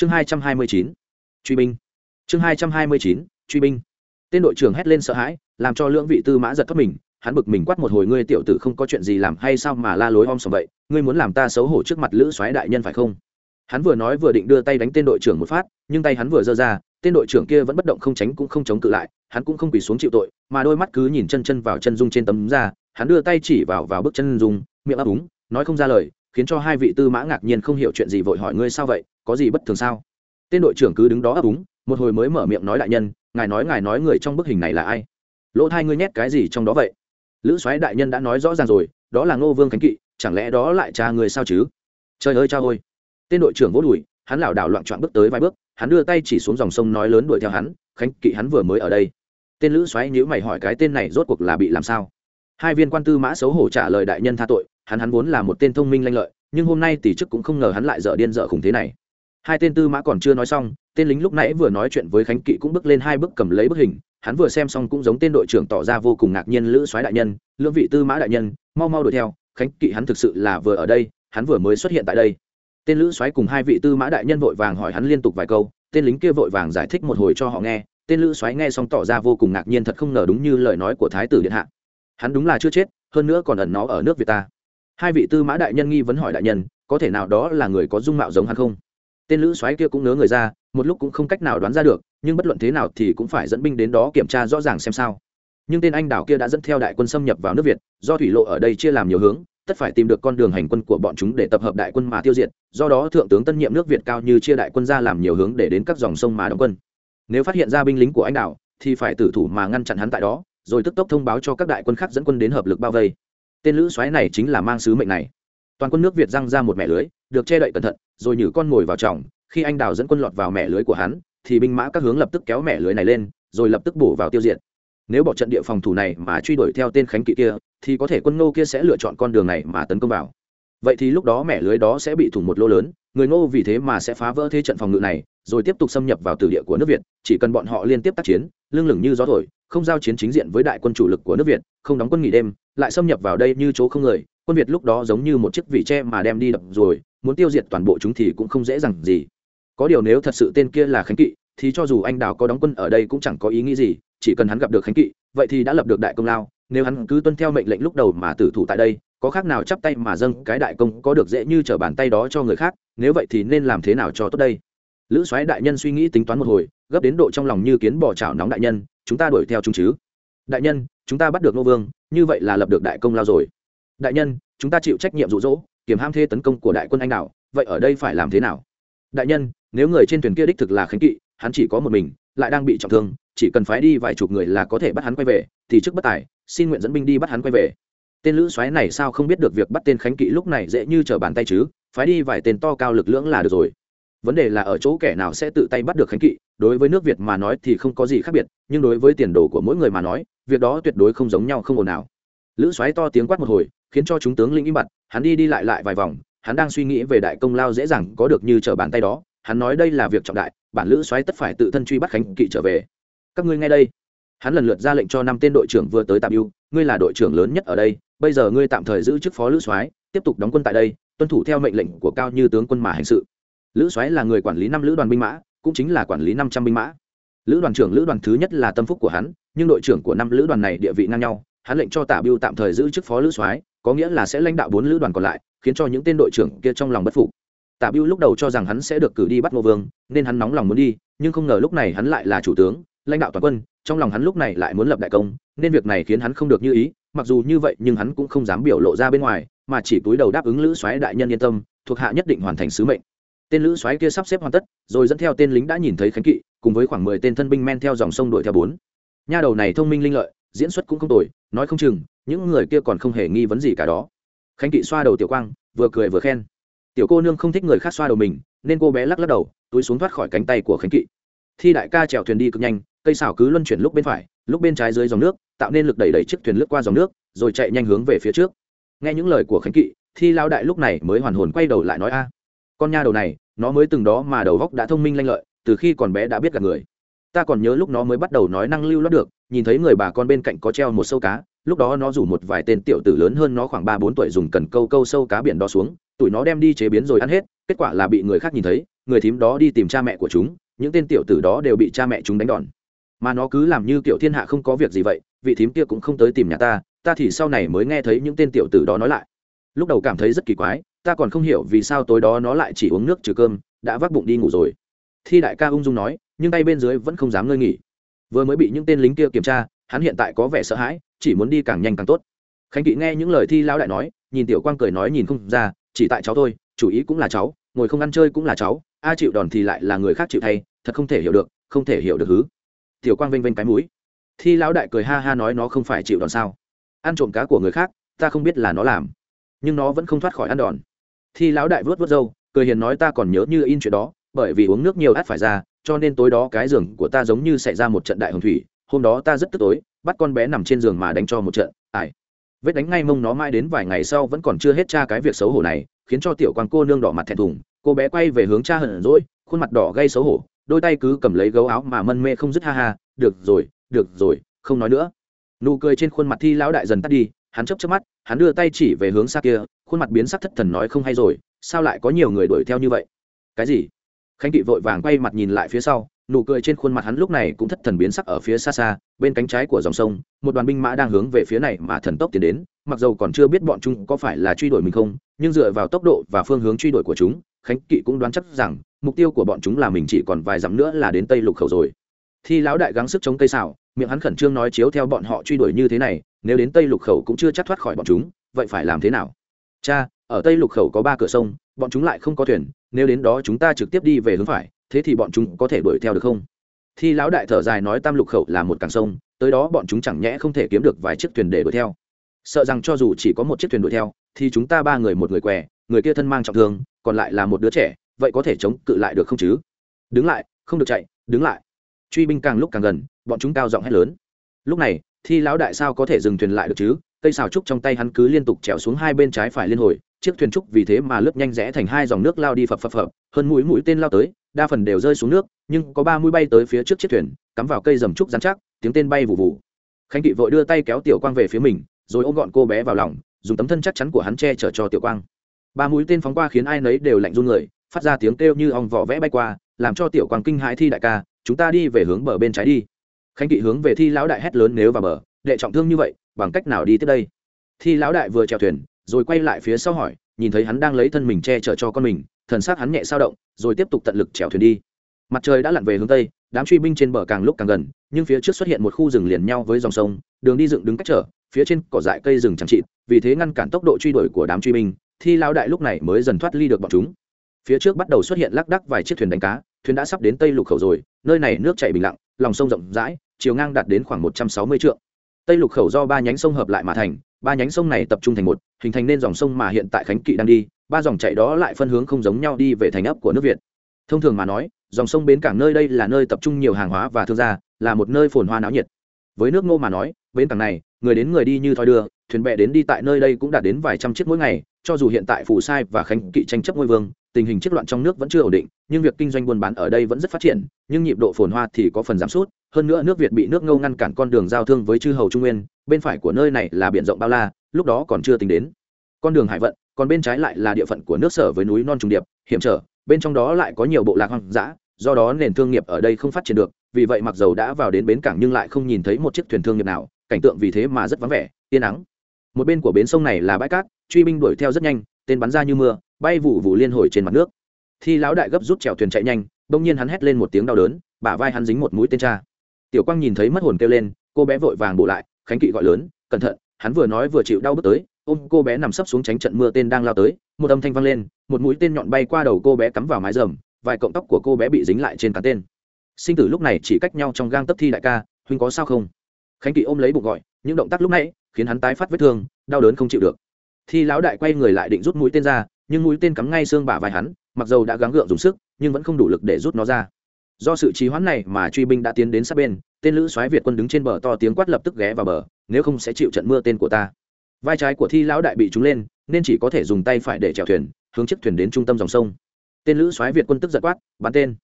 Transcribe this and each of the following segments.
chương hai trăm hai mươi chín, truy binh. Chương hai trăm hai mươi chín, truy binh. Tên đội trưởng hét lên sợ hãi, làm cho lưỡng vị tư mã giật thoát mình, hắn bực mình quát một hồi, ngươi tiểu tử không có chuyện gì làm hay sao mà la lối om sòm vậy? Ngươi muốn làm ta xấu hổ trước mặt lữ soái đại nhân phải không? Hắn vừa nói vừa định đưa tay đánh tên đội trưởng một phát, nhưng tay hắn vừa giơ ra, tên đội trưởng kia vẫn bất động không tránh cũng không chống cự lại, hắn cũng không quỳ xuống chịu tội, mà đôi mắt cứ nhìn chân chân vào chân dung trên tấm da, hắn đưa tay chỉ vào vào bước chân dung, miệng ấp úng, nói không ra lời, khiến cho hai vị tư mã ngạc nhiên không hiểu chuyện gì vội hỏi, ngươi sao vậy? Có gì bất thường sao? Tên đội trưởng cứ đứng đó ấp úng, một hồi mới mở miệng nói đại nhân, ngài nói ngài nói người trong bức hình này là ai? Lỗ thai ngươi nhét cái gì trong đó vậy? Lữ soái đại nhân đã nói rõ ràng rồi, đó là ngô vương khánh kỵ, chẳng lẽ đó lại cha người sao chứ? Trời ơi cha ôi tên đội trưởng vỗ đùi, hắn lảo đảo loạn trọn bước tới vài bước, hắn đưa tay chỉ xuống dòng sông nói lớn đuổi theo hắn, khánh kỵ hắn vừa mới ở đây. Tên lữ xoáy nhữ mày hỏi cái tên này rốt cuộc là bị làm sao? Hai viên quan tư mã xấu hổ trả lời đại nhân tha tội, hắn hắn vốn là một tên thông minh lanh lợi, nhưng hôm nay tỷ chức cũng không ngờ hắn lại dở điên dở khủng thế này hai tên tư mã còn chưa nói xong, tên lính lúc nãy vừa nói chuyện với khánh kỵ cũng bước lên hai bước cầm lấy bức hình, hắn vừa xem xong cũng giống tên đội trưởng tỏ ra vô cùng ngạc nhiên lữ soái đại nhân, lưỡng vị tư mã đại nhân, mau mau đuổi theo, khánh kỵ hắn thực sự là vừa ở đây, hắn vừa mới xuất hiện tại đây. Tên lữ soái cùng hai vị tư mã đại nhân vội vàng hỏi hắn liên tục vài câu, tên lính kia vội vàng giải thích một hồi cho họ nghe, tên lữ soái nghe xong tỏ ra vô cùng ngạc nhiên thật không ngờ đúng như lời nói của thái tử điện hạ. Hắn đúng là chưa chết, hơn nữa còn ẩn nó ở nước việt ta. Hai vị tư mã đại nhân nghi vấn hỏi đại nhân, có thể nào đó là người có dung mạo giống hắn không? Tên lữ soái kia cũng nớ người ra, một lúc cũng không cách nào đoán ra được, nhưng bất luận thế nào thì cũng phải dẫn binh đến đó kiểm tra rõ ràng xem sao. Nhưng tên anh đảo kia đã dẫn theo đại quân xâm nhập vào nước việt, do thủy lộ ở đây chia làm nhiều hướng, tất phải tìm được con đường hành quân của bọn chúng để tập hợp đại quân mà tiêu diệt, do đó thượng tướng tân nhiệm nước việt cao như chia đại quân ra làm nhiều hướng để đến các dòng sông mà đóng quân. Nếu phát hiện ra binh lính của anh đảo, thì phải tử thủ mà ngăn chặn hắn tại đó, rồi tức tốc thông báo cho các đại quân khác dẫn quân đến hợp lực bao vây. Tên lữ soái này chính là mang sứ mệnh này. Toàn quân nước việt răng ra một mẻ lưới được che đậy cẩn thận, rồi nhử con ngồi vào trọng khi anh đào dẫn quân lọt vào mẻ lưới của hắn, thì binh mã các hướng lập tức kéo mẻ lưới này lên, rồi lập tức bổ vào tiêu diệt. Nếu bỏ trận địa phòng thủ này mà truy đuổi theo tên khánh kỵ kia, thì có thể quân ngô kia sẽ lựa chọn con đường này mà tấn công vào. Vậy thì lúc đó mẻ lưới đó sẽ bị thủng một lô lớn, người ngô vì thế mà sẽ phá vỡ thế trận phòng ngự này, rồi tiếp tục xâm nhập vào tử địa của nước việt, chỉ cần bọn họ liên tiếp tác chiến, lưng lửng như gió thổi, không giao chiến chính diện với đại quân chủ lực của nước việt, không đóng quân nghỉ đêm, lại xâm nhập vào đây như chỗ không người, quân việt lúc đó giống như một chiếc vị tre mà đem đi đập rồi muốn tiêu diệt toàn bộ chúng thì cũng không dễ dàng gì. Có điều nếu thật sự tên kia là khánh kỵ, thì cho dù anh đào có đóng quân ở đây cũng chẳng có ý nghĩ gì, chỉ cần hắn gặp được khánh kỵ, vậy thì đã lập được đại công lao. Nếu hắn cứ tuân theo mệnh lệnh lúc đầu mà tử thủ tại đây, có khác nào chắp tay mà dâng cái đại công có được dễ như t r ở bàn tay đó cho người khác, nếu vậy thì nên làm thế nào cho tốt đây? Lữ soái đại nhân suy nghĩ tính toán một hồi, gấp đến độ trong lòng như kiến bò chảo nóng đại nhân, chúng ta đuổi theo chúng chứ? Đại nhân, chúng ta bắt được nô vương, như vậy là lập được đại công lao rồi. Đại nhân, chúng ta chịu trách nhiệm rụ rỗ kiểm ham thế tấn công của đại quân anh đảo, vậy ở đây phải làm thế nào? Đại nhân, nếu người trên thuyền kia đích thực là khánh kỵ, hắn chỉ có một mình, lại đang bị trọng thương, chỉ cần phái đi vài chục người là có thể bắt hắn quay về, thì trước bất tài, xin nguyện dẫn binh đi bắt hắn quay về. Tên lữ soái này sao không biết được việc bắt tên khánh kỵ lúc này dễ như trở bàn tay chứ, phái đi vài tên to cao lực lưỡng là được rồi. Vấn đề là ở chỗ kẻ nào sẽ tự tay bắt được khánh kỵ, đối với nước việt mà nói thì không có gì khác biệt, nhưng đối với tiền đồ của mỗi người mà nói, việc đó tuyệt đối không giống nhau không ồn nào lữ soái to tiếng quát một hồi khiến cho chúng tướng linh im mặt hắn đi đi lại lại vài vòng, hắn đang suy nghĩ về đại công lao dễ dàng có được như trở bàn tay đó, hắn nói đây là việc trọng đại, bản lữ soái tất phải tự thân truy bắt khánh kỵ trở về. Các ngươi nghe đây. Hắn lần lượt ra lệnh cho năm tên đội trưởng vừa tới tạm ưu, ngươi là đội trưởng lớn nhất ở đây, bây giờ ngươi tạm thời giữ chức phó lữ soái, tiếp tục đóng quân tại đây, tuân thủ theo mệnh lệnh của cao như tướng quân mà hành sự. Lữ soái là người quản lý năm lữ đoàn binh mã, cũng chính là quản lý năm trăm binh mã. Lữ đoàn trưởng lữ đoàn thứ nhất là tâm phúc của hắn, nhưng đội trưởng của năm lữ đoàn này địa vị ngang nhau hắn lệnh cho tả biêu tạm thời giữ chức phó lữ soái, có nghĩa là sẽ lãnh đạo bốn lữ đoàn còn lại, khiến cho những tên đội trưởng kia trong lòng bất phục. Tả biêu lúc đầu cho rằng hắn sẽ được cử đi bắt ngô vương, nên hắn nóng lòng muốn đi, nhưng không ngờ lúc này hắn lại là chủ tướng, lãnh đạo toàn quân, trong lòng hắn lúc này lại muốn lập đại công, nên việc này khiến hắn không được như ý, mặc dù như vậy nhưng hắn cũng không dám biểu lộ ra bên ngoài, mà chỉ túi đầu đáp ứng lữ soái đại nhân yên tâm, thuộc hạ nhất định hoàn thành sứ mệnh. Tên lữ soái kia sắp xếp hoàn tất, rồi dẫn theo tên lính đã nhìn thấy khánh kỵ, cùng với khoảng mười tên thân binh men theo dòng sông đuổi theo bốn. Nha đầu này thông minh linh lợi diễn xuất cũng không tồi, nói không chừng, những người kia còn không hề nghi vấn gì cả đó. Khánh kỵ xoa đầu tiểu quang, vừa cười vừa khen. Tiểu cô nương không thích người khác xoa đầu mình, nên cô bé lắc lắc đầu, túi xuống thoát khỏi cánh tay của khánh kỵ. Thi đại ca chèo thuyền đi cực nhanh, cây xảo cứ luân chuyển lúc bên phải, lúc bên trái dưới dòng nước, tạo nên lực đẩy đẩy chiếc thuyền lướt qua dòng nước, rồi chạy nhanh hướng về phía trước. Nghe những lời của khánh kỵ, thi lao đại lúc này mới hoàn hồn quay đầu lại nói a. Con nha đầu này, nó mới từng đó mà đầu góc đã thông minh lanh lợi, từ khi còn bé đã biết gặp người ta còn nhớ lúc nó mới bắt đầu nói năng lưu lót được, nhìn thấy người bà con bên cạnh có treo một sâu cá, lúc đó nó rủ một vài tên tiểu tử lớn hơn nó khoảng ba bốn tuổi dùng cần câu câu sâu cá biển đó xuống, tụi nó đem đi chế biến rồi ăn hết, kết quả là bị người khác nhìn thấy, người thím đó đi tìm cha mẹ của chúng, những tên tiểu tử đó đều bị cha mẹ chúng đánh đòn. Mà nó cứ làm như tiểu thiên hạ không có việc gì vậy, vị thím kia cũng không tới tìm nhà ta ta thì sau này mới nghe thấy những tên tiểu tử đó nói lại. Lúc đầu cảm thấy rất kỳ quái, ta còn không hiểu vì sao tối đó nó lại chỉ uống nước trừ cơm, đã vác bụng đi ngủ rồi. Thi đại ca ung dung nói nhưng tay bên dưới vẫn không dám ngơi nghỉ. Vừa mới bị những tên lính kia kiểm tra, hắn hiện tại có vẻ sợ hãi, chỉ muốn đi càng nhanh càng tốt. Khánh kỵ nghe những lời thi lão đại nói, nhìn tiểu quang cười nói nhìn không ra, chỉ tại cháu thôi, chủ ý cũng là cháu, ngồi không ăn chơi cũng là cháu, a chịu đòn thì lại là người khác chịu thay, thật không thể hiểu được, không thể hiểu được hứ. Tiểu quang vênh vênh cái mũi. Thi lão đại cười ha ha nói nó không phải chịu đòn sao? Ăn trộm cá của người khác, ta không biết là nó làm. Nhưng nó vẫn không thoát khỏi ăn đòn. Thi lão đại vớt vớt râu, cười hiền nói ta còn nhớ như in chuyện đó bởi vì uống nước nhiều át phải ra, cho nên tối đó cái giường của ta giống như xảy ra một trận đại hồng thủy, hôm đó ta rất tức tối, bắt con bé nằm trên giường mà đánh cho một trận ải vết đánh ngay mông nó mãi đến vài ngày sau vẫn còn chưa hết cha cái việc xấu hổ này, khiến cho tiểu quan cô nương đỏ mặt thẹn thùng, cô bé quay về hướng cha hận rỗi, khuôn mặt đỏ gây xấu hổ, đôi tay cứ cầm lấy gấu áo mà mân mê không dứt ha ha, được rồi được rồi, không nói nữa. Nụ cười trên khuôn mặt thi lão đại dần tắt đi, hắn chấp chấp mắt, hắn đưa tay chỉ về hướng xa kia, khuôn mặt biến sắc thất thần nói không hay rồi, sao lại có nhiều người đuổi theo như vậy? Cái gì? Khánh kỵ vội vàng quay mặt nhìn lại phía sau, nụ cười trên khuôn mặt hắn lúc này cũng thất thần biến sắc ở phía xa xa, bên cánh trái của dòng sông, một đoàn binh mã đang hướng về phía này mà thần tốc tiến đến, mặc dầu còn chưa biết bọn chúng có phải là truy đuổi mình không, nhưng dựa vào tốc độ và phương hướng truy đuổi của chúng, khánh kỵ cũng đoán chắc rằng, mục tiêu của bọn chúng là mình chỉ còn vài dặm nữa là đến tây lục khẩu rồi. Thi lão đại gắng sức chống cây xảo miệng hắn khẩn trương nói chiếu theo bọn họ truy đuổi như thế này, nếu đến tây lục khẩu cũng chưa chắc thoát khỏi bọn chúng, vậy phải làm thế nào? Cha ở tây lục khẩu có ba cửa sông, bọn chúng lại không có thuyền, nếu đến đó chúng ta trực tiếp đi về hướng phải, thế thì bọn chúng có thể đuổi theo được không? Thi lão đại thở dài nói tam lục khẩu là một cảng sông, tới đó bọn chúng chẳng nhẽ không thể kiếm được vài chiếc thuyền để đuổi theo. Sợ rằng cho dù chỉ có một chiếc thuyền đuổi theo, thì chúng ta ba người một người què, người kia thân mang trọng thương, còn lại là một đứa trẻ, vậy có thể chống cự lại được không chứ? Đứng lại, không được chạy, đứng lại. Truy binh càng lúc càng gần, bọn chúng cao giọng hét lớn. Lúc này, thi lão đại sao có thể dừng thuyền lại được chứ? Cây xào trúc trong tay hắn cứ liên tục trèo xuống hai bên trái phải liên hồi chiếc thuyền trúc vì thế mà lướt nhanh rẽ thành hai dòng nước lao đi phập phập phập, hơn mũi mũi tên lao tới, đa phần đều rơi xuống nước, nhưng có ba mũi bay tới phía trước chiếc thuyền, cắm vào cây dầm trúc dán chắc, tiếng tên bay vụ vụ khánh kỵ vội đưa tay kéo tiểu quang về phía mình, rồi ôm gọn cô bé vào lòng, dùng tấm thân chắc chắn của hắn che chở cho tiểu quang. Ba mũi tên phóng qua khiến ai nấy đều lạnh run người, phát ra tiếng kêu như ong vỏ vẽ bay qua, làm cho tiểu quang kinh hãi thi đại ca, chúng ta đi về hướng bờ bên trái đi. Khánh kỵ hướng về thi lão đại hét lớn nếu vào bờ, đệ trọng thương như vậy, bằng cách nào đi tiếp đây? Thi lão đại vừa chèo thuyền rồi quay lại phía sau hỏi, nhìn thấy hắn đang lấy thân mình che chở cho con mình, thần sắc hắn nhẹ sao động, rồi tiếp tục tận lực chèo thuyền đi. Mặt trời đã lặn về hướng tây, đám truy binh trên bờ càng lúc càng gần, nhưng phía trước xuất hiện một khu rừng liền nhau với dòng sông, đường đi dựng đứng cách trở, phía trên cỏ dại cây rừng chẳng chịt, vì thế ngăn cản tốc độ truy đuổi của đám truy binh, thi lao đại lúc này mới dần thoát ly được bọn chúng. Phía trước bắt đầu xuất hiện lác đắc vài chiếc thuyền đánh cá, thuyền đã sắp đến tây lục khẩu rồi, nơi này nước chảy bình lặng, lòng sông rộng rãi, chiều ngang đạt đến khoảng một trăm sáu mươi trượng. Tây lục khẩu do ba nhánh sông hợp lại mà thành ba nhánh sông này tập trung thành một, hình thành nên dòng sông mà hiện tại khánh kỵ đang đi, ba dòng chảy đó lại phân hướng không giống nhau đi về thành ấp của nước việt. Thông thường mà nói, dòng sông bến cảng nơi đây là nơi tập trung nhiều hàng hóa và thương gia, là một nơi phồn hoa náo nhiệt. Với nước ngô mà nói, bến cảng này, người đến người đi như thoi đưa, thuyền bè đến đi tại nơi đây cũng đạt đến vài trăm chiếc mỗi ngày, cho dù hiện tại phù sai và khánh kỵ tranh chấp ngôi vương, tình hình chiếc loạn trong nước vẫn chưa ổn định, nhưng việc kinh doanh buôn bán ở đây vẫn rất phát triển, nhưng nhịp độ phồn hoa thì có phần giảm sút, hơn nữa nước việt bị nước ngâu ngăn cản con đường giao thương với chư hầu trung nguyên bên phải của nơi này là biển rộng bao la, lúc đó còn chưa tính đến. Con đường hải vận, còn bên trái lại là địa phận của nước sở với núi non trùng điệp, hiểm trở, bên trong đó lại có nhiều bộ lạc hoang dã, do đó nền thương nghiệp ở đây không phát triển được, vì vậy mặc dầu đã vào đến bến cảng nhưng lại không nhìn thấy một chiếc thuyền thương nghiệp nào, cảnh tượng vì thế mà rất vắng vẻ, yên ắng. Một bên của bến sông này là bãi cát, truy binh đuổi theo rất nhanh, tên bắn ra như mưa, bay vụ vụ liên hồi trên mặt nước. Thi lão đại gấp rút chèo thuyền chạy nhanh, bỗng nhiên hắn hét lên một tiếng đau đớn, bả vai hắn dính một mũi tên tra tiểu quang nhìn thấy mất hồn kêu lên, cô bé vội vàng bổ lại khánh kỵ gọi lớn, cẩn thận, hắn vừa nói vừa chịu đau bước tới, ôm cô bé nằm sấp xuống tránh trận mưa tên đang lao tới, một âm thanh vang lên, một mũi tên nhọn bay qua đầu cô bé cắm vào mái rầm vài cọng tóc của cô bé bị dính lại trên cán tên. Sinh tử lúc này chỉ cách nhau trong gang tấp thi đại ca, huynh có sao không? Khánh kỵ ôm lấy bụng gọi, những động tác lúc nãy, khiến hắn tái phát vết thương, đau đớn không chịu được. Thi lão đại quay người lại định rút mũi tên ra, nhưng mũi tên cắm ngay xương bả vai hắn, mặc dầu đã gắng gượng dùng sức, nhưng vẫn không đủ lực để rút nó ra. Do sự trì hoãn này mà truy binh đã tiến đến sát bên tên lữ soái việt quân đứng trên bờ to tiếng quát lập tức ghé vào bờ, nếu không sẽ chịu trận mưa tên của ta. Vai trái của thi lão đại bị trúng lên, nên chỉ có thể dùng tay phải để chèo thuyền, hướng chiếc thuyền đến trung tâm dòng sông. Tên lữ soái việt quân tức giật quát, bắn tên!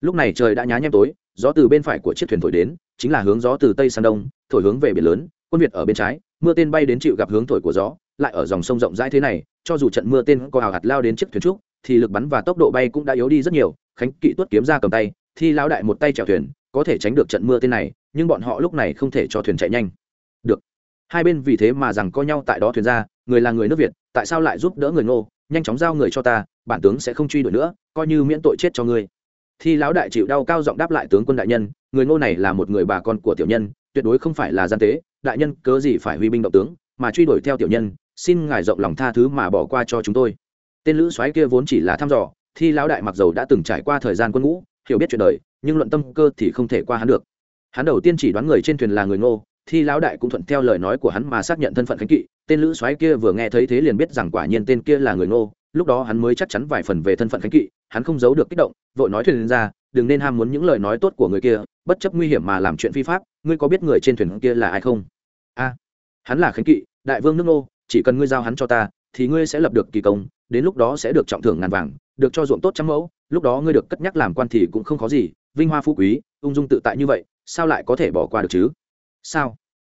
Lúc này trời đã nhá nhem tối, gió từ bên phải của chiếc thuyền thổi đến, chính là hướng gió từ tây sang đông, thổi hướng về biển lớn, quân việt ở bên trái, mưa tên bay đến chịu gặp hướng thổi của gió, lại ở dòng sông rộng rãi thế này, cho dù trận mưa tên có hào hạt lao đến chiếc thuyền trúc, thì lực bắn và tốc độ bay cũng đã yếu đi rất nhiều, khánh kỵ tuất kiếm ra cầm tay, thi lão đại một tay chèo thuyền có thể tránh được trận mưa tên này, nhưng bọn họ lúc này không thể cho thuyền chạy nhanh. Được. Hai bên vì thế mà rằng co nhau tại đó thuyền ra, người là người nước việt, tại sao lại giúp đỡ người ngô? Nhanh chóng giao người cho ta, bản tướng sẽ không truy đuổi nữa, coi như miễn tội chết cho ngươi. Thi lão đại chịu đau cao giọng đáp lại tướng quân đại nhân, người ngô này là một người bà con của tiểu nhân, tuyệt đối không phải là gian tế, đại nhân cớ gì phải huy binh động tướng, mà truy đuổi theo tiểu nhân, xin ngài rộng lòng tha thứ mà bỏ qua cho chúng tôi. Tên lữ soái kia vốn chỉ là thăm dò, thi lão đại mặc dầu đã từng trải qua thời gian quân ngũ, hiểu biết chuyện đời nhưng luận tâm cơ thì không thể qua hắn được hắn đầu tiên chỉ đoán người trên thuyền là người ngô, thi lão đại cũng thuận theo lời nói của hắn mà xác nhận thân phận khánh kỵ tên lữ soái kia vừa nghe thấy thế liền biết rằng quả nhiên tên kia là người ngô, lúc đó hắn mới chắc chắn vài phần về thân phận khánh kỵ, hắn không giấu được kích động, vội nói thuyền lên ra, đừng nên ham muốn những lời nói tốt của người kia, bất chấp nguy hiểm mà làm chuyện phi pháp, ngươi có biết người trên thuyền kia là ai không a, hắn là khánh kỵ, đại vương nước Ngô. chỉ cần ngươi giao hắn cho ta, thì ngươi sẽ lập được kỳ công, đến lúc đó sẽ được trọng thưởng ngàn vàng, được cho ruộng tốt trăm mẫu, lúc đó ngươi được cất nhắc làm quan thì cũng không khó gì vinh hoa phú quý, ung dung tự tại như vậy, sao lại có thể bỏ qua được chứ? Sao?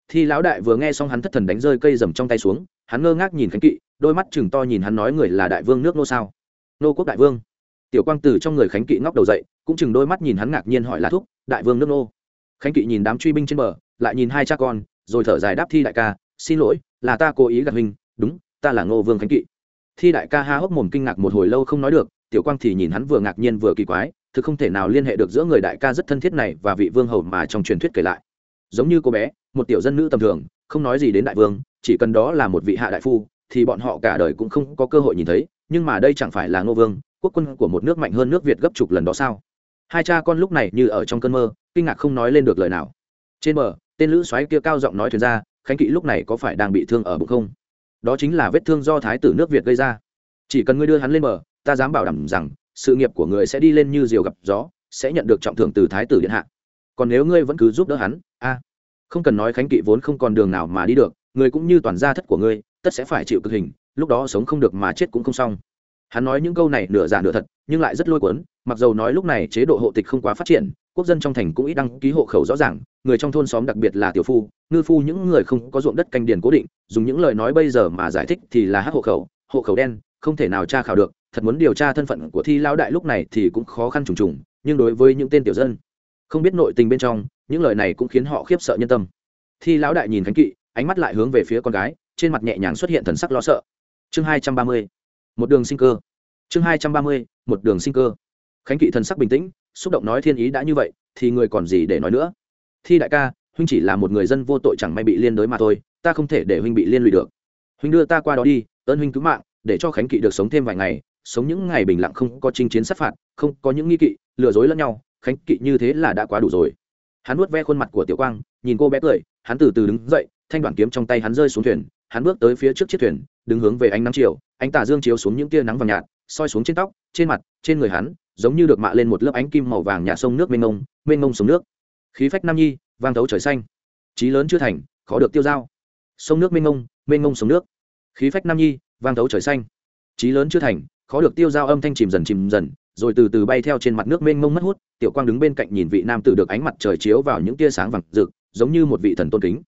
Thì lão đại vừa nghe xong hắn thất thần đánh rơi cây rầm trong tay xuống, hắn ngơ ngác nhìn khánh kỵ, đôi mắt chừng to nhìn hắn nói người là đại vương nước nô sao? Nô quốc đại vương. Tiểu quang Tử trong người khánh kỵ ngóc đầu dậy, cũng chừng đôi mắt nhìn hắn ngạc nhiên hỏi là thúc, đại vương nước nô. Khánh kỵ nhìn đám truy binh trên bờ, lại nhìn hai cha con, rồi thở dài đáp thi đại ca, xin lỗi, là ta cố ý gặp hình đúng, ta là ngô vương khánh kỵ. Thi đại ca ha hốc mồm kinh ngạc một hồi lâu không nói được, tiểu quang thì nhìn hắn vừa ngạc nhiên vừa kỳ quái thực không thể nào liên hệ được giữa người đại ca rất thân thiết này và vị vương hầu mà trong truyền thuyết kể lại. Giống như cô bé, một tiểu dân nữ tầm thường, không nói gì đến đại vương, chỉ cần đó là một vị hạ đại phu, thì bọn họ cả đời cũng không có cơ hội nhìn thấy, nhưng mà đây chẳng phải là ngô vương, quốc quân của một nước mạnh hơn nước việt gấp chục lần đó sao? Hai cha con lúc này như ở trong cơn mơ, kinh ngạc không nói lên được lời nào. Trên bờ, tên lữ xoáy kia cao giọng nói thuyền ra, khánh kỵ lúc này có phải đang bị thương ở bụng không? Đó chính là vết thương do thái tử nước việt gây ra. Chỉ cần ngươi đưa hắn lên bờ, ta dám bảo đảm rằng sự nghiệp của người sẽ đi lên như diều gặp gió, sẽ nhận được trọng thưởng từ thái tử điện hạ. Còn nếu ngươi vẫn cứ giúp đỡ hắn, a, không cần nói khánh kỵ vốn không còn đường nào mà đi được, người cũng như toàn gia thất của ngươi, tất sẽ phải chịu cực hình, lúc đó sống không được mà chết cũng không xong. Hắn nói những câu này nửa giả nửa thật, nhưng lại rất lôi cuốn, mặc dầu nói lúc này chế độ hộ tịch không quá phát triển, quốc dân trong thành cũng ít đăng ký hộ khẩu rõ ràng, người trong thôn xóm đặc biệt là tiểu phu, ngư phu những người không có ruộng đất canh điền cố định, dùng những lời nói bây giờ mà giải thích thì là hát hộ khẩu hộ khẩu đen, không thể nào tra khảo được thật muốn điều tra thân phận của thi lão đại lúc này thì cũng khó khăn trùng trùng, nhưng đối với những tên tiểu dân, không biết nội tình bên trong, những lời này cũng khiến họ khiếp sợ nhân tâm. Thi lão đại nhìn khánh kỵ, ánh mắt lại hướng về phía con gái, trên mặt nhẹ nhàng xuất hiện thần sắc lo sợ. Chương hai trăm ba mươi, một đường sinh cơ. Chương hai trăm ba mươi, một đường sinh cơ. Khánh kỵ thần sắc bình tĩnh, xúc động nói thiên ý đã như vậy, thì người còn gì để nói nữa? Thi đại ca, huynh chỉ là một người dân vô tội chẳng may bị liên đối mà thôi, ta không thể để huynh bị liên lụy được. Huynh đưa ta qua đó đi, ơn huynh cứu mạng, để cho khánh kỵ được sống thêm vài ngày sống những ngày bình lặng không có chinh chiến sát phạt, không có những nghi kỵ, lừa dối lẫn nhau, khánh kỵ như thế là đã quá đủ rồi. Hắn nuốt ve khuôn mặt của tiểu quang, nhìn cô bé cười, hắn từ từ đứng dậy, thanh đoạn kiếm trong tay hắn rơi xuống thuyền, hắn bước tới phía trước chiếc thuyền, đứng hướng về ánh nắng chiều, ánh tà dương chiếu xuống những tia nắng vàng nhạt, soi xuống trên tóc, trên mặt, trên người hắn, giống như được mạ lên một lớp ánh kim màu vàng nhạt sông nước mênh mông mênh mông sông nước. Khí phách nam nhi, vang thấu trời xanh. Trí lớn chưa thành, khó được tiêu dao. Sông nước mênh mông mênh mông sông nước. Khí phách nam nhi, vang thấu trời xanh. Trí lớn chưa thành khó được tiêu dao âm thanh chìm dần chìm dần, rồi từ từ bay theo trên mặt nước mênh mông mất hút, tiểu quang đứng bên cạnh nhìn vị nam tử được ánh mặt trời chiếu vào những tia sáng vàng rực, giống như một vị thần tôn kính.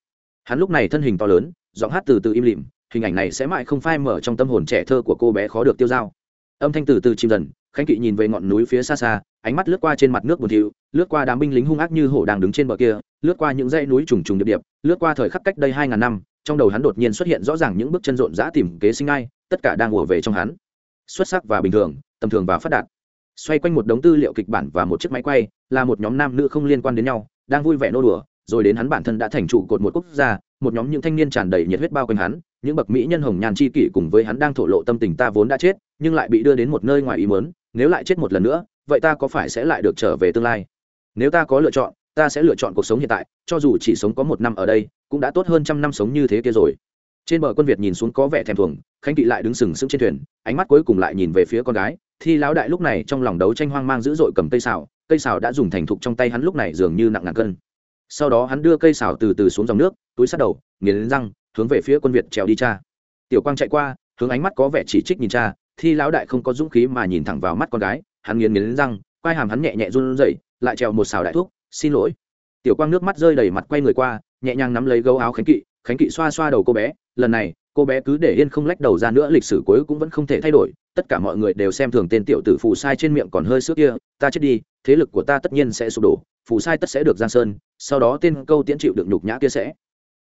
Hắn lúc này thân hình to lớn, giọng hát từ từ im lìm, hình ảnh này sẽ mãi không phai mở trong tâm hồn trẻ thơ của cô bé khó được tiêu dao âm thanh từ từ chìm dần, khánh kỵ nhìn về ngọn núi phía xa xa, ánh mắt lướt qua trên mặt nước buồn thiu, lướt qua đám binh lính hung ác như hổ đang đứng trên bờ kia, lướt qua những dãy núi trùng trùng điệp điệp, lướt qua thời khắc cách đây hai ngàn năm, trong đầu hắn đột nhiên xuất hiện rõ ràng những bước chân rộn rã tìm kế sinh ai, tất cả đang ùa về trong hắn xuất sắc và bình thường, tầm thường và phát đạt. Xoay quanh một đống tư liệu kịch bản và một chiếc máy quay, là một nhóm nam nữ không liên quan đến nhau, đang vui vẻ nô đùa, rồi đến hắn bản thân đã thành trụ cột một quốc gia, một nhóm những thanh niên tràn đầy nhiệt huyết bao quanh hắn, những bậc mỹ nhân hồng nhàn chi kỷ cùng với hắn đang thổ lộ tâm tình ta vốn đã chết, nhưng lại bị đưa đến một nơi ngoài ý mớn nếu lại chết một lần nữa, vậy ta có phải sẽ lại được trở về tương lai? Nếu ta có lựa chọn, ta sẽ lựa chọn cuộc sống hiện tại, cho dù chỉ sống có một năm ở đây, cũng đã tốt hơn trăm năm sống như thế kia rồi trên bờ quân việt nhìn xuống có vẻ thèm thuồng, khánh kỵ lại đứng sừng sững trên thuyền, ánh mắt cuối cùng lại nhìn về phía con gái. Thi lão đại lúc này trong lòng đấu tranh hoang mang dữ dội cầm cây xào cây xào đã dùng thành thục trong tay hắn lúc này dường như nặng ngàn cân. Sau đó hắn đưa cây xào từ từ xuống dòng nước, túi sát đầu, nghiến răng, hướng về phía quân việt trèo đi cha. Tiểu quang chạy qua, hướng ánh mắt có vẻ chỉ trích nhìn cha, thi lão đại không có dũng khí mà nhìn thẳng vào mắt con gái, hắn nghiến nghiến răng, quai hàm hắn nhẹ nhẹ run rẩy, lại trèo một xào đại thuốc xin lỗi. Tiểu quang nước mắt rơi đầy mặt quay người qua, nhẹ nhàng nắm lấy gấu áo khánh kỵ khánh kỵ xoa xoa đầu cô bé lần này, cô bé cứ để yên không lách đầu ra nữa, lịch sử cuối cũng vẫn không thể thay đổi. Tất cả mọi người đều xem thường tên tiểu tử phù sai trên miệng còn hơi xước kia. Ta chết đi, thế lực của ta tất nhiên sẽ sụp đổ. Phù sai tất sẽ được giang sơn, sau đó tên câu tiễn chịu được nhục nhã kia sẽ.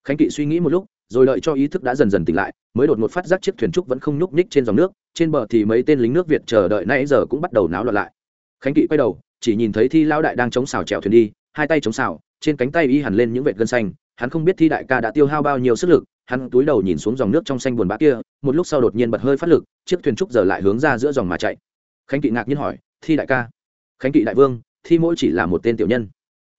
Khánh kỵ suy nghĩ một lúc, rồi đợi cho ý thức đã dần dần tỉnh lại, mới đột một phát giác chiếc thuyền trúc vẫn không nhúc nhích trên dòng nước. Trên bờ thì mấy tên lính nước việt chờ đợi nãy giờ cũng bắt đầu náo loạn lại. Khánh kỵ quay đầu, chỉ nhìn thấy thi lao đại đang chống xào trèo thuyền đi, hai tay chống xào, trên cánh tay y hẳn lên những vệt gân xanh. Hắn không biết thi đại ca đã tiêu hao bao nhiêu sức lực hắn túi đầu nhìn xuống dòng nước trong xanh buồn bã kia, một lúc sau đột nhiên bật hơi phát lực, chiếc thuyền trúc giờ lại hướng ra giữa dòng mà chạy. Khánh kỵ ngạc nhiên hỏi, thi đại ca? Khánh kỵ đại vương, thi mỗi chỉ là một tên tiểu nhân.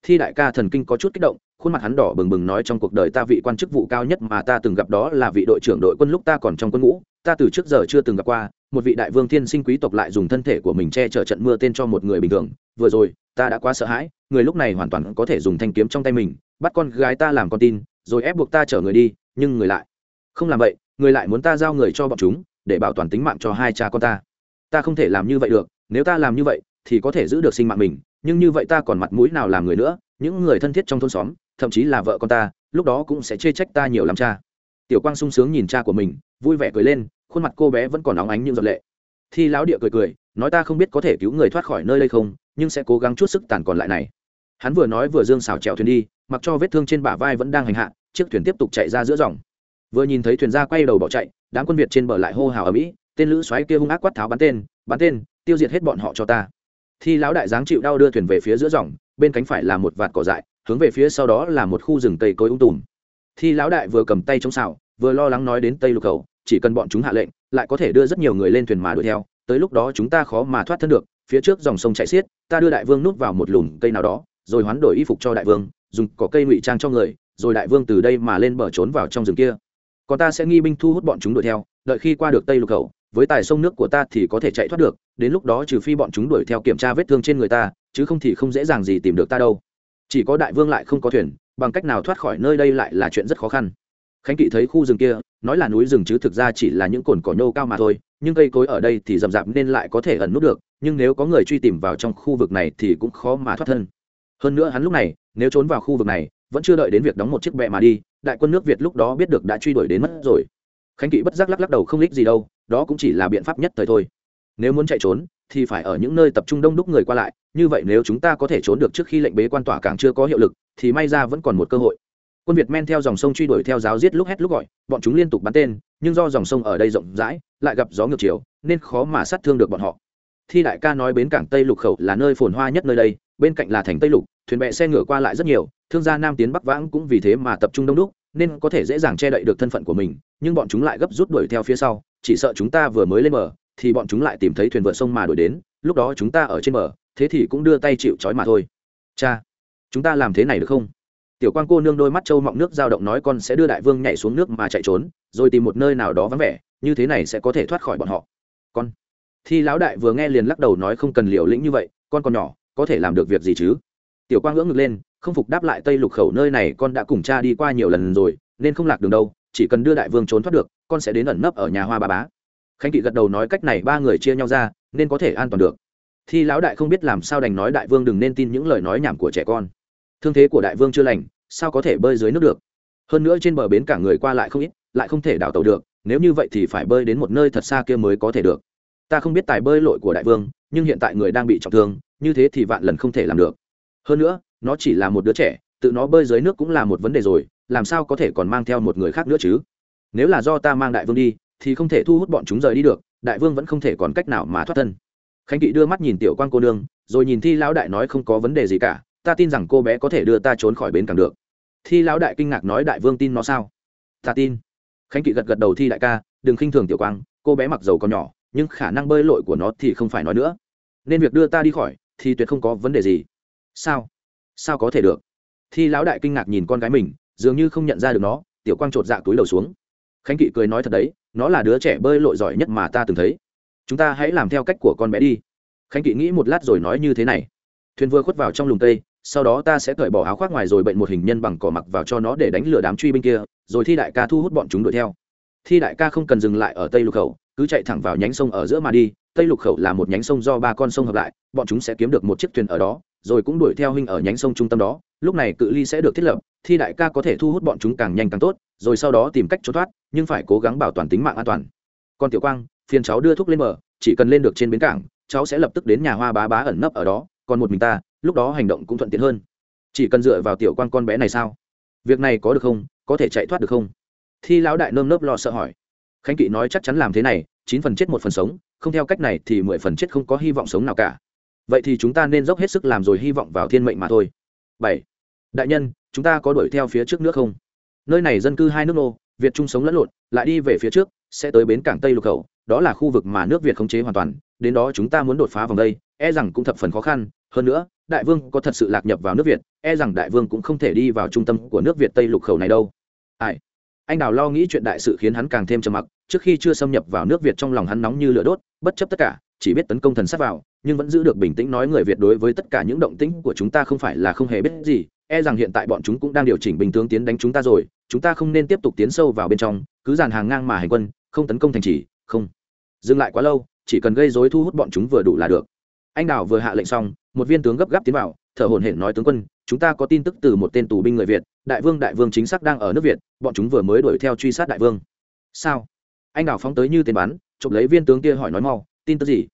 Thi đại ca thần kinh có chút kích động, khuôn mặt hắn đỏ bừng bừng nói trong cuộc đời ta vị quan chức vụ cao nhất mà ta từng gặp đó là vị đội trưởng đội quân lúc ta còn trong quân ngũ, ta từ trước giờ chưa từng gặp qua, một vị đại vương thiên sinh quý tộc lại dùng thân thể của mình che chở trận mưa tên cho một người bình thường, vừa rồi, ta đã quá sợ hãi, người lúc này hoàn toàn có thể dùng thanh kiếm trong tay mình, bắt con gái ta làm con tin, rồi ép buộc ta chở người đi nhưng người lại. Không làm vậy, người lại muốn ta giao người cho bọn chúng, để bảo toàn tính mạng cho hai cha con ta. Ta không thể làm như vậy được, nếu ta làm như vậy, thì có thể giữ được sinh mạng mình, nhưng như vậy ta còn mặt mũi nào làm người nữa? Những người thân thiết trong thôn xóm, thậm chí là vợ con ta, lúc đó cũng sẽ chê trách ta nhiều lắm cha. Tiểu quang sung sướng nhìn cha của mình, vui vẻ cười lên, khuôn mặt cô bé vẫn còn óng ánh những giọt lệ. Thi lão địa cười cười, nói ta không biết có thể cứu người thoát khỏi nơi đây không, nhưng sẽ cố gắng chút sức tàn còn lại này. Hắn vừa nói vừa dương xào trèo thuyền đi, mặc cho vết thương trên bả vai vẫn đang hành hạ chiếc thuyền tiếp tục chạy ra giữa dòng. Vừa nhìn thấy thuyền ra quay đầu bỏ chạy, đám quân việt trên bờ lại hô hào ở mỹ tên lữ xoáy kia hung ác quát tháo bắn tên bắn tên, tiêu diệt hết bọn họ cho ta. Thi lão đại giáng chịu đau đưa thuyền về phía giữa dòng, bên cánh phải là một vạt cỏ dại, hướng về phía sau đó là một khu rừng cây cối ung tùm. Thi lão đại vừa cầm tay chống xào, vừa lo lắng nói đến tây lục cầu chỉ cần bọn chúng hạ lệnh, lại có thể đưa rất nhiều người lên thuyền mà đuổi theo, tới lúc đó chúng ta khó mà thoát thân được, phía trước dòng sông chạy xiết, ta đưa đại vương núp vào một lùm cây nào đó, rồi hoán đổi y phục cho đại vương, dùng cỏ cây ngụy trang cho người rồi đại vương từ đây mà lên bờ trốn vào trong rừng kia. Còn ta sẽ nghi binh thu hút bọn chúng đuổi theo, đợi khi qua được tây lục khẩu, với tài sông nước của ta thì có thể chạy thoát được, đến lúc đó trừ phi bọn chúng đuổi theo kiểm tra vết thương trên người ta, chứ không thì không dễ dàng gì tìm được ta đâu. Chỉ có đại vương lại không có thuyền, bằng cách nào thoát khỏi nơi đây lại là chuyện rất khó khăn. Khánh kỵ thấy khu rừng kia, nói là núi rừng chứ thực ra chỉ là những cồn cỏ nhô cao mà thôi, nhưng cây cối ở đây thì rậm rạp nên lại có thể ẩn nút được, nhưng nếu có người truy tìm vào trong khu vực này thì cũng khó mà thoát thân. Hơn nữa hắn lúc này, nếu trốn vào khu vực này vẫn chưa đợi đến việc đóng một chiếc bè mà đi, đại quân nước việt lúc đó biết được đã truy đuổi đến mất rồi. Khánh kỵ bất giác lắc lắc đầu không lích gì đâu, đó cũng chỉ là biện pháp nhất thời thôi. Nếu muốn chạy trốn, thì phải ở những nơi tập trung đông đúc người qua lại, như vậy nếu chúng ta có thể trốn được trước khi lệnh bế quan tỏa càng chưa có hiệu lực, thì may ra vẫn còn một cơ hội. Quân việt men theo dòng sông truy đuổi theo giáo giết lúc hét lúc gọi, bọn chúng liên tục bắn tên, nhưng do dòng sông ở đây rộng rãi, lại gặp gió ngược chiều, nên khó mà sát thương được bọn họ. Thi đại ca nói bến cảng tây lục khẩu là nơi phồn hoa nhất nơi đây, bên cạnh là thành tây lục, thuyền bè xe ngựa qua lại rất nhiều thương gia nam tiến bắc vãng cũng vì thế mà tập trung đông đúc, nên có thể dễ dàng che đậy được thân phận của mình, nhưng bọn chúng lại gấp rút đuổi theo phía sau, chỉ sợ chúng ta vừa mới lên bờ, thì bọn chúng lại tìm thấy thuyền vượt sông mà đuổi đến, lúc đó chúng ta ở trên bờ, thế thì cũng đưa tay chịu trói mà thôi. Cha, chúng ta làm thế này được không? Tiểu quan cô nương đôi mắt trâu mọng nước dao động nói con sẽ đưa đại vương nhảy xuống nước mà chạy trốn, rồi tìm một nơi nào đó vắng vẻ, như thế này sẽ có thể thoát khỏi bọn họ. Con thì lão đại vừa nghe liền lắc đầu nói không cần liều lĩnh như vậy, con còn nhỏ, có thể làm được việc gì chứ? Tiểu quang ngưỡng ngực lên không phục đáp lại tây lục khẩu nơi này, con đã cùng cha đi qua nhiều lần rồi, nên không lạc đường đâu, chỉ cần đưa đại vương trốn thoát được, con sẽ đến ẩn nấp ở nhà hoa bà bá. Khánh kỵ gật đầu nói cách này, ba người chia nhau ra, nên có thể an toàn được. Thi lão đại không biết làm sao đành nói đại vương đừng nên tin những lời nói nhảm của trẻ con. Thương thế của đại vương chưa lành, sao có thể bơi dưới nước được? Hơn nữa trên bờ bến cả người qua lại không ít, lại không thể đào tàu được, nếu như vậy thì phải bơi đến một nơi thật xa kia mới có thể được. Ta không biết tài bơi lội của đại vương, nhưng hiện tại người đang bị trọng thương, như thế thì vạn lần không thể làm được. Hơn nữa nó chỉ là một đứa trẻ, tự nó bơi dưới nước cũng là một vấn đề rồi, làm sao có thể còn mang theo một người khác nữa chứ? Nếu là do ta mang đại vương đi, thì không thể thu hút bọn chúng rời đi được, đại vương vẫn không thể còn cách nào mà thoát thân. Khánh kỵ đưa mắt nhìn tiểu quan cô nương, rồi nhìn thi lão đại nói không có vấn đề gì cả, ta tin rằng cô bé có thể đưa ta trốn khỏi bến càng được. Thi lão đại kinh ngạc nói đại vương tin nó sao? Ta tin. Khánh kỵ gật gật đầu thi đại ca, đừng khinh thường tiểu quang, cô bé mặc dầu còn nhỏ, nhưng khả năng bơi lội của nó thì không phải nói nữa. Nên việc đưa ta đi khỏi thì tuyệt không có vấn đề gì. Sao? Sao có thể được? Thi lão đại kinh ngạc nhìn con gái mình, dường như không nhận ra được nó, tiểu quang chột dạ túi đầu xuống. Khánh kỵ cười nói thật đấy, nó là đứa trẻ bơi lội giỏi nhất mà ta từng thấy. Chúng ta hãy làm theo cách của con bé đi. Khánh kỵ nghĩ một lát rồi nói như thế này. Thuyền vừa khuất vào trong lùng cây, sau đó ta sẽ cởi bỏ áo khoác ngoài rồi bệnh một hình nhân bằng cỏ mặc vào cho nó để đánh lừa đám truy binh kia, rồi thi đại ca thu hút bọn chúng đuổi theo. Thi đại ca không cần dừng lại ở tây lục khẩu, cứ chạy thẳng vào nhánh sông ở giữa mà đi, tây lục khẩu là một nhánh sông do ba con sông hợp lại, bọn chúng sẽ kiếm được một chiếc thuyền ở đó rồi cũng đuổi theo huynh ở nhánh sông trung tâm đó, lúc này cự ly sẽ được thiết lập, thi đại ca có thể thu hút bọn chúng càng nhanh càng tốt, rồi sau đó tìm cách trốn thoát, nhưng phải cố gắng bảo toàn tính mạng an toàn. Còn tiểu quang, phiền cháu đưa thuốc lên bờ, chỉ cần lên được trên bến cảng, cháu sẽ lập tức đến nhà hoa bá bá ẩn nấp ở đó, còn một mình ta, lúc đó hành động cũng thuận tiện hơn. Chỉ cần dựa vào tiểu quang con bé này sao? Việc này có được không? Có thể chạy thoát được không? Thi lão đại nơm nớp lo sợ hỏi. Khánh kỵ nói chắc chắn làm thế này, chín phần chết một phần sống, không theo cách này thì mười phần chết không có hy vọng sống nào cả vậy thì chúng ta nên dốc hết sức làm rồi hy vọng vào thiên mệnh mà thôi. Bảy. Đại nhân, chúng ta có đuổi theo phía trước nước không? Nơi này dân cư hai nước nô, việt chung sống lẫn lộn, lại đi về phía trước, sẽ tới bến cảng tây lục khẩu, đó là khu vực mà nước việt khống chế hoàn toàn, đến đó chúng ta muốn đột phá vòng đây e rằng cũng thập phần khó khăn. Hơn nữa, đại vương có thật sự lạc nhập vào nước việt e rằng đại vương cũng không thể đi vào trung tâm của nước việt tây lục khẩu này đâu. Ai? Anh đào lo nghĩ chuyện đại sự khiến hắn càng thêm trầm mặc, trước khi chưa xâm nhập vào nước việt trong lòng hắn nóng như lửa đốt, bất chấp tất cả chỉ biết tấn công thần sát vào, nhưng vẫn giữ được bình tĩnh nói người việt đối với tất cả những động tĩnh của chúng ta không phải là không hề biết gì e rằng hiện tại bọn chúng cũng đang điều chỉnh bình tướng tiến đánh chúng ta rồi, chúng ta không nên tiếp tục tiến sâu vào bên trong, cứ dàn hàng ngang mà hành quân, không tấn công thành trì, không. Dừng lại quá lâu, chỉ cần gây dối thu hút bọn chúng vừa đủ là được. Anh đào vừa hạ lệnh xong, một viên tướng gấp gáp tiến vào, thở hổn hển nói tướng quân, chúng ta có tin tức từ một tên tù binh người việt, đại vương đại vương chính xác đang ở nước việt, bọn chúng vừa mới đuổi theo truy sát đại vương. Sao? Anh đào phóng tới như tên bắn, chụp lấy viên tướng kia hỏi nói mau tin tức gì?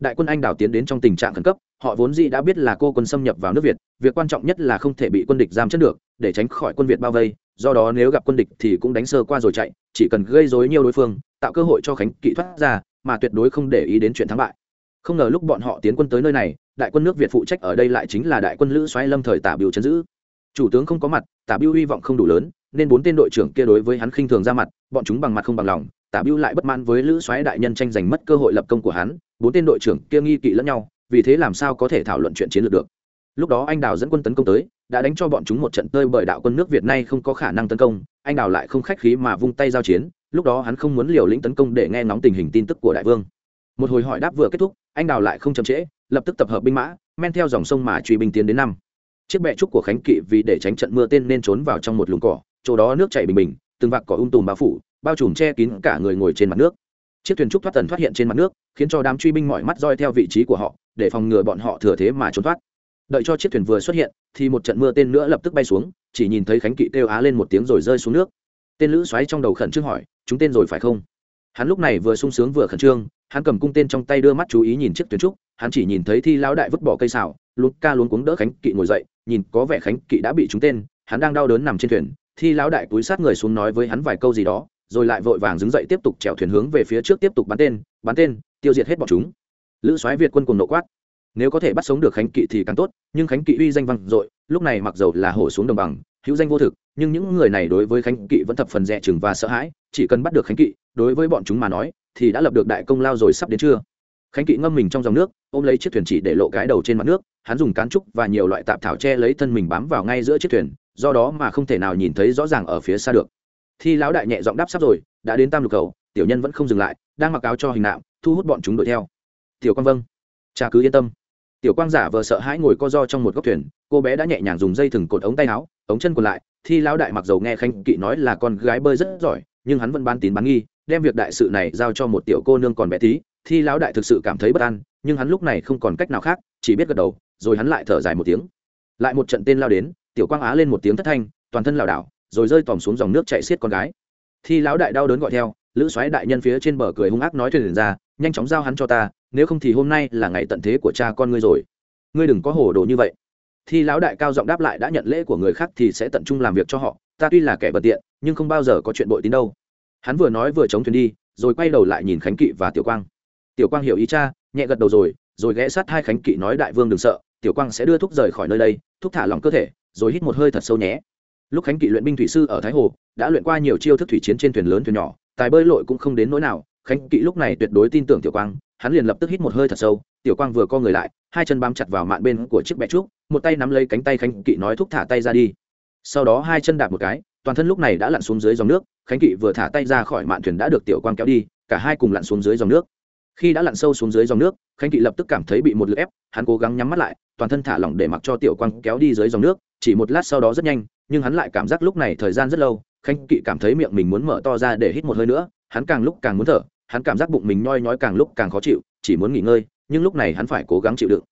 Đại quân anh đào tiến đến trong tình trạng khẩn cấp, họ vốn dĩ đã biết là cô quân xâm nhập vào nước việt, việc quan trọng nhất là không thể bị quân địch giam chân được, để tránh khỏi quân việt bao vây, do đó nếu gặp quân địch thì cũng đánh sơ qua rồi chạy, chỉ cần gây dối nhiều đối phương, tạo cơ hội cho khánh kỵ thoát ra, mà tuyệt đối không để ý đến chuyện thắng bại. Không ngờ lúc bọn họ tiến quân tới nơi này, đại quân nước việt phụ trách ở đây lại chính là đại quân lữ xoáy lâm thời tả biểu chấn giữ. Chủ tướng không có mặt, tả biểu hy vọng không đủ lớn, nên bốn tên đội trưởng kia đối với hắn khinh thường ra mặt, bọn chúng bằng mặt không bằng lòng tả bưu lại bất mãn với lữ xoáy đại nhân tranh giành mất cơ hội lập công của hắn, bốn tên đội trưởng kia nghi kỵ lẫn nhau, vì thế làm sao có thể thảo luận chuyện chiến lược được? Lúc đó anh đào dẫn quân tấn công tới, đã đánh cho bọn chúng một trận tơi bởi đạo quân nước việt nay không có khả năng tấn công, anh đào lại không khách khí mà vung tay giao chiến, lúc đó hắn không muốn liều lĩnh tấn công để nghe ngóng tình hình tin tức của đại vương. Một hồi hỏi đáp vừa kết thúc, anh đào lại không chậm trễ, lập tức tập hợp binh mã, men theo dòng sông mà truy binh tiến đến năm. Chiếc bệ trúc của khánh kỵ vì để tránh trận mưa tên nên trốn vào trong một lùm cỏ, chỗ đó nước chảy bình bình, từng vạc cỏ um tùm bao phủ bao trùm che kín cả người ngồi trên mặt nước. Chiếc thuyền trúc thoát tần thoát hiện trên mặt nước, khiến cho đám truy binh mọi mắt roi theo vị trí của họ, để phòng ngừa bọn họ thừa thế mà trốn thoát. Đợi cho chiếc thuyền vừa xuất hiện, thì một trận mưa tên nữa lập tức bay xuống, chỉ nhìn thấy khánh kỵ kêu á lên một tiếng rồi rơi xuống nước. Tên lữ xoáy trong đầu khẩn trương hỏi, chúng tên rồi phải không? Hắn lúc này vừa sung sướng vừa khẩn trương, hắn cầm cung tên trong tay đưa mắt chú ý nhìn chiếc thuyền trúc, hắn chỉ nhìn thấy thi lão đại vứt bỏ cây xào luôn ca luôn cuống đỡ khánh kỵ ngồi dậy, nhìn có vẻ khánh kỵ đã bị trúng tên, hắn đang đau đớn nằm trên thuyền, thi lão đại túi sát người xuống nói với hắn vài câu gì đó rồi lại vội vàng đứng dậy tiếp tục chèo thuyền hướng về phía trước tiếp tục bắn tên bắn tên, tiêu diệt hết bọn chúng. Lữ soái việt quân cùng nộ quát. Nếu có thể bắt sống được khánh kỵ thì càng tốt, nhưng khánh kỵ uy danh vang dội, lúc này mặc dầu là hổ xuống đồng bằng, hữu danh vô thực, nhưng những người này đối với khánh kỵ vẫn thập phần dè chừng và sợ hãi, chỉ cần bắt được khánh kỵ, đối với bọn chúng mà nói, thì đã lập được đại công lao rồi sắp đến chưa khánh kỵ ngâm mình trong dòng nước, ôm lấy chiếc thuyền chỉ để lộ cái đầu trên mặt nước, hắn dùng cán trúc và nhiều loại tạp thảo che lấy thân mình bám vào ngay giữa chiếc thuyền, do đó mà không thể nào nhìn thấy rõ ràng ở phía xa được thi lão đại nhẹ giọng đáp sắp rồi, đã đến tam lục cầu, tiểu nhân vẫn không dừng lại, đang mặc áo cho hình nạm, thu hút bọn chúng đuổi theo. Tiểu quang vâng cha cứ yên tâm. Tiểu quang giả vờ sợ hãi ngồi co do trong một góc thuyền, cô bé đã nhẹ nhàng dùng dây thừng cột ống tay áo, ống chân còn lại, thi lão đại mặc dầu nghe khanh kỵ nói là con gái bơi rất giỏi, nhưng hắn vẫn ban tín bán nghi, đem việc đại sự này giao cho một tiểu cô nương còn bé tí, thi lão đại thực sự cảm thấy bất an, nhưng hắn lúc này không còn cách nào khác, chỉ biết gật đầu, rồi hắn lại thở dài một tiếng. Lại một trận tên lao đến, tiểu quang á lên một tiếng thất thanh, toàn thân lảo đảo rồi rơi tòm xuống dòng nước chạy xiết con gái. Thi lão đại đau đớn gọi theo, lữ soái đại nhân phía trên bờ cười hung ác nói thuyền ra, nhanh chóng giao hắn cho ta, nếu không thì hôm nay là ngày tận thế của cha con ngươi rồi. Ngươi đừng có hồ đồ như vậy. Thi lão đại cao giọng đáp lại, đã nhận lễ của người khác thì sẽ tận trung làm việc cho họ, ta tuy là kẻ bật tiện, nhưng không bao giờ có chuyện bội tín đâu. Hắn vừa nói vừa chống thuyền đi, rồi quay đầu lại nhìn khánh kỵ và tiểu quang. Tiểu quang hiểu ý cha, nhẹ gật đầu rồi rồi ghé sát hai khánh kỵ nói, đại vương đừng sợ, tiểu quang sẽ đưa thúc rời khỏi nơi đây, thúc thả lỏng cơ thể, rồi hít một hơi thật sâu nhé lúc khánh kỵ luyện binh thủy sư ở thái hồ, đã luyện qua nhiều chiêu thức thủy chiến trên thuyền lớn thuyền nhỏ, tài bơi lội cũng không đến nỗi nào. Khánh kỵ lúc này tuyệt đối tin tưởng tiểu quang, hắn liền lập tức hít một hơi thật sâu. Tiểu quang vừa co người lại, hai chân bám chặt vào mạn bên của chiếc bẹ trúc, một tay nắm lấy cánh tay khánh kỵ nói thúc thả tay ra đi. Sau đó hai chân đạp một cái, toàn thân lúc này đã lặn xuống dưới dòng nước. Khánh kỵ vừa thả tay ra khỏi mạn thuyền đã được tiểu quang kéo đi, cả hai cùng lặn xuống dưới dòng nước. Khi đã lặn sâu xuống dưới dòng nước, khánh kỵ lập tức cảm thấy bị một lực ép, hắn cố gắng nhắm mắt lại, toàn thân thả lỏng để mặc cho tiểu quang kéo đi dưới dòng nước, chỉ một lát sau đó rất nhanh nhưng hắn lại cảm giác lúc này thời gian rất lâu, khánh kỵ cảm thấy miệng mình muốn mở to ra để hít một hơi nữa, hắn càng lúc càng muốn thở, hắn cảm giác bụng mình nhoi nhói càng lúc càng khó chịu, chỉ muốn nghỉ ngơi, nhưng lúc này hắn phải cố gắng chịu đựng.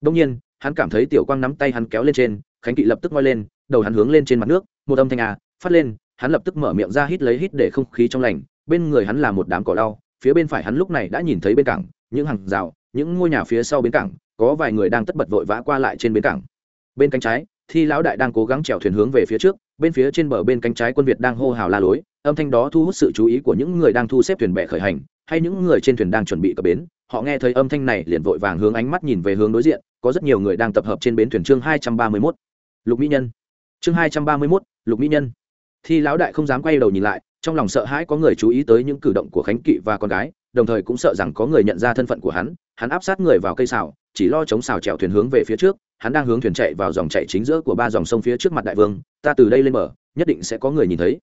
Đông nhiên, hắn cảm thấy tiểu quang nắm tay hắn kéo lên trên, khánh kỵ lập tức ngoi lên, đầu hắn hướng lên trên mặt nước, một âm thanh à phát lên, hắn lập tức mở miệng ra hít lấy hít để không khí trong lành, bên người hắn là một đám cỏ lau, phía bên phải hắn lúc này đã nhìn thấy bên cảng, những hàng rào, những ngôi nhà phía sau bến cảng, có vài người đang tất bật vội vã qua lại trên bến cảng. Bên cánh trái thi lão đại đang cố gắng chèo thuyền hướng về phía trước, bên phía trên bờ bên cánh trái quân việt đang hô hào la lối, âm thanh đó thu hút sự chú ý của những người đang thu xếp thuyền bè khởi hành, hay những người trên thuyền đang chuẩn bị cập bến. Họ nghe thấy âm thanh này liền vội vàng hướng ánh mắt nhìn về hướng đối diện, có rất nhiều người đang tập hợp trên bến thuyền chương hai trăm ba mươi mốt. Lục mỹ nhân. Chương hai trăm ba mươi mốt, lục mỹ nhân. Thi lão đại không dám quay đầu nhìn lại, trong lòng sợ hãi có người chú ý tới những cử động của khánh kỵ và con gái, đồng thời cũng sợ rằng có người nhận ra thân phận của hắn hắn áp sát người vào cây xào, chỉ lo chống xào chèo thuyền hướng về phía trước hắn đang hướng thuyền chạy vào dòng chạy chính giữa của ba dòng sông phía trước mặt đại vương, ta từ đây lên bờ, nhất định sẽ có người nhìn thấy.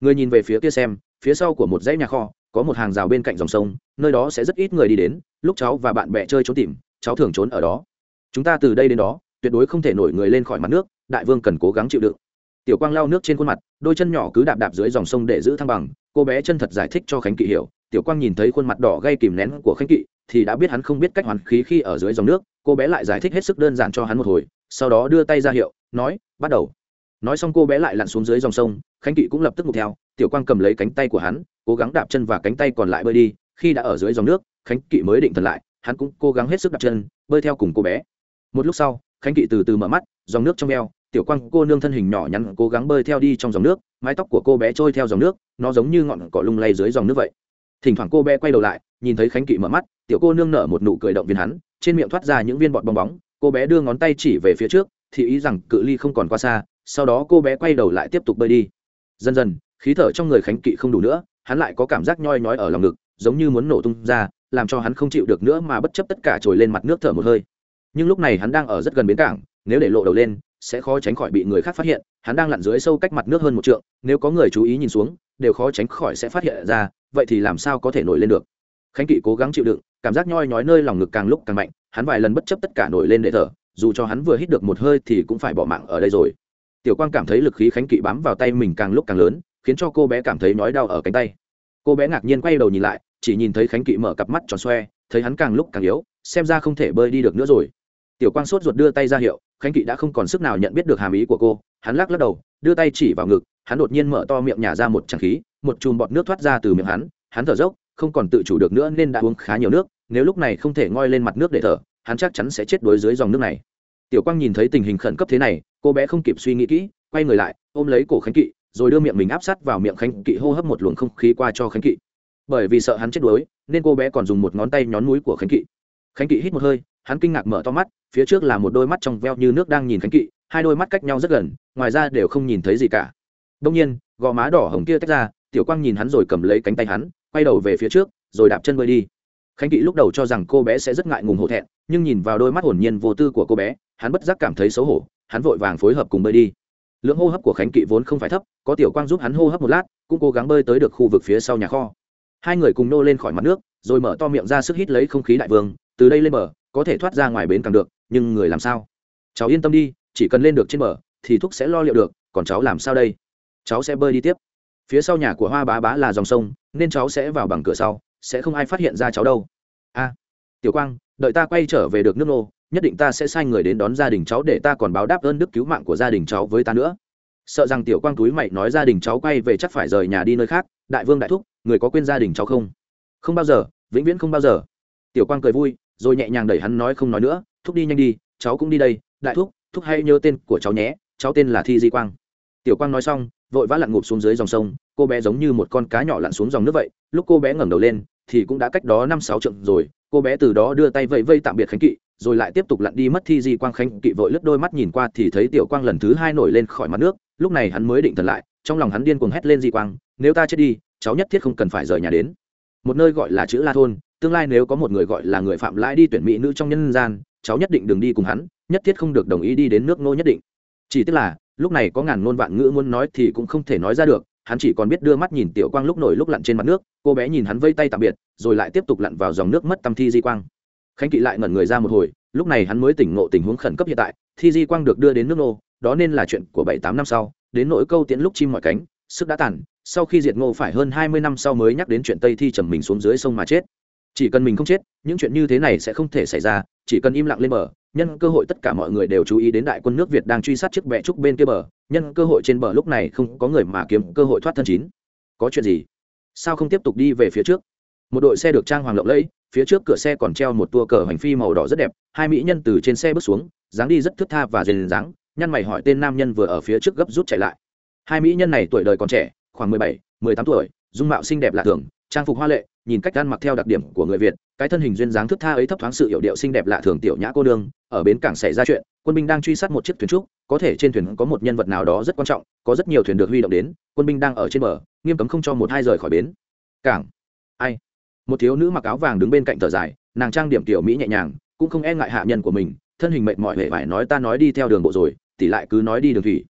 Người nhìn về phía kia xem, phía sau của một dãy nhà kho, có một hàng rào bên cạnh dòng sông, nơi đó sẽ rất ít người đi đến, lúc cháu và bạn bè chơi trốn tìm, cháu thường trốn ở đó. Chúng ta từ đây đến đó, tuyệt đối không thể nổi người lên khỏi mặt nước, đại vương cần cố gắng chịu đựng. Tiểu quang lau nước trên khuôn mặt, đôi chân nhỏ cứ đạp đạp dưới dòng sông để giữ thăng bằng, cô bé chân thật giải thích cho khánh kỵ hiểu, tiểu quang nhìn thấy khuôn mặt đỏ gây kìm nén của khánh kỵ, thì đã biết hắn không biết cách hoàn khí khi ở dưới dòng nước cô bé lại giải thích hết sức đơn giản cho hắn một hồi, sau đó đưa tay ra hiệu, nói, bắt đầu. Nói xong cô bé lại lặn xuống dưới dòng sông, khánh kỵ cũng lập tức ngục theo, tiểu quang cầm lấy cánh tay của hắn, cố gắng đạp chân và cánh tay còn lại bơi đi, khi đã ở dưới dòng nước, khánh kỵ mới định thần lại, hắn cũng cố gắng hết sức đạp chân, bơi theo cùng cô bé. Một lúc sau, khánh kỵ từ từ mở mắt, dòng nước trong eo, tiểu quang cô nương thân hình nhỏ nhắn cố gắng bơi theo đi trong dòng nước, mái tóc của cô bé trôi theo dòng nước, nó giống như ngọn cỏ lung lay dưới dòng nước vậy. Thỉnh thoảng cô bé quay đầu lại, nhìn thấy khánh kỵ mở mắt, tiểu cô nương nở một nụ cười động viên hắn trên miệng thoát ra những viên bọt bong bóng, cô bé đưa ngón tay chỉ về phía trước, thì ý rằng cự ly không còn qua xa, sau đó cô bé quay đầu lại tiếp tục bơi đi. Dần dần, khí thở trong người khánh kỵ không đủ nữa, hắn lại có cảm giác nhoi nhói ở lòng ngực, giống như muốn nổ tung ra, làm cho hắn không chịu được nữa mà bất chấp tất cả trồi lên mặt nước thở một hơi. Nhưng lúc này hắn đang ở rất gần bến cảng, nếu để lộ đầu lên, sẽ khó tránh khỏi bị người khác phát hiện, hắn đang lặn dưới sâu cách mặt nước hơn một trượng, nếu có người chú ý nhìn xuống, đều khó tránh khỏi sẽ phát hiện ra, vậy thì làm sao có thể nổi lên được? Khánh kỵ cố gắng chịu đựng, cảm giác nhoi nhói nơi lòng ngực càng lúc càng mạnh, hắn vài lần bất chấp tất cả nổi lên để thở, dù cho hắn vừa hít được một hơi thì cũng phải bỏ mạng ở đây rồi. Tiểu quang cảm thấy lực khí khánh kỵ bám vào tay mình càng lúc càng lớn, khiến cho cô bé cảm thấy nhói đau ở cánh tay. Cô bé ngạc nhiên quay đầu nhìn lại, chỉ nhìn thấy khánh kỵ mở cặp mắt tròn xoe, thấy hắn càng lúc càng yếu, xem ra không thể bơi đi được nữa rồi. Tiểu quang sốt ruột đưa tay ra hiệu, khánh kỵ đã không còn sức nào nhận biết được hàm ý của cô, hắn lắc lắc đầu, đưa tay chỉ vào ngực, hắn đột nhiên mở to miệng nhả ra một tràng khí, một chùm bọt nước thoát ra từ miệng hắn hắn thở dốc không còn tự chủ được nữa nên đã uống khá nhiều nước, nếu lúc này không thể ngoi lên mặt nước để thở, hắn chắc chắn sẽ chết đuối dưới dòng nước này. Tiểu quang nhìn thấy tình hình khẩn cấp thế này, cô bé không kịp suy nghĩ kỹ, quay người lại, ôm lấy cổ khánh kỵ, rồi đưa miệng mình áp sát vào miệng khánh kỵ, hô hấp một luồng không khí qua cho khánh kỵ. Bởi vì sợ hắn chết đuối, nên cô bé còn dùng một ngón tay nhón núi của khánh kỵ. Khánh kỵ hít một hơi, hắn kinh ngạc mở to mắt, phía trước là một đôi mắt trong veo như nước đang nhìn khánh kỵ, hai đôi mắt cách nhau rất gần, ngoài ra đều không nhìn thấy gì cả. Đông nhiên, gò má đỏ hồng kia tách ra, tiểu quang nhìn hắn rồi cầm lấy cánh tay hắn quay đầu về phía trước, rồi đạp chân bơi đi. Khánh kỵ lúc đầu cho rằng cô bé sẽ rất ngại ngùng hổ thẹn, nhưng nhìn vào đôi mắt hồn nhiên vô tư của cô bé, hắn bất giác cảm thấy xấu hổ, hắn vội vàng phối hợp cùng bơi đi. Lượng hô hấp của khánh kỵ vốn không phải thấp, có tiểu quang giúp hắn hô hấp một lát, cũng cố gắng bơi tới được khu vực phía sau nhà kho. Hai người cùng nô lên khỏi mặt nước, rồi mở to miệng ra sức hít lấy không khí đại vương, từ đây lên bờ, có thể thoát ra ngoài bến càng được, nhưng người làm sao? Cháu yên tâm đi, chỉ cần lên được trên bờ, thì thúc sẽ lo liệu được, còn cháu làm sao đây? Cháu sẽ bơi đi tiếp phía sau nhà của hoa bá bá là dòng sông, nên cháu sẽ vào bằng cửa sau, sẽ không ai phát hiện ra cháu đâu. A, tiểu quang, đợi ta quay trở về được nước nô, nhất định ta sẽ sai người đến đón gia đình cháu để ta còn báo đáp ơn đức cứu mạng của gia đình cháu với ta nữa. Sợ rằng tiểu quang túi mày nói gia đình cháu quay về chắc phải rời nhà đi nơi khác, đại vương đại thúc, người có quên gia đình cháu không? Không bao giờ, vĩnh viễn không bao giờ. Tiểu quang cười vui, rồi nhẹ nhàng đẩy hắn nói không nói nữa, thúc đi nhanh đi, cháu cũng đi đây, đại thúc thúc hay nhớ tên của cháu nhé, cháu tên là thi di quang. Tiểu quang nói xong vội vã lặn ngụp xuống dưới dòng sông, cô bé giống như một con cá nhỏ lặn xuống dòng nước vậy, lúc cô bé ngẩng đầu lên, thì cũng đã cách đó năm sáu trượng rồi, cô bé từ đó đưa tay vẫy vây tạm biệt khánh kỵ, rồi lại tiếp tục lặn đi mất thi di quang khánh kỵ vội lướt đôi mắt nhìn qua thì thấy tiểu quang lần thứ hai nổi lên khỏi mặt nước, lúc này hắn mới định thần lại, trong lòng hắn điên cuồng hét lên di quang, nếu ta chết đi, cháu nhất thiết không cần phải rời nhà đến. Một nơi gọi là chữ la thôn, tương lai nếu có một người gọi là người phạm lãi đi tuyển mỹ nữ trong nhân gian, cháu nhất định đừng đi cùng hắn, nhất thiết không được đồng ý đi đến nước nô nhất định. Chỉ tức là lúc này có ngàn ngôn vạn ngữ muốn nói thì cũng không thể nói ra được, hắn chỉ còn biết đưa mắt nhìn tiểu quang lúc nổi lúc lặn trên mặt nước, cô bé nhìn hắn vây tay tạm biệt, rồi lại tiếp tục lặn vào dòng nước mất tâm thi di quang. Khánh kỵ lại ngẩn người ra một hồi, lúc này hắn mới tỉnh ngộ tình huống khẩn cấp hiện tại, thi di quang được đưa đến nước nô, đó nên là chuyện của bảy tám năm sau, đến nỗi câu tiễn lúc chim mọi cánh, sức đã tàn, sau khi diệt ngô phải hơn hai mươi năm sau mới nhắc đến chuyện tây thi trầm mình xuống dưới sông mà chết chỉ cần mình không chết, những chuyện như thế này sẽ không thể xảy ra, chỉ cần im lặng lên bờ, nhân cơ hội tất cả mọi người đều chú ý đến đại quân nước việt đang truy sát chiếc bẹ trúc bên kia bờ, nhân cơ hội trên bờ lúc này không có người mà kiếm cơ hội thoát thân chín. Có chuyện gì? Sao không tiếp tục đi về phía trước? Một đội xe được trang hoàng lộng lẫy, phía trước cửa xe còn treo một tua cờ hành phi màu đỏ rất đẹp, hai mỹ nhân từ trên xe bước xuống, dáng đi rất thướt tha và dền dáng, nhăn mày hỏi tên nam nhân vừa ở phía trước gấp rút chạy lại. Hai mỹ nhân này tuổi đời còn trẻ, khoảng mười bảy, mười tám tuổi, dung mạo xinh đẹp lạ thường trang phục hoa lệ, nhìn cách ăn mặc theo đặc điểm của người việt, cái thân hình duyên dáng thức tha ấy thấp thoáng sự hiệu điệu xinh đẹp lạ thường tiểu nhã cô nương, ở bến cảng xảy ra chuyện, quân binh đang truy sát một chiếc thuyền trúc, có thể trên thuyền có một nhân vật nào đó rất quan trọng, có rất nhiều thuyền được huy động đến, quân binh đang ở trên bờ, nghiêm cấm không cho một hai rời khỏi bến. Cảng. Ai? Một thiếu nữ mặc áo vàng đứng bên cạnh thở dài, nàng trang điểm tiểu mỹ nhẹ nhàng, cũng không e ngại hạ nhân của mình, thân hình mệt mỏi hệ vải nói ta nói đi theo đường bộ rồi, tỷ lại cứ nói đi đường thủy.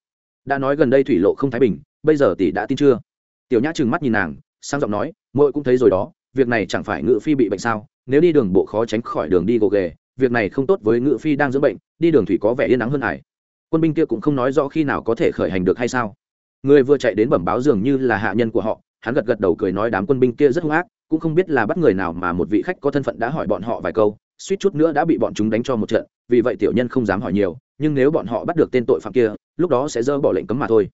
Đã nói gần đây thủy lộ không thái bình, bây giờ tỷ đã tin chưa? Tiểu nhã trừng mắt nhìn nàng, sang giọng nói muội cũng thấy rồi đó, việc này chẳng phải ngự phi bị bệnh sao? Nếu đi đường bộ khó tránh khỏi đường đi gồ ghề, việc này không tốt với ngự phi đang dưỡng bệnh, đi đường thủy có vẻ yên nắng hơn ải quân binh kia cũng không nói rõ khi nào có thể khởi hành được hay sao? Người vừa chạy đến bẩm báo dường như là hạ nhân của họ, hắn gật gật đầu cười nói đám quân binh kia rất hung ác, cũng không biết là bắt người nào mà một vị khách có thân phận đã hỏi bọn họ vài câu, suýt chút nữa đã bị bọn chúng đánh cho một trận, vì vậy tiểu nhân không dám hỏi nhiều, nhưng nếu bọn họ bắt được tên tội phạm kia, lúc đó sẽ dỡ bỏ lệnh cấm mà thôi.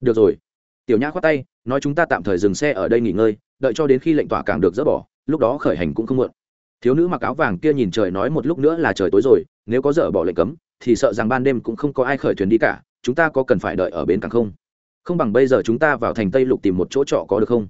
Được rồi. Tiểu nhã khoát tay, nói chúng ta tạm thời dừng xe ở đây nghỉ ngơi đợi cho đến khi lệnh tỏa cảng được dỡ bỏ, lúc đó khởi hành cũng không muộn. Thiếu nữ mặc áo vàng kia nhìn trời nói một lúc nữa là trời tối rồi, nếu có dỡ bỏ lệnh cấm, thì sợ rằng ban đêm cũng không có ai khởi thuyền đi cả, chúng ta có cần phải đợi ở bến cảng không? Không bằng bây giờ chúng ta vào thành tây lục tìm một chỗ trọ có được không?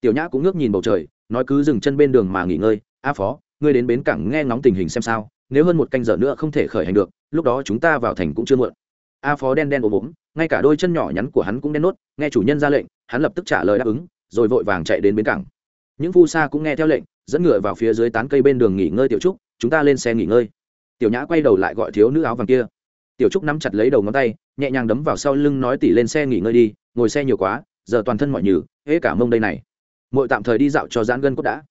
Tiểu nhã cũng ngước nhìn bầu trời, nói cứ dừng chân bên đường mà nghỉ ngơi. A phó, ngươi đến bến cảng nghe ngóng tình hình xem sao, nếu hơn một canh giờ nữa không thể khởi hành được, lúc đó chúng ta vào thành cũng chưa muộn. A phó đen đen ốm ốm ngay cả đôi chân nhỏ nhắn của hắn cũng đen nốt, nghe chủ nhân ra lệnh, hắn lập tức trả lời đáp ứng rồi vội vàng chạy đến bến cảng. Những phu sa cũng nghe theo lệnh, dẫn ngựa vào phía dưới tán cây bên đường nghỉ ngơi tiểu trúc, chúng ta lên xe nghỉ ngơi. Tiểu nhã quay đầu lại gọi thiếu nữ áo vàng kia. Tiểu trúc nắm chặt lấy đầu ngón tay, nhẹ nhàng đấm vào sau lưng nói tỉ lên xe nghỉ ngơi đi, ngồi xe nhiều quá, giờ toàn thân mọi nhừ, hễ cả mông đây này. Mội tạm thời đi dạo cho giãn gân cốt đã.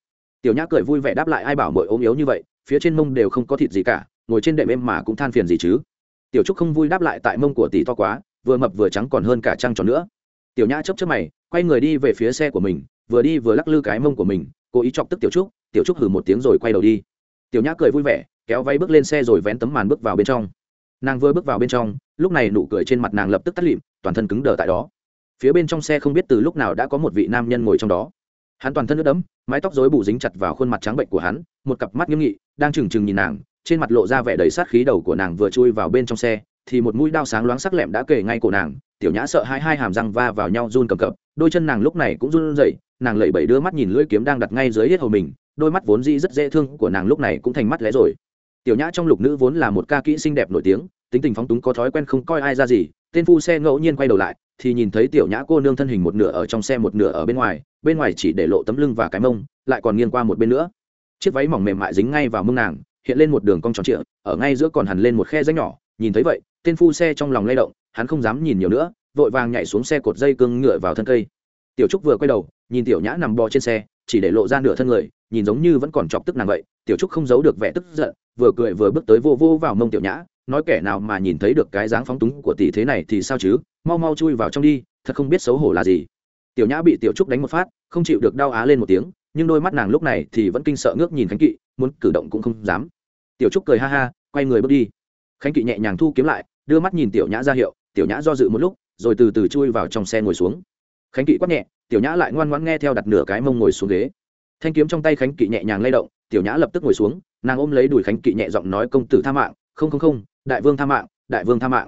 Tiểu nhã cười vui vẻ đáp lại ai bảo mội ốm yếu như vậy, phía trên mông đều không có thịt gì cả, ngồi trên đệm êm mà cũng than phiền gì chứ. Tiểu trúc không vui đáp lại tại mông của tỷ to quá, vừa mập vừa trắng còn hơn cả trăng tròn nữa. Tiểu nhã chấp chấp mày quay người đi về phía xe của mình, vừa đi vừa lắc lư cái mông của mình, cố ý chọc tức tiểu trúc tiểu trúc hử một tiếng rồi quay đầu đi. Tiểu nhã cười vui vẻ, kéo váy bước lên xe rồi vén tấm màn bước vào bên trong. Nàng vừa bước vào bên trong, lúc này nụ cười trên mặt nàng lập tức tắt lịm, toàn thân cứng đờ tại đó. Phía bên trong xe không biết từ lúc nào đã có một vị nam nhân ngồi trong đó. Hắn toàn thân nước đẫm, mái tóc rối bù dính chặt vào khuôn mặt trắng bệnh của hắn, một cặp mắt nghiêm nghị, đang trừng trừng nhìn nàng, trên mặt lộ ra vẻ đầy sát khí đầu của nàng vừa chui vào bên trong xe thì một mũi đao sáng loáng sắc lẹm đã kề ngay cổ nàng, tiểu nhã sợ hai hai hàm răng va vào nhau run cầm cập, đôi chân nàng lúc này cũng run rẩy, nàng lẩy bẩy đưa mắt nhìn lưỡi kiếm đang đặt ngay dưới hết hầu mình, đôi mắt vốn dĩ rất dễ thương của nàng lúc này cũng thành mắt lẽ rồi. Tiểu nhã trong lục nữ vốn là một ca kỹ xinh đẹp nổi tiếng, tính tình phóng túng có thói quen không coi ai ra gì, tên phu xe ngẫu nhiên quay đầu lại, thì nhìn thấy tiểu nhã cô nương thân hình một nửa ở trong xe một nửa ở bên ngoài bên ngoài chỉ để lộ tấm lưng và cái mông, lại còn nghiêng qua một bên nữa. Chiếc váy mỏng mềm mại dính ngay vào mông nàng, hiện lên một đường cong tròn trịa, ở ngay giữa còn hằn lên một khe rãnh nhỏ nhìn thấy vậy, tên phu xe trong lòng lay động, hắn không dám nhìn nhiều nữa, vội vàng nhảy xuống xe cột dây cương ngựa vào thân cây. Tiểu trúc vừa quay đầu, nhìn tiểu nhã nằm bò trên xe, chỉ để lộ ra nửa thân người, nhìn giống như vẫn còn chọc tức nàng vậy. Tiểu trúc không giấu được vẻ tức giận, vừa cười vừa bước tới vô vô vào mông tiểu nhã, nói kẻ nào mà nhìn thấy được cái dáng phóng túng của tỷ thế này thì sao chứ? Mau mau chui vào trong đi, thật không biết xấu hổ là gì. Tiểu nhã bị tiểu trúc đánh một phát, không chịu được đau á lên một tiếng, nhưng đôi mắt nàng lúc này thì vẫn kinh sợ ngước nhìn khánh kỵ, muốn cử động cũng không dám. Tiểu trúc cười ha ha, quay người bước đi khánh kỵ nhẹ nhàng thu kiếm lại, đưa mắt nhìn tiểu nhã ra hiệu, tiểu nhã do dự một lúc, rồi từ từ chui vào trong xe ngồi xuống. Khánh kỵ quát nhẹ, tiểu nhã lại ngoan ngoãn nghe theo đặt nửa cái mông ngồi xuống ghế. Thanh kiếm trong tay khánh kỵ nhẹ nhàng lay động, tiểu nhã lập tức ngồi xuống, nàng ôm lấy đùi khánh kỵ nhẹ giọng nói công tử tha mạng, không không không, đại vương tha mạng, đại vương tha mạng.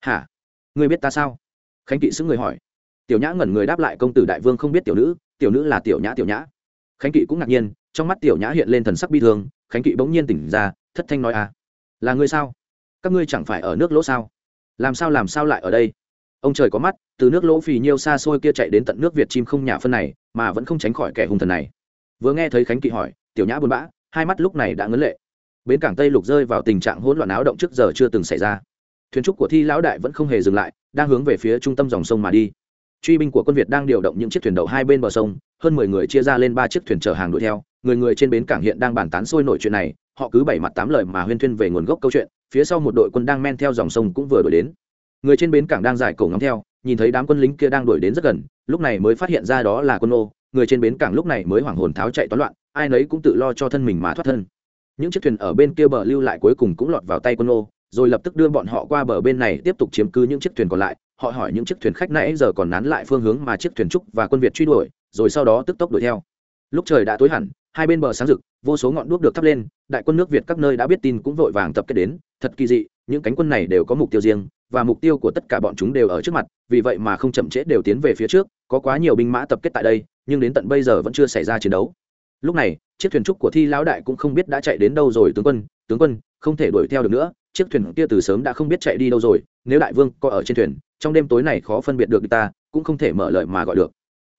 Hả? Ngươi biết ta sao? Khánh kỵ xứng người hỏi. Tiểu nhã ngẩn người đáp lại công tử đại vương không biết tiểu nữ tiểu nữ là tiểu nhã tiểu nhã. Khánh kỵ cũng ngạc nhiên, trong mắt tiểu nhã hiện lên thần sắc bi thương, khánh kỵ bỗng nhiên tỉnh ra, thất thanh nói à. Là ngươi sao? Các ngươi chẳng phải ở nước lỗ sao? Làm sao làm sao lại ở đây? Ông trời có mắt, từ nước lỗ phì nhiêu xa xôi kia chạy đến tận nước việt chim không nhà phân này, mà vẫn không tránh khỏi kẻ hung thần này. Vừa nghe thấy khánh kỵ hỏi, tiểu nhã buồn bã hai mắt lúc này đã ngấn lệ. Bến cảng tây lục rơi vào tình trạng hỗn loạn áo động trước giờ chưa từng xảy ra. Thuyền trúc của thi lão đại vẫn không hề dừng lại, đang hướng về phía trung tâm dòng sông mà đi. Truy binh của quân việt đang điều động những chiếc thuyền đậu hai bên bờ sông, hơn mười người chia ra lên ba chiếc thuyền chở hàng đuổi theo. Người người trên bến cảng hiện đang bàn tán sôi nổi chuyện này, họ cứ bảy mặt tám lời mà huyên thuyên về nguồn gốc câu chuyện phía sau một đội quân đang men theo dòng sông cũng vừa đuổi đến. Người trên bến cảng đang giải cổ ngắm theo, nhìn thấy đám quân lính kia đang đuổi đến rất gần, lúc này mới phát hiện ra đó là quân ô. Người trên bến cảng lúc này mới hoảng hồn tháo chạy toán loạn, ai nấy cũng tự lo cho thân mình mà thoát thân. Những chiếc thuyền ở bên kia bờ lưu lại cuối cùng cũng lọt vào tay quân nô rồi lập tức đưa bọn họ qua bờ bên này tiếp tục chiếm cứ những chiếc thuyền còn lại. Họ hỏi những chiếc thuyền khách nãy giờ còn nán lại phương hướng mà chiếc thuyền trúc và quân việt truy đuổi, rồi sau đó tức tốc đuổi theo. Lúc trời đã tối hẳn hai bên bờ sáng rực, vô số ngọn đuốc được thắp lên, đại quân nước việt các nơi đã biết tin cũng vội vàng tập kết đến. Thật kỳ dị, những cánh quân này đều có mục tiêu riêng, và mục tiêu của tất cả bọn chúng đều ở trước mặt, vì vậy mà không chậm trễ đều tiến về phía trước, có quá nhiều binh mã tập kết tại đây, nhưng đến tận bây giờ vẫn chưa xảy ra chiến đấu. Lúc này, chiếc thuyền trúc của thi lão đại cũng không biết đã chạy đến đâu rồi, tướng quân tướng quân, không thể đuổi theo được nữa, chiếc thuyền kia từ sớm đã không biết chạy đi đâu rồi, nếu đại vương có ở trên thuyền, trong đêm tối này khó phân biệt được ta cũng không thể mở lời mà gọi được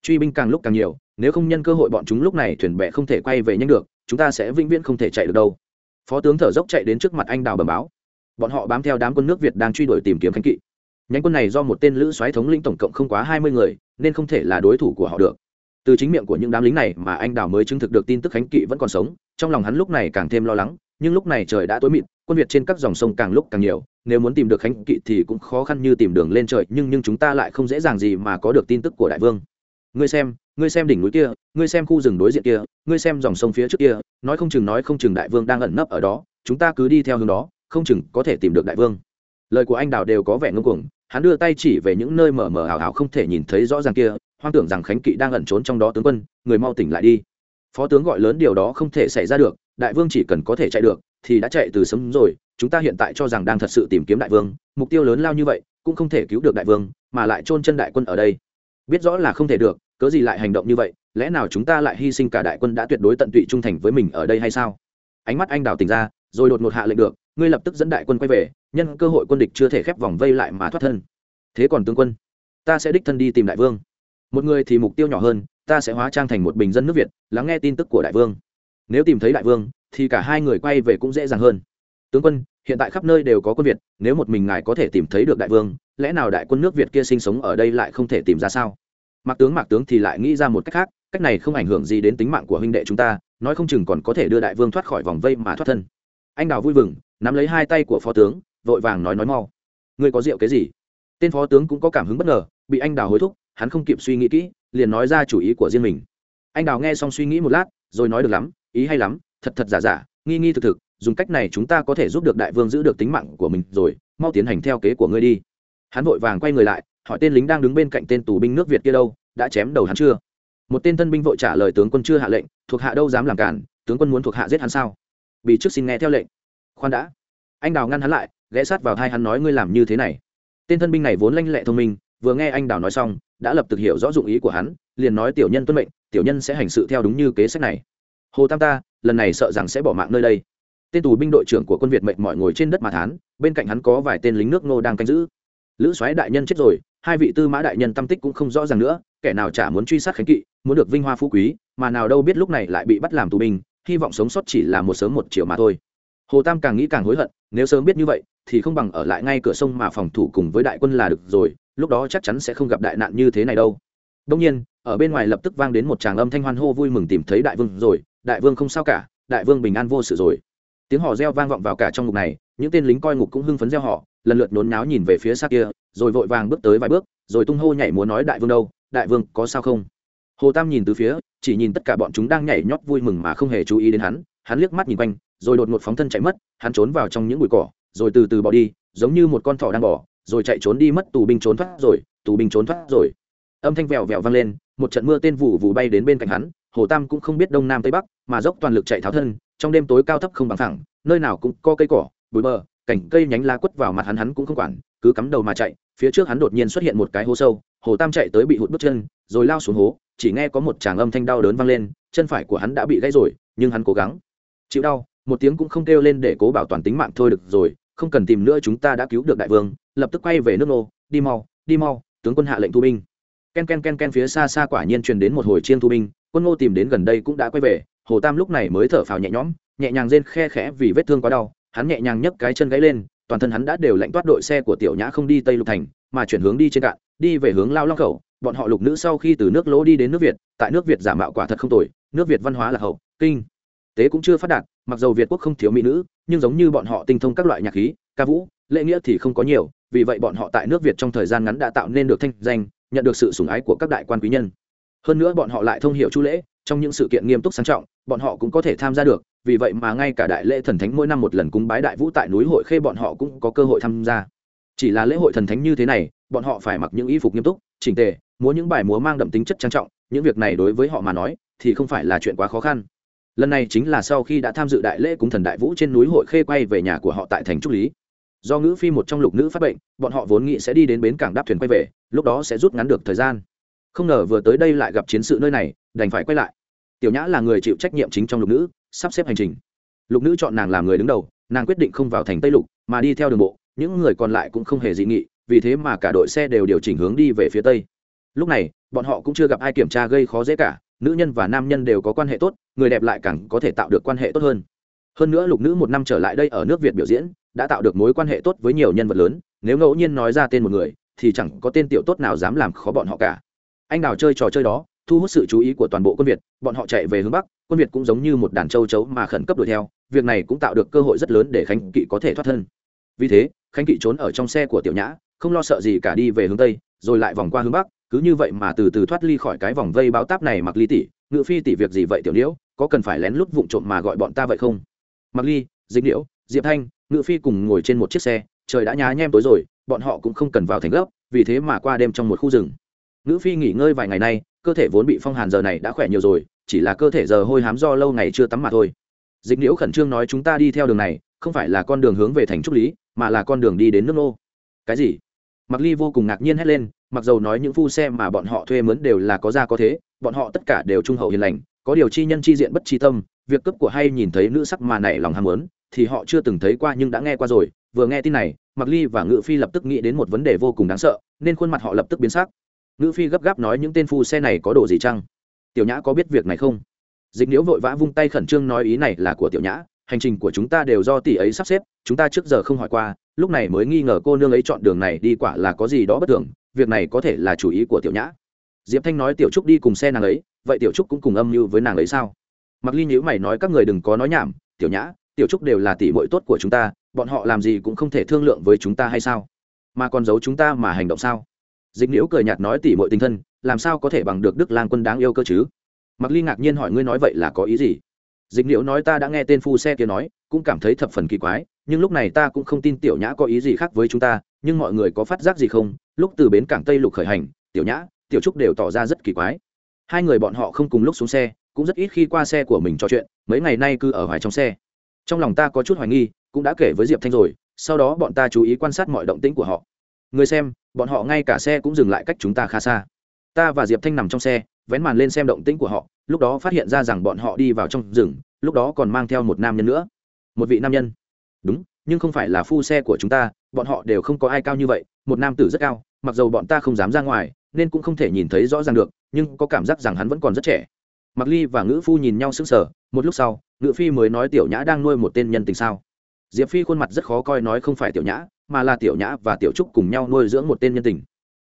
truy binh càng lúc càng nhiều, nếu không nhân cơ hội bọn chúng lúc này thuyền bè không thể quay về nhanh được, chúng ta sẽ vĩnh viễn không thể chạy được đâu. Phó tướng thở dốc chạy đến trước mặt anh đào bẩm báo. Bọn họ bám theo đám quân nước việt đang truy đuổi tìm kiếm khánh kỵ. Nhánh quân này do một tên lữ soái thống lĩnh tổng cộng không quá hai mươi người, nên không thể là đối thủ của họ được. Từ chính miệng của những đám lính này mà anh đào mới chứng thực được tin tức khánh kỵ vẫn còn sống, trong lòng hắn lúc này càng thêm lo lắng, nhưng lúc này trời đã tối mịt, quân việt trên các dòng sông càng lúc càng nhiều, nếu muốn tìm được khánh kỵ thì cũng khó khăn như tìm đường lên trời, nhưng nhưng chúng ta lại không dễ dàng gì mà có được tin tức của đại vương ngươi xem ngươi xem đỉnh núi kia, ngươi xem khu rừng đối diện kia, ngươi xem dòng sông phía trước kia, nói không chừng nói không chừng đại vương đang ẩn nấp ở đó, chúng ta cứ đi theo hướng đó, không chừng có thể tìm được đại vương. Lời của anh đào đều có vẻ ngưng cuồng, hắn đưa tay chỉ về những nơi mờ mờ hào hào không thể nhìn thấy rõ ràng kia, hoang tưởng rằng khánh kỵ đang ẩn trốn trong đó tướng quân, người mau tỉnh lại đi. Phó tướng gọi lớn điều đó không thể xảy ra được, đại vương chỉ cần có thể chạy được, thì đã chạy từ sớm rồi, chúng ta hiện tại cho rằng đang thật sự tìm kiếm đại vương, mục tiêu lớn lao như vậy, cũng không thể cứu được đại vương, mà lại chôn chân đại quân ở đây biết rõ là không thể được, cớ gì lại hành động như vậy, lẽ nào chúng ta lại hy sinh cả đại quân đã tuyệt đối tận tụy trung thành với mình ở đây hay sao? Ánh mắt anh đào tỉnh ra, rồi đột ngột hạ lệnh được, ngươi lập tức dẫn đại quân quay về, nhân cơ hội quân địch chưa thể khép vòng vây lại mà thoát thân. Thế còn tướng quân, ta sẽ đích thân đi tìm đại vương. Một người thì mục tiêu nhỏ hơn, ta sẽ hóa trang thành một bình dân nước việt, lắng nghe tin tức của đại vương. Nếu tìm thấy đại vương, thì cả hai người quay về cũng dễ dàng hơn. Tướng quân hiện tại khắp nơi đều có quân việt, nếu một mình ngài có thể tìm thấy được đại vương, lẽ nào đại quân nước việt kia sinh sống ở đây lại không thể tìm ra sao? Mạc tướng mạc tướng thì lại nghĩ ra một cách khác, cách này không ảnh hưởng gì đến tính mạng của huynh đệ chúng ta, nói không chừng còn có thể đưa đại vương thoát khỏi vòng vây mà thoát thân. Anh đào vui mừng, nắm lấy hai tay của phó tướng, vội vàng nói nói mau. Ngươi có rượu cái gì? Tên phó tướng cũng có cảm hứng bất ngờ, bị anh đào hối thúc, hắn không kịp suy nghĩ kỹ, liền nói ra chủ ý của riêng mình. Anh đào nghe xong suy nghĩ một lát, rồi nói được lắm, ý hay lắm, thật thật giả giả, nghi nghi thực thực dùng cách này chúng ta có thể giúp được đại vương giữ được tính mạng của mình rồi, mau tiến hành theo kế của ngươi đi. Hắn vội vàng quay người lại, hỏi tên lính đang đứng bên cạnh tên tù binh nước việt kia đâu, đã chém đầu hắn chưa? Một tên thân binh vội trả lời, tướng quân chưa hạ lệnh, thuộc hạ đâu dám làm cản, tướng quân muốn thuộc hạ giết hắn sao? Bị trước xin nghe theo lệnh. Khoan đã. Anh đào ngăn hắn lại, ghé sát vào hai hắn nói, ngươi làm như thế này. Tên thân binh này vốn lanh lẹ thông minh, vừa nghe anh đào nói xong, đã lập tức hiểu rõ dụng ý của hắn, liền nói, tiểu nhân tuân mệnh, tiểu nhân sẽ hành sự theo đúng như kế sách này. Hồ tam ta, lần này sợ rằng sẽ bỏ mạng nơi đây tên tù binh đội trưởng của quân việt mệnh mọi ngồi trên đất mà thán, bên cạnh hắn có vài tên lính nước nô đang canh giữ. Lữ soái đại nhân chết rồi, hai vị tư mã đại nhân tâm tích cũng không rõ ràng nữa, kẻ nào chả muốn truy sát khánh kỵ, muốn được vinh hoa phú quý, mà nào đâu biết lúc này lại bị bắt làm tù binh, hy vọng sống sót chỉ là một sớm một chiều mà thôi. Hồ tam càng nghĩ càng hối hận, nếu sớm biết như vậy, thì không bằng ở lại ngay cửa sông mà phòng thủ cùng với đại quân là được rồi, lúc đó chắc chắn sẽ không gặp đại nạn như thế này đâu. Đông nhiên, ở bên ngoài lập tức vang đến một tràng âm thanh hoan hô vui mừng tìm thấy đại vương rồi, đại vương không sao cả, đại vương bình an vô sự rồi tiếng hò reo vang vọng vào cả trong ngục này, những tên lính coi ngục cũng hưng phấn reo họ lần lượt nhốn náo nhìn về phía xa kia, rồi vội vàng bước tới vài bước, rồi tung hô nhảy múa nói, đại vương đâu, đại vương, có sao không? Hồ tam nhìn từ phía, chỉ nhìn tất cả bọn chúng đang nhảy nhót vui mừng mà không hề chú ý đến hắn hắn liếc mắt nhìn quanh, rồi đột ngột phóng thân chạy mất, hắn trốn vào trong những bụi cỏ, rồi từ từ bỏ đi, giống như một con thỏ đang bỏ, rồi chạy trốn đi mất, tù binh trốn thoát rồi, tù binh trốn thoát rồi. Âm thanh vèo vèo vang lên, một trận mưa tên vụ vụ bay đến bên cạnh hắn, hồ tam cũng không biết đông nam tây bắc, mà dốc toàn lực chạy tháo thân trong đêm tối cao thấp không bằng thẳng nơi nào cũng có cây cỏ, bụi bờ, cảnh cây nhánh lá quất vào mặt hắn hắn cũng không quản, cứ cắm đầu mà chạy, phía trước hắn đột nhiên xuất hiện một cái hố sâu, hồ tam chạy tới bị hụt bước chân, rồi lao xuống hố, chỉ nghe có một tràng âm thanh đau đớn vang lên, chân phải của hắn đã bị gãy rồi, nhưng hắn cố gắng, chịu đau, một tiếng cũng không kêu lên để cố bảo toàn tính mạng thôi được rồi, không cần tìm nữa chúng ta đã cứu được đại vương, lập tức quay về nước nô, đi mau đi mau, tướng quân hạ lệnh thu binh. Ken ken ken ken phía xa xa quả nhiên truyền đến một hồi chiên thu binh, quân ngô tìm đến gần đây cũng đã quay về hồ tam lúc này mới thở phào nhẹ nhõm, nhẹ nhàng rên khe khẽ vì vết thương quá đau, hắn nhẹ nhàng nhấc cái chân gãy lên, toàn thân hắn đã đều lạnh toát đội xe của tiểu nhã không đi tây lục thành, mà chuyển hướng đi trên cạn, đi về hướng lao long khẩu. Bọn họ lục nữ sau khi từ nước lỗ đi đến nước việt, tại nước việt giả mạo quả thật không tồi, nước việt văn hóa là hậu, kinh. Tế cũng chưa phát đạt, mặc dầu việt quốc không thiếu mỹ nữ, nhưng giống như bọn họ tinh thông các loại nhạc khí, ca vũ, lễ nghĩa thì không có nhiều, vì vậy bọn họ tại nước việt trong thời gian ngắn đã tạo nên được thanh danh, nhận được sự sủng ái của các đại quan quý nhân. Hơn nữa bọn họ lại thông hiểu chu lễ, trong những sự kiện nghiêm túc sang trọng bọn họ cũng có thể tham gia được, vì vậy mà ngay cả đại lễ thần thánh mỗi năm một lần cúng bái đại vũ tại núi hội khê bọn họ cũng có cơ hội tham gia. Chỉ là lễ hội thần thánh như thế này, bọn họ phải mặc những y phục nghiêm túc, chỉnh tề, múa những bài múa mang đậm tính chất trang trọng, những việc này đối với họ mà nói, thì không phải là chuyện quá khó khăn. Lần này chính là sau khi đã tham dự đại lễ cúng thần đại vũ trên núi hội khê quay về nhà của họ tại thành trúc lý. Do ngữ phi một trong lục nữ phát bệnh, bọn họ vốn nghĩ sẽ đi đến bến cảng đáp thuyền quay về, lúc đó sẽ rút ngắn được thời gian. Không ngờ vừa tới đây lại gặp chiến sự nơi này, đành phải quay lại tiểu nhã là người chịu trách nhiệm chính trong lục nữ, sắp xếp hành trình. Lục nữ chọn nàng làm người đứng đầu, nàng quyết định không vào thành tây lục, mà đi theo đường bộ, những người còn lại cũng không hề dị nghị, vì thế mà cả đội xe đều điều chỉnh hướng đi về phía tây. Lúc này, bọn họ cũng chưa gặp ai kiểm tra gây khó dễ cả, nữ nhân và nam nhân đều có quan hệ tốt, người đẹp lại càng có thể tạo được quan hệ tốt hơn. Hơn nữa lục nữ một năm trở lại đây ở nước việt biểu diễn, đã tạo được mối quan hệ tốt với nhiều nhân vật lớn, nếu ngẫu nhiên nói ra tên một người, thì chẳng có tên tiểu tốt nào dám làm khó bọn họ cả. Anh đào chơi trò chơi đó thu hút sự chú ý của toàn bộ quân việt, bọn họ chạy về hướng bắc, quân việt cũng giống như một đàn châu chấu mà khẩn cấp đuổi theo, việc này cũng tạo được cơ hội rất lớn để khánh kỵ có thể thoát thân. Vì thế, khánh kỵ trốn ở trong xe của tiểu nhã, không lo sợ gì cả đi về hướng tây, rồi lại vòng qua hướng bắc, cứ như vậy mà từ từ thoát ly khỏi cái vòng vây báo táp này mặc ly tỷ. Ngự phi tỷ việc gì vậy tiểu liễu? Có cần phải lén lút vụng trộm mà gọi bọn ta vậy không? Mặc ly, dịch liễu, diệp thanh, ngự phi cùng ngồi trên một chiếc xe, trời đã nhá nhem tối rồi, bọn họ cũng không cần vào thành gấp, vì thế mà qua đêm trong một khu rừng. Ngự phi nghỉ ngơi vài ngày nay cơ thể vốn bị phong hàn giờ này đã khỏe nhiều rồi, chỉ là cơ thể giờ hôi hám do lâu ngày chưa tắm mà thôi. Dịch liễu khẩn trương nói, chúng ta đi theo đường này, không phải là con đường hướng về thành trúc lý, mà là con đường đi đến nước nô. Cái gì? Mặc ly vô cùng ngạc nhiên hét lên, mặc dầu nói những phu xe mà bọn họ thuê mướn đều là có ra có thế, bọn họ tất cả đều trung hậu hiền lành, có điều chi nhân chi diện bất chi tâm, việc cấp của hay nhìn thấy nữ sắc mà nảy lòng ham muốn, thì họ chưa từng thấy qua nhưng đã nghe qua rồi. Vừa nghe tin này mặc ly và ngự phi lập tức nghĩ đến một vấn đề vô cùng đáng sợ, nên khuôn mặt họ lập tức biến sắc ngữ phi gấp gáp nói những tên phu xe này có đồ gì chăng? Tiểu nhã có biết việc này không? Dịch nhiễu vội vã vung tay khẩn trương nói ý này là của tiểu nhã, hành trình của chúng ta đều do tỷ ấy sắp xếp, chúng ta trước giờ không hỏi qua, lúc này mới nghi ngờ cô nương ấy chọn đường này đi quả là có gì đó bất thường, việc này có thể là chủ ý của tiểu nhã. Diệp thanh nói tiểu trúc đi cùng xe nàng ấy, vậy tiểu trúc cũng cùng âm mưu với nàng ấy sao? Mặc ly nhữ mày nói các người đừng có nói nhảm, tiểu nhã, tiểu trúc đều là tỷ bội tốt của chúng ta, bọn họ làm gì cũng không thể thương lượng với chúng ta hay sao? Mà còn giấu chúng ta mà hành động sao? Dịch liễu cười nhạt nói tỷ mọi tình thân, làm sao có thể bằng được đức lang quân đáng yêu cơ chứ? Mặc ly ngạc nhiên hỏi ngươi nói vậy là có ý gì? Dịch liễu nói ta đã nghe tên phu xe kia nói, cũng cảm thấy thập phần kỳ quái, nhưng lúc này ta cũng không tin tiểu nhã có ý gì khác với chúng ta, nhưng mọi người có phát giác gì không? Lúc từ bến cảng tây lục khởi hành, tiểu nhã, tiểu trúc đều tỏ ra rất kỳ quái. Hai người bọn họ không cùng lúc xuống xe, cũng rất ít khi qua xe của mình trò chuyện, mấy ngày nay cứ ở hoài trong xe. Trong lòng ta có chút hoài nghi, cũng đã kể với diệp thanh rồi, sau đó bọn ta chú ý quan sát mọi động tĩnh của họ người xem, bọn họ ngay cả xe cũng dừng lại cách chúng ta khá xa. Ta và diệp thanh nằm trong xe, vén màn lên xem động tĩnh của họ, lúc đó phát hiện ra rằng bọn họ đi vào trong rừng, lúc đó còn mang theo một nam nhân nữa. Một vị nam nhân. Đúng, nhưng không phải là phu xe của chúng ta, bọn họ đều không có ai cao như vậy, một nam tử rất cao, mặc dù bọn ta không dám ra ngoài, nên cũng không thể nhìn thấy rõ ràng được, nhưng có cảm giác rằng hắn vẫn còn rất trẻ. Mặc ly và ngữ phu nhìn nhau sững sờ, một lúc sau, ngữ phi mới nói tiểu nhã đang nuôi một tên nhân tình sao. Diệp phi khuôn mặt rất khó coi nói không phải tiểu nhã mà là tiểu nhã và tiểu trúc cùng nhau nuôi dưỡng một tên nhân tình.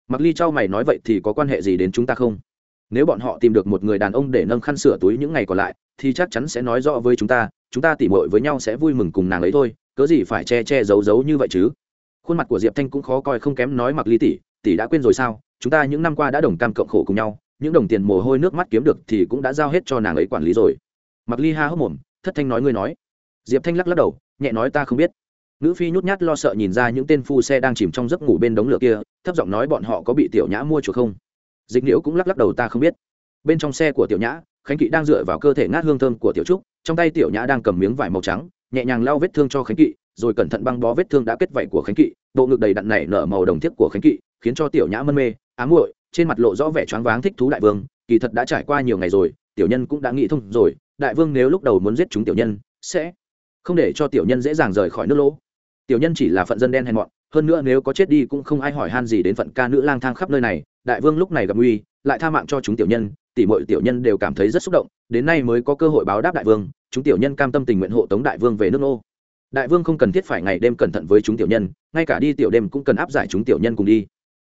Mặc ly trao mày nói vậy thì có quan hệ gì đến chúng ta không? Nếu bọn họ tìm được một người đàn ông để nâng khăn sửa túi những ngày còn lại, thì chắc chắn sẽ nói rõ với chúng ta chúng ta tỉ mội với nhau sẽ vui mừng cùng nàng ấy thôi, cớ gì phải che che giấu giấu như vậy chứ? Khuôn mặt của diệp thanh cũng khó coi không kém nói mặc ly tỷ tỷ đã quên rồi sao? Chúng ta những năm qua đã đồng cam cộng khổ cùng nhau, những đồng tiền mồ hôi nước mắt kiếm được thì cũng đã giao hết cho nàng ấy quản lý rồi. Mặc ly ha hốc mồm, thất thanh nói ngươi nói. Diệp thanh lắc lắc đầu, nhẹ nói ta không biết nữ phi nhút nhát lo sợ nhìn ra những tên phu xe đang chìm trong giấc ngủ bên đống lửa kia, thấp giọng nói bọn họ có bị tiểu nhã mua chuộc không? Dịch liễu cũng lắc lắc đầu ta không biết. Bên trong xe của tiểu nhã, khánh kỵ đang dựa vào cơ thể ngát hương thơm của tiểu trúc, trong tay tiểu nhã đang cầm miếng vải màu trắng, nhẹ nhàng lau vết thương cho khánh kỵ, rồi cẩn thận băng bó vết thương đã kết vảy của khánh kỵ, bộ ngực đầy đặn nảy nở màu đồng thiếc của khánh kỵ, khiến cho tiểu nhã mân mê, ám muội, trên mặt lộ rõ vẻ choáng váng thích thú đại vương, kỳ thật đã trải qua nhiều ngày rồi, tiểu nhân cũng đã nghĩ thông rồi, đại vương nếu lúc đầu muốn giết chúng tiểu nhân, sẽ không để cho tiểu nhân dễ dàng rời khỏi nước lỗ tiểu nhân chỉ là phận dân đen hèn mọn, hơn nữa nếu có chết đi cũng không ai hỏi han gì đến phận ca nữ lang thang khắp nơi này, đại vương lúc này gặp nguy, lại tha mạng cho chúng tiểu nhân tỷ mọi tiểu nhân đều cảm thấy rất xúc động, đến nay mới có cơ hội báo đáp đại vương, chúng tiểu nhân cam tâm tình nguyện hộ tống đại vương về nước nô. Đại vương không cần thiết phải ngày đêm cẩn thận với chúng tiểu nhân, ngay cả đi tiểu đêm cũng cần áp giải chúng tiểu nhân cùng đi.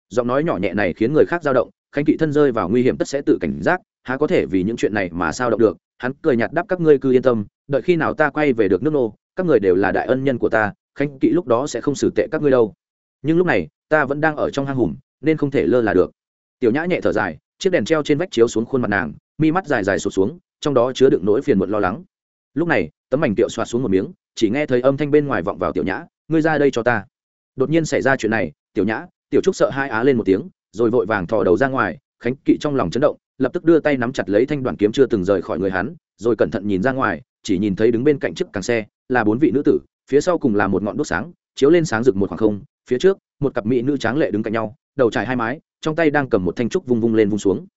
Giọng nói nhỏ nhẹ này khiến người khác dao động, khánh kỵ thân rơi vào nguy hiểm tất sẽ tự cảnh giác, há có thể vì những chuyện này mà sao động được, hắn cười nhạt đáp các ngươi cứ yên tâm, đợi khi nào ta quay về được nước nô, các người đều là đại ân nhân của ta khánh kỵ lúc đó sẽ không xử tệ các ngươi đâu. Nhưng lúc này, ta vẫn đang ở trong hang hùm nên không thể lơ là được. Tiểu nhã nhẹ thở dài, chiếc đèn treo trên vách chiếu xuống khuôn mặt nàng, mi mắt dài dài sụt xuống, trong đó chứa đựng nỗi phiền muộn lo lắng. Lúc này, tấm ảnh tiệu xoạt xuống một miếng, chỉ nghe thấy âm thanh bên ngoài vọng vào tiểu nhã, ngươi ra đây cho ta. Đột nhiên xảy ra chuyện này, tiểu nhã, tiểu trúc sợ hai á lên một tiếng, rồi vội vàng thò đầu ra ngoài, khánh kỵ trong lòng chấn động, lập tức đưa tay nắm chặt lấy thanh đoàn kiếm chưa từng rời khỏi người hắn, rồi cẩn thận nhìn ra ngoài, chỉ nhìn thấy đứng bên cạnh chiếc càng xe, là bốn vị nữ tử phía sau cùng là một ngọn đốt sáng, chiếu lên sáng rực một khoảng không, phía trước, một cặp mỹ nữ tráng lệ đứng cạnh nhau, đầu trải hai mái, trong tay đang cầm một thanh trúc vung vung lên vung xuống.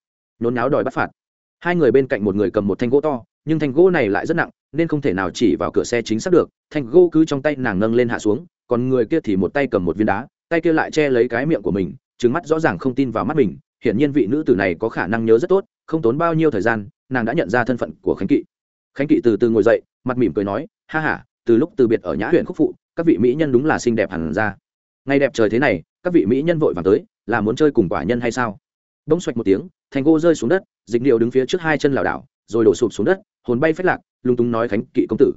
Nhốn náo đòi bắt phạt. Hai người bên cạnh một người cầm một thanh gỗ to, nhưng thanh gỗ này lại rất nặng, nên không thể nào chỉ vào cửa xe chính xác được, thanh gỗ cứ trong tay nàng nâng lên hạ xuống, còn người kia thì một tay cầm một viên đá, tay kia lại che lấy cái miệng của mình trứng mắt rõ ràng không tin vào mắt mình, hiển nhiên vị nữ tử này có khả năng nhớ rất tốt, không tốn bao nhiêu thời gian, nàng đã nhận ra thân phận của khánh kỵ. Khánh kỵ từ từ ngồi dậy, mặt mỉm cười nói, ha h a từ lúc từ biệt ở nhã huyện khúc phụ, các vị mỹ nhân đúng là xinh đẹp hẳn ra. Ngày đẹp trời thế này, các vị mỹ nhân vội vàng tới, là muốn chơi cùng quả nhân hay sao? Bỗng xoạch một tiếng, thành gỗ rơi xuống đất, dịch điệu đứng phía trước hai chân lảo đảo, rồi đổ sụp xuống đất, hồn bay phách lạc, lung túng nói khánh kỵ công tử.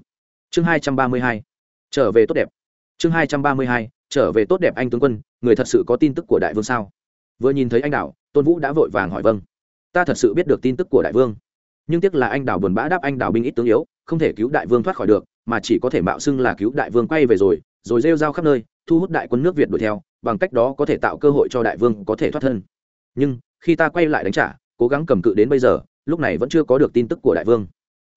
Chương hai trăm ba mươi hai, trở về tốt đẹp. Chương hai trăm ba mươi hai, trở về tốt đẹp anh tướng quân, người thật sự có tin tức của đại vương sao? Vừa nhìn thấy anh đảo, tôn vũ đã vội vàng hỏi vâng. Ta thật sự biết được tin tức của đại vương. Nhưng tiếc là anh đảo buồn bã đáp anh đảo binh ít tướng yếu, không thể cứu đại vương thoát khỏi được mà chỉ có thể mạo xưng là cứu đại vương quay về rồi rồi rêu rao khắp nơi, thu hút đại quân nước việt đuổi theo, bằng cách đó có thể tạo cơ hội cho đại vương có thể thoát thân. Nhưng, khi ta quay lại đánh trả, cố gắng cầm cự đến bây giờ, lúc này vẫn chưa có được tin tức của đại vương.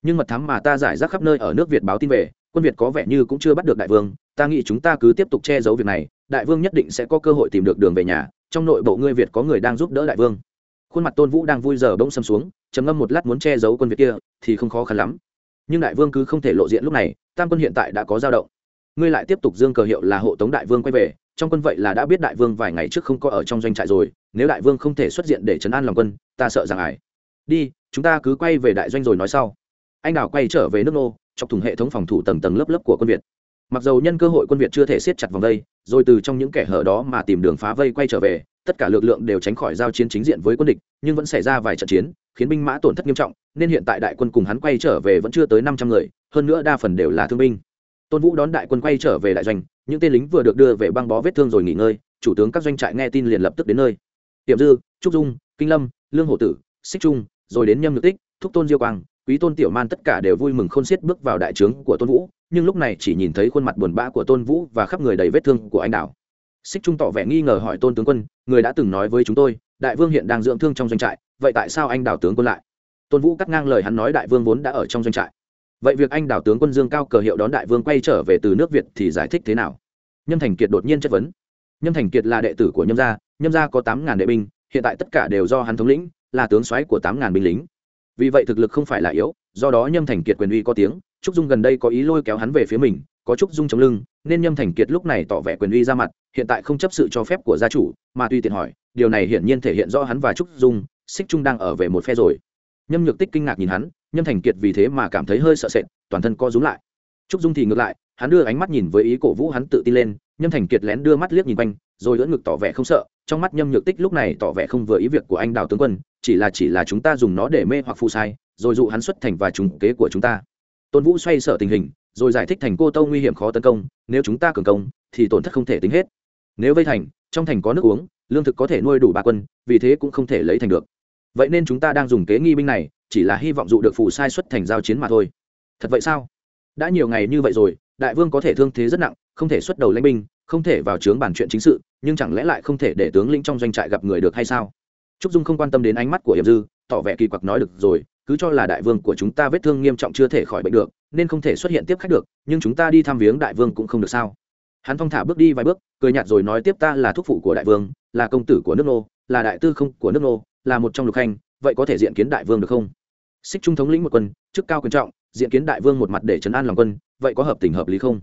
Nhưng mật thám mà ta giải rác khắp nơi ở nước việt báo tin về, quân việt có vẻ như cũng chưa bắt được đại vương, ta nghĩ chúng ta cứ tiếp tục che giấu việc này, đại vương nhất định sẽ có cơ hội tìm được đường về nhà, trong nội bộ ngươi việt có người đang giúp đỡ đại vương. Khuôn mặt tôn vũ đang vui giờ bỗng xâm xuống, trầm ngâm một lát muốn che giấu quân việt kia, thì không khó khăn lắm nhưng đại vương cứ không thể lộ diện lúc này, tam quân hiện tại đã có dao động. Ngươi lại tiếp tục dương cờ hiệu là hộ tống đại vương quay về, trong quân vậy là đã biết đại vương vài ngày trước không có ở trong doanh trại rồi, nếu đại vương không thể xuất diện để chấn an lòng quân, ta sợ rằng ải đi, chúng ta cứ quay về đại doanh rồi nói sau. Anh đào quay trở về nước nô, chọc thủng hệ thống phòng thủ tầng tầng lớp lớp của quân việt. Mặc dầu nhân cơ hội quân việt chưa thể siết chặt vòng vây rồi từ trong những kẻ hở đó mà tìm đường phá vây quay trở về, tất cả lực lượng đều tránh khỏi giao chiến chính diện với quân địch, nhưng vẫn xảy ra vài trận chiến khiến binh mã tổn thất nghiêm trọng, nên hiện tại đại quân cùng hắn quay trở về vẫn chưa tới năm trăm người, hơn nữa đa phần đều là thương binh. Tôn vũ đón đại quân quay trở về đại doanh, những tên lính vừa được đưa về băng bó vết thương rồi nghỉ ngơi, chủ tướng các doanh trại nghe tin liền lập tức đến nơi. Tiệm dư, trúc dung, kinh lâm, lương hổ tử, xích trung, rồi đến nhâm nhược tích, thúc tôn diêu quang, quý tôn tiểu man tất cả đều vui mừng khôn xiết bước vào đại trướng của tôn vũ, nhưng lúc này chỉ nhìn thấy khuôn mặt buồn bã của tôn vũ và khắp người đầy vết thương của anh đảo. Xích trung tỏ vẻ nghi ngờ hỏi tôn tướng quân, người đã từng nói với chúng tôi, đại vương hiện đang dưỡng thương trong doanh trại vậy tại sao anh đảo tướng quân lại? Tôn vũ cắt ngang lời hắn nói đại vương vốn đã ở trong doanh trại. Vậy việc anh đảo tướng quân dương cao cờ hiệu đón đại vương quay trở về từ nước việt thì giải thích thế nào? Nhâm thành kiệt đột nhiên chất vấn. Nhâm thành kiệt là đệ tử của nhâm gia nhâm gia có tám ngàn đệ binh, hiện tại tất cả đều do hắn thống lĩnh, là tướng soái của tám ngàn binh lính. Vì vậy thực lực không phải là yếu, do đó nhâm thành kiệt quyền uy có tiếng, trúc dung gần đây có ý lôi kéo hắn về phía mình, có trúc dung chống lưng, nên nhâm thành kiệt lúc này tỏ vẻ quyền uy ra mặt, hiện tại không chấp sự cho phép của gia chủ, mà tùy tiện hỏi, điều này hiển nhiên thể hiện rõ hắn và trúc dung xích trung đang ở về một phe rồi. Nhâm nhược tích kinh ngạc nhìn hắn, nhâm thành kiệt vì thế mà cảm thấy hơi sợ sệt, toàn thân co rúm lại. Trúc dung thì ngược lại, hắn đưa ánh mắt nhìn với ý cổ vũ hắn tự tin lên, nhâm thành kiệt lén đưa mắt liếc nhìn quanh, rồi lưỡn ngực tỏ vẻ không sợ, trong mắt nhâm nhược tích lúc này tỏ vẻ không vừa ý việc của anh đào tướng quân, chỉ là chỉ là chúng ta dùng nó để mê hoặc phụ sai, rồi dụ hắn xuất thành và trùng kế của chúng ta. Tôn vũ xoay sở tình hình, rồi giải thích thành cô tâu nguy hiểm khó tấn công, nếu chúng ta cường công, thì tổn thất không thể tính hết. Nếu vây thành, trong thành có nước uống, lương thực có thể nuôi đủ ba quân, vì thế cũng không thể lấy thành được vậy nên chúng ta đang dùng kế nghi binh này, chỉ là hy vọng dụ được phù sai xuất thành giao chiến mà thôi. Thật vậy sao? Đã nhiều ngày như vậy rồi, đại vương có thể thương thế rất nặng, không thể xuất đầu lãnh binh, không thể vào trướng bàn chuyện chính sự, nhưng chẳng lẽ lại không thể để tướng lĩnh trong doanh trại gặp người được hay sao? Trúc dung không quan tâm đến ánh mắt của hiệp dư, tỏ vẻ kỳ quặc nói được rồi, cứ cho là đại vương của chúng ta vết thương nghiêm trọng chưa thể khỏi bệnh được, nên không thể xuất hiện tiếp khách được, nhưng chúng ta đi thăm viếng đại vương cũng không được sao? Hắn thong thả bước đi vài bước, cười nhạt rồi nói tiếp ta là thúc phụ của đại vương, là công tử của nước nô, là đại tư không của nước nô là một trong lục khanh, vậy có thể diện kiến đại vương được không? Xích trung thống lĩnh một quân, chức cao quan trọng, diện kiến đại vương một mặt để chấn an lòng quân, vậy có hợp tình hợp lý không?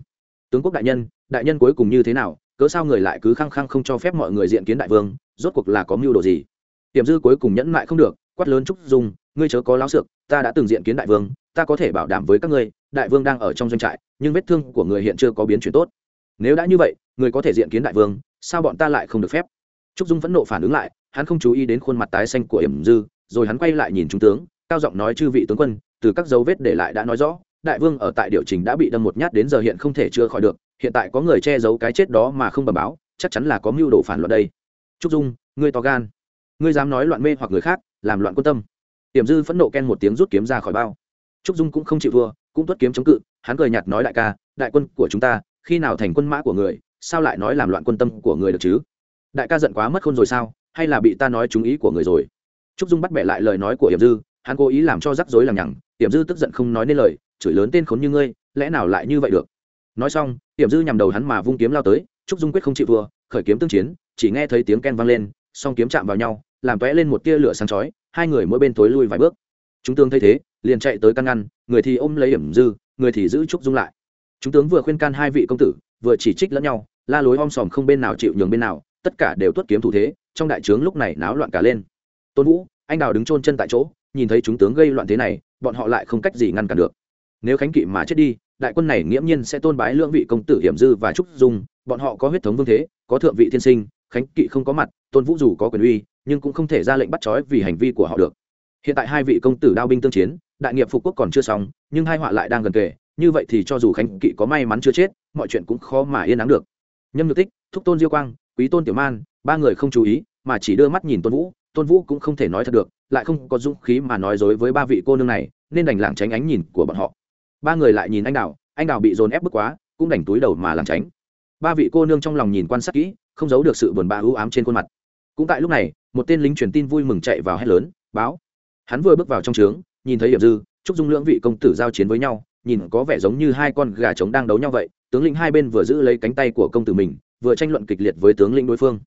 Tướng quốc đại nhân đại nhân cuối cùng như thế nào? Cớ sao người lại cứ khăng khăng không cho phép mọi người diện kiến đại vương? Rốt cuộc là có mưu đồ gì? Tiềm dư cuối cùng nhẫn mại không được, quát lớn trúc dung, ngươi chớ có láo xược, ta đã từng diện kiến đại vương, ta có thể bảo đảm với các ngươi, đại vương đang ở trong doanh trại, nhưng vết thương của người hiện chưa có biến chuyển tốt. Nếu đã như vậy, người có thể diện kiến đại vương, sao bọn ta lại không được phép? Trúc dung vẫn nộ phản ứng lại, hắn không chú ý đến khuôn mặt tái xanh của hiểm dư, rồi hắn quay lại nhìn trung tướng, cao giọng nói chư vị tướng quân, từ các dấu vết để lại đã nói rõ, đại vương ở tại điều chỉnh đã bị đâm một nhát đến giờ hiện không thể chữa khỏi được, hiện tại có người che giấu cái chết đó mà không bẩm báo, chắc chắn là có mưu đồ phản loạn đây. Trúc dung, ngươi to gan. Ngươi dám nói loạn mê hoặc người khác, làm loạn quân tâm. Hiểm dư phẫn nộ ken một tiếng rút kiếm ra khỏi bao. Trúc dung cũng không chịu thua, cũng tuất kiếm chống cự, hắn cười nhạt nói đại ca, đại quân của chúng ta, khi nào thành quân mã của người, sao lại nói làm loạn quân tâm của người được chứ? Đại ca giận quá mất khôn rồi sao? Hay là bị ta nói trúng ý của người rồi? Trúc dung bắt bẻ lại lời nói của hiểm dư hắn cố ý làm cho rắc rối lằng nhằng. Hiểm dư tức giận không nói nên lời chửi lớn tên khốn như ngươi lẽ nào lại như vậy được? Nói xong hiểm dư nhằm đầu hắn mà vung kiếm lao tới trúc dung quyết không chịu vừa, khởi kiếm tương chiến chỉ nghe thấy tiếng ken vang lên song kiếm chạm vào nhau làm vẽ lên một tia lửa sáng chói hai người mỗi bên tối lui vài bước. Chúng tướng thấy thế liền chạy tới căn ngăn người thì ôm lấy hiểm dư người thì giữ trúc dung lại. Chúng tướng vừa khuyên can hai vị công tử vừa chỉ trích lẫn nhau la lối om sòm không bên nào chịu nhường bên nào tất cả đều tuất kiếm thủ thế, trong đại trướng lúc này náo loạn cả lên. Tôn vũ, anh đào đứng chôn chân tại chỗ, nhìn thấy chúng tướng gây loạn thế này, bọn họ lại không cách gì ngăn cản được. Nếu khánh kỵ mà chết đi, đại quân này nghiễm nhiên sẽ tôn bái lưỡng vị công tử hiểm dư và trúc dung, bọn họ có huyết thống vương thế, có thượng vị thiên sinh, khánh kỵ không có mặt, tôn vũ dù có quyền uy, nhưng cũng không thể ra lệnh bắt trói vì hành vi của họ được. Hiện tại hai vị công tử đao binh tương chiến, đại nghiệp phục quốc còn chưa xong, nhưng hai họa lại đang gần kề, như vậy thì cho dù khánh kỵ có may mắn chưa chết, mọi chuyện cũng khó mà yên ắng được. Nhâm nhược tích, thúc tôn diêu quang quý tôn tiểu man, ba người không chú ý, mà chỉ đưa mắt nhìn tôn vũ tôn vũ cũng không thể nói thật được, lại không có dũng khí mà nói dối với ba vị cô nương này, nên đành lảng tránh ánh nhìn của bọn họ. Ba người lại nhìn anh đào anh đào bị dồn ép bức quá, cũng đành túi đầu mà lảng tránh. Ba vị cô nương trong lòng nhìn quan sát kỹ, không giấu được sự buồn bã ưu ám trên khuôn mặt. Cũng tại lúc này, một tên lính truyền tin vui mừng chạy vào hét lớn, báo. Hắn vừa bước vào trong trướng, nhìn thấy hiệp dư chúc dung lưỡng vị công tử giao chiến với nhau, nhìn có vẻ giống như hai con gà trống đang đấu nhau vậy, tướng lĩnh hai bên vừa giữ lấy cánh tay của công tử mình vừa tranh luận kịch liệt với tướng lĩnh đối phương.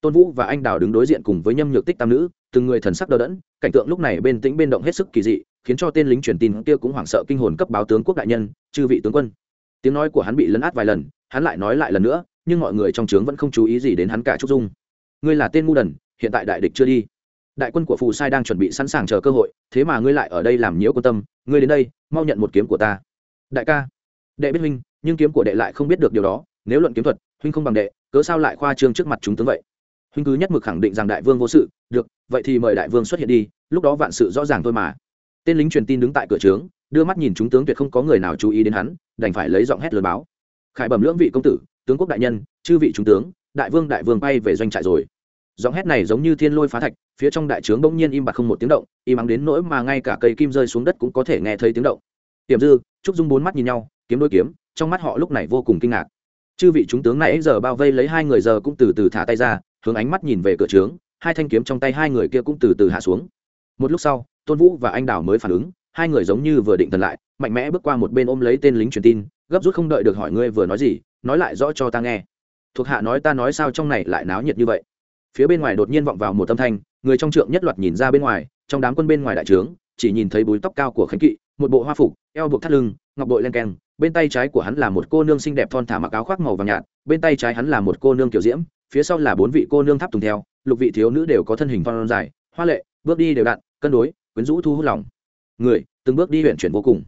Tôn vũ và anh đào đứng đối diện cùng với nhâm nhược tích tam nữ, từng người thần sắc đờ đẫn, cảnh tượng lúc này bên tĩnh bên động hết sức kỳ dị, khiến cho tên lính truyền tin kia cũng hoảng sợ kinh hồn cấp báo tướng quốc đại nhân, chư vị tướng quân. Tiếng nói của hắn bị lấn át vài lần, hắn lại nói lại lần nữa, nhưng mọi người trong trướng vẫn không chú ý gì đến hắn cả trúc dung. Ngươi là tên ngu đần, hiện tại đại địch chưa đi. Đại quân của phù sai đang chuẩn bị sẵn sàng chờ cơ hội, thế mà ngươi lại ở đây làm nhiễu quan tâm, ngươi đến đây, mau nhận một kiếm của ta. Đại ca, đệ biết huynh, nhưng kiếm của đệ lại không biết được điều đó nếu luận kiếm thuật, huynh không bằng đệ, cớ sao lại khoa trương trước mặt chúng tướng vậy? Huynh cứ nhất mực khẳng định rằng đại vương vô sự, được, vậy thì mời đại vương xuất hiện đi, lúc đó vạn sự rõ ràng thôi mà. Tên lính truyền tin đứng tại cửa trướng, đưa mắt nhìn chúng tướng tuyệt không có người nào chú ý đến hắn, đành phải lấy giọng hét lớn báo. Khải bẩm lưỡng vị công tử, tướng quốc đại nhân, chư vị trung tướng, đại vương đại vương bay về doanh trại rồi. Giọng hét này giống như thiên lôi phá thạch, phía trong đại trướng bỗng nhiên im bặt không một tiếng động, im ắng đến nỗi mà ngay cả cây kim rơi xuống đất cũng có thể nghe thấy tiếng động. Tiềm dư, trúc dung bốn mắt nhìn nhau, kiếm đôi kiếm, trong mắt họ lúc này vô cùng kinh ngạc chư vị chúng tướng nãy giờ bao vây lấy hai người giờ cũng từ từ thả tay ra, hướng ánh mắt nhìn về cửa trướng, hai thanh kiếm trong tay hai người kia cũng từ từ hạ xuống. Một lúc sau, tôn vũ và anh đào mới phản ứng, hai người giống như vừa định thần lại, mạnh mẽ bước qua một bên ôm lấy tên lính truyền tin, gấp rút không đợi được hỏi ngươi vừa nói gì, nói lại rõ cho ta nghe. Thuộc hạ nói ta nói sao trong này lại náo nhiệt như vậy? Phía bên ngoài đột nhiên vọng vào một âm thanh, người trong trượng nhất loạt nhìn ra bên ngoài, trong đám quân bên ngoài đại trướng, chỉ nhìn thấy búi tóc cao của khánh kỵ, một bộ hoa phục, eo buộc thắt lưng, ngọc bội len keng bên tay trái của hắn là một cô nương xinh đẹp thon thả mặc áo khoác màu vàng nhạt, bên tay trái hắn là một cô nương kiểu diễm, phía sau là bốn vị cô nương tháp tùng theo, lục vị thiếu nữ đều có thân hình thon dài, hoa lệ, bước đi đều đặn, cân đối, quyến rũ thu hút lòng. Người, từng bước đi huyện chuyển vô cùng.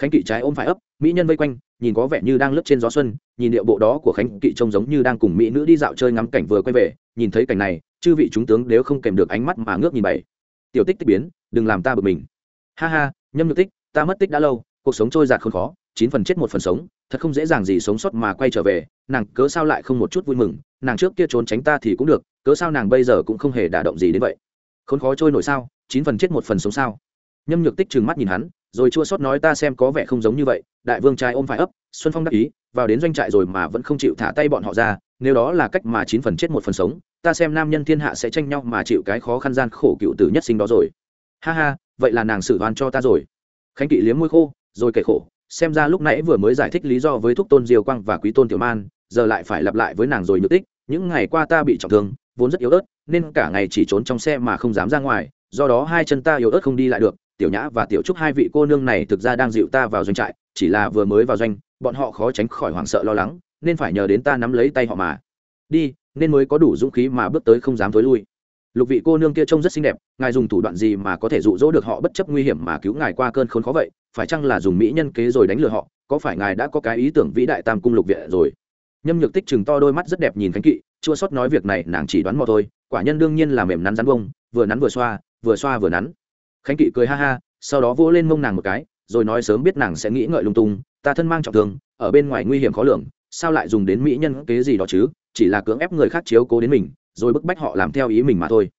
Khánh kỵ trái ôm phải ấp, mỹ nhân vây quanh, nhìn có vẻ như đang lướt trên gió xuân, nhìn điệu bộ đó của khánh kỵ trông giống như đang cùng mỹ nữ đi dạo chơi ngắm cảnh vừa quay về, nhìn thấy cảnh này, chư vị chúng tướng đều không kèm được ánh mắt mà ngước nhìn bảy. Tiểu tích tích biến, đừng làm ta bực mình. Ha ha, nhâm nhược tích, ta mất tích đã lâu, cuộc sống trôi giạt không khó chín phần chết một phần sống, thật không dễ dàng gì sống sót mà quay trở về, nàng cớ sao lại không một chút vui mừng, nàng trước kia trốn tránh ta thì cũng được, cớ sao nàng bây giờ cũng không hề đả động gì đến vậy. Khốn khó trôi nổi sao, chín phần chết một phần sống sao? Nhâm nhược tích trừng mắt nhìn hắn, rồi chua sót nói ta xem có vẻ không giống như vậy, đại vương trai ôm phải ấp, xuân phong đắc ý, vào đến doanh trại rồi mà vẫn không chịu thả tay bọn họ ra, nếu đó là cách mà chín phần chết một phần sống, ta xem nam nhân thiên hạ sẽ tranh nhau mà chịu cái khó khăn gian khổ cựu tử nhất sinh đó rồi. Ha ha, vậy là nàng xử oan cho ta rồi. Khánh kỵ liếm môi khô, rồi kể khổ xem ra lúc nãy vừa mới giải thích lý do với thúc tôn diều quang và quý tôn tiểu man, giờ lại phải lặp lại với nàng rồi nhược tích, những ngày qua ta bị trọng thương, vốn rất yếu ớt, nên cả ngày chỉ trốn trong xe mà không dám ra ngoài, do đó hai chân ta yếu ớt không đi lại được, tiểu nhã và tiểu trúc hai vị cô nương này thực ra đang dịu ta vào doanh trại, chỉ là vừa mới vào doanh, bọn họ khó tránh khỏi hoảng sợ lo lắng, nên phải nhờ đến ta nắm lấy tay họ mà. Đi, nên mới có đủ dũng khí mà bước tới không dám thối lui lục vị cô nương kia trông rất xinh đẹp, ngài dùng thủ đoạn gì mà có thể dụ dỗ được họ bất chấp nguy hiểm mà cứu ngài qua cơn khốn khó vậy? Phải chăng là dùng mỹ nhân kế rồi đánh lừa họ? Có phải ngài đã có cái ý tưởng vĩ đại tam cung lục viện rồi? Nhâm nhược tích chừng to đôi mắt rất đẹp nhìn khánh kỵ, chua sót nói việc này nàng chỉ đoán mò thôi, quả nhân đương nhiên là mềm nắn rắn bông, vừa nắn vừa xoa vừa xoa vừa nắn. Khánh kỵ cười ha ha, sau đó vỗ lên mông nàng một cái, rồi nói sớm biết nàng sẽ nghĩ ngợi lung tung, ta thân mang trọng thương, ở bên ngoài nguy hiểm khó lường, sao lại dùng đến mỹ nhân kế gì đó chứ? Chỉ là cưỡng ép người khác chiếu cố đến mình rồi bức bách họ làm theo ý mình mà thôi.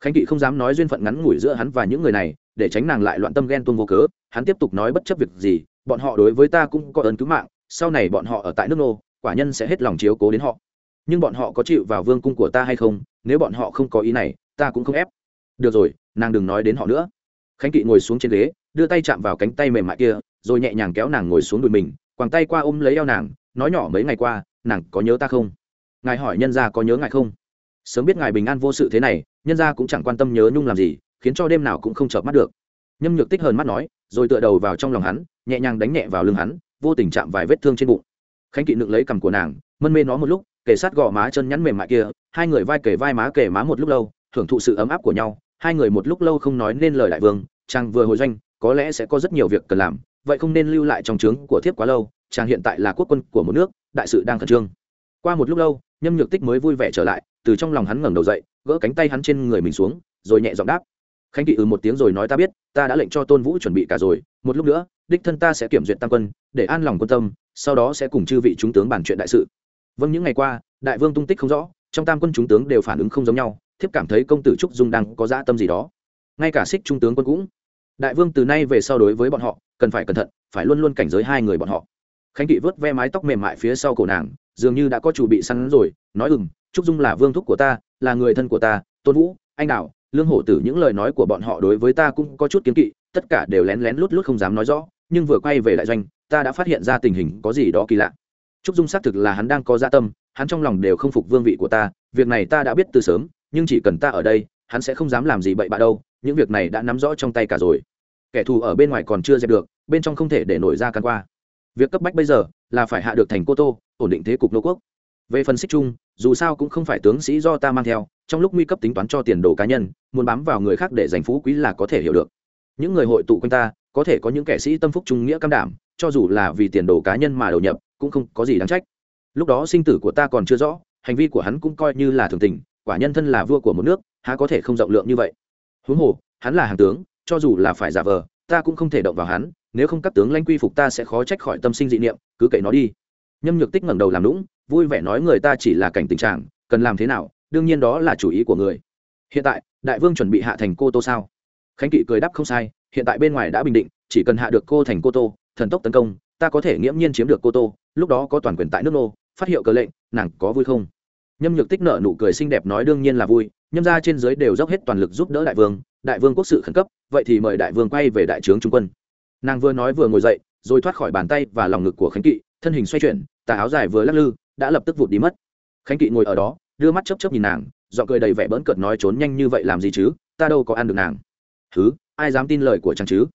Khánh kỵ không dám nói duyên phận ngắn ngủi giữa hắn và những người này, để tránh nàng lại loạn tâm ghen tuông vô cớ, hắn tiếp tục nói bất chấp việc gì, bọn họ đối với ta cũng có ơn cứu mạng, sau này bọn họ ở tại nước nô, quả nhân sẽ hết lòng chiếu cố đến họ. Nhưng bọn họ có chịu vào vương cung của ta hay không, nếu bọn họ không có ý này, ta cũng không ép. Được rồi, nàng đừng nói đến họ nữa. Khánh kỵ ngồi xuống trên ghế, đưa tay chạm vào cánh tay mềm mại kia, rồi nhẹ nhàng kéo nàng ngồi xuống đùi mình, quàng tay qua ôm lấy eo nàng, nói nhỏ mấy ngày qua, nàng có nhớ ta không? Ngài hỏi nhân gia có nhớ ngài không? Sớm biết ngài bình an vô sự thế này, nhân gia cũng chẳng quan tâm nhớ nhung làm gì, khiến cho đêm nào cũng không chợp mắt được. Nhâm nhược tích hờn mắt nói, rồi tựa đầu vào trong lòng hắn, nhẹ nhàng đánh nhẹ vào lưng hắn, vô tình chạm vài vết thương trên bụng. Khánh kỵ nựng lấy cằm của nàng, mân mê nó một lúc, kề sát gò má chân nhắn mềm mại kia, hai người vai kề vai má kề má một lúc lâu hưởng thụ sự ấm áp của nhau, hai người một lúc lâu không nói nên lời đại vương, chàng vừa hồi doanh, có lẽ sẽ có rất nhiều việc cần làm, vậy không nên lưu lại trong trướng của thiếp quá lâu, chàng hiện tại là quốc quân của một nước, đại sự đang khẩn trương. Qua một lúc lâu nhâm nhược tích mới vui vẻ trở lại, từ trong lòng hắn ngẩng đầu dậy, gỡ cánh tay hắn trên người mình xuống, rồi nhẹ giọng đáp. Khánh kỵ ừ một tiếng rồi nói ta biết, ta đã lệnh cho tôn vũ chuẩn bị cả rồi, một lúc nữa, đích thân ta sẽ kiểm duyệt tam quân, để an lòng quân tâm, sau đó sẽ cùng chư vị chúng tướng bàn chuyện đại sự. Vâng những ngày qua, đại vương tung tích không rõ, trong tam quân chúng tướng đều phản ứng không giống nhau, thiếp cảm thấy công tử trúc dung đang có dã tâm gì đó. Ngay cả xích trung tướng quân cũng, đại vương từ nay về sau đối với bọn họ, cần phải cẩn thận, phải luôn luôn cảnh giới hai người bọn họ. Khánh kỵ vớt ve mái tóc mềm mại phía sau cổ nàng dường như đã có chủ bị săn rồi, nói ừng trúc dung là vương thúc của ta, là người thân của ta, tôn vũ, anh đạo lương hổ tử những lời nói của bọn họ đối với ta cũng có chút kiến kỵ, tất cả đều lén lén lút lút không dám nói rõ, nhưng vừa quay về đại doanh, ta đã phát hiện ra tình hình có gì đó kỳ lạ. Trúc dung xác thực là hắn đang có gia tâm, hắn trong lòng đều không phục vương vị của ta, việc này ta đã biết từ sớm, nhưng chỉ cần ta ở đây, hắn sẽ không dám làm gì bậy bạ đâu, những việc này đã nắm rõ trong tay cả rồi. Kẻ thù ở bên ngoài còn chưa dẹp được, bên trong không thể để nổi ra căn qua việc cấp bách bây giờ là phải hạ được thành cô tô, ổn định thế cục nô quốc. Về phần xích chung dù sao cũng không phải tướng sĩ do ta mang theo, trong lúc nguy cấp tính toán cho tiền đồ cá nhân, muốn bám vào người khác để giành phú quý là có thể hiểu được. Những người hội tụ quanh ta, có thể có những kẻ sĩ tâm phúc trung nghĩa cam đảm, cho dù là vì tiền đồ cá nhân mà đầu nhập, cũng không có gì đáng trách. Lúc đó sinh tử của ta còn chưa rõ, hành vi của hắn cũng coi như là thường tình, quả nhân thân là vua của một nước, há có thể không rộng lượng như vậy? Huống hồ, hắn là hàng tướng, cho dù là phải giả vờ, ta cũng không thể động vào hắn nếu không các tướng lãnh quy phục ta sẽ khó trách khỏi tâm sinh dị niệm, cứ kệ nó đi. Nhâm nhược tích ngẩng đầu làm lũng vui vẻ nói người ta chỉ là cảnh tình trạng, cần làm thế nào, đương nhiên đó là chủ ý của người. Hiện tại, đại vương chuẩn bị hạ thành cô tô sao? Khánh kỵ cười đáp không sai, hiện tại bên ngoài đã bình định, chỉ cần hạ được cô thành cô tô, thần tốc tấn công, ta có thể nghiễm nhiên chiếm được cô tô, lúc đó có toàn quyền tại nước nô, phát hiệu cờ lệnh, nàng có vui không? Nhâm nhược tích nợ nụ cười xinh đẹp nói đương nhiên là vui, nhâm ra trên dưới đều dốc hết toàn lực giúp đỡ đại vương đại vương quốc sự khẩn cấp, vậy thì mời đại vương quay về đại trướng trung quân nàng vừa nói vừa ngồi dậy, rồi thoát khỏi bàn tay và lòng ngực của khánh kỵ, thân hình xoay chuyển, tà áo dài vừa lắc lư, đã lập tức vụt đi mất. Khánh kỵ ngồi ở đó, đưa mắt chấp chấp nhìn nàng dọn cười đầy vẻ bỡn cợt nói trốn nhanh như vậy làm gì chứ, ta đâu có ăn được nàng. Thứ ai dám tin lời của chàng chứ?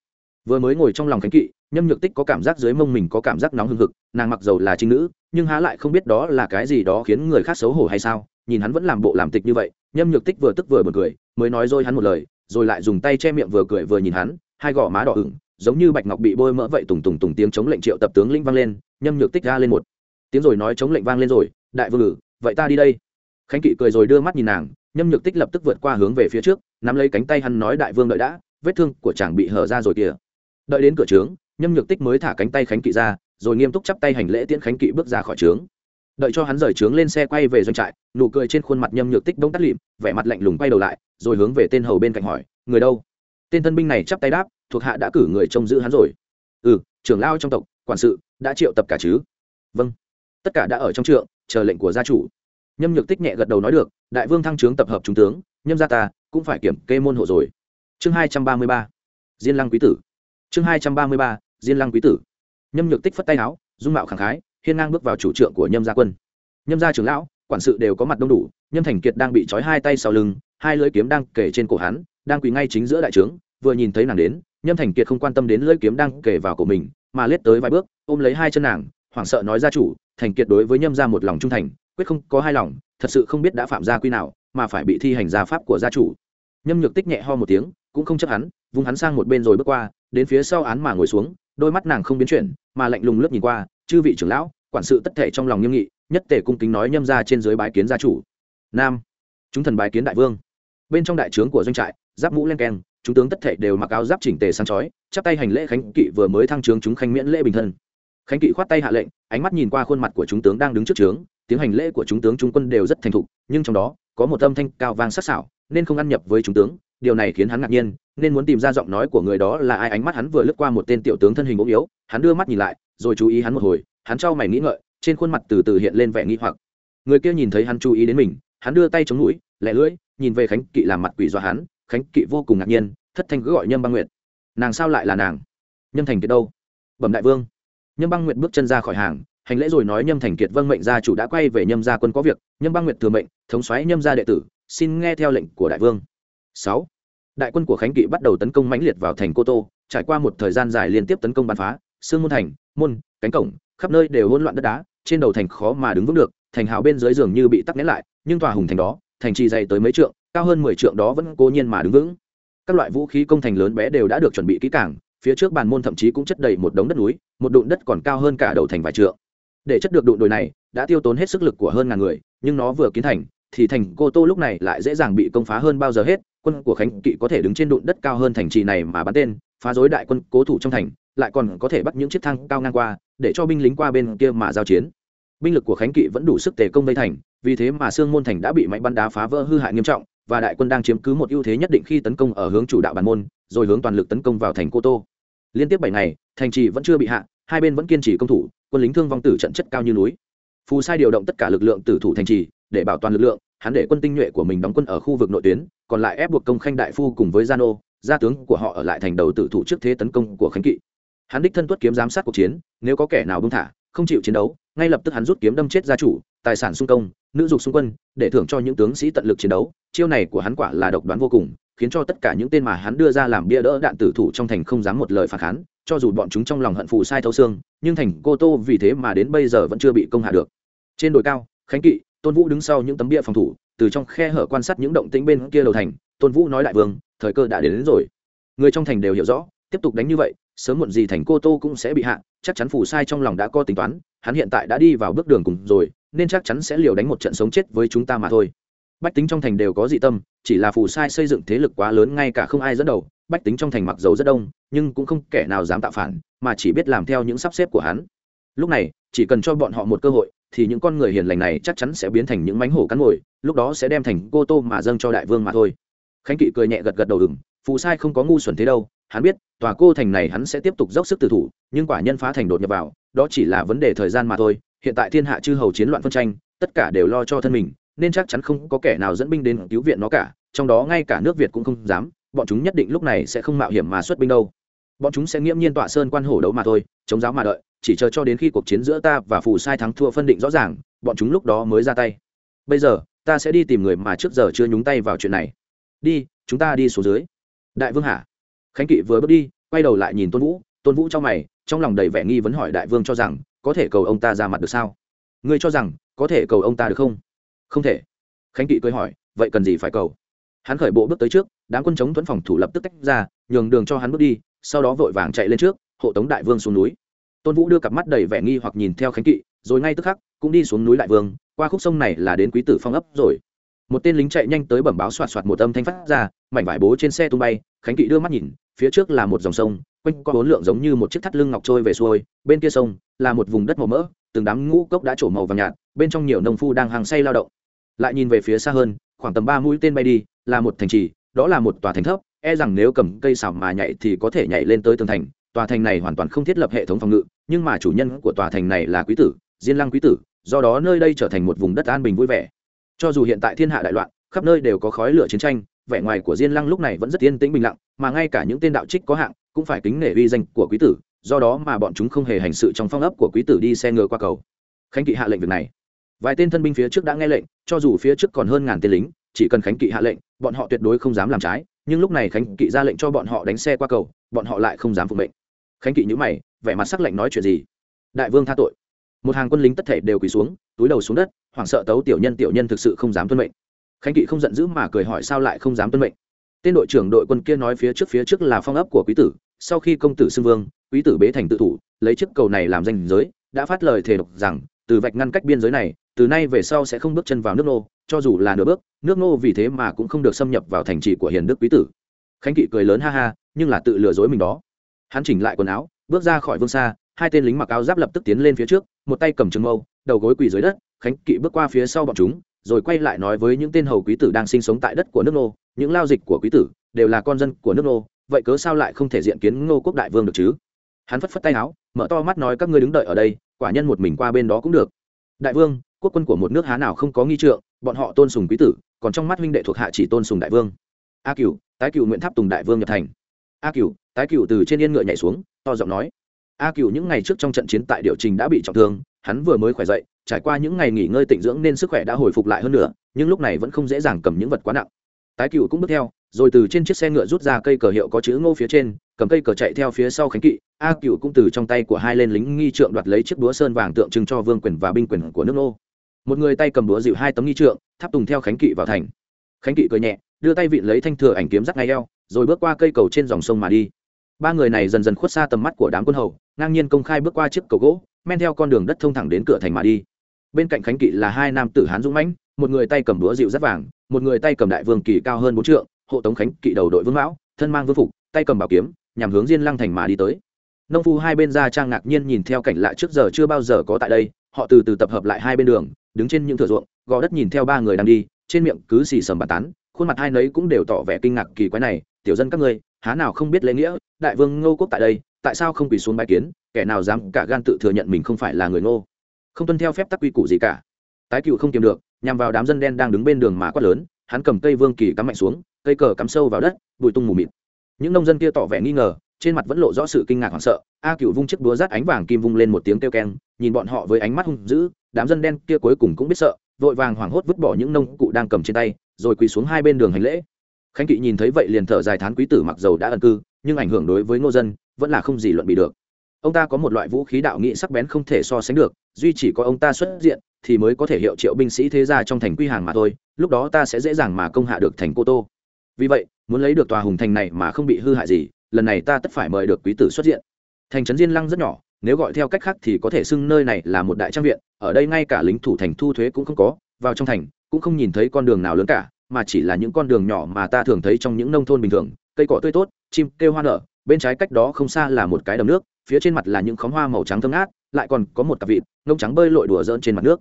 Vừa mới ngồi trong lòng khánh kỵ, nhâm nhược tích có cảm giác dưới mông mình có cảm giác nóng hừng hực, nàng mặc dầu là trinh nữ, nhưng há lại không biết đó là cái gì đó khiến người khác xấu hổ hay sao, nhìn hắn vẫn làm bộ làm tịch như vậy, nhâm nhược tích vừa tức vừa bật cười, mới nói dôi hắn một lời, rồi lại dùng tay che miệng vừa cười vừa nhìn hắn, hai gò má đỏ ửng giống như bạch ngọc bị bôi mỡ vậy tùng tùng tùng tiếng chống lệnh triệu tập tướng lĩnh vang lên, nhâm nhược tích ra lên một. Tiếng rồi nói chống lệnh vang lên rồi, đại vương ngự, vậy ta đi đây. Khánh kỵ cười rồi đưa mắt nhìn nàng, nhâm nhược tích lập tức vượt qua hướng về phía trước, nắm lấy cánh tay hắn nói đại vương đợi đã, vết thương của chàng bị hở ra rồi kìa. Đợi đến cửa trướng, nhâm nhược tích mới thả cánh tay khánh kỵ ra, rồi nghiêm túc chắp tay hành lễ tiễn khánh kỵ bước ra khỏi trướng. Đợi cho hắn rời trướng lên xe quay về doanh trại, nụ cười trên khuôn mặt nhâm nhược tích đông tắt lịm, vẻ mặt lạnh lùng quay đầu lại, rồi hướng về tên hầu bên cạnh hỏi, người đâu? Tên thân binh này chắp tay đáp thuộc hạ đã cử người trông giữ hắn rồi. Ừ trưởng lao trong tộc, quản sự, đã triệu tập cả chứ? Vâng. Tất cả đã ở trong trượng, chờ lệnh của gia chủ. Nhâm nhược tích nhẹ gật đầu nói được, đại vương thăng trướng tập hợp trung tướng, nhâm gia ta cũng phải kiểm kê môn hộ rồi. Chương hai trăm ba mươi ba, diên lăng quý tử. Chương hai trăm ba mươi ba, diên lăng quý tử. Nhâm nhược tích phất tay áo, dung mạo khẳng khái, hiên ngang bước vào chủ trượng của nhâm gia quân. Nhâm gia trưởng lão, quản sự đều có mặt đông đủ, nhâm thành kiệt đang bị trói hai tay sau lưng, hai lưỡi kiếm đang kể trên cổ hắn, đang quỳ ngay chính giữa đại trướng, vừa nhìn thấy nàng đến nhâm thành kiệt không quan tâm đến lưỡi kiếm đang kể vào cổ mình, mà lết tới vài bước, ôm lấy hai chân nàng, hoảng sợ nói ra chủ, thành kiệt đối với nhâm gia một lòng trung thành, quyết không có hai lòng, thật sự không biết đã phạm gia quy nào, mà phải bị thi hành gia pháp của gia chủ. Nhâm nhược tích nhẹ ho một tiếng, cũng không chấp hắn, vung hắn sang một bên rồi bước qua, đến phía sau án mà ngồi xuống, đôi mắt nàng không biến chuyển, mà lạnh lùng lướt nhìn qua, chư vị trưởng lão, quản sự tất thể trong lòng nghiêm nghị, nhất tể cung kính nói nhâm ra trên dưới bái kiến gia chủ. Nam, chúng thần bái kiến đại vương. Bên trong đại trướng của doanh trại, giáp mũ len keng chúng tướng tất thể đều mặc áo giáp chỉnh tề sáng chói, chắp tay hành lễ khánh kỵ vừa mới thăng trướng chúng khanh miễn lễ bình thân. Khánh kỵ khoát tay hạ lệnh, ánh mắt nhìn qua khuôn mặt của chúng tướng đang đứng trước trướng, tiếng hành lễ của chúng tướng trung quân đều rất thành thục, nhưng trong đó, có một âm thanh cao vang sắc sảo, nên không ăn nhập với chúng tướng, điều này khiến hắn ngạc nhiên, nên muốn tìm ra giọng nói của người đó là ai. Ánh mắt hắn vừa lướt qua một tên tiểu tướng thân hình ốm yếu, hắn đưa mắt nhìn lại, rồi chú ý hắn một hồi, hắn trao mày nghĩ ngợi, trên khuôn mặt từ từ hiện lên vẻ nghi hoặc. Người kia nhìn thấy hắn chú ý đến mình, hắn đưa tay chống mũi, lẻ lưỡi, nhìn về khánh kỵ làm mặt quỷ do hắn khánh kỵ vô cùng ngạc nhiên, thất thanh cứ gọi nhâm băng nguyệt. Nàng sao lại là nàng? Nhâm thành kiệt đâu? Bẩm đại vương. Nhâm băng nguyệt bước chân ra khỏi hàng, hành lễ rồi nói nhâm thành kiệt vâng mệnh gia chủ đã quay về nhâm gia quân có việc, nhâm băng nguyệt thừa mệnh, thống xoáy nhâm gia đệ tử, xin nghe theo lệnh của đại vương. Sáu. Đại quân của khánh kỵ bắt đầu tấn công mãnh liệt vào thành cô tô, trải qua một thời gian dài liên tiếp tấn công bắn phá, sương môn thành, môn, cánh cổng, khắp nơi đều hỗn loạn đất đá, trên đầu thành khó mà đứng vững được, thành hào bên dưới giường như bị tắc nghẽn lại, nhưng tòa hùng thành đó, thành trì dày tới mấy trượng cao hơn mười trượng đó vẫn cố nhiên mà đứng vững. Các loại vũ khí công thành lớn bé đều đã được chuẩn bị kỹ càng, phía trước bàn môn thậm chí cũng chất đầy một đống đất núi, một đụn đất còn cao hơn cả đầu thành vài trượng. Để chất được đụn đồi này, đã tiêu tốn hết sức lực của hơn ngàn người, nhưng nó vừa kiến thành, thì thành cô tô lúc này lại dễ dàng bị công phá hơn bao giờ hết. Quân của khánh kỵ có thể đứng trên đụn đất cao hơn thành trì này mà bắn tên, phá rối đại quân cố thủ trong thành, lại còn có thể bắt những chiếc thang cao ngang qua, để cho binh lính qua bên kia mà giao chiến. Binh lực của khánh kỵ vẫn đủ sức tề công vây thành, vì thế mà sương môn thành đã bị máy bắn đá phá vỡ hư hại nghiêm trọng và đại quân đang chiếm cứ một ưu thế nhất định khi tấn công ở hướng chủ đạo bản môn, rồi hướng toàn lực tấn công vào thành cô tô. Liên tiếp bảy ngày, thành trì vẫn chưa bị hạ, hai bên vẫn kiên trì công thủ, quân lính thương vong tử trận chất cao như núi. Phù sai điều động tất cả lực lượng tử thủ thành trì, để bảo toàn lực lượng, hắn để quân tinh nhuệ của mình đóng quân ở khu vực nội tuyến, còn lại ép buộc công khanh đại phu cùng với gia nô gia tướng của họ ở lại thành đầu tử thủ trước thế tấn công của khánh kỵ. Hắn đích thân tuất kiếm giám sát cuộc chiến, nếu có kẻ nào buông thả, không chịu chiến đấu, ngay lập tức hắn rút kiếm đâm chết gia chủ, tài sản xung công nữ dục xung quân để thưởng cho những tướng sĩ tận lực chiến đấu. Chiêu này của hắn quả là độc đoán vô cùng khiến cho tất cả những tên mà hắn đưa ra làm bia đỡ đạn tử thủ trong thành không dám một lời phản kháng. Cho dù bọn chúng trong lòng hận phù sai thấu xương nhưng thành cô tô vì thế mà đến bây giờ vẫn chưa bị công hạ được. Trên đồi cao khánh kỵ tôn vũ đứng sau những tấm bia phòng thủ từ trong khe hở quan sát những động tĩnh bên kia đầu thành tôn vũ nói đại vương thời cơ đã đến, đến rồi. Người trong thành đều hiểu rõ tiếp tục đánh như vậy sớm muộn gì thành cô tô cũng sẽ bị hạ chắc chắn phù sai trong lòng đã có tính toán hắn hiện tại đã đi vào bước đường cùng rồi nên chắc chắn sẽ liều đánh một trận sống chết với chúng ta mà thôi. Bách tính trong thành đều có dị tâm, chỉ là phù sai xây dựng thế lực quá lớn ngay cả không ai dẫn đầu. Bách tính trong thành mặc dầu rất đông, nhưng cũng không kẻ nào dám tạo phản, mà chỉ biết làm theo những sắp xếp của hắn. Lúc này, chỉ cần cho bọn họ một cơ hội, thì những con người hiền lành này chắc chắn sẽ biến thành những mánh hổ cắn ngồi lúc đó sẽ đem thành cô tô mà dâng cho đại vương mà thôi. Khánh kỵ cười nhẹ gật gật đầu đừng phù sai không có ngu xuẩn thế đâu, hắn biết, tòa cô thành này hắn sẽ tiếp tục dốc sức từ thủ, nhưng quả nhân phá thành đột nhập vào, đó chỉ là vấn đề thời gian mà thôi hiện tại thiên hạ chư hầu chiến loạn phân tranh, tất cả đều lo cho thân mình, nên chắc chắn không có kẻ nào dẫn binh đến cứu viện nó cả, trong đó ngay cả nước việt cũng không dám, bọn chúng nhất định lúc này sẽ không mạo hiểm mà xuất binh đâu. Bọn chúng sẽ nghiễm nhiên tọa sơn quan hổ đấu mà thôi, chống giáo mà đợi, chỉ chờ cho đến khi cuộc chiến giữa ta và phù sai thắng thua phân định rõ ràng, bọn chúng lúc đó mới ra tay. Bây giờ, ta sẽ đi tìm người mà trước giờ chưa nhúng tay vào chuyện này. Đi, chúng ta đi xuống dưới. Đại vương hả? Khánh kỵ vừa bước đi, quay đầu lại nhìn tôn vũ tôn vũ trong mày, trong lòng đầy vẻ nghi vấn hỏi đại vương cho rằng có thể cầu ông ta ra mặt được sao? Ngươi cho rằng, có thể cầu ông ta được không? Không thể. Khánh kỵ cười hỏi, vậy cần gì phải cầu? Hắn khởi bộ bước tới trước, đám quân chống thuẫn phòng thủ lập tức tách ra, nhường đường cho hắn bước đi, sau đó vội vàng chạy lên trước, hộ tống đại vương xuống núi. Tôn vũ đưa cặp mắt đầy vẻ nghi hoặc nhìn theo khánh kỵ, rồi ngay tức khắc, cũng đi xuống núi đại vương, qua khúc sông này là đến quý tử phong ấp rồi. Một tên lính chạy nhanh tới bẩm báo soạt soạt một âm thanh phát ra, mảnh vải bố trên xe tung bay, khánh kỵ đưa mắt nhìn, phía trước là một dòng sông quanh qua bốn lượng giống như một chiếc thắt lưng ngọc trôi về xuôi, bên kia sông là một vùng đất màu mỡ, từng đám ngũ cốc đã trổ màu vàng nhạt, bên trong nhiều nông phu đang hàng say lao động. Lại nhìn về phía xa hơn, khoảng tầm ba mũi tên bay đi, là một thành trì, đó là một tòa thành thấp e rằng nếu cầm cây xào mà nhảy thì có thể nhảy lên tới tường thành. Tòa thành này hoàn toàn không thiết lập hệ thống phòng ngự, nhưng mà chủ nhân của tòa thành này là quý tử, diên lăng quý tử, do đó nơi đây trở thành một vùng đất an bình vui vẻ. Cho dù hiện tại thiên hạ đại loạn, khắp nơi đều có khói lửa chiến tranh, vẻ ngoài của diên lăng lúc này vẫn rất yên tĩnh bình lặng, mà ngay cả những tên đạo trích có hạng cũng phải kính nể uy danh của quý tử, do đó mà bọn chúng không hề hành sự trong phong ấp của quý tử đi xe ngựa qua cầu. Khánh kỵ hạ lệnh việc này. Vài tên thân binh phía trước đã nghe lệnh, cho dù phía trước còn hơn ngàn tên lính, chỉ cần khánh kỵ hạ lệnh, bọn họ tuyệt đối không dám làm trái, nhưng lúc này khánh kỵ ra lệnh cho bọn họ đánh xe qua cầu, bọn họ lại không dám phục mệnh. Khánh kỵ nhữ mày, vẻ mặt sắc lệnh nói chuyện gì? Đại vương tha tội. Một hàng quân lính tất thể đều quỳ xuống, túi đầu xuống đất, hoảng sợ tấu tiểu nhân tiểu nhân thực sự không dám tuân mệnh. Khánh kỵ không giận dữ mà cười hỏi sao lại không dám tuân mệnh? Tên đội trưởng đội quân kia nói phía trước phía trước là phong ấp của quý tử, sau khi công tử xưng vương, quý tử bế thành tự thủ, lấy chiếc cầu này làm danh giới, đã phát lời thề độc rằng, từ vạch ngăn cách biên giới này, từ nay về sau sẽ không bước chân vào nước nô, cho dù là nửa bước, nước nô vì thế mà cũng không được xâm nhập vào thành trì của hiền đức quý tử. Khánh kỵ cười lớn ha ha, nhưng là tự lừa dối mình đó. Hắn chỉnh lại quần áo, bước ra khỏi vương xa, hai tên lính mặc áo giáp lập tức tiến lên phía trước, một tay cầm trường mâu, đầu gối quỳ dưới đất, khánh kỵ bước qua phía sau bọn chúng, rồi quay lại nói với những tên hầu quý tử đang sinh sống tại đất của nước nô những lao dịch của quý tử đều là con dân của nước nô, vậy cớ sao lại không thể diện kiến ngô quốc đại vương được chứ? Hắn phất phất tay áo, mở to mắt nói các ngươi đứng đợi ở đây, quả nhân một mình qua bên đó cũng được. Đại vương, quốc quân của một nước há nào không có nghi trượng, bọn họ tôn sùng quý tử, còn trong mắt huynh đệ thuộc hạ chỉ tôn sùng đại vương. A cửu, tái cửu nguyện tháp tùng đại vương nhập thành. A cửu, tái cửu từ trên yên ngựa nhảy xuống, to giọng nói. A cửu những ngày trước trong trận chiến tại điều trình đã bị trọng thương, hắn vừa mới khỏe dậy, trải qua những ngày nghỉ ngơi tịnh dưỡng nên sức khỏe đã hồi phục lại hơn nữa, nhưng lúc này vẫn không dễ dàng cầm những vật quá nặng tái cửu cũng bước theo, rồi từ trên chiếc xe ngựa rút ra cây cờ hiệu có chữ ngô phía trên, cầm cây cờ chạy theo phía sau khánh kỵ. A cựu cũng từ trong tay của hai lên lính nghi trượng đoạt lấy chiếc búa sơn vàng tượng trưng cho vương quyền và binh quyền của nước Ngô. một người tay cầm búa dịu hai tấm nghi trượng, tháp tùng theo khánh kỵ vào thành. Khánh kỵ cười nhẹ, đưa tay vịn lấy thanh thừa ảnh kiếm rắc ngay eo, rồi bước qua cây cầu trên dòng sông mà đi. Ba người này dần dần khuất xa tầm mắt của đám quân hầu, ngang nhiên công khai bước qua chiếc cầu gỗ, men theo con đường đất thông thẳng đến cửa thành mà đi. Bên cạnh khánh kỵ là hai nam tử hán dũng mãnh, một người tay cầm búa dịu rất vàng một người tay cầm đại vương kỳ cao hơn bốn trượng, hộ tống khánh kỵ đầu đội vương mão, thân mang vương phục, tay cầm bảo kiếm, nhằm hướng diên lăng thành mà đi tới. Nông phu hai bên ra trang ngạc nhiên nhìn theo cảnh lạ trước giờ chưa bao giờ có tại đây, họ từ từ tập hợp lại hai bên đường, đứng trên những thửa ruộng, gò đất nhìn theo ba người đang đi, trên miệng cứ xì sầm bàn tán, khuôn mặt hai nấy cũng đều tỏ vẻ kinh ngạc kỳ quái này, tiểu dân các ngươi, há nào không biết lễ nghĩa, đại vương ngô quốc tại đây, tại sao không quỳ xuống bãi kiến, kẻ nào dám cả gan tự thừa nhận mình không phải là người ngô? Không tuân theo phép tắc quy củ gì cả. Tái cựu không kiềm được nhằm vào đám dân đen đang đứng bên đường mà quát lớn, hắn cầm cây vương kỳ cắm mạnh xuống, cây cờ cắm sâu vào đất, bụi tung mù mịt. Những nông dân kia tỏ vẻ nghi ngờ, trên mặt vẫn lộ rõ sự kinh ngạc hoảng sợ. A cựu vung chiếc búa rát ánh vàng kim vung lên một tiếng kêu keng, nhìn bọn họ với ánh mắt hung dữ, đám dân đen kia cuối cùng cũng biết sợ, vội vàng hoảng hốt vứt bỏ những nông cụ đang cầm trên tay, rồi quỳ xuống hai bên đường hành lễ. Khánh kỵ nhìn thấy vậy liền thở dài thán quý tử mặc dầu đã ẩn cư, nhưng ảnh hưởng đối với ngô dân, vẫn là không gì luận bị được. Ông ta có một loại vũ khí đạo nghị sắc bén không thể so sánh được, duy chỉ có ông ta xuất diện thì mới có thể hiệu triệu binh sĩ thế gia trong thành quy hàng mà thôi, lúc đó ta sẽ dễ dàng mà công hạ được thành cô tô. Vì vậy, muốn lấy được tòa hùng thành này mà không bị hư hại gì, lần này ta tất phải mời được quý tử xuất diện. Thành trấn diên lăng rất nhỏ, nếu gọi theo cách khác thì có thể xưng nơi này là một đại trang viện, ở đây ngay cả lính thủ thành thu thuế cũng không có, vào trong thành cũng không nhìn thấy con đường nào lớn cả, mà chỉ là những con đường nhỏ mà ta thường thấy trong những nông thôn bình thường, cây cỏ tươi tốt, chim kêu hoa nở, bên trái cách đó không xa là một cái đầm nước, phía trên mặt là những khóm hoa màu trắng thơm ngát, lại còn có một cặp vịt, ngông trắng bơi lội đùa dỡn trên mặt nước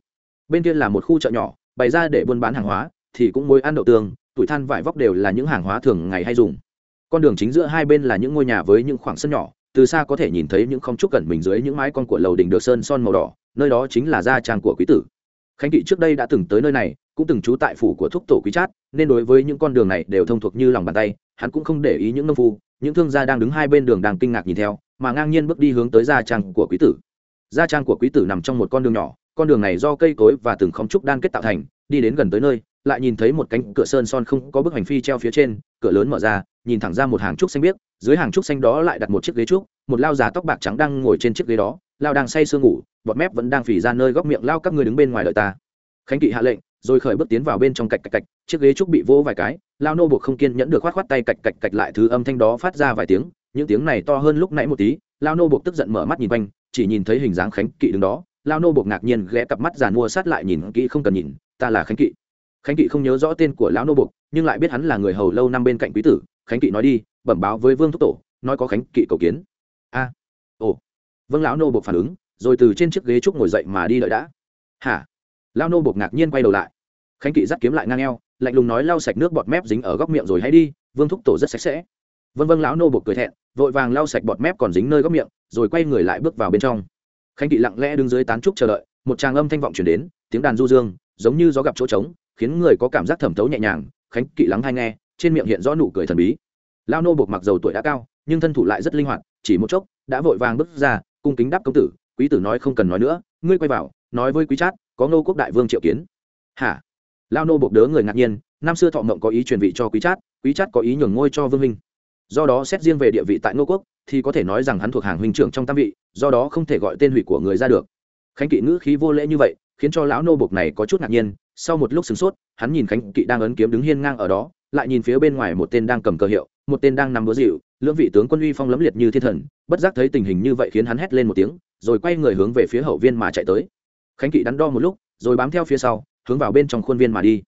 bên kia là một khu chợ nhỏ, bày ra để buôn bán hàng hóa, thì cũng mối ăn đậu tương, tuổi than vải vóc đều là những hàng hóa thường ngày hay dùng. Con đường chính giữa hai bên là những ngôi nhà với những khoảng sân nhỏ, từ xa có thể nhìn thấy những không trúc gần mình dưới những mái con của lầu đình được sơn son màu đỏ, nơi đó chính là gia trang của quý tử. Khánh kỵ trước đây đã từng tới nơi này, cũng từng trú tại phủ của thúc tổ quý chát, nên đối với những con đường này đều thông thuộc như lòng bàn tay, hắn cũng không để ý những nông phu, những thương gia đang đứng hai bên đường đang kinh ngạc nhìn theo, mà ngang nhiên bước đi hướng tới gia trang của quý tử. Gia trang của quý tử nằm trong một con đường nhỏ con đường này do cây cối và từng khóm trúc đan kết tạo thành, đi đến gần tới nơi, lại nhìn thấy một cánh cửa sơn son không có bức hành phi treo phía trên, cửa lớn mở ra, nhìn thẳng ra một hàng trúc xanh biếc, dưới hàng trúc xanh đó lại đặt một chiếc ghế trúc, một lao già tóc bạc trắng đang ngồi trên chiếc ghế đó, lao đang say sương ngủ bọt mép vẫn đang phì ra nơi góc miệng lao các người đứng bên ngoài đợi ta. Khánh kỵ hạ lệnh, rồi khởi bước tiến vào bên trong cạch cạch cạch, chiếc ghế trúc bị vỗ vài cái, lao nô buộc không kiên nhẫn được khoát khoát tay cạch cạch cạch lại thứ âm thanh đó phát ra vài tiếng, những tiếng này to hơn lúc nãy một tí, lao nô buộc tức giận mở mắt nhìn quanh, chỉ nhìn thấy hình dáng khánh kỵ đứng đó lao nô buộc ngạc nhiên ghé cặp mắt giàn mua sát lại nhìn kỹ không cần nhìn, ta là khánh kỵ. Khánh kỵ không nhớ rõ tên của lão nô buộc, nhưng lại biết hắn là người hầu lâu năm bên cạnh quý tử. Khánh kỵ nói đi, bẩm báo với vương thúc tổ, nói có khánh kỵ cầu kiến. A, ồ. Vâng lão nô buộc phản ứng, rồi từ trên chiếc ghế trúc ngồi dậy mà đi đợi đã. Hả? Lão nô buộc ngạc nhiên quay đầu lại. Khánh kỵ dắt kiếm lại ngang eo, lạnh lùng nói lau sạch nước bọt mép dính ở góc miệng rồi hãy đi, vương thúc tổ rất sạch sẽ. Vâng vâng lão nô buộc cười thẹn, vội vàng lau sạch bọt mép còn dính nơi góc miệng, rồi quay người lại bước vào bên trong khánh kỵ lặng lẽ đứng dưới tán trúc chờ đợi, một tràng âm thanh vọng chuyển đến, tiếng đàn du dương, giống như gió gặp chỗ trống, khiến người có cảm giác thẩm thấu nhẹ nhàng. Khánh kỵ lắng hay nghe, trên miệng hiện rõ nụ cười thần bí. Lao nô buộc mặc dầu tuổi đã cao, nhưng thân thủ lại rất linh hoạt, chỉ một chốc, đã vội vàng bước ra, cung kính đáp công tử, quý tử nói không cần nói nữa, ngươi quay vào, nói với quý chát có ngô quốc đại vương triệu kiến. Hả? Lao nô buộc đớ người ngạc nhiên, năm xưa thọ mộng có ý truyền vị cho quý chát quý chát có ý nhường ngôi cho vương minh do đó xét riêng về địa vị tại ngô quốc, thì có thể nói rằng hắn thuộc hàng huynh trưởng trong tam vị, do đó không thể gọi tên hủy của người ra được. Khánh kỵ ngữ khí vô lễ như vậy, khiến cho lão nô bộc này có chút ngạc nhiên, sau một lúc sửng sốt, hắn nhìn khánh kỵ đang ấn kiếm đứng hiên ngang ở đó, lại nhìn phía bên ngoài một tên đang cầm cờ hiệu, một tên đang nằm búa dịu lưỡng vị tướng quân uy phong lấm liệt như thiên thần, bất giác thấy tình hình như vậy khiến hắn hét lên một tiếng, rồi quay người hướng về phía hậu viên mà chạy tới. Khánh kỵ đắn đo một lúc, rồi bám theo phía sau, hướng vào bên trong khuôn viên mà đi.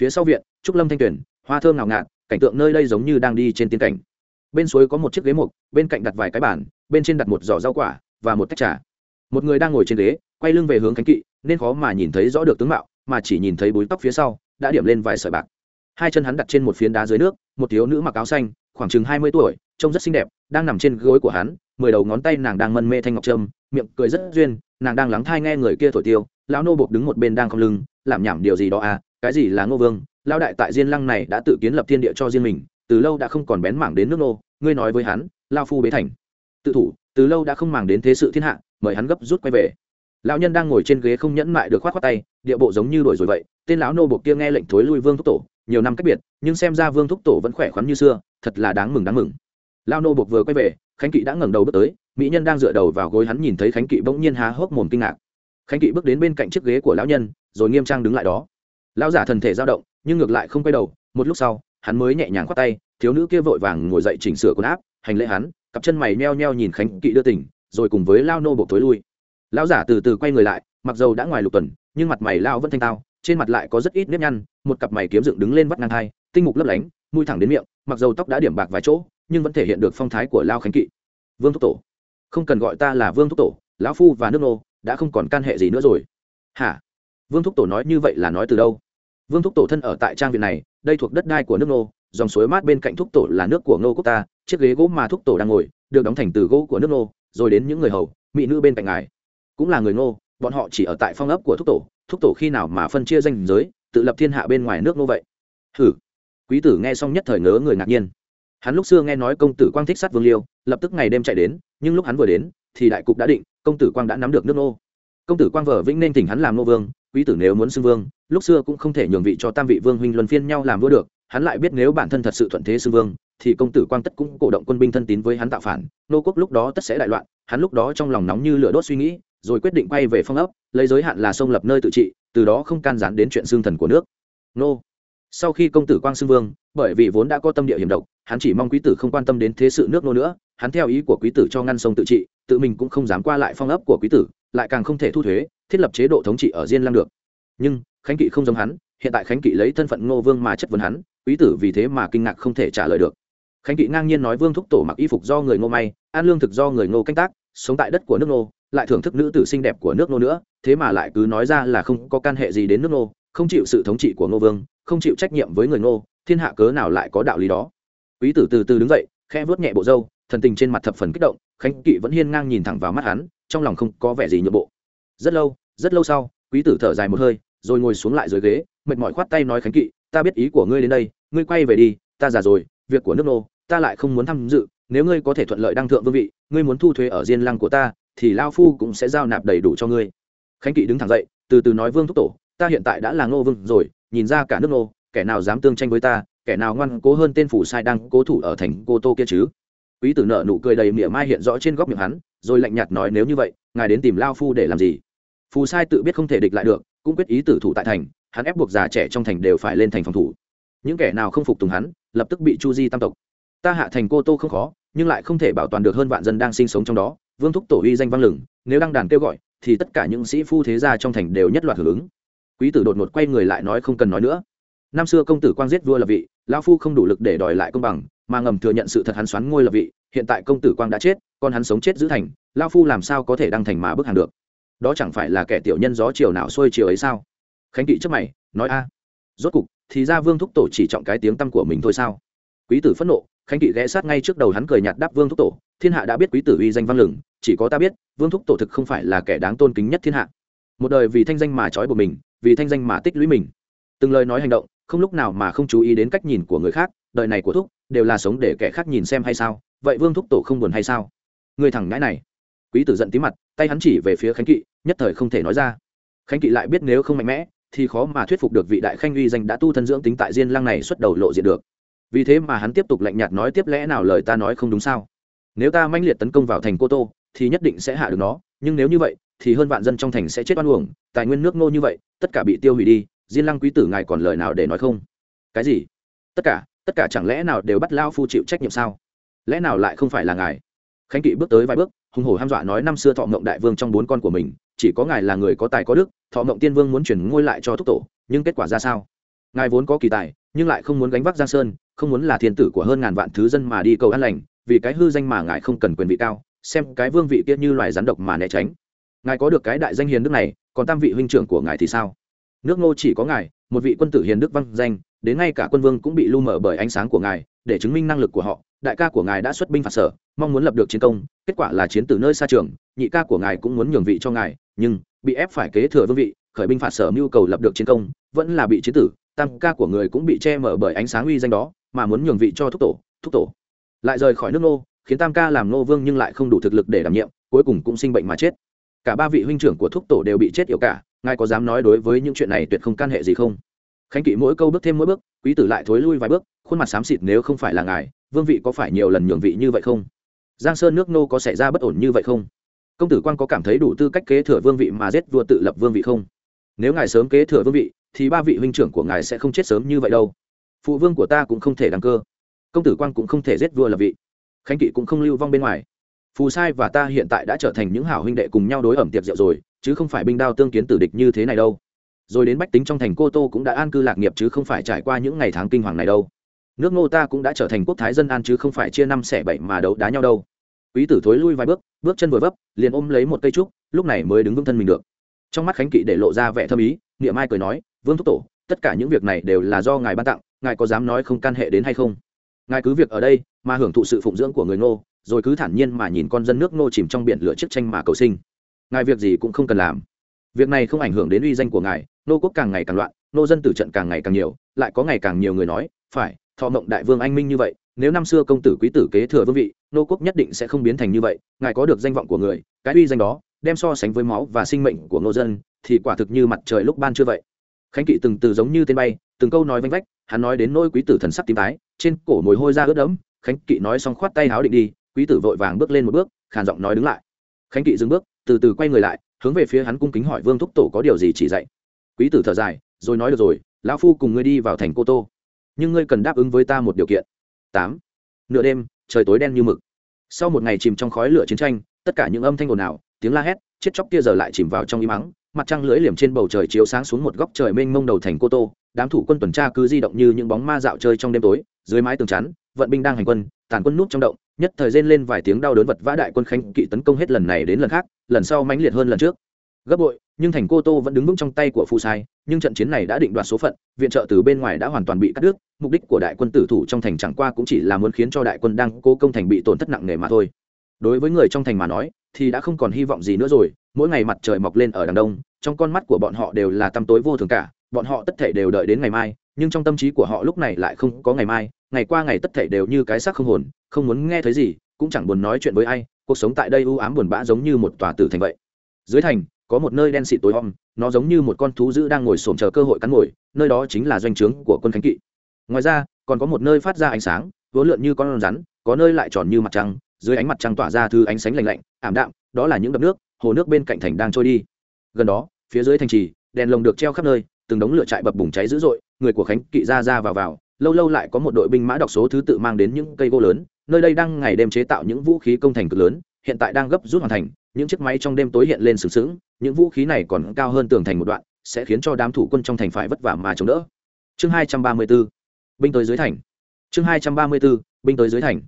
Phía sau viện, trúc lâm thanh tuyển hoa thơm ngào ngạt, cảnh tượng nơi đây giống như đang đi trên tiên cảnh bên suối có một chiếc ghế mục bên cạnh đặt vài cái bàn, bên trên đặt một giỏ rau quả và một tách trà. Một người đang ngồi trên ghế, quay lưng về hướng cánh kỵ, nên khó mà nhìn thấy rõ được tướng mạo, mà chỉ nhìn thấy búi tóc phía sau, đã điểm lên vài sợi bạc. Hai chân hắn đặt trên một phiến đá dưới nước, một thiếu nữ mặc áo xanh, khoảng chừng hai mươi tuổi, trông rất xinh đẹp, đang nằm trên gối của hắn, mười đầu ngón tay nàng đang mân mê thanh ngọc trâm, miệng cười rất duyên, nàng đang lắng thai nghe người kia thổi tiêu, lão nô bột đứng một bên đang không lưng, làm nhảm điều gì đó à cái gì là ngô vương lao đại tại diên lăng này đã tự kiến lập thiên địa cho riêng mình từ lâu đã không còn bén mảng đến nước nô, ngươi nói với hắn, lao phu bế thành. Tự thủ, từ lâu đã không màng đến thế sự thiên hạ, mời hắn gấp rút quay về. Lão nhân đang ngồi trên ghế không nhẫn mại được khoát khoát tay, địa bộ giống như đổi rồi vậy, tên lão nô buộc kia nghe lệnh thối lui vương thúc tổ, nhiều năm cách biệt, nhưng xem ra vương thúc tổ vẫn khỏe khoắn như xưa, thật là đáng mừng đáng mừng. Lão nô buộc vừa quay về, khánh kỵ đã ngẩng đầu bước tới, mỹ nhân đang dựa đầu vào gối hắn nhìn thấy khánh kỵ bỗng nhiên há hốc mồm kinh ngạc. Khánh kỵ bước đến bên cạnh chiếc ghế của lão nhân, rồi nghiêm trang đứng lại đó. Lão giả thần thể dao động, nhưng ngược lại không quay đầu, một lúc sau hắn mới nhẹ nhàng khoát tay, thiếu nữ kia vội vàng ngồi dậy chỉnh sửa quần áp, hành lễ hắn, cặp chân mày meo meo nhìn khánh kỵ đưa tỉnh, rồi cùng với lao nô buộc thối lui. Lão giả từ từ quay người lại, mặc dầu đã ngoài lục tuần, nhưng mặt mày lao vẫn thanh tao, trên mặt lại có rất ít nếp nhăn, một cặp mày kiếm dựng đứng lên vắt ngang hai tinh mục lấp lánh, mũi thẳng đến miệng, mặc dầu tóc đã điểm bạc vài chỗ, nhưng vẫn thể hiện được phong thái của lao khánh kỵ. Vương thúc tổ. Không cần gọi ta là vương thúc tổ, lão phu và nước nô đã không còn can hệ gì nữa rồi. Hả? Vương thúc tổ nói như vậy là nói từ đâu? Vương thúc tổ thân ở tại trang viện này, đây thuộc đất đai của nước nô dòng suối mát bên cạnh thúc tổ là nước của ngô quốc ta, chiếc ghế gỗ mà thúc tổ đang ngồi, được đóng thành từ gỗ của nước nô rồi đến những người hầu, mỹ nữ bên cạnh ngài. Cũng là người ngô, bọn họ chỉ ở tại phong ấp của thúc tổ thúc tổ khi nào mà phân chia danh giới, tự lập thiên hạ bên ngoài nước nô vậy? Hử quý tử nghe xong nhất thời ngớ người ngạc nhiên. Hắn lúc xưa nghe nói công tử quang thích sát vương liêu, lập tức ngày đêm chạy đến, nhưng lúc hắn vừa đến, thì đại cục đã định, công tử quang đã nắm được nước nô công tử quang vở vĩnh nên tỉnh hắn làm nô vương quý tử nếu muốn xưng vương, lúc xưa cũng không thể nhường vị cho tam vị vương huynh luân phiên nhau làm vua được, hắn lại biết nếu bản thân thật sự thuận thế xưng vương, thì công tử quang tất cũng cổ động quân binh thân tín với hắn tạo phản, nô quốc lúc đó tất sẽ đại loạn, hắn lúc đó trong lòng nóng như lửa đốt suy nghĩ, rồi quyết định quay về phong ấp lấy giới hạn là sông lập nơi tự trị, từ đó không can gián đến chuyện xương thần của nước. Nô. Sau khi công tử quang xưng vương, bởi vì vốn đã có tâm địa hiểm độc, hắn chỉ mong quý tử không quan tâm đến thế sự nước nô nữa, hắn theo ý của quý tử cho ngăn sông tự trị, tự mình cũng không dám qua lại phong ấp của quý tử lại càng không thể thu thuế, thiết lập chế độ thống trị ở diên lăng được. Nhưng, khánh kỵ không giống hắn, hiện tại khánh kỵ lấy thân phận ngô vương mà chất vấn hắn, quý tử vì thế mà kinh ngạc không thể trả lời được. Khánh kỵ ngang nhiên nói vương thúc tổ mặc y phục do người ngô may ăn lương thực do người ngô canh tác, sống tại đất của nước ngô, lại thưởng thức nữ tử xinh đẹp của nước ngô nữa, thế mà lại cứ nói ra là không có can hệ gì đến nước ngô, không chịu sự thống trị của ngô vương, không chịu trách nhiệm với người ngô, thiên hạ cớ nào lại có đạo lý đó? Quý tử từ từ đứng dậy, khẽ vớt nhẹ bộ râu, thần tình trên mặt thập phần kích động, khánh kỵ vẫn hiên ngang nhìn thẳng vào mắt hắn trong lòng không có vẻ gì nhượng bộ. Rất lâu rất lâu sau, quý tử thở dài một hơi, rồi ngồi xuống lại dưới ghế, mệt mỏi khoát tay nói khánh kỵ, ta biết ý của ngươi đến đây, ngươi quay về đi, ta già rồi, việc của nước nô, ta lại không muốn tham dự, nếu ngươi có thể thuận lợi đăng thượng vương vị, ngươi muốn thu thuế ở diên lăng của ta, thì lao phu cũng sẽ giao nạp đầy đủ cho ngươi. Khánh kỵ đứng thẳng dậy, từ từ nói vương thúc tổ, ta hiện tại đã là ngô vương rồi, nhìn ra cả nước nô, kẻ nào dám tương tranh với ta, kẻ nào ngoan cố hơn tên phủ sai đang cố thủ ở thành cô tô kia chứ? Quý tử nợ nụ cười đầy mỉa mai hiện rõ trên góc miệng hắn rồi lạnh nhạt nói, nếu như vậy, ngài đến tìm lao phu để làm gì? Phù sai tự biết không thể địch lại được, cũng quyết ý tử thủ tại thành, hắn ép buộc già trẻ trong thành đều phải lên thành phòng thủ. Những kẻ nào không phục tùng hắn, lập tức bị chu di tam tộc. Ta hạ thành cô tô không khó, nhưng lại không thể bảo toàn được hơn vạn dân đang sinh sống trong đó, vương thúc tổ uy danh văn lừng, nếu đăng đàn kêu gọi, thì tất cả những sĩ phu thế gia trong thành đều nhất loạt hưởng ứng. Quý tử đột ngột quay người lại nói không cần nói nữa. Năm xưa công tử quang giết vua lập vị lão phu không đủ lực để đòi lại công bằng, mà ngầm thừa nhận sự thật hắn xoắn ngôi lập vị hiện tại công tử quang đã chết còn hắn sống chết giữ thành lao phu làm sao có thể đăng thành mà bức hàng được? Đó chẳng phải là kẻ tiểu nhân gió chiều nào xuôi chiều ấy sao? Khánh kỵ trước mày, nói, a, rốt cục, thì ra vương thúc tổ chỉ trọng cái tiếng tăm của mình thôi sao? Quý tử phẫn nộ, khánh kỵ ghé sát ngay trước đầu hắn cười nhạt đáp, vương thúc tổ, thiên hạ đã biết quý tử uy danh văn lừng, chỉ có ta biết, vương thúc tổ thực không phải là kẻ đáng tôn kính nhất thiên hạ. Một đời vì thanh danh mà trói buộc mình, vì thanh danh mà tích lũy mình. Từng lời nói hành động, không lúc nào mà không chú ý đến cách nhìn của người khác, đời này của thúc đều là sống để kẻ khác nhìn xem hay sao? Vậy vương thúc tổ không buồn hay sao? Người thẳng ngãi này. Quý tử giận tí mặt, tay hắn chỉ về phía khánh kỵ, nhất thời không thể nói ra. Khánh kỵ lại biết nếu không mạnh mẽ, thì khó mà thuyết phục được vị đại khanh uy danh đã tu thân dưỡng tính tại diên lăng này xuất đầu lộ diện được. Vì thế mà hắn tiếp tục lạnh nhạt nói tiếp lẽ nào lời ta nói không đúng sao? Nếu ta manh liệt tấn công vào thành cô tô, thì nhất định sẽ hạ được nó, nhưng nếu như vậy, thì hơn vạn dân trong thành sẽ chết oan uổng, tài nguyên nước ngô như vậy, tất cả bị tiêu hủy đi, diên lăng quý tử ngài còn lời nào để nói không? Cái gì? Tất cả tất cả chẳng lẽ nào đều bắt lao phu chịu trách nhiệm sao? Lẽ nào lại không phải là ngài? Khánh kỵ bước tới vài bước, hùng hổ ham dọa nói, năm xưa thọ mộng đại vương trong bốn con của mình, chỉ có ngài là người có tài có đức, thọ mộng tiên vương muốn chuyển ngôi lại cho thúc tổ, nhưng kết quả ra sao? Ngài vốn có kỳ tài, nhưng lại không muốn gánh vác giang sơn, không muốn là thiên tử của hơn ngàn vạn thứ dân mà đi cầu an lành, vì cái hư danh mà ngài không cần quyền vị cao, xem cái vương vị kia như loài rắn độc mà né tránh. Ngài có được cái đại danh hiền đức này, còn tam vị huynh trưởng của ngài thì sao? Nước ngô chỉ có ngài, một vị quân tử hiền đức văn danh, đến ngay cả quân vương cũng bị lu mở bởi ánh sáng của ngài, để chứng minh năng lực của họ đại ca của ngài đã xuất binh phạt sở, mong muốn lập được chiến công, kết quả là chiến từ nơi xa trường, nhị ca của ngài cũng muốn nhường vị cho ngài, nhưng, bị ép phải kế thừa vương vị, khởi binh phạt sở mưu cầu lập được chiến công, vẫn là bị chiến tử, tam ca của người cũng bị che mở bởi ánh sáng uy danh đó, mà muốn nhường vị cho thúc tổ thúc tổ. Lại rời khỏi nước nô, khiến tam ca làm nô vương nhưng lại không đủ thực lực để đảm nhiệm, cuối cùng cũng sinh bệnh mà chết. Cả ba vị huynh trưởng của thúc tổ đều bị chết yểu cả, ngài có dám nói đối với những chuyện này tuyệt không can hệ gì không? Khánh kỵ mỗi câu bước thêm mỗi bước, quý tử lại thối lui vài bước, khuôn mặt xám xịt nếu không phải là ngài vương vị có phải nhiều lần nhường vị như vậy không? Giang sơn nước nô có xảy ra bất ổn như vậy không? Công tử quan có cảm thấy đủ tư cách kế thừa vương vị mà giết vua tự lập vương vị không? Nếu ngài sớm kế thừa vương vị, thì ba vị huynh trưởng của ngài sẽ không chết sớm như vậy đâu. Phụ vương của ta cũng không thể đăng cơ. Công tử quan cũng không thể giết vua lập vị. Khánh kỵ cũng không lưu vong bên ngoài. Phù sai và ta hiện tại đã trở thành những hảo huynh đệ cùng nhau đối ẩm tiệc rượu rồi, chứ không phải binh đao tương kiến tử địch như thế này đâu. Rồi đến bách tính trong thành cô tô cũng đã an cư lạc nghiệp chứ không phải trải qua những ngày tháng kinh hoàng này đâu nước ngô ta cũng đã trở thành quốc thái dân an chứ không phải chia năm xẻ bảy mà đấu đá nhau đâu. Quý tử thối lui vài bước bước chân vừa vấp, liền ôm lấy một cây trúc, lúc này mới đứng vững thân mình được. Trong mắt khánh kỵ để lộ ra vẻ thâm ý, niệm mai cười nói, vương thúc tổ, tất cả những việc này đều là do ngài ban tặng, ngài có dám nói không can hệ đến hay không? Ngài cứ việc ở đây mà hưởng thụ sự phụng dưỡng của người ngô, rồi cứ thản nhiên mà nhìn con dân nước ngô chìm trong biển lửa chiếc tranh mà cầu sinh. Ngài việc gì cũng không cần làm. Việc này không ảnh hưởng đến uy danh của ngài nô quốc càng ngày càng loạn nô dân tử trận càng ngày càng nhiều, lại có ngày càng nhiều người nói, phải thọ mộng đại vương anh minh như vậy, nếu năm xưa công tử quý tử kế thừa vương vị, nô quốc nhất định sẽ không biến thành như vậy, ngài có được danh vọng của người, cái uy danh đó, đem so sánh với máu và sinh mệnh của nô dân, thì quả thực như mặt trời lúc ban chưa vậy. Khánh kỵ từng từ giống như tên bay, từng câu nói vanh vách, hắn nói đến nỗi quý tử thần sắc tím tái, trên cổ mồi hôi ra ướt đẫm, khánh kỵ nói xong khoát tay háo định đi, quý tử vội vàng bước lên một bước, khàn giọng nói đứng lại. Khánh kỵ dừng bước, từ từ quay người lại, hướng về phía hắn cung kính hỏi vương thúc tổ có điều gì chỉ dạy. Quý tử thở dài, rồi nói được rồi, lão phu cùng ngươi đi vào thành cô tô nhưng ngươi cần đáp ứng với ta một điều kiện. Tám. Nửa đêm, trời tối đen như mực. Sau một ngày chìm trong khói lửa chiến tranh, tất cả những âm thanh ồn ào, tiếng la hét, chết chóc kia giờ lại chìm vào trong im mắng mặt trăng lưỡi liềm trên bầu trời chiếu sáng xuống một góc trời mênh mông đầu thành cô tô, đám thủ quân tuần tra cứ di động như những bóng ma dạo chơi trong đêm tối, dưới mái tường chắn, vận binh đang hành quân, tàn quân núp trong động, nhất thời rên lên vài tiếng đau đớn vật vã đại quân khánh kỵ tấn công hết lần này đến lần khác, lần sau mãnh liệt hơn lần trước. Gấp bội nhưng thành cô tô vẫn đứng vững trong tay của phù sai, nhưng trận chiến này đã định đoạt số phận, viện trợ từ bên ngoài đã hoàn toàn bị cắt đứt, mục đích của đại quân tử thủ trong thành chẳng qua cũng chỉ là muốn khiến cho đại quân đang cố công thành bị tổn thất nặng nề mà thôi. Đối với người trong thành mà nói, thì đã không còn hy vọng gì nữa rồi, mỗi ngày mặt trời mọc lên ở đằng đông, trong con mắt của bọn họ đều là tăm tối vô thường cả, bọn họ tất thể đều đợi đến ngày mai, nhưng trong tâm trí của họ lúc này lại không có ngày mai, ngày qua ngày tất thể đều như cái xác không hồn, không muốn nghe thấy gì, cũng chẳng buồn nói chuyện với ai, cuộc sống tại đây u ám buồn bã giống như một tòa tử thành vậy. Dưới thành có một nơi đen xịt tối om, nó giống như một con thú dữ đang ngồi xổm chờ cơ hội cắn ngồi nơi đó chính là doanh trướng của quân khánh kỵ. Ngoài ra, còn có một nơi phát ra ánh sáng vốn lượn như con rắn, có nơi lại tròn như mặt trăng, dưới ánh mặt trăng tỏa ra thứ ánh sáng lạnh lạnh, ảm đạm, đó là những đập nước, hồ nước bên cạnh thành đang trôi đi. Gần đó, phía dưới thành trì, đèn lồng được treo khắp nơi, từng đống lửa trại bập bùng cháy dữ dội, người của khánh kỵ ra ra vào vào, lâu lâu lại có một đội binh mã đọc số thứ tự mang đến những cây gỗ lớn, nơi đây đang ngày đêm chế tạo những vũ khí công thành cực lớn hiện tại đang gấp rút hoàn thành, những chiếc máy trong đêm tối hiện lên sừng sững, những vũ khí này còn cao hơn tường thành một đoạn, sẽ khiến cho đám thủ quân trong thành phải vất vả mà chống đỡ. Chương hai trăm ba mươi 234 binh tới dưới thành. Chương hai trăm ba mươi 234 binh tới dưới thành.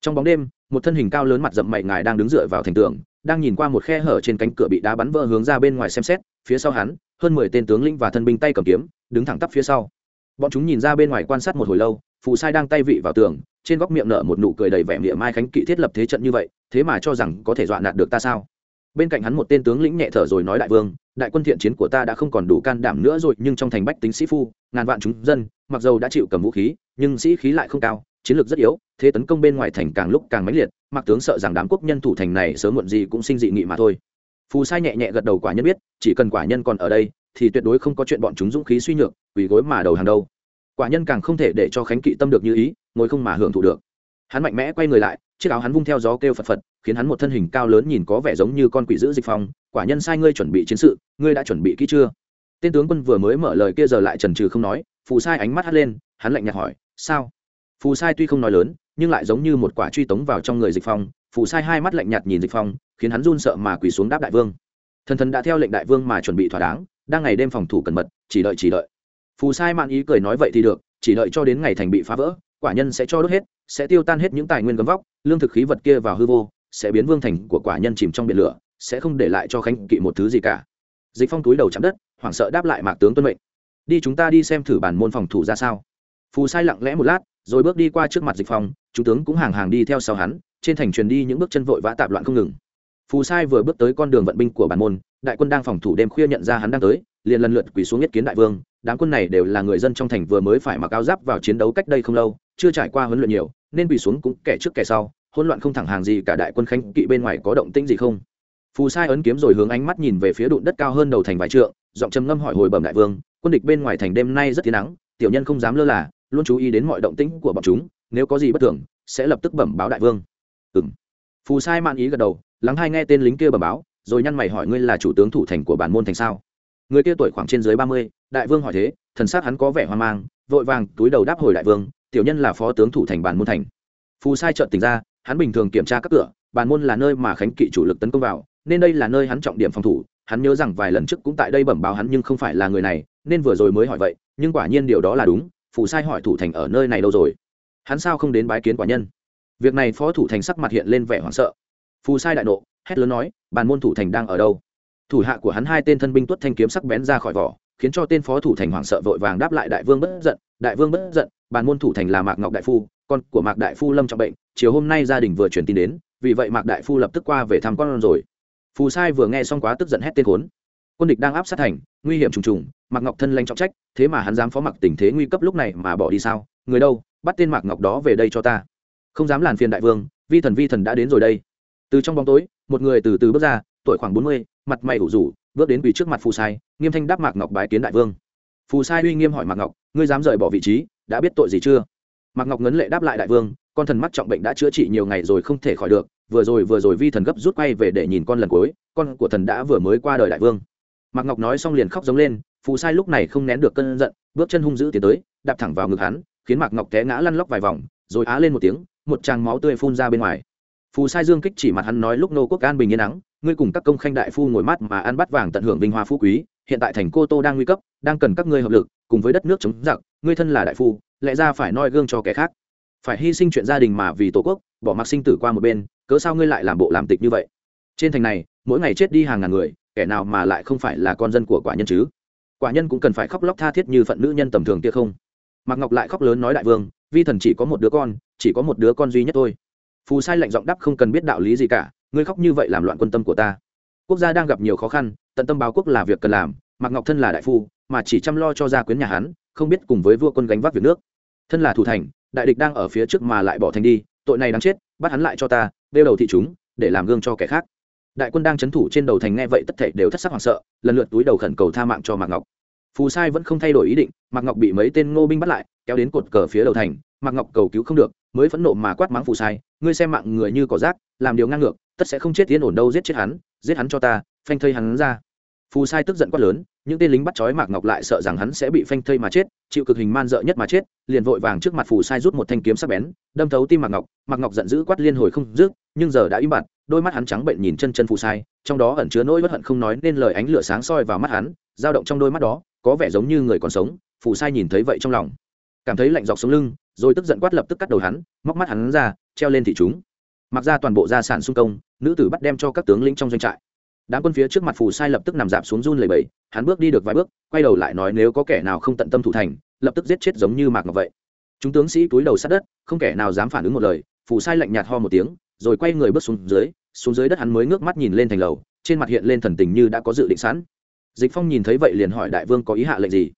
Trong bóng đêm, một thân hình cao lớn mặt rậm mày ngài đang đứng dựa vào thành tường, đang nhìn qua một khe hở trên cánh cửa bị đá bắn vỡ hướng ra bên ngoài xem xét, phía sau hắn, hơn mười tên tướng lĩnh và thân binh tay cầm kiếm, đứng thẳng tắp phía sau. Bọn chúng nhìn ra bên ngoài quan sát một hồi lâu, phù sai đang tay vị vào tường trên góc miệng nở một nụ cười đầy vẻ miệng mai khánh kỵ thiết lập thế trận như vậy, thế mà cho rằng có thể dọa nạt được ta sao? Bên cạnh hắn một tên tướng lĩnh nhẹ thở rồi nói đại vương, đại quân thiện chiến của ta đã không còn đủ can đảm nữa rồi, nhưng trong thành bách tính sĩ phu, ngàn vạn chúng dân, mặc dầu đã chịu cầm vũ khí, nhưng sĩ khí lại không cao, chiến lược rất yếu, thế tấn công bên ngoài thành càng lúc càng mãnh liệt, mặc tướng sợ rằng đám quốc nhân thủ thành này sớm muộn gì cũng sinh dị nghị mà thôi. Phù sai nhẹ nhẹ gật đầu quả nhân biết, chỉ cần quả nhân còn ở đây, thì tuyệt đối không có chuyện bọn chúng dũng khí suy nhược, quỳ gối mà đầu hàng đâu quả nhân càng không thể để cho khánh kỵ tâm được như ý, ngồi không mà hưởng thụ được. Hắn mạnh mẽ quay người lại, chiếc áo hắn vung theo gió kêu phật phật, khiến hắn một thân hình cao lớn nhìn có vẻ giống như con quỷ giữ dịch phong. Quả nhân sai ngươi chuẩn bị chiến sự, ngươi đã chuẩn bị kỹ chưa? Tên tướng quân vừa mới mở lời kia giờ lại trần trừ không nói, phù sai ánh mắt hắt lên, hắn lạnh nhạt hỏi, sao? Phù sai tuy không nói lớn, nhưng lại giống như một quả truy tống vào trong người dịch phong. Phù sai hai mắt lạnh nhạt nhìn dịch phong, khiến hắn run sợ mà quỳ xuống đáp đại vương. Thần thần đã theo lệnh đại vương mà chuẩn bị thỏa đáng, đang ngày đêm phòng thủ cẩn mật, chỉ đợi chỉ đợi phù sai mạn ý cười nói vậy thì được, chỉ đợi cho đến ngày thành bị phá vỡ, quả nhân sẽ cho đốt hết, sẽ tiêu tan hết những tài nguyên gấm vóc, lương thực khí vật kia vào hư vô, sẽ biến vương thành của quả nhân chìm trong biển lửa, sẽ không để lại cho khánh kỵ một thứ gì cả. Dịch phong túi đầu chạm đất, hoảng sợ đáp lại mạc tướng tuân mệnh. Đi chúng ta đi xem thử bản môn phòng thủ ra sao. Phù sai lặng lẽ một lát, rồi bước đi qua trước mặt dịch phong, chúng tướng cũng hàng hàng đi theo sau hắn, trên thành truyền đi những bước chân vội vã tạp loạn không ngừng. Phù sai vừa bước tới con đường vận binh của bản môn, đại quân đang phòng thủ đêm khuya nhận ra hắn đang tới, liền lần lượt quỳ xuống nhất kiến đại vương đám quân này đều là người dân trong thành vừa mới phải mặc áo giáp vào chiến đấu cách đây không lâu, chưa trải qua huấn luyện nhiều, nên quỳ xuống cũng kẻ trước kẻ sau, hỗn loạn không thẳng hàng gì cả đại quân khanh kỵ bên ngoài có động tĩnh gì không? Phù sai ấn kiếm rồi hướng ánh mắt nhìn về phía đụn đất cao hơn đầu thành vài trượng, giọng trầm ngâm hỏi hồi bẩm đại vương, quân địch bên ngoài thành đêm nay rất thiên nắng, tiểu nhân không dám lơ là, luôn chú ý đến mọi động tĩnh của bọn chúng, nếu có gì bất thường, sẽ lập tức bẩm báo đại vương. Ừ phù sai man ý gật đầu, lắng hai nghe tên lính kia bẩm báo, rồi nhăn mày hỏi ngươi là chủ tướng thủ thành của bản môn thành sao? Người kia tuổi khoảng trên dưới ba mươi, đại vương hỏi thế, thần s á c hắn có vẻ hoang mang, vội vàng túi đầu đáp hồi đại vương, tiểu nhân là phó tướng thủ thành bản môn thành. Phù sai trợn tỉnh ra, hắn bình thường kiểm tra các cửa, bản môn là nơi mà khánh kỵ chủ lực tấn công vào, nên đây là nơi hắn trọng điểm phòng thủ, hắn nhớ rằng vài lần trước cũng tại đây bẩm báo hắn nhưng không phải là người này, nên vừa rồi mới hỏi vậy, nhưng quả nhiên điều đó là đúng, phù sai hỏi thủ thành ở nơi này đâu rồi? Hắn sao không đến bái kiến quả nhân? Việc này phó thủ thành sắc mặt hiện lên vẻ hoảng sợ. Phù sai đại nộ, hét lớn nói bàn môn thủ thành đang ở đâu? Thủ hạ của hắn hai tên thân binh tuất thanh kiếm sắc bén ra khỏi vỏ, khiến cho tên phó thủ thành hoảng sợ vội vàng đáp lại đại vương bất giận, đại vương bất giận, bàn môn thủ thành là mạc ngọc đại phu, con của mạc đại phu lâm trọng bệnh, chiều hôm nay gia đình vừa truyền tin đến, vì vậy mạc đại phu lập tức qua về thăm con rồi. Phù sai vừa nghe xong quá tức giận hét tên khốn. Quân địch đang áp sát thành, nguy hiểm trùng trùng, mạc ngọc thân lanh trọng trách, thế mà hắn dám phó mặc tình thế nguy cấp lúc này mà bỏ đi sao? Người đâu, bắt tên mạc ngọc đó về đây cho ta. Không dám làn phiền đại vương, vi thần vi thần đã đến rồi đây. Từ trong bóng tối, một người từ từ bước ra, tuổi khoảng bốn mươi mặt mày ủ rủ bước đến quỳ trước mặt phù sai, nghiêm thanh đáp mạc ngọc bái kiến đại vương. Phù sai uy nghiêm hỏi mạc ngọc, ngươi dám rời bỏ vị trí, đã biết tội gì chưa? Mạc ngọc ngấn lệ đáp lại đại vương, con thần mắt trọng bệnh đã chữa trị nhiều ngày rồi không thể khỏi được, vừa rồi vừa rồi vi thần gấp rút quay về để nhìn con lần cuối, con của thần đã vừa mới qua đời đại vương. Mạc ngọc nói xong liền khóc giống lên, phù sai lúc này không nén được cơn giận, bước chân hung dữ tiến tới, đạp thẳng vào ngực hắn, khiến mạc ngọc té ngã lăn lóc vài vòng, rồi á lên một tiếng, một tràng máu tươi phun ra bên ngoài. Phù sai dương kích chỉ mặt hắn nói lúc nô quốc an bình yên nắng ngươi cùng các công khanh đại phu ngồi mát mà ăn bát vàng tận hưởng vinh hoa phú quý, hiện tại thành cô tô đang nguy cấp, đang cần các ngươi hợp lực, cùng với đất nước chống giặc, ngươi thân là đại phu, lẽ ra phải noi gương cho kẻ khác. Phải hy sinh chuyện gia đình mà vì tổ quốc, bỏ mặc sinh tử qua một bên, cớ sao ngươi lại làm bộ làm tịch như vậy? Trên thành này, mỗi ngày chết đi hàng ngàn người, kẻ nào mà lại không phải là con dân của quả nhân chứ? Quả nhân cũng cần phải khóc lóc tha thiết như phận nữ nhân tầm thường kia không? Mạc ngọc lại khóc lớn nói đại vương, vi thần chỉ có một đứa con, chỉ có một đứa con duy nhất thôi. Phù sai lệnh giọng đắp không cần biết đạo lý gì cả ngươi khóc như vậy làm loạn quân tâm của ta. Quốc gia đang gặp nhiều khó khăn, tận tâm báo quốc là việc cần làm, mạc ngọc thân là đại phu, mà chỉ chăm lo cho gia quyến nhà hắn, không biết cùng với vua quân gánh vác việc nước. Thân là thủ thành, đại địch đang ở phía trước mà lại bỏ thành đi, tội này đáng chết, bắt hắn lại cho ta đeo đầu thị chúng, để làm gương cho kẻ khác. Đại quân đang c h ấ n thủ trên đầu thành nghe vậy tất thể đều thất sắc hoảng sợ, lần lượt túi đầu khẩn cầu tha mạng cho mạc ngọc. Phù sai vẫn không thay đổi ý định, mạc ngọc bị mấy tên ngô binh bắt lại, kéo đến cột cờ phía đầu thành, mạc ngọc cầu cứu không được, mới phẫn nộ mà quát mắng phù sai, ngươi xem mạng người như cỏ rác, làm điều ngang ngược tất sẽ không chết tiến ổn đâu, giết chết hắn, giết hắn cho ta, phanh thây hắn ra. Phù sai tức giận quát lớn, những tên lính bắt trói mạc ngọc lại sợ rằng hắn sẽ bị phanh thây mà chết, chịu cực hình man dợ nhất mà chết, liền vội vàng trước mặt phù sai rút một thanh kiếm sắc bén, đâm thấu tim mạc ngọc. Mạc ngọc giận dữ quát liên hồi không dứt, nhưng giờ đã im bặt, đôi mắt hắn trắng bệnh nhìn chân chân phù sai, trong đó ẩn chứa nỗi bất hận không nói nên lời ánh lửa sáng soi vào mắt hắn, dao động trong đôi mắt đó, có vẻ giống như người còn sống. Phù sai nhìn thấy vậy trong lòng, cảm thấy lạnh dọc xuống lưng, rồi tức giận quát lập tức cắt đầu hắn, móc mắt hắn ra, treo lên thị chúng mặc ra toàn bộ gia sản xung công, nữ tử bắt đem cho các tướng lĩnh trong doanh trại. Đám quân phía trước mặt phù sai lập tức nằm dạp xuống run lầy bầy hắn bước đi được vài bước, quay đầu lại nói nếu có kẻ nào không tận tâm thủ thành, lập tức giết chết giống như mạc ngọc vậy. Chúng tướng sĩ túi đầu sát đất, không kẻ nào dám phản ứng một lời, phù sai lạnh nhạt ho một tiếng, rồi quay người bước xuống dưới xuống dưới đất hắn mới ngước mắt nhìn lên thành lầu, trên mặt hiện lên thần tình như đã có dự định sẵn. Dịch phong nhìn thấy vậy liền hỏi đại vương có ý hạ lệnh gì?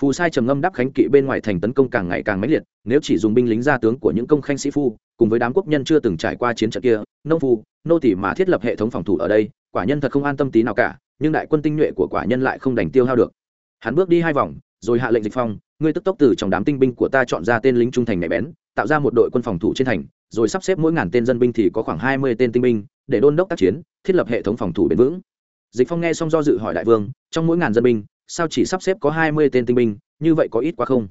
Phù sai trầm ngâm đáp khánh kỵ bên ngoài thành tấn công càng ngày càng mãnh liệt, nếu chỉ dùng binh lính gia tướng của những công khanh sĩ phu, cùng với đám quốc nhân chưa từng trải qua chiến trận kia, nông phu, nô tỷ mà thiết lập hệ thống phòng thủ ở đây, quả nhân thật không an tâm tí nào cả, nhưng đại quân tinh nhuệ của quả nhân lại không đành tiêu hao được. Hắn bước đi hai vòng, rồi hạ lệnh dịch phong, ngươi tức tốc từ trong đám tinh binh của ta chọn ra tên lính trung thành nhạy bén, tạo ra một đội quân phòng thủ trên thành, rồi sắp xếp mỗi ngàn tên dân binh thì có khoảng hai mươi tên tinh binh, để đôn đốc tác chiến, thiết lập hệ thống phòng thủ bền vững. Dịch phong nghe xong do dự hỏi đại vương, trong mỗi ngàn dân binh sao chỉ sắp xếp có hai mươi tên tinh binh, như vậy có ít quá không?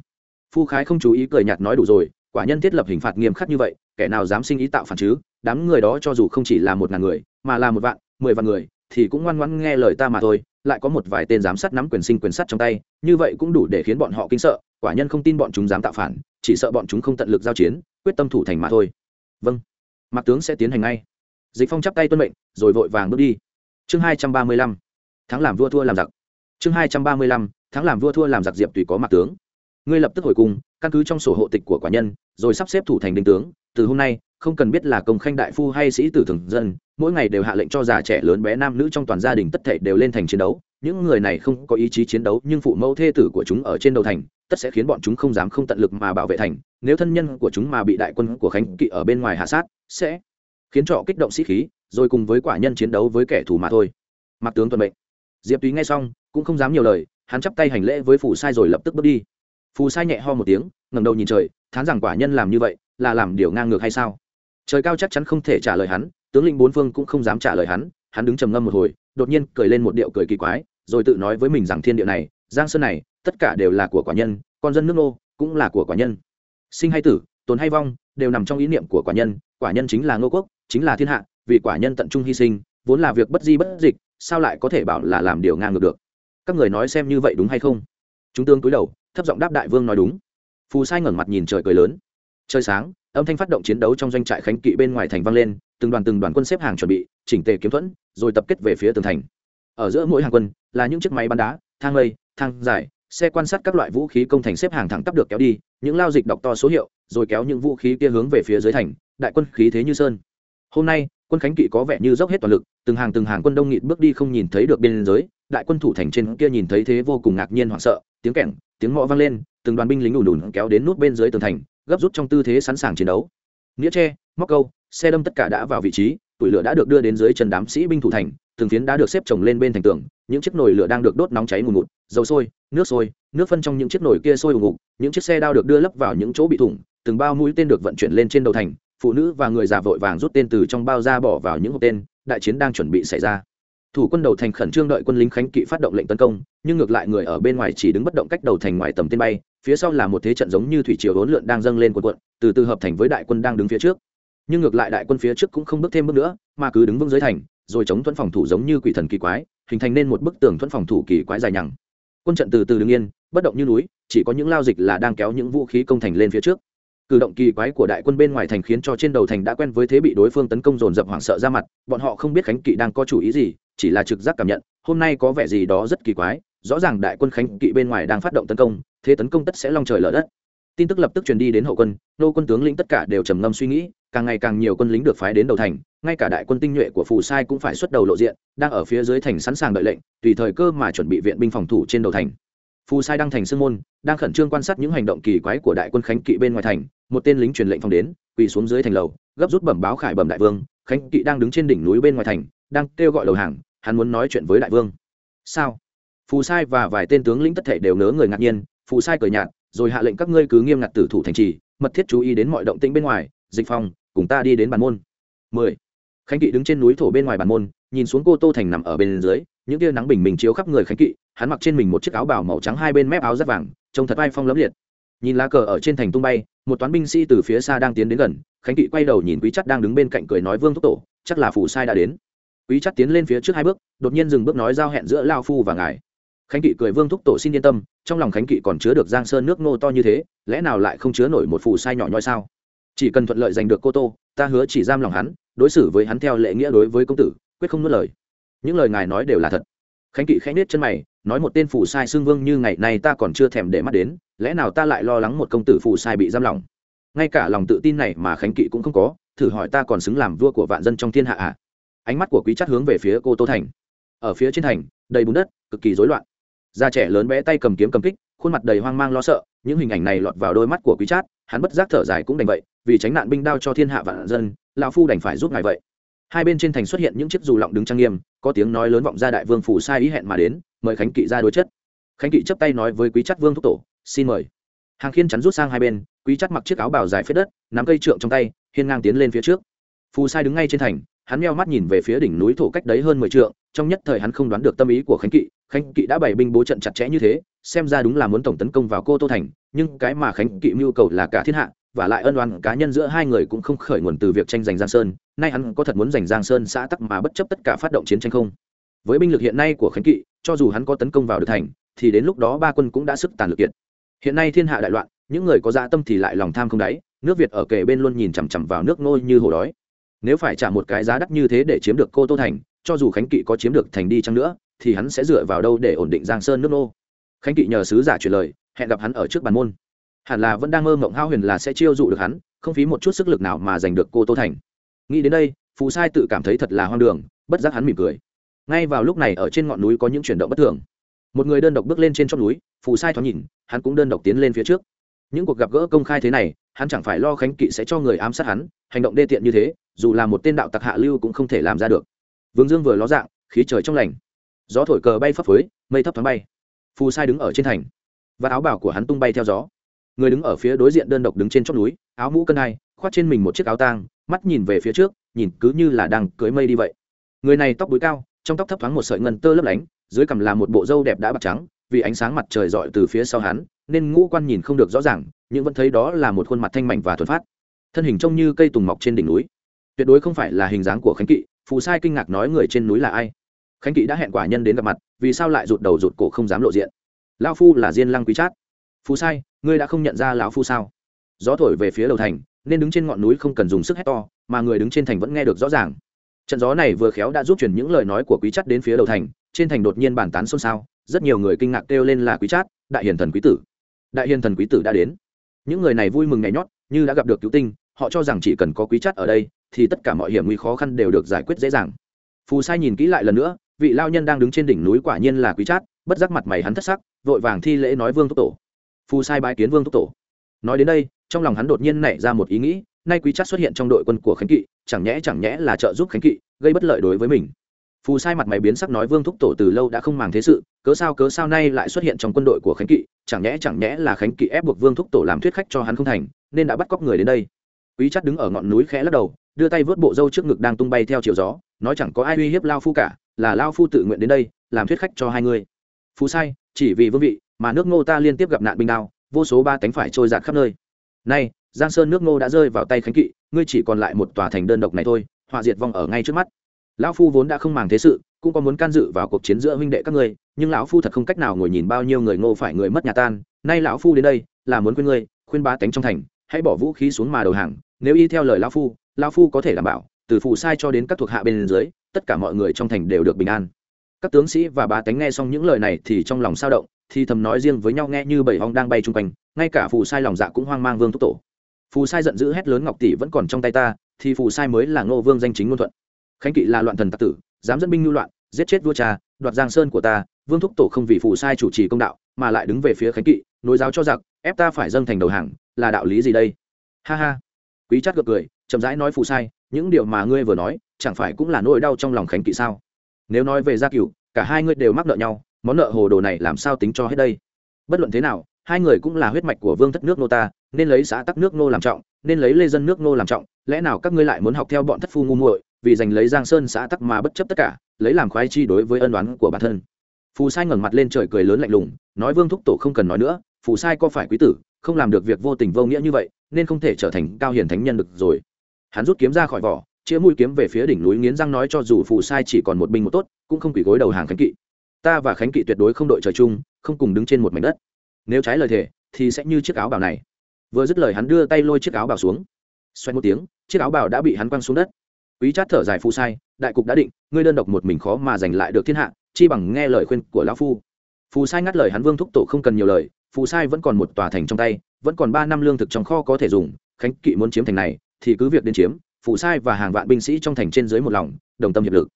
Phu khái không chú ý cười nhạt nói đủ rồi, quả nhân thiết lập hình phạt nghiêm khắc như vậy, kẻ nào dám sinh ý tạo phản chứ? Đám người đó cho dù không chỉ là một ngàn người, mà là một vạn, mười vạn người, thì cũng ngoan ngoãn nghe lời ta mà thôi, lại có một vài tên giám sát nắm quyền sinh quyền sát trong tay, như vậy cũng đủ để khiến bọn họ kinh sợ, quả nhân không tin bọn chúng dám tạo phản, chỉ sợ bọn chúng không tận lực giao chiến, quyết tâm thủ thành mà thôi. Vâng. Mạc tướng sẽ tiến hành ngay. Dịch phong chắp tay tuân mệnh, rồi vội vàng bước đi. Chương hai trăm ba mươi lăm. Tháng làm vua thua làm giặc chương hai trăm ba mươi lăm, tháng làm vua thua làm giặc diệp tùy có mặt tướng. Ngươi lập tức hồi cung, căn cứ trong sổ hộ tịch của quả nhân, rồi sắp xếp thủ thành đình tướng. Từ hôm nay, không cần biết là công khanh đại phu hay sĩ tử thường dân, mỗi ngày đều hạ lệnh cho già trẻ lớn bé nam nữ trong toàn gia đình tất thể đều lên thành chiến đấu. Những người này không có ý chí chiến đấu, nhưng phụ mẫu thê tử của chúng ở trên đầu thành, tất sẽ khiến bọn chúng không dám không tận lực mà bảo vệ thành. Nếu thân nhân của chúng mà bị đại quân của khánh kỵ ở bên ngoài hạ sát, sẽ khiến trọ kích động sĩ khí, rồi cùng với quả nhân chiến đấu với kẻ thù mà thôi. Mặt tướng tuần mệnh. Diệp túy nghe xong cũng không dám nhiều lời, hắn chắp tay hành lễ với phù sai rồi lập tức bước đi. Phù sai nhẹ ho một tiếng, ngẩng đầu nhìn trời, thán rằng quả nhân làm như vậy là làm điều ngang ngược hay sao? Trời cao chắc chắn không thể trả lời hắn, tướng lĩnh bốn phương cũng không dám trả lời hắn hắn đứng trầm ngâm một hồi, đột nhiên cười lên một điệu cười kỳ quái, rồi tự nói với mình rằng thiên địa này, giang sơn này, tất cả đều là của quả nhân, con dân nước nô cũng là của quả nhân. Sinh hay tử, tồn hay vong, đều nằm trong ý niệm của quả nhân quả nhân chính là ngô quốc, chính là thiên hạ, vì quả nhân tận trung hy sinh, vốn là việc bất di bất dịch, sao lại có thể bảo là làm điều ngang ngược được? Các người nói xem như vậy đúng hay không? Chúng tương cúi đầu, thấp giọng đáp đại vương nói đúng. Phù sai ngẩng mặt nhìn trời cười lớn. Trời sáng, âm thanh phát động chiến đấu trong doanh trại khánh kỵ bên ngoài thành vang lên, từng đoàn từng đoàn quân xếp hàng chuẩn bị, chỉnh tề kiếm thuẫn, rồi tập kết về phía tường thành. Ở giữa mỗi hàng quân, là những chiếc máy bắn đá, thang lây, thang dài, xe quan sát các loại vũ khí công thành xếp hàng thẳng tắp được kéo đi, những lao dịch đọc to số hiệu, rồi kéo những vũ khí kia hướng về phía dưới thành, đại quân khí thế như sơn. Hôm nay quân khánh kỵ có vẻ như dốc hết toàn lực, từng hàng từng hàng quân đông nghịt bước đi không nhìn thấy được biên giới, đại quân thủ thành trên kia nhìn thấy thế vô cùng ngạc nhiên hoảng sợ, tiếng kẻng, tiếng mõ vang lên, từng đoàn binh lính ùn ùn kéo đến nút bên dưới tường thành, gấp rút trong tư thế sẵn sàng chiến đấu. Nghĩa tre, móc câu, xe đâm tất cả đã vào vị trí, tủi lửa đã được đưa đến dưới chân đám sĩ binh thủ thành, từng phiến đã được xếp chồng lên bên thành tường, những chiếc nồi lửa đang được đốt nóng cháy ngùn ngụt, dầu sôi, nước sôi, nước phân trong những chiếc nồi kia sôi ủng ngục những chiếc xe đao được đưa lấp vào những chỗ bị thủng, từng bao mũi tên được vận chuyển lên trên đầu thành phụ nữ và người già vội vàng rút tên từ trong bao ra bỏ vào những hộp tên, đại chiến đang chuẩn bị xảy ra. Thủ quân đầu thành khẩn trương đợi quân lính khánh kỵ phát động lệnh tấn công, nhưng ngược lại người ở bên ngoài chỉ đứng bất động cách đầu thành ngoài tầm tên bay, phía sau là một thế trận giống như thủy triều hỗn lượn đang dâng lên quần quận từ từ hợp thành với đại quân đang đứng phía trước. Nhưng ngược lại đại quân phía trước cũng không bước thêm bước nữa, mà cứ đứng vững dưới thành, rồi chống thuẫn phòng thủ giống như quỷ thần kỳ quái, hình thành nên một bức tường thuẫn phòng thủ kỳ quái dài nhằng. Quân trận từ từ đứng yên, bất động như núi, chỉ có những lao dịch là đang kéo những vũ khí công thành lên phía trước cử động kỳ quái của đại quân bên ngoài thành khiến cho trên đầu thành đã quen với thế bị đối phương tấn công dồn dập hoảng sợ ra mặt, bọn họ không biết khánh kỵ đang có chủ ý gì, chỉ là trực giác cảm nhận, hôm nay có vẻ gì đó rất kỳ quái, rõ ràng đại quân khánh kỵ bên ngoài đang phát động tấn công, thế tấn công tất sẽ long trời lở đất. Tin tức lập tức truyền đi đến hậu quân, nô quân tướng lĩnh tất cả đều trầm ngâm suy nghĩ, càng ngày càng nhiều quân lính được phái đến đầu thành, ngay cả đại quân tinh nhuệ của phù sai cũng phải xuất đầu lộ diện, đang ở phía dưới thành sẵn sàng đợi lệnh, tùy thời cơ mà chuẩn bị viện binh phòng thủ trên đầu thành phù sai đang thành sương môn, đang khẩn trương quan sát những hành động kỳ quái của đại quân khánh kỵ bên ngoài thành, một tên lính truyền lệnh phong đến, quỳ xuống dưới thành lầu, gấp rút bẩm báo khải bẩm đại vương, khánh kỵ đang đứng trên đỉnh núi bên ngoài thành, đang kêu gọi đầu hàng, hắn muốn nói chuyện với đại vương. Sao? Phù sai và vài tên tướng lĩnh tất thể đều nớ người ngạc nhiên phù sai cởi nhạt, rồi hạ lệnh các ngươi cứ nghiêm ngặt tử thủ thành trì, mật thiết chú ý đến mọi động tĩnh bên ngoài, dịch phòng cùng ta đi đến bản môn. 10. khánh kỵ đứng trên núi thổ bên ngoài bản môn, nhìn xuống cô tô thành nằm ở bên dưới những tia nắng bình mình chiếu khắp người khánh kỵ, hắn mặc trên mình một chiếc áo bào màu trắng hai bên mép áo rất vàng, trông thật vai phong lấm liệt. Nhìn lá cờ ở trên thành tung bay, một toán binh sĩ từ phía xa đang tiến đến gần, khánh kỵ quay đầu nhìn quý chắc đang đứng bên cạnh cười nói vương thúc tổ, chắc là phủ sai đã đến. Quý chắc tiến lên phía trước hai bước, đột nhiên dừng bước nói giao hẹn giữa lao phu và ngài. Khánh kỵ cười vương thúc tổ xin yên tâm, trong lòng khánh kỵ còn chứa được giang sơn nước nô to như thế, lẽ nào lại không chứa nổi một phù sai nhỏ nhoi sao? Chỉ cần thuận lợi giành được cô tô, ta hứa chỉ giam lòng hắn, đối xử với hắn theo lệ nghĩa đối với công tử, quyết không nuốt lời những lời ngài nói đều là thật. Khánh kỵ khẽ nết chân mày, nói một tên phù sai xương vương như ngày nay ta còn chưa thèm để mắt đến, lẽ nào ta lại lo lắng một công tử phù sai bị giam lòng ngay cả lòng tự tin này mà khánh kỵ cũng không có, thử hỏi ta còn xứng làm vua của vạn dân trong thiên hạ à? ánh mắt của quý chắc hướng về phía cô tô thành. Ở phía trên thành, đầy bùn đất, cực kỳ rối loạn. Da trẻ lớn bé tay cầm kiếm cầm kích, khuôn mặt đầy hoang mang lo sợ, những hình ảnh này lọt vào đôi mắt của quý chát hắn bất giác thở dài cũng đành vậy, vì tránh nạn binh đao cho thiên hạ vạn dân, lão phu đành phải giúp ngài vậy hai bên trên thành xuất hiện những chiếc dù lọng đứng trang nghiêm, có tiếng nói lớn vọng ra đại vương phủ sai ý hẹn mà đến, mời khánh kỵ ra đối chất. Khánh kỵ chấp tay nói với quý chắt vương thúc tổ, xin mời. Hàng khiên chắn rút sang hai bên, quý chắt mặc chiếc áo bào dài phết đất, nắm cây trượng trong tay, hiên ngang tiến lên phía trước. Phù sai đứng ngay trên thành, hắn meo mắt nhìn về phía đỉnh núi thổ cách đấy hơn mười trượng, trong nhất thời hắn không đoán được tâm ý của khánh kỵ. Khánh kỵ đã bày binh bố trận chặt chẽ như thế, xem ra đúng là muốn tổng tấn công vào cô tô thành, nhưng cái mà khánh kỵ mưu cầu là cả thiên hạ và lại ân oán cá nhân giữa hai người cũng không khởi nguồn từ việc tranh giành giang sơn. Nay hắn có thật muốn giành giang sơn xã tắc mà bất chấp tất cả phát động chiến tranh không? Với binh lực hiện nay của khánh kỵ, cho dù hắn có tấn công vào được thành, thì đến lúc đó ba quân cũng đã sức tàn lực kiện hiện nay thiên hạ đại loạn, những người có dạ tâm thì lại lòng tham không đáy, nước việt ở kề bên luôn nhìn chằm chằm vào nước nôi như hồ đói. Nếu phải trả một cái giá đắt như thế để chiếm được cô tô thành, cho dù khánh kỵ có chiếm được thành đi chăng nữa, thì hắn sẽ dựa vào đâu để ổn định giang sơn nước nô? Khánh kỵ nhờ sứ giả truyền lời, hẹn gặp hắn ở trước bàn môn hẳn là vẫn đang mơ mộng hao huyền là sẽ chiêu dụ được hắn, không phí một chút sức lực nào mà giành được cô tô thành. Nghĩ đến đây, phù sai tự cảm thấy thật là hoang đường, bất giác hắn mỉm cười. Ngay vào lúc này ở trên ngọn núi có những chuyển động bất thường. Một người đơn độc bước lên trên chót núi, phù sai thoáng nhìn, hắn cũng đơn độc tiến lên phía trước. Những cuộc gặp gỡ công khai thế này, hắn chẳng phải lo khánh kỵ sẽ cho người ám sát hắn, hành động đê tiện như thế, dù là một tên đạo tặc hạ lưu cũng không thể làm ra được. Vương dương vừa ló dạng, khí trời trong lành. Gió thổi cờ bay phấp phới, mây thấp thoáng bay. Phù sai đứng ở trên thành. Và áo bảo của hắn tung bay theo gió người đứng ở phía đối diện đơn độc đứng trên chót núi, áo mũ cân hai, khoác trên mình một chiếc áo tang, mắt nhìn về phía trước, nhìn cứ như là đang cưới mây đi vậy. Người này tóc búi cao, trong tóc thấp thoáng một sợi ngân tơ lấp lánh, dưới cằm là một bộ râu đẹp đã bạc trắng, vì ánh sáng mặt trời rọi từ phía sau hắn, nên ngũ quan nhìn không được rõ ràng, nhưng vẫn thấy đó là một khuôn mặt thanh mảnh và thuần phát. Thân hình trông như cây tùng mọc trên đỉnh núi. Tuyệt đối không phải là hình dáng của khánh kỵ, phù sai kinh ngạc nói người trên núi là ai. Khánh kỵ đã hẹn quả nhân đến gặp mặt, vì sao lại rụt đầu rụt cổ không dám lộ diện? Lao phu là diên lăng quý trát Phú sai, ngươi đã không nhận ra lão phu sao? Gió thổi về phía đầu thành, nên đứng trên ngọn núi không cần dùng sức hét to, mà người đứng trên thành vẫn nghe được rõ ràng. Trận gió này vừa khéo đã giúp chuyển những lời nói của quý chắt đến phía đầu thành, trên thành đột nhiên bàn tán xôn xao, rất nhiều người kinh ngạc kêu lên là quý chát, đại hiền thần quý tử, đại hiền thần quý tử đã đến. Những người này vui mừng nhảy nhót, như đã gặp được cứu tinh, họ cho rằng chỉ cần có quý chát ở đây, thì tất cả mọi hiểm nguy khó khăn đều được giải quyết dễ dàng. Phù sai nhìn kỹ lại lần nữa, vị lao nhân đang đứng trên đỉnh núi quả nhiên là quý chát, bất giác mặt mày hắn thất sắc, vội vàng thi lễ nói vương thúc tổ phù sai bái kiến vương thúc tổ. Nói đến đây, trong lòng hắn đột nhiên nảy ra một ý nghĩ, nay quý chắc xuất hiện trong đội quân của khánh kỵ, chẳng nhẽ chẳng nhẽ là trợ giúp khánh kỵ gây bất lợi đối với mình. Phù sai mặt mày biến sắc nói vương thúc tổ từ lâu đã không màng thế sự, cớ sao cớ sao nay lại xuất hiện trong quân đội của khánh kỵ, chẳng nhẽ chẳng nhẽ là khánh kỵ ép buộc vương thúc tổ làm thuyết khách cho hắn không thành, nên đã bắt cóc người đến đây. Quý chắc đứng ở ngọn núi khẽ lắc đầu, đưa tay vớt bộ râu trước ngực đang tung bay theo chiều gió, nói chẳng có ai uy hiếp lao phu cả, là lao phu tự nguyện đến đây, làm thuyết khách cho hai người. Phù sai, chỉ vì vương vị mà nước ngô ta liên tiếp gặp nạn binh đao, vô số ba tánh phải trôi giạt khắp nơi. Nay giang sơn nước ngô đã rơi vào tay khánh kỵ, ngươi chỉ còn lại một tòa thành đơn độc này thôi, họa diệt vong ở ngay trước mắt. Lão phu vốn đã không màng thế sự, cũng có muốn can dự vào cuộc chiến giữa huynh đệ các ngươi, nhưng lão phu thật không cách nào ngồi nhìn bao nhiêu người ngô phải người mất nhà tan. Nay lão phu đến đây, là muốn khuyên ngươi, khuyên ba tánh trong thành, hãy bỏ vũ khí xuống mà đầu hàng, nếu y theo lời lão phu lão phu có thể đảm bảo, từ phụ sai cho đến các thuộc hạ bên dưới, tất cả mọi người trong thành đều được bình an. Các tướng sĩ và ba tánh nghe xong những lời này thì trong lòng sao động thì thầm nói riêng với nhau nghe như bảy hong đang bay chung quanh, ngay cả phù sai lòng dạ cũng hoang mang vương thúc tổ. Phù sai giận dữ hét lớn ngọc tỷ vẫn còn trong tay ta, thì phù sai mới là ngô vương danh chính ngôn thuận. Khánh kỵ là loạn thần tặc tử, dám dẫn binh lưu loạn, giết chết vua cha, đoạt giang sơn của ta, vương thúc tổ không vì phù sai chủ trì công đạo, mà lại đứng về phía khánh kỵ, nối giáo cho giặc, ép ta phải dâng thành đầu hàng, là đạo lý gì đây? Ha ha. Quý chát gật cười, chậm rãi nói phù sai, những điều mà ngươi vừa nói, chẳng phải cũng là nỗi đau trong lòng khánh kỵ sao? Nếu nói về gia cửu, cả hai ngươi đều mắc nợ nhau món nợ hồ đồ này làm sao tính cho hết đây? Bất luận thế nào, hai người cũng là huyết mạch của vương thất nước nô ta, nên lấy xã tắc nước nô làm trọng, nên lấy lê dân nước nô làm trọng, lẽ nào các ngươi lại muốn học theo bọn thất phu ngu muội, vì giành lấy giang sơn xã tắc mà bất chấp tất cả, lấy làm khoái chi đối với ân đoán của bản thân? Phù sai ngẩng mặt lên trời cười lớn lạnh lùng, nói vương thúc tổ không cần nói nữa, phù sai có phải quý tử, không làm được việc vô tình vô nghĩa như vậy, nên không thể trở thành cao hiền thánh nhân được rồi. Hắn rút kiếm ra khỏi vỏ, chĩa mũi kiếm về phía đỉnh núi nghiến răng nói cho dù phù sai chỉ còn một binh một tốt, cũng không quỷ gối đầu hàng khánh kỵ ta và khánh kỵ tuyệt đối không đội trời chung, không cùng đứng trên một mảnh đất. Nếu trái lời thề, thì sẽ như chiếc áo bào này. Vừa dứt lời hắn đưa tay lôi chiếc áo bào xuống. Xoay một tiếng, chiếc áo bào đã bị hắn quăng xuống đất. Quý chát thở dài phu sai, đại cục đã định, ngươi đơn độc một mình khó mà giành lại được thiên hạ, chi bằng nghe lời khuyên của lão phu. Phù sai ngắt lời hắn vương thúc tổ không cần nhiều lời phù sai vẫn còn một tòa thành trong tay, vẫn còn ba năm lương thực trong kho có thể dùng, khánh kỵ muốn chiếm thành này, thì cứ việc đến chiếm phù sai và hàng vạn binh sĩ trong thành trên dưới một lòng, đồng tâm hiệp lực.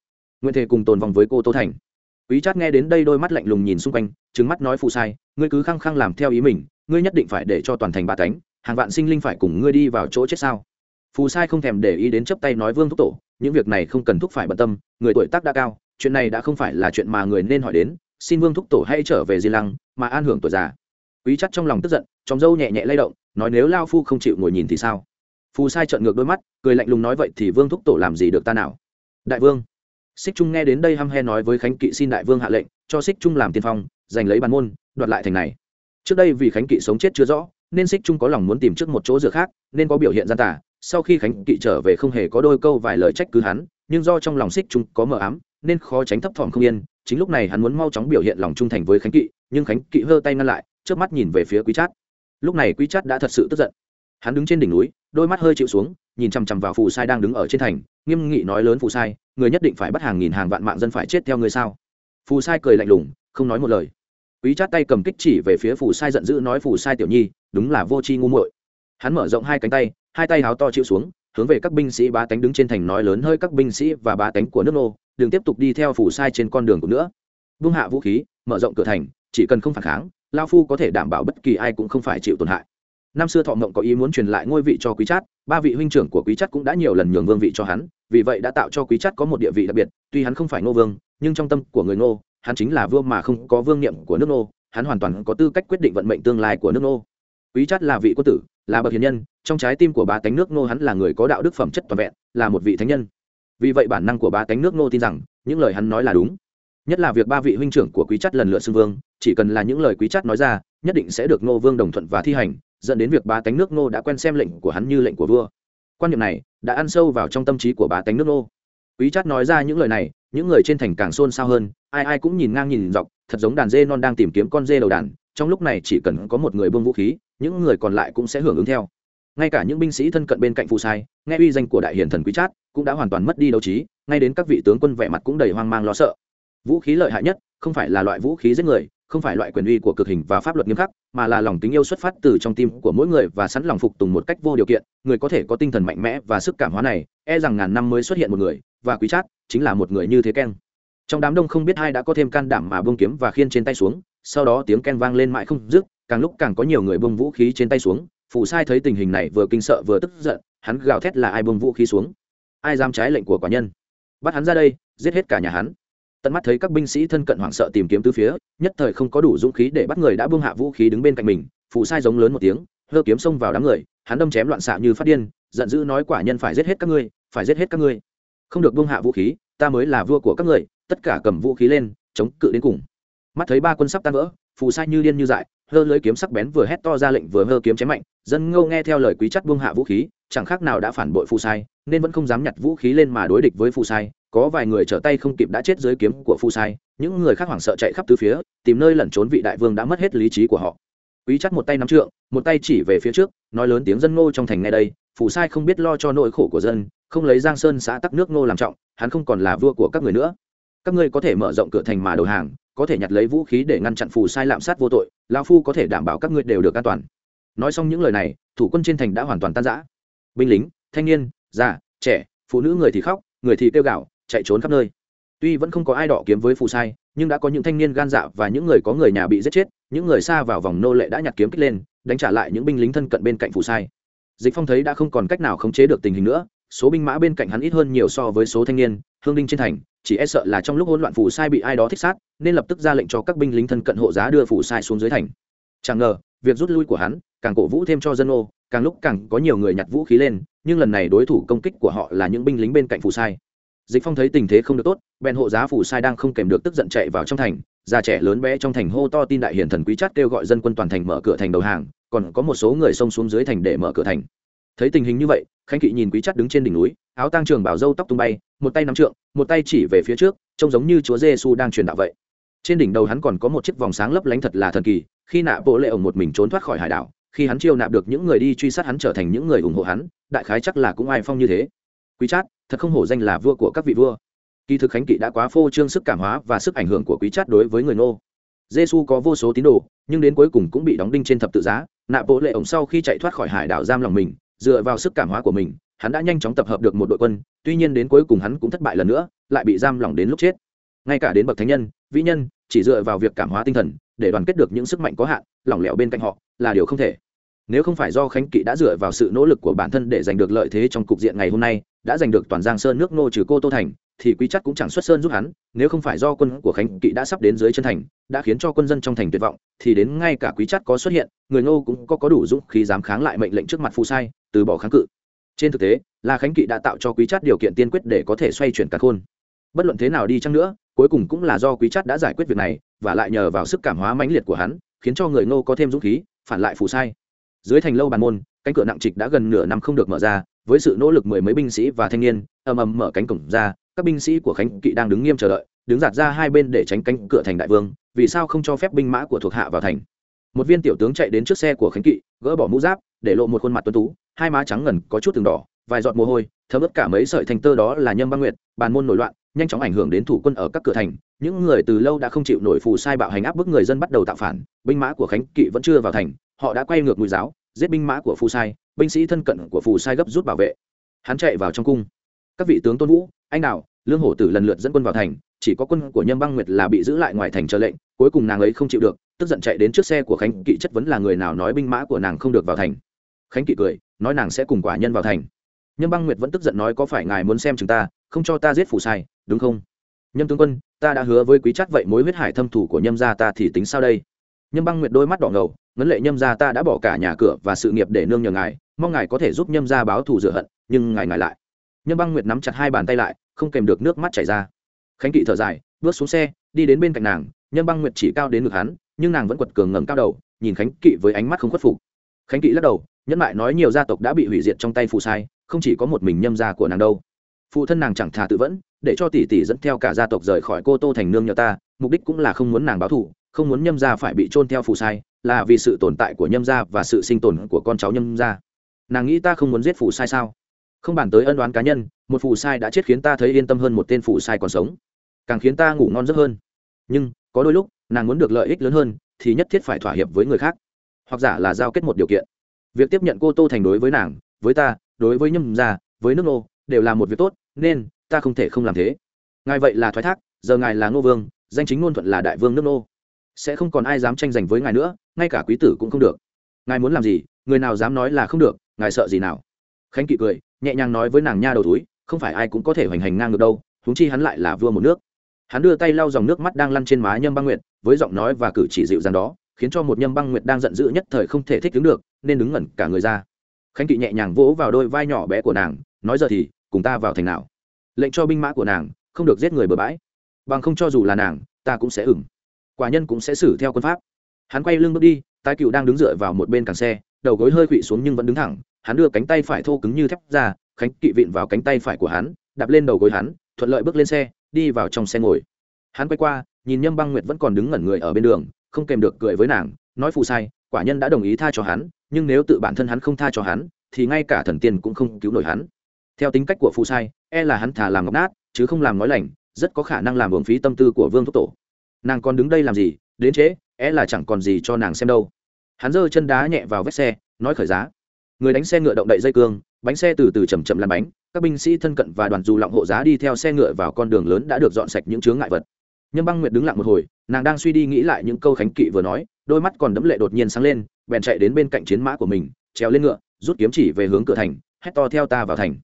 Nguyện thể cùng tồn vòng với cô tô thành quý chát nghe đến đây đôi mắt lạnh lùng nhìn xung quanh trứng mắt nói phù sai, ngươi cứ khăng khăng làm theo ý mình, ngươi nhất định phải để cho toàn thành bà tánh hàng vạn sinh linh phải cùng ngươi đi vào chỗ chết sao? Phù sai không thèm để ý đến chấp tay nói vương thúc tổ, những việc này không cần thúc phải bận tâm, người tuổi tác đã cao, chuyện này đã không phải là chuyện mà người nên hỏi đến, xin vương thúc tổ hay trở về di lăng, mà an hưởng tuổi già. Quý chắc trong lòng tức giận, trong dâu nhẹ nhẹ lay động, nói nếu lao phu không chịu ngồi nhìn thì sao? Phù sai trợn ngược đôi mắt, cười lạnh lùng nói vậy thì vương thúc tổ làm gì được ta nào? Đại vương xích trung nghe đến đây hăm he nói với khánh kỵ xin đại vương hạ lệnh, cho xích trung làm tiên phong, giành lấy bàn môn, đoạt lại thành này. Trước đây vì khánh kỵ sống chết chưa rõ, nên xích trung có lòng muốn tìm trước một chỗ dựa khác, nên có biểu hiện gian tả sau khi khánh kỵ trở về không hề có đôi câu vài lời trách cứ hắn, nhưng do trong lòng xích trung có mờ ám, nên khó tránh thấp thỏm không yên. Chính lúc này hắn muốn mau chóng biểu hiện lòng trung thành với khánh kỵ, nhưng khánh kỵ hơ tay ngăn lại trước mắt nhìn về phía quý chát. Lúc này quý chát đã thật sự tức giận. Hắn đứng trên đỉnh núi, đôi mắt hơi chịu xuống, nhìn chằm chằm vào phù sai đang đứng ở trên thành, nghiêm nghị nói lớn phù sai người nhất định phải bắt hàng nghìn hàng vạn mạng dân phải chết theo người sao? Phù sai cười lạnh lùng, không nói một lời. Quý chát tay cầm kích chỉ về phía phù sai giận dữ nói, phù sai tiểu nhi, đúng là vô tri ngu muội. Hắn mở rộng hai cánh tay, hai tay háo to chịu xuống, hướng về các binh sĩ bá tánh đứng trên thành nói lớn, hơi các binh sĩ và bá tánh của nước nô, đừng tiếp tục đi theo phù sai trên con đường của nữa. Vương hạ vũ khí, mở rộng cửa thành, chỉ cần không phản kháng lao phu có thể đảm bảo bất kỳ ai cũng không phải chịu tổn hại. Năm xưa thọ mộng có ý muốn truyền lại ngôi vị cho quý trát ba vị huynh trưởng của quý trát cũng đã nhiều lần nhường vương vị cho hắn vì vậy đã tạo cho quý chất có một địa vị đặc biệt, tuy hắn không phải ngô vương, nhưng trong tâm của người ngô, hắn chính là vương mà không có vương niệm của nước ngô, hắn hoàn toàn có tư cách quyết định vận mệnh tương lai của nước ngô. Quý Chất là vị quân tử, là bậc hiền nhân, trong trái tim của ba tánh nước ngô hắn là người có đạo đức phẩm chất toàn vẹn, là một vị thánh nhân. Vì vậy bản năng của ba tánh nước ngô tin rằng, những lời hắn nói là đúng. Nhất là việc ba vị huynh trưởng của quý Chất lần lượt xưng vương, chỉ cần là những lời quý Chất nói ra, nhất định sẽ được ngô vương đồng thuận và thi hành, dẫn đến việc ba tánh nước ngô đã quen xem lệnh của hắn như lệnh của vua quan niệm này đã ăn sâu vào trong tâm trí của bà tánh nước ngô quý trát nói ra những lời này, những người trên thành càng xôn xao hơn, ai ai cũng nhìn ngang nhìn dọc, thật giống đàn dê non đang tìm kiếm con dê đầu đàn, trong lúc này chỉ cần có một người buông vũ khí, những người còn lại cũng sẽ hưởng ứng theo. Ngay cả những binh sĩ thân cận bên cạnh phù sai, nghe uy danh của đại hiền thần quý trát cũng đã hoàn toàn mất đi đấu trí, ngay đến các vị tướng quân vẻ mặt cũng đầy hoang mang lo sợ. Vũ khí lợi hại nhất không phải là loại vũ khí giết người không phải loại quyền uy của cực hình và pháp luật nghiêm khắc, mà là lòng tình yêu xuất phát từ trong tim của mỗi người và sẵn lòng phục tùng một cách vô điều kiện. Người có thể có tinh thần mạnh mẽ và sức cảm hóa này e rằng ngàn năm mới xuất hiện một người, và quý chát chính là một người như thế keng. Trong đám đông không biết ai đã có thêm can đảm mà bông kiếm và khiên trên tay xuống, sau đó tiếng keng vang lên mãi không dứt, càng lúc càng có nhiều người bông vũ khí trên tay xuống. Phụ sai thấy tình hình này vừa kinh sợ vừa tức giận, hắn gào thét là ai bông vũ khí xuống? Ai dám trái lệnh của quả nhân? Bắt hắn ra đây, giết hết cả nhà hắn tận mắt thấy các binh sĩ thân cận hoảng sợ tìm kiếm từ phía, nhất thời không có đủ dũng khí để bắt người đã buông hạ vũ khí đứng bên cạnh mình, phụ sai giống lớn một tiếng, hơ kiếm xông vào đám người, hắn đâm chém loạn xạ như phát điên, giận dữ nói quả nhân phải giết hết các ngươi, phải giết hết các ngươi. Không được buông hạ vũ khí, ta mới là vua của các ngươi tất cả cầm vũ khí lên, chống cự đến cùng. Mắt thấy ba quân sắp tan vỡ, phụ sai như điên như dại, hơ lưới kiếm sắc bén vừa hét to ra lệnh vừa hơ kiếm chém mạnh, dân ngâu nghe theo lời quý chắt buông hạ vũ khí chẳng khác nào đã phản bội phù sai, nên vẫn không dám nhặt vũ khí lên mà đối địch với phù sai. Có vài người trở tay không kịp đã chết dưới kiếm của phù sai, những người khác hoảng sợ chạy khắp tứ phía, tìm nơi lẩn trốn vị đại vương đã mất hết lý trí của họ. Quý chắt một tay nắm trượng, một tay chỉ về phía trước, nói lớn tiếng dân ngô trong thành ngay đây, phù sai không biết lo cho nỗi khổ của dân, không lấy giang sơn xã tắc nước ngô làm trọng, hắn không còn là vua của các người nữa. Các ngươi có thể mở rộng cửa thành mà đầu hàng, có thể nhặt lấy vũ khí để ngăn chặn phù sai lạm sát vô tội lao phu có thể đảm bảo các ngươi đều được an toàn. Nói xong những lời này, thủ quân trên thành đã hoàn toàn tan rã binh lính, thanh niên, già, trẻ, phụ nữ người thì khóc, người thì kêu gạo chạy trốn khắp nơi. Tuy vẫn không có ai đỏ kiếm với phù sai, nhưng đã có những thanh niên gan dạ và những người có người nhà bị giết chết, những người xa vào vòng nô lệ đã nhặt kiếm kích lên, đánh trả lại những binh lính thân cận bên cạnh phù sai. Dịch phong thấy đã không còn cách nào khống chế được tình hình nữa, số binh mã bên cạnh hắn ít hơn nhiều so với số thanh niên, hương đinh trên thành, chỉ e sợ là trong lúc hỗn loạn phù sai bị ai đó thích sát, nên lập tức ra lệnh cho các binh lính thân cận hộ giá đưa phù sai xuống dưới thành. Chẳng ngờ, việc rút lui của hắn càng cổ vũ thêm cho dân ô càng lúc càng có nhiều người nhặt vũ khí lên, nhưng lần này đối thủ công kích của họ là những binh lính bên cạnh phủ sai. Dịch phong thấy tình thế không được tốt, bèn hộ giá phủ sai đang không kèm được tức giận chạy vào trong thành. Già trẻ lớn bé trong thành hô to tin đại hiển thần quý chát kêu gọi dân quân toàn thành mở cửa thành đầu hàng, còn có một số người xông xuống dưới thành để mở cửa thành. Thấy tình hình như vậy, khánh kỵ nhìn quý chát đứng trên đỉnh núi, áo tang trường bảo dâu tóc tung bay, một tay nắm trượng, một tay chỉ về phía trước, trông giống như chúa giê xu đang truyền đạo vậy. Trên đỉnh đầu hắn còn có một chiếc vòng sáng lấp lánh thật là thần kỳ, khi nạ bộ lệ ổng một mình trốn thoát khỏi hải đảo khi hắn chiêu nạp được những người đi truy sát hắn trở thành những người ủng hộ hắn, đại khái chắc là cũng ai phong như thế. Quý chát, thật không hổ danh là vua của các vị vua. Kỳ thực khánh kỵ đã quá phô trương sức cảm hóa và sức ảnh hưởng của quý chát đối với người nô giê xu có vô số tín đồ, nhưng đến cuối cùng cũng bị đóng đinh trên thập tự giá. Nạ bộ lệ ổng sau khi chạy thoát khỏi hải đảo giam lòng mình, dựa vào sức cảm hóa của mình, hắn đã nhanh chóng tập hợp được một đội quân, tuy nhiên đến cuối cùng hắn cũng thất bại lần nữa, lại bị giam lỏng đến lúc chết. Ngay cả đến bậc thánh nhân, vĩ nhân, chỉ dựa vào việc cảm hóa tinh thần, để đoàn kết được những sức mạnh có hạn, lỏng lẻo bên cạnh họ, là điều không thể nếu không phải do khánh kỵ đã dựa vào sự nỗ lực của bản thân để giành được lợi thế trong cục diện ngày hôm nay đã giành được toàn giang sơn nước nô trừ cô tô thành thì quý chắc cũng chẳng xuất sơn giúp hắn. Nếu không phải do quân của khánh kỵ đã sắp đến dưới chân thành đã khiến cho quân dân trong thành tuyệt vọng thì đến ngay cả quý chắc có xuất hiện người ngô cũng có, có đủ dũng khí dám kháng lại mệnh lệnh trước mặt phù sai từ bỏ kháng cự. Trên thực tế là khánh kỵ đã tạo cho quý chắc điều kiện tiên quyết để có thể xoay chuyển cả khôn. Bất luận thế nào đi chăng nữa cuối cùng cũng là do quý chắc đã giải quyết việc này và lại nhờ vào sức cảm hóa mãnh liệt của hắn khiến cho người ngô có thêm dũng khí phản lại phù sai dưới thành lâu bàn môn, cánh cửa nặng trịch đã gần nửa năm không được mở ra, với sự nỗ lực mười mấy binh sĩ và thanh niên, ầm ầm mở cánh cổng ra, các binh sĩ của khánh kỵ đang đứng nghiêm chờ đợi, đứng giạt ra hai bên để tránh cánh cửa thành đại vương, vì sao không cho phép binh mã của thuộc hạ vào thành? Một viên tiểu tướng chạy đến trước xe của khánh kỵ, gỡ bỏ mũ giáp, để lộ một khuôn mặt tuấn tú, hai má trắng ngần có chút từng đỏ, vài giọt mồ hôi, thấm ướt cả mấy sợi thành tơ đó là nhâm băng nguyệt, bàn môn nổi loạn, nhanh chóng ảnh hưởng đến thủ quân ở các cửa thành. Những người từ lâu đã không chịu nổi phù sai bạo hành áp bức người dân bắt đầu tạo phản, binh mã của khánh kỵ vẫn chưa vào thành họ đã quay ngược mũi giáo, giết binh mã của phù sai, binh sĩ thân cận của phù sai gấp rút bảo vệ. Hắn chạy vào trong cung. Các vị tướng tôn vũ, anh đạo lương hổ tử lần lượt dẫn quân vào thành, chỉ có quân của nhâm băng nguyệt là bị giữ lại ngoài thành chờ lệnh, cuối cùng nàng ấy không chịu được, tức giận chạy đến trước xe của khánh kỵ chất vấn là người nào nói binh mã của nàng không được vào thành. Khánh kỵ cười, nói nàng sẽ cùng quả nhân vào thành. Nhâm băng nguyệt vẫn tức giận nói có phải ngài muốn xem chúng ta, không cho ta giết phủ sai, đúng không? Nhâm tướng quân, ta đã hứa với quý chắc vậy mối huyết hải thâm thủ của nhâm gia ta thì tính sao đây? Nhâm băng nguyệt đôi mắt đỏ ngầu, ngấn lệ nhâm gia ta đã bỏ cả nhà cửa và sự nghiệp để nương nhờ ngài, mong ngài có thể giúp nhâm gia báo thù rửa hận, nhưng ngài ngài lại. Nhâm băng nguyệt nắm chặt hai bàn tay lại, không kèm được nước mắt chảy ra. Khánh kỵ thở dài, bước xuống xe, đi đến bên cạnh nàng, nhâm băng nguyệt chỉ cao đến ngực hắn, nhưng nàng vẫn quật cường ngẩng cao đầu, nhìn khánh kỵ với ánh mắt không khuất phục. Khánh kỵ lắc đầu, nhẫn mại nói nhiều gia tộc đã bị hủy diệt trong tay phù sai, không chỉ có một mình nhâm gia của nàng đâu. Phụ thân nàng chẳng thà tự vẫn, để cho tỷ tỷ dẫn theo cả gia tộc rời khỏi cô tô thành nương nhờ ta, mục đích cũng là không muốn nàng báo thù không muốn nhâm gia phải bị trôn theo phù sai, là vì sự tồn tại của nhâm gia và sự sinh tồn của con cháu nhâm gia. Nàng nghĩ ta không muốn giết phù sai sao? Không bàn tới ân oán cá nhân, một phù sai đã chết khiến ta thấy yên tâm hơn một tên phù sai còn sống. Càng khiến ta ngủ ngon giấc hơn. Nhưng, có đôi lúc, nàng muốn được lợi ích lớn hơn, thì nhất thiết phải thỏa hiệp với người khác. Hoặc giả là giao kết một điều kiện. Việc tiếp nhận cô tô thành đối với nàng, với ta, đối với nhâm gia, với nước nô, đều là một việc tốt, nên, ta không thể không làm thế. Ngài vậy là thoái thác, giờ ngài là ngô vương, danh chính ngôn thuận là đại vương nước nô sẽ không còn ai dám tranh giành với ngài nữa, ngay cả quý tử cũng không được. Ngài muốn làm gì, người nào dám nói là không được, ngài sợ gì nào? Khánh kỵ cười, nhẹ nhàng nói với nàng nha đầu túi, không phải ai cũng có thể hoành hành ngang ngược đâu, huống chi hắn lại là vua một nước. Hắn đưa tay lau dòng nước mắt đang lăn trên má nhâm băng nguyệt, với giọng nói và cử chỉ dịu dàng đó, khiến cho một nhâm băng nguyệt đang giận dữ nhất thời không thể thích đứng được, nên đứng ngẩn cả người ra. Khánh kỵ nhẹ nhàng vỗ vào đôi vai nhỏ bé của nàng, nói giờ thì, cùng ta vào thành nào. Lệnh cho binh mã của nàng, không được giết người bừa bãi. Bằng không cho dù là nàng, ta cũng sẽ ửng quả nhân cũng sẽ xử theo quân pháp. Hắn quay lưng bước đi, tái cựu đang đứng dựa vào một bên càng xe, đầu gối hơi quỵ xuống nhưng vẫn đứng thẳng, hắn đưa cánh tay phải thô cứng như thép ra, khánh kỵ vịn vào cánh tay phải của hắn, đạp lên đầu gối hắn, thuận lợi bước lên xe, đi vào trong xe ngồi. Hắn quay qua, nhìn nhâm băng nguyệt vẫn còn đứng ngẩn người ở bên đường, không kèm được cười với nàng, nói phù sai, quả nhân đã đồng ý tha cho hắn, nhưng nếu tự bản thân hắn không tha cho hắn, thì ngay cả thần tiên cũng không cứu nổi hắn. Theo tính cách của phù sai e là hắn thà làm ngọc nát, chứ không làm nói lành, rất có khả năng làm uổng phí tâm tư của vương thúc tổ nàng còn đứng đây làm gì, đến trễ, é là chẳng còn gì cho nàng xem đâu. Hắn giơ chân đá nhẹ vào vết xe, nói khởi giá. Người đánh xe ngựa động đậy dây cương, bánh xe từ từ chầm chậm lăn bánh, các binh sĩ thân cận và đoàn dù lọng hộ giá đi theo xe ngựa vào con đường lớn đã được dọn sạch những chướng ngại vật. Nhâm băng nguyệt đứng lặng một hồi, nàng đang suy đi nghĩ lại những câu khánh kỵ vừa nói, đôi mắt còn đẫm lệ đột nhiên sáng lên, bèn chạy đến bên cạnh chiến mã của mình, trèo lên ngựa, rút kiếm chỉ về hướng cửa thành, hét to theo ta vào thành.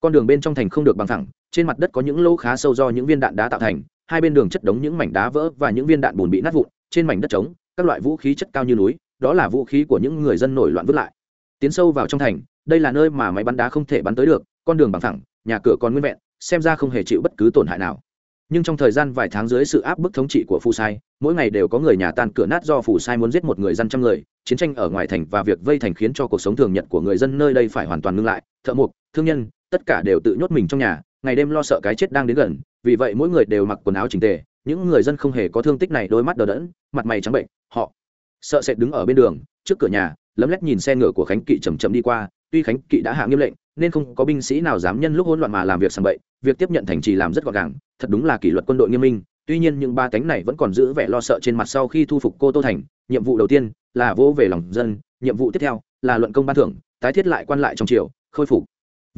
Con đường bên trong thành không được bằng thẳng, trên mặt đất có những lỗ khá sâu do những viên đạn đá tạo thành hai bên đường chất đống những mảnh đá vỡ và những viên đạn bùn bị nát vụn, trên mảnh đất trống, các loại vũ khí chất cao như núi, đó là vũ khí của những người dân nổi loạn vứt lại. Tiến sâu vào trong thành, đây là nơi mà máy bắn đá không thể bắn tới được, con đường bằng thẳng nhà cửa còn nguyên vẹn, xem ra không hề chịu bất cứ tổn hại nào. Nhưng trong thời gian vài tháng dưới sự áp bức thống trị của phù sai, mỗi ngày đều có người nhà tan cửa nát do phù sai muốn giết một người dân trăm người, chiến tranh ở ngoài thành và việc vây thành khiến cho cuộc sống thường nhật của người dân nơi đây phải hoàn toàn ngưng lại, thợ mộc, thương nhân, tất cả đều tự nhốt mình trong nhà, ngày đêm lo sợ cái chết đang đến gần vì vậy mỗi người đều mặc quần áo chỉnh tề, những người dân không hề có thương tích này đôi mắt đờ đẫn, mặt mày trắng bệnh, họ sợ sệt đứng ở bên đường, trước cửa nhà, lấm lét nhìn xe ngựa của khánh kỵ chầm chậm đi qua, tuy khánh kỵ đã hạ nghiêm lệnh, nên không có binh sĩ nào dám nhân lúc hỗn loạn mà làm việc sầm bậy, việc tiếp nhận thành trì làm rất gọn gàng, thật đúng là kỷ luật quân đội nghiêm minh, tuy nhiên những ba cánh này vẫn còn giữ vẻ lo sợ trên mặt sau khi thu phục cô tô thành, nhiệm vụ đầu tiên là vô về lòng dân, nhiệm vụ tiếp theo là luận công ban thưởng, tái thiết lại quan lại trong triều, khôi phục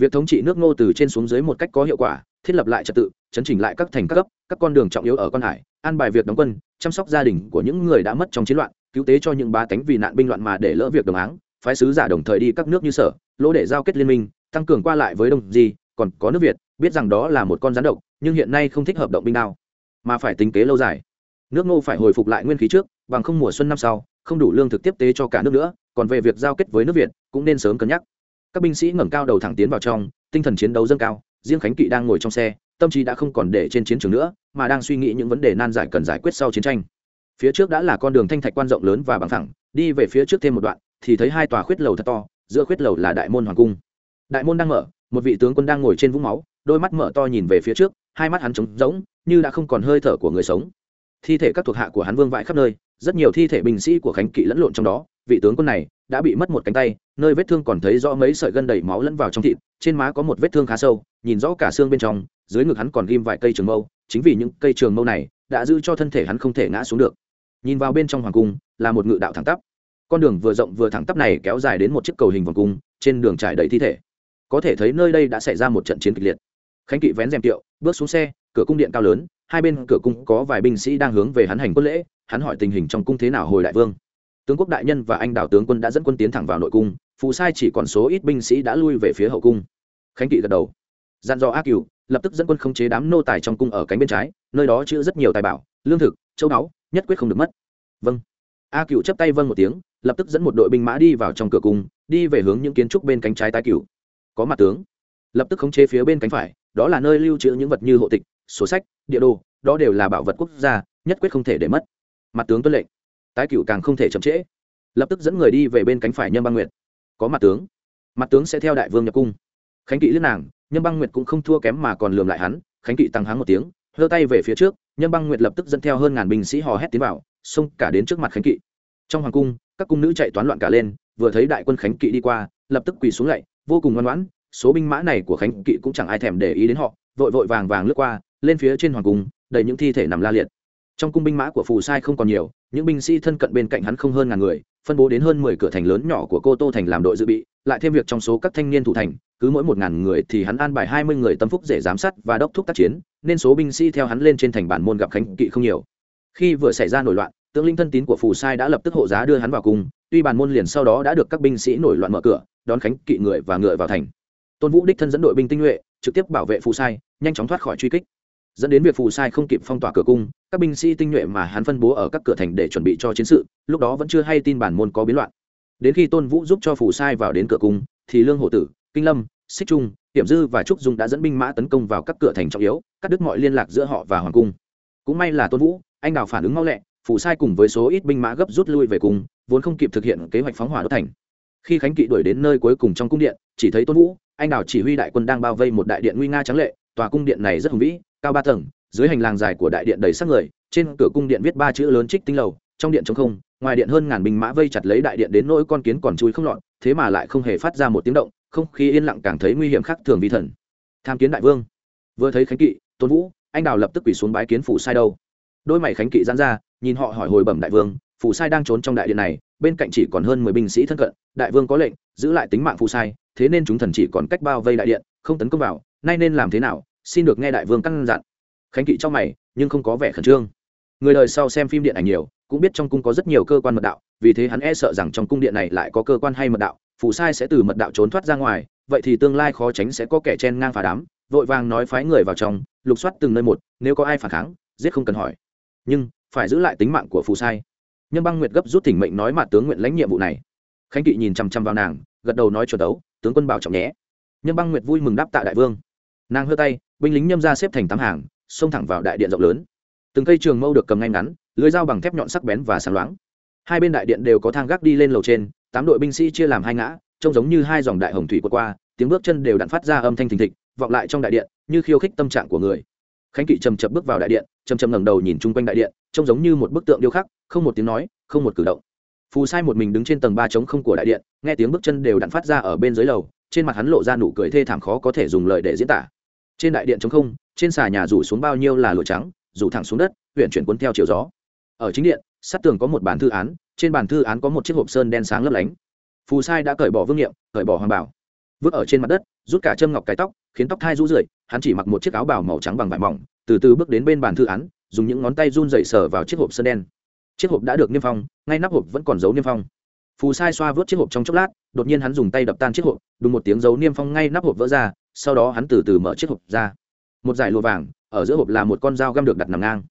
việc thống trị nước ngô từ trên xuống dưới một cách có hiệu quả, thiết lập lại trật tự, chấn chỉnh lại các thành các cấp, các con đường trọng yếu ở quan hải, an bài việc đóng quân, chăm sóc gia đình của những người đã mất trong chiến loạn, cứu tế cho những ba tánh vì nạn binh loạn mà để lỡ việc đồng áng, phái sứ giả đồng thời đi các nước như sở, lỗ để giao kết liên minh, tăng cường qua lại với đông di, còn có nước việt, biết rằng đó là một con rắn độc, nhưng hiện nay không thích hợp động binh nào mà phải tính kế lâu dài. Nước ngô phải hồi phục lại nguyên khí trước, bằng không mùa xuân năm sau, không đủ lương thực tiếp tế cho cả nước nữa, còn về việc giao kết với nước việt, cũng nên sớm cân nhắc các binh sĩ ngẩng cao đầu thẳng tiến vào trong, tinh thần chiến đấu dâng cao riêng khánh kỵ đang ngồi trong xe, tâm trí đã không còn để trên chiến trường nữa, mà đang suy nghĩ những vấn đề nan giải cần giải quyết sau chiến tranh. Phía trước đã là con đường thanh thạch quan rộng lớn và bằng thẳng, đi về phía trước thêm một đoạn, thì thấy hai tòa khuyết lầu thật to, giữa khuyết lầu là đại môn hoàng cung. Đại môn đang mở, một vị tướng quân đang ngồi trên vũng máu, đôi mắt mở to nhìn về phía trước, hai mắt hắn trống rỗng, như đã không còn hơi thở của người sống. Thi thể các thuộc hạ của hắn vương vãi khắp nơi rất nhiều thi thể binh sĩ của khánh kỵ lẫn lộn trong đó, vị tướng quân này đã bị mất một cánh tay, nơi vết thương còn thấy rõ mấy sợi gân đầy máu lẫn vào trong thịt, trên má có một vết thương khá sâu, nhìn rõ cả xương bên trong, dưới ngực hắn còn ghim vài cây trường mâu, chính vì những cây trường mâu này đã giữ cho thân thể hắn không thể ngã xuống được. Nhìn vào bên trong hoàng cung, là một ngự đạo thẳng tắp. Con đường vừa rộng vừa thẳng tắp này kéo dài đến một chiếc cầu hình vòng cung, trên đường trải đầy thi thể. Có thể thấy nơi đây đã xảy ra một trận chiến kịch liệt. Khánh kỵ vén rèm tiệu bước xuống xe, cửa cung điện cao lớn, hai bên cửa cung có vài binh sĩ đang hướng về hắn hành quân lễ hắn hỏi tình hình trong cung thế nào hồi đại vương. Tướng quốc đại nhân và anh đào tướng quân đã dẫn quân tiến thẳng vào nội cung, phù sai chỉ còn số ít binh sĩ đã lui về phía hậu cung. Khánh kỵ gật đầu. Dặn dò A cửu, lập tức dẫn quân khống chế đám nô tài trong cung ở cánh bên trái, nơi đó chứa rất nhiều tài bảo, lương thực, châu báu, nhất quyết không được mất. Vâng. A cựu chấp tay vâng một tiếng, lập tức dẫn một đội binh mã đi vào trong cửa cung, đi về hướng những kiến trúc bên cánh trái tái cựu có mặt tướng. Lập tức khống chế phía bên cánh phải, đó là nơi lưu trữ những vật như hộ tịch, sổ sách, địa đồ, đó đều là bảo vật quốc gia, nhất quyết không thể để mất mặt tướng tuân lệnh. Tái cựu càng không thể chậm trễ. Lập tức dẫn người đi về bên cánh phải nhâm băng nguyệt. Có mặt tướng. Mặt tướng sẽ theo đại vương nhập cung. Khánh kỵ liếc nàng, nhâm băng nguyệt cũng không thua kém mà còn lườm lại hắn. Khánh kỵ tăng háng một tiếng, hơ tay về phía trước, nhâm băng nguyệt lập tức dẫn theo hơn ngàn binh sĩ hò hét tiến vào, xông cả đến trước mặt khánh kỵ. Trong hoàng cung, các cung nữ chạy toán loạn cả lên, vừa thấy đại quân khánh kỵ đi qua, lập tức quỳ xuống lạy vô cùng ngoan ngoãn, số binh mã này của khánh kỵ cũng chẳng ai thèm để ý đến họ, vội vội vàng vàng lướt qua, lên phía trên hoàng cung, đầy những thi thể nằm la liệt trong cung binh mã của phù sai không còn nhiều, những binh sĩ thân cận bên cạnh hắn không hơn ngàn người, phân bố đến hơn mười cửa thành lớn nhỏ của cô tô thành làm đội dự bị, lại thêm việc trong số các thanh niên thủ thành, cứ mỗi một ngàn người thì hắn an bài hai mươi người tâm phúc để giám sát và đốc thúc tác chiến, nên số binh sĩ theo hắn lên trên thành bản môn gặp khánh kỵ không nhiều. Khi vừa xảy ra nổi loạn, tướng linh thân tín của phù sai đã lập tức hộ giá đưa hắn vào cung, tuy bản môn liền sau đó đã được các binh sĩ nổi loạn mở cửa, đón khánh kỵ người và ngựa vào thành. Tôn vũ đích thân dẫn đội binh tinh nhuệ, trực tiếp bảo vệ phù sai, nhanh chóng thoát khỏi truy kích dẫn đến việc phù sai không kịp phong tỏa cửa cung, các binh sĩ tinh nhuệ mà hắn phân bố ở các cửa thành để chuẩn bị cho chiến sự, lúc đó vẫn chưa hay tin bản môn có biến loạn. Đến khi tôn vũ giúp cho phù sai vào đến cửa cung, thì lương hộ tử, kinh lâm, xích trung hiểm dư và trúc dung đã dẫn binh mã tấn công vào các cửa thành trọng yếu, cắt đứt mọi liên lạc giữa họ và hoàng cung. Cũng may là tôn vũ, anh đào phản ứng mau lẹ, phù sai cùng với số ít binh mã gấp rút lui về cung, vốn không kịp thực hiện kế hoạch phóng hỏa đốt thành. Khi khánh kỵ đuổi đến nơi cuối cùng trong cung điện, chỉ thấy tôn vũ, anh đào chỉ huy đại quân đang bao vây một đại điện nguy nga trắng lệ, tòa cung điện này rất hùng vĩ cao ba tầng, dưới hành lang dài của đại điện đầy sắc người, trên cửa cung điện viết ba chữ lớn trích tinh lầu, trong điện trống không, ngoài điện hơn ngàn binh mã vây chặt lấy đại điện đến nỗi con kiến còn chui không lọt, thế mà lại không hề phát ra một tiếng động, không khí yên lặng càng thấy nguy hiểm khác thường vi thần. Tham kiến đại vương. Vừa thấy khánh kỵ, tôn vũ, anh đào lập tức quỳ xuống bái kiến phủ sai đâu. Đôi mày khánh kỵ giãn ra, nhìn họ hỏi hồi bẩm đại vương phủ sai đang trốn trong đại điện này, bên cạnh chỉ còn hơn mười binh sĩ thân cận, đại vương có lệnh, giữ lại tính mạng phủ sai, thế nên chúng thần chỉ còn cách bao vây đại điện, không tấn công vào, nay nên làm thế nào? Xin được nghe đại vương căn dặn. Khánh kỵ trong mày, nhưng không có vẻ khẩn trương. Người đời sau xem phim điện ảnh nhiều, cũng biết trong cung có rất nhiều cơ quan mật đạo, vì thế hắn e sợ rằng trong cung điện này lại có cơ quan hay mật đạo phụ sai sẽ từ mật đạo trốn thoát ra ngoài, vậy thì tương lai khó tránh sẽ có kẻ chen ngang phá đám, vội vàng nói phái người vào trong, lục soát từng nơi một, nếu có ai phản kháng, giết không cần hỏi. Nhưng, phải giữ lại tính mạng của phù sai. Nhân băng nguyệt gấp rút thỉnh mệnh nói mà tướng nguyện lãnh nhiệm vụ này. Khánh kỵ nhìn chằm chằm vào nàng, gật đầu nói chuẩn đấu, tướng quân bảo trọng nhé. Nhân băng nguyệt vui mừng đáp tạ đại vương. Nàng hơ tay binh lính nhâm ra xếp thành tám hàng, xông thẳng vào đại điện rộng lớn. Từng cây trường mâu được cầm ngay ngắn, lưới dao bằng thép nhọn sắc bén và sáng loáng. Hai bên đại điện đều có thang gác đi lên lầu trên, tám đội binh sĩ chia làm hai ngã, trông giống như hai dòng đại hồng thủy quật qua, tiếng bước chân đều đặn phát ra âm thanh thình thịch, vọng lại trong đại điện, như khiêu khích tâm trạng của người. Khánh kỵ chầm chập bước vào đại điện chầm chầm ngẩng đầu nhìn chung quanh đại điện, trông giống như một bức tượng điêu khắc, không một tiếng nói, không một cử động. Phù sai một mình đứng trên tầng ba trống không của đại điện, nghe tiếng bước chân đều đặn phát ra ở bên dưới lầu, trên mặt hắn lộ ra nụ cười thê thảm khó có thể dùng lời để diễn tả trên đại điện trống không, trên xà nhà rủ xuống bao nhiêu là lụa trắng, rủ thẳng xuống đất, huyện chuyển cuốn theo chiều gió. Ở chính điện, sát tường có một bản thư án, trên bản thư án có một chiếc hộp sơn đen sáng lấp lánh. Phù sai đã cởi bỏ vương nghiệm cởi bỏ hoàng bảo. Vứt ở trên mặt đất, rút cả châm ngọc cái tóc, khiến tóc thai rũ rượi, hắn chỉ mặc một chiếc áo bào màu trắng bằng vải mỏng, từ từ bước đến bên bàn thư án, dùng những ngón tay run dậy sờ vào chiếc hộp sơn đen. Chiếc hộp đã được niêm phong, ngay nắp hộp vẫn còn dấu niêm phong. Phù sai xoa vớt chiếc hộp trong chốc lát, đột nhiên hắn dùng tay đập tan chiếc hộp, đùng một tiếng dấu niêm phong ngay nắp hộp vỡ ra sau đó hắn từ từ mở chiếc hộp ra. Một dải lụa vàng, ở giữa hộp là một con dao găm được đặt nằm ngang.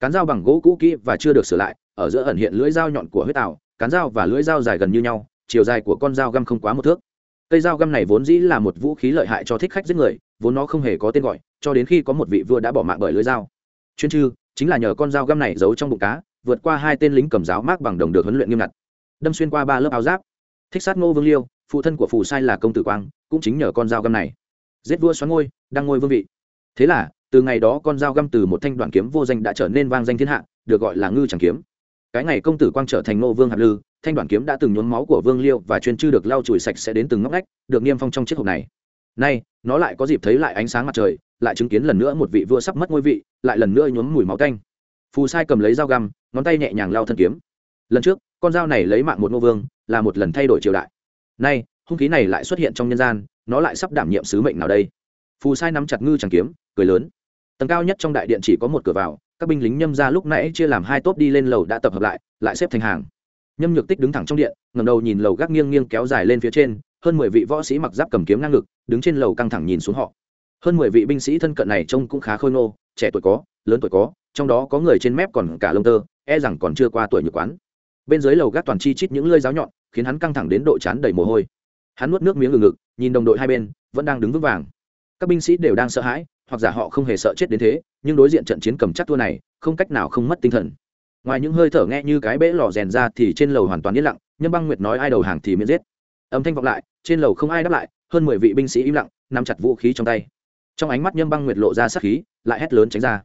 Cán dao bằng gỗ cũ kỹ và chưa được sửa lại, ở giữa ẩn hiện lưỡi dao nhọn của huyết tạo cán dao và lưỡi dao dài gần như nhau, chiều dài của con dao găm không quá một thước. Cây dao găm này vốn dĩ là một vũ khí lợi hại cho thích khách giết người, vốn nó không hề có tên gọi, cho đến khi có một vị vua đã bỏ mạng bởi lưỡi dao. Chuyên chư, chính là nhờ con dao găm này giấu trong bụng cá, vượt qua hai tên lính cầm giáo mác bằng đồng được huấn luyện nghiêm ngặt. Đâm xuyên qua ba lớp áo giáp. Thích sát ngô vương liêu, phụ thân của phù sai là công tử quang, cũng chính nhờ con dao găm này giết vua xoắn ngôi, đang ngôi vương vị. Thế là, từ ngày đó con dao găm từ một thanh đoạn kiếm vô danh đã trở nên vang danh thiên hạ, được gọi là ngư chẳng kiếm. Cái ngày công tử quang trở thành ngô vương hạt lư, thanh đoạn kiếm đã từng nhuốm máu của vương liêu và chuyên chư được lau chùi sạch sẽ đến từng ngóc ngách, được niêm phong trong chiếc hộp này. Nay, nó lại có dịp thấy lại ánh sáng mặt trời, lại chứng kiến lần nữa một vị vua sắp mất ngôi vị, lại lần nữa nhuốm mùi máu canh phù sai cầm lấy dao găm, ngón tay nhẹ nhàng lao thân kiếm. Lần trước, con dao này lấy mạng một ngô vương, là một lần thay đổi triều đại. Nay, hung khí này lại xuất hiện trong nhân gian nó lại sắp đảm nhiệm sứ mệnh nào đây? Phù sai nắm chặt ngư chẳng kiếm, cười lớn. Tầng cao nhất trong đại điện chỉ có một cửa vào, các binh lính nhâm ra lúc nãy chia làm hai tốp đi lên lầu đã tập hợp lại lại xếp thành hàng. Nhâm nhược tích đứng thẳng trong điện ngầm đầu nhìn lầu gác nghiêng nghiêng kéo dài lên phía trên, hơn mười vị võ sĩ mặc giáp cầm kiếm ngang ngực, đứng trên lầu căng thẳng nhìn xuống họ. Hơn mười vị binh sĩ thân cận này trông cũng khá khôi ngô, trẻ tuổi có, lớn tuổi có, trong đó có người trên mép còn cả lông tơ e rằng còn chưa qua tuổi nhược quán. Bên dưới lầu gác toàn chi chít những lơi giáo nhọn, khiến hắn căng thẳng đến độ chán đầy mồ hôi hắn nuốt nước miếng ngừng ngực, nhìn đồng đội hai bên, vẫn đang đứng vững vàng. Các binh sĩ đều đang sợ hãi, hoặc giả họ không hề sợ chết đến thế, nhưng đối diện trận chiến cầm chắc thua này, không cách nào không mất tinh thần. Ngoài những hơi thở nghe như cái bể lò rèn ra thì trên lầu hoàn toàn yên lặng nhân băng nguyệt nói ai đầu hàng thì miễn giết. Âm thanh vọng lại, trên lầu không ai đáp lại, hơn mười vị binh sĩ im lặng, nắm chặt vũ khí trong tay. Trong ánh mắt nhâm băng nguyệt lộ ra sắc khí, lại hét lớn tránh ra.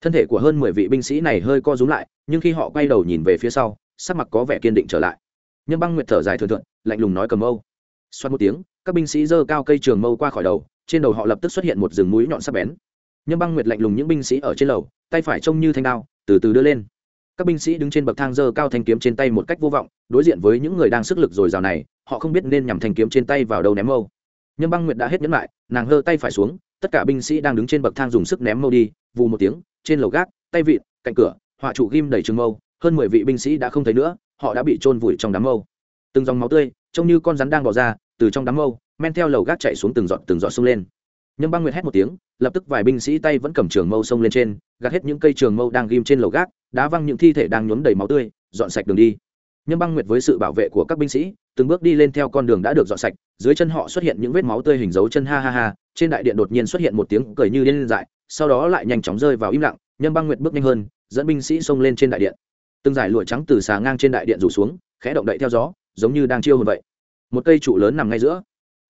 Thân thể của hơn mười vị binh sĩ này hơi co rúm lại, nhưng khi họ quay đầu nhìn về phía sau, sắc mặt có vẻ kiên định trở lại. Nhâm băng nguyệt thở dài thường thượng lạnh lùng nói cầm âu xoát một tiếng, các binh sĩ giơ cao cây trường mâu qua khỏi đầu, trên đầu họ lập tức xuất hiện một rừng mũi nhọn sắc bén. Nhâm băng nguyệt lạnh lùng những binh sĩ ở trên lầu, tay phải trông như thanh đao, từ từ đưa lên. Các binh sĩ đứng trên bậc thang giơ cao thanh kiếm trên tay một cách vô vọng, đối diện với những người đang sức lực dồi dào này, họ không biết nên nhằm thanh kiếm trên tay vào đâu ném mâu. Nhâm băng nguyệt đã hết nhẫn lại, nàng hơ tay phải xuống, tất cả binh sĩ đang đứng trên bậc thang dùng sức ném mâu đi, vù một tiếng, trên lầu gác, tay vịn, cạnh cửa, họa trụ ghim đầy trường mâu, hơn mười vị binh sĩ đã không thấy nữa, họ đã bị trôn vùi trong đám mâu. Từng dòng máu tươi, trông như con rắn đang bỏ ra từ trong đám mâu, men theo lầu gác chạy xuống từng giọt từng giọt sông lên. Nhâm băng nguyệt hét một tiếng, lập tức vài binh sĩ tay vẫn cầm trường mâu sông lên trên, gạt hết những cây trường mâu đang ghim trên lầu gác, đá văng những thi thể đang nhuốm đầy máu tươi, dọn sạch đường đi. Nhâm băng nguyệt với sự bảo vệ của các binh sĩ, từng bước đi lên theo con đường đã được dọn sạch, dưới chân họ xuất hiện những vết máu tươi hình dấu chân ha ha ha, trên đại điện đột nhiên xuất hiện một tiếng cười như điên dại, sau đó lại nhanh chóng rơi vào im lặng, nhâm băng nguyệt bước nhanh hơn, dẫn binh sĩ xông lên trên đại điện. Từng giải lụa trắng từ xà ngang trên đại điện rủ xuống, khẽ động đậy theo gió, giống như đang chiêu hồn vậy một cây trụ lớn nằm ngay giữa.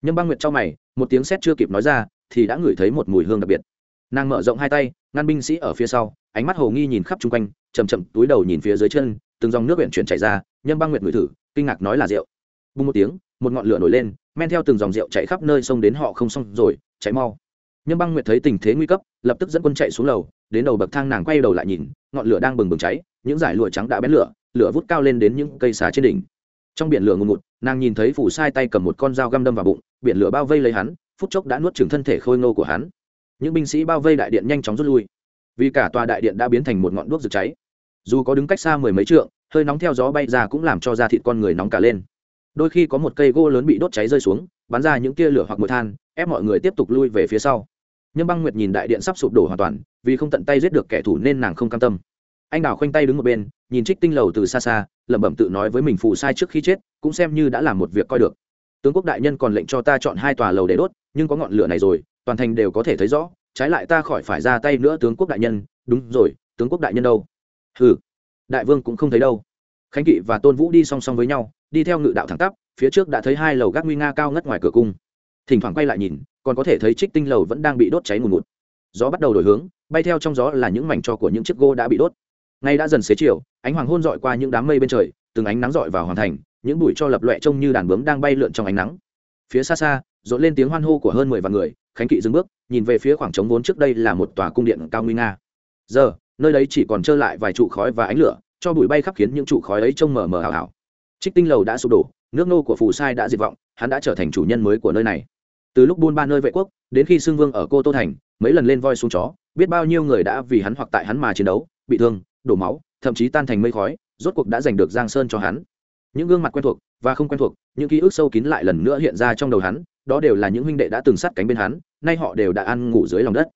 Nhâm băng nguyệt cho mày, một tiếng sét chưa kịp nói ra, thì đã ngửi thấy một mùi hương đặc biệt. Nàng mở rộng hai tay, ngăn binh sĩ ở phía sau, ánh mắt hồ nghi nhìn khắp chung quanh chầm chậm túi đầu nhìn phía dưới chân, từng dòng nước huyện chuyển chảy ra, nhâm băng nguyệt ngửi thử, kinh ngạc nói là rượu. Bùng một tiếng, một ngọn lửa nổi lên, men theo từng dòng rượu chạy khắp nơi sông đến họ không xong rồi chạy mau. Nhâm băng nguyệt thấy tình thế nguy cấp, lập tức dẫn quân chạy xuống lầu, đến đầu bậc thang nàng quay đầu lại nhìn, ngọn lửa đang bừng bừng cháy, những dải lụa trắng đã bén lửa lửa vút cao lên đến những cây xà trên đỉnh trong biển lửa ngùn ngụt, nàng nhìn thấy phủ sai tay cầm một con dao găm đâm vào bụng, biển lửa bao vây lấy hắn, phút chốc đã nuốt chửng thân thể khôi ngô của hắn. Những binh sĩ bao vây đại điện nhanh chóng rút lui. Vì cả tòa đại điện đã biến thành một ngọn đuốc rực cháy. Dù có đứng cách xa mười mấy trượng, hơi nóng theo gió bay ra cũng làm cho da thịt con người nóng cả lên. Đôi khi có một cây gỗ lớn bị đốt cháy rơi xuống, bắn ra những tia lửa hoặc mùi than, ép mọi người tiếp tục lui về phía sau. Nhưng băng nguyệt nhìn đại điện sắp sụp đổ hoàn toàn, vì không tận tay giết được kẻ thù nên nàng không cam tâm anh đào khoanh tay đứng một bên, nhìn trích tinh lầu từ xa xa, lẩm bẩm tự nói với mình phù sai trước khi chết, cũng xem như đã làm một việc coi được. Tướng quốc đại nhân còn lệnh cho ta chọn hai tòa lầu để đốt, nhưng có ngọn lửa này rồi, toàn thành đều có thể thấy rõ, trái lại ta khỏi phải ra tay nữa tướng quốc đại nhân. Đúng rồi, tướng quốc đại nhân đâu? Ừ đại vương cũng không thấy đâu. Khánh kỵ và tôn vũ đi song song với nhau, đi theo ngự đạo thẳng tắp, phía trước đã thấy hai lầu gác nguy nga cao ngất ngoài cửa cung. Thỉnh thoảng quay lại nhìn, còn có thể thấy trích tinh lầu vẫn đang bị đốt cháy ngùn ngụt. Gió bắt đầu đổi hướng, bay theo trong gió là những mảnh trò của những chiếc gỗ đã bị đốt ngay đã dần xế chiều, ánh hoàng hôn dọi qua những đám mây bên trời, từng ánh nắng dọi vào hoàn thành, những bụi cho lập loẹ trông như đàn bướm đang bay lượn trong ánh nắng. Phía xa xa dội lên tiếng hoan hô của hơn mười vạn người, khánh kỵ dừng bước, nhìn về phía khoảng trống vốn trước đây là một tòa cung điện cao nguy nga. Giờ, nơi đấy chỉ còn trơ lại vài trụ khói và ánh lửa, cho bụi bay khắp khiến những trụ khói ấy trông mờ mờ ảo ảo. Trích tinh lầu đã sụp đổ, nước nô của phù sai đã diệt vọng, hắn đã trở thành chủ nhân mới của nơi này. Từ lúc buôn ba nơi vệ quốc, đến khi xương vương ở cô tô thành, mấy lần lên voi xuống chó, biết bao nhiêu người đã vì hắn hoặc tại hắn mà chiến đấu, bị thương đổ máu, thậm chí tan thành mây khói, rốt cuộc đã giành được giang sơn cho hắn. Những gương mặt quen thuộc và không quen thuộc, những ký ức sâu kín lại lần nữa hiện ra trong đầu hắn, đó đều là những huynh đệ đã từng sát cánh bên hắn, nay họ đều đã ăn ngủ dưới lòng đất.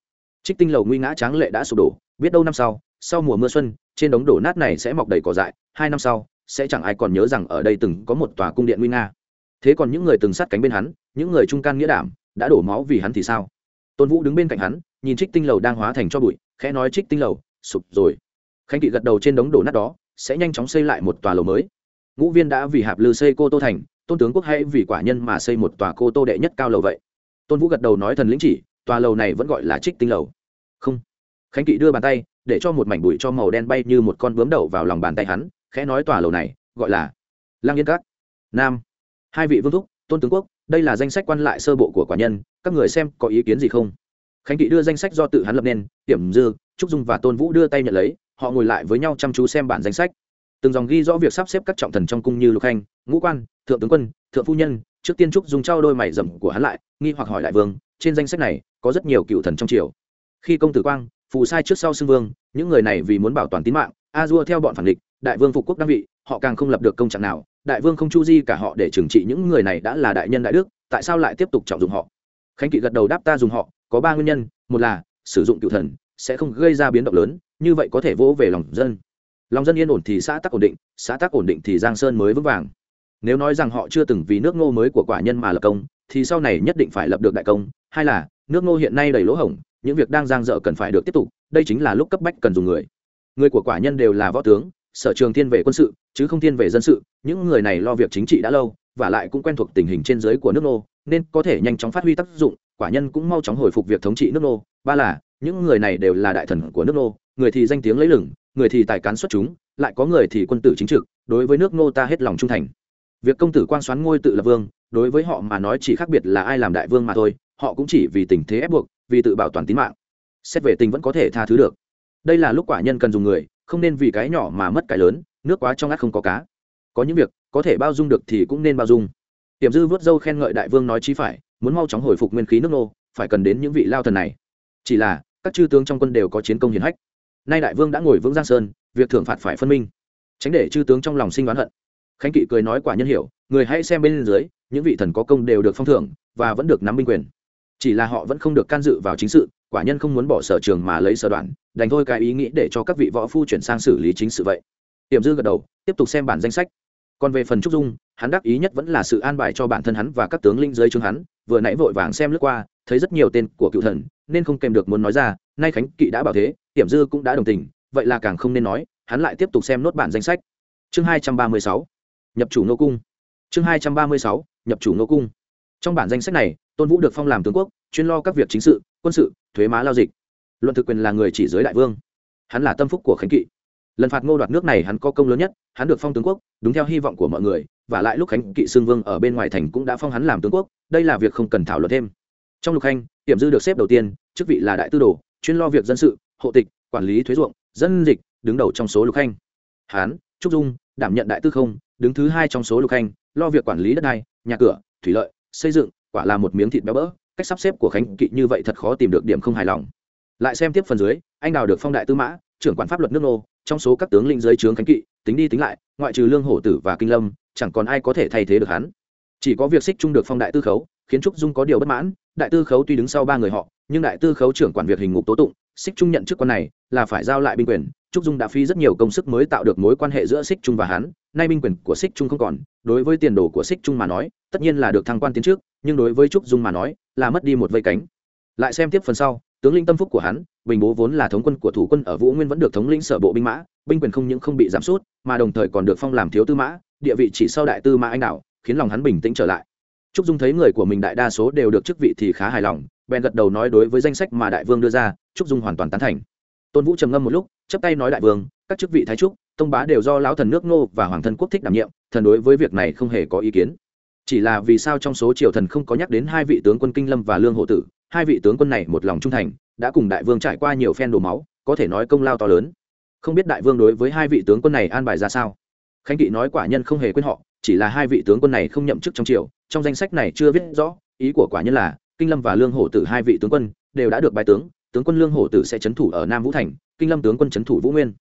Trích tinh lầu nguy ngã tráng lệ đã sụp đổ, biết đâu năm sau sau mùa mưa xuân, trên đống đổ nát này sẽ mọc đầy cỏ dại, hai năm sau, sẽ chẳng ai còn nhớ rằng ở đây từng có một tòa cung điện nguy nga. Thế còn những người từng sát cánh bên hắn, những người trung can nghĩa đảm, đã đổ máu vì hắn thì sao? Tôn vũ đứng bên cạnh hắn, nhìn trích tinh lầu đang hóa thành cho bụi, khẽ nói trích tinh lầu, sụp rồi khánh kỵ gật đầu trên đống đổ nát đó, sẽ nhanh chóng xây lại một tòa lầu mới. Ngũ viên đã vì hạp lư xây cô tô thành, tôn tướng quốc hãy vì quả nhân mà xây một tòa cô tô đệ nhất cao lầu vậy? Tôn vũ gật đầu nói thần lĩnh chỉ, tòa lầu này vẫn gọi là trích tinh lầu. Không. Khánh kỵ đưa bàn tay, để cho một mảnh bụi cho màu đen bay như một con bướm đậu vào lòng bàn tay hắn, khẽ nói tòa lầu này, gọi là lang yên các. Nam. Hai vị vương thúc, tôn tướng quốc, đây là danh sách quan lại sơ bộ của quả nhân, các người xem có ý kiến gì không? Khánh kỵ đưa danh sách do tự hắn lập nên điểm dư, trúc dung và tôn vũ đưa tay nhận lấy họ ngồi lại với nhau chăm chú xem bản danh sách. Từng dòng ghi rõ việc sắp xếp các trọng thần trong cung như lục khanh, ngũ quan, thượng tướng quân, thượng phu nhân, trước tiên trúc dùng trao đôi mày rậm của hắn lại, nghi hoặc hỏi đại vương, trên danh sách này có rất nhiều cựu thần trong triều. Khi công tử quang, phù sai trước sau xưng vương, những người này vì muốn bảo toàn tính mạng, a dua theo bọn phản địch, đại vương phục quốc đăng vị, họ càng không lập được công trạng nào, đại vương không chu di cả họ để trừng trị những người này đã là đại nhân đại đức, tại sao lại tiếp tục trọng dụng họ? Khánh kỵ gật đầu đáp ta dùng họ, có ba nguyên nhân, một là sử dụng cựu thần sẽ không gây ra biến động lớn, như vậy có thể vỗ về lòng dân. Lòng dân yên ổn thì xã tắc ổn định, xã tắc ổn định thì giang sơn mới vững vàng. Nếu nói rằng họ chưa từng vì nước ngô mới của quả nhân mà lập công, thì sau này nhất định phải lập được đại công. Hai là, nước ngô hiện nay đầy lỗ hổng, những việc đang giang dở cần phải được tiếp tục, đây chính là lúc cấp bách cần dùng người. Người của quả nhân đều là võ tướng, sở trường thiên về quân sự, chứ không thiên về dân sự, những người này lo việc chính trị đã lâu, và lại cũng quen thuộc tình hình trên dưới của nước nô nên có thể nhanh chóng phát huy tác dụng, quả nhân cũng mau chóng hồi phục việc thống trị nước nô ba là những người này đều là đại thần của nước nô, người thì danh tiếng lấy lửng người thì tài cán xuất chúng, lại có người thì quân tử chính trực, đối với nước nô ta hết lòng trung thành. Việc công tử quan xoán ngôi tự là vương, đối với họ mà nói chỉ khác biệt là ai làm đại vương mà thôi, họ cũng chỉ vì tình thế ép buộc, vì tự bảo toàn tính mạng. Xét về tình vẫn có thể tha thứ được. Đây là lúc quả nhân cần dùng người, không nên vì cái nhỏ mà mất cái lớn, nước quá trong ngắt không có cá. Có những việc, có thể bao dung được thì cũng nên bao dung. Tiềm dư vớt dâu khen ngợi đại vương nói chí phải, muốn mau chóng hồi phục nguyên khí nước nô, phải cần đến những vị lao thần này. Chỉ là các chư tướng trong quân đều có chiến công hiển hách. Nay đại vương đã ngồi vững giang sơn, việc thưởng phạt phải phân minh. Tránh để chư tướng trong lòng sinh oán hận. Khánh kỵ cười nói quả nhân hiểu, người hãy xem bên dưới, những vị thần có công đều được phong thưởng, và vẫn được nắm binh quyền. Chỉ là họ vẫn không được can dự vào chính sự, quả nhân không muốn bỏ sở trường mà lấy sở đoạn, đành thôi cái ý nghĩ để cho các vị võ phu chuyển sang xử lý chính sự vậy. Tiềm dư gật đầu, tiếp tục xem bản danh sách. Còn về phần trúc dung, hắn đắc ý nhất vẫn là sự an bài cho bản thân hắn và các tướng linh dưới trướng hắn, vừa nãy vội vàng xem lướt qua, thấy rất nhiều tên của cựu thần nên không kèm được muốn nói ra, nay khánh kỵ đã bảo thế tiềm dư cũng đã đồng tình, vậy là càng không nên nói, hắn lại tiếp tục xem nốt bản danh sách. Chương hai trăm ba mươi sáu, nhập chủ nô cung. Chương hai trăm ba mươi sáu, nhập chủ nô cung. Trong bản danh sách này, tôn vũ được phong làm tướng quốc, chuyên lo các việc chính sự, quân sự, thuế má lao dịch. Luận thực quyền là người chỉ giới đại vương. Hắn là tâm phúc của khánh kỵ. Lần phạt ngô đoạt nước này hắn có công lớn nhất, hắn được phong tướng quốc, đúng theo hy vọng của mọi người, và lại lúc khánh kỵ xương vương ở bên ngoài thành cũng đã phong hắn làm tướng quốc, đây là việc không cần thảo luận thêm. Trong lục khanh hiểm dư được xếp đầu tiên, chức vị là đại tư đồ, chuyên lo việc dân sự, hộ tịch, quản lý thuế ruộng, dân dịch, đứng đầu trong số lục khanh. Hán, trúc dung, đảm nhận đại tư không, đứng thứ hai trong số lục khanh, lo việc quản lý đất đai, nhà cửa, thủy lợi, xây dựng, quả là một miếng thịt béo bỡ, cách sắp xếp của khánh kỵ như vậy thật khó tìm được điểm không hài lòng. Lại xem tiếp phần dưới, anh đào được phong đại tư mã, trưởng quản pháp luật nước nô, trong số các tướng lĩnh dưới trướng khánh kỵ, tính đi tính lại, ngoại trừ lương hổ tử và kinh lâm, chẳng còn ai có thể thay thế được hắn. Chỉ có việc xích trung được phong đại tư khấu, khiến trúc dung có điều bất mãn đại tư khấu tuy đứng sau ba người họ, nhưng đại tư khấu trưởng quản việc hình ngục tố tụng xích trung nhận chức quan này là phải giao lại binh quyền. Trúc dung đã phi rất nhiều công sức mới tạo được mối quan hệ giữa xích trung và hắn. Nay binh quyền của xích trung không còn, đối với tiền đồ của xích trung mà nói, tất nhiên là được thăng quan tiến trước, nhưng đối với trúc dung mà nói, là mất đi một vây cánh. Lại xem tiếp phần sau, tướng linh tâm phúc của hắn, bình bố vốn là thống quân của thủ quân ở vũ nguyên vẫn được thống lĩnh sở bộ binh mã, binh quyền không những không bị giảm sút, mà đồng thời còn được phong làm thiếu tư mã, địa vị chỉ sau đại tư mã anh đạo khiến lòng hắn bình tĩnh trở lại trúc dung thấy người của mình đại đa số đều được chức vị thì khá hài lòng, bèn gật đầu nói đối với danh sách mà đại vương đưa ra, trúc dung hoàn toàn tán thành. Tôn vũ trầm ngâm một lúc chấp tay nói đại vương, các chức vị thái trúc, tông bá đều do lão thần nước ngô và hoàng thân quốc thích đảm nhiệm, thần đối với việc này không hề có ý kiến. Chỉ là vì sao trong số triều thần không có nhắc đến hai vị tướng quân kinh lâm và lương hộ tử, hai vị tướng quân này một lòng trung thành, đã cùng đại vương trải qua nhiều phen đổ máu, có thể nói công lao to lớn. Không biết đại vương đối với hai vị tướng quân này an bài ra sao? Khánh kỵ nói quả nhân không hề quên họ chỉ là hai vị tướng quân này không nhậm chức trong triều, trong danh sách này chưa viết rõ, ý của quả nhân là, kinh lâm và lương hổ tử hai vị tướng quân đều đã được bài tướng tướng quân lương hổ tử sẽ trấn thủ ở nam vũ thành, kinh lâm tướng quân trấn thủ vũ nguyên.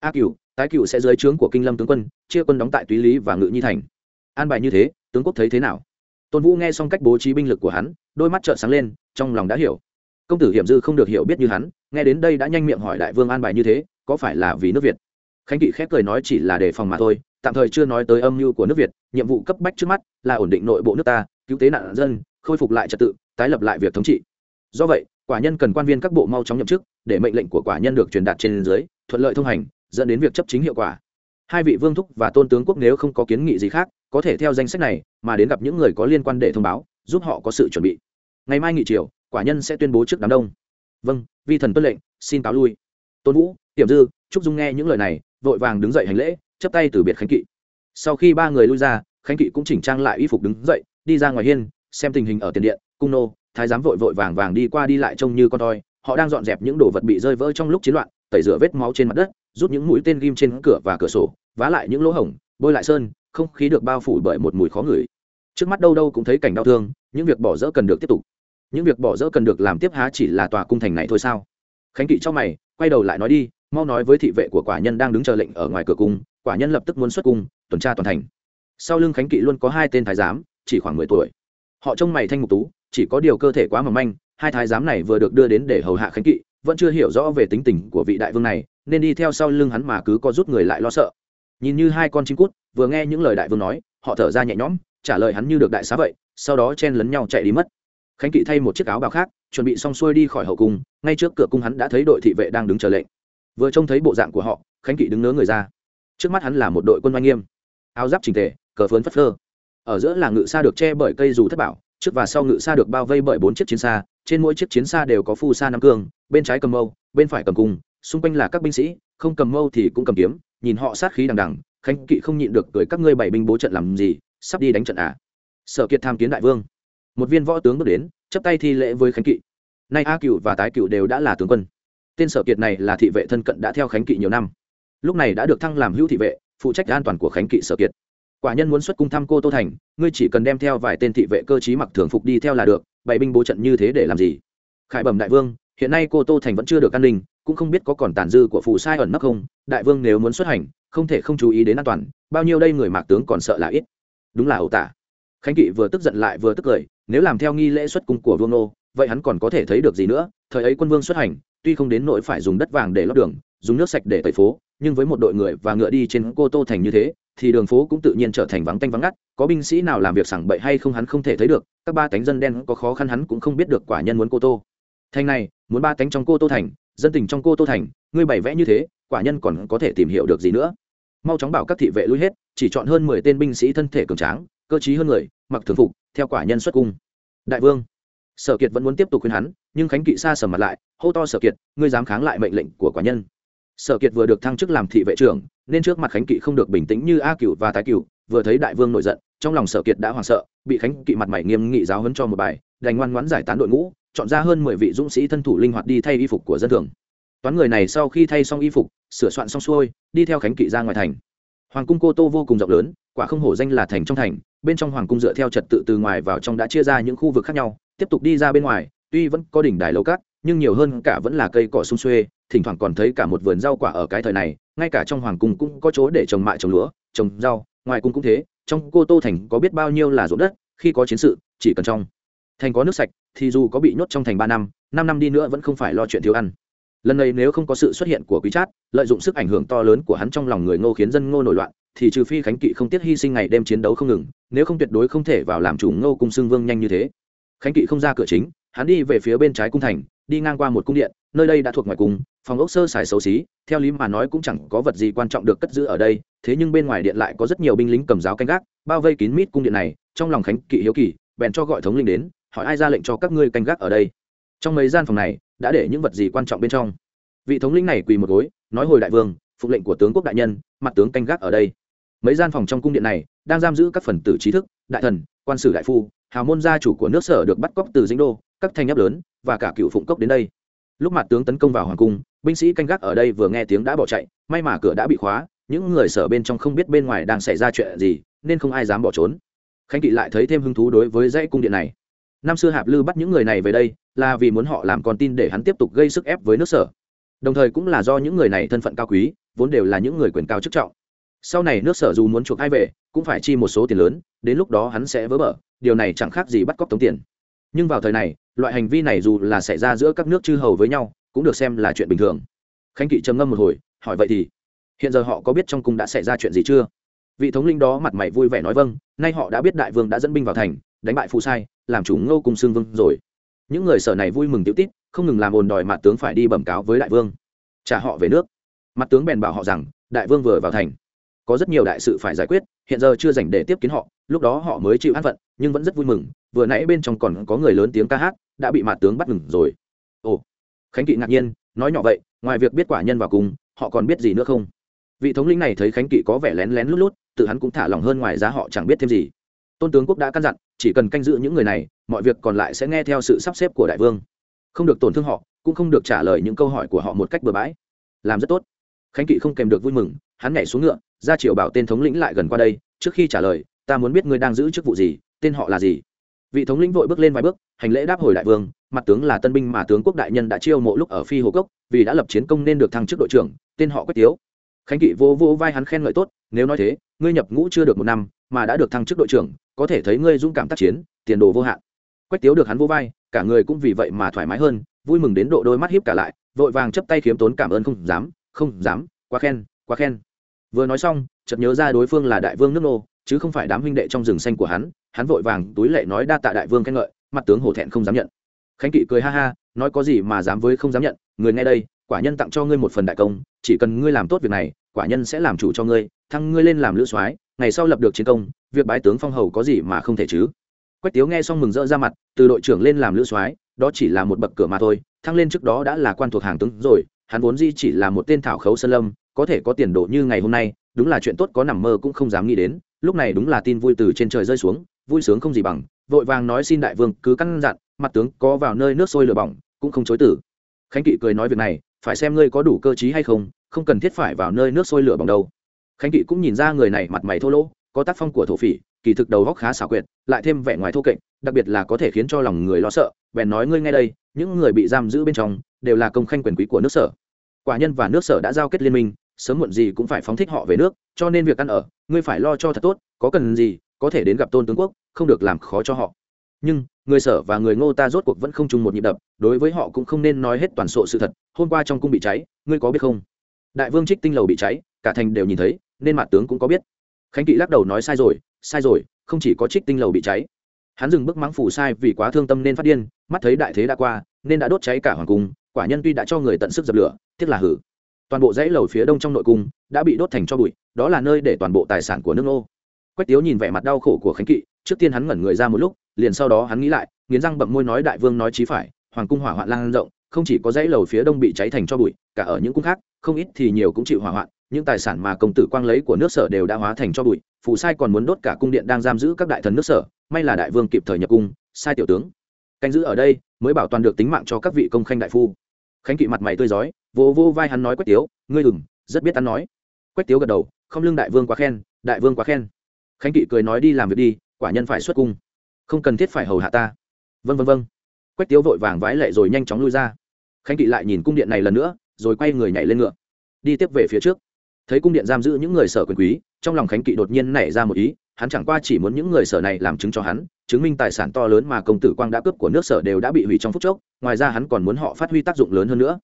A cựu tái cựu sẽ dưới trướng của kinh lâm tướng quân, chia quân đóng tại túy lý và ngự nhi thành. An bài như thế, tướng quốc thấy thế nào? Tôn vũ nghe xong cách bố trí binh lực của hắn, đôi mắt trợn sáng lên, trong lòng đã hiểu. Công tử hiểm dư không được hiểu biết như hắn, nghe đến đây đã nhanh miệng hỏi đại vương an bài như thế, có phải là vì nước việt? Khánh kỵ khép cười nói chỉ là đề phòng mà thôi tạm thời chưa nói tới âm mưu của nước việt, nhiệm vụ cấp bách trước mắt là ổn định nội bộ nước ta, cứu tế nạn dân, khôi phục lại trật tự, tái lập lại việc thống trị. Do vậy, quả nhân cần quan viên các bộ mau chóng nhậm chức, để mệnh lệnh của quả nhân được truyền đạt trên dưới, thuận lợi thông hành, dẫn đến việc chấp chính hiệu quả. Hai vị vương thúc và tôn tướng quốc nếu không có kiến nghị gì khác, có thể theo danh sách này mà đến gặp những người có liên quan để thông báo, giúp họ có sự chuẩn bị. Ngày mai nghị triều quả nhân sẽ tuyên bố trước đám đông. Vâng vi thần tuân lệnh, xin cáo lui. Tôn vũ tiềm dư trúc dung nghe những lời này, vội vàng đứng dậy hành lễ chấp tay từ biệt khánh kỵ. Sau khi ba người lui ra, khánh kỵ cũng chỉnh trang lại y phục đứng dậy, đi ra ngoài hiên, xem tình hình ở tiền điện, cung nô, thái giám vội vội vàng vàng đi qua đi lại trông như con toi. Họ đang dọn dẹp những đồ vật bị rơi vỡ trong lúc chiến loạn, tẩy rửa vết máu trên mặt đất, rút những mũi tên ghim trên cửa và cửa sổ, vá lại những lỗ hổng, bôi lại sơn, không khí được bao phủ bởi một mùi khó ngửi. Trước mắt đâu đâu cũng thấy cảnh đau thương, những việc bỏ dỡ cần được tiếp tục. Những việc bỏ dỡ cần được làm tiếp há chỉ là tòa cung thành này thôi sao? Khánh kỵ cho mày, quay đầu lại nói đi, mau nói với thị vệ của quả nhân đang đứng chờ lệnh ở ngoài cửa cung quả nhân lập tức muốn xuất cung, tuần tra toàn thành. Sau lưng khánh kỵ luôn có hai tên thái giám, chỉ khoảng mười tuổi. Họ trông mày thanh mục tú, chỉ có điều cơ thể quá mỏng manh, hai thái giám này vừa được đưa đến để hầu hạ khánh kỵ, vẫn chưa hiểu rõ về tính tình của vị đại vương này, nên đi theo sau lưng hắn mà cứ có rút người lại lo sợ. Nhìn như hai con chim cút, vừa nghe những lời đại vương nói, họ thở ra nhẹ nhõm, trả lời hắn như được đại xá vậy, sau đó chen lấn nhau chạy đi mất. Khánh kỵ thay một chiếc áo bào khác, chuẩn bị xong xuôi đi khỏi hậu cung, ngay trước cửa cung hắn đã thấy đội thị vệ đang đứng chờ lệnh. Vừa trông thấy bộ dạng của họ, khánh kỵ đứng nớ người ra trước mắt hắn là một đội quân oanh nghiêm. Áo giáp trình tề cờ phớn phất phơ. Ở giữa là ngự xa được che bởi cây dù thất bảo, trước và sau ngự xa được bao vây bởi bốn chiếc chiến xa, trên mỗi chiếc chiến xa đều có phu xa nam cương, bên trái cầm mâu, bên phải cầm cung, xung quanh là các binh sĩ, không cầm mâu thì cũng cầm kiếm, nhìn họ sát khí đằng đằng, khánh kỵ không nhịn được cười các ngươi bảy binh bố trận làm gì, sắp đi đánh trận à? Sở kiệt tham kiến đại vương. Một viên võ tướng bước đến chấp tay thi lễ với khánh kỵ. Nay a cựu và tái cựu đều đã là tướng quân. Tên sở kiệt này là thị vệ thân cận đã theo khánh kỵ nhiều năm lúc này đã được thăng làm hữu thị vệ, phụ trách an toàn của khánh kỵ sở kiệt. Quả nhân muốn xuất cung thăm cô tô thành, ngươi chỉ cần đem theo vài tên thị vệ cơ chí mặc thường phục đi theo là được, bày binh bố trận như thế để làm gì? Khải bẩm đại vương, hiện nay cô tô thành vẫn chưa được an ninh, cũng không biết có còn tàn dư của phù sai ẩn nấp không? Đại vương nếu muốn xuất hành, không thể không chú ý đến an toàn, bao nhiêu đây người mạc tướng còn sợ là ít. Đúng là ẩu tả. Khánh kỵ vừa tức giận lại vừa tức cười, nếu làm theo nghi lễ xuất cung của vương nô, vậy hắn còn có thể thấy được gì nữa? Thời ấy quân vương xuất hành, tuy không đến nỗi phải dùng đất vàng để lót đường, dùng nước sạch để tẩy phố nhưng với một đội người và ngựa đi trên cô tô thành như thế, thì đường phố cũng tự nhiên trở thành vắng tanh vắng ngắt. Có binh sĩ nào làm việc sảng bậy hay không hắn không thể thấy được, các ba tánh dân đen có khó khăn hắn cũng không biết được quả nhân muốn cô tô. Thành này, muốn ba tánh trong cô tô thành, dân tình trong cô tô thành, ngươi bày vẽ như thế, quả nhân còn có thể tìm hiểu được gì nữa? Mau chóng bảo các thị vệ lui hết, chỉ chọn hơn mười tên binh sĩ thân thể cường tráng, cơ t hơn người, mặc thường phục, theo quả nhân xuất cung. Đại vương. Sở kiệt vẫn muốn tiếp tục khuyên hắn, nhưng khánh kỵ xa sầm mặt lại, hô to sở kiệt, ngươi dám kháng lại mệnh lệnh của quả nhân sở kiệt vừa được thăng chức làm thị vệ trưởng, nên trước mặt khánh kỵ không được bình tĩnh như a cựu và tái cựu vừa thấy đại vương nổi giận, trong lòng sở kiệt đã hoảng sợ, bị khánh kỵ mặt mày nghiêm nghị giáo hấn cho một bài, đành ngoan ngoãn giải tán đội ngũ, chọn ra hơn mười vị dũng sĩ thân thủ linh hoạt đi thay y phục của dân thường. Toán người này sau khi thay xong y phục, sửa soạn xong xuôi, đi theo khánh kỵ ra ngoài thành. Hoàng cung cô tô vô cùng rộng lớn, quả không hổ danh là thành trong thành, bên trong hoàng cung dựa theo trật tự từ ngoài vào trong đã chia ra những khu vực khác nhau, tiếp tục đi ra bên ngoài, tuy vẫn có đỉnh đài lầu cát nhưng nhiều hơn cả vẫn là cây cỏ sung xuê, thỉnh thoảng còn thấy cả một vườn rau quả ở cái thời này, ngay cả trong hoàng cung cũng có chỗ để trồng mại trồng lúa, trồng rau, ngoài cung cũng thế, trong cô tô thành có biết bao nhiêu là ruộng đất, khi có chiến sự, chỉ cần trong thành có nước sạch, thì dù có bị nhốt trong thành ba năm năm năm đi nữa vẫn không phải lo chuyện thiếu ăn. Lần này nếu không có sự xuất hiện của quý trát lợi dụng sức ảnh hưởng to lớn của hắn trong lòng người ngô khiến dân ngô nổi loạn, thì trừ phi khánh kỵ không tiếc hy sinh ngày đêm chiến đấu không ngừng, nếu không tuyệt đối không thể vào làm chủ ngô cung xưng vương nhanh như thế. Khánh kỵ không ra cửa chính hắn đi về phía bên trái cung thành, đi ngang qua một cung điện, nơi đây đã thuộc ngoài cung, phòng ốc sơ xài xấu xí, theo lý mà nói cũng chẳng có vật gì quan trọng được cất giữ ở đây, thế nhưng bên ngoài điện lại có rất nhiều binh lính cầm giáo canh gác, bao vây kín mít cung điện này, trong lòng khánh kỵ hiếu kỳ, bèn cho gọi thống linh đến, hỏi ai ra lệnh cho các ngươi canh gác ở đây. Trong mấy gian phòng này, đã để những vật gì quan trọng bên trong? Vị thống lĩnh này quỳ một gối, nói hồi đại vương phục lệnh của tướng quốc đại nhân, mặt tướng canh gác ở đây. Mấy gian phòng trong cung điện này, đang giam giữ các phần tử trí thức, đại thần, quan sử đại phu, hào môn gia chủ của nước sở được bắt cóc từ dĩnh đô các thành ấp lớn và cả cựu phụng cốc đến đây. Lúc mặt tướng tấn công vào hoàng cung, binh sĩ canh gác ở đây vừa nghe tiếng đã bỏ chạy, may mà cửa đã bị khóa, những người sở bên trong không biết bên ngoài đang xảy ra chuyện gì, nên không ai dám bỏ trốn. Khánh kỵ lại thấy thêm hứng thú đối với dãy cung điện này. Năm xưa hạp lư bắt những người này về đây là vì muốn họ làm con tin để hắn tiếp tục gây sức ép với nước sở. Đồng thời cũng là do những người này thân phận cao quý, vốn đều là những người quyền cao chức trọng. Sau này nước sở dù muốn chuộc ai về, cũng phải chi một số tiền lớn, đến lúc đó hắn sẽ vỡ bờ, điều này chẳng khác gì bắt cóc tống tiền. Nhưng vào thời này loại hành vi này dù là xảy ra giữa các nước chư hầu với nhau, cũng được xem là chuyện bình thường. Khánh kỵ trầm ngâm một hồi, hỏi vậy thì, hiện giờ họ có biết trong cung đã xảy ra chuyện gì chưa? Vị thống linh đó mặt mày vui vẻ nói vâng nay họ đã biết đại vương đã dẫn binh vào thành, đánh bại phụ sai, làm chủ ngô cùng xương vương rồi. Những người sở này vui mừng tiểu tít, không ngừng làm ồn đòi mặt tướng phải đi bẩm cáo với đại vương. Trả họ về nước. Mặt tướng bèn bảo họ rằng, đại vương vừa vào thành. Có rất nhiều đại sự phải giải quyết, hiện giờ chưa dành để tiếp kiến họ, lúc đó họ mới chịu an phận, nhưng vẫn rất vui mừng vừa nãy bên trong còn có người lớn tiếng ca hát, đã bị mạt tướng bắt ngừng rồi. Ồ, khánh kỵ ngạc nhiên, nói nhỏ vậy, ngoài việc biết quả nhân vào cùng, họ còn biết gì nữa không? Vị thống lĩnh này thấy khánh kỵ có vẻ lén lén lút lút, tự hắn cũng thả lòng hơn ngoài giá họ chẳng biết thêm gì. Tôn tướng quốc đã căn dặn, chỉ cần canh giữ những người này, mọi việc còn lại sẽ nghe theo sự sắp xếp của đại vương. Không được tổn thương họ, cũng không được trả lời những câu hỏi của họ một cách bừa bãi. Làm rất tốt. Khánh kỵ không kèm được vui mừng, hắn nhảy xuống ngựa, ra chiều bảo tên thống lĩnh lại gần qua đây, trước khi trả lời, ta muốn biết ngươi đang giữ chức vụ gì, tên họ là gì? Vị thống lĩnh vội bước lên vài bước, hành lễ đáp hồi đại vương, mặt tướng là tân binh mà tướng quốc đại nhân đã chiêu mộ lúc ở phi hồ cốc, vì đã lập chiến công nên được thăng chức đội trưởng, tên họ quách tiếu. Khánh kỵ vô vô vai hắn khen ngợi tốt, nếu nói thế, ngươi nhập ngũ chưa được một năm, mà đã được thăng chức đội trưởng, có thể thấy ngươi dũng cảm tác chiến, tiền đồ vô hạn. Quách tiếu được hắn vô vai, cả người cũng vì vậy mà thoải mái hơn, vui mừng đến độ đôi mắt hiếp cả lại, vội vàng chấp tay khiếm tốn cảm ơn không dám không dám, quá khen quá khen. Vừa nói xong, chợt nhớ ra đối phương là đại vương nước nô chứ không phải đám huynh đệ trong rừng xanh của hắn hắn vội vàng túi lệ nói đa tạ đại vương khen ngợi, mặt tướng hổ thẹn không dám nhận. Khánh kỵ cười ha ha, nói có gì mà dám với không dám nhận, người nghe đây, quả nhân tặng cho ngươi một phần đại công, chỉ cần ngươi làm tốt việc này, quả nhân sẽ làm chủ cho ngươi, thăng ngươi lên làm lữ soái, ngày sau lập được chiến công, việc bái tướng phong hầu có gì mà không thể chứ? Quách tiếu nghe xong mừng rỡ ra mặt, từ đội trưởng lên làm lữ soái, đó chỉ là một bậc cửa mà thôi, thăng lên trước đó đã là quan thuộc hàng tướng rồi, hắn vốn di chỉ là một tên thảo khấu sơn lâm, có thể có tiền đồ như ngày hôm nay, đúng là chuyện tốt có nằm mơ cũng không dám nghĩ đến lúc này đúng là tin vui từ trên trời rơi xuống, vui sướng không gì bằng, vội vàng nói xin đại vương cứ căn dặn, mặt tướng có vào nơi nước sôi lửa bỏng, cũng không chối tử. Khánh kỵ cười nói việc này, phải xem ngươi có đủ cơ chí hay không không cần thiết phải vào nơi nước sôi lửa bỏng đâu. Khánh kỵ cũng nhìn ra người này mặt mày thô lỗ, có tác phong của thổ phỉ, kỳ thực đầu góc khá xảo quyệt, lại thêm vẻ ngoài thô kệch, đặc biệt là có thể khiến cho lòng người lo sợ, bèn nói ngươi ngay đây, những người bị giam giữ bên trong, đều là công khanh quyền quý của nước sở. Quả nhân và nước sở đã giao kết liên minh sớm muộn gì cũng phải phóng thích họ về nước, cho nên việc ăn ở, ngươi phải lo cho thật tốt, có cần gì, có thể đến gặp tôn tướng quốc, không được làm khó cho họ. Nhưng, người sở và người ngô ta rốt cuộc vẫn không chung một nhịp đập, đối với họ cũng không nên nói hết toàn bộ sự thật, hôm qua trong cung bị cháy, ngươi có biết không? Đại vương trích tinh lầu bị cháy, cả thành đều nhìn thấy, nên mặt tướng cũng có biết. Khánh kỵ lắc đầu nói sai rồi sai rồi, không chỉ có trích tinh lầu bị cháy. Hắn dừng bước mắng phủ sai vì quá thương tâm nên phát điên, mắt thấy đại thế đã qua, nên đã đốt cháy cả hoàng cung, quả nhân tuy đã cho người tận sức dập lửa, tiếc là hử toàn bộ dãy lầu phía đông trong nội cung đã bị đốt thành cho bụi, đó là nơi để toàn bộ tài sản của nước nô quách tiếu nhìn vẻ mặt đau khổ của khánh kỵ, trước tiên hắn ngẩn người ra một lúc, liền sau đó hắn nghĩ lại, nghiến răng bậm môi nói đại vương nói chí phải, hoàng cung hỏa hoạn lan rộng, không chỉ có dãy lầu phía đông bị cháy thành cho bụi, cả ở những cung khác, không ít thì nhiều cũng chịu hỏa hoạn, những tài sản mà công tử quang lấy của nước sở đều đã hóa thành cho bụi, phụ sai còn muốn đốt cả cung điện đang giam giữ các đại thần nước sở, may là đại vương kịp thời nhập cung, sai tiểu tướng. Canh giữ ở đây mới bảo toàn được tính mạng cho các vị công khanh đại phu khánh kỵ mặt mày tươi rói vô vô vai hắn nói quách tiếu, ngươi đừng, rất biết hắn nói. Quách tiếu gật đầu, không lưng đại vương quá khen, đại vương quá khen. Khánh kỵ cười nói, đi làm việc đi, quả nhân phải xuất cung. Không cần thiết phải hầu hạ ta. Vân vân vân quách tiếu vội vàng vái lệ rồi nhanh chóng lui ra. Khánh kỵ lại nhìn cung điện này lần nữa, rồi quay người nhảy lên ngựa. Đi tiếp về phía trước. Thấy cung điện giam giữ những người sở quyền quý, trong lòng khánh kỵ đột nhiên nảy ra một ý hắn chẳng qua chỉ muốn những người sở này làm chứng cho hắn, chứng minh tài sản to lớn mà công tử quang đã cướp của nước sở đều đã bị hủy trong phút chốc, ngoài ra hắn còn muốn họ phát huy tác dụng lớn hơn nữa.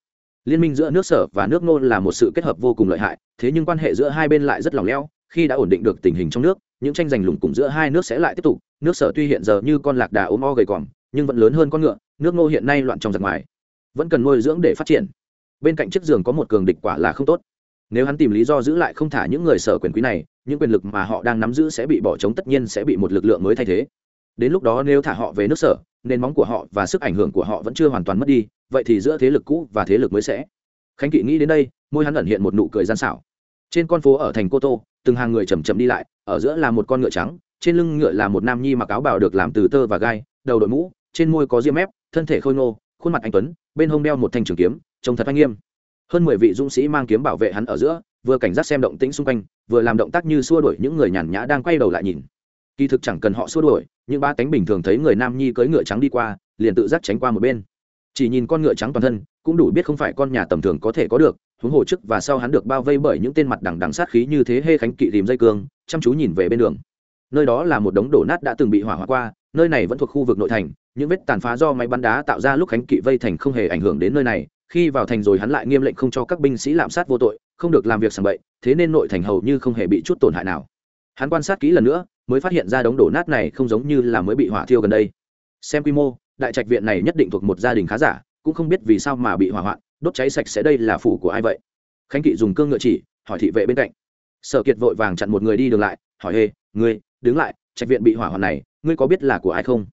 Liên minh giữa nước sở và nước nô là một sự kết hợp vô cùng lợi hại, thế nhưng quan hệ giữa hai bên lại rất lỏng leo khi đã ổn định được tình hình trong nước, những tranh giành lùng cùng giữa hai nước sẽ lại tiếp tục, nước sở tuy hiện giờ như con lạc đà ốm o gầy còm, nhưng vẫn lớn hơn con ngựa, nước nô hiện nay loạn trong giặc ngoài. Vẫn cần nuôi dưỡng để phát triển. Bên cạnh chiếc giường có một cường địch quả là không tốt. Nếu hắn tìm lý do giữ lại không thả những người sở quyền quý này những quyền lực mà họ đang nắm giữ sẽ bị bỏ trống, tất nhiên sẽ bị một lực lượng mới thay thế. Đến lúc đó nếu thả họ về nước sở, nền móng của họ và sức ảnh hưởng của họ vẫn chưa hoàn toàn mất đi, vậy thì giữa thế lực cũ và thế lực mới sẽ. Khánh kỵ nghĩ đến đây, môi hắn ẩn hiện một nụ cười gian xảo. Trên con phố ở thành cô tô, từng hàng người chầm chậm đi lại, ở giữa là một con ngựa trắng, trên lưng ngựa là một nam nhi mặc áo bào được làm từ tơ và gai, đầu đội mũ, trên môi có diêm mép, thân thể khôi ngô, khuôn mặt anh tuấn, bên hông đeo một thanh trường kiếm, trông thật anh nghiêm. Hơn mười vị dũng sĩ mang kiếm bảo vệ hắn ở giữa vừa cảnh giác xem động tĩnh xung quanh, vừa làm động tác như xua đuổi những người nhàn nhã đang quay đầu lại nhìn. Kỳ thực chẳng cần họ xua đuổi, những ba tánh bình thường thấy người nam nhi cưỡi ngựa trắng đi qua, liền tự giác tránh qua một bên. Chỉ nhìn con ngựa trắng toàn thân, cũng đủ biết không phải con nhà tầm thường có thể có được, huống hồ trước và sau hắn được bao vây bởi những tên mặt đằng đằng sát khí như thế hê khánh kỵ tìm dây cương, chăm chú nhìn về bên đường. Nơi đó là một đống đổ nát đã từng bị hỏa hoạn qua, nơi này vẫn thuộc khu vực nội thành, những vết tàn phá do máy bắn đá tạo ra lúc khánh kỵ vây thành không hề ảnh hưởng đến nơi này khi vào thành rồi hắn lại nghiêm lệnh không cho các binh sĩ lạm sát vô tội, không được làm việc sầm bậy, thế nên nội thành hầu như không hề bị chút tổn hại nào. Hắn quan sát kỹ lần nữa, mới phát hiện ra đống đổ nát này không giống như là mới bị hỏa thiêu gần đây. Xem quy mô, đại trạch viện này nhất định thuộc một gia đình khá giả, cũng không biết vì sao mà bị hỏa hoạn, đốt cháy sạch sẽ đây là phủ của ai vậy? Khánh kỵ dùng cương ngựa chỉ, hỏi thị vệ bên cạnh. Sở kiệt vội vàng chặn một người đi đường lại, hỏi hê ngươi, đứng lại, trạch viện bị hỏa hoạn này, ngươi có biết là của ai không?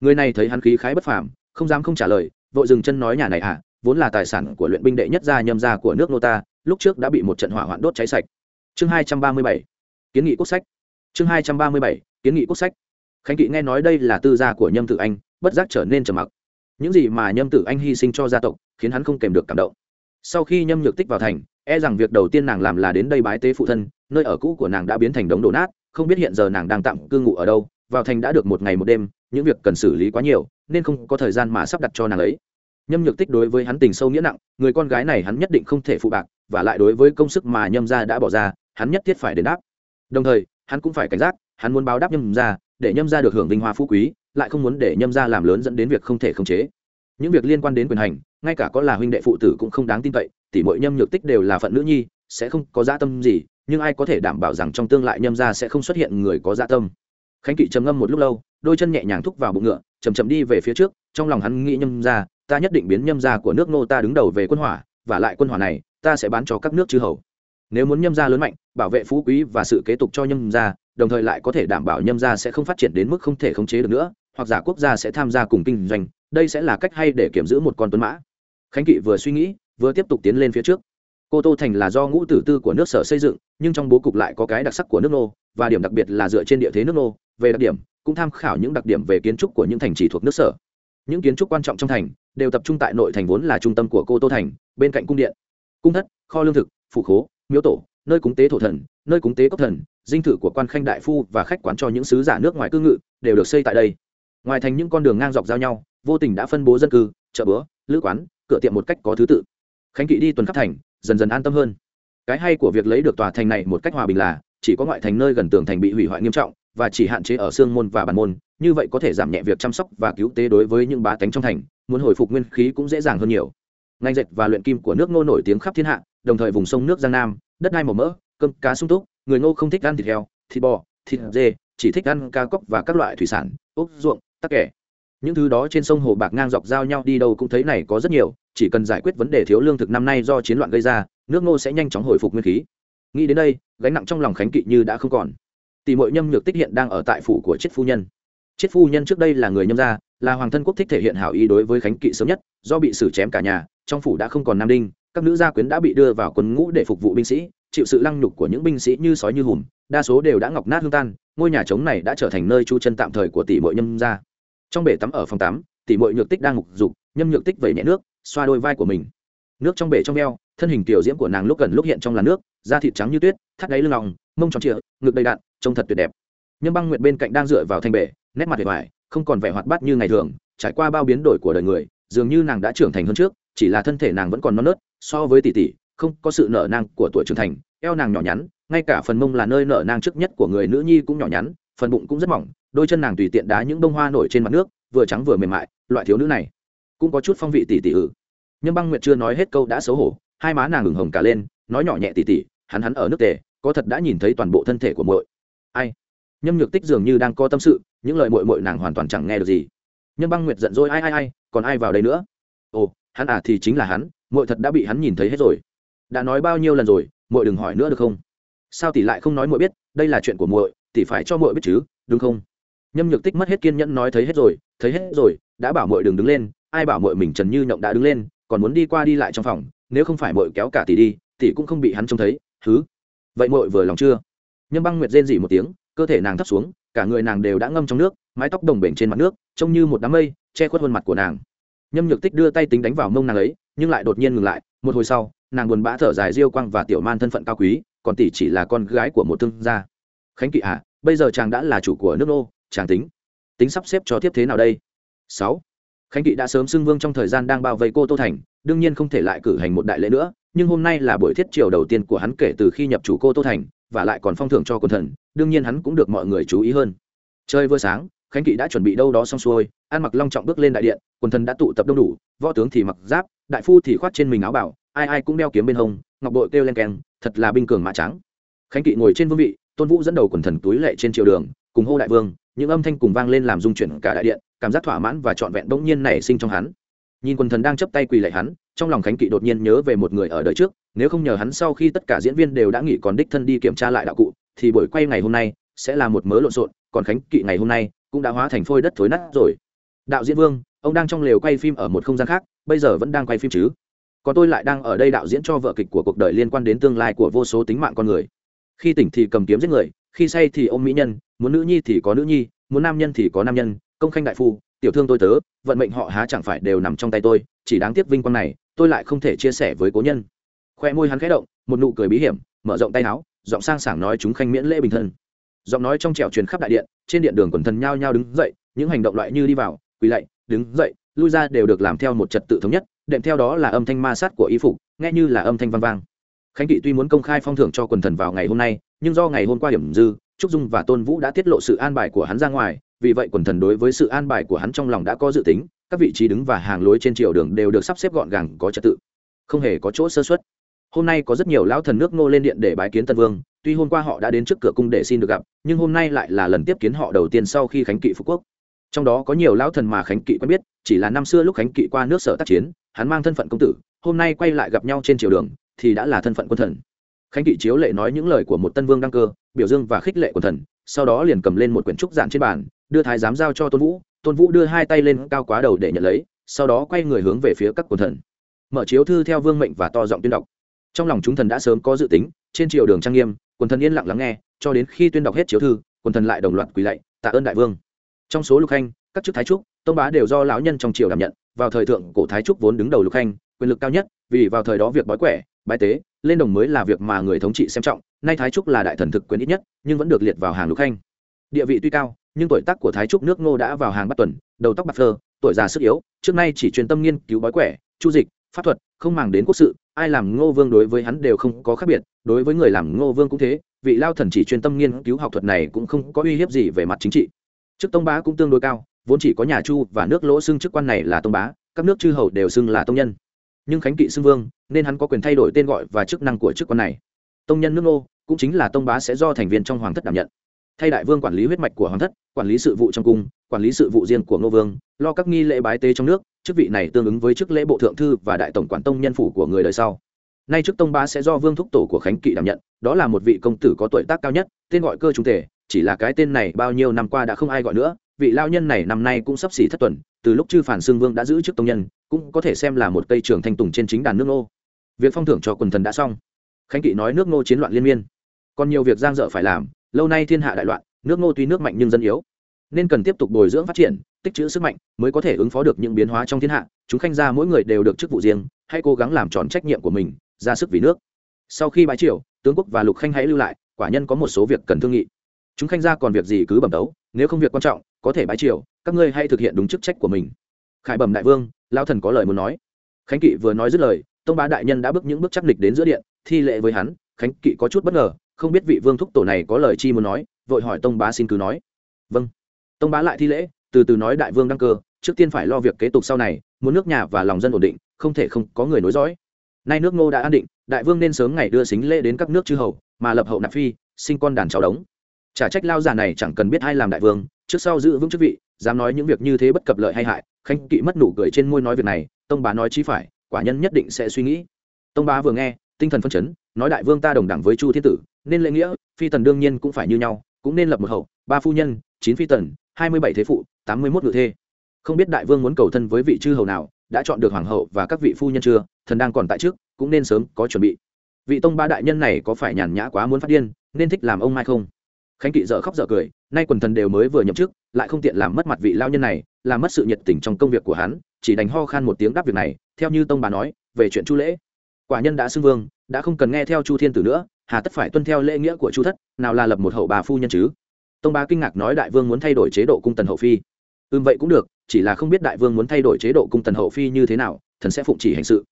Người này thấy hắn khí khái bất phàm, không dám không trả lời, vội dừng chân nói, nhà này à vốn là tài sản của luyện binh đệ nhất gia nhâm gia của nước nô ta, lúc trước đã bị một trận hỏa hoạn đốt cháy sạch. Chương hai trăm ba mươi bảy, kiến nghị quốc sách. Chương hai trăm ba mươi bảy, kiến nghị quốc sách. Khánh kỵ nghe nói đây là tư gia của nhâm tử anh, bất giác trở nên trầm mặc. Những gì mà nhâm tử anh hy sinh cho gia tộc, khiến hắn không kèm được cảm động. Sau khi nhâm nhược tích vào thành e rằng việc đầu tiên nàng làm là đến đây bái tế phụ thân, nơi ở cũ của nàng đã biến thành đống đổ nát, không biết hiện giờ nàng đang tạm cư ngụ ở đâu, vào thành đã được một ngày một đêm, những việc cần xử lý quá nhiều, nên không có thời gian mà sắp đặt cho nàng ấy nhâm nhược tích đối với hắn tình sâu nghĩa nặng, người con gái này hắn nhất định không thể phụ bạc, và lại đối với công sức mà nhâm gia đã bỏ ra, hắn nhất thiết phải đền đáp. Đồng thời, hắn cũng phải cảnh giác, hắn muốn báo đáp nhâm gia, để nhâm gia được hưởng vinh hoa phú quý, lại không muốn để nhâm gia làm lớn dẫn đến việc không thể khống chế. Những việc liên quan đến quyền hành, ngay cả có là huynh đệ phụ tử cũng không đáng tin cậy, tỉ mọi nhâm nhược tích đều là phận nữ nhi, sẽ không có dã tâm gì, nhưng ai có thể đảm bảo rằng trong tương lai nhâm gia sẽ không xuất hiện người có dã tâm? Khánh kỵ trầm ngâm một lúc lâu, đôi chân nhẹ nhàng thúc vào bụng ngựa chầm chậm đi về phía trước, trong lòng hắn nghĩ nhâm gia ta nhất định biến nhâm gia của nước nô ta đứng đầu về quân hỏa, và lại quân hỏa này, ta sẽ bán cho các nước chư hầu. Nếu muốn nhâm gia lớn mạnh, bảo vệ phú quý và sự kế tục cho nhâm gia, đồng thời lại có thể đảm bảo nhâm gia sẽ không phát triển đến mức không thể khống chế được nữa, hoặc giả quốc gia sẽ tham gia cùng kinh doanh, đây sẽ là cách hay để kiểm giữ một con tuấn mã. Khánh kỵ vừa suy nghĩ, vừa tiếp tục tiến lên phía trước. Cô tô thành là do ngũ tử tư của nước sở xây dựng, nhưng trong bố cục lại có cái đặc sắc của nước nô, và điểm đặc biệt là dựa trên địa thế nước nô. Về đặc điểm, cũng tham khảo những đặc điểm về kiến trúc của những thành trì thuộc nước sở. Những kiến trúc quan trọng trong thành đều tập trung tại nội thành vốn là trung tâm của cô tô thành, bên cạnh cung điện. Cung thất, kho lương thực phụ khố, miếu tổ, nơi cúng tế thổ thần, nơi cúng tế cốc thần, dinh thự của quan khanh đại phu và khách quán cho những sứ giả nước ngoài cư ngự đều được xây tại đây. Ngoài thành những con đường ngang dọc giao nhau, vô tình đã phân bố dân cư, chợ bữa lữ quán, cửa tiệm một cách có thứ tự. Khánh kỵ đi tuần khắp thành, dần dần an tâm hơn. Cái hay của việc lấy được tòa thành này một cách hòa bình là, chỉ có ngoại thành nơi gần tường thành bị hủy hoại nghiêm trọng và chỉ hạn chế ở xương môn và bản môn như vậy có thể giảm nhẹ việc chăm sóc và cứu tế đối với những bá tánh trong thành, muốn hồi phục nguyên khí cũng dễ dàng hơn nhiều. Ngành dệt và luyện kim của nước ngô nổi tiếng khắp thiên hạ, đồng thời vùng sông nước giang nam, đất đai màu mỡ, cơm cá sung túc, người ngô không thích ăn thịt heo, thịt bò, thịt dê, chỉ thích ăn cá cóc và các loại thủy sản, ốc, ruộng, tắc kẻ những thứ đó trên sông hồ bạc ngang dọc giao nhau đi đâu cũng thấy này có rất nhiều, chỉ cần giải quyết vấn đề thiếu lương thực năm nay do chiến loạn gây ra, nước ngô sẽ nhanh chóng hồi phục nguyên khí. Nghĩ đến đây, gánh nặng trong lòng khánh kỵ như đã không còn. Tỷ mội nhâm nhược tích hiện đang ở tại phủ của chiết phu nhân chiết phu nhân trước đây là người nhâm gia, là hoàng thân quốc thích thể hiện hảo ý đối với khánh kỵ sớm nhất, do bị xử chém cả nhà, trong phủ đã không còn nam đinh, các nữ gia quyến đã bị đưa vào quân ngũ để phục vụ binh sĩ, chịu sự lăng nhục của những binh sĩ như sói như hùm, đa số đều đã ngọc nát hương tan, ngôi nhà trống này đã trở thành nơi chu chân tạm thời của tỷ mội nhâm gia. Trong bể tắm ở phòng tắm, tỷ mội nhược tích đang ngục dục, nhâm nhược tích vẩy nhẹ nước, xoa đôi vai của mình. Nước trong bể trong veo thân hình tiểu diễm của nàng lúc gần lúc hiện trong làn nước, da thịt trắng như tuyết, thắt đáy lưng lòng mông tròn trịa, ngực đầy đạn, trông thật tuyệt đẹp. Nhâm băng nguyệt bên cạnh đang dựa vào thanh bể nét mặt vẻ vải không còn vẻ hoạt bát như ngày thường, trải qua bao biến đổi của đời người, dường như nàng đã trưởng thành hơn trước, chỉ là thân thể nàng vẫn còn non nớt, so với tỷ tỷ, không có sự nở nang của tuổi trưởng thành, eo nàng nhỏ nhắn, ngay cả phần mông là nơi nở nang trước nhất của người nữ nhi cũng nhỏ nhắn, phần bụng cũng rất mỏng, đôi chân nàng tùy tiện đá những bông hoa nổi trên mặt nước, vừa trắng vừa mềm mại, loại thiếu nữ này cũng có chút phong vị tỷ tỷ ử nhưng băng nguyệt chưa nói hết câu đã xấu hổ, hai má nàng ửng hồng cả lên, nói nhỏ nhẹ tỷ tỷ, hắn hắn ở nước tề, có thật đã nhìn thấy toàn bộ thân thể của muội. Ai? Nhâm nhược tích dường như đang có tâm sự những lời muội muội nàng hoàn toàn chẳng nghe được gì. Nhâm băng nguyệt giận dỗi, ai ai ai, còn ai vào đây nữa? Ồ, hắn à thì chính là hắn, muội thật đã bị hắn nhìn thấy hết rồi. Đã nói bao nhiêu lần rồi, muội đừng hỏi nữa được không? Sao tỷ lại không nói muội biết, đây là chuyện của muội, tỷ phải cho muội biết chứ, đúng không? Nhâm nhược tích mất hết kiên nhẫn nói, thấy hết rồi, thấy hết rồi, đã bảo muội đừng đứng lên, ai bảo muội mình trần như nhộng đã đứng lên, còn muốn đi qua đi lại trong phòng, nếu không phải muội kéo cả tỷ đi, tỷ cũng không bị hắn trông thấy thứ vậy muội vừa lòng chưa? Nhâm băng nguyệt rên dỉ một tiếng, cơ thể nàng thấp xuống cả người nàng đều đã ngâm trong nước mái tóc đồng bể trên mặt nước trông như một đám mây che khuất khuôn mặt của nàng. Nhâm nhược tích đưa tay tính đánh vào mông nàng ấy nhưng lại đột nhiên ngừng lại một hồi sau nàng buồn bã thở dài diêu quang và tiểu man thân phận cao quý còn tỷ chỉ là con gái của một thương gia. Khánh kỵ hạ à, bây giờ chàng đã là chủ của nước nô chàng tính. Tính sắp xếp cho tiếp thế nào đây? Sáu. Khánh kỵ đã sớm xưng vương trong thời gian đang bao vây cô tô thành đương nhiên không thể lại cử hành một đại lễ nữa nhưng hôm nay là buổi thiết triều đầu tiên của hắn kể từ khi nhập chủ cô tô thành và lại còn phong thưởng cho quần thần đương nhiên hắn cũng được mọi người chú ý hơn. Chơi vừa sáng, khánh kỵ đã chuẩn bị đâu đó xong xuôi ăn mặc long trọng bước lên đại điện, quần thần đã tụ tập đông đủ, võ tướng thì mặc giáp, đại phu thì khoát trên mình áo bảo, ai ai cũng đeo kiếm bên hông, ngọc bội kêu len keng, thật là binh cường mã trắng khánh kỵ ngồi trên vương vị, tôn vũ dẫn đầu quần thần túi lệ trên triều đường, cùng hô đại vương, những âm thanh cùng vang lên làm dung chuyển cả đại điện, cảm giác thỏa mãn và trọn vẹn bỗng nhiên nảy sinh trong hắn. Nhìn quần thần đang chấp tay quỳ lạy hắn, trong lòng khánh kỵ đột nhiên nhớ về một người ở đời trước, nếu không nhờ hắn sau khi tất cả diễn viên đều đã nghỉ còn đích thân đi kiểm tra lại đạo cụ thì buổi quay ngày hôm nay sẽ là một mớ lộn xộn, còn khánh kỵ ngày hôm nay cũng đã hóa thành phôi đất thối nát rồi. Đạo diễn vương, ông đang trong lều quay phim ở một không gian khác, bây giờ vẫn đang quay phim chứ? Còn tôi lại đang ở đây đạo diễn cho vợ kịch của cuộc đời liên quan đến tương lai của vô số tính mạng con người. Khi tỉnh thì cầm kiếm giết người, khi say thì ôm mỹ nhân, muốn nữ nhi thì có nữ nhi, muốn nam nhân thì có nam nhân, công khanh đại phu, tiểu thương tôi tớ, vận mệnh họ há chẳng phải đều nằm trong tay tôi, chỉ đáng tiếc vinh quang này, tôi lại không thể chia sẻ với cố nhân. Khoe môi hắn khẽ động, một nụ cười bí hiểm, mở rộng tay áo giọng sang sảng nói chúng khanh miễn lễ bình thân. Giọng nói trong trẻo truyền khắp đại điện, trên điện đường quần thần nhao nhao đứng dậy, những hành động loại như đi vào, quỳ lạy, đứng dậy, lui ra đều được làm theo một trật tự thống nhất, đệm theo đó là âm thanh ma sát của y phục, nghe như là âm thanh vang vang. Khánh kỵ tuy muốn công khai phong thưởng cho quần thần vào ngày hôm nay, nhưng do ngày hôm qua điểm dư, trúc dung và tôn vũ đã tiết lộ sự an bài của hắn ra ngoài, vì vậy quần thần đối với sự an bài của hắn trong lòng đã có dự tính, các vị trí đứng và hàng lối trên triều đường đều được sắp xếp gọn gàng, có trật tự, không hề có chỗ sơ xuất hôm nay có rất nhiều lão thần nước ngô lên điện để bái kiến tân vương, tuy hôm qua họ đã đến trước cửa cung để xin được gặp, nhưng hôm nay lại là lần tiếp kiến họ đầu tiên sau khi khánh kỵ phục quốc. Trong đó có nhiều lão thần mà khánh kỵ quen biết, chỉ là năm xưa lúc khánh kỵ qua nước sở tác chiến, hắn mang thân phận công tử, hôm nay quay lại gặp nhau trên triều đường, thì đã là thân phận quân thần. Khánh kỵ chiếu lệ nói những lời của một tân vương đăng cơ, biểu dương và khích lệ quân thần, sau đó liền cầm lên một quyển trúc giản trên bàn, đưa thái giám giao cho tôn vũ tôn vũ đưa hai tay lên cao quá đầu để nhận lấy, sau đó quay người hướng về phía các quân thần. Mở chiếu thư theo vương mệnh và to giọng tuyên đọc trong lòng chúng thần đã sớm có dự tính, trên triều đường trang nghiêm, quần thần yên lặng lắng nghe, cho đến khi tuyên đọc hết chiếu thư, quần thần lại đồng loạt quỳ lạy, tạ ơn đại vương. Trong số lục khanh, các chức thái trúc, tông bá đều do lão nhân trong triều đảm nhận, vào thời thượng cổ thái trúc vốn đứng đầu lục khanh, quyền lực cao nhất, vì vào thời đó việc bói quẻ, bái tế, lên đồng mới là việc mà người thống trị xem trọng, nay thái trúc là đại thần thực quyền ít nhất, nhưng vẫn được liệt vào hàng lục khanh. Địa vị tuy cao, nhưng tuổi tác của thái trúc nước ngô đã vào hàng bắt tuần, đầu tóc bạc phơ, tuổi già sức yếu, trước nay chỉ truyền tâm nghiên cứu bói quẻ, chu dịch pháp thuật, không màng đến quốc sự, ai làm ngô vương đối với hắn đều không có khác biệt, đối với người làm ngô vương cũng thế, vị lao thần chỉ chuyên tâm nghiên cứu học thuật này cũng không có uy hiếp gì về mặt chính trị. Chức tông bá cũng tương đối cao, vốn chỉ có nhà chu và nước lỗ xưng chức quan này là tông bá, các nước chư hầu đều xưng là tông nhân. Nhưng khánh kỵ xưng vương, nên hắn có quyền thay đổi tên gọi và chức năng của chức quan này. Tông nhân nước ngô, cũng chính là tông bá sẽ do thành viên trong hoàng thất đảm nhận. Thay đại vương quản lý huyết mạch của hoàng thất, quản lý sự vụ trong cung, quản lý sự vụ riêng của ngô vương, lo các nghi lễ bái tế trong nước chức vị này tương ứng với chức lễ bộ thượng thư và đại tổng quản tông nhân phủ của người đời sau. Nay chức tông bá sẽ do vương thúc tổ của khánh kỵ đảm nhận, đó là một vị công tử có tuổi tác cao nhất, tên gọi cơ trung thể chỉ là cái tên này bao nhiêu năm qua đã không ai gọi nữa, vị lao nhân này năm nay cũng sắp xỉ thất tuần, từ lúc chư phản xương vương đã giữ chức tông nhân, cũng có thể xem là một cây trường thanh tùng trên chính đàn nước nô việc phong thưởng cho quần thần đã xong. Khánh kỵ nói nước nô chiến loạn liên miên. Còn nhiều việc giang dở phải làm, lâu nay thiên hạ đại loạn, nước nô tuy nước mạnh nhưng dân yếu, nên cần tiếp tục bồi dưỡng phát triển tích trữ sức mạnh mới có thể ứng phó được những biến hóa trong thiên hạ. Chúng khanh ra mỗi người đều được chức vụ riêng, hãy cố gắng làm tròn trách nhiệm của mình, ra sức vì nước. Sau khi bãi triều, tướng quốc và lục khanh hãy lưu lại, quả nhân có một số việc cần thương nghị. Chúng khanh ra còn việc gì cứ bẩm đấu, nếu không việc quan trọng, có thể bãi triều, các ngươi hãy thực hiện đúng chức trách của mình. Khải bẩm đại vương lao thần có lời muốn nói. Khánh kỵ vừa nói dứt lời, tông bá đại nhân đã bước những bước chắc lịch đến giữa điện, thi lệ với hắn. Khánh kỵ có chút bất ngờ, không biết vị vương thúc tổ này có lời chi muốn nói, vội hỏi tông bá xin cứ nói. Vâng. Tông bá lại thi lễ từ từ nói đại vương đăng cơ, trước tiên phải lo việc kế tục sau này, muốn nước nhà và lòng dân ổn định, không thể không có người nối dõi. Nay nước ngô đã an định, đại vương nên sớm ngày đưa xính lễ đến các nước chư hầu, mà lập hậu nạp phi, sinh con đàn cháu đống. Trả trách lao già này chẳng cần biết ai làm đại vương, trước sau giữ vững chức vị, dám nói những việc như thế bất cập lợi hay hại, khanh kỵ mất nụ cười trên môi nói việc này, tông bá nói chí phải, quả nhân nhất định sẽ suy nghĩ. Tông bá vừa nghe, tinh thần phân chấn, nói đại vương ta đồng đẳng với chu thiên tử, nên lễ nghĩa, phi tần đương nhiên cũng phải như nhau, cũng nên lập một hậu, ba phu nhân, chín phi tần hai mươi bảy thế phụ, tám mươi mốt ngự thê. Không biết đại vương muốn cầu thân với vị chư hầu nào, đã chọn được hoàng hậu và các vị phu nhân chưa? Thần đang còn tại trước, cũng nên sớm có chuẩn bị. Vị tông ba đại nhân này có phải nhàn nhã quá muốn phát điên, nên thích làm ông mai không? Khánh kỵ dở khóc dở cười, nay quần thần đều mới vừa nhậm chức, lại không tiện làm mất mặt vị lao nhân này, làm mất sự nhiệt tình trong công việc của hắn, chỉ đánh ho khan một tiếng đáp việc này, theo như tông bà nói, về chuyện chu lễ. Quả nhân đã xưng vương, đã không cần nghe theo chu thiên tử nữa, hà tất phải tuân theo lễ nghĩa của chu thất, nào là lập một hậu bà phu nhân chứ? Tông bá kinh ngạc nói đại vương muốn thay đổi chế độ cung tần hậu phi. Ừm, vậy cũng được, chỉ là không biết đại vương muốn thay đổi chế độ cung tần hậu phi như thế nào, thần sẽ phụng chỉ hành sự.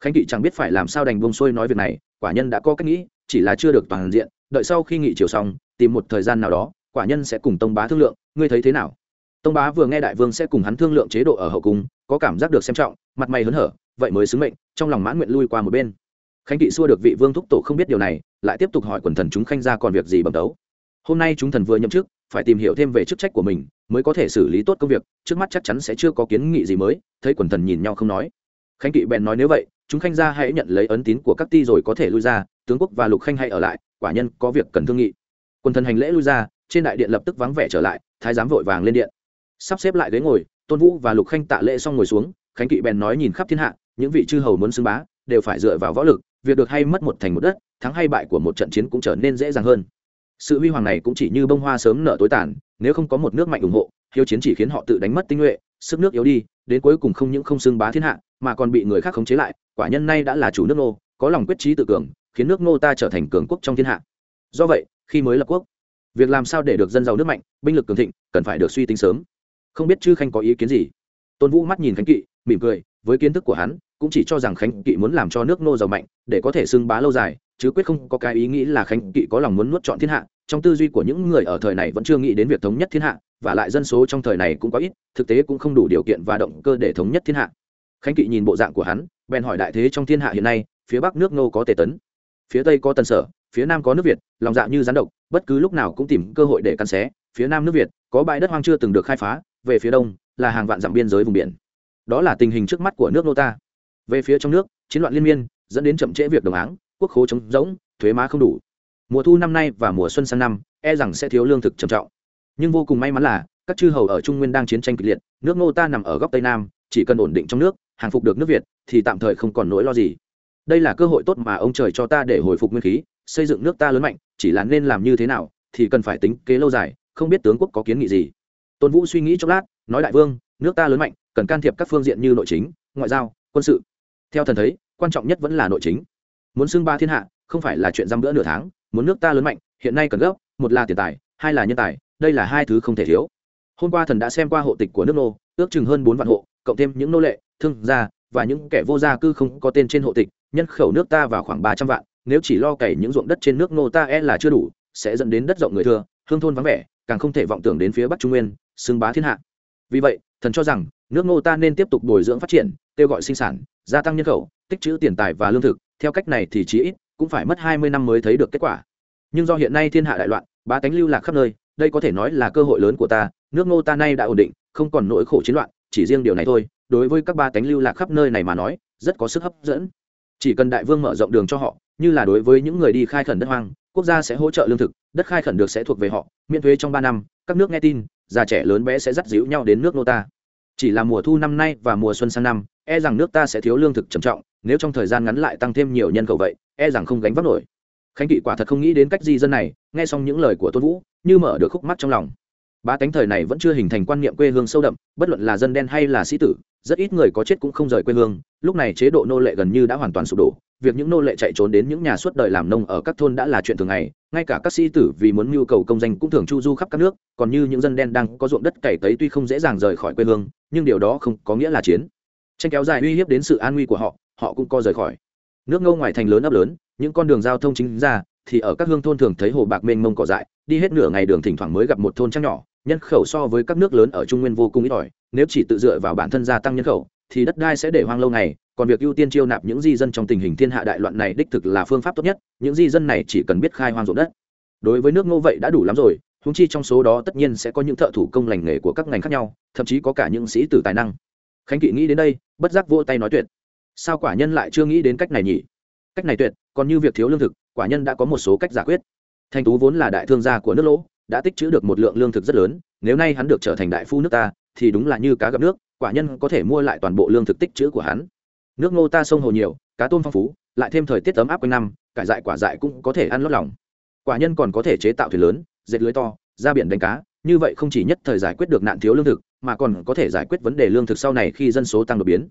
Khánh kỵ chẳng biết phải làm sao đành bông xuôi nói việc này, quả nhân đã có cách nghĩ, chỉ là chưa được toàn diện, đợi sau khi nghị chiều xong, tìm một thời gian nào đó, quả nhân sẽ cùng tông bá thương lượng, ngươi thấy thế nào? Tông bá vừa nghe đại vương sẽ cùng hắn thương lượng chế độ ở hậu cung, có cảm giác được xem trọng, mặt mày hớn hở, vậy mới xứng mệnh, trong lòng mãn nguyện lui qua một bên. Khánh kỵ xua được vị vương thúc tổ không biết điều này, lại tiếp tục hỏi quần thần chúng khanh ra còn việc gì bẩm đấu hôm nay chúng thần vừa nhậm chức, phải tìm hiểu thêm về chức trách của mình, mới có thể xử lý tốt công việc, trước mắt chắc chắn sẽ chưa có kiến nghị gì mới, thấy quần thần nhìn nhau không nói. Khánh kỵ bèn nói nếu vậy, chúng khanh ra hãy nhận lấy ấn tín của các ti rồi có thể lui ra, tướng quốc và lục khanh hãy ở lại, quả nhân có việc cần thương nghị. Quần thần hành lễ lui ra, trên đại điện lập tức vắng vẻ trở lại, thái giám vội vàng lên điện. Sắp xếp lại ghế ngồi, tôn vũ và lục khanh tạ lễ xong ngồi xuống, khánh kỵ bèn nói nhìn khắp thiên hạ, những vị chư hầu muốn xưng bá, đều phải dựa vào võ lực, việc được hay mất một thành một đất, thắng hay bại của một trận chiến cũng trở nên dễ dàng hơn sự huy hoàng này cũng chỉ như bông hoa sớm nở tối tàn, nếu không có một nước mạnh ủng hộ, hiếu chiến chỉ khiến họ tự đánh mất tinh nhuệ, sức nước yếu đi, đến cuối cùng không những không xưng bá thiên hạ, mà còn bị người khác khống chế lại, quả nhân nay đã là chủ nước nô có lòng quyết trí tự cường, khiến nước nô ta trở thành cường quốc trong thiên hạ. Do vậy, khi mới lập quốc, việc làm sao để được dân giàu nước mạnh, binh lực cường thịnh, cần phải được suy tính sớm. Không biết chư khanh có ý kiến gì? Tôn vũ mắt nhìn khánh kỵ, mỉm cười, với kiến thức của hắn, cũng chỉ cho rằng khánh kỵ muốn làm cho nước nô giàu mạnh, để có thể xưng bá lâu dài chứ quyết không có cái ý nghĩ là khánh kỵ có lòng muốn nuốt chọn thiên hạ, trong tư duy của những người ở thời này vẫn chưa nghĩ đến việc thống nhất thiên hạ, và lại dân số trong thời này cũng có ít, thực tế cũng không đủ điều kiện và động cơ để thống nhất thiên hạ. Khánh kỵ nhìn bộ dạng của hắn, bèn hỏi đại thế trong thiên hạ hiện nay, phía bắc nước nô có tề tấn, phía tây có tần sở, phía nam có nước việt, lòng dạ như rắn độc, bất cứ lúc nào cũng tìm cơ hội để căn xé, phía nam nước việt, có bãi đất hoang chưa từng được khai phá, về phía đông, là hàng vạn dặm biên giới vùng biển. Đó là tình hình trước mắt của nước nô ta. Về phía trong nước, chiến loạn liên miên, dẫn đến chậm trễ việc đồng áng quốc khố trống rỗng, thuế má không đủ. Mùa thu năm nay và mùa xuân sang năm e rằng sẽ thiếu lương thực trầm trọng. Nhưng vô cùng may mắn là, các chư hầu ở trung nguyên đang chiến tranh kịch liệt, nước Ngô ta nằm ở góc tây nam, chỉ cần ổn định trong nước, hàng phục được nước việt, thì tạm thời không còn nỗi lo gì. Đây là cơ hội tốt mà ông trời cho ta để hồi phục nguyên khí, xây dựng nước ta lớn mạnh, chỉ là nên làm như thế nào, thì cần phải tính kế lâu dài, không biết tướng quốc có kiến nghị gì. Tôn vũ suy nghĩ chốc lát, nói đại vương, nước ta lớn mạnh, cần can thiệp các phương diện như nội chính, ngoại giao, quân sự. Theo thần thấy, quan trọng nhất vẫn là nội chính muốn xưng ba thiên hạ, không phải là chuyện dăm bữa nửa tháng, muốn nước ta lớn mạnh, hiện nay cần gấp, một là tiền tài, hai là nhân tài, đây là hai thứ không thể thiếu. Hôm qua thần đã xem qua hộ tịch của nước nô, ước chừng hơn bốn vạn hộ, cộng thêm những nô lệ, thương gia và những kẻ vô gia cư không có tên trên hộ tịch, nhân khẩu nước ta vào khoảng ba trăm vạn, nếu chỉ lo cày những ruộng đất trên nước nô ta e là chưa đủ, sẽ dẫn đến đất rộng người thừa, hương thôn vắng vẻ, càng không thể vọng tưởng đến phía bắc trung nguyên, xưng bá thiên hạ. Vì vậy, thần cho rằng, nước nô ta nên tiếp tục bồi dưỡng phát triển, kêu gọi sinh sản, gia tăng nhân khẩu, tích trữ tiền tài và lương thực theo cách này thì chí ít, cũng phải mất hai mươi năm mới thấy được kết quả. Nhưng do hiện nay thiên hạ đại loạn ba tánh lưu lạc khắp nơi, đây có thể nói là cơ hội lớn của ta, nước Ngô ta nay đã ổn định, không còn nỗi khổ chiến loạn, chỉ riêng điều này thôi, đối với các ba tánh lưu lạc khắp nơi này mà nói, rất có sức hấp dẫn. Chỉ cần đại vương mở rộng đường cho họ, như là đối với những người đi khai khẩn đất hoang, quốc gia sẽ hỗ trợ lương thực, đất khai khẩn được sẽ thuộc về họ, miễn thuế trong ba năm, các nước nghe tin, già trẻ lớn bé sẽ dắt díu nhau đến nước nô ta. Chỉ là mùa thu năm nay và mùa xuân sang năm e rằng nước ta sẽ thiếu lương thực trầm trọng nếu trong thời gian ngắn lại tăng thêm nhiều nhân khẩu vậy e rằng không gánh vác nổi. Khánh kỵ quả thật không nghĩ đến cách di dân này, nghe xong những lời của tôn vũ, như mở được khúc mắt trong lòng. Ba cánh thời này vẫn chưa hình thành quan niệm quê hương sâu đậm, bất luận là dân đen hay là sĩ tử, rất ít người có chết cũng không rời quê hương, lúc này chế độ nô lệ gần như đã hoàn toàn sụp đổ, việc những nô lệ chạy trốn đến những nhà suốt đời làm nông ở các thôn đã là chuyện thường ngày, ngay cả các sĩ tử vì muốn nhu cầu công danh cũng thường chu du khắp các nước, còn như những dân đen đang có ruộng đất cày cấy tuy không dễ dàng rời khỏi quê hương, nhưng điều đó không có nghĩa là chiến. Tranh kéo dài uy hiếp đến sự an nguy của họ họ cũng co rời khỏi. Nước ngâu ngoài thành lớn ấp lớn, những con đường giao thông chính ra, thì ở các hương thôn thường thấy hồ bạc mênh mông cỏ dại, đi hết nửa ngày đường thỉnh thoảng mới gặp một thôn trăng nhỏ, nhân khẩu so với các nước lớn ở trung nguyên vô cùng ít ỏi, nếu chỉ tự dựa vào bản thân gia tăng nhân khẩu, thì đất đai sẽ để hoang lâu ngày, còn việc ưu tiên chiêu nạp những di dân trong tình hình thiên hạ đại loạn này đích thực là phương pháp tốt nhất, những di dân này chỉ cần biết khai hoang ruộng đất. Đối với nước ngô vậy đã đủ lắm rồi húng chi trong số đó tất nhiên sẽ có những thợ thủ công lành nghề của các ngành khác nhau, thậm chí có cả những sĩ tử tài năng. Khánh kỵ nghĩ đến đây, bất giác vỗ tay nói tuyệt sao quả nhân lại chưa nghĩ đến cách này nhỉ? Cách này tuyệt, còn như việc thiếu lương thực, quả nhân đã có một số cách giải quyết. Thanh tú vốn là đại thương gia của nước lỗ, đã tích trữ được một lượng lương thực rất lớn, nếu nay hắn được trở thành đại phu nước ta, thì đúng là như cá gặp nước, quả nhân có thể mua lại toàn bộ lương thực tích trữ của hắn. Nước ngô ta sông hồ nhiều, cá tôm phong phú, lại thêm thời tiết ấm áp quanh năm, cải dại quả dại cũng có thể ăn lót lòng. Quả nhân còn có thể chế tạo thuyền lớn, dệt lưới to, ra biển đánh cá, như vậy không chỉ nhất thời giải quyết được nạn thiếu lương thực, mà còn có thể giải quyết vấn đề lương thực sau này khi dân số tăng đột biến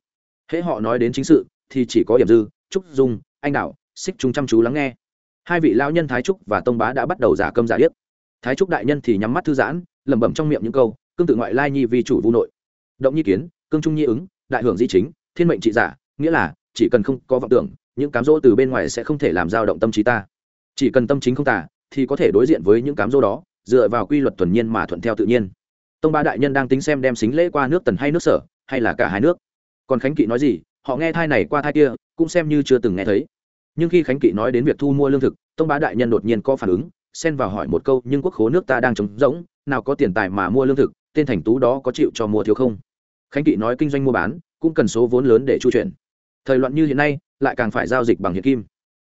hễ họ nói đến chính sự, thì chỉ có điểm dư, trúc dung, anh đạo xích chúng chăm chú lắng nghe. Hai vị lão nhân thái trúc và tông bá đã bắt đầu giả câm giả điếc. Thái trúc đại nhân thì nhắm mắt thư giãn, lẩm bẩm trong miệng những câu, cương tự ngoại lai nhi vi chủ vu nội. Động nhi kiến, cương trung nhi ứng, đại hưởng di chính, thiên mệnh trị giả, nghĩa là, chỉ cần không có vọng tưởng, những cám dỗ từ bên ngoài sẽ không thể làm dao động tâm trí ta. Chỉ cần tâm chính không tả thì có thể đối diện với những cám dỗ đó, dựa vào quy luật thuần nhiên mà thuận theo tự nhiên. Tông ba đại nhân đang tính xem đem xính lễ qua nước tần hay nước sở, hay là cả hai nước còn khánh kỵ nói gì? Họ nghe thai này qua thai kia, cũng xem như chưa từng nghe thấy. Nhưng khi khánh kỵ nói đến việc thu mua lương thực, tông bá đại nhân đột nhiên có phản ứng, xen vào hỏi một câu, nhưng quốc khố nước ta đang trống rỗng, nào có tiền tài mà mua lương thực, tên thành tú đó có chịu cho mua thiếu không? Khánh kỵ nói kinh doanh mua bán, cũng cần số vốn lớn để chu chuyển. Thời loạn như hiện nay, lại càng phải giao dịch bằng hiện kim.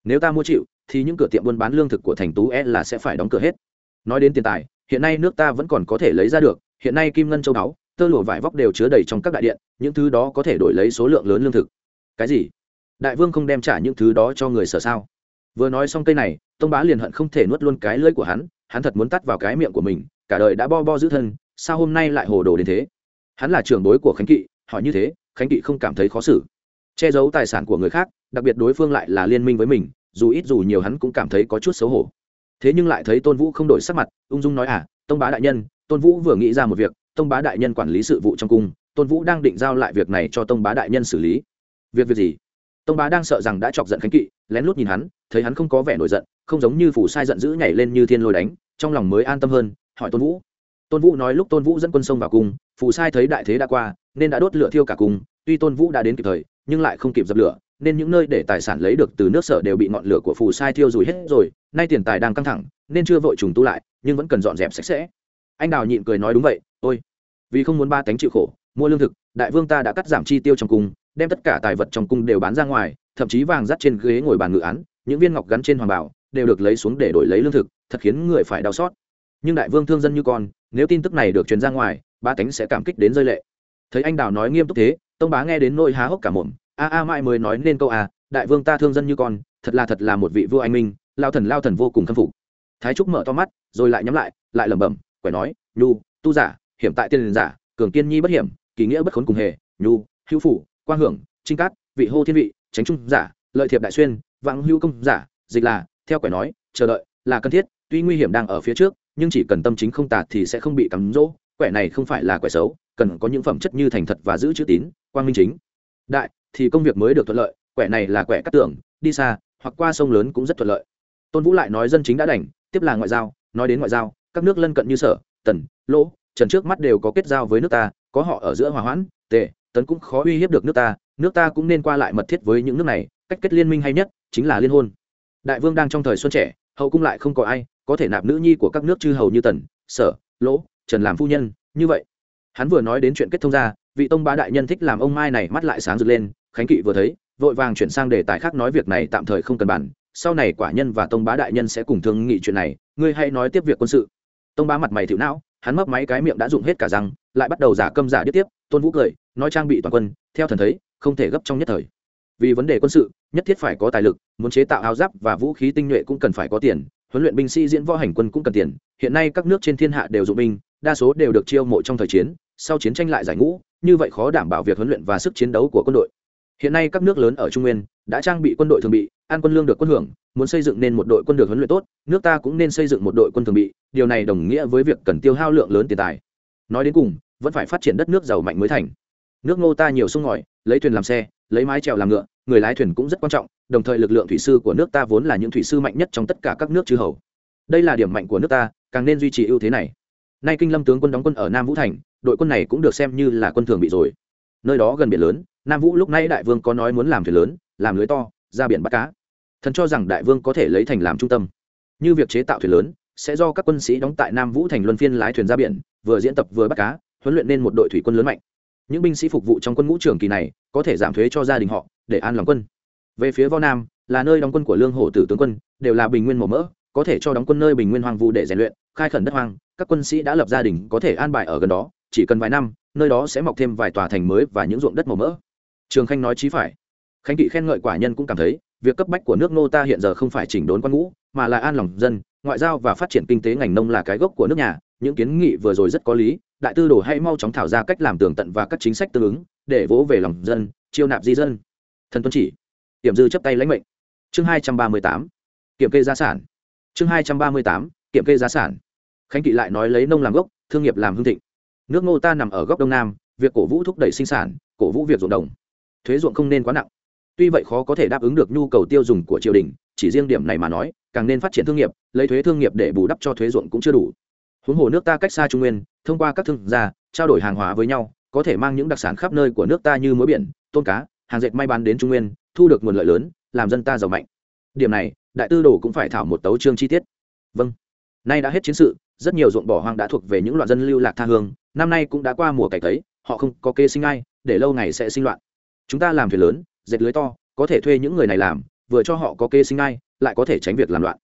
Nếu ta mua chịu, thì những cửa tiệm buôn bán lương thực của thành tú e là sẽ phải đóng cửa hết. Nói đến tiền tài, hiện nay nước ta vẫn còn có thể lấy ra được, hiện nay kim ngân châu báu tơ lụa vải vóc đều chứa đầy trong các đại điện, những thứ đó có thể đổi lấy số lượng lớn lương thực. Cái gì? Đại vương không đem trả những thứ đó cho người sở sao? Vừa nói xong cây này, tông bá liền hận không thể nuốt luôn cái lưỡi của hắn hắn thật muốn tắt vào cái miệng của mình, cả đời đã bo bo giữ thân, sao hôm nay lại hồ đồ đến thế? Hắn là trưởng bối của khánh kỵ, hỏi như thế, khánh kỵ không cảm thấy khó xử. Che giấu tài sản của người khác, đặc biệt đối phương lại là liên minh với mình, dù ít dù nhiều hắn cũng cảm thấy có chút xấu hổ. Thế nhưng lại thấy tôn vũ không đổi sắc mặt, ung dung nói à tông bá đại nhân, tôn vũ vừa nghĩ ra một việc tông bá đại nhân quản lý sự vụ trong cung, tôn vũ đang định giao lại việc này cho tông bá đại nhân xử lý. Việc việc gì? Tông bá đang sợ rằng đã chọc giận khánh kỵ, lén lút nhìn hắn, thấy hắn không có vẻ nổi giận, không giống như phủ sai giận dữ nhảy lên như thiên lôi đánh, trong lòng mới an tâm hơn, hỏi tôn vũ. Tôn vũ nói lúc tôn vũ dẫn quân sông vào cung phủ sai thấy đại thế đã qua, nên đã đốt lửa thiêu cả cung, tuy tôn vũ đã đến kịp thời, nhưng lại không kịp dập lửa, nên những nơi để tài sản lấy được từ nước sở đều bị ngọn lửa của phù sai thiêu rùi hết rồi, nay tiền tài đang căng thẳng, nên chưa vội trùng tu lại, nhưng vẫn cần dọn dẹp sạch sẽ anh đào nhịn cười nói đúng vậy, ôi, vì không muốn ba tánh chịu khổ, mua lương thực, đại vương ta đã cắt giảm chi tiêu trong cung, đem tất cả tài vật trong cung đều bán ra ngoài, thậm chí vàng dắt trên ghế ngồi bàn ngự án, những viên ngọc gắn trên hoàng bảo đều được lấy xuống để đổi lấy lương thực, thật khiến người phải đau xót. Nhưng đại vương thương dân như con, nếu tin tức này được truyền ra ngoài, ba tánh sẽ cảm kích đến rơi lệ. Thấy anh đào nói nghiêm túc thế, tông bá nghe đến nỗi há hốc cả mồm, a a, mãi mới nói nên câu a đại vương ta thương dân như con, thật là thật là một vị vua anh minh, lao thần lao thần vô cùng khâm phục. Thái trúc mở to mắt, rồi lại nhắm lại lại lẩm bẩm quẻ nói, nhu, tu giả, hiểm tại tiên giả, cường kiên nhi bất hiểm, kỳ nghĩa bất khốn cùng hề, nhu, hữu phủ, quang hưởng trinh cát, vị hô thiên vị, tránh trung giả, lợi thiệp đại xuyên, vãng hữu công giả, dịch là, theo quẻ nói, chờ đợi, là cần thiết, tuy nguy hiểm đang ở phía trước, nhưng chỉ cần tâm chính không tạt thì sẽ không bị cắm rỗ, quẻ này không phải là quẻ xấu, cần có những phẩm chất như thành thật và giữ chữ tín, quang minh chính. Đại, thì công việc mới được thuận lợi, quẻ này là quẻ cắt tưởng đi xa, hoặc qua sông lớn cũng rất thuận lợi. Tôn vũ lại nói dân chính đã đành, tiếp là ngoại giao, nói đến ngoại giao các nước lân cận như sở, tần, lỗ, trần trước mắt đều có kết giao với nước ta, có họ ở giữa hòa hoãn, tề, tấn cũng khó uy hiếp được nước ta nước ta cũng nên qua lại mật thiết với những nước này, cách kết liên minh hay nhất chính là liên hôn. Đại vương đang trong thời xuân trẻ, hậu cung lại không có ai, có thể nạp nữ nhi của các nước chư hầu như tần, sở, lỗ, trần làm phu nhân, như vậy. Hắn vừa nói đến chuyện kết thông ra, vị tông bá đại nhân thích làm ông mai này mắt lại sáng rực lên, khánh kỵ vừa thấy, vội vàng chuyển sang đề tài khác nói việc này tạm thời không cần bàn, sau này quả nhân và tông bá đại nhân sẽ cùng thương nghị chuyện này, ngươi hãy nói tiếp việc quân sự tông bá mặt mày thiểu não, hắn mấp máy cái miệng đã dụng hết cả răng, lại bắt đầu giả câm giả điếc tiếp, tôn vũ cười, nói trang bị toàn quân, theo thần thấy, không thể gấp trong nhất thời. Vì vấn đề quân sự, nhất thiết phải có tài lực, muốn chế tạo áo giáp và vũ khí tinh nhuệ cũng cần phải có tiền, huấn luyện binh sĩ diễn võ hành quân cũng cần tiền, hiện nay các nước trên thiên hạ đều dụng binh, đa số đều được chiêu mộ trong thời chiến, sau chiến tranh lại giải ngũ, như vậy khó đảm bảo việc huấn luyện và sức chiến đấu của quân đội. Hiện nay các nước lớn ở trung nguyên đã trang bị quân đội thường bị an quân lương được quân hưởng, muốn xây dựng nên một đội quân được huấn luyện tốt, nước ta cũng nên xây dựng một đội quân thường bị, điều này đồng nghĩa với việc cần tiêu hao lượng lớn tiền tài. Nói đến cùng, vẫn phải phát triển đất nước giàu mạnh mới thành. Nước ngô ta nhiều sông ngòi, lấy thuyền làm xe, lấy mái trèo làm ngựa, người lái thuyền cũng rất quan trọng, đồng thời lực lượng thủy sư của nước ta vốn là những thủy sư mạnh nhất trong tất cả các nước chư hầu. Đây là điểm mạnh của nước ta, càng nên duy trì ưu thế này. Nay kinh lâm tướng quân đóng quân ở nam vũ thành, đội quân này cũng được xem như là quân thường bị rồi. Nơi đó gần biển lớn, nam vũ lúc nay đại vương có nói muốn làm thuyền lớn, làm lưới to, ra biển bắt cá thần cho rằng đại vương có thể lấy thành làm trung tâm. Như việc chế tạo thuyền lớn, sẽ do các quân sĩ đóng tại nam vũ thành luân phiên lái thuyền ra biển, vừa diễn tập vừa bắt cá, huấn luyện nên một đội thủy quân lớn mạnh. Những binh sĩ phục vụ trong quân ngũ trường kỳ này, có thể giảm thuế cho gia đình họ, để an lòng quân. Về phía vo nam, là nơi đóng quân của lương hổ tử tướng quân, đều là bình nguyên màu mỡ, có thể cho đóng quân nơi bình nguyên hoang vu để rèn luyện, khai khẩn đất hoang, các quân sĩ đã lập gia đình có thể an bài ở gần đó, chỉ cần vài năm, nơi đó sẽ mọc thêm vài tòa thành mới và những ruộng đất màu mỡ. Trường khanh nói chí phải. Khánh kỵ khen ngợi quả nhân cũng cảm thấy việc cấp bách của nước nô ta hiện giờ không phải chỉnh đốn quan ngũ, mà là an lòng dân, ngoại giao và phát triển kinh tế ngành nông là cái gốc của nước nhà. Những kiến nghị vừa rồi rất có lý, đại tư đồ hãy mau chóng thảo ra cách làm tường tận và các chính sách tương ứng, để vỗ về lòng dân, chiêu nạp di dân. Thần tuân chỉ điểm dư chấp tay lãnh mệnh. Chương hai trăm ba mươi tám, kiểm kê gia sản. Chương hai trăm ba mươi tám, kiểm kê gia sản. Khánh kỵ lại nói lấy nông làm gốc, thương nghiệp làm hương thịnh. Nước ngô ta nằm ở góc đông nam, việc cổ vũ thúc đẩy sinh sản, cổ vũ việc ruộng đồng. Thuế ruộng không nên quá nặng tuy vậy khó có thể đáp ứng được nhu cầu tiêu dùng của triều đình, chỉ riêng điểm này mà nói, càng nên phát triển thương nghiệp, lấy thuế thương nghiệp để bù đắp cho thuế ruộng cũng chưa đủ. Huống hồ nước ta cách xa trung nguyên, thông qua các thương gia, trao đổi hàng hóa với nhau, có thể mang những đặc sản khắp nơi của nước ta như muối biển, tôm cá, hàng dệt may bán đến trung nguyên, thu được nguồn lợi lớn, làm dân ta giàu mạnh. Điểm này, đại tư đồ cũng phải thảo một tấu chương chi tiết. Vâng. Nay đã hết chiến sự, rất nhiều ruộng bỏ hoang đã thuộc về những loạn dân lưu lạc tha hương, năm nay cũng đã qua mùa cày tấy họ không có kê sinh ai, để lâu ngày sẽ sinh loạn. Chúng ta làm thuyền lớn dệt lưới to, có thể thuê những người này làm, vừa cho họ có kê sinh ai, lại có thể tránh việc làm loạn.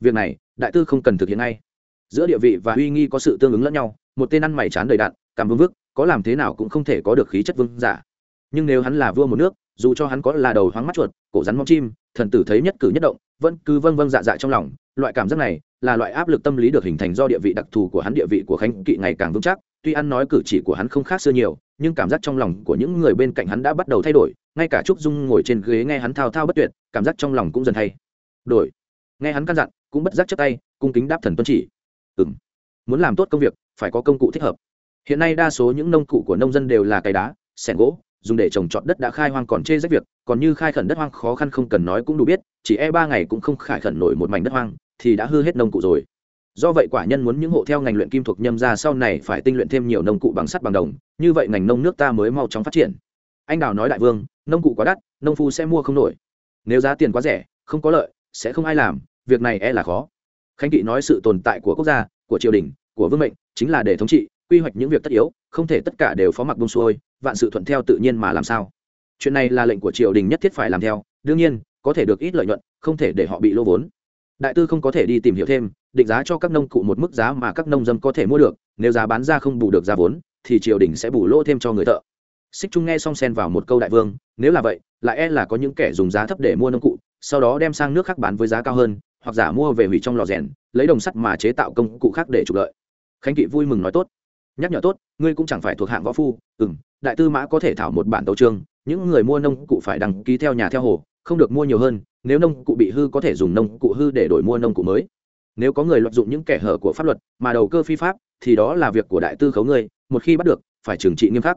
Việc này, đại tư không cần thực hiện ngay. Giữa địa vị và uy nghi có sự tương ứng lẫn nhau, một tên ăn mày chán đầy đạn, cảm vương vức, có làm thế nào cũng không thể có được khí chất vương giả. Nhưng nếu hắn là vua một nước, dù cho hắn có là đầu hoáng mắt chuột, cổ rắn mong chim, thần tử thấy nhất cử nhất động, vẫn cứ vâng vâng dạ dạ trong lòng, loại cảm giác này là loại áp lực tâm lý được hình thành do địa vị đặc thù của hắn, địa vị của khánh kỵ ngày càng vững chắc, tuy ăn nói cử chỉ của hắn không khác xưa nhiều nhưng cảm giác trong lòng của những người bên cạnh hắn đã bắt đầu thay đổi, ngay cả trúc dung ngồi trên ghế nghe hắn thao thao bất tuyệt, cảm giác trong lòng cũng dần thay đổi. Nghe hắn căn dặn, cũng bất giác chấp tay, cung kính đáp thần tuân chỉ. Ừ m muốn làm tốt công việc, phải có công cụ thích hợp. Hiện nay đa số những nông cụ của nông dân đều là cày đá, sẻng gỗ, dùng để trồng trọt đất đã khai hoang còn chê rách việc, còn như khai khẩn đất hoang khó khăn không cần nói cũng đủ biết, chỉ e ba ngày cũng không khai khẩn nổi một mảnh đất hoang, thì đã hư hết nông cụ rồi do vậy quả nhân muốn những hộ theo ngành luyện kim thuộc nhâm ra sau này phải tinh luyện thêm nhiều nông cụ bằng sắt bằng đồng, như vậy ngành nông nước ta mới mau chóng phát triển. Anh đào nói đại vương, nông cụ quá đắt, nông phu sẽ mua không nổi. Nếu giá tiền quá rẻ, không có lợi, sẽ không ai làm, việc này e là khó. Khánh kỵ nói sự tồn tại của quốc gia, của triều đình, của vương mệnh, chính là để thống trị, quy hoạch những việc tất yếu, không thể tất cả đều phó mặc bông xuôi, vạn sự thuận theo tự nhiên mà làm sao. Chuyện này là lệnh của triều đình nhất thiết phải làm theo, đương nhiên, có thể được ít lợi nhuận, không thể để họ bị lô vốn đại tư không có thể đi tìm hiểu thêm, định giá cho các nông cụ một mức giá mà các nông dân có thể mua được, nếu giá bán ra không bù được giá vốn, thì triều đình sẽ bù lỗ thêm cho người thợ. Xích trung nghe xong xen vào một câu đại vương, nếu là vậy, lại e là có những kẻ dùng giá thấp để mua nông cụ, sau đó đem sang nước khác bán với giá cao hơn, hoặc giả mua về hủy trong lò rèn, lấy đồng sắt mà chế tạo công cụ khác để trục lợi. Khánh kỵ vui mừng nói tốt. Nhắc nhở tốt, ngươi cũng chẳng phải thuộc hạng võ phu ừ m đại tư mã có thể thảo một bản tấu trương những người mua nông cụ phải đăng ký theo nhà theo hồ, không được mua nhiều hơn nếu nông cụ bị hư có thể dùng nông cụ hư để đổi mua nông cụ mới. Nếu có người lợi dụng những kẻ hở của pháp luật, mà đầu cơ phi pháp, thì đó là việc của đại tư khấu ngươi, một khi bắt được, phải trừng trị nghiêm khắc.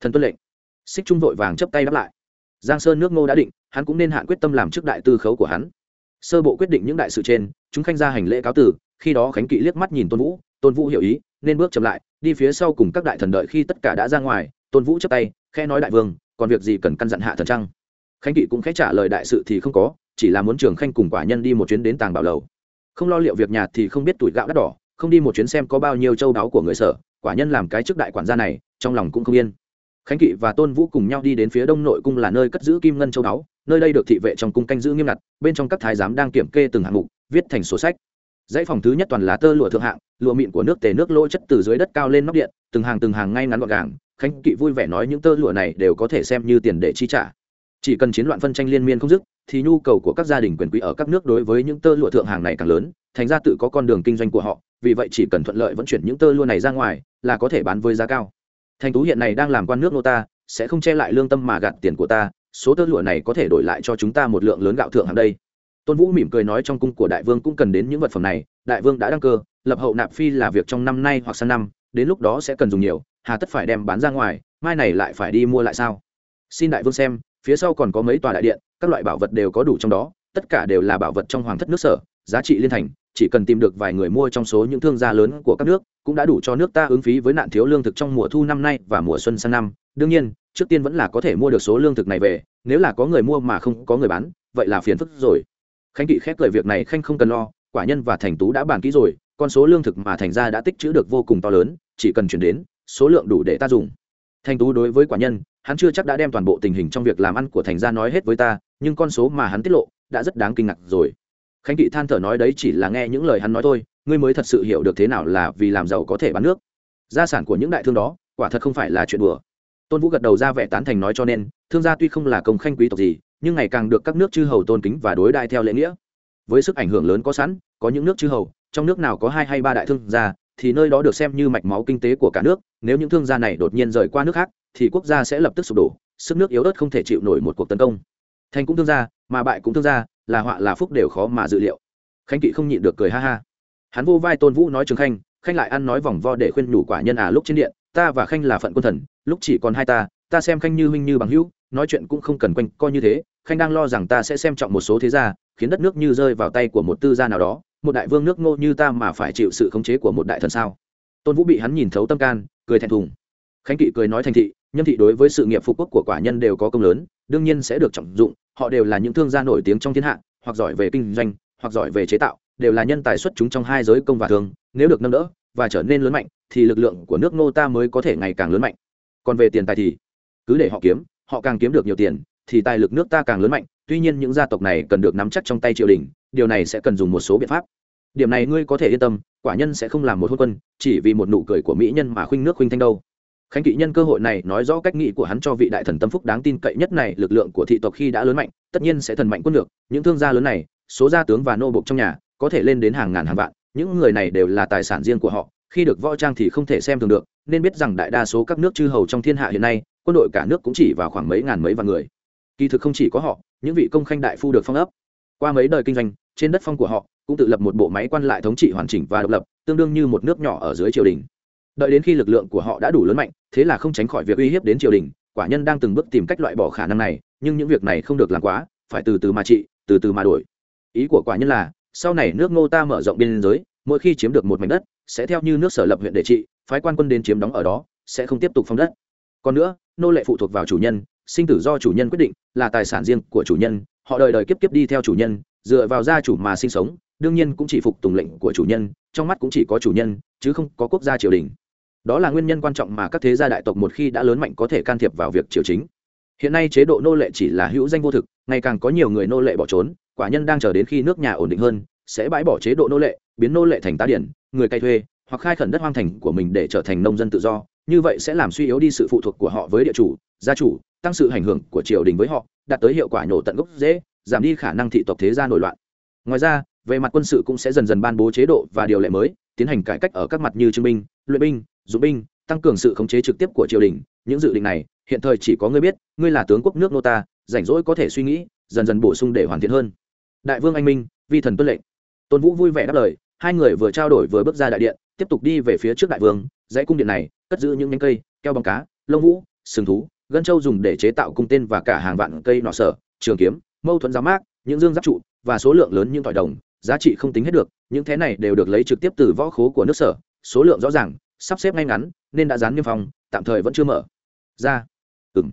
Thần tuân lệnh. Xích trung vội vàng chấp tay đáp lại. Giang sơn nước ngô đã định, hắn cũng nên hạn quyết tâm làm trước đại tư khấu của hắn. Sơ bộ quyết định những đại sự trên, chúng khanh ra hành lễ cáo tử khi đó khánh kỵ liếc mắt nhìn tôn vũ tôn vũ hiểu ý, nên bước chậm lại, đi phía sau cùng các đại thần đợi khi tất cả đã ra ngoài, tôn vũ chấp tay, khẽ nói đại vương, còn việc gì cần căn dặn hạ thần trăng khánh kỵ cũng khẽ trả lời đại sự thì không có chỉ là muốn trường khanh cùng quả nhân đi một chuyến đến tàng bảo lầu. Không lo liệu việc nhà thì không biết tuổi gạo đắt đỏ, không đi một chuyến xem có bao nhiêu châu đáo của người sở, quả nhân làm cái chức đại quản gia này, trong lòng cũng không yên. Khánh kỵ và tôn vũ cùng nhau đi đến phía đông nội cung là nơi cất giữ kim ngân châu đáo, nơi đây được thị vệ trong cung canh giữ nghiêm ngặt, bên trong các thái giám đang kiểm kê từng hạng mục, viết thành sổ sách. Dãy phòng thứ nhất toàn là tơ lụa thượng hạng, lụa mịn của nước tề nước lỗ chất từ dưới đất cao lên nóc điện, từng hàng từng hàng ngay ngắn gọn gàng. Khánh kỵ vui vẻ nói những tơ lụa này đều có thể xem như tiền để chi trả. Chỉ cần chiến loạn phân tranh liên miên không dứt thì nhu cầu của các gia đình quyền quý ở các nước đối với những tơ lụa thượng hàng này càng lớn, thành ra tự có con đường kinh doanh của họ, vì vậy chỉ cần thuận lợi vận chuyển những tơ lụa này ra ngoài là có thể bán với giá cao. Thành tú hiện này đang làm quan nước nô ta, sẽ không che lại lương tâm mà gạt tiền của ta, số tơ lụa này có thể đổi lại cho chúng ta một lượng lớn gạo thượng hàng đây. Tôn vũ mỉm cười nói trong cung của đại vương cũng cần đến những vật phẩm này, đại vương đã đăng cơ, lập hậu nạp phi là việc trong năm nay hoặc sang năm, đến lúc đó sẽ cần dùng nhiều, hà tất phải đem bán ra ngoài, mai này lại phải đi mua lại sao? Xin đại vương xem phía sau còn có mấy tòa đại điện, các loại bảo vật đều có đủ trong đó, tất cả đều là bảo vật trong hoàng thất nước sở, giá trị liên thành, chỉ cần tìm được vài người mua trong số những thương gia lớn của các nước, cũng đã đủ cho nước ta ứng phí với nạn thiếu lương thực trong mùa thu năm nay và mùa xuân sang năm. Đương nhiên, trước tiên vẫn là có thể mua được số lương thực này về, nếu là có người mua mà không có người bán, vậy là phiền phức rồi. Khánh kỵ khép lời việc này khanh không cần lo, quả nhân và thành tú đã bàn kỹ rồi, con số lương thực mà thành ra đã tích trữ được vô cùng to lớn, chỉ cần chuyển đến, số lượng đủ để ta dùng. Thành tú đối với quả nhân hắn chưa chắc đã đem toàn bộ tình hình trong việc làm ăn của thành ra nói hết với ta, nhưng con số mà hắn tiết lộ đã rất đáng kinh ngạc rồi. Khánh kỵ than thở nói đấy chỉ là nghe những lời hắn nói thôi, ngươi mới thật sự hiểu được thế nào là vì làm giàu có thể bán nước. Gia sản của những đại thương đó, quả thật không phải là chuyện đùa. Tôn vũ gật đầu ra vẻ tán thành nói cho nên, thương gia tuy không là công khanh quý tộc gì, nhưng ngày càng được các nước chư hầu tôn kính và đối đại theo lễ nghĩa. Với sức ảnh hưởng lớn có sẵn, có những nước chư hầu, trong nước nào có hai hay ba đại thương gia thì nơi đó được xem như mạch máu kinh tế của cả nước, nếu những thương gia này đột nhiên rời qua nước khác, thì quốc gia sẽ lập tức sụp đổ, sức nước yếu ớt không thể chịu nổi một cuộc tấn công. Thành cũng thương gia, mà bại cũng thương gia, là họa là phúc đều khó mà dự liệu. Khánh kỵ không nhịn được cười ha ha. Hắn vô vai tôn vũ nói trường khanh khanh lại ăn nói vòng vo để khuyên nhủ quả nhân à lúc trên điện, ta và khanh là phận quân thần, lúc chỉ còn hai ta ta xem khanh như huynh như bằng hữu, nói chuyện cũng không cần quanh coi như thế, khanh đang lo rằng ta sẽ xem trọng một số thế gia, khiến đất nước như rơi vào tay của một tư gia nào đó một đại vương nước ngô như ta mà phải chịu sự khống chế của một đại thần sao? Tôn vũ bị hắn nhìn thấu tâm can, cười thẹn thùng. Khánh kỵ cười nói thành thị nhân thị đối với sự nghiệp phục quốc của quả nhân đều có công lớn, đương nhiên sẽ được trọng dụng, họ đều là những thương gia nổi tiếng trong thiên hạ, hoặc giỏi về kinh doanh, hoặc giỏi về chế tạo, đều là nhân tài xuất chúng trong hai giới công và thương, nếu được nâng đỡ và trở nên lớn mạnh, thì lực lượng của nước ngô ta mới có thể ngày càng lớn mạnh. Còn về tiền tài thì, cứ để họ kiếm, họ càng kiếm được nhiều tiền, thì tài lực nước ta càng lớn mạnh tuy nhiên những gia tộc này cần được nắm chắc trong tay triều đình, điều này sẽ cần dùng một số biện pháp. Điểm này ngươi có thể yên tâm, quả nhân sẽ không làm một hôn quân, chỉ vì một nụ cười của mỹ nhân mà khuynh nước khuynh thanh đâu. Khánh kỵ nhân cơ hội này nói rõ cách nghĩ của hắn cho vị đại thần tâm phúc đáng tin cậy nhất này, lực lượng của thị tộc khi đã lớn mạnh, tất nhiên sẽ thần mạnh quân được. Những thương gia lớn này, số gia tướng và nô bộc trong nhà, có thể lên đến hàng ngàn hàng vạn, những người này đều là tài sản riêng của họ, khi được võ trang thì không thể xem thường được, nên biết rằng đại đa số các nước chư hầu trong thiên hạ hiện nay, quân đội cả nước cũng chỉ vào khoảng mấy ngàn mấy vạn người. Kỳ thực không chỉ có họ những vị công khanh đại phu được phong ấp. Qua mấy đời kinh doanh, trên đất phong của họ cũng tự lập một bộ máy quan lại thống trị hoàn chỉnh và độc lập, tương đương như một nước nhỏ ở dưới triều đình. Đợi đến khi lực lượng của họ đã đủ lớn mạnh, thế là không tránh khỏi việc uy hiếp đến triều đình, quả nhân đang từng bước tìm cách loại bỏ khả năng này, nhưng những việc này không được làm quá, phải từ từ mà trị, từ từ mà đổi. Ý của quả nhân là, sau này nước ngô ta mở rộng biên giới, mỗi khi chiếm được một mảnh đất, sẽ theo như nước sở lập huyện để trị, phái quan quân đến chiếm đóng ở đó, sẽ không tiếp tục phong đất. Còn nữa, nô lệ phụ thuộc vào chủ nhân sinh tử do chủ nhân quyết định, là tài sản riêng của chủ nhân, họ đời đời kiếp kiếp đi theo chủ nhân, dựa vào gia chủ mà sinh sống, đương nhiên cũng chỉ phục tùng lệnh của chủ nhân, trong mắt cũng chỉ có chủ nhân, chứ không có quốc gia triều đình. Đó là nguyên nhân quan trọng mà các thế gia đại tộc một khi đã lớn mạnh có thể can thiệp vào việc triều chính. Hiện nay chế độ nô lệ chỉ là hữu danh vô thực, ngày càng có nhiều người nô lệ bỏ trốn, quả nhân đang chờ đến khi nước nhà ổn định hơn, sẽ bãi bỏ chế độ nô lệ, biến nô lệ thành tá điển, người cày thuê, hoặc khai khẩn đất hoang thành của mình để trở thành nông dân tự do, như vậy sẽ làm suy yếu đi sự phụ thuộc của họ với địa chủ gia chủ, tăng sự ảnh hưởng của triều đình với họ, đạt tới hiệu quả nhổ tận gốc dễ giảm đi khả năng thị tộc thế gia nổi loạn. Ngoài ra, về mặt quân sự cũng sẽ dần dần ban bố chế độ và điều lệ mới, tiến hành cải cách ở các mặt như trưng binh, luyện binh, dụng binh, tăng cường sự khống chế trực tiếp của triều đình. Những dự định này, hiện thời chỉ có ngươi biết, ngươi là tướng quốc nước nô ta, rảnh rỗi có thể suy nghĩ, dần dần bổ sung để hoàn thiện hơn. Đại vương anh minh, vi thần tuân lệnh. Tôn vũ vui vẻ đáp lời, hai người vừa trao đổi vừa bước ra đại điện, tiếp tục đi về phía trước đại vương. Dãy cung điện này, cất giữ những nhánh cây, keo bóng cá, lông vũ, sừng thú gân châu dùng để chế tạo cung tên và cả hàng vạn cây nọ sở, trường kiếm, mâu thuẫn giáo mát những dương giáp trụ, và số lượng lớn những tỏi đồng, giá trị không tính hết được, những thế này đều được lấy trực tiếp từ võ khố của nước sở, số lượng rõ ràng, sắp xếp ngay ngắn, nên đã dán niêm phong, tạm thời vẫn chưa mở. Ra. Ừng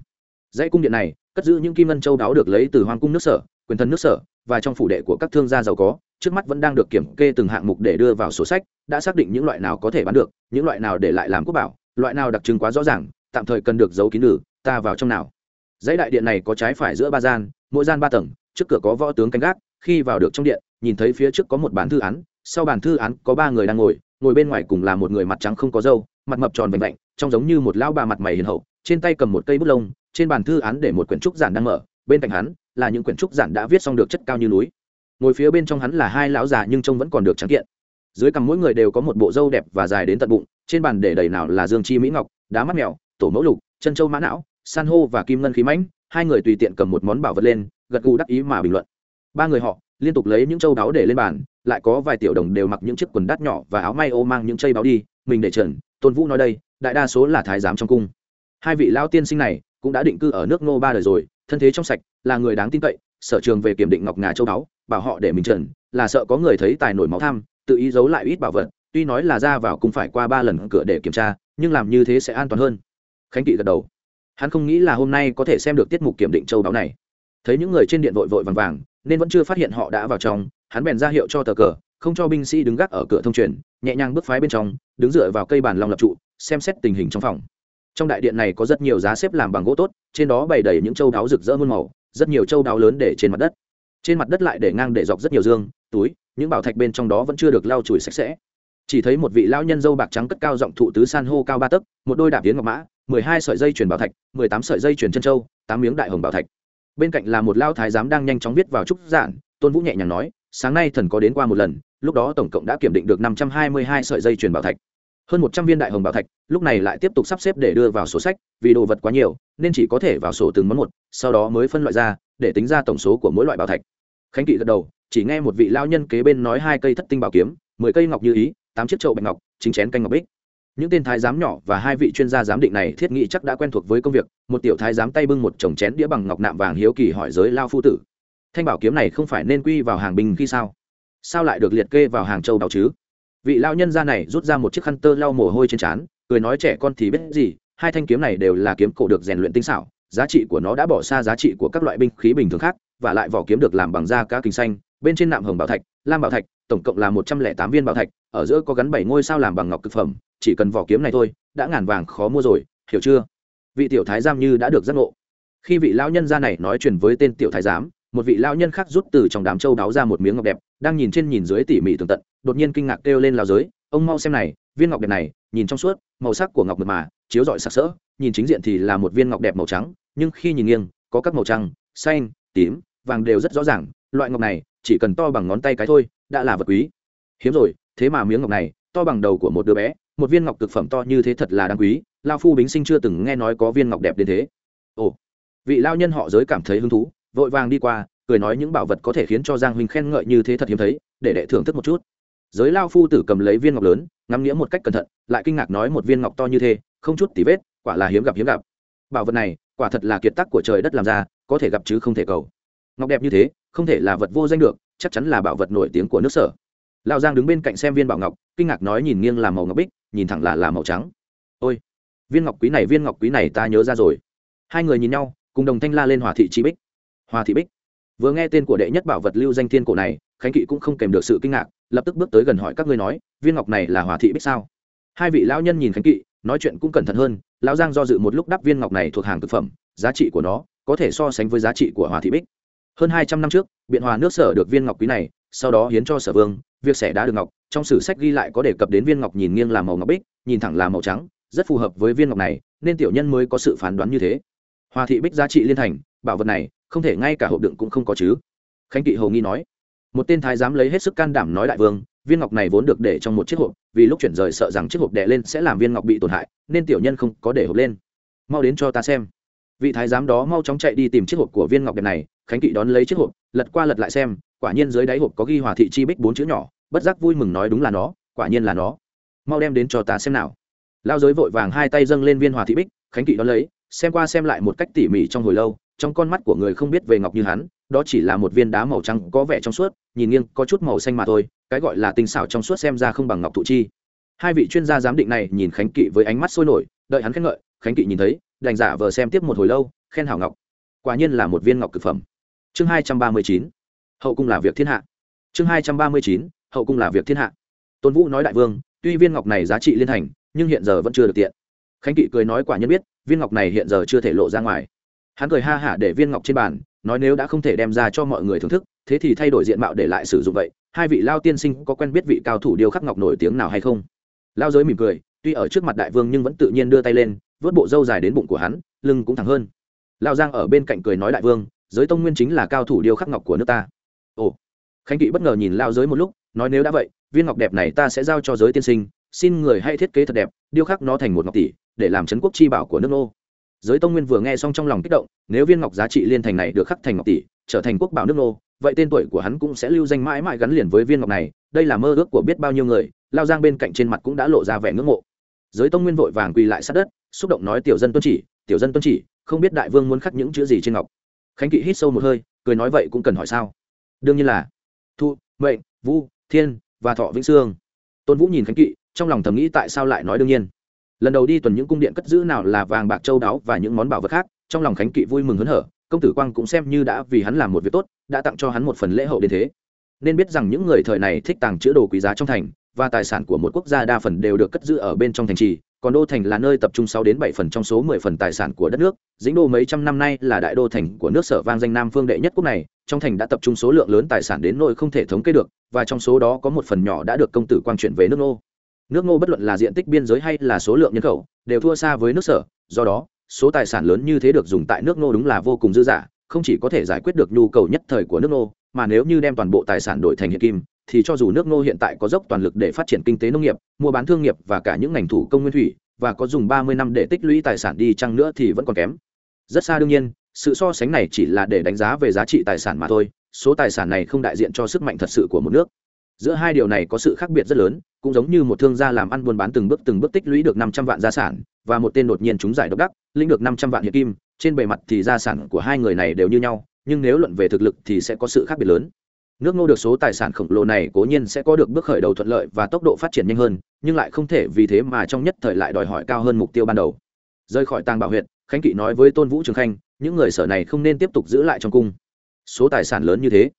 dãy cung điện này, cất giữ những kim ngân châu đáo được lấy từ hoàng cung nước sở, quyền thân nước sở, và trong phủ đệ của các thương gia giàu có, trước mắt vẫn đang được kiểm kê từng hạng mục để đưa vào sổ sách, đã xác định những loại nào có thể bán được, những loại nào để lại làm quốc bảo, loại nào đặc trưng quá rõ ràng, tạm thời cần được giấu kín lử ta vào trong nào? Dãy đại điện này có trái phải giữa ba gian, mỗi gian ba tầng, trước cửa có võ tướng canh gác, khi vào được trong điện, nhìn thấy phía trước có một bản thư án, sau bản thư án có ba người đang ngồi ngồi bên ngoài cùng là một người mặt trắng không có râu, mặt mập tròn vành vạnh, trông giống như một lão bà mặt mày hiền hậu, trên tay cầm một cây bút lông, trên bàn thư án để một quyển trúc giản đang mở, bên cạnh hắn là những quyển trúc giản đã viết xong được chất cao như núi. Ngồi phía bên trong hắn là hai lão già nhưng trông vẫn còn được trắng kiện. Dưới cằm mỗi người đều có một bộ râu đẹp và dài đến tận bụng, trên bàn để đầy nào là dương chi mỹ ngọc, đá mắt mèo, tổ mẫu lục, chân châu mã não san hô và kim ngân khí mãnh, hai người tùy tiện cầm một món bảo vật lên, gật gù đắc ý mà bình luận. Ba người họ, liên tục lấy những châu đáo để lên bàn, lại có vài tiểu đồng đều mặc những chiếc quần đắt nhỏ và áo may ô mang những chây báo đi, mình để trần, tôn vũ nói đây, đại đa số là thái giám trong cung. Hai vị lao tiên sinh này cũng đã định cư ở nước Ngô ba đời rồi, thân thế trong sạch, là người đáng tin cậy, sở trường về kiểm định ngọc ngà châu đáo, bảo họ để mình trần, là sợ có người thấy tài nổi máu tham, tự ý giấu lại ít bảo vật, tuy nói là ra vào cũng phải qua ba lần cửa để kiểm tra, nhưng làm như thế sẽ an toàn hơn. Khánh kỵ gật đầu hắn không nghĩ là hôm nay có thể xem được tiết mục kiểm định châu đáo này. Thấy những người trên điện vội vội vàng vàng, nên vẫn chưa phát hiện họ đã vào trong, hắn bèn ra hiệu cho tờ cờ, không cho binh sĩ đứng gác ở cửa thông truyền, nhẹ nhàng bước phái bên trong, đứng dựa vào cây bàn lòng lập trụ, xem xét tình hình trong phòng. Trong đại điện này có rất nhiều giá xếp làm bằng gỗ tốt, trên đó bày đầy những châu đáo rực rỡ muôn màu, rất nhiều châu đáo lớn để trên mặt đất. Trên mặt đất lại để ngang để dọc rất nhiều dương, túi, những bảo thạch bên trong đó vẫn chưa được lau chùi sạch sẽ. Chỉ thấy một vị lão nhân dâu bạc trắng cất cao giọng thụ tứ san hô cao ba tấc, một đôi đạp tiến ngọc mã mười hai sợi dây chuyền bảo thạch, mười tám sợi dây chuyền chân châu tám miếng đại hồng bảo thạch. Bên cạnh là một lao thái giám đang nhanh chóng viết vào trúc giản, tôn vũ nhẹ nhàng nói, sáng nay thần có đến qua một lần, lúc đó tổng cộng đã kiểm định được năm trăm hai mươi hai sợi dây chuyền bảo thạch. Hơn một trăm viên đại hồng bảo thạch, lúc này lại tiếp tục sắp xếp để đưa vào sổ sách, vì đồ vật quá nhiều, nên chỉ có thể vào sổ từng món một, sau đó mới phân loại ra, để tính ra tổng số của mỗi loại bảo thạch. Khánh kỵ gật đầu, chỉ nghe một vị lao nhân kế bên nói hai cây thất tinh bảo kiếm, mười cây ngọc như ý, tám chiếc trậu bạch ngọc chính chén canh ngọc bích những tên thái giám nhỏ và hai vị chuyên gia giám định này thiết nghĩ chắc đã quen thuộc với công việc. Một tiểu thái giám tay bưng một chồng chén đĩa bằng ngọc nạm vàng hiếu kỳ hỏi giới lao phu tử, thanh bảo kiếm này không phải nên quy vào hàng bình khi sao? Sao lại được liệt kê vào hàng châu đào chứ? Vị lao nhân gia này rút ra một chiếc khăn tơ lau mồ hôi trên trán, cười nói, trẻ con thì biết gì, hai thanh kiếm này đều là kiếm cổ được rèn luyện tinh xảo, giá trị của nó đã bỏ xa giá trị của các loại binh khí bình thường khác, và lại vỏ kiếm được làm bằng da cá kính xanh, bên trên nạm hồng bảo thạch, lam bảo thạch, tổng cộng là một trăm lẻ tám viên bảo thạch, ở giữa có gắn bảy ngôi sao làm bằng ngọc cực phẩm chỉ cần vỏ kiếm này thôi, đã ngàn vàng khó mua rồi, hiểu chưa? Vị tiểu thái giám như đã được giác ngộ. Khi vị lão nhân ra này nói chuyện với tên tiểu thái giám, một vị lão nhân khác rút từ trong đám châu đáo ra một miếng ngọc đẹp, đang nhìn trên nhìn dưới tỉ mỉ tường tận, đột nhiên kinh ngạc kêu lên lao giới, ông mau xem này, viên ngọc đẹp này, nhìn trong suốt, màu sắc của ngọc mật mà, chiếu rọi sặc sỡ, nhìn chính diện thì là một viên ngọc đẹp màu trắng, nhưng khi nhìn nghiêng, có các màu trắng, xanh, tím, vàng đều rất rõ ràng, loại ngọc này, chỉ cần to bằng ngón tay cái thôi, đã là vật quý. Hiếm rồi, thế mà miếng ngọc này, to bằng đầu của một đứa bé một viên ngọc cực phẩm to như thế thật là đáng quý lao phu bính sinh chưa từng nghe nói có viên ngọc đẹp đến thế. Ồ, vị lao nhân họ giới cảm thấy hứng thú, vội vàng đi qua, cười nói những bảo vật có thể khiến cho giang huynh khen ngợi như thế thật hiếm thấy, để đệ thưởng thức một chút. Giới lao phu tử cầm lấy viên ngọc lớn, ngắm nghĩa một cách cẩn thận, lại kinh ngạc nói một viên ngọc to như thế, không chút tí vết, quả là hiếm gặp hiếm gặp. Bảo vật này, quả thật là kiệt tác của trời đất làm ra, có thể gặp chứ không thể cầu. Ngọc đẹp như thế, không thể là vật vô danh được, chắc chắn là bảo vật nổi tiếng của nước sở. Lao giang đứng bên cạnh xem viên bảo ngọc, kinh ngạc nói nhìn nghiêng là màu ngọc bích nhìn thẳng là là màu trắng. Ôi, viên ngọc quý này, viên ngọc quý này ta nhớ ra rồi. Hai người nhìn nhau, cùng đồng thanh la lên hòa thị chi bích. Hòa thị bích. Vừa nghe tên của đệ nhất bảo vật lưu danh thiên cổ này, khánh kỵ cũng không kèm được sự kinh ngạc, lập tức bước tới gần hỏi các ngươi nói, viên ngọc này là hòa thị bích sao? Hai vị lão nhân nhìn khánh kỵ, nói chuyện cũng cẩn thận hơn, lão giang do dự một lúc đắp viên ngọc này thuộc hàng thực phẩm, giá trị của nó có thể so sánh với giá trị của hòa thị bích. Hơn hai trăm năm trước, biện hòa nước sở được viên ngọc quý này sau đó hiến cho sở vương, việc xẻ đá được ngọc, trong sử sách ghi lại có đề cập đến viên ngọc nhìn nghiêng là màu ngọc bích, nhìn thẳng là màu trắng, rất phù hợp với viên ngọc này, nên tiểu nhân mới có sự phán đoán như thế. Hòa thị bích giá trị liên thành, bảo vật này, không thể ngay cả hộp đựng cũng không có chứ. Khánh kỵ hầu nghi nói, một tên thái giám lấy hết sức can đảm nói đại vương, viên ngọc này vốn được để trong một chiếc hộp, vì lúc chuyển rời sợ rằng chiếc hộp đè lên sẽ làm viên ngọc bị tổn hại, nên tiểu nhân không có để hộp lên. Mau đến cho ta xem. Vị thái giám đó mau chóng chạy đi tìm chiếc hộp của viên ngọc đẹp này khánh kỵ đón lấy chiếc hộp, lật qua lật lại xem, quả nhiên dưới đáy hộp có ghi hòa thị chi bích bốn chữ nhỏ, bất giác vui mừng nói đúng là nó, quả nhiên là nó. Mau đem đến cho ta xem nào. Lao giới vội vàng hai tay dâng lên viên hòa thị bích, khánh kỵ đón lấy, xem qua xem lại một cách tỉ mỉ trong hồi lâu, trong con mắt của người không biết về ngọc như hắn, đó chỉ là một viên đá màu trắng có vẻ trong suốt, nhìn nghiêng, có chút màu xanh mà thôi, cái gọi là tinh xảo trong suốt xem ra không bằng ngọc thụ chi. Hai vị chuyên gia giám định này nhìn khánh kỵ với ánh mắt sôi nổi, đợi hắn khen ngợi, khánh kỵ nhìn thấy, đành giả vờ xem tiếp một hồi lâu, khen hảo ngọc. Quả nhiên là một viên ngọc cực phẩm chương hai trăm ba mươi chín, hậu cung là việc thiên hạ. Chương hai trăm ba mươi chín, hậu cung là việc thiên hạ. Tôn vũ nói đại vương, tuy viên ngọc này giá trị liên thành, nhưng hiện giờ vẫn chưa được tiện. Khánh kỵ cười nói quả nhân biết, viên ngọc này hiện giờ chưa thể lộ ra ngoài. Hắn cười ha hả để viên ngọc trên bàn, nói nếu đã không thể đem ra cho mọi người thưởng thức, thế thì thay đổi diện mạo để lại sử dụng vậy. Hai vị lao tiên sinh có quen biết vị cao thủ điêu khắc ngọc nổi tiếng nào hay không? Lao giới mỉm cười, tuy ở trước mặt đại vương nhưng vẫn tự nhiên đưa tay lên, vớt bộ râu dài đến bụng của hắn, lưng cũng thẳng hơn. Lao giang ở bên cạnh cười nói đại vương giới tông nguyên chính là cao thủ điêu khắc ngọc của nước ta. Ồ, khánh kỵ bất ngờ nhìn lao giới một lúc, nói nếu đã vậy, viên ngọc đẹp này ta sẽ giao cho giới tiên sinh, xin người hãy thiết kế thật đẹp, điêu khắc nó thành một ngọc tỷ, để làm trấn quốc chi bảo của nước nô. Giới tông nguyên vừa nghe xong trong lòng kích động, nếu viên ngọc giá trị liên thành này được khắc thành ngọc tỷ, trở thành quốc bảo nước nô, vậy tên tuổi của hắn cũng sẽ lưu danh mãi mãi gắn liền với viên ngọc này, đây là mơ ước của biết bao nhiêu người, lao giang bên cạnh trên mặt cũng đã lộ ra vẻ ngưỡng mộ. Giới tông nguyên vội vàng quỳ lại sát đất, xúc động nói tiểu dân tuân chỉ, tiểu dân tuân chỉ, không biết đại vương muốn khắc những chữ gì trên ngọc khánh kỵ hít sâu một hơi, cười nói vậy cũng cần hỏi sao? Đương nhiên là. Thu, mệnh, vũ, thiên và thọ vĩnh sương. Tôn vũ nhìn khánh kỵ, trong lòng thầm nghĩ tại sao lại nói đương nhiên. Lần đầu đi tuần những cung điện cất giữ nào là vàng bạc châu đáo và những món bảo vật khác, trong lòng khánh kỵ vui mừng hớn hở, công tử quang cũng xem như đã vì hắn làm một việc tốt, đã tặng cho hắn một phần lễ hậu đến thế. Nên biết rằng những người thời này thích tàng chữ đồ quý giá trong thành, và tài sản của một quốc gia đa phần đều được cất giữ ở bên trong thành trì còn đô thành là nơi tập trung sáu đến bảy phần trong số mười phần tài sản của đất nước dĩnh đô mấy trăm năm nay là đại đô thành của nước sở vang danh nam phương đệ nhất quốc này, trong thành đã tập trung số lượng lớn tài sản đến nỗi không thể thống kê được, và trong số đó có một phần nhỏ đã được công tử quang chuyển về nước Ngô. nước ngô bất luận là diện tích biên giới hay là số lượng nhân khẩu, đều thua xa với nước sở, do đó, số tài sản lớn như thế được dùng tại nước ngô đúng là vô cùng dư dả, không chỉ có thể giải quyết được nhu cầu nhất thời của nước ngô, mà nếu như đem toàn bộ tài sản đổi thành hiện kim thì cho dù nước ngô hiện tại có dốc toàn lực để phát triển kinh tế nông nghiệp, mua bán thương nghiệp và cả những ngành thủ công nguyên thủy, và có dùng ba mươi năm để tích lũy tài sản đi chăng nữa thì vẫn còn kém. Rất xa đương nhiên, sự so sánh này chỉ là để đánh giá về giá trị tài sản mà thôi, số tài sản này không đại diện cho sức mạnh thật sự của một nước. Giữa hai điều này có sự khác biệt rất lớn, cũng giống như một thương gia làm ăn buôn bán từng bước từng bước tích lũy được năm trăm vạn gia sản, và một tên đột nhiên trúng giải độc đắc, lĩnh được năm trăm vạn hiện kim, trên bề mặt thì gia sản của hai người này đều như nhau, nhưng nếu luận về thực lực thì sẽ có sự khác biệt lớn nước ngô được số tài sản khổng lồ này cố nhiên sẽ có được bước khởi đầu thuận lợi và tốc độ phát triển nhanh hơn, nhưng lại không thể vì thế mà trong nhất thời lại đòi hỏi cao hơn mục tiêu ban đầu. Rời khỏi tàng bảo huyện, khánh kỵ nói với tôn vũ trường khanh, những người sở này không nên tiếp tục giữ lại trong cung. Số tài sản lớn như thế.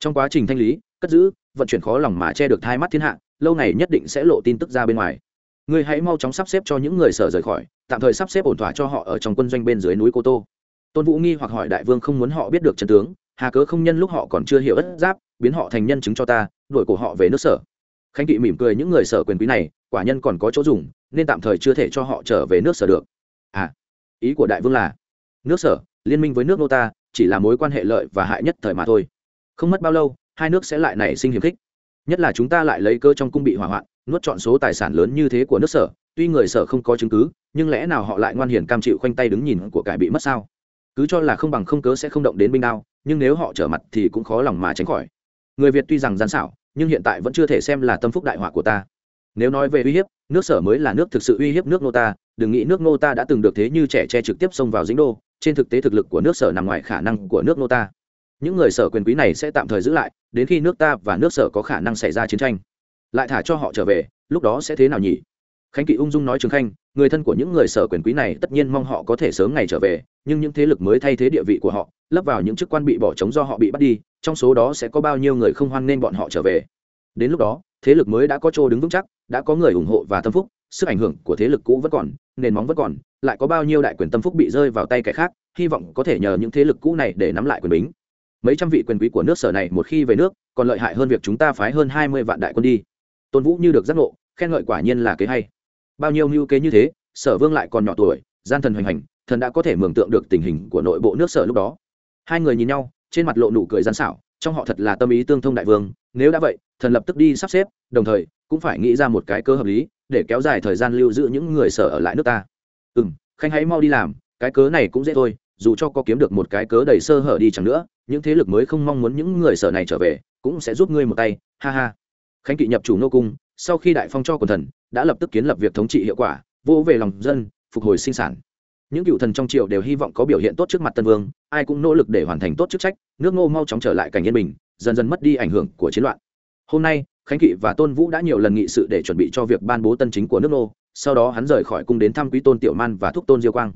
Trong quá trình thanh lý, cất giữ, vận chuyển khó lòng mà che được thai mắt thiên hạ, lâu ngày nhất định sẽ lộ tin tức ra bên ngoài. Ngươi hãy mau chóng sắp xếp cho những người sở rời khỏi, tạm thời sắp xếp ổn thỏa cho họ ở trong quân doanh bên dưới núi cô tô. Tôn vũ nghi hoặc hỏi đại vương không muốn họ biết được trần tướng hà cớ không nhân lúc họ còn chưa hiểu ất giáp, biến họ thành nhân chứng cho ta, đuổi cổ họ về nước sở. Khánh kỵ mỉm cười, những người sở quyền quý này, quả nhân còn có chỗ dùng, nên tạm thời chưa thể cho họ trở về nước sở được. À ý của đại vương là, nước sở, liên minh với nước nô ta, chỉ là mối quan hệ lợi và hại nhất thời mà thôi. Không mất bao lâu, hai nước sẽ lại nảy sinh hiềm khích. Nhất là chúng ta lại lấy cơ trong cung bị hỏa hoạn, nuốt chọn số tài sản lớn như thế của nước sở, tuy người sở không có chứng cứ, nhưng lẽ nào họ lại ngoan hiền cam chịu khoanh tay đứng nhìn của cải bị mất sao? Cứ cho là không bằng không cớ sẽ không động đến binh đao nhưng nếu họ trở mặt thì cũng khó lòng mà tránh khỏi. Người việt tuy rằng gian xảo, nhưng hiện tại vẫn chưa thể xem là tâm phúc đại họa của ta. Nếu nói về uy hiếp, nước sở mới là nước thực sự uy hiếp nước nô ta. Đừng nghĩ nước nô ta đã từng được thế như trẻ che trực tiếp xông vào dính đô. Trên thực tế thực lực của nước sở nằm ngoài khả năng của nước nô ta. Những người sở quyền quý này sẽ tạm thời giữ lại, đến khi nước ta và nước sở có khả năng xảy ra chiến tranh. Lại thả cho họ trở về, lúc đó sẽ thế nào nhỉ? Khánh kỵ ung dung nói trường khanh, người thân của những người sở quyền quý này tất nhiên mong họ có thể sớm ngày trở về, nhưng những thế lực mới thay thế địa vị của họ, lấp vào những chức quan bị bỏ trống do họ bị bắt đi, trong số đó sẽ có bao nhiêu người không hoan nên bọn họ trở về. Đến lúc đó, thế lực mới đã có chỗ đứng vững chắc, đã có người ủng hộ và tâm phúc, sức ảnh hưởng của thế lực cũ vẫn còn, nền móng vẫn còn, lại có bao nhiêu đại quyền tâm phúc bị rơi vào tay kẻ khác, hy vọng có thể nhờ những thế lực cũ này để nắm lại quyền bính. Mấy trăm vị quyền quý của nước sở này một khi về nước, còn lợi hại hơn việc chúng ta phái hơn hai mươi vạn đại quân đi. Tôn vũ như được giác ngộ, khen ngợi quả nhiên là kế hay bao nhiêu mưu kế như thế, sở vương lại còn nhỏ tuổi, gian thần hoành hành, thần đã có thể mường tượng được tình hình của nội bộ nước sở lúc đó. Hai người nhìn nhau, trên mặt lộ nụ cười gian xảo, trong họ thật là tâm ý tương thông đại vương, nếu đã vậy, thần lập tức đi sắp xếp, đồng thời, cũng phải nghĩ ra một cái cơ hợp lý, để kéo dài thời gian lưu giữ những người sở ở lại nước ta. Ừ m khanh hãy mau đi làm, cái cớ này cũng dễ thôi, dù cho có kiếm được một cái cớ đầy sơ hở đi chẳng nữa, những thế lực mới không mong muốn những người sở này trở về, cũng sẽ giúp ngươi một tay, ha ha. Khánh kỵ nhập chủ nô cung, sau khi đại phong cho quần thần đã lập tức kiến lập việc thống trị hiệu quả vô về lòng dân, phục hồi sinh sản. Những cựu thần trong triều đều hy vọng có biểu hiện tốt trước mặt tân vương, ai cũng nỗ lực để hoàn thành tốt chức trách, nước ngô mau chóng trở lại cảnh yên bình, dần dần mất đi ảnh hưởng của chiến loạn. Hôm nay, khánh kỵ và tôn vũ đã nhiều lần nghị sự để chuẩn bị cho việc ban bố tân chính của nước ngô, sau đó hắn rời khỏi cung đến thăm quý tôn tiểu man và thúc tôn diêu quang.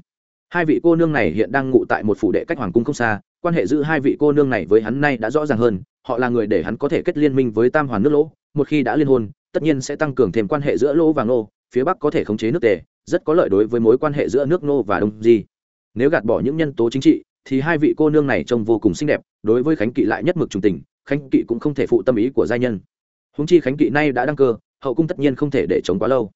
Hai vị cô nương này hiện đang ngụ tại một phủ đệ cách hoàng cung không xa, quan hệ giữa hai vị cô nương này với hắn nay đã rõ ràng hơn, họ là người để hắn có thể kết liên minh với tam hoàn nước lỗ, một khi đã liên hôn tất nhiên sẽ tăng cường thêm quan hệ giữa lỗ và ngô, phía bắc có thể khống chế nước tề, rất có lợi đối với mối quan hệ giữa nước ngô và đông di. Nếu gạt bỏ những nhân tố chính trị, thì hai vị cô nương này trông vô cùng xinh đẹp, đối với khánh kỵ lại nhất mực trùng tình, khánh kỵ cũng không thể phụ tâm ý của gia nhân. Húng chi khánh kỵ nay đã đăng cơ, hậu cung tất nhiên không thể để chống quá lâu.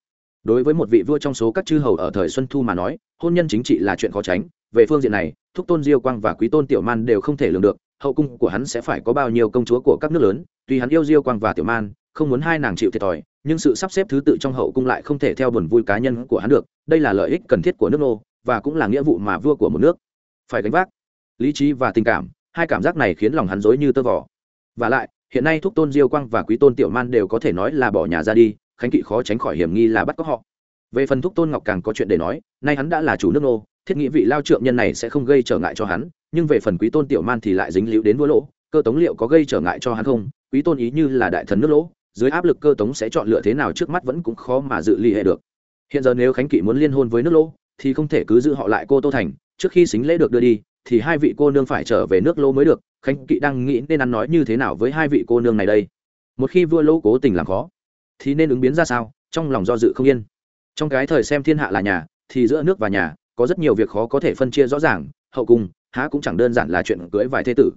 Đối với một vị vua trong số các chư hầu ở thời xuân thu mà nói, hôn nhân chính trị là chuyện khó tránh, về phương diện này, thúc tôn diêu quang và quý tôn tiểu man đều không thể lường được, hậu cung của hắn sẽ phải có bao nhiêu công chúa của các nước lớn, tuy hắn yêu diêu quang và tiểu man không muốn hai nàng chịu thiệt thòi, nhưng sự sắp xếp thứ tự trong hậu cung lại không thể theo buồn vui cá nhân của hắn được, đây là lợi ích cần thiết của nước nô, và cũng là nghĩa vụ mà vua của một nước. Phải gánh vác lý trí và tình cảm, hai cảm giác này khiến lòng hắn dối như tơ vỏ và lại, hiện nay thúc tôn diêu quang và quý tôn tiểu man đều có thể nói là bỏ nhà ra đi, khánh kỵ khó tránh khỏi hiểm nghi là bắt có họ. Về phần thúc tôn ngọc càng có chuyện để nói, nay hắn đã là chủ nước nô, thiết nghĩ vị lao trượng nhân này sẽ không gây trở ngại cho hắn, nhưng về phần quý tôn tiểu man thì lại dính líu đến vua lỗ, cơ tống liệu có gây trở ngại cho hắn không? Quý tôn ý như là đại thần nước lỗ dưới áp lực cơ tống sẽ chọn lựa thế nào trước mắt vẫn cũng khó mà dự ly hệ được. Hiện giờ nếu khánh kỵ muốn liên hôn với nước lỗ, thì không thể cứ giữ họ lại cô tô thành. Trước khi xính lễ được đưa đi, thì hai vị cô nương phải trở về nước lỗ mới được. Khánh kỵ đang nghĩ nên ăn nói như thế nào với hai vị cô nương này đây. Một khi vua lỗ cố tình làm khó, thì nên ứng biến ra sao? Trong lòng do dự không yên. Trong cái thời xem thiên hạ là nhà, thì giữa nước và nhà, có rất nhiều việc khó có thể phân chia rõ ràng. Hậu cung, há cũng chẳng đơn giản là chuyện cưới vài thế tử.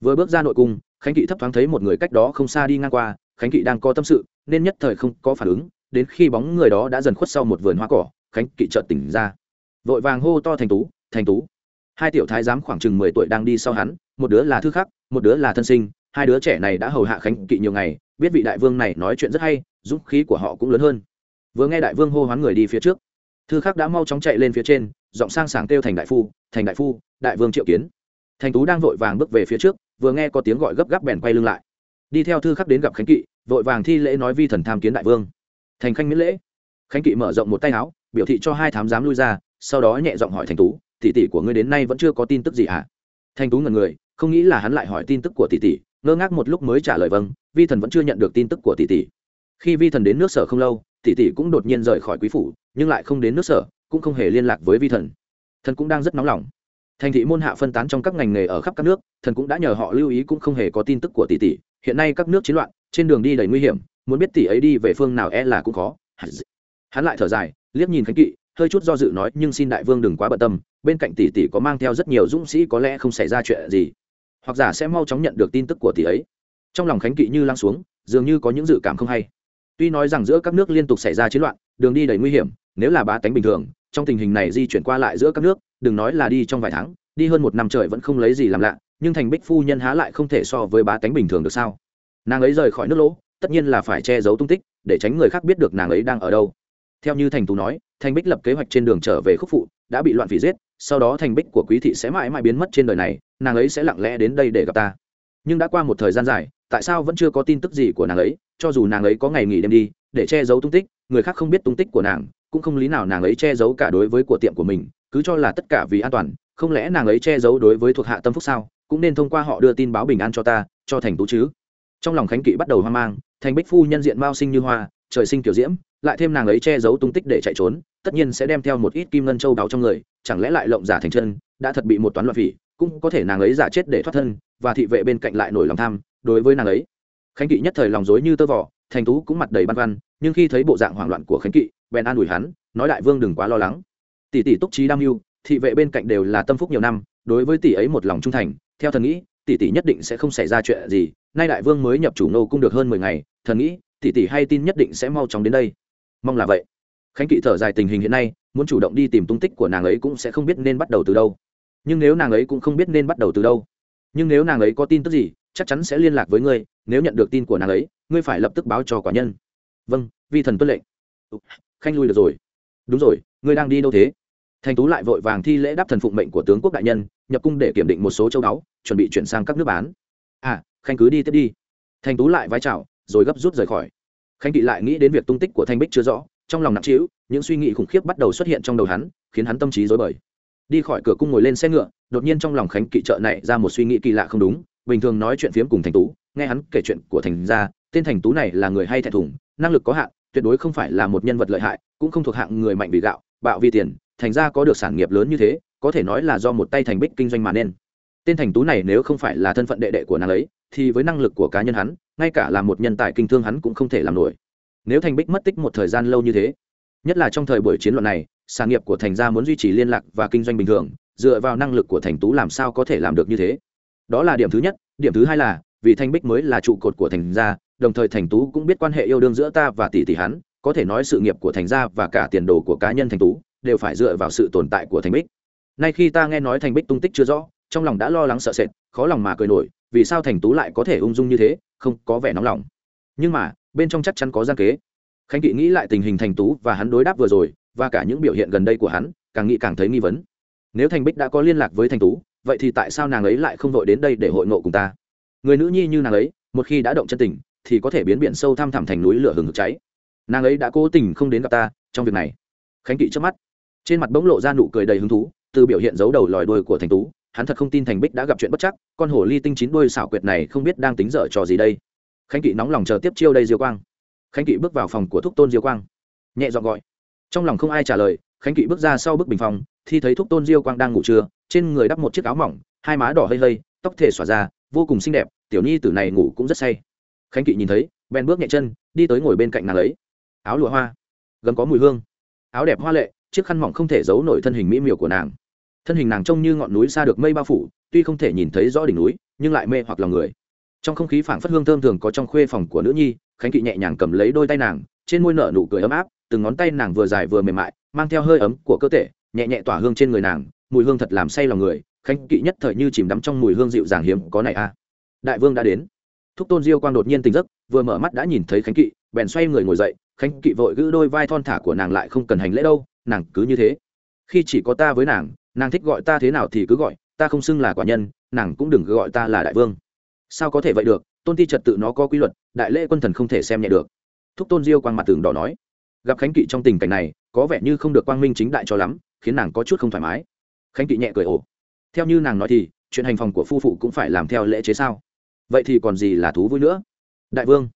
Vừa bước ra nội cung, khánh kỵ thấp thoáng thấy một người cách đó không xa đi ngang qua khánh kỵ đang có tâm sự, nên nhất thời không có phản ứng, đến khi bóng người đó đã dần khuất sau một vườn hoa cỏ, khánh kỵ chợt tỉnh ra. Vội vàng hô to thành tú thành tú! Hai tiểu thái giám khoảng chừng mười tuổi đang đi sau hắn, một đứa là thư khắc, một đứa là thân sinh, hai đứa trẻ này đã hầu hạ khánh kỵ nhiều ngày, biết vị đại vương này nói chuyện rất hay, dũng khí của họ cũng lớn hơn. Vừa nghe đại vương hô hoán người đi phía trước, thư khắc đã mau chóng chạy lên phía trên, giọng sang sảng kêu thành đại phu, thành đại phu, đại vương triệu kiến. Thành tú đang vội vàng bước về phía trước, vừa nghe có tiếng gọi gấp gáp bèn quay lưng lại đi theo thư khắc đến gặp khánh kỵ, vội vàng thi lễ nói vi thần tham kiến đại vương. Thành khanh miễn lễ. Khánh kỵ mở rộng một tay áo, biểu thị cho hai thám giám lui ra, sau đó nhẹ giọng hỏi thành tú, tỷ tỷ của ngươi đến nay vẫn chưa có tin tức gì hả? Thành tú ngần người, không nghĩ là hắn lại hỏi tin tức của tỷ tỷ, ngơ ngác một lúc mới trả lời vâng vi thần vẫn chưa nhận được tin tức của tỷ tỷ. Khi vi thần đến nước sở không lâu, tỷ tỷ cũng đột nhiên rời khỏi quý phủ, nhưng lại không đến nước sở, cũng không hề liên lạc với vi thần. Thần cũng đang rất nóng lòng thành thị môn hạ phân tán trong các ngành nghề ở khắp các nước, thần cũng đã nhờ họ lưu ý cũng không hề có tin tức của tỷ tỷ. Hiện nay các nước chiến loạn, trên đường đi đầy nguy hiểm, muốn biết tỷ ấy đi về phương nào e là cũng khó. Hắn lại thở dài, liếc nhìn khánh kỵ, hơi chút do dự nói, nhưng xin đại vương đừng quá bận tâm, bên cạnh tỷ tỷ có mang theo rất nhiều dũng sĩ, có lẽ không xảy ra chuyện gì. Hoặc giả sẽ mau chóng nhận được tin tức của tỷ ấy. Trong lòng khánh kỵ như lăng xuống, dường như có những dự cảm không hay. Tuy nói rằng giữa các nước liên tục xảy ra chiến loạn, đường đi đầy nguy hiểm, nếu là bá tánh bình thường trong tình hình này di chuyển qua lại giữa các nước, đừng nói là đi trong vài tháng, đi hơn một năm trời vẫn không lấy gì làm lạ, nhưng thành bích phu nhân há lại không thể so với bá tánh bình thường được sao? Nàng ấy rời khỏi nước lỗ, tất nhiên là phải che giấu tung tích, để tránh người khác biết được nàng ấy đang ở đâu. Theo như thành tú nói, thành bích lập kế hoạch trên đường trở về khúc phụ, đã bị loạn phỉ giết, sau đó thành bích của quý thị sẽ mãi mãi biến mất trên đời này, nàng ấy sẽ lặng lẽ đến đây để gặp ta. Nhưng đã qua một thời gian dài, tại sao vẫn chưa có tin tức gì của nàng ấy, cho dù nàng ấy có ngày nghỉ đêm đi, để che giấu tung tích, người khác không biết tung tích của nàng cũng không lý nào nàng ấy che giấu cả đối với của tiệm của mình, cứ cho là tất cả vì an toàn, không lẽ nàng ấy che giấu đối với thuộc hạ tâm phúc sao? Cũng nên thông qua họ đưa tin báo bình an cho ta, cho thành tú chứ. Trong lòng khánh kỵ bắt đầu hoang mang, thành bích phu nhân diện mao sinh như hoa, trời sinh kiểu diễm, lại thêm nàng ấy che giấu tung tích để chạy trốn, tất nhiên sẽ đem theo một ít kim ngân châu đáo trong người, chẳng lẽ lại lộng giả thành chân, đã thật bị một toán loạn phỉ, cũng có thể nàng ấy giả chết để thoát thân, và thị vệ bên cạnh lại nổi lòng tham đối với nàng ấy. Khánh kỵ nhất thời lòng dối như tơ vỏ thành tú cũng mặt đầy băn khoăn, nhưng khi thấy bộ dạng hoảng loạn của khánh kỵ bèn an ủi hắn, nói đại vương đừng quá lo lắng. Tỷ tỷ túc trí đam mưu, thị vệ bên cạnh đều là tâm phúc nhiều năm, đối với tỷ ấy một lòng trung thành, theo thần nghĩ, tỷ tỷ nhất định sẽ không xảy ra chuyện gì, nay đại vương mới nhập chủ nô cung được hơn mười ngày, thần nghĩ, tỷ tỷ hay tin nhất định sẽ mau chóng đến đây. Mong là vậy. Khánh kỵ thở dài tình hình hiện nay, muốn chủ động đi tìm tung tích của nàng ấy cũng sẽ không biết nên bắt đầu từ đâu. Nhưng nếu nàng ấy cũng không biết nên bắt đầu từ đâu. Nhưng nếu nàng ấy có tin tức gì, chắc chắn sẽ liên lạc với ngươi, nếu nhận được tin của nàng ấy, ngươi phải lập tức báo cho quả nhân. Vâng vi thần tuân lệnh khanh lui được rồi. Đúng rồi, ngươi đang đi đâu thế? Thành tú lại vội vàng thi lễ đáp thần phụng mệnh của tướng quốc đại nhân, nhập cung để kiểm định một số châu đáo chuẩn bị chuyển sang các nước bán. À khanh cứ đi tiếp đi. Thành tú lại vái chào, rồi gấp rút rời khỏi. Khanh kỵ lại nghĩ đến việc tung tích của thanh bích chưa rõ, trong lòng nặng trĩu, những suy nghĩ khủng khiếp bắt đầu xuất hiện trong đầu hắn, khiến hắn tâm trí rối bời. Đi khỏi cửa cung ngồi lên xe ngựa, đột nhiên trong lòng khánh kỵ trợ này ra một suy nghĩ kỳ lạ không đúng, bình thường nói chuyện phiếm cùng thành tú, nghe hắn kể chuyện của thành gia, tên thành tú này là người hay thẹn thùng, năng lực có hạn tuyệt đối không phải là một nhân vật lợi hại, cũng không thuộc hạng người mạnh vì gạo, bạo vì tiền, thành ra có được sản nghiệp lớn như thế, có thể nói là do một tay thành bích kinh doanh mà nên. Tên thành tú này nếu không phải là thân phận đệ đệ của nàng ấy, thì với năng lực của cá nhân hắn, ngay cả là một nhân tài kinh thương hắn cũng không thể làm nổi. Nếu thành bích mất tích một thời gian lâu như thế, nhất là trong thời buổi chiến luận này, sản nghiệp của thành gia muốn duy trì liên lạc và kinh doanh bình thường, dựa vào năng lực của thành tú làm sao có thể làm được như thế? Đó là điểm thứ nhất. Điểm thứ hai là, vì thanh bích mới là trụ cột của thành gia đồng thời thành tú cũng biết quan hệ yêu đương giữa ta và tỷ tỷ hắn, có thể nói sự nghiệp của thành gia và cả tiền đồ của cá nhân thành tú đều phải dựa vào sự tồn tại của thành bích. Nay khi ta nghe nói thành bích tung tích chưa rõ, trong lòng đã lo lắng sợ sệt, khó lòng mà cười nổi, vì sao thành tú lại có thể ung dung như thế, không có vẻ nóng lòng. Nhưng mà, bên trong chắc chắn có gian kế. Khánh kỵ nghĩ lại tình hình thành tú và hắn đối đáp vừa rồi, và cả những biểu hiện gần đây của hắn, càng nghĩ càng thấy nghi vấn. Nếu thành bích đã có liên lạc với thành tú, vậy thì tại sao nàng ấy lại không vội đến đây để hội ngộ cùng ta? Người nữ nhi như nàng ấy, một khi đã động chân tình thì có thể biến biển sâu thăm thẳm thành núi lửa hừng hực cháy. Nàng ấy đã cố tình không đến gặp ta trong việc này. Khánh kỵ trước mắt. Trên mặt bỗng lộ ra nụ cười đầy hứng thú, từ biểu hiện giấu đầu lòi đuôi của thành tú, hắn thật không tin thành bích đã gặp chuyện bất chắc, con hổ ly tinh chín đuôi xảo quyệt này không biết đang tính dở trò gì đây. Khánh kỵ nóng lòng chờ tiếp chiêu đây diêu quang. Khánh kỵ bước vào phòng của thúc tôn diêu quang. Nhẹ dọn gọi. Trong lòng không ai trả lời, khánh kỵ bước ra sau bức bình phòng, thì thấy thúc tôn diêu quang đang ngủ trưa, trên người đắp một chiếc áo mỏng, hai má đỏ hơi hơi tóc thể xỏa ra, vô cùng xinh đẹp, tiểu nhi tử này ngủ cũng rất say khánh kỵ nhìn thấy, bèn bước nhẹ chân, đi tới ngồi bên cạnh nàng ấy. Áo lụa hoa, gấm có mùi hương. Áo đẹp hoa lệ, chiếc khăn mỏng không thể giấu nổi thân hình mỹ miều của nàng. Thân hình nàng trông như ngọn núi xa được mây bao phủ, tuy không thể nhìn thấy rõ đỉnh núi, nhưng lại mê hoặc lòng người. Trong không khí phảng phất hương thơm thường có trong khuê phòng của nữ nhi, khánh kỵ nhẹ nhàng cầm lấy đôi tay nàng, trên môi nở nụ cười ấm áp, từng ngón tay nàng vừa dài vừa mềm mại, mang theo hơi ấm của cơ thể, nhẹ nhẹ tỏa hương trên người nàng, mùi hương thật làm say lòng người, khánh kỵ nhất thời như chìm đắm trong mùi hương dịu dàng hiếm có này a. Đại vương đã đến thúc tôn diêu quang đột nhiên tỉnh giấc, vừa mở mắt đã nhìn thấy khánh kỵ, bèn xoay người ngồi dậy, khánh kỵ vội gữ đôi vai thon thả của nàng lại không cần hành lễ đâu, nàng cứ như thế. Khi chỉ có ta với nàng nàng thích gọi ta thế nào thì cứ gọi, ta không xưng là quả nhân, nàng cũng đừng gọi ta là đại vương. Sao có thể vậy được, tôn ti trật tự nó có quy luật, đại lễ quân thần không thể xem nhẹ được. Thúc tôn diêu quang mặt tường đỏ nói. Gặp khánh kỵ trong tình cảnh này, có vẻ như không được quang minh chính đại cho lắm, khiến nàng có chút không thoải mái. Khánh kỵ nhẹ cười ổ theo như nàng nói thì, chuyện hành phòng của phu phụ cũng phải làm theo lễ chế sao? Vậy thì còn gì là thú vui nữa? Đại vương.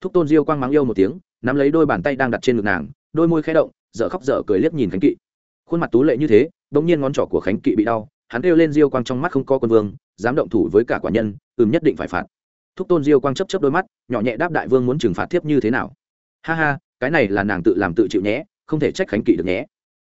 Thúc tôn diêu quang mắng yêu một tiếng, nắm lấy đôi bàn tay đang đặt trên ngực nàng, đôi môi khẽ động, dở khóc dở cười liếc nhìn khánh kỵ. Khuôn mặt tú lệ như thế đ ỗ n g nhiên ngón trỏ của khánh kỵ bị đau, hắn kêu lên diêu quang trong mắt không có quân vương, dám động thủ với cả quả nhân, ừm nhất định phải phạt. Thúc tôn diêu quang chấp chấp đôi mắt, nhỏ nhẹ đáp đại vương muốn trừng phạt thiếp như thế nào. Ha ha, cái này là nàng tự làm tự chịu nhé, không thể trách khánh kỵ được nhé.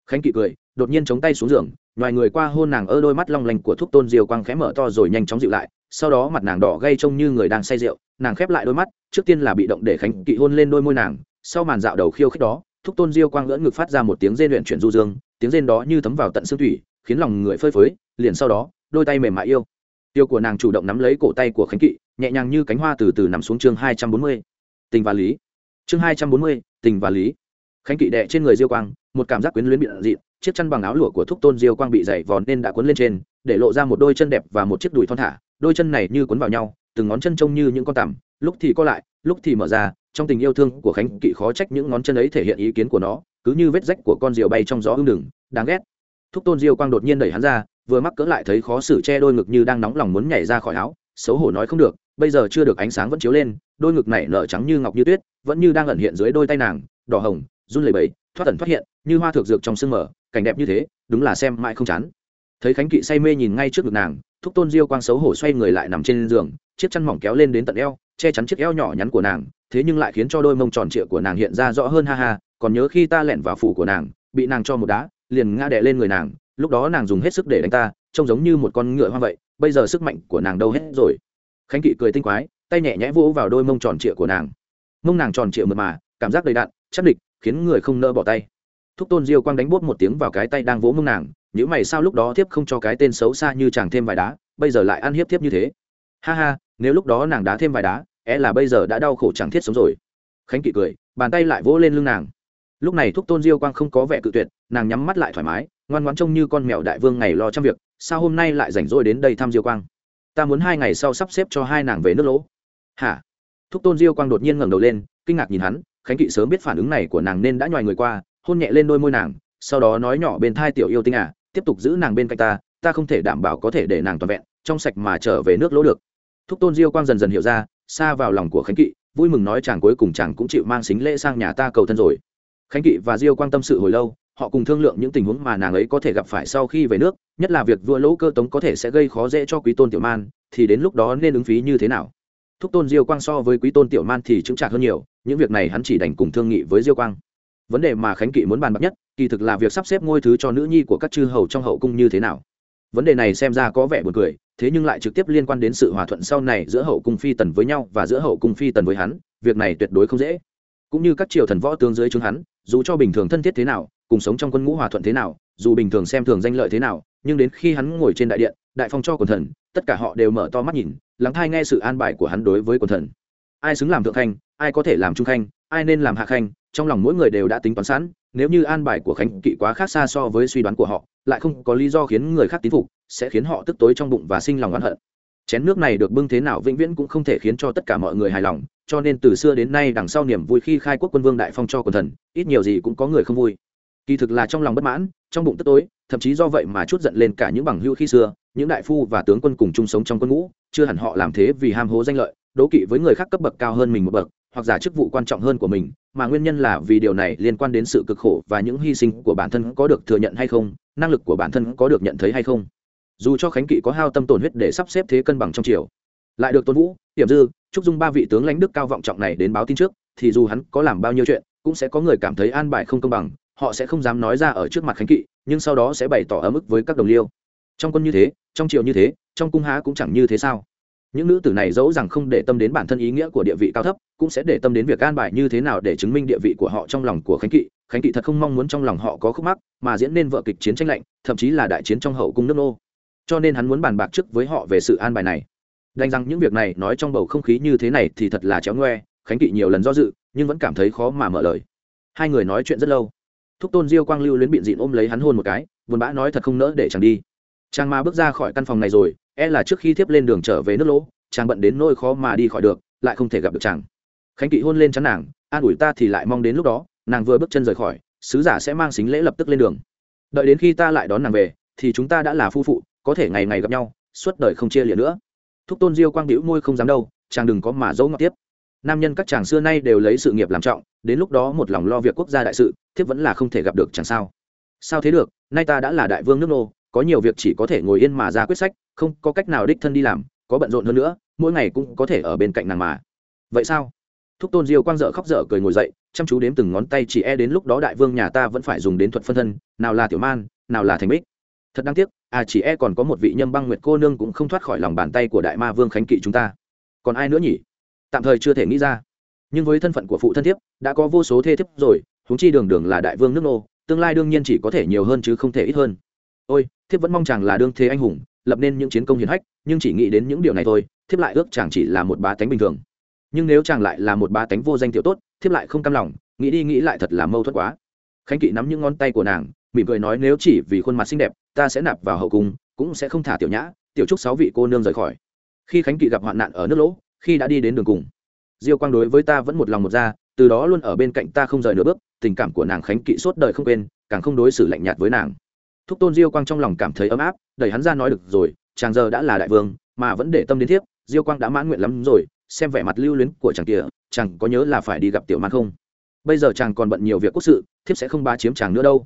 Khánh kỵ cười, đột nhiên chống tay xuống giường, ngoài người qua hôn nàng ơ đôi mắt long lanh của thúc tôn diêu quang khẽ mở to rồi nhanh chóng dịu lại sau đó mặt nàng đỏ gây trông như người đang say rượu, nàng khép lại đôi mắt, trước tiên là bị động để khánh kỵ hôn lên đôi môi nàng, sau màn dạo đầu khiêu khích đó, thúc tôn diêu quang lưỡn ngực phát ra một tiếng rên luyện chuyển du dương, tiếng rên đó như thấm vào tận xương thủy, khiến lòng người phơi phới, liền sau đó, đôi tay mềm mại yêu. Tiêu của nàng chủ động nắm lấy cổ tay của khánh kỵ, nhẹ nhàng như cánh hoa từ từ nằm xuống chương hai trăm bốn mươi. Tình và lý. Chương hai trăm bốn mươi, tình và lý. Khánh kỵ đệ trên người diêu quang, một cảm giác quyến luyến bị dịn, chiếc chăn bằng áo lụa của thúc tôn diêu quang bị dày vòn nên đã cuốn lên trên, để lộ ra một đôi chân đẹp và một chiếc đùi thon thả đôi chân này như cuốn vào nhau, từng ngón chân trông như những con tằm, lúc thì co lại, lúc thì mở ra, trong tình yêu thương của khánh kỵ khó trách những ngón chân ấy thể hiện ý kiến của nó, cứ như vết rách của con diều bay trong gió ưng đừng, đáng ghét. Thúc tôn diêu quang đột nhiên đẩy hắn ra, vừa mắc cỡ lại thấy khó xử che đôi ngực như đang nóng lòng muốn nhảy ra khỏi áo, xấu hổ nói không được, bây giờ chưa được ánh sáng vẫn chiếu lên, đôi ngực này nở trắng như ngọc như tuyết, vẫn như đang ẩn hiện dưới đôi tay nàng, đỏ hồng, run lẩy bẩy, thoát ẩn thoát hiện, như hoa thược dược trong sương mở cảnh đẹp như thế, đúng là xem mãi không chán. Thấy khánh kỵ say mê nhìn ngay trước ngực nàng thúc tôn diêu quang xấu hổ xoay người lại nằm trên giường, chiếc chăn mỏng kéo lên đến tận eo, che chắn chiếc eo nhỏ nhắn của nàng, thế nhưng lại khiến cho đôi mông tròn trịa của nàng hiện ra rõ hơn ha ha, còn nhớ khi ta lẻn vào phủ của nàng, bị nàng cho một đá, liền ngã đè lên người nàng, lúc đó nàng dùng hết sức để đánh ta, trông giống như một con ngựa hoang vậy, bây giờ sức mạnh của nàng đâu hết rồi. Khánh kỵ cười tinh quái, tay nhẹ nhẽ vỗ vào đôi mông tròn trịa của nàng. Mông nàng tròn trịa mượt mà, cảm giác đầy đạn chắc địch, khiến người không nỡ bỏ tay. Thúc tôn diêu quang đánh bốt một tiếng vào cái tay đang vỗ mông nàng nhữ mày sao lúc đó thiếp không cho cái tên xấu xa như chàng thêm vài đá, bây giờ lại ăn hiếp thiếp như thế. Ha ha, nếu lúc đó nàng đá thêm vài đá, é là bây giờ đã đau khổ chẳng thiết sống rồi. Khánh kỵ cười, bàn tay lại vỗ lên lưng nàng. Lúc này thúc tôn diêu quang không có vẻ cự tuyệt, nàng nhắm mắt lại thoải mái, ngoan ngoãn trông như con mèo đại vương ngày lo trăm việc, sao hôm nay lại rảnh rỗi đến đây thăm diêu quang? Ta muốn hai ngày sau sắp xếp cho hai nàng về nước lỗ. Hả? Thúc tôn diêu quang đột nhiên ngẩng đầu lên, kinh ngạc nhìn hắn, khánh kỵ sớm biết phản ứng này của nàng nên đã nhòi người qua, hôn nhẹ lên đôi môi nàng sau đó nói nhỏ bên thai tiểu yêu tinh à tiếp tục giữ nàng bên cạnh ta ta không thể đảm bảo có thể để nàng toàn vẹn, trong sạch mà trở về nước lỗ được. Thúc tôn diêu quang dần dần hiểu ra, xa vào lòng của khánh kỵ, vui mừng nói chàng cuối cùng chàng cũng chịu mang xính lễ sang nhà ta cầu thân rồi. Khánh kỵ và diêu quang tâm sự hồi lâu, họ cùng thương lượng những tình huống mà nàng ấy có thể gặp phải sau khi về nước, nhất là việc vua lỗ cơ tống có thể sẽ gây khó dễ cho quý tôn tiểu man, thì đến lúc đó nên ứng phí như thế nào? Thúc tôn diêu quang so với quý tôn tiểu man thì chứng chạc hơn nhiều, những việc này hắn chỉ đành cùng thương nghị với diêu quang. Vấn đề mà khánh kỵ muốn bàn bạc nhất kỳ thực là việc sắp xếp ngôi thứ cho nữ nhi của các chư hầu trong hậu cung như thế nào. Vấn đề này xem ra có vẻ buồn cười, thế nhưng lại trực tiếp liên quan đến sự hòa thuận sau này giữa hậu cung phi tần với nhau và giữa hậu cung phi tần với hắn, việc này tuyệt đối không dễ. Cũng như các triều thần võ tướng dưới chúng hắn, dù cho bình thường thân thiết thế nào, cùng sống trong quân ngũ hòa thuận thế nào, dù bình thường xem thường danh lợi thế nào, nhưng đến khi hắn ngồi trên đại điện, đại phong cho quần thần, tất cả họ đều mở to mắt nhìn, lắng thai nghe sự an bài của hắn đối với quần thần. Ai xứng làm thượng khanh, ai có thể làm trung khanh, ai nên làm hạ khanh, trong lòng mỗi người đều đã tính toán sẵn nếu như an bài của khánh kỵ quá khác xa so với suy đoán của họ, lại không có lý do khiến người khác tín phục, sẽ khiến họ tức tối trong bụng và sinh lòng oán hận. Chén nước này được bưng thế nào vĩnh viễn cũng không thể khiến cho tất cả mọi người hài lòng, cho nên từ xưa đến nay đằng sau niềm vui khi khai quốc quân vương đại phong cho quần thần, ít nhiều gì cũng có người không vui. Kỳ thực là trong lòng bất mãn, trong bụng tức tối, thậm chí do vậy mà chút giận lên cả những bằng hưu khi xưa, những đại phu và tướng quân cùng chung sống trong quân ngũ, chưa hẳn họ làm thế vì ham hố danh lợi, đố kỵ với người khác cấp bậc cao hơn mình một bậc, hoặc giả chức vụ quan trọng hơn của mình mà nguyên nhân là vì điều này liên quan đến sự cực khổ và những hy sinh của bản thân có được thừa nhận hay không, năng lực của bản thân có được nhận thấy hay không. Dù cho khánh kỵ có hao tâm tổn huyết để sắp xếp thế cân bằng trong triều, lại được tôn vũ hiểm dư chúc dung ba vị tướng lãnh đức cao vọng trọng này đến báo tin trước, thì dù hắn có làm bao nhiêu chuyện, cũng sẽ có người cảm thấy an bài không công bằng, họ sẽ không dám nói ra ở trước mặt khánh kỵ, nhưng sau đó sẽ bày tỏ ấm ức với các đồng liêu. Trong quân như thế, trong triều như thế, trong cung há cũng chẳng như thế sao? Những nữ tử này dẫu rằng không để tâm đến bản thân ý nghĩa của địa vị cao thấp, cũng sẽ để tâm đến việc an bài như thế nào để chứng minh địa vị của họ trong lòng của khánh kỵ. Khánh kỵ thật không mong muốn trong lòng họ có khúc mắc, mà diễn nên vợ kịch chiến tranh lạnh, thậm chí là đại chiến trong hậu cung nước nô. Cho nên hắn muốn bàn bạc trước với họ về sự an bài này. Đành rằng những việc này nói trong bầu không khí như thế này thì thật là chéo ngoe, khánh kỵ nhiều lần do dự, nhưng vẫn cảm thấy khó mà mở lời. Hai người nói chuyện rất lâu. Thúc tôn diêu quang lưu luyến biện dịn ôm lấy hắn hôn một cái, buồn bã nói thật không nỡ để chàng đi. Chàng Ma bước ra khỏi căn phòng này rồi e là trước khi thiếp lên đường trở về nước lỗ, chàng bận đến nỗi khó mà đi khỏi được, lại không thể gặp được chàng. Khánh kỵ hôn lên chắn nàng, an ủi ta thì lại mong đến lúc đó, nàng vừa bước chân rời khỏi, sứ giả sẽ mang xính lễ lập tức lên đường. Đợi đến khi ta lại đón nàng về, thì chúng ta đã là phu phụ, có thể ngày ngày gặp nhau, suốt đời không chia lìa nữa. Thúc tôn diêu quang đĩu môi không dám đâu, chàng đừng có mà dấu ngọc tiếp. Nam nhân các chàng xưa nay đều lấy sự nghiệp làm trọng, đến lúc đó một lòng lo việc quốc gia đại sự, thiếp vẫn là không thể gặp được chàng sao. Sao thế được, nay ta đã là đại vương nước nô có nhiều việc chỉ có thể ngồi yên mà ra quyết sách, không có cách nào đích thân đi làm, có bận rộn hơn nữa, mỗi ngày cũng có thể ở bên cạnh nàng mà. Vậy sao? Thúc tôn diêu quang dở khóc dở cười ngồi dậy, chăm chú đếm từng ngón tay chỉ e đến lúc đó đại vương nhà ta vẫn phải dùng đến thuật phân thân, nào là tiểu man, nào là thành bích. Thật đáng tiếc à chỉ e còn có một vị nhâm băng nguyệt cô nương cũng không thoát khỏi lòng bàn tay của đại ma vương khánh kỵ chúng ta. Còn ai nữa nhỉ? Tạm thời chưa thể nghĩ ra. Nhưng với thân phận của phụ thân thiếp, đã có vô số thê thiếp rồi, huống chi đường đường là đại vương nước nô, tương lai đương nhiên chỉ có thể nhiều hơn chứ không thể ít hơn. Ôi thiếp vẫn mong chàng là đương thế anh hùng, lập nên những chiến công hiển hách, nhưng chỉ nghĩ đến những điều này thôi, thiếp lại ước chàng chỉ là một bá tánh bình thường. Nhưng nếu chàng lại là một bá tánh vô danh tiểu tốt, thiếp lại không cam lòng, nghĩ đi nghĩ lại thật là mâu thuẫn quá. Khánh kỵ nắm những ngón tay của nàng, mỉm cười nói nếu chỉ vì khuôn mặt xinh đẹp, ta sẽ nạp vào hậu cung, cũng sẽ không thả tiểu nhã, tiểu trúc sáu vị cô nương rời khỏi. Khi khánh kỵ gặp hoạn nạn ở nước lỗ, khi đã đi đến đường cùng, diêu quang đối với ta vẫn một lòng một da từ đó luôn ở bên cạnh ta không rời nửa bước, tình cảm của nàng khánh kỵ suốt đời không quên, càng không đối xử lạnh nhạt với nàng thúc tôn diêu quang trong lòng cảm thấy ấm áp, đẩy hắn ra nói được rồi, chàng giờ đã là đại vương, mà vẫn để tâm đến thiếp, diêu quang đã mãn nguyện lắm rồi, xem vẻ mặt lưu luyến của chàng kia, chàng có nhớ là phải đi gặp tiểu man không? Bây giờ chàng còn bận nhiều việc quốc sự, thiếp sẽ không ba chiếm chàng nữa đâu.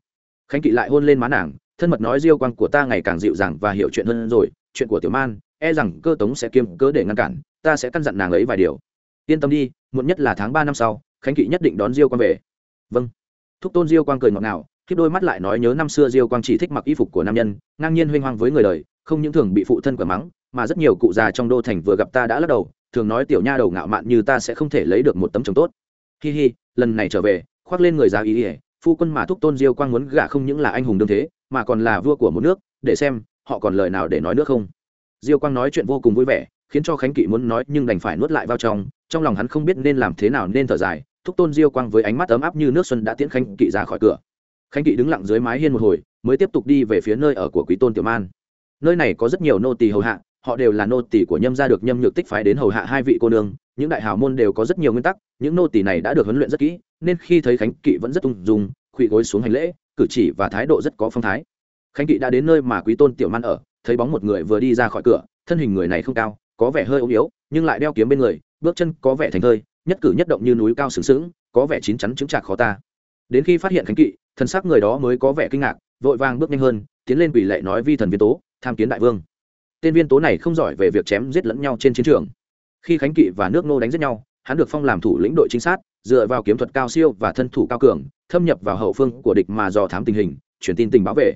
Khánh kỵ lại hôn lên má nàng, thân mật nói diêu quang của ta ngày càng dịu dàng và hiểu chuyện hơn rồi, chuyện của tiểu man e rằng cơ tống sẽ kiêm cớ để ngăn cản, ta sẽ căn dặn nàng ấy vài điều. Yên tâm đi, muộn nhất là tháng ba năm sau, khánh kỵ nhất định đón diêu quang về. Vâng. Thúc tôn diêu quang cười ngọt ngào khiếp đôi mắt lại nói nhớ năm xưa diêu quang chỉ thích mặc y phục của nam nhân, ngang nhiên huênh hoang với người đời, không những thường bị phụ thân quả mắng, mà rất nhiều cụ già trong đô thành vừa gặp ta đã lắc đầu, thường nói tiểu nha đầu ngạo mạn như ta sẽ không thể lấy được một tấm chồng tốt. Hi hi, lần này trở về, khoác lên người già ý ỉa phu quân mà thúc tôn diêu quang muốn gả không những là anh hùng đương thế, mà còn là vua của một nước, để xem họ còn lời nào để nói nữa không. Diêu quang nói chuyện vô cùng vui vẻ, khiến cho khánh kỵ muốn nói nhưng đành phải nuốt lại vào trong trong lòng hắn không biết nên làm thế nào nên thở dài, thúc tôn diêu quang với ánh mắt ấm áp như nước xuân đã tiễn khánh kỵ ra khỏi cửa khánh kỵ đứng lặng dưới mái hiên một hồi, mới tiếp tục đi về phía nơi ở của quý tôn tiểu man. Nơi này có rất nhiều nô tỳ hầu hạ, họ đều là nô tỳ của nhâm gia được nhâm nhược tích phái đến hầu hạ hai vị cô nương. Những đại hào môn đều có rất nhiều nguyên tắc, những nô tỳ này đã được huấn luyện rất kỹ, nên khi thấy khánh kỵ vẫn rất ung dung khuỵ gối xuống hành lễ, cử chỉ và thái độ rất có phong thái. Khánh kỵ đã đến nơi mà quý tôn tiểu man ở, thấy bóng một người vừa đi ra khỏi cửa, thân hình người này không cao, có vẻ hơi ốm yếu, nhưng lại đeo kiếm bên người, bước chân có vẻ thành thơi, nhất cử nhất động như núi cao sừng sững, có vẻ chín chắn chứng trạc khó ta. Đến khi phát hiện khánh kỵ thần sắc người đó mới có vẻ kinh ngạc, vội vàng bước nhanh hơn, tiến lên quỷ lệ nói vi thần viên tố, tham kiến đại vương. Tên viên tố này không giỏi về việc chém giết lẫn nhau trên chiến trường. Khi khánh kỵ và nước nô đánh giết nhau, hắn được phong làm thủ lĩnh đội trinh sát, dựa vào kiếm thuật cao siêu và thân thủ cao cường, thâm nhập vào hậu phương của địch mà dò thám tình hình, truyền tin tình báo về.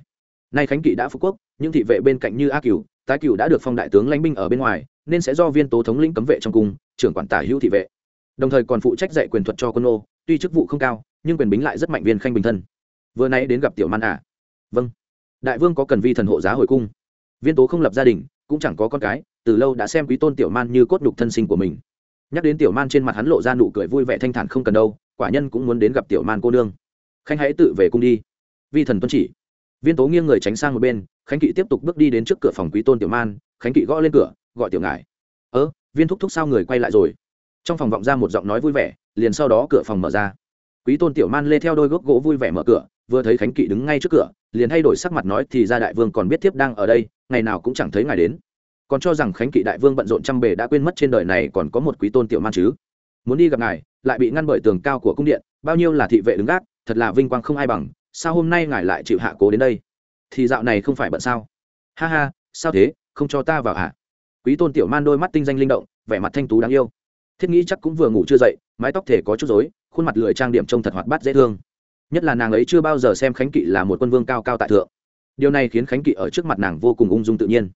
nay khánh kỵ đã phục quốc, những thị vệ bên cạnh như a cửu, tái cửu đã được phong đại tướng lãnh binh ở bên ngoài, nên sẽ do viên tố thống lĩnh cấm vệ trong cung, trưởng quản tả hữu thị vệ. Đồng thời còn phụ trách dạy quyền thuật cho quân ô tuy chức vụ không cao, nhưng quyền bính lại rất mạnh viên khanh bình thân vừa nay đến gặp tiểu man à. Vâng. Đại vương có cần vi thần hộ giá hồi cung? Viên tố không lập gia đình, cũng chẳng có con cái, từ lâu đã xem quý tôn tiểu man như cốt đục thân sinh của mình. Nhắc đến tiểu man trên mặt hắn lộ ra nụ cười vui vẻ thanh thản không cần đâu, quả nhân cũng muốn đến gặp tiểu man cô nương. Khanh hãy tự về cung đi. Vi thần tuân chỉ. Viên tố nghiêng người tránh sang một bên, khánh kỵ tiếp tục bước đi đến trước cửa phòng quý tôn tiểu man, khánh kỵ gõ lên cửa, gọi tiểu ngài. Ơ, viên thúc thúc sao người quay lại rồi? Trong phòng vọng ra một giọng nói vui vẻ, liền sau đó cửa phòng mở ra. Quý tôn tiểu man lê theo đôi gốc gỗ vui vẻ mở cửa vừa thấy khánh kỵ đứng ngay trước cửa, liền thay đổi sắc mặt nói thì ra đại vương còn biết tiếp đang ở đây, ngày nào cũng chẳng thấy ngài đến. Còn cho rằng khánh kỵ đại vương bận rộn trăm bề đã quên mất trên đời này còn có một quý tôn tiểu man chứ. Muốn đi gặp ngài, lại bị ngăn bởi tường cao của cung điện, bao nhiêu là thị vệ đứng gác, thật là vinh quang không ai bằng, sao hôm nay ngài lại chịu hạ cố đến đây? Thì dạo này không phải bận sao? Ha ha, sao thế, không cho ta vào hả? Quý tôn tiểu man đôi mắt tinh danh linh động, vẻ mặt thanh tú đáng yêu. Thiết nghĩ chắc cũng vừa ngủ chưa dậy, mái tóc thể có chút rối, khuôn mặt lười trang điểm trông thật hoạt bát dễ thương nhất là nàng ấy chưa bao giờ xem khánh kỵ là một quân vương cao cao tại thượng. Điều này khiến khánh kỵ ở trước mặt nàng vô cùng ung dung tự nhiên.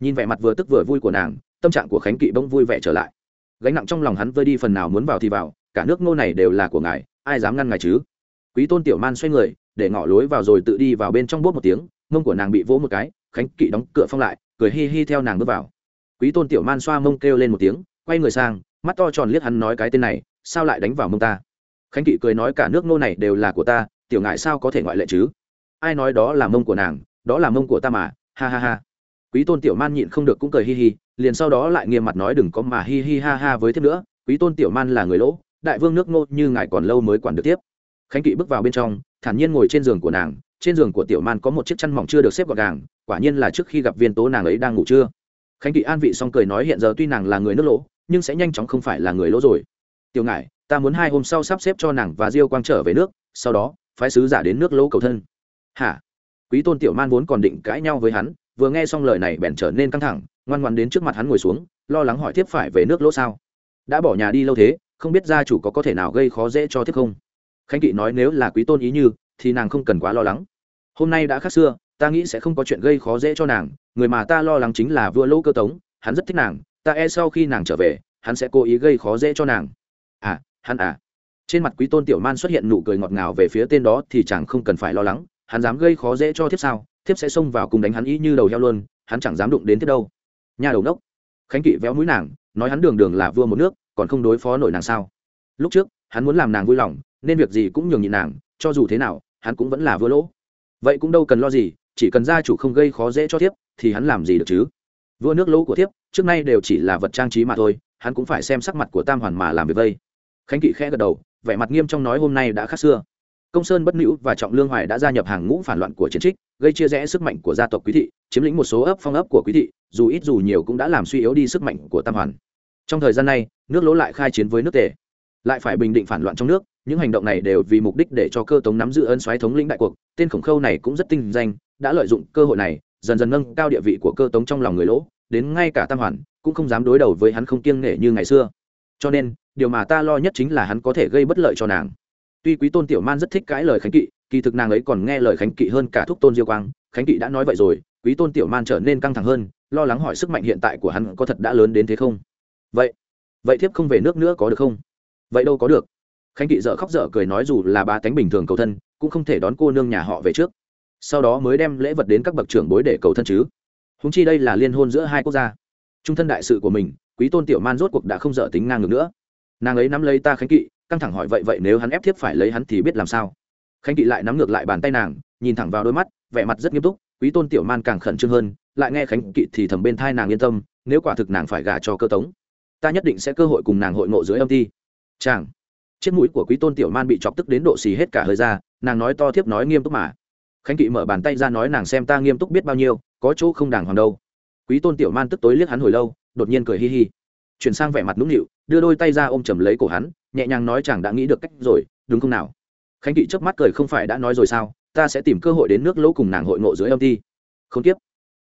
Nhìn vẻ mặt vừa tức vừa vui của nàng, tâm trạng của khánh kỵ bỗng vui vẻ trở lại. Gánh nặng trong lòng hắn vơi đi phần nào muốn vào thì vào, cả nước ngô này đều là của ngài, ai dám ngăn ngài chứ? Quý tôn tiểu man xoay người, để ngỏ lối vào rồi tự đi vào bên trong bốt một tiếng, mông của nàng bị vỗ một cái, khánh kỵ đóng cửa phong lại, cười hi hi theo nàng bước vào. Quý tôn tiểu man xoa mông kêu lên một tiếng, quay người sang, mắt to tròn liếc hắn nói cái tên này, sao lại đánh vào mông ta? Khánh kỵ cười nói, cả nước nô này đều là của ta, tiểu ngại sao có thể ngoại lệ chứ? Ai nói đó là mông của nàng, đó là mông của ta mà, ha ha ha. Quý tôn tiểu man nhịn không được cũng cười hi hi, liền sau đó lại nghiêm mặt nói, đừng có mà hi hi ha ha với tiếp nữa, quý tôn tiểu man là người lỗ, đại vương nước nô như ngài còn lâu mới quản được tiếp. Khánh kỵ bước vào bên trong, thản nhiên ngồi trên giường của nàng, trên giường của tiểu man có một chiếc chăn mỏng chưa được xếp gọn gàng, quả nhiên là trước khi gặp viên tố nàng ấy đang ngủ chưa khánh kỵ an vị xong cười nói, hiện giờ tuy nàng là người nước lỗ, nhưng sẽ nhanh chóng không phải là người lỗ rồi. Tiểu ngại ta muốn hai hôm sau sắp xếp cho nàng và diêu quang trở về nước, sau đó, phái sứ giả đến nước lỗ cầu thân. Hả? Quý tôn tiểu man vốn còn định cãi nhau với hắn, vừa nghe xong lời này bèn trở nên căng thẳng, ngoan ngoan đến trước mặt hắn ngồi xuống, lo lắng hỏi tiếp phải về nước lỗ sao. Đã bỏ nhà đi lâu thế, không biết gia chủ có có thể nào gây khó dễ cho tiếp không? Khánh kỵ nói, nếu là quý tôn ý như, thì nàng không cần quá lo lắng. Hôm nay đã khác xưa, ta nghĩ sẽ không có chuyện gây khó dễ cho nàng, người mà ta lo lắng chính là vua lỗ cơ tống, hắn rất thích nàng, ta e sau khi nàng trở về, hắn sẽ cố ý gây khó dễ cho nàng. À hắn à. Trên mặt quý tôn tiểu man xuất hiện nụ cười ngọt ngào về phía tên đó thì chẳng không cần phải lo lắng, hắn dám gây khó dễ cho thiếp sao? Thiếp sẽ xông vào cùng đánh hắn ý như đầu heo luôn, hắn chẳng dám đụng đến thiếp đâu. Nhà đầu nốc. Khánh kỵ véo mũi nàng, nói hắn đường đường là vua một nước, còn không đối phó nổi nàng sao? Lúc trước, hắn muốn làm nàng vui lòng, nên việc gì cũng nhường nhịn nàng, cho dù thế nào, hắn cũng vẫn là vua lỗ. Vậy cũng đâu cần lo gì, chỉ cần gia chủ không gây khó dễ cho thiếp, thì hắn làm gì được chứ? Vua nước lỗ của thiếp, trước nay đều chỉ là vật trang trí mà thôi, hắn cũng phải xem sắc mặt của tam hoàn mà làm việc vây khánh kỵ khẽ gật đầu, vẻ mặt nghiêm trong nói hôm nay đã khác xưa. Công sơn bất nữ và trọng lương hoài đã gia nhập hàng ngũ phản loạn của chiến trích, gây chia rẽ sức mạnh của gia tộc quý thị, chiếm lĩnh một số ấp phong ấp của quý thị, dù ít dù nhiều cũng đã làm suy yếu đi sức mạnh của tam hoàn. Trong thời gian này, nước lỗ lại khai chiến với nước tề. Lại phải bình định phản loạn trong nước, những hành động này đều vì mục đích để cho cơ tống nắm giữ ân xoáy thống lĩnh đại cuộc, tên khổng khâu này cũng rất tinh danh, đã lợi dụng cơ hội này, dần dần nâng cao địa vị của cơ tống trong lòng người lỗ, đến ngay cả tam hoàn cũng không dám đối đầu với hắn không kiêng nể như ngày xưa. Cho nên điều mà ta lo nhất chính là hắn có thể gây bất lợi cho nàng. Tuy quý tôn tiểu man rất thích cãi lời khánh kỵ, kỳ thực nàng ấy còn nghe lời khánh kỵ hơn cả thúc tôn diêu quang, khánh kỵ đã nói vậy rồi, quý tôn tiểu man trở nên căng thẳng hơn, lo lắng hỏi sức mạnh hiện tại của hắn có thật đã lớn đến thế không? Vậy vậy thiếp không về nước nữa có được không? Vậy đâu có được. Khánh kỵ dợ khóc dở cười nói dù là ba tánh bình thường cầu thân, cũng không thể đón cô nương nhà họ về trước. Sau đó mới đem lễ vật đến các bậc trưởng bối để cầu thân chứ. Húng chi đây là liên hôn giữa hai quốc gia. Trung thân đại sự của mình, quý tôn tiểu man rốt cuộc đã không dở tính ngang ngược nữa nàng ấy nắm lấy ta khánh kỵ, căng thẳng hỏi vậy vậy nếu hắn ép thiếp phải lấy hắn thì biết làm sao? Khánh kỵ lại nắm ngược lại bàn tay nàng, nhìn thẳng vào đôi mắt, vẻ mặt rất nghiêm túc, quý tôn tiểu man càng khẩn trương hơn, lại nghe khánh kỵ thì thầm bên thai nàng yên tâm, nếu quả thực nàng phải gả cho cơ tống, ta nhất định sẽ cơ hội cùng nàng hội ngộ dưới âm thi chàng, chiếc mũi của quý tôn tiểu man bị chọc tức đến độ xì hết cả hơi ra, nàng nói to thiếp nói nghiêm túc mà. Khánh kỵ mở bàn tay ra nói nàng xem ta nghiêm túc biết bao nhiêu, có chỗ không đàng hoàng đâu. Quý tôn tiểu man tức tối liếc hắn hồi lâu, đột nhiên cười hi hi chuyển sang vẻ mặt nũng nịu, đưa đôi tay ra ôm chầm lấy cổ hắn, nhẹ nhàng nói chàng đã nghĩ được cách rồi, đúng không nào? Khánh kỵ chớp mắt cười không phải đã nói rồi sao, ta sẽ tìm cơ hội đến nước lỗ cùng nàng hội ngộ dưới âm ti. Không tiếp.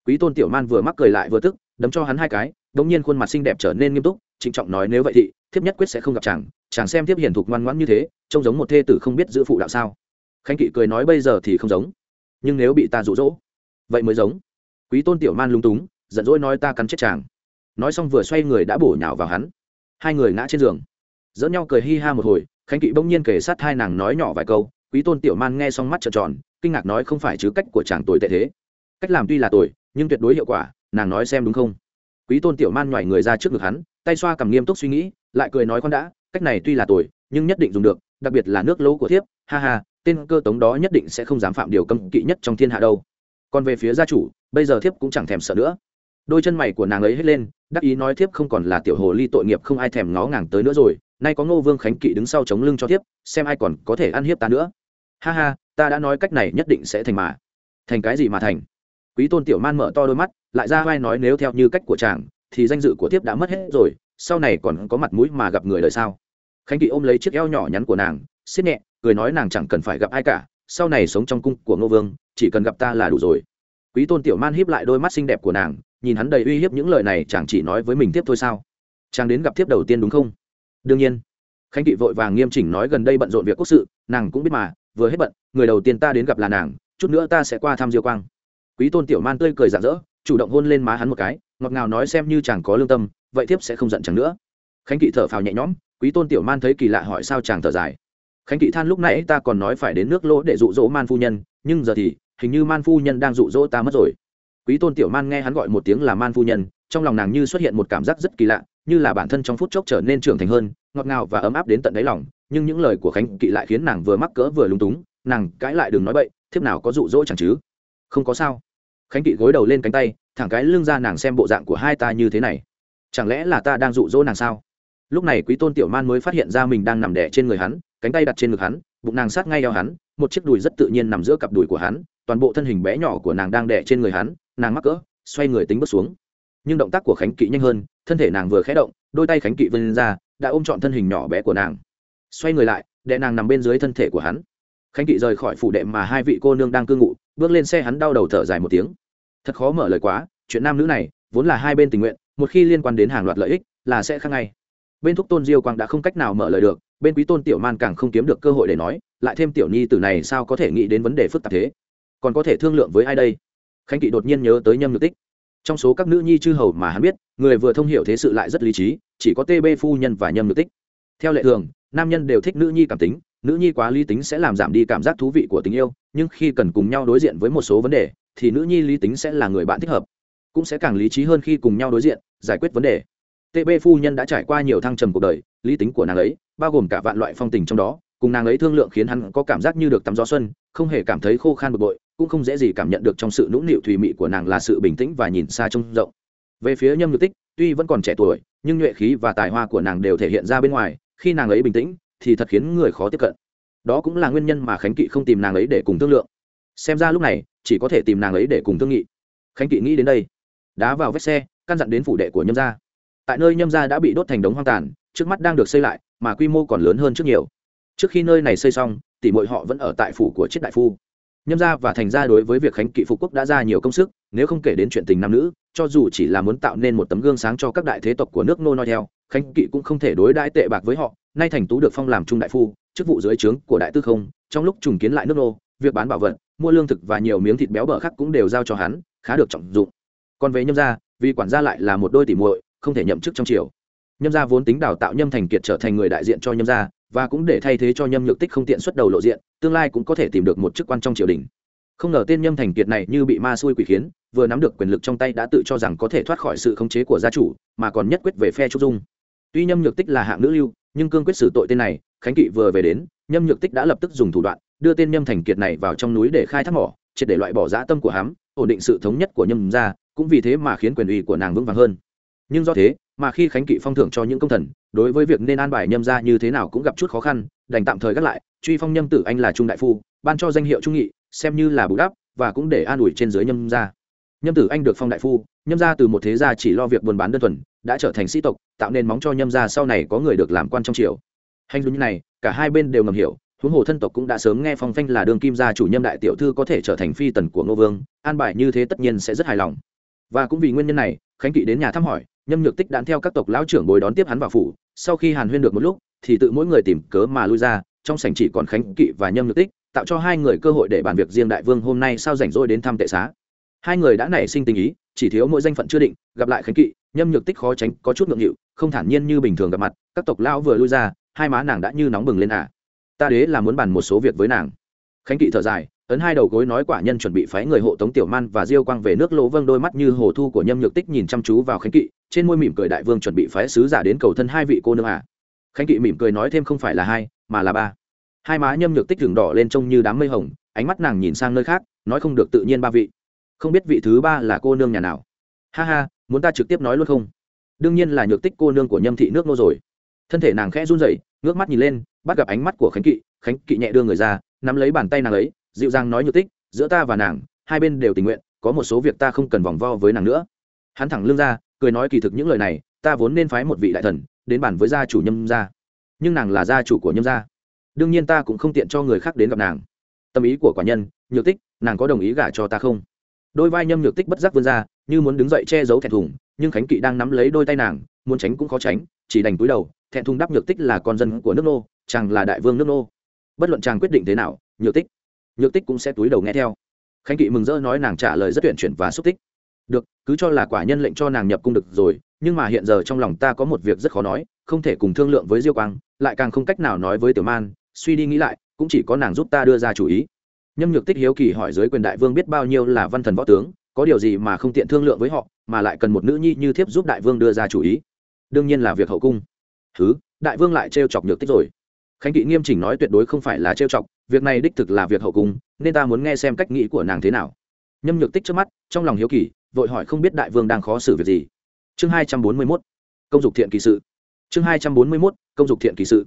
Quý tôn tiểu man vừa mắc cười lại vừa tức, đấm cho hắn hai cái, đống nhiên khuôn mặt xinh đẹp trở nên nghiêm túc, trịnh trọng nói nếu vậy thì, thiếp nhất quyết sẽ không gặp chàng chàng xem thiếp hiền thục ngoan ngoãn như thế, trông giống một thê tử không biết giữ phụ đạo sao. Khánh kỵ cười nói bây giờ thì không giống, nhưng nếu bị ta rụ rỗ vậy mới giống. Quý tôn tiểu man lung túng, giận dỗi nói ta cắn chết chàng nói xong vừa xoay người đã bổ nhào vào hắn. Hai người ngã trên giường. Dẫn nhau cười hi ha một hồi, khánh kỵ bỗng nhiên kể sát hai nàng nói nhỏ vài câu, quý tôn tiểu man nghe xong mắt trợn tròn, kinh ngạc nói không phải chứ cách của chàng tồi tệ thế. Cách làm tuy là tồi, nhưng tuyệt đối hiệu quả, nàng nói xem đúng không? Quý tôn tiểu man nhoài người ra trước ngực hắn, tay xoa cầm nghiêm túc suy nghĩ, lại cười nói con đã, cách này tuy là tồi, nhưng nhất định dùng được, đặc biệt là nước lỗ của thiếp, ha ha, tên cơ tống đó nhất định sẽ không dám phạm điều cấm kỵ nhất trong thiên hạ đâu. Còn về phía gia chủ, bây giờ thiếp cũng chẳng thèm sợ nữa đôi chân mày của nàng ấy hết lên, đắc ý nói thiếp không còn là tiểu hồ ly tội nghiệp không ai thèm ngó ngàng tới nữa rồi, nay có ngô vương khánh kỵ đứng sau chống lưng cho thiếp, xem ai còn có thể ăn hiếp ta nữa. Ha ha, ta đã nói cách này nhất định sẽ thành mà. Thành cái gì mà thành? Quý tôn tiểu man mở to đôi mắt, lại ra vai nói nếu theo như cách của chàng, thì danh dự của thiếp đã mất hết rồi, sau này còn có mặt mũi mà gặp người đời sao? Khánh kỵ ôm lấy chiếc eo nhỏ nhắn của nàng xiết nhẹ, cười nói nàng chẳng cần phải gặp ai cả, sau này sống trong cung của ngô vương, chỉ cần gặp ta là đủ rồi. Quý tôn tiểu man hiếp lại đôi mắt xinh đẹp của nàng nhìn hắn đầy uy hiếp những lời này chẳng chỉ nói với mình tiếp thôi sao? Chàng đến gặp tiếp đầu tiên đúng không? Đương nhiên. Khánh kỵ vội vàng nghiêm chỉnh nói gần đây bận rộn việc quốc sự, nàng cũng biết mà, vừa hết bận, người đầu tiên ta đến gặp là nàng, chút nữa ta sẽ qua thăm diêu quang. Quý tôn tiểu man tươi cười rạng rỡ, chủ động hôn lên má hắn một cái, ngọt ngào nói xem như chàng có lương tâm, vậy thiếp sẽ không giận chàng nữa. Khánh kỵ thở phào nhẹ nhõm, quý tôn tiểu man thấy kỳ lạ hỏi sao chàng thở dài. Khánh kỵ than lúc nãy ta còn nói phải đến nước lỗ để dụ dỗ man phu nhân, nhưng giờ thì, hình như man phu nhân đang dụ dỗ ta mất rồi quý tôn tiểu man nghe hắn gọi một tiếng là man phu nhân, trong lòng nàng như xuất hiện một cảm giác rất kỳ lạ, như là bản thân trong phút chốc trở nên trưởng thành hơn, ngọt ngào và ấm áp đến tận đáy lòng, nhưng những lời của khánh kỵ lại khiến nàng vừa mắc cỡ vừa lúng túng, nàng, cãi lại đừng nói bậy, thiếp nào có dụ dỗ chẳng chứ? Không có sao. Khánh kỵ gối đầu lên cánh tay, thẳng cái lưng ra nàng xem bộ dạng của hai ta như thế này. Chẳng lẽ là ta đang dụ dỗ nàng sao? Lúc này quý tôn tiểu man mới phát hiện ra mình đang nằm đẻ trên người hắn, cánh tay đặt trên ngực hắn, bụng nàng sát ngay eo hắn, một chiếc đùi rất tự nhiên nằm giữa cặp đùi của hắn, toàn bộ thân hình bé nhỏ của nàng đang đẻ trên người hắn nàng mắc cỡ, xoay người tính bước xuống. Nhưng động tác của khánh kỵ nhanh hơn, thân thể nàng vừa khé động, đôi tay khánh kỵ vươn ra, đã ôm trọn thân hình nhỏ bé của nàng. Xoay người lại đệ nàng nằm bên dưới thân thể của hắn. Khánh kỵ rời khỏi phủ đệ mà hai vị cô nương đang cư ngụ, bước lên xe hắn đau đầu thở dài một tiếng. Thật khó mở lời quá, chuyện nam nữ này, vốn là hai bên tình nguyện, một khi liên quan đến hàng loạt lợi ích, là sẽ khác ngay. Bên thúc tôn diêu quang đã không cách nào mở lời được, bên quý tôn tiểu man càng không kiếm được cơ hội để nói, lại thêm tiểu nhi tử này sao có thể nghĩ đến vấn đề phức tạp thế? Còn có thể thương lượng với ai đây? Khánh kỵ đột nhiên nhớ tới nhâm nhược tích. Trong số các nữ nhi chư hầu mà hắn biết, người vừa thông hiểu thế sự lại rất lý trí, chỉ có tb phu nhân và nhâm nhược tích. Theo lệ thường, nam nhân đều thích nữ nhi cảm tính, nữ nhi quá lý tính sẽ làm giảm đi cảm giác thú vị của tình yêu, nhưng khi cần cùng nhau đối diện với một số vấn đề, thì nữ nhi lý tính sẽ là người bạn thích hợp, cũng sẽ càng lý trí hơn khi cùng nhau đối diện, giải quyết vấn đề. Tb phu nhân đã trải qua nhiều thăng trầm cuộc đời, lý tính của nàng ấy, bao gồm cả vạn loại phong tình trong đó, cùng nàng ấy thương lượng khiến hắn có cảm giác như được tắm gió xuân, không hề cảm thấy khô khan bực bội cũng không dễ gì cảm nhận được trong sự nũng nịu thùy mị của nàng là sự bình tĩnh và nhìn xa trông rộng. Về phía nhâm nhược tích, tuy vẫn còn trẻ tuổi, nhưng nhuệ khí và tài hoa của nàng đều thể hiện ra bên ngoài, khi nàng ấy bình tĩnh, thì thật khiến người khó tiếp cận. Đó cũng là nguyên nhân mà khánh kỵ không tìm nàng ấy để cùng thương lượng. Xem ra lúc này, chỉ có thể tìm nàng ấy để cùng thương nghị. Khánh kỵ nghĩ đến đây, đá vào vết xe, căn dặn đến phủ đệ của nhâm gia. Tại nơi nhâm gia đã bị đốt thành đống hoang tàn, trước mắt đang được xây lại, mà quy mô còn lớn hơn trước nhiều. Trước khi nơi này xây xong, tỷ muội họ vẫn ở tại phủ của chiếc đại phu nhâm gia và thành gia đối với việc khánh kỵ phục quốc đã ra nhiều công sức, nếu không kể đến chuyện tình nam nữ, cho dù chỉ là muốn tạo nên một tấm gương sáng cho các đại thế tộc của nước nô noi theo, khánh kỵ cũng không thể đối đãi tệ bạc với họ. Nay thành tú được phong làm trung đại phu, chức vụ dưới trướng của đại tư không, trong lúc trùng kiến lại nước nô, việc bán bảo vật, mua lương thực và nhiều miếng thịt béo bở khác cũng đều giao cho hắn, khá được trọng dụng. Còn về nhâm gia, vì quản gia lại là một đôi tỷ muội, không thể nhậm chức trong triều nhâm gia vốn tính đào tạo nhâm thành kiệt trở thành người đại diện cho nhâm gia, và cũng để thay thế cho nhâm nhược tích không tiện xuất đầu lộ diện, tương lai cũng có thể tìm được một chức quan trong triều đình. Không ngờ tên nhâm thành kiệt này như bị ma xui quỷ khiến, vừa nắm được quyền lực trong tay đã tự cho rằng có thể thoát khỏi sự khống chế của gia chủ, mà còn nhất quyết về phe trúc dung. Tuy nhâm nhược tích là hạng nữ lưu, nhưng cương quyết xử tội tên này, khánh kỵ vừa về đến, nhâm nhược tích đã lập tức dùng thủ đoạn, đưa tên nhâm thành kiệt này vào trong núi để khai thác mỏ, triệt để loại bỏ dã tâm của hắn, ổn định sự thống nhất của nhâm gia, cũng vì thế mà khiến quyền uy của nàng vững vàng hơn. Nhưng do thế mà khi khánh kỵ phong thưởng cho những công thần, đối với việc nên an bài nhâm gia như thế nào cũng gặp chút khó khăn, đành tạm thời gác lại. Truy phong nhâm tử anh là trung đại phu, ban cho danh hiệu trung nghị, xem như là bù đắp và cũng để an ủi trên dưới nhâm gia. Nhâm tử anh được phong đại phu, nhâm gia từ một thế gia chỉ lo việc buôn bán đơn thuần, đã trở thành sĩ tộc, tạo nên móng cho nhâm gia sau này có người được làm quan trong triều. Hành dung như này, cả hai bên đều ngầm hiểu, huống hồ thân tộc cũng đã sớm nghe phong phanh là đường kim gia chủ nhâm đại tiểu thư có thể trở thành phi tần của ngô vương, an bài như thế tất nhiên sẽ rất hài lòng. Và cũng vì nguyên nhân này khánh kỵ đến nhà thăm hỏi, nhâm nhược tích đạn theo các tộc lão trưởng bồi đón tiếp hắn vào phủ. Sau khi hàn huyên được một lúc, thì tự mỗi người tìm cớ mà lui ra. Trong sảnh chỉ còn khánh kỵ và nhâm nhược tích, tạo cho hai người cơ hội để bàn việc riêng đại vương hôm nay sao rảnh rỗi đến thăm tệ xá. Hai người đã nảy sinh tình ý, chỉ thiếu mỗi danh phận chưa định, gặp lại khánh kỵ, nhâm nhược tích khó tránh, có chút ngượng nghịu, không thản nhiên như bình thường gặp mặt, các tộc lão vừa lui ra, hai má nàng đã như nóng bừng lên à. Ta đế là muốn bàn một số việc với nàng. Khánh kỵ thở dài ấn hai đầu gối nói quả nhân chuẩn bị phái người hộ tống tiểu man và diêu quang về nước lỗ vâng đôi mắt như hồ thu của nhâm nhược tích nhìn chăm chú vào khánh kỵ, trên môi mỉm cười đại vương chuẩn bị phái sứ giả đến cầu thân hai vị cô nương à. khánh kỵ mỉm cười nói thêm không phải là hai, mà là ba. Hai má nhâm nhược tích đường đỏ lên trông như đám mây hồng, ánh mắt nàng nhìn sang nơi khác, nói không được tự nhiên ba vị. Không biết vị thứ ba là cô nương nhà nào. Ha ha, muốn ta trực tiếp nói luôn không? Đương nhiên là nhược tích cô nương của nhâm thị nước nô rồi. Thân thể nàng khẽ run rẩy, ngước mắt nhìn lên, bắt gặp ánh mắt của khánh kỵ khánh kỵ nhẹ đưa người ra, nắm lấy bàn tay nàng ấy dịu dàng nói nhược tích, giữa ta và nàng, hai bên đều tình nguyện, có một số việc ta không cần vòng vo với nàng nữa. Hắn thẳng lưng ra, cười nói kỳ thực những lời này, ta vốn nên phái một vị đại thần, đến bàn với gia chủ nhâm gia. Nhưng nàng là gia chủ của nhâm gia. Đương nhiên ta cũng không tiện cho người khác đến gặp nàng. Tâm ý của quả nhân, nhược tích, nàng có đồng ý gả cho ta không? Đôi vai nhâm nhược tích bất giác vươn ra, như muốn đứng dậy che giấu thẹn thùng, nhưng khánh kỵ đang nắm lấy đôi tay nàng, muốn tránh cũng khó tránh, chỉ đành túi đầu, thẹn thùng đáp nhược tích là con dân của nước nô, chàng là đại vương nước nô. Bất luận chàng quyết định thế nào, nhược tích nhược tích cũng sẽ túi đầu nghe theo. Khánh kỵ mừng rỡ nói nàng trả lời rất tuyển chuyển và xúc tích. Được, cứ cho là quả nhân lệnh cho nàng nhập cung được rồi, nhưng mà hiện giờ trong lòng ta có một việc rất khó nói, không thể cùng thương lượng với diêu quang, lại càng không cách nào nói với tiểu man, suy đi nghĩ lại, cũng chỉ có nàng giúp ta đưa ra chủ ý. Nhâm nhược tích hiếu kỳ hỏi giới quyền đại vương biết bao nhiêu là văn thần võ tướng, có điều gì mà không tiện thương lượng với họ, mà lại cần một nữ nhi như thiếp giúp đại vương đưa ra chủ ý. Đương nhiên là việc hậu cung. Thứ đại vương lại trêu chọc nhược tích rồi khánh kỵ nghiêm chỉnh nói tuyệt đối không phải là trêu chọc, việc này đích thực là việc hậu cung, nên ta muốn nghe xem cách nghĩ của nàng thế nào. Nhâm nhược tích trước mắt, trong lòng hiếu kỳ, vội hỏi không biết đại vương đang khó xử việc gì. Chương hai trăm bốn mươi mốt, công dục thiện kỳ sự. Chương hai trăm bốn mươi mốt, công dục thiện kỳ sự.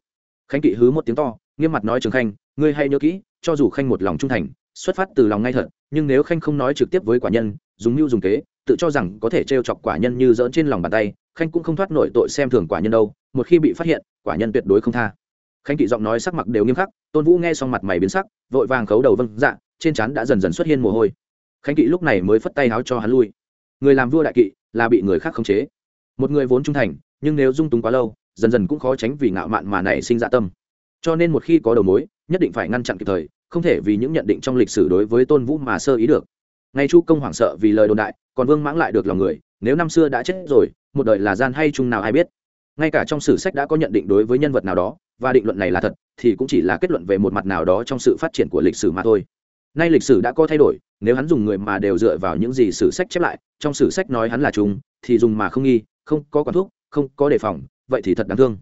Khánh kỵ hứ một tiếng to, nghiêm mặt nói trường khanh, ngươi hay nhớ kỹ, cho dù khanh một lòng trung thành, xuất phát từ lòng ngay thật, nhưng nếu khanh không nói trực tiếp với quả nhân, dùng mưu dùng kế, tự cho rằng có thể t chọc quả nhân như dỡn trên lòng bàn tay, khanh cũng không thoát nổi tội xem thường quả nhân đâu, một khi bị phát hiện, quả nhân tuyệt đối không tha. Khánh kỵ giọng nói sắc mặt đều nghiêm khắc, tôn vũ nghe xong mặt mày biến sắc, vội vàng khấu đầu vâng dạ trên trán đã dần dần xuất hiện mồ hôi. Khánh kỵ lúc này mới phất tay háo cho hắn lui. Người làm vua đại kỵ là bị người khác khống chế. Một người vốn trung thành, nhưng nếu dung túng quá lâu, dần dần cũng khó tránh vì ngạo mạn mà nảy sinh dạ tâm. Cho nên một khi có đầu mối, nhất định phải ngăn chặn kịp thời, không thể vì những nhận định trong lịch sử đối với tôn vũ mà sơ ý được. Ngay chu công hoảng sợ vì lời đồn đại, còn vương mãng lại được lòng người, nếu năm xưa đã chết rồi, một đời là gian hay chung nào ai biết. Ngay cả trong sử sách đã có nhận định đối với nhân vật nào đó và định luận này là thật, thì cũng chỉ là kết luận về một mặt nào đó trong sự phát triển của lịch sử mà thôi. Nay lịch sử đã có thay đổi, nếu hắn dùng người mà đều dựa vào những gì sử sách chép lại, trong sử sách nói hắn là chúng thì dùng mà không nghi, không có quản thuốc không có đề phòng, vậy thì thật đáng thương.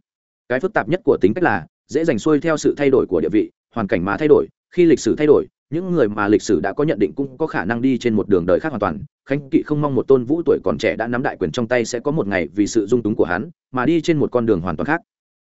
Cái phức tạp nhất của tính cách là, dễ dành xuôi theo sự thay đổi của địa vị, hoàn cảnh mà thay đổi, khi lịch sử thay đổi, những người mà lịch sử đã có nhận định cũng có khả năng đi trên một đường đời khác hoàn toàn. Khánh kỵ không mong một tôn vũ tuổi còn trẻ đã nắm đại quyền trong tay sẽ có một ngày vì sự dung túng của hắn, mà đi trên một con đường hoàn toàn khác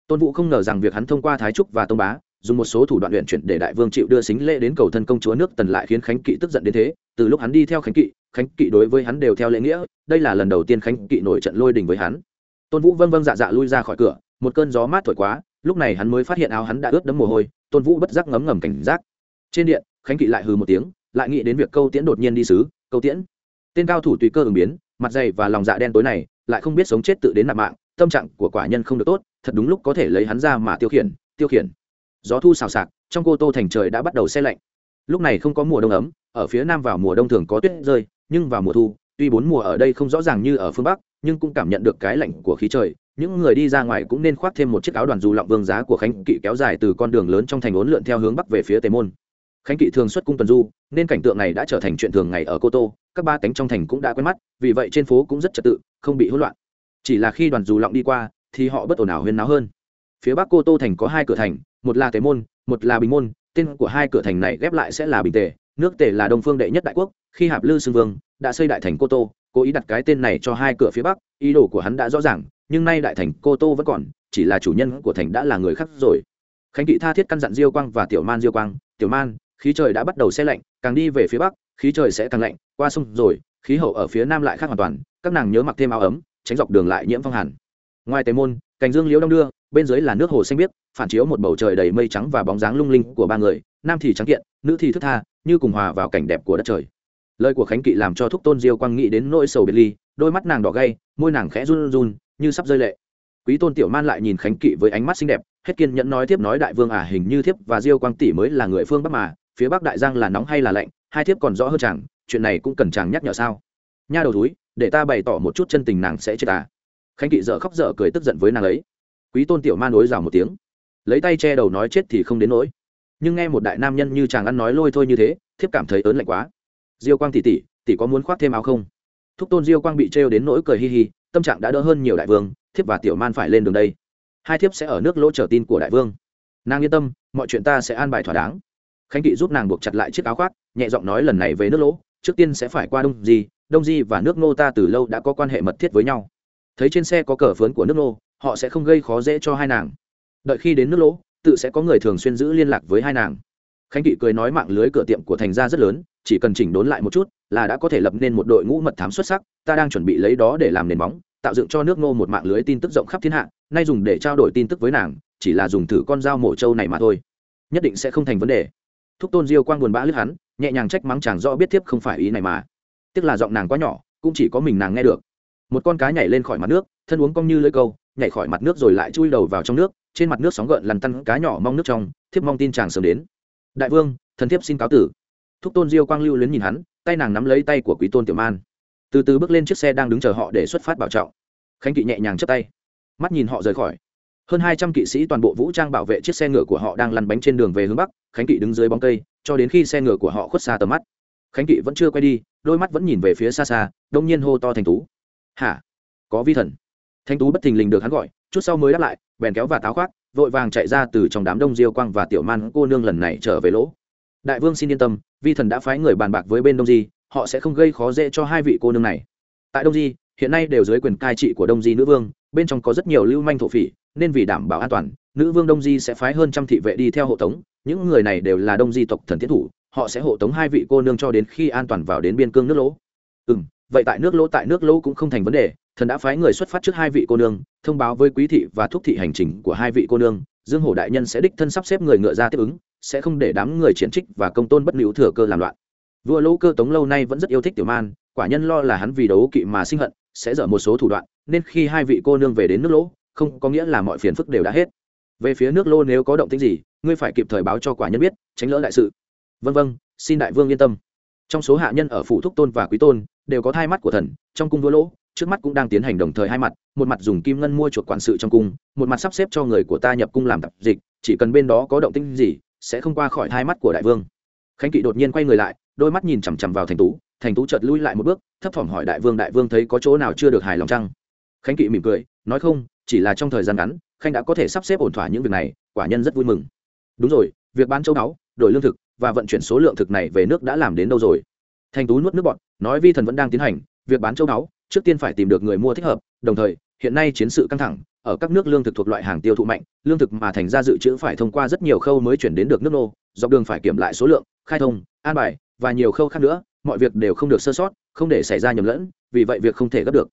tôn vũ không ngờ rằng việc hắn thông qua thái trúc và tông bá, dùng một số thủ đoạn luyện chuyển để đại vương chịu đưa xính lễ đến cầu thân công chúa nước tần lại khiến khánh kỵ tức giận đến thế. Từ lúc hắn đi theo khánh kỵ khánh kỵ đối với hắn đều theo lễ nghĩa. Đây là lần đầu tiên khánh kỵ nổi trận lôi đình với hắn. Tôn vũ vâng vâng dạ dạ lui ra khỏi cửa, một cơn gió mát thổi quá, lúc này hắn mới phát hiện áo hắn đã ướt đẫm mồ hôi, tôn vũ bất giác ngấm ngầm cảnh giác. Trên điện, khánh kỵ lại hừ một tiếng, lại nghĩ đến việc câu tiễn đột nhiên đi sứ. Câu tiễn. Tên cao thủ tùy cơ ứng biến, mặt dày và lòng dạ đen tối này, lại không biết sống chết tự đến nạp mạng, tâm trạng của quả nhân không được tốt thật đúng lúc có thể lấy hắn ra mà tiêu khiển tiêu khiển. Gió thu xào sạc trong cô tô thành trời đã bắt đầu xe lạnh. Lúc này không có mùa đông ấm, ở phía nam vào mùa đông thường có tuyết rơi, nhưng vào mùa thu, tuy bốn mùa ở đây không rõ ràng như ở phương bắc, nhưng cũng cảm nhận được cái lạnh của khí trời. Những người đi ra ngoài cũng nên khoác thêm một chiếc áo đoàn dù lọng vương giá của khánh kỵ kéo dài từ con đường lớn trong thành ốn lượn theo hướng bắc về phía tề môn. Khánh kỵ thường xuất cung tuần du, nên cảnh tượng này đã trở thành chuyện thường ngày ở cô tô. Các ba cánh trong thành cũng đã quen mắt, vì vậy trên phố cũng rất trật tự, không bị hỗn loạn. Chỉ là khi đoàn dù lọng đi qua thì họ bất ổn nào huyên náo hơn. Phía bắc cô tô thành có hai cửa thành, một là tề môn, một là bình môn, tên của hai cửa thành này ghép lại sẽ là bình tề, nước tề là đông phương đệ nhất đại quốc, khi hạp lư xưng vương đã xây đại thành cô tô, cố ý đặt cái tên này cho hai cửa phía bắc, ý đồ của hắn đã rõ ràng, nhưng nay đại thành cô tô vẫn còn, chỉ là chủ nhân của thành đã là người khác rồi. Khánh kỵ tha thiết căn dặn diêu quang và tiểu man diêu quang, tiểu man, khí trời đã bắt đầu xe lạnh, càng đi về phía bắc, khí trời sẽ càng lạnh, qua sông rồi, khí hậu ở phía nam lại khác hoàn toàn, các nàng nhớ mặc thêm áo ấm, tránh dọc đường lại nhiễm phong hàn ngoài tề môn cành dương liễu đông đưa bên dưới là nước hồ xanh biếc phản chiếu một bầu trời đầy mây trắng và bóng dáng lung linh của ba người nam thì trắng kiện nữ thì thức tha như cùng hòa vào cảnh đẹp của đất trời. Lời của khánh kỵ làm cho thúc tôn diêu quang nghĩ đến nỗi sầu biệt ly đôi mắt nàng đỏ gay môi nàng khẽ run run như sắp rơi lệ. Quý tôn tiểu man lại nhìn khánh kỵ với ánh mắt xinh đẹp hết kiên nhẫn nói tiếp nói đại vương ả à, hình như thiếp và diêu quang tỷ mới là người phương bắc mà phía bắc đại giang là nóng hay là lạnh hai thiếp còn rõ hơn chàng chuyện này cũng cần chàng nhắc nhở sao? Nha đầu túi để ta bày tỏ một chút chân tình nàng sẽ chết à khánh kỵ dở khóc dở cười tức giận với nàng ấy. Quý tôn tiểu man đối rào một tiếng. Lấy tay che đầu nói chết thì không đến nỗi. Nhưng nghe một đại nam nhân như chàng ăn nói lôi thôi như thế, thiếp cảm thấy ớn lạnh quá. Diêu quang tỷ tỷ tỷ có muốn khoác thêm áo không? Thúc tôn diêu quang bị trêu đến nỗi cười hi hi, tâm trạng đã đỡ hơn nhiều đại vương, thiếp và tiểu man phải lên đường đây. Hai thiếp sẽ ở nước lỗ chờ tin của đại vương. Nàng yên tâm, mọi chuyện ta sẽ an bài thỏa đáng. Khánh kỵ giúp nàng buộc chặt lại chiếc áo khoác, nhẹ giọng nói lần này về nước lỗ, trước tiên sẽ phải qua đông di đông di và nước ngô ta từ lâu đã có quan hệ mật thiết với nhau thấy trên xe có cờ phớn của nước lô, họ sẽ không gây khó dễ cho hai nàng. Đợi khi đến nước lỗ tự sẽ có người thường xuyên giữ liên lạc với hai nàng. Khánh kỵ cười nói mạng lưới cửa tiệm của thành gia rất lớn chỉ cần chỉnh đốn lại một chút là đã có thể lập nên một đội ngũ mật thám xuất sắc ta đang chuẩn bị lấy đó để làm nền móng tạo dựng cho nước ngô một mạng lưới tin tức rộng khắp thiên hạ nay dùng để trao đổi tin tức với nàng chỉ là dùng thử con dao mổ trâu này mà thôi. Nhất định sẽ không thành vấn đề. Thúc tôn diêu quang buồn bã lướt hắn nhẹ nhàng trách mắng chàng rõ biết tiếp không phải ý này mà. Tiếc là giọng nàng quá nhỏ cũng chỉ có mình nàng nghe được một con cá nhảy lên khỏi mặt nước, thân uống cong như lưỡi câu, nhảy khỏi mặt nước rồi lại chui đầu vào trong nước, trên mặt nước sóng gợn lằn tăn cá nhỏ mong nước trong, thiếp mong tin chàng sớm đến. Đại vương, thần thiếp xin cáo tử. Thúc tôn diêu quang lưu luyến nhìn hắn, tay nàng nắm lấy tay của quý tôn tiểu man. Từ từ bước lên chiếc xe đang đứng chờ họ để xuất phát bảo trọng. Khánh kỵ nhẹ nhàng chấp tay. Mắt nhìn họ rời khỏi. Hơn hai trăm kỵ sĩ toàn bộ vũ trang bảo vệ chiếc xe ngựa của họ đang lăn bánh trên đường về hướng bắc, khánh kỵ đứng dưới bóng cây, cho đến khi xe ngựa của họ khuất xa tầm mắt. Khánh kỵ vẫn chưa quay đi, đôi mắt vẫn nhìn về phía xa xa, đông nhiên hô to thành tú hả? Có vi thần. Thanh tú bất thình lình được hắn gọi, chút sau mới đáp lại, bèn kéo và táo khoác, vội vàng chạy ra từ trong đám đông diêu quang và tiểu man cô nương lần này trở về lỗ. Đại vương xin yên tâm, vi thần đã phái người bàn bạc với bên đông di, họ sẽ không gây khó dễ cho hai vị cô nương này. Tại đông di, hiện nay đều dưới quyền cai trị của đông di nữ vương, bên trong có rất nhiều lưu manh thổ phỉ, nên vì đảm bảo an toàn, nữ vương đông di sẽ phái hơn trăm thị vệ đi theo hộ tống, những người này đều là đông di tộc thần thiết thủ, họ sẽ hộ tống hai vị cô nương cho đến khi an toàn vào đến biên cương nước lỗ. Ừ m vậy tại nước lỗ tại nước lỗ cũng không thành vấn đề, thần đã phái người xuất phát trước hai vị cô nương, thông báo với quý thị và thúc thị hành trình của hai vị cô nương, dương hổ đại nhân sẽ đích thân sắp xếp người ngựa ra tiếp ứng, sẽ không để đám người triển trích và công tôn bất nữ thừa cơ làm loạn. Vua lỗ cơ tống lâu nay vẫn rất yêu thích tiểu man, quả nhân lo là hắn vì đấu kỵ mà sinh hận, sẽ dở một số thủ đoạn, nên khi hai vị cô nương về đến nước lỗ, không có nghĩa là mọi phiền phức đều đã hết. Về phía nước lô nếu có động tĩnh gì, ngươi phải kịp thời báo cho quả nhân biết, tránh lỡ đại sự. Vân vân xin đại vương yên tâm. Trong số hạ nhân ở phủ thúc tôn và quý tôn đều có thai mắt của thần, trong cung vua lỗ, trước mắt cũng đang tiến hành đồng thời hai mặt, một mặt dùng kim ngân mua chuộc quản sự trong cung, một mặt sắp xếp cho người của ta nhập cung làm tập dịch, chỉ cần bên đó có động tĩnh gì, sẽ không qua khỏi hai mắt của đại vương. Khánh kỵ đột nhiên quay người lại, đôi mắt nhìn chằm chằm vào thành tú thành tú chợt lui lại một bước, thấp thỏm hỏi đại vương đại vương thấy có chỗ nào chưa được hài lòng chăng? Khánh kỵ mỉm cười, nói không, chỉ là trong thời gian ngắn khanh đã có thể sắp xếp ổn thỏa những việc này, quả nhân rất vui mừng. Đúng rồi, việc bán châu báu, đổi lương thực và vận chuyển số lượng thực này về nước đã làm đến đâu rồi? Thành tú nuốt nước bọn nói vi thần vẫn đang tiến hành, việc bán châu báu trước tiên phải tìm được người mua thích hợp, đồng thời, hiện nay chiến sự căng thẳng, ở các nước lương thực thuộc loại hàng tiêu thụ mạnh, lương thực mà thành ra dự trữ phải thông qua rất nhiều khâu mới chuyển đến được nước nô, dọc đường phải kiểm lại số lượng, khai thông, an bài, và nhiều khâu khác nữa, mọi việc đều không được sơ sót, không để xảy ra nhầm lẫn, vì vậy việc không thể gấp được.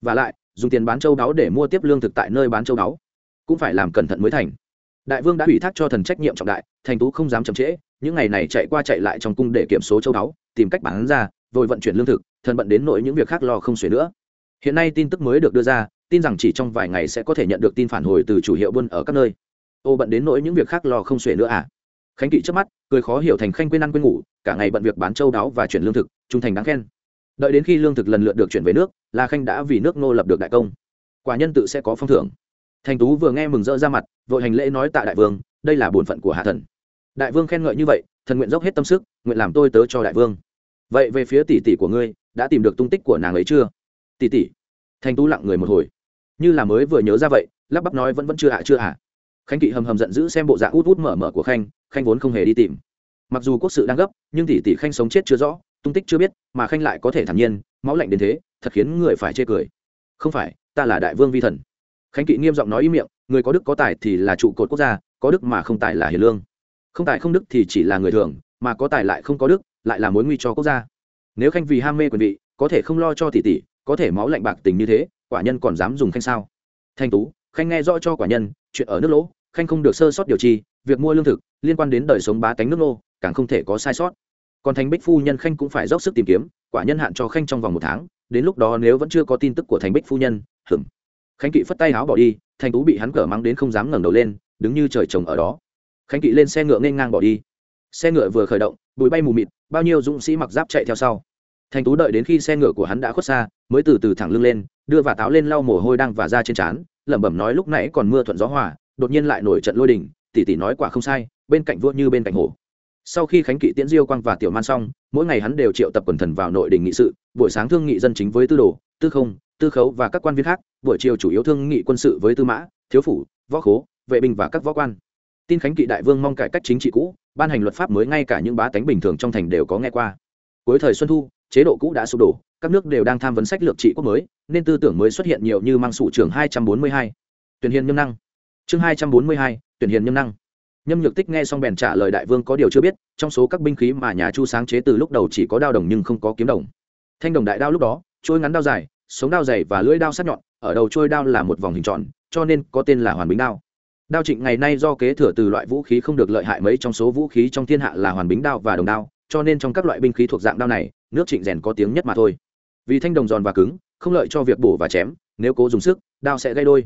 Và lại, dùng tiền bán châu đáo để mua tiếp lương thực tại nơi bán châu đáo, cũng phải làm cẩn thận mới thành đại vương đã ủy thác cho thần trách nhiệm trọng đại, thành tú không dám chậm trễ, những ngày này chạy qua chạy lại trong cung để kiểm số châu đáo tìm cách bán ra, vội vận chuyển lương thực, thần bận đến nỗi những việc khác lo không xuể nữa. Hiện nay tin tức mới được đưa ra, tin rằng chỉ trong vài ngày sẽ có thể nhận được tin phản hồi từ chủ hiệu buôn ở các nơi. Ô bận đến nỗi những việc khác lo không xuể nữa à? Khánh kỵ trước mắt, cười khó hiểu thành khanh quên ăn quên ngủ, cả ngày bận việc bán châu đáo và chuyển lương thực, trung thành đáng khen. Đợi đến khi lương thực lần lượt được chuyển về nước là khanh đã vì nước nô lập được đại công. Quả nhân tự sẽ có phong thưởng thành tú vừa nghe mừng rỡ ra mặt, vội hành lễ nói tạ đại vương, đây là bổn phận của hạ thần. Đại vương khen ngợi như vậy, thần nguyện dốc hết tâm sức, nguyện làm tôi tớ cho đại vương. Vậy về phía tỷ tỷ của ngươi, đã tìm được tung tích của nàng ấy chưa? Tỷ tỷ. Thành tú lặng người một hồi. Như là mới vừa nhớ ra vậy, lắp bắp nói vẫn vẫn chưa hạ chưa hạ khanh kỵ hầm hầm giận dữ xem bộ dạng út út mở mở của khanh khanh vốn không hề đi tìm. Mặc dù quốc sự đang gấp, nhưng tỷ tỷ khanh sống chết chưa rõ, tung tích chưa biết, mà khanh lại có thể thản nhiên, máu lạnh đến thế, thật khiến người phải chê cười. Không phải, ta là đại vương vi thần khánh kỵ nghiêm giọng nói ý miệng, người có đức có tài thì là trụ cột quốc gia, có đức mà không tài là hiền lương. Không tài không đức thì chỉ là người thường, mà có tài lại không có đức, lại là mối nguy cho quốc gia. Nếu khanh vì ham mê quyền vị, có thể không lo cho tỷ tỷ, có thể máu lạnh bạc tình như thế, quả nhân còn dám dùng khanh sao? Thanh tú, khanh nghe rõ cho quả nhân, chuyện ở nước lỗ, khanh không được sơ sót điều chi, việc mua lương thực, liên quan đến đời sống bá tánh nước nô càng không thể có sai sót. Còn thành bích phu nhân khanh cũng phải dốc sức tìm kiếm, quả nhân hạn cho khanh trong vòng một tháng, đến lúc đó nếu vẫn chưa có tin tức của thành bích phu nhân hửng khánh kỵ phất tay áo bỏ đi, thành tú bị hắn cở mắng đến không dám ngẩng đầu lên, đứng như trời trồng ở đó. Khánh kỵ lên xe ngựa nên ngang bỏ đi. Xe ngựa vừa khởi động, bụi bay mù mịt, bao nhiêu dũng sĩ mặc giáp chạy theo sau. Thành tú đợi đến khi xe ngựa của hắn đã khuất xa, mới từ từ thẳng lưng lên, đưa và táo lên lau mồ hôi đang và ra trên trán, lẩm bẩm nói lúc nãy còn mưa thuận gió hòa, đột nhiên lại nổi trận lôi đình, tỷ tỷ nói quả không sai, bên cạnh vua như bên cạnh hồ sau khi khánh kỵ tiễn diêu quang và tiểu man xong, mỗi ngày hắn đều triệu tập quần thần vào nội đình nghị sự, buổi sáng thương nghị dân chính với tư đồ, tư không, tư khấu và các quan viên khác buổi chiều chủ yếu thương nghị quân sự với tư mã, thiếu phủ, võ khố, vệ binh và các võ quan. Tin khánh kỵ đại vương mong cải cách chính trị cũ, ban hành luật pháp mới ngay cả những bá tánh bình thường trong thành đều có nghe qua. Cuối thời xuân thu, chế độ cũ đã sụp đổ, các nước đều đang tham vấn sách lược trị quốc mới, nên tư tưởng mới xuất hiện nhiều như mang sụ trường hai trăm bốn mươi hai. Tuyển hiền nhâm năng. Chương hai trăm bốn mươi hai, tuyển hiền nhâm năng. Nhâm nhược tích nghe xong bèn trả lời đại vương có điều chưa biết, trong số các binh khí mà nhà chu sáng chế từ lúc đầu chỉ có đao đồng nhưng không có kiếm đồng. Thanh đồng đại đao lúc đó trôi ngắn đao dài, sống đao dày và lưỡi đao sắc nhọn ở đầu trôi đao là một vòng hình tròn, cho nên có tên là hoàn bính đao. Đao trịnh ngày nay do kế thừa từ loại vũ khí không được lợi hại mấy trong số vũ khí trong thiên hạ là hoàn bính đao và đồng đao, cho nên trong các loại binh khí thuộc dạng đao này, nước trịnh rèn có tiếng nhất mà thôi. Vì thanh đồng giòn và cứng, không lợi cho việc bổ và chém, nếu cố dùng sức, đao sẽ gây đôi.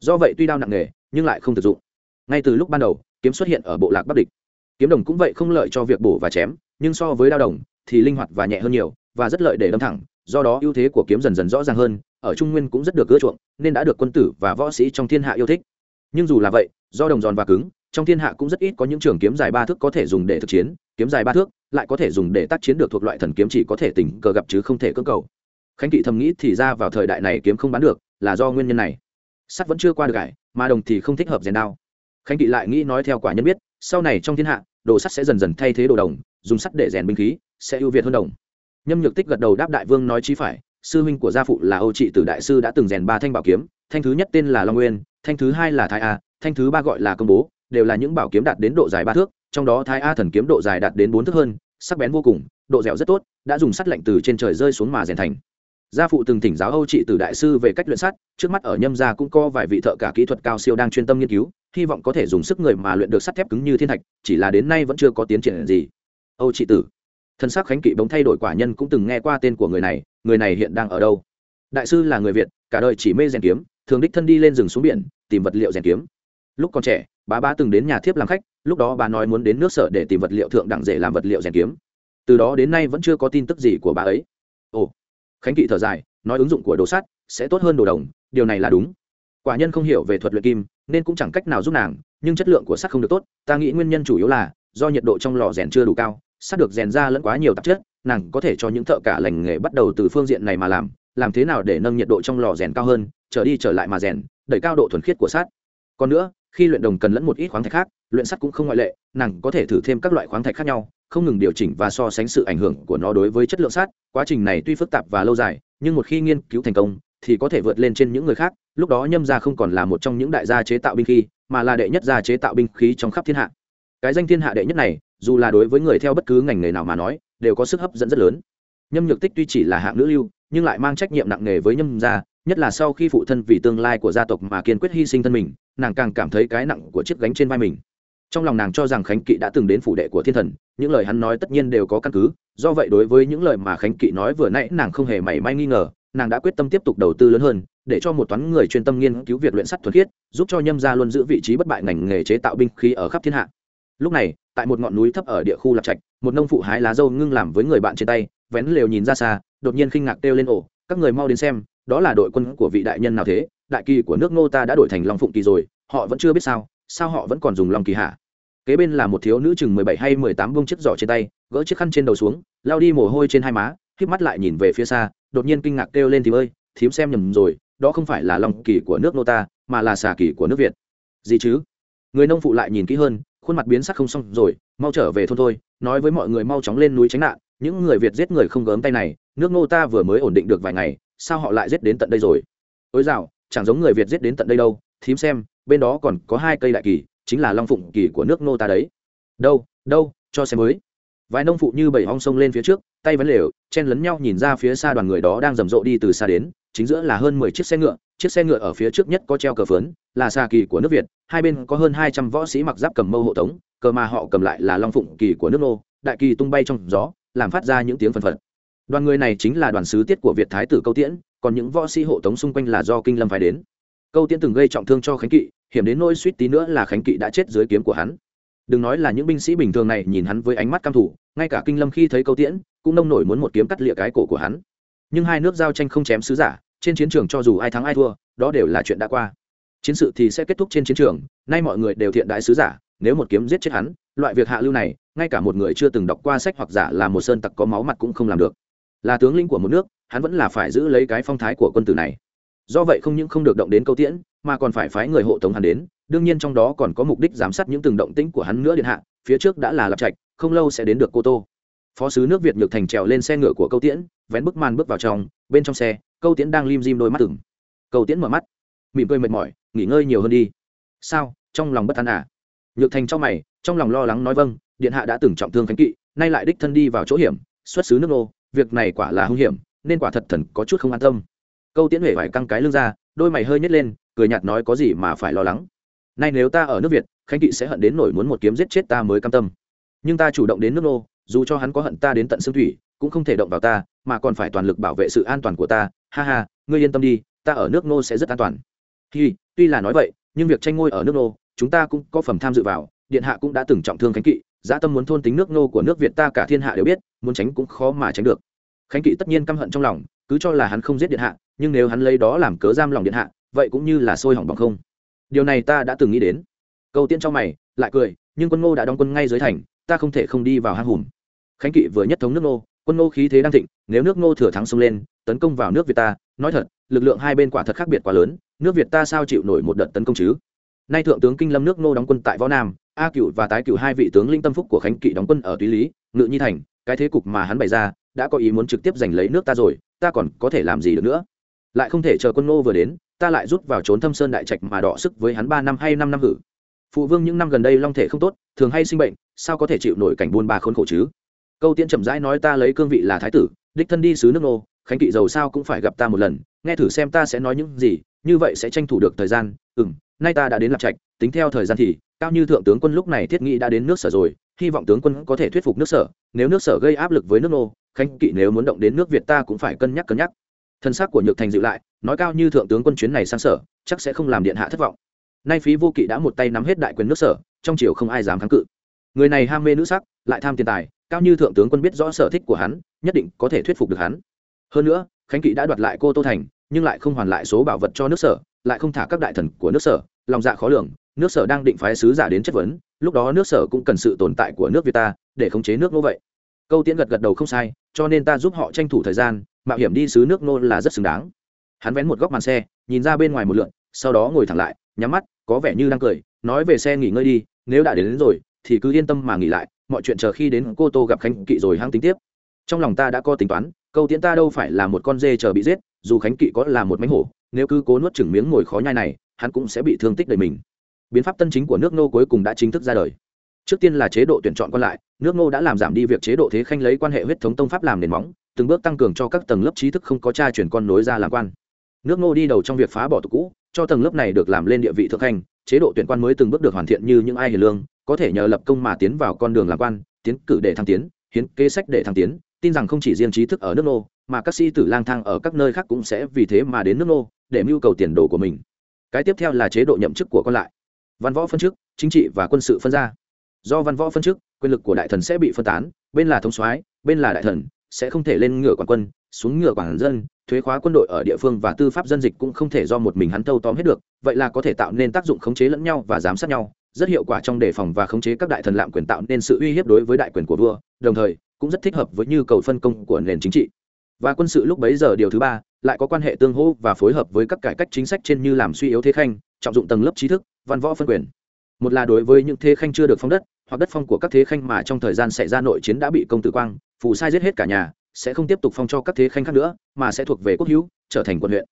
Do vậy tuy đao nặng nghề nhưng lại không thực dụng. Ngay từ lúc ban đầu, kiếm xuất hiện ở bộ lạc bắc địch. Kiếm đồng cũng vậy không lợi cho việc bổ và chém, nhưng so với đao đồng, thì linh hoạt và nhẹ hơn nhiều, và rất lợi để đâm thẳng, do đó ưu thế của kiếm dần dần rõ ràng hơn ở trung nguyên cũng rất được ưa chuộng, nên đã được quân tử và võ sĩ trong thiên hạ yêu thích. Nhưng dù là vậy, do đồng giòn và cứng, trong thiên hạ cũng rất ít có những trường kiếm dài ba thước có thể dùng để thực chiến, kiếm dài ba thước lại có thể dùng để tác chiến được thuộc loại thần kiếm chỉ có thể tình cờ gặp chứ không thể cưỡng cầu. Khánh kỵ thầm nghĩ thì ra vào thời đại này kiếm không bán được, là do nguyên nhân này. Sắt vẫn chưa qua được cải mà đồng thì không thích hợp rèn đao. Khánh kỵ lại nghĩ nói theo quả nhân biết, sau này trong thiên hạ, đồ sắt sẽ dần dần thay thế đồ đồng, dùng sắt để rèn binh khí, sẽ ưu việt hơn đồng. Nhâm nhược tích gật đầu đáp đại vương nói chí phải sư huynh của gia phụ là âu trị tử đại sư đã từng rèn ba thanh bảo kiếm, thanh thứ nhất tên là long nguyên, thanh thứ hai là thái a, thanh thứ ba gọi là công bố, đều là những bảo kiếm đạt đến độ dài ba thước, trong đó thái a thần kiếm độ dài đạt đến bốn thước hơn, sắc bén vô cùng, độ dẻo rất tốt, đã dùng sắt lạnh từ trên trời rơi xuống mà rèn thành. Gia phụ từng thỉnh giáo âu trị tử đại sư về cách luyện sắt, trước mắt ở nhâm gia cũng có vài vị thợ cả kỹ thuật cao siêu đang chuyên tâm nghiên cứu, hy vọng có thể dùng sức người mà luyện được sắt thép cứng như thiên thạch, chỉ là đến nay vẫn chưa có tiến triển gì. Âu trị tử, thân xác khánh kỵ bỗng thay đổi quả nhân cũng từng nghe qua tên của người này người này hiện đang ở đâu? Đại sư là người việt, cả đời chỉ mê rèn kiếm, thường đích thân đi lên rừng xuống biển, tìm vật liệu rèn kiếm. Lúc còn trẻ bà ba từng đến nhà thiếp làm khách, lúc đó bà nói muốn đến nước sở để tìm vật liệu thượng đẳng rể làm vật liệu rèn kiếm. Từ đó đến nay vẫn chưa có tin tức gì của bà ấy. Ồ, khánh kỵ thở dài, nói ứng dụng của đồ sắt sẽ tốt hơn đồ đồng, điều này là đúng. Quả nhân không hiểu về thuật luyện kim, nên cũng chẳng cách nào giúp nàng, nhưng chất lượng của sắt không được tốt, ta nghĩ nguyên nhân chủ yếu là do nhiệt độ trong lò rèn chưa đủ cao sắt được rèn ra lẫn quá nhiều tạp chất, nàng có thể cho những thợ cả lành nghề bắt đầu từ phương diện này mà làm làm thế nào để nâng nhiệt độ trong lò rèn cao hơn, trở đi trở lại mà rèn, đẩy cao độ thuần khiết của sắt. Còn nữa, khi luyện đồng cần lẫn một ít khoáng thạch khác, luyện sắt cũng không ngoại lệ, nàng có thể thử thêm các loại khoáng thạch khác nhau, không ngừng điều chỉnh và so sánh sự ảnh hưởng của nó đối với chất lượng sắt. Quá trình này tuy phức tạp và lâu dài, nhưng một khi nghiên cứu thành công, thì có thể vượt lên trên những người khác, lúc đó nhâm gia không còn là một trong những đại gia chế tạo binh khí, mà là đệ nhất gia chế tạo binh khí trong khắp thiên hạ cái danh thiên hạ đệ nhất này, dù là đối với người theo bất cứ ngành nghề nào mà nói, đều có sức hấp dẫn rất lớn. Nhâm nhược tích tuy chỉ là hạng nữ lưu, nhưng lại mang trách nhiệm nặng nề với nhâm gia, nhất là sau khi phụ thân vì tương lai của gia tộc mà kiên quyết hy sinh thân mình, nàng càng cảm thấy cái nặng của chiếc gánh trên vai mình. Trong lòng nàng cho rằng khánh kỵ đã từng đến phủ đệ của thiên thần, những lời hắn nói tất nhiên đều có căn cứ, do vậy đối với những lời mà khánh kỵ nói vừa nãy nàng không hề mảy may nghi ngờ, nàng đã quyết tâm tiếp tục đầu tư lớn hơn, để cho một toán người chuyên tâm nghiên cứu việc luyện sắt thuần khiết, giúp cho nhâm gia luôn giữ vị trí bất bại ngành nghề chế tạo binh khí ở khắp thiên hạ lúc này, tại một ngọn núi thấp ở địa khu lạc trạch, một nông phụ hái lá dâu ngưng làm với người bạn trên tay, vén lều nhìn ra xa, đột nhiên khinh ngạc kêu lên ổ các người mau đến xem, đó là đội quân của vị đại nhân nào thế? Đại kỳ của nước ngô ta đã đổi thành long phụng kỳ rồi, họ vẫn chưa biết sao sao họ vẫn còn dùng long kỳ hạ kế bên là một thiếu nữ chừng mười bảy hay mười tám bông chiếc giỏ trên tay, gỡ chiếc khăn trên đầu xuống lao đi mồ hôi trên hai má híp mắt lại nhìn về phía xa, đột nhiên kinh ngạc kêu lên thím ơi, thím xem nhầm rồi, đó không phải là long kỳ của nước nô ta, mà là xà kỳ của nước việt. Gì chứ? Người nông phụ lại nhìn kỹ hơn khuôn mặt biến sắc không xong rồi, mau trở về thôn thôi, nói với mọi người mau chóng lên núi tránh nạn, những người việt giết người không gớm tay này, nước nô ta vừa mới ổn định được vài ngày, sao họ lại giết đến tận đây rồi? Ôi dạo chẳng giống người việt giết đến tận đây đâu, thím xem, bên đó còn có hai cây đại kỳ, chính là long phụng kỳ của nước nô ta đấy. Đâu đâu, cho xem mới vài nông phụ như bảy hong sông lên phía trước, tay vấn lều, chen lấn nhau nhìn ra phía xa đoàn người đó đang rầm rộ đi từ xa đến, chính giữa là hơn mười chiếc xe ngựa chiếc xe ngựa ở phía trước nhất có treo cờ phớn là xa kỳ của nước việt, hai bên có hơn hai trăm võ sĩ mặc giáp cầm mâu hộ tống, cờ mà họ cầm lại là long phụng kỳ của nước nô, đại kỳ tung bay trong gió, làm phát ra những tiếng phần phật. Đoàn người này chính là đoàn sứ tiết của việt thái tử câu tiễn, còn những võ sĩ hộ tống xung quanh là do kinh lâm phải đến. Câu tiễn từng gây trọng thương cho khánh kỵ, hiểm đến nỗi suýt tí nữa là khánh kỵ đã chết dưới kiếm của hắn. Đừng nói là những binh sĩ bình thường này nhìn hắn với ánh mắt căm thủ ngay cả kinh lâm khi thấy câu tiễn, cũng nông nổi muốn một kiếm cắt lịa cái cổ của hắn. Nhưng hai nước giao tranh không chém sứ giả trên chiến trường cho dù ai thắng ai thua, đó đều là chuyện đã qua. Chiến sự thì sẽ kết thúc trên chiến trường, nay mọi người đều thiện đại sứ giả, nếu một kiếm giết chết hắn, loại việc hạ lưu này, ngay cả một người chưa từng đọc qua sách hoặc giả là một sơn tặc có máu mặt cũng không làm được. Là tướng lĩnh của một nước, hắn vẫn là phải giữ lấy cái phong thái của quân tử này. Do vậy không những không được động đến câu tiễn, mà còn phải phái người hộ tống hắn đến, đương nhiên trong đó còn có mục đích giám sát những từng động tĩnh của hắn nữa điện hạ, phía trước đã là lập trạch, không lâu sẽ đến được cô tô. Phó sứ nước việt nhược thành trèo lên xe ngựa của câu tiễn, vén bức màn bước vào trong, bên trong xe câu tiễn đang lim dim đôi mắt từng câu tiễn mở mắt. Mỉm cười mệt mỏi, nghỉ ngơi nhiều hơn đi. Sao? Trong lòng bất an à? Nhược thành trong mày, trong lòng lo lắng nói vâng điện hạ đã từng trọng thương khánh kỵ, nay lại đích thân đi vào chỗ hiểm, xuất xứ nước nô, việc này quả là hung hiểm, nên quả thật thần có chút không an tâm. Câu tiễn huệ phải căng cái lưng ra, đôi mày hơi nhét lên, cười nhạt nói có gì mà phải lo lắng. Nay nếu ta ở nước việt, khánh kỵ sẽ hận đến nổi muốn một kiếm giết chết ta mới cam tâm. Nhưng ta chủ động đến nước nô, dù cho hắn có hận ta đến tận xương thủy, cũng không thể động vào ta, mà còn phải toàn lực bảo vệ sự an toàn của ta ha ha, ngươi yên tâm đi, ta ở nước nô sẽ rất an toàn. Hi, tuy là nói vậy, nhưng việc tranh ngôi ở nước nô, chúng ta cũng có phẩm tham dự vào, điện hạ cũng đã từng trọng thương khánh kỵ dã tâm muốn thôn tính nước nô của nước việt ta cả thiên hạ đều biết, muốn tránh cũng khó mà tránh được. Khánh kỵ tất nhiên căm hận trong lòng, cứ cho là hắn không giết điện hạ, nhưng nếu hắn lấy đó làm cớ giam lòng điện hạ, vậy cũng như là sôi hỏng bằng không. Điều này ta đã từng nghĩ đến. Câu tiên cho mày, lại cười, nhưng quân ngô đã đóng quân ngay dưới thành, ta không thể không đi vào hang hùm. Khánh kỵ vừa nhất thống nước ngô quân ngô khí thế đang thịnh, nếu nước ngô thừa thắng xông lên, tấn công vào nước việt ta, nói thật, lực lượng hai bên quả thật khác biệt quá lớn, nước việt ta sao chịu nổi một đợt tấn công chứ? Nay thượng tướng kinh lâm nước ngô đóng quân tại võ nam, a cựu và tái cựu hai vị tướng linh tâm phúc của khánh kỵ đóng quân ở túy lý, ngự nhi thành, cái thế cục mà hắn bày ra, đã có ý muốn trực tiếp giành lấy nước ta rồi, ta còn có thể làm gì được nữa? Lại không thể chờ quân ngô vừa đến, ta lại rút vào trốn thâm sơn đại trạch mà đọ sức với hắn ba năm hay năm năm hử. Phụ vương những năm gần đây long thể không tốt, thường hay sinh bệnh, sao có thể chịu nổi cảnh buôn ba khốn khổ chứ? Câu tiễn chậm rãi nói ta lấy cương vị là thái tử, đích thân đi xứ nước nô, khánh kỵ giàu sao cũng phải gặp ta một lần, nghe thử xem ta sẽ nói những gì, như vậy sẽ tranh thủ được thời gian. Ừ m nay ta đã đến lạp trạch, tính theo thời gian thì, cao như thượng tướng quân lúc này thiết nghĩ đã đến nước sở rồi, hy vọng tướng quân có thể thuyết phục nước sở, nếu nước sở gây áp lực với nước nô, khánh kỵ nếu muốn động đến nước việt ta cũng phải cân nhắc cân nhắc. Thân xác của nhược thành dịu lại, nói cao như thượng tướng quân chuyến này sang sở, chắc sẽ không làm điện hạ thất vọng. Nay phí vô kỵ đã một tay nắm hết đại quyền nước sở, trong triều không ai dám kháng cự. Người này ham mê nữ sắc lại tham tiền tài cao như thượng tướng quân biết rõ sở thích của hắn nhất định có thể thuyết phục được hắn. Hơn nữa khánh kỵ đã đoạt lại cô tô thành nhưng lại không hoàn lại số bảo vật cho nước sở lại không thả các đại thần của nước sở. Lòng dạ khó lường nước sở đang định phái sứ giả đến chất vấn lúc đó nước sở cũng cần sự tồn tại của nước việt ta để khống chế nước nô vậy. Câu tiễn gật gật đầu không sai cho nên ta giúp họ tranh thủ thời gian mạo hiểm đi xứ nước nô là rất xứng đáng. Hắn vén một góc màn xe nhìn ra bên ngoài một lượn sau đó ngồi thẳng lại nhắm mắt có vẻ như đang cười nói về xe nghỉ ngơi đi nếu đã đến, đến rồi thì cứ yên tâm mà nghỉ lại mọi chuyện chờ khi đến cô tô gặp khánh kỵ rồi hăng tính tiếp. Trong lòng ta đã có tính toán, câu tiễn ta đâu phải là một con dê chờ bị giết, dù khánh kỵ có là một mánh hổ, nếu cứ cố nuốt chừng miếng ngồi khó nhai này, hắn cũng sẽ bị thương tích đầy mình. Biến pháp tân chính của nước nô cuối cùng đã chính thức ra đời. Trước tiên là chế độ tuyển chọn còn lại, nước nô đã làm giảm đi việc chế độ thế khanh lấy quan hệ huyết thống tông pháp làm nền móng, từng bước tăng cường cho các tầng lớp trí thức không có cha chuyển con nối ra làm quan. Nước nô đi đầu trong việc phá bỏ tục cũ, cho tầng lớp này được làm lên địa vị thượng khanh chế độ tuyển quan mới từng bước được hoàn thiện như những ai hiền lương, có thể nhờ lập công mà tiến vào con đường làm quan, tiến cử để thăng tiến, hiến kế sách để thăng tiến, tin rằng không chỉ riêng trí thức ở nước nô, mà các sĩ tử lang thang ở các nơi khác cũng sẽ vì thế mà đến nước nô, để mưu cầu tiền đồ của mình. Cái tiếp theo là chế độ nhậm chức của con lại. Văn võ phân chức, chính trị và quân sự phân ra. Do văn võ phân chức, quyền lực của đại thần sẽ bị phân tán, bên là thống soái, bên là đại thần, sẽ không thể lên ngựa quản quân, xuống ngựa quản dân thuế khóa quân đội ở địa phương và tư pháp dân dịch cũng không thể do một mình hắn thâu tóm hết được, vậy là có thể tạo nên tác dụng khống chế lẫn nhau và giám sát nhau, rất hiệu quả trong đề phòng và khống chế các đại thần lạm quyền tạo nên sự uy hiếp đối với đại quyền của vua, đồng thời cũng rất thích hợp với nhu cầu phân công của nền chính trị. Và quân sự lúc bấy giờ điều thứ ba lại có quan hệ tương hỗ và phối hợp với các cải cách chính sách trên như làm suy yếu thế khanh, trọng dụng tầng lớp trí thức, văn võ phân quyền. Một là đối với những thế khanh chưa được phong đất, hoặc đất phong của các thế khanh mà trong thời gian xảy ra nội chiến đã bị công tử quang, phù sai giết hết cả nhà sẽ không tiếp tục phong cho các thế khanh khác nữa, mà sẽ thuộc về quốc hữu, trở thành quận huyện.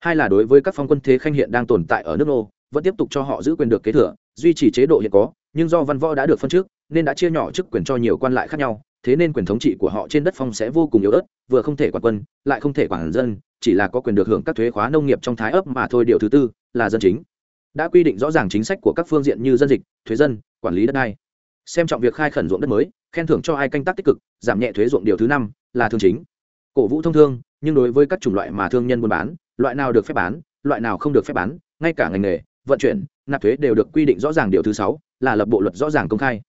Hai là đối với các phong quân thế khanh hiện đang tồn tại ở nước nô, vẫn tiếp tục cho họ giữ quyền được kế thừa, duy trì chế độ hiện có, nhưng do văn võ đã được phân trước, nên đã chia nhỏ chức quyền cho nhiều quan lại khác nhau, thế nên quyền thống trị của họ trên đất phong sẽ vô cùng yếu ớt, vừa không thể quản quân, lại không thể quản dân, chỉ là có quyền được hưởng các thuế khóa nông nghiệp trong thái ấp mà thôi. Điều thứ tư là dân chính. Đã quy định rõ ràng chính sách của các phương diện như dân dịch, thuế dân, quản lý đất đai xem trọng việc khai khẩn ruộng đất mới, khen thưởng cho ai canh tác tích cực, giảm nhẹ thuế ruộng điều thứ năm, là thương chính. Cổ vũ thông thương, nhưng đối với các chủng loại mà thương nhân buôn bán, loại nào được phép bán, loại nào không được phép bán, ngay cả ngành nghề, vận chuyển, nạp thuế đều được quy định rõ ràng điều thứ sáu, là lập bộ luật rõ ràng công khai.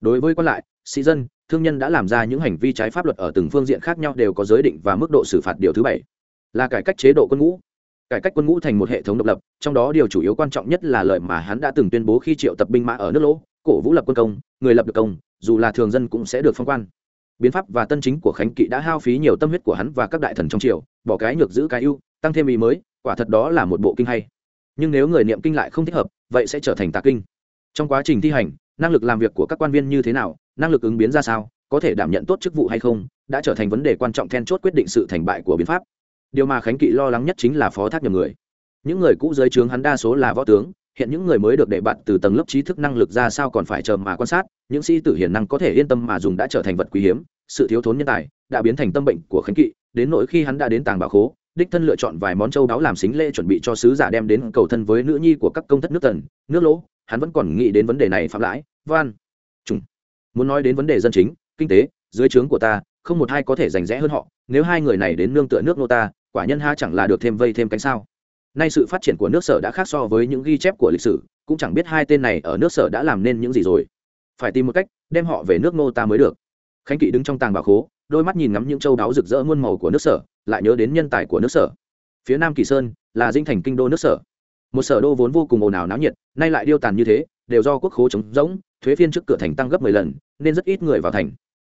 Đối với quan lại, sĩ dân, thương nhân đã làm ra những hành vi trái pháp luật ở từng phương diện khác nhau đều có giới định và mức độ xử phạt điều thứ bảy. Là cải cách chế độ quân ngũ. Cải cách quân ngũ thành một hệ thống độc lập, trong đó điều chủ yếu quan trọng nhất là lời mà hắn đã từng tuyên bố khi triệu tập binh mã ở nước lỗ cổ vũ lập quân công, người lập được công, dù là thường dân cũng sẽ được phong quan. Biến pháp và tân chính của khánh kỵ đã hao phí nhiều tâm huyết của hắn và các đại thần trong triều, bỏ cái nhược giữ cái ưu, tăng thêm ý mới, quả thật đó là một bộ kinh hay. Nhưng nếu người niệm kinh lại không thích hợp, vậy sẽ trở thành tà kinh. Trong quá trình thi hành, năng lực làm việc của các quan viên như thế nào, năng lực ứng biến ra sao, có thể đảm nhận tốt chức vụ hay không, đã trở thành vấn đề quan trọng then chốt quyết định sự thành bại của biến pháp. Điều mà khánh kỵ lo lắng nhất chính là phó thác nhầm người. Những người cũ dưới trướng hắn đa số là võ tướng hiện những người mới được đệ bạt từ tầng lớp trí thức năng lực ra sao còn phải chờ mà quan sát, những sĩ tử hiền năng có thể yên tâm mà dùng đã trở thành vật quý hiếm, sự thiếu thốn nhân tài đã biến thành tâm bệnh của khánh kỵ, đến nỗi khi hắn đã đến tàng bảo khố, đích thân lựa chọn vài món châu đáo làm xính lễ chuẩn bị cho sứ giả đem đến cầu thân với nữ nhi của các công thất nước tần, nước lỗ, hắn vẫn còn nghĩ đến vấn đề này phạm lãi, van, trùng. Muốn nói đến vấn đề dân chính, kinh tế, dưới trướng của ta, không một ai có thể giành rẽ hơn họ, nếu hai người này đến nương tựa nước nô ta, quả nhân ha chẳng là được thêm vây thêm cánh sao nay sự phát triển của nước sở đã khác so với những ghi chép của lịch sử, cũng chẳng biết hai tên này ở nước sở đã làm nên những gì rồi. Phải tìm một cách, đem họ về nước nô ta mới được. Khánh kỵ đứng trong tàng bà khố, đôi mắt nhìn ngắm những châu đáo rực rỡ muôn màu của nước sở, lại nhớ đến nhân tài của nước sở. Phía nam kỳ sơn là dinh thành kinh đô nước sở. Một sở đô vốn vô cùng ồn ào náo nhiệt, nay lại điêu tàn như thế, đều do quốc khố trống rỗng, thuế phiên trước cửa thành tăng gấp mười lần, nên rất ít người vào thành.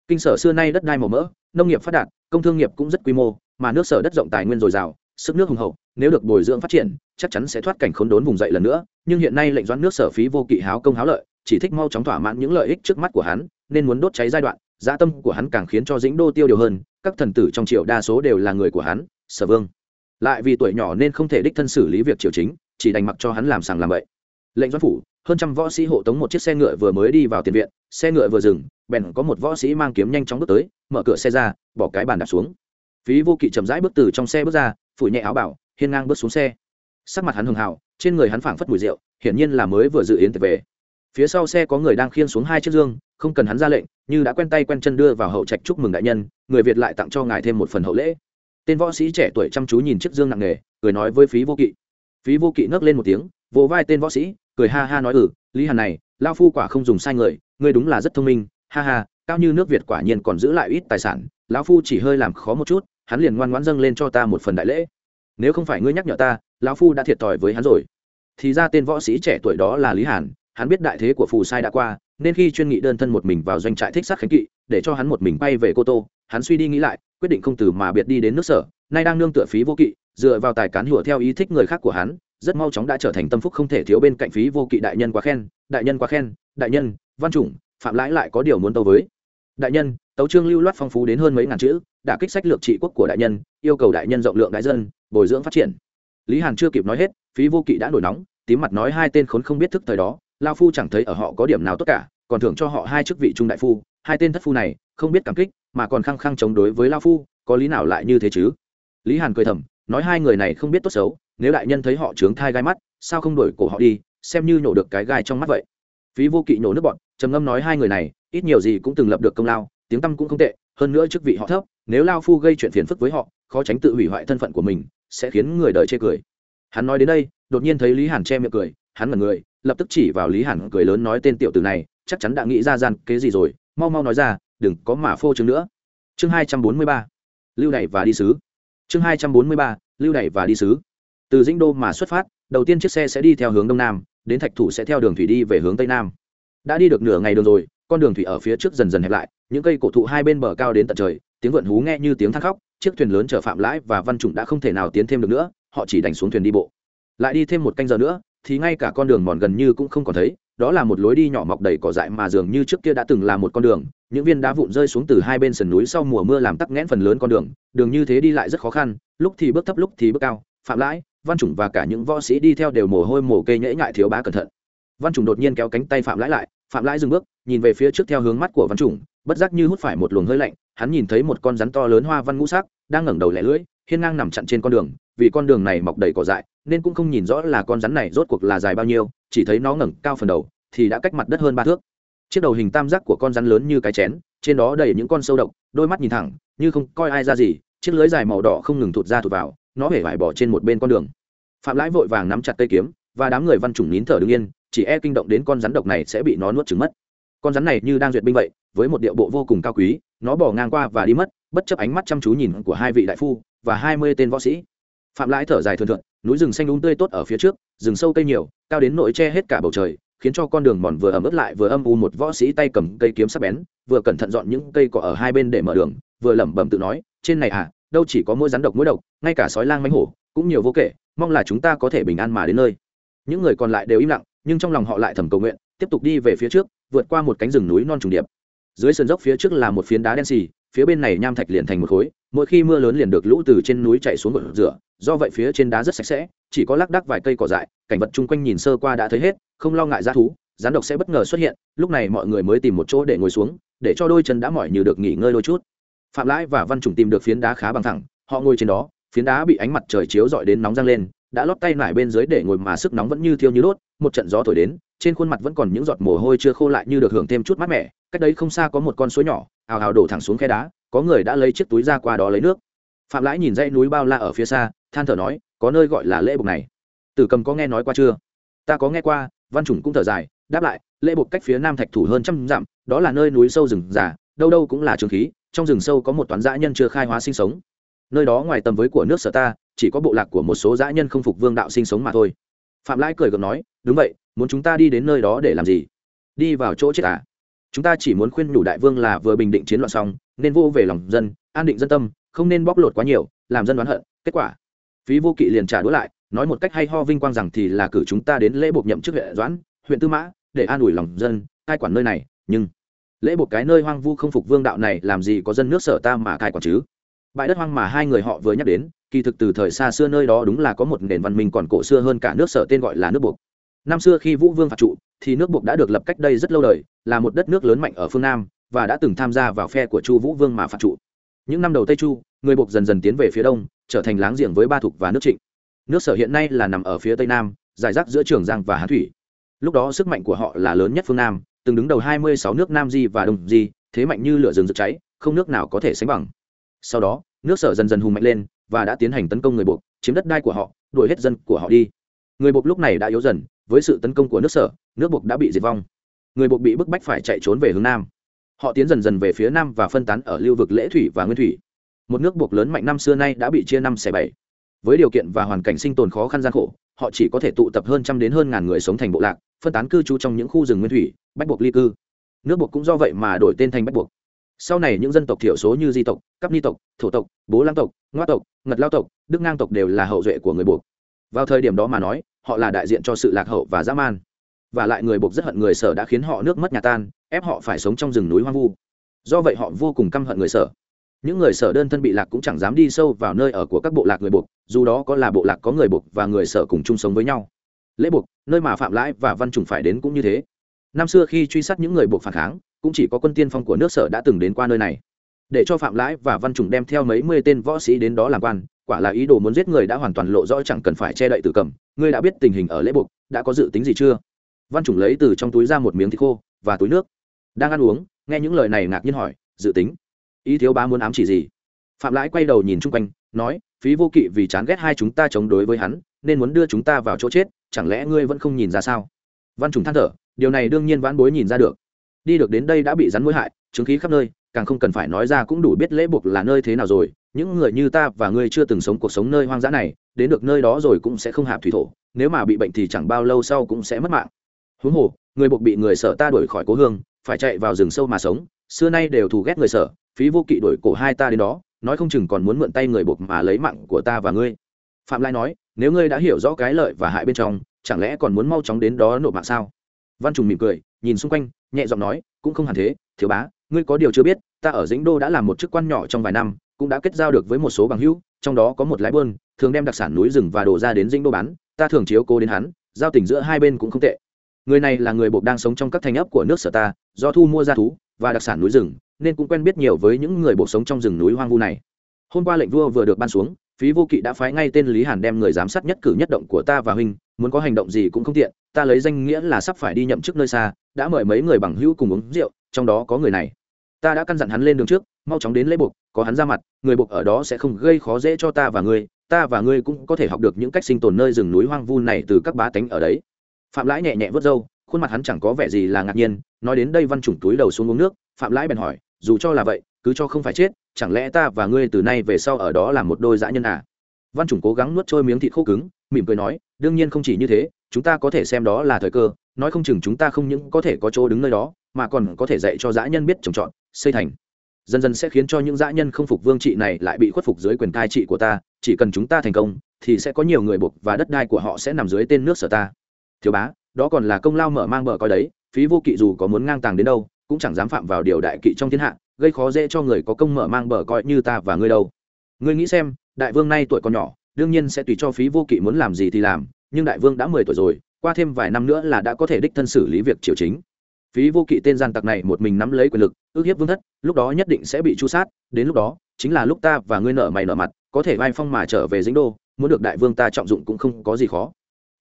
Kinh sở xưa nay đất đai màu mỡ, nông nghiệp phát đạt, công thương nghiệp cũng rất quy mô, mà nước sở đất rộng tài nguyên dồi dào, sức nước hùng hậu nếu được bồi dưỡng phát triển, chắc chắn sẽ thoát cảnh khốn đốn vùng dậy lần nữa, nhưng hiện nay lệnh doãn nước sở phí vô kỵ háo công háo lợi, chỉ thích mau chóng thỏa mãn những lợi ích trước mắt của hắn, nên muốn đốt cháy giai đoạn dã tâm của hắn càng khiến cho dĩnh đô tiêu điều hơn, các thần tử trong triều đa số đều là người của hắn, sở vương. Lại vì tuổi nhỏ nên không thể đích thân xử lý việc triều chính, chỉ đành mặc cho hắn làm sàng làm bậy. Lệnh doãn phủ, hơn trăm võ sĩ hộ tống một chiếc xe ngựa vừa mới đi vào tiền viện, xe ngựa vừa dừng, bèn có một võ sĩ mang kiếm nhanh chóng bước tới, mở cửa xe ra, bỏ cái bàn đạp xuống. Phí vô kỵ chậm rãi bước từ trong xe bước ra, phủi nhẹ áo bảo hiên ngang bước xuống xe. Sắc mặt hắn hường hào, trên người hắn phảng phất mùi rượu, hiển nhiên là mới vừa dự yến về. Phía sau xe có người đang khiêng xuống hai chiếc dương, không cần hắn ra lệnh, như đã quen tay quen chân đưa vào hậu trạch chúc mừng đại nhân, người việt lại tặng cho ngài thêm một phần hậu lễ. Tên võ sĩ trẻ tuổi chăm chú nhìn chiếc dương nặng nề, cười nói với phí vô kỵ. Phí vô kỵ ngước lên một tiếng, vỗ vai tên võ sĩ, cười ha ha nói ừ lý hàn này lao phu quả không dùng sai người, ngươi đúng là rất thông minh, ha ha, cao như nước việt quả nhiên còn giữ lại ít tài sản, lão phu chỉ hơi làm khó một chút, hắn liền ngoan ngoãn dâng lên cho ta một phần đại lễ nếu không phải ngươi nhắc nhở ta, lão phu đã thiệt thòi với hắn rồi. Thì ra tên võ sĩ trẻ tuổi đó là lý hàn, hắn biết đại thế của phù sai đã qua, nên khi chuyên nghị đơn thân một mình vào doanh trại thích sát khánh kỵ, để cho hắn một mình bay về cô tô, hắn suy đi nghĩ lại, quyết định không từ mà biệt đi đến nước sở, nay đang nương tựa phí vô kỵ, dựa vào tài cán hùa theo ý thích người khác của hắn, rất mau chóng đã trở thành tâm phúc không thể thiếu bên cạnh phí vô kỵ đại nhân quá khen, đại nhân quá khen, đại nhân, văn chủng, phạm lãi lại có điều muốn tâu với. Đại nhân, tấu trương lưu loát phong phú đến hơn mấy ngàn chữ, đã kích sách lược trị quốc của đại nhân, yêu cầu đại nhân rộng lượng đại dân bồi dưỡng phát triển. Lý hàn chưa kịp nói hết, phí vô kỵ đã nổi nóng, tím mặt nói hai tên khốn không biết thức thời đó, lao phu chẳng thấy ở họ có điểm nào tốt cả, còn thưởng cho họ hai chức vị trung đại phu, hai tên thất phu này, không biết cảm kích, mà còn khăng khăng chống đối với lao phu, có lý nào lại như thế chứ? Lý hàn cười thầm, nói hai người này không biết tốt xấu, nếu đại nhân thấy họ trướng thai gai mắt, sao không đổi cổ họ đi, xem như nhổ được cái gai trong mắt vậy. Phí vô kỵ nhổ nước bọn, trầm ngâm nói hai người này, ít nhiều gì cũng từng lập được công lao, tiếng tăm cũng không tệ, hơn nữa chức vị họ thấp, nếu lao phu gây chuyện phiền phức với họ, khó tránh tự hủy hoại thân phận của mình sẽ khiến người đời chê cười. Hắn nói đến đây, đột nhiên thấy lý hàn che miệng cười, hắn mật người, lập tức chỉ vào lý hàn cười lớn nói tên tiểu tử này, chắc chắn đã nghĩ ra gian kế gì rồi, mau mau nói ra, đừng có mà phô trương nữa. Chương hai trăm bốn mươi ba, lưu đày và đi sứ. Chương hai trăm bốn mươi ba, lưu đày và đi sứ. Từ dĩnh đô mà xuất phát, đầu tiên chiếc xe sẽ đi theo hướng đông nam, đến thạch thủ sẽ theo đường thủy đi về hướng tây nam. Đã đi được nửa ngày đường rồi, con đường thủy ở phía trước dần dần hẹp lại, những cây cổ thụ hai bên bờ cao đến tận trời, tiếng vượn hú nghe như tiếng thang khóc chiếc thuyền lớn chở phạm lãi và văn trùng đã không thể nào tiến thêm được nữa, họ chỉ đành xuống thuyền đi bộ. Lại đi thêm một canh giờ nữa, thì ngay cả con đường mòn gần như cũng không còn thấy, đó là một lối đi nhỏ mọc đầy cỏ dại mà dường như trước kia đã từng là một con đường, những viên đá vụn rơi xuống từ hai bên sườn núi sau mùa mưa làm tắc nghẽn phần lớn con đường đường như thế đi lại rất khó khăn, lúc thì bước thấp lúc thì bước cao, phạm lãi, văn chủng và cả những võ sĩ đi theo đều mồ hôi mồ cây nhễ ngại thiếu bá cẩn thận. Văn chủng đột nhiên kéo cánh tay phạm lãi lại, phạm lãi dừng bước, nhìn về phía trước theo hướng mắt của văn chủng bất giác như hút phải một luồng hơi lạnh, hắn nhìn thấy một con rắn to lớn hoa văn ngũ sắc, đang ngẩng đầu lẻ lưỡi, hiên ngang nằm chặn trên con đường, vì con đường này mọc đầy cỏ dại, nên cũng không nhìn rõ là con rắn này rốt cuộc là dài bao nhiêu, chỉ thấy nó ngẩng cao phần đầu, thì đã cách mặt đất hơn ba thước. Chiếc đầu hình tam giác của con rắn lớn như cái chén, trên đó đầy những con sâu độc, đôi mắt nhìn thẳng, như không coi ai ra gì, chiếc lưới dài màu đỏ không ngừng thụt ra thụt vào, nó hể vải bỏ trên một bên con đường. Phạm lãi vội vàng nắm chặt tay kiếm, và đám người văn chủng nín thở đ ứ n g yên, chỉ e kinh động đến con rắn độc này sẽ bị nó nuốt trứng mất con rắn này như đang duyệt binh vậy, với một điệu bộ vô cùng cao quý, nó bỏ ngang qua và đi mất, bất chấp ánh mắt chăm chú nhìn của hai vị đại phu và hai mươi tên võ sĩ. Phạm lãi thở dài thường thượng núi rừng xanh đúng tươi tốt ở phía trước, rừng sâu cây nhiều, cao đến nỗi che hết cả bầu trời, khiến cho con đường mòn vừa ẩm ướt lại vừa âm u một võ sĩ tay cầm cây kiếm sắc bén, vừa cẩn thận dọn những cây cỏ ở hai bên để mở đường, vừa lẩm bẩm tự nói, trên này à đâu chỉ có mỗi rắn độc mũi độc, ngay cả sói lang mánh hổ cũng nhiều vô kể, mong là chúng ta có thể bình an mà đến nơi. Những người còn lại đều im lặng, nhưng trong lòng họ lại thầm cầu nguyện, tiếp tục đi về phía trước vượt qua một cánh rừng núi non trùng điệp. Dưới sườn dốc phía trước là một phiến đá đen xì, phía bên này nham thạch liền thành một khối, mỗi khi mưa lớn liền được lũ từ trên núi chạy xuống một rửa do vậy phía trên đá rất sạch sẽ, chỉ có lác đác vài cây cỏ dại, cảnh vật chung quanh nhìn sơ qua đã thấy hết, không lo ngại g thú, rắn độc sẽ bất ngờ xuất hiện, lúc này mọi người mới tìm một chỗ để ngồi xuống, để cho đôi chân đã mỏi như được nghỉ ngơi đôi chút. Phạm lãi và văn trùng tìm được phiến đá khá bằng thẳng, họ ngồi trên đó, phiến đá bị ánh mặt trời chiếu dọi đến nóng răng lên, đã lót tay nải bên dưới để ngồi mà sức nóng vẫn như thiêu như đốt, một trận gió thổi đến trên khuôn mặt vẫn còn những giọt mồ hôi chưa khô lại như được hưởng thêm chút mát mẻ, cách đấy không xa có một con suối nhỏ hào hào đổ thẳng xuống khe đá, có người đã lấy chiếc túi ra qua đó lấy nước. Phạm lãi nhìn dãy núi bao la ở phía xa, than thở nói, có nơi gọi là lễ bục này. Tử cầm có nghe nói qua chưa? Ta có nghe qua. Văn chủng cũng thở dài, đáp lại, lễ bục cách phía nam thạch thủ hơn trăm dặm, đó là nơi núi sâu rừng già, đâu đâu cũng là trường khí, trong rừng sâu có một toán dã nhân chưa khai hóa sinh sống. Nơi đó ngoài tầm với của nước sở ta, chỉ có bộ lạc của một số dã nhân không phục vương đạo sinh sống mà thôi. Phạm lãi cười gượng nói, đúng vậy muốn chúng ta đi đến nơi đó để làm gì? Đi vào chỗ chết à? Chúng ta chỉ muốn khuyên nhủ đại vương là vừa bình định chiến loạn xong, nên vô về lòng dân, an định dân tâm, không nên bóc lột quá nhiều, làm dân đoán hận, kết quả. Phí vô kỵ liền trả đũa lại, nói một cách hay ho vinh quang rằng thì là cử chúng ta đến lễ buộc nhậm chức huyện doãn, huyện tư mã, để an ủi lòng dân, cai quản nơi này, nhưng lễ buộc cái nơi hoang vu không phục vương đạo này làm gì có dân nước sở ta mà cai quản chứ? Bãi đất hoang mà hai người họ vừa nhắc đến, kỳ thực từ thời xa xưa nơi đó đúng là có một nền văn minh còn cổ xưa hơn cả nước sở tên gọi là nước buộc năm xưa khi vũ vương phạt trụ, thì nước buộc đã được lập cách đây rất lâu đời, là một đất nước lớn mạnh ở phương nam, và đã từng tham gia vào phe của chu vũ vương mà phạt trụ. Những năm đầu tây chu, người buộc dần dần tiến về phía đông, trở thành láng giềng với ba thục và nước trịnh. Nước sở hiện nay là nằm ở phía tây nam, giải rác giữa trường giang và hán thủy. Lúc đó sức mạnh của họ là lớn nhất phương nam, từng đứng đầu hai mươi sáu nước nam di và đông di, thế mạnh như lửa rừng rực cháy, không nước nào có thể sánh bằng. Sau đó, nước sở dần dần hùng mạnh lên, và đã tiến hành tấn công người buộc, chiếm đất đai của họ, đuổi hết dân của họ đi. Người buộc lúc này đã yếu dần với sự tấn công của nước sở, nước buộc đã bị diệt vong. Người buộc bị bức bách phải chạy trốn về hướng nam. Họ tiến dần dần về phía nam và phân tán ở lưu vực lễ thủy và nguyên thủy. Một nước buộc lớn mạnh năm xưa nay đã bị chia năm xẻ bảy. Với điều kiện và hoàn cảnh sinh tồn khó khăn gian khổ, họ chỉ có thể tụ tập hơn trăm đến hơn ngàn người sống thành bộ lạc, phân tán cư trú trong những khu rừng nguyên thủy, bách buộc ly cư. Nước buộc cũng do vậy mà đổi tên thành bách buộc. Sau này những dân tộc thiểu số như di tộc cắp ni tộc, thổ tộc, bố Lang tộc, ngoa tộc, ngật lao tộc, đức ngang tộc đều là hậu duệ của người buộc. Vào thời điểm đó mà nói họ là đại diện cho sự lạc hậu và dã man. Và lại người buộc rất hận người sở đã khiến họ nước mất nhà tan, ép họ phải sống trong rừng núi hoang vu. Do vậy họ vô cùng căm hận người sở. Những người sở đơn thân bị lạc cũng chẳng dám đi sâu vào nơi ở của các bộ lạc người buộc, dù đó có là bộ lạc có người buộc và người sở cùng chung sống với nhau. Lễ buộc, nơi mà phạm lãi và văn trùng phải đến cũng như thế. Năm xưa khi truy sát những người buộc phản kháng, cũng chỉ có quân tiên phong của nước sở đã từng đến qua nơi này. Để cho phạm lãi và văn trùng đem theo mấy mươi tên võ sĩ đến đó làm quan quả là ý đồ muốn giết người đã hoàn toàn lộ rõ chẳng cần phải che đậy tử cầm. Ngươi đã biết tình hình ở lễ buộc, đã có dự tính gì chưa? Văn chủng lấy từ trong túi ra một miếng thịt khô và túi nước. Đang ăn uống, nghe những lời này ngạc nhiên hỏi, dự tính? Ý thiếu bá muốn ám chỉ gì? Phạm lãi quay đầu nhìn chung quanh, nói, phí vô kỵ vì chán ghét hai chúng ta chống đối với hắn, nên muốn đưa chúng ta vào chỗ chết, chẳng lẽ ngươi vẫn không nhìn ra sao? Văn trùng than thở, điều này đương nhiên vãn bối nhìn ra được. Đi được đến đây đã bị rắn mũi hại, chứng khí khắp nơi càng không cần phải nói ra cũng đủ biết lễ buộc là nơi thế nào rồi, những người như ta và ngươi chưa từng sống cuộc sống nơi hoang dã này, đến được nơi đó rồi cũng sẽ không hạp thủy thổ, nếu mà bị bệnh thì chẳng bao lâu sau cũng sẽ mất mạng. Huống hồ, người buộc bị người sợ ta đuổi khỏi cố hương, phải chạy vào rừng sâu mà sống, xưa nay đều thù ghét người sở phí vô kỵ đuổi cổ hai ta đến đó, nói không chừng còn muốn mượn tay người buộc mà lấy mạng của ta và ngươi. Phạm lai nói, nếu ngươi đã hiểu rõ cái lợi và hại bên trong, chẳng lẽ còn muốn mau chóng đến đó nộp mạng sao? Văn trùng mỉm cười, nhìn xung quanh, nhẹ giọng nói, cũng không hẳn thế, thiếu bá ngươi có điều chưa biết, ta ở dĩnh đô đã làm một chức quan nhỏ trong vài năm, cũng đã kết giao được với một số bằng hữu, trong đó có một lái bơn, thường đem đặc sản núi rừng và đồ ra đến dĩnh đô bán, ta thường chiếu cố đến hắn, giao tình giữa hai bên cũng không tệ. Người này là người buộc đang sống trong các thành ấp của nước sở ta, do thu mua gia thú và đặc sản núi rừng, nên cũng quen biết nhiều với những người buộc sống trong rừng núi hoang vu này. Hôm qua lệnh vua vừa được ban xuống, phí vô kỵ đã phái ngay tên lý hàn đem người giám sát nhất cử nhất động của ta và huynh, muốn có hành động gì cũng không tiện, ta lấy danh nghĩa là sắp phải đi nhậm chức nơi xa, đã mời mấy người bằng hữu cùng uống rượu, trong đó có người này ta đã căn dặn hắn lên đường trước, mau chóng đến lễ buộc, có hắn ra mặt, người buộc ở đó sẽ không gây khó dễ cho ta và ngươi, ta và ngươi cũng có thể học được những cách sinh tồn nơi rừng núi hoang vu này từ các bá tánh ở đấy. Phạm lãi nhẹ nhẹ vớt râu, khuôn mặt hắn chẳng có vẻ gì là ngạc nhiên, nói đến đây văn chủng túi đầu xuống uống nước, phạm lãi bèn hỏi, dù cho là vậy, cứ cho không phải chết, chẳng lẽ ta và ngươi từ nay về sau ở đó là một đôi dã nhân à? Văn chủng cố gắng nuốt trôi miếng thịt khô cứng, mỉm cười nói, đương nhiên không chỉ như thế, chúng ta có thể xem đó là thời cơ, nói không chừng chúng ta không những có thể có chỗ đứng nơi đó, mà còn có thể dạy cho dã nhân biết trồng trọt xây thành. Dần dần sẽ khiến cho những dã nhân không phục vương trị này lại bị khuất phục dưới quyền cai trị của ta, chỉ cần chúng ta thành công, thì sẽ có nhiều người buộc và đất đai của họ sẽ nằm dưới tên nước sở ta. Thiếu bá, đó còn là công lao mở mang bờ coi đấy, phí vô kỵ dù có muốn ngang tàng đến đâu, cũng chẳng dám phạm vào điều đại kỵ trong thiên hạ, gây khó dễ cho người có công mở mang bờ coi như ta và ngươi đâu. Ngươi nghĩ xem, đại vương nay tuổi còn nhỏ, đương nhiên sẽ tùy cho phí vô kỵ muốn làm gì thì làm, nhưng đại vương đã mười tuổi rồi, qua thêm vài năm nữa là đã có thể đích thân xử lý việc triều chính phí vô kỵ tên gian tặc này một mình nắm lấy quyền lực, ước hiếp vương thất, lúc đó nhất định sẽ bị chu sát, đến lúc đó, chính là lúc ta và ngươi nợ mày nợ mặt, có thể vai phong mà trở về dĩnh đô, muốn được đại vương ta trọng dụng cũng không có gì khó.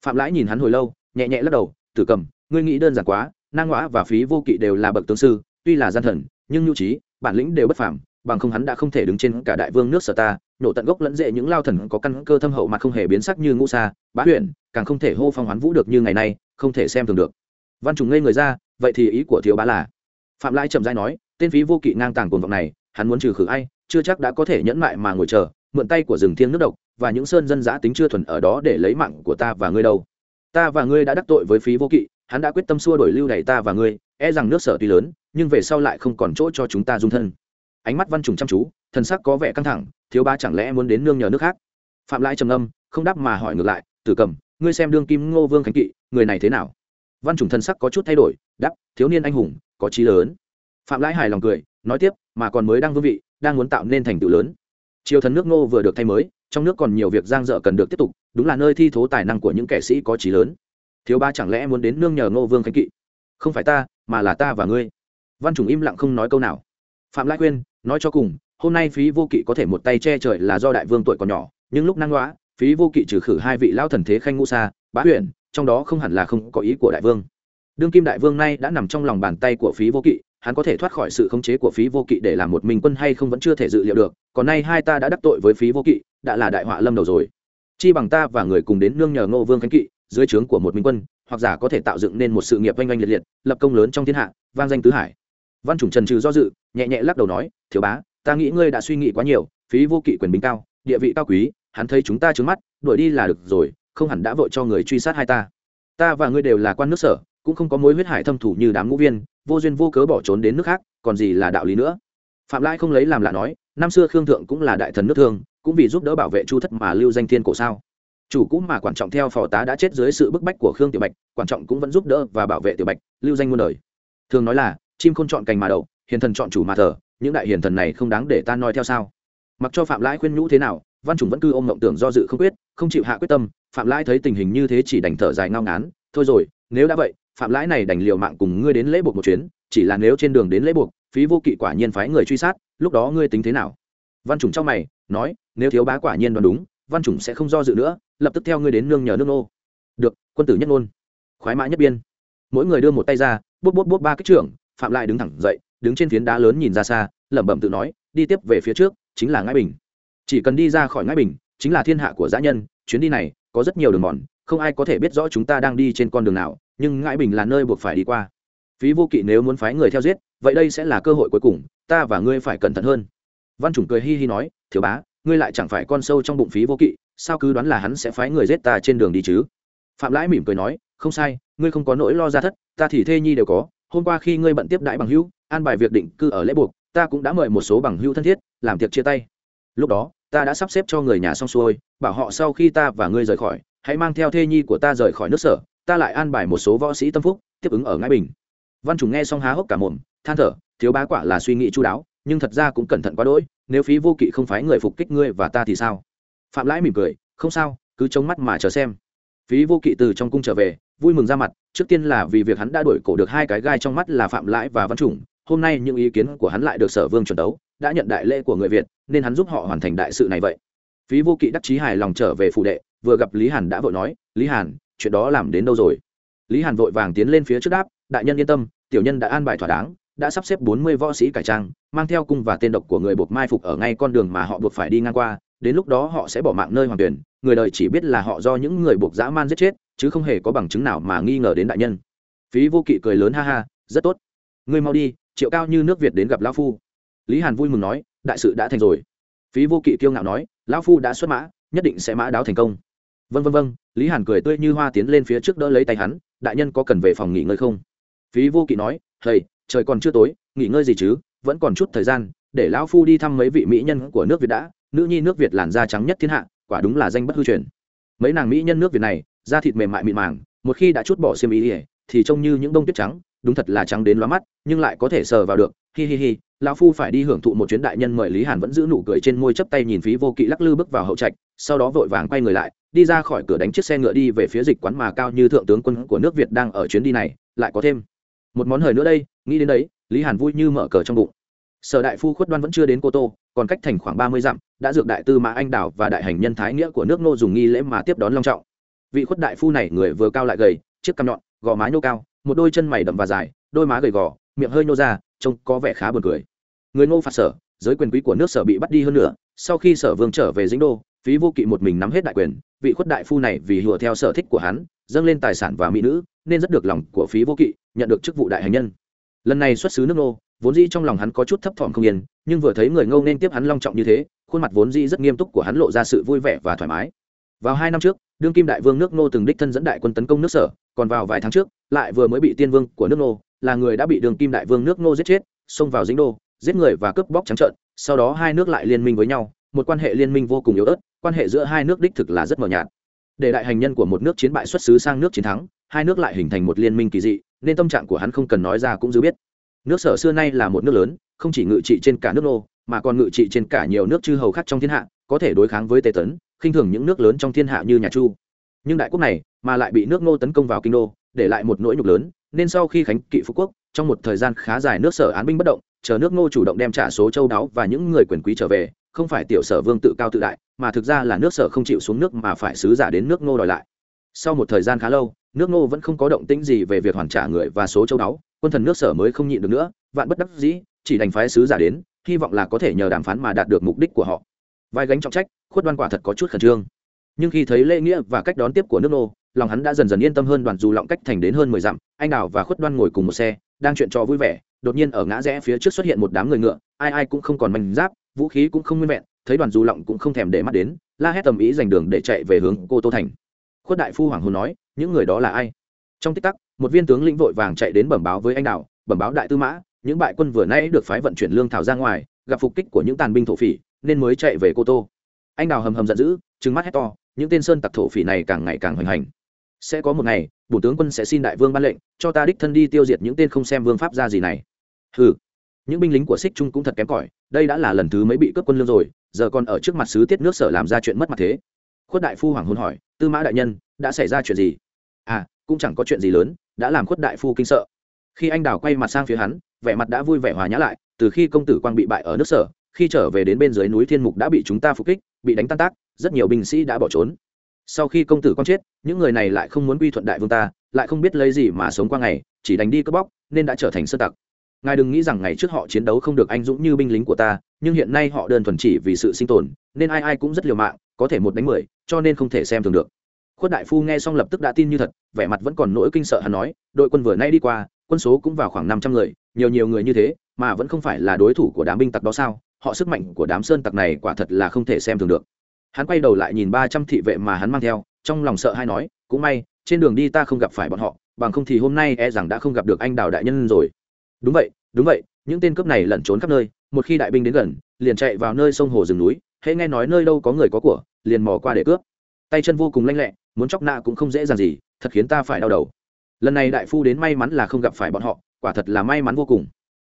Phạm lãi nhìn hắn hồi lâu, nhẹ nhẹ lắc đầu, tử cầm, ngươi nghĩ đơn giản quá, nang ngõa và phí vô kỵ đều là bậc tướng sư, tuy là gian thần, nhưng nhu trí, bản lĩnh đều bất phàm, bằng không hắn đã không thể đứng trên cả đại vương nước sở ta, nổ tận gốc lẫn dễ những lao thần có căn cơ thâm hậu mà không hề biến sắc như ngũ sa, bá huyện càng không thể hô phong hoán vũ được như ngày nay, không thể xem thường được. Văn trùng ngây người ra vậy thì ý của thiếu bá là phạm lai trầm dai nói tên phí vô kỵ ngang tàng cuồng vọng này hắn muốn trừ khử ai chưa chắc đã có thể nhẫn mại mà ngồi chờ mượn tay của rừng thiêng nước độc và những sơn dân giã tính chưa thuần ở đó để lấy mạng của ta và ngươi đâu ta và ngươi đã đắc tội với phí vô kỵ hắn đã quyết tâm xua đổi lưu đày ta và ngươi e rằng nước sở tuy lớn nhưng về sau lại không còn chỗ cho chúng ta dung thân ánh mắt văn trùng chăm chú thần sắc có vẻ căng thẳng thiếu ba chẳng lẽ muốn đến nương nhờ nước khác phạm lai trầm âm không đáp mà hỏi ngược lại tử cầm ngươi xem đương kim ngô vương khánh kỵ người này thế nào văn trùng thần sắc có chút thay đổi đắp thiếu niên anh hùng, có trí lớn. Phạm lãi hài lòng cười, nói tiếp, mà còn mới đang vương vị, đang muốn tạo nên thành tựu lớn. Triều thần nước ngô vừa được thay mới, trong nước còn nhiều việc giang dở cần được tiếp tục, đúng là nơi thi thố tài năng của những kẻ sĩ có trí lớn. Thiếu ba chẳng lẽ muốn đến nương nhờ ngô vương khánh kỵ? Không phải ta, mà là ta và ngươi. Văn chủng im lặng không nói câu nào. Phạm lai khuyên, nói cho cùng, hôm nay phí vô kỵ có thể một tay che trời là do đại vương tuổi còn nhỏ, nhưng lúc năng loã phí vô kỵ trừ khử hai vị lao thần thế khanh ngũ sa, bá huyện, trong đó không hẳn là không có ý của đại vương đương kim đại vương nay đã nằm trong lòng bàn tay của phí vô kỵ, hắn có thể thoát khỏi sự khống chế của phí vô kỵ để làm một mình quân hay không vẫn chưa thể dự liệu được, còn nay hai ta đã đắc tội với phí vô kỵ, đã là đại họa lâm đầu rồi. Chi bằng ta và người cùng đến nương nhờ ngô vương khánh kỵ, dưới trướng của một minh quân, hoặc giả có thể tạo dựng nên một sự nghiệp oanh oanh liệt liệt, lập công lớn trong thiên hạ, vang danh tứ hải. Văn chủng trần trừ do dự, nhẹ nhẹ lắc đầu nói, thiếu bá, ta nghĩ ngươi đã suy nghĩ quá nhiều, phí vô kỵ quyền bính cao, địa vị cao quý, hắn thấy chúng ta trướng mắt, đuổi đi là được rồi, không hẳn đã vội cho người truy sát hai ta. Ta và ngươi đều là quan nước sở cũng không có mối huyết hải thâm thủ như đám ngũ viên, vô duyên vô cớ bỏ trốn đến nước khác, còn gì là đạo lý nữa. Phạm lai không lấy làm lạ nói, năm xưa khương thượng cũng là đại thần nước thương, cũng vì giúp đỡ bảo vệ chu thất mà lưu danh thiên cổ sao. Chủ cũ mà quan trọng theo phò tá đã chết dưới sự bức bách của khương tiểu bạch quan trọng cũng vẫn giúp đỡ và bảo vệ tiểu bạch, lưu danh muôn đời. Thường nói là, chim không chọn cành mà đậu, hiền thần chọn chủ mà thờ, những đại hiền thần này không đáng để ta nói theo sao? Mặc cho phạm lãi khuyên nhũ thế nào, văn chủng vẫn cứ ôm mộng tưởng do dự không quyết, không chịu hạ quyết tâm, phạm lãi thấy tình hình như thế chỉ đành thở dài ngao ngán, thôi rồi, nếu đã vậy phạm lãi này đành liều mạng cùng ngươi đến lễ buộc một chuyến, chỉ là nếu trên đường đến lễ buộc, phí vô kỵ quả nhiên phái người truy sát, lúc đó ngươi tính thế nào? Văn chủng trong mày, nói, nếu thiếu bá quả nhiên đoán đúng, văn chủng sẽ không do dự nữa, lập tức theo ngươi đến nương nhờ nước nô. Được, quân tử nhất ngôn. Khoái mã nhất biên. Mỗi người đưa một tay ra, bút bút bút ba kích trưởng, phạm lại đứng thẳng dậy, đứng trên phiến đá lớn nhìn ra xa, lẩm bẩm tự nói, đi tiếp về phía trước, chính là ngãi bình. Chỉ cần đi ra khỏi ngãi bình, chính là thiên hạ của giã nhân, chuyến đi này có rất nhiều đường mòn không ai có thể biết rõ chúng ta đang đi trên con đường nào, nhưng ngãi bình là nơi buộc phải đi qua. Phí vô kỵ nếu muốn phái người theo giết, vậy đây sẽ là cơ hội cuối cùng, ta và ngươi phải cẩn thận hơn. Văn chủng cười hi hi nói, thiếu bá, ngươi lại chẳng phải con sâu trong bụng phí vô kỵ, sao cứ đoán là hắn sẽ phái người giết ta trên đường đi chứ? Phạm lãi mỉm cười nói, không sai, ngươi không có nỗi lo ra thất, ta thì thê nhi đều có, hôm qua khi ngươi bận tiếp đãi bằng hữu, an bài việc định cư ở lễ buộc, ta cũng đã mời một số bằng hữu thân thiết, làm tiệc chia tay. Lúc đó, ta đã sắp xếp cho người nhà xong xuôi, bảo họ sau khi ta và ngươi rời khỏi hãy mang theo thê nhi của ta rời khỏi nước sở, ta lại an bài một số võ sĩ tâm phúc, tiếp ứng ở ngãi bình. Văn chủ nghe xong há hốc cả mồm, than thở, thiếu bá quả là suy nghĩ chú đáo, nhưng thật ra cũng cẩn thận quá đỗi, nếu phí vô kỵ không phái người phục kích ngươi và ta thì sao? Phạm lãi mỉm cười, không sao, cứ chống mắt mà chờ xem. Phí vô kỵ từ trong cung trở về, vui mừng ra mặt, trước tiên là vì việc hắn đã đổi cổ được hai cái gai trong mắt là phạm lãi và văn chủng hôm nay những ý kiến của hắn lại được sở vương chuẩn đấu, đã nhận đại lễ của người việt, nên hắn giúp họ hoàn thành đại sự này vậy. Phí vô kỵ đắc chí hài lòng trở về phủ đệ vừa gặp lý hàn đã vội nói, lý hàn, chuyện đó làm đến đâu rồi? Lý hàn vội vàng tiến lên phía trước đáp, đại nhân yên tâm, tiểu nhân đã an bài thỏa đáng, đã sắp xếp bốn mươi võ sĩ cải trang, mang theo cung và tên độc của người buộc mai phục ở ngay con đường mà họ buộc phải đi ngang qua, đến lúc đó họ sẽ bỏ mạng nơi hoàng tuyển, người đời chỉ biết là họ do những người buộc dã man giết chết, chứ không hề có bằng chứng nào mà nghi ngờ đến đại nhân. Phí vô kỵ cười lớn ha ha, rất tốt. Ngươi mau đi, triệu cao như nước việt đến gặp lão phu. Lý hàn vui mừng nói, đại sự đã thành rồi. Phí vô kỵ kiêu ngạo nói, lão phu đã xuất mã, nhất định sẽ mã đáo thành công vân vân vân lý hàn cười tươi như hoa tiến lên phía trước đỡ lấy tay hắn, đại nhân có cần về phòng nghỉ ngơi không? Phí vô kỵ nói thầy trời còn chưa tối, nghỉ ngơi gì chứ? Vẫn còn chút thời gian, để lão phu đi thăm mấy vị mỹ nhân của nước việt đã. Nữ nhi nước việt làn da trắng nhất thiên hạ, quả đúng là danh bất hư truyền. Mấy nàng mỹ nhân nước việt này, da thịt mềm mại mịn màng, một khi đã chút bỏ xiêm ý ỉa thì trông như những bông tuyết trắng, đúng thật là trắng đến lóa mắt, nhưng lại có thể sờ vào được. Hi hi hi, lão phu phải đi hưởng thụ một chuyến đại nhân mời lý hàn vẫn giữ nụ cười trên môi chấp tay nhìn phí vô kỵ lắc lư bước vào hậu trạch, sau đó vội vàng quay người lại đi ra khỏi cửa đánh chiếc xe ngựa đi về phía dịch quán mà cao như thượng tướng quân của nước việt đang ở chuyến đi này, lại có thêm. Một món hời nữa đây, nghĩ đến đấy, lý hàn vui như mở cờ trong bụng. Sở đại phu khuất đoan vẫn chưa đến cô tô, còn cách thành khoảng ba mươi dặm, đã dược đại tư mã anh đảo và đại hành nhân thái nghĩa của nước nô dùng nghi lễ mà tiếp đón long trọng. Vị khuất đại phu này người vừa cao lại gầy, chiếc cằm nhọn, gò má nhô cao, một đôi chân mày đậm và dài, đôi má gầy gò, miệng hơi nhô ra, trông có vẻ khá buồn cười. Người ngô phạt sở, giới quyền quý của nước sở bị bắt đi hơn nữa sau khi sở vương trở về dĩnh đô phí vô kỵ một mình nắm hết đại quyền, vị khuất đại phu này vì hùa theo sở thích của hắn, dâng lên tài sản và mỹ nữ, nên rất được lòng của phí vô kỵ, nhận được chức vụ đại hành nhân. Lần này xuất xứ nước nô, vốn dĩ trong lòng hắn có chút thấp thỏm không yên, nhưng vừa thấy người ngâu nên tiếp hắn long trọng như thế, khuôn mặt vốn dĩ rất nghiêm túc của hắn lộ ra sự vui vẻ và thoải mái. Vào hai năm trước, đương kim đại vương nước nô từng đích thân dẫn đại quân tấn công nước sở, còn vào vài tháng trước, lại vừa mới bị tiên vương của nước nô, là người đã bị đường kim đại vương nước nô giết chết, xông vào dính đô, giết người và cướp bóc trắng trợn, sau đó hai nước lại liên minh với nhau, một quan hệ liên minh vô cùng yếu ớt quan hệ giữa hai nước đích thực là rất mờ nhạt. Để đại hành nhân của một nước chiến bại xuất xứ sang nước chiến thắng, hai nước lại hình thành một liên minh kỳ dị, nên tâm trạng của hắn không cần nói ra cũng dư biết. Nước sở xưa nay là một nước lớn, không chỉ ngự trị trên cả nước nô, mà còn ngự trị trên cả nhiều nước chư hầu khác trong thiên hạ, có thể đối kháng với tề tấn, khinh thường những nước lớn trong thiên hạ như nhà chu. Nhưng đại quốc này, mà lại bị nước nô tấn công vào kinh đô, để lại một nỗi nhục lớn, nên sau khi khánh kỵ phú quốc, trong một thời gian khá dài nước sở án binh bất động, chờ nước ngô chủ động đem trả số châu đáo và những người quyền quý trở về không phải tiểu sở vương tự cao tự đại, mà thực ra là nước sở không chịu xuống nước mà phải sứ giả đến nước ngô đòi lại. Sau một thời gian khá lâu, nước ngô vẫn không có động tĩnh gì về việc hoàn trả người và số châu đáo quân thần nước sở mới không nhịn được nữa, vạn bất đắc dĩ, chỉ đành phái sứ giả đến, hy vọng là có thể nhờ đàm phán mà đạt được mục đích của họ. Vai gánh trọng trách, khuất đoan quả thật có chút khẩn trương. Nhưng khi thấy lễ nghĩa và cách đón tiếp của nước nô lòng hắn đã dần dần yên tâm hơn đoàn dù lọng cách thành đến hơn mười dặm, anh đào và khuất đoan ngồi cùng một xe, đang chuyện trò vui vẻ, đột nhiên ở ngã rẽ phía trước xuất hiện một đám người ngựa, ai ai cũng không còn manh giáp vũ khí cũng không nguyên vẹn, thấy đoàn du lọng cũng không thèm để mắt đến, la hét tầm ý giành đường để chạy về hướng cô tô thành. Khuất đại phu hoàng hồn nói, những người đó là ai? Trong tích tắc, một viên tướng lĩnh vội vàng chạy đến bẩm báo với anh đào, bẩm báo đại tư mã, những bại quân vừa nãy được phái vận chuyển lương thảo ra ngoài, gặp phục kích của những tàn binh thổ phỉ, nên mới chạy về cô tô. Anh đào hầm hầm giận dữ, trừng mắt hét to, những tên sơn tặc thổ phỉ này càng ngày càng hoành hành. Sẽ có một ngày, bổ tướng quân sẽ xin đại vương ban lệnh, cho ta đích thân đi tiêu diệt những tên không xem vương pháp ra gì này. Hừ những binh lính của xích trung cũng thật kém cỏi, đây đã là lần thứ mấy bị cướp quân lương rồi, giờ còn ở trước mặt sứ tiết nước sở làm ra chuyện mất mặt thế. Khuất đại phu hoàng hôn hỏi, tư mã đại nhân, đã xảy ra chuyện gì? À cũng chẳng có chuyện gì lớn, đã làm khuất đại phu kinh sợ. Khi anh đào quay mặt sang phía hắn, vẻ mặt đã vui vẻ hòa nhã lại, từ khi công tử quang bị bại ở nước sở, khi trở về đến bên dưới núi thiên mục đã bị chúng ta phục kích, bị đánh tan tác, rất nhiều binh sĩ đã bỏ trốn. Sau khi công tử quang chết, những người này lại không muốn quy thuận đại vương ta, lại không biết lấy gì mà sống qua ngày, chỉ đánh đi cướp bóc, nên đã trở thành sơ tặc ngài đừng nghĩ rằng ngày trước họ chiến đấu không được anh dũng như binh lính của ta, nhưng hiện nay họ đơn thuần chỉ vì sự sinh tồn, nên ai ai cũng rất liều mạng, có thể một đánh mười, cho nên không thể xem thường được. Khuất đại phu nghe xong lập tức đã tin như thật, vẻ mặt vẫn còn nỗi kinh sợ hắn nói, đội quân vừa nay đi qua, quân số cũng vào khoảng năm trăm người, nhiều nhiều người như thế, mà vẫn không phải là đối thủ của đám binh tặc đó sao? Họ sức mạnh của đám sơn tặc này quả thật là không thể xem thường được. Hắn quay đầu lại nhìn ba trăm thị vệ mà hắn mang theo, trong lòng sợ hay nói, cũng may, trên đường đi ta không gặp phải bọn họ, bằng không thì hôm nay e rằng đã không gặp được anh đào đại nhân rồi đúng vậy đúng vậy, những tên cướp này lẩn trốn khắp nơi, một khi đại binh đến gần, liền chạy vào nơi sông hồ rừng núi, hễ nghe nói nơi đâu có người có của, liền mò qua để cướp. Tay chân vô cùng lanh lẹ, muốn chóc nạ cũng không dễ dàng gì, thật khiến ta phải đau đầu. Lần này đại phu đến may mắn là không gặp phải bọn họ, quả thật là may mắn vô cùng.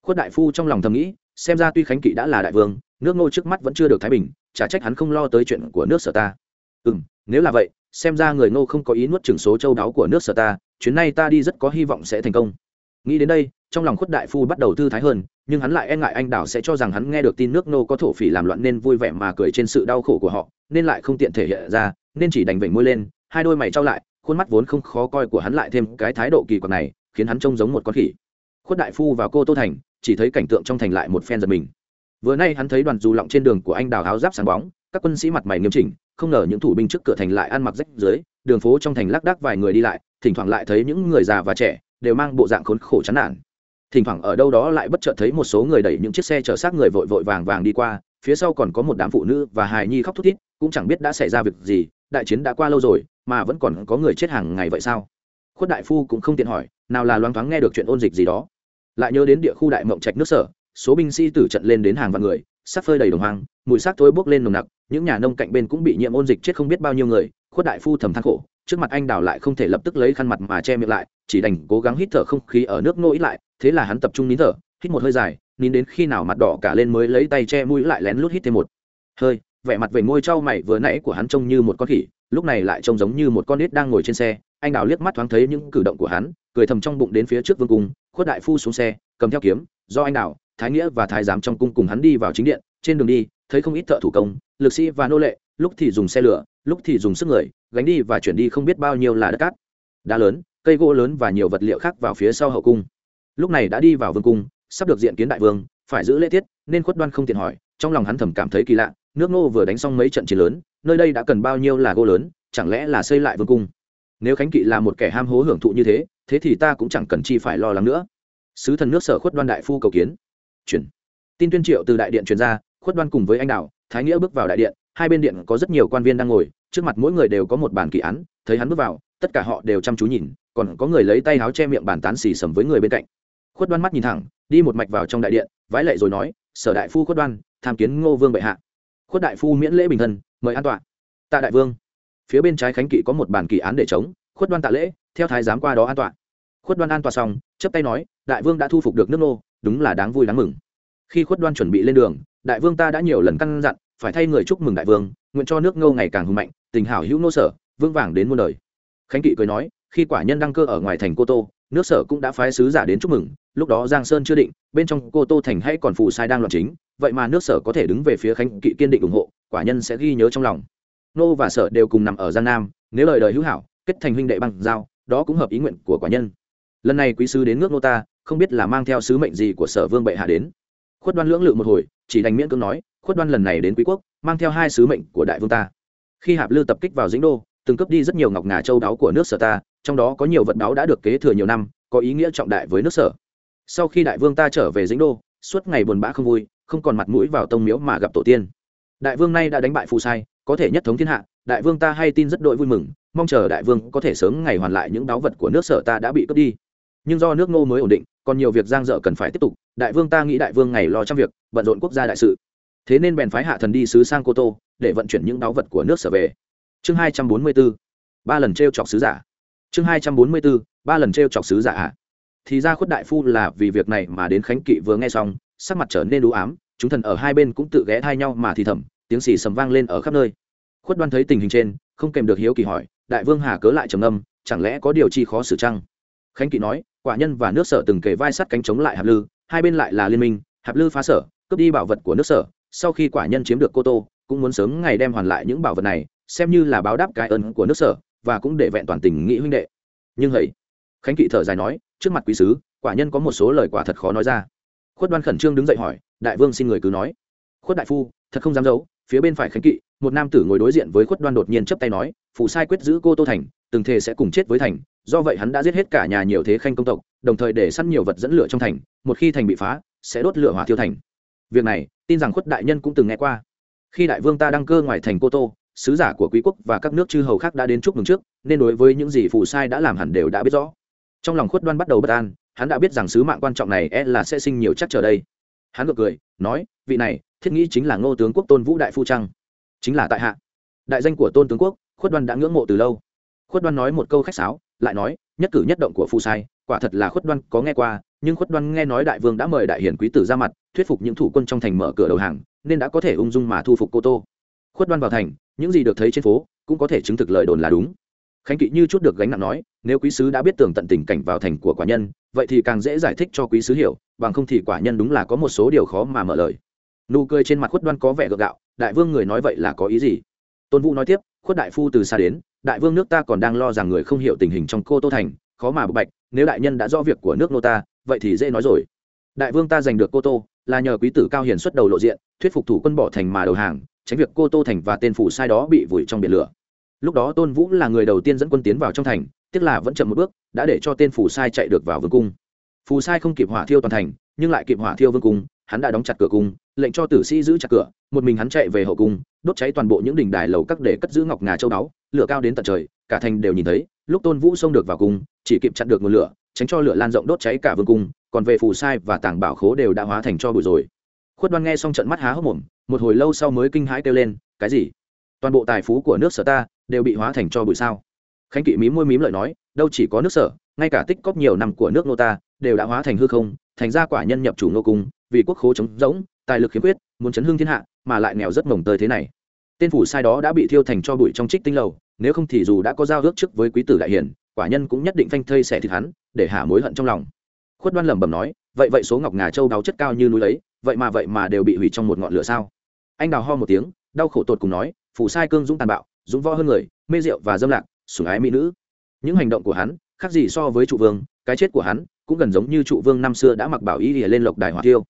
Khuất đại phu trong lòng thầm nghĩ, xem ra tuy khánh kỵ đã là đại vương, nước ngô trước mắt vẫn chưa được thái bình, chả trách hắn không lo tới chuyện của nước sở ta. Ừ m nếu là vậy, xem ra người ngô không có ý nuốt chừng số châu đáo của nước sở ta, chuyến này ta đi rất có hy vọng sẽ thành công nghĩ đến đây, trong lòng khuất đại phu bắt đầu thư thái hơn, nhưng hắn lại e ngại anh đảo sẽ cho rằng hắn nghe được tin nước nô có thổ phỉ làm loạn nên vui vẻ mà cười trên sự đau khổ của họ, nên lại không tiện thể hiện ra, nên chỉ đành vểnh môi lên, hai đôi mày trao lại, khuôn mắt vốn không khó coi của hắn lại thêm cái thái độ kỳ quặc này, khiến hắn trông giống một con khỉ. Khuất đại phu và cô tô thành, chỉ thấy cảnh tượng trong thành lại một phen giật mình. Vừa nay hắn thấy đoàn dù lọng trên đường của anh đào áo giáp sáng bóng, các quân sĩ mặt mày nghiêm chỉnh, không ngờ những thủ binh trước cửa thành lại ăn mặc rách dưới đường phố trong thành lác đác vài người đi lại, thỉnh thoảng lại thấy những người già và trẻ đều mang bộ dạng khốn khổ chán nản. Thỉnh thoảng ở đâu đó lại bất chợt thấy một số người đẩy những chiếc xe chở xác người vội vội vàng vàng đi qua, phía sau còn có một đám phụ nữ và hài nhi khóc thút thít, cũng chẳng biết đã xảy ra việc gì, đại chiến đã qua lâu rồi, mà vẫn còn có người chết hàng ngày vậy sao? Khuất đại phu cũng không tiện hỏi, nào là loáng thoáng nghe được chuyện ôn dịch gì đó. Lại nhớ đến địa khu đại mộng trạch nước sở, số binh sĩ tử trận lên đến hàng vạn người sắc phơi đầy đồng hoang, mùi xác thối bốc lên nồng nặc, những nhà nông cạnh bên cũng bị nhiễm ôn dịch chết không biết bao nhiêu người, khuất đại phu thầm than khổ trước mặt anh đào lại không thể lập tức lấy khăn mặt mà che miệng lại, chỉ đành cố gắng hít thở không khí ở nước nô ít lại, thế là hắn tập trung nín thở, hít một hơi dài, nín đến khi nào mặt đỏ cả lên mới lấy tay che mũi lại lén lút hít thêm một hơi, vẻ mặt về môi trau mày vừa nãy của hắn trông như một con khỉ, lúc này lại trông giống như một con nít đang ngồi trên xe, anh đào liếc mắt thoáng thấy những cử động của hắn, cười thầm trong bụng đến phía trước vương cung, khuất đại phu xuống xe, cầm theo kiếm, do anh đào, thái nghĩa và thái giám trong cung cùng hắn đi vào chính điện, trên đường đi, thấy không ít thợ thủ công, lực sĩ và nô lệ, lúc thì dùng xe lửa lúc thì dùng sức người, gánh đi và chuyển đi không biết bao nhiêu là đất cát. Đá lớn, cây gỗ lớn và nhiều vật liệu khác vào phía sau hậu cung. Lúc này đã đi vào vương cung, sắp được diện kiến đại vương, phải giữ lễ tiết, nên khuất đoan không tiện hỏi, trong lòng hắn thầm cảm thấy kỳ lạ, nước nô vừa đánh xong mấy trận chiến lớn, nơi đây đã cần bao nhiêu là gỗ lớn, chẳng lẽ là xây lại vương cung? Nếu khánh kỵ là một kẻ ham hố hưởng thụ như thế thế thì ta cũng chẳng cần chi phải lo lắng nữa. Sứ thần nước sở khuất đoan đại phu cầu kiến. Chuyển. Tin tuyên triệu từ đại điện truyền ra, khuất đoan cùng với anh đạo, thái nghĩa bước vào đại điện hai bên điện có rất nhiều quan viên đang ngồi, trước mặt mỗi người đều có một bản kỳ án, thấy hắn bước vào, tất cả họ đều chăm chú nhìn, còn có người lấy tay áo che miệng bàn tán xì sầm với người bên cạnh. Khuất đoan mắt nhìn thẳng, đi một mạch vào trong đại điện, vái lệ rồi nói, sở đại phu khuất đoan, tham kiến ngô vương bệ hạ. Khuất đại phu miễn lễ bình thân, mời an toàn tạ đại vương. Phía bên trái khánh kỵ có một bản kỳ án để chống, khuất đoan tạ lễ, theo thái giám qua đó an toàn khuất đoan an toàn xong chấp tay nói, đại vương đã thu phục được nước nô, đúng là đáng vui đáng mừng. Khi khuất đoan chuẩn bị lên đường, đại vương ta đã nhiều lần căn dặn phải thay người chúc mừng đại vương, nguyện cho nước ngô ngày càng hùng mạnh, tình hảo hữu nô sở vương vàng đến muôn đời. Khánh kỵ cười nói, khi quả nhân đăng cơ ở ngoài thành cô tô, nước sở cũng đã phái sứ giả đến chúc mừng, lúc đó giang sơn chưa định, bên trong cô tô thành hay còn phù sai đang loạn chính, vậy mà nước sở có thể đứng về phía khánh kỵ kiên định ủng hộ, quả nhân sẽ ghi nhớ trong lòng. Nô và sở đều cùng nằm ở giang nam, nếu lời đời hữu hảo, kết thành huynh đệ bằng giao đó cũng hợp ý nguyện của quả nhân. Lần này quý sứ đến nước nô ta, không biết là mang theo sứ mệnh gì của sở vương bệ hạ đến. Khuất đoan lưỡng lự một hồi, chỉ đành miễn cưỡng nói khuất đoan lần này đến quý quốc, mang theo hai sứ mệnh của đại vương ta. Khi hạp lư tập kích vào dĩnh đô, từng cướp đi rất nhiều ngọc ngà châu đáo của nước sở ta, trong đó có nhiều vật đáo đã được kế thừa nhiều năm, có ý nghĩa trọng đại với nước sở. Sau khi đại vương ta trở về dĩnh đô, suốt ngày buồn bã không vui, không còn mặt mũi vào tông miếu mà gặp tổ tiên. Đại vương nay đã đánh bại phù sai, có thể nhất thống thiên hạ, đại vương ta hay tin rất đội vui mừng, mong chờ đại vương có thể sớm ngày hoàn lại những đáo vật của nước sở ta đã bị cướp đi. Nhưng do nước ngô mới ổn định, còn nhiều việc giang dở cần phải tiếp tục, đại vương ta nghĩ đại vương ngày lo trăm việc, bận rộn quốc gia đại sự thế nên bèn phái hạ thần đi sứ sang cô tô, để vận chuyển những đáo vật của nước sở về. Chương hai trăm bốn mươi b ố ba lần t r e o chọc sứ giả. Chương hai trăm bốn mươi b ố ba lần t r e o chọc sứ giả ạ. Thì ra khuất đại phu là vì việc này mà đến khánh kỵ vừa nghe xong, sắc mặt trở nên đũ ám, chúng thần ở hai bên cũng tự ghé thai nhau mà thì thầm, tiếng xì sầm vang lên ở khắp nơi. Khuất đoan thấy tình hình trên, không kèm được hiếu kỳ hỏi, đại vương hà cớ lại trầm âm chẳng lẽ có điều chi khó xử chăng? Khánh kỵ nói, quả nhân và nước sở từng kề vai sắt cánh chống lại hạp lư, hai bên lại là liên minh, hạp lư phá sở, cướp đi bảo vật của nước sở sau khi quả nhân chiếm được cô tô, cũng muốn sớm ngày đem hoàn lại những bảo vật này, xem như là báo đáp cái ơn của nước sở, và cũng để vẹn toàn tình nghĩ huynh đệ. Nhưng hầy, khánh kỵ thở dài nói, trước mặt quý sứ, quả nhân có một số lời quả thật khó nói ra. Khuất đoan khẩn trương đứng dậy hỏi, đại vương xin người cứ nói. Khuất đại phu, thật không dám giấu, phía bên phải khánh kỵ, một nam tử ngồi đối diện với khuất đoan đột nhiên chấp tay nói, phụ sai quyết giữ cô tô thành, từng thề sẽ cùng chết với thành, do vậy hắn đã giết hết cả nhà nhiều thế khanh công tộc, đồng thời để săn nhiều vật dẫn lửa trong thành, một khi thành bị phá, sẽ đốt lửa hỏa thiêu thành việc này, tin rằng khuất đại nhân cũng từng nghe qua. Khi đại vương ta đăng cơ ngoài thành cô tô, sứ giả của quý quốc và các nước chư hầu khác đã đến chúc mừng trước, nên đối với những gì phù sai đã làm hẳn đều đã biết rõ. Trong lòng khuất đoan bắt đầu bất an, hắn đã biết rằng sứ mạng quan trọng này e là sẽ sinh nhiều chắc chờ đây. Hắn ngược cười, nói, vị này, thiết nghĩ chính là ngô tướng quốc tôn vũ đại phu trăng chính là tại hạ. Đại danh của tôn tướng quốc, khuất đoan đã ngưỡng mộ từ lâu. Khuất đoan nói một câu khách sáo, lại nói, nhất cử nhất động của phù sai, quả thật là khuất đoan có nghe qua nhưng khuất đoan nghe nói đại vương đã mời đại hiển quý tử ra mặt, thuyết phục những thủ quân trong thành mở cửa đầu hàng, nên đã có thể ung dung mà thu phục cô tô. Khuất đoan vào thành, những gì được thấy trên phố, cũng có thể chứng thực lời đồn là đúng. Khánh kỵ như chút được gánh nặng nói, nếu quý sứ đã biết tường tận tình cảnh vào thành của quả nhân, vậy thì càng dễ giải thích cho quý sứ hiểu, bằng không thì quả nhân đúng là có một số điều khó mà mở lời. Nụ cười trên mặt khuất đoan có vẻ gượng gạo, đại vương người nói vậy là có ý gì? Tôn vũ nói tiếp, khuất đại phu từ xa đến, đại vương nước ta còn đang lo rằng người không hiểu tình hình trong cô tô thành, khó mà bộc bạch, nếu đại nhân đã rõ việc của nước nô ta vậy thì dễ nói rồi. Đại vương ta giành được cô tô, là nhờ quý tử cao hiền xuất đầu lộ diện, thuyết phục thủ quân bỏ thành mà đầu hàng, tránh việc cô tô thành và tên phủ sai đó bị vùi trong biển lửa. Lúc đó tôn vũ là người đầu tiên dẫn quân tiến vào trong thành, tiếc là vẫn chậm một bước, đã để cho tên phủ sai chạy được vào vương cung. Phù sai không kịp hỏa thiêu toàn thành, nhưng lại kịp hỏa thiêu vương cung, hắn đã đóng chặt cửa cung, lệnh cho tử sĩ giữ chặt cửa, một mình hắn chạy về hậu cung, đốt cháy toàn bộ những đỉnh đài lầu các để cất giữ ngọc ngà châu đáo lửa cao đến tận trời, cả thành đều nhìn thấy, lúc tôn vũ xông được vào cung, chỉ kịp chặn được nguồn lửa tránh cho lửa lan rộng đốt cháy cả vương cung, còn về phù sai và tàng bảo khố đều đã hóa thành cho bụi rồi. Khuất đoan nghe xong trận mắt há hốc mồm, một hồi lâu sau mới kinh hãi kêu lên, cái gì? Toàn bộ tài phú của nước sở ta đều bị hóa thành cho bụi sao? Khánh kỵ mím môi mím lợi nói, đâu chỉ có nước sở, ngay cả tích cóp nhiều năm của nước nô ta đều đã hóa thành hư không, thành ra quả nhân nhập chủ nô cung, vì quốc khố chống rỗng, tài lực khiếm khuyết, muốn chấn hương thiên hạ, mà lại nghèo rất mồng tơi thế này. Tên phủ sai đó đã bị thiêu thành cho bụi trong trích tinh lầu, nếu không thì dù đã có giao ước trước với quý tử đại hiển, quả nhân cũng nhất định phanh thây xẻ thịt hắn để hạ mối hận trong lòng. Khuất đoan lẩm bẩm nói, vậy vậy số ngọc ngà châu đáo chất cao như núi lấy vậy mà vậy mà đều bị hủy trong một ngọn lửa sao? Anh đào ho một tiếng, đau khổ tột cùng nói phủ sai cương dũng tàn bạo, dũng võ hơn người, mê rượu và dâm lạc, sủng ái mỹ nữ. Những hành động của hắn, khác gì so với trụ vương, cái chết của hắn cũng gần giống như trụ vương năm xưa đã mặc bảo y lìa lên lộc đài hỏa tiêu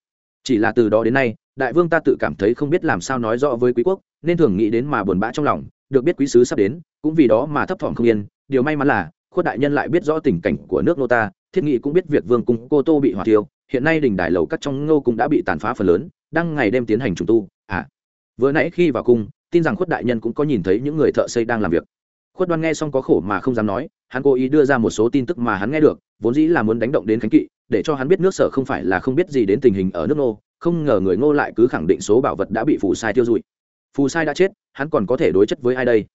chỉ là từ đó đến nay, đại vương ta tự cảm thấy không biết làm sao nói rõ với quý quốc, nên thường nghĩ đến mà buồn bã trong lòng, được biết quý sứ sắp đến, cũng vì đó mà thấp thỏm không yên, điều may mắn là khuất đại nhân lại biết rõ tình cảnh của nước nô ta, thiết nghị cũng biết việc vương cung cô tô bị hỏa tiêu hiện nay đình đài lầu cắt trong ngô cung đã bị tàn phá phần lớn, đang ngày đêm tiến hành trùng tu. À vừa nãy khi vào cung, tin rằng khuất đại nhân cũng có nhìn thấy những người thợ xây đang làm việc. Khuất đoan nghe xong có khổ mà không dám nói, hắn cố ý đưa ra một số tin tức mà hắn nghe được, vốn dĩ là muốn đánh động đến khánh kỵ, để cho hắn biết nước sở không phải là không biết gì đến tình hình ở nước nô không ngờ người ngô lại cứ khẳng định số bảo vật đã bị phù sai tiêu dụi. Phù sai đã chết, hắn còn có thể đối chất với ai đây?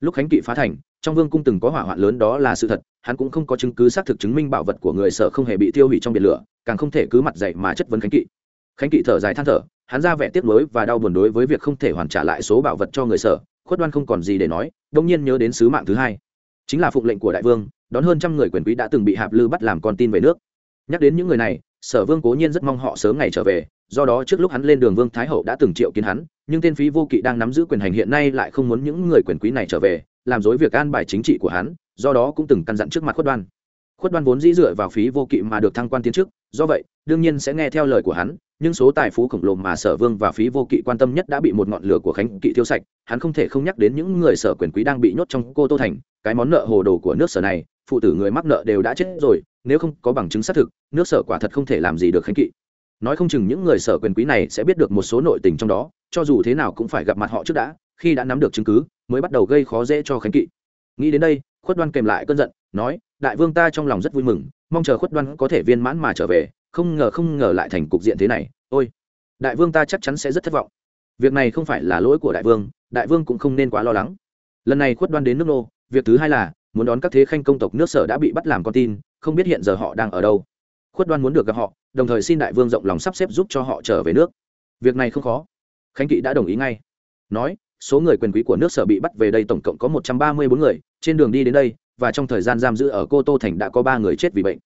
Lúc khánh kỵ phá thành, trong vương cung từng có hỏa hoạn lớn đó là sự thật, hắn cũng không có chứng cứ xác thực chứng minh bảo vật của người sở không hề bị tiêu hủy trong biển lửa, càng không thể cứ mặt dậy mà chất vấn khánh kỵ. Khánh kỵ thở dài than thở, hắn ra vẻ tiếc nuối và đau buồn đối với việc không thể hoàn trả lại số bảo vật cho người sở, khuất đoan không còn gì để nói, đông nhiên nhớ đến sứ mạng thứ hai. Chính là phụng lệnh của đại vương, đón hơn trăm người quyền quý đã từng bị hạp lư bắt làm con tin về nước. Nhắc đến những người này, sở vương cố nhiên rất mong họ sớm ngày trở về, do đó trước lúc hắn lên đường vương thái hậu đã từng triệu kiến hắn nhưng tên phí vô kỵ đang nắm giữ quyền hành hiện nay lại không muốn những người quyền quý này trở về, làm dối việc an bài chính trị của hắn, do đó cũng từng căn dặn trước mặt khuất đoan. Khuất đoan vốn dĩ dựa vào phí vô kỵ mà được thăng quan tiến chức, do vậy, đương nhiên sẽ nghe theo lời của hắn, nhưng số tài phú khổng lồ mà sở vương và phí vô kỵ quan tâm nhất đã bị một ngọn lửa của khánh kỵ thiêu sạch, hắn không thể không nhắc đến những người sở quyền quý đang bị nhốt trong cô tô thành, cái món nợ hồ đồ của nước sở này, phụ tử người mắc nợ đều đã chết rồi, nếu không có bằng chứng xác thực, nước sở quả thật không thể làm gì được khánh kỵ nói không chừng những người sở quyền quý này sẽ biết được một số nội tình trong đó, cho dù thế nào cũng phải gặp mặt họ trước đã, khi đã nắm được chứng cứ, mới bắt đầu gây khó dễ cho khánh kỵ. Nghĩ đến đây, khuất đoan kèm lại cơn giận, nói, đại vương ta trong lòng rất vui mừng, mong chờ khuất đoan có thể viên mãn mà trở về, không ngờ không ngờ lại thành cục diện thế này, ôi, đại vương ta chắc chắn sẽ rất thất vọng. Việc này không phải là lỗi của đại vương đại vương cũng không nên quá lo lắng. Lần này khuất đoan đến nước nô, việc thứ hai là, muốn đón các thế khanh công tộc nước sở đã bị bắt làm con tin, không biết hiện giờ họ đang ở đâu khuất đoan muốn được gặp họ, đồng thời xin đại vương rộng lòng sắp xếp giúp cho họ trở về nước. Việc này không khó. Khánh kỵ đã đồng ý ngay. Nói, số người quyền quý của nước sở bị bắt về đây tổng cộng có một trăm ba mươi bốn người, trên đường đi đến đây, và trong thời gian giam giữ ở cô tô thành đã có ba người chết vì bệnh.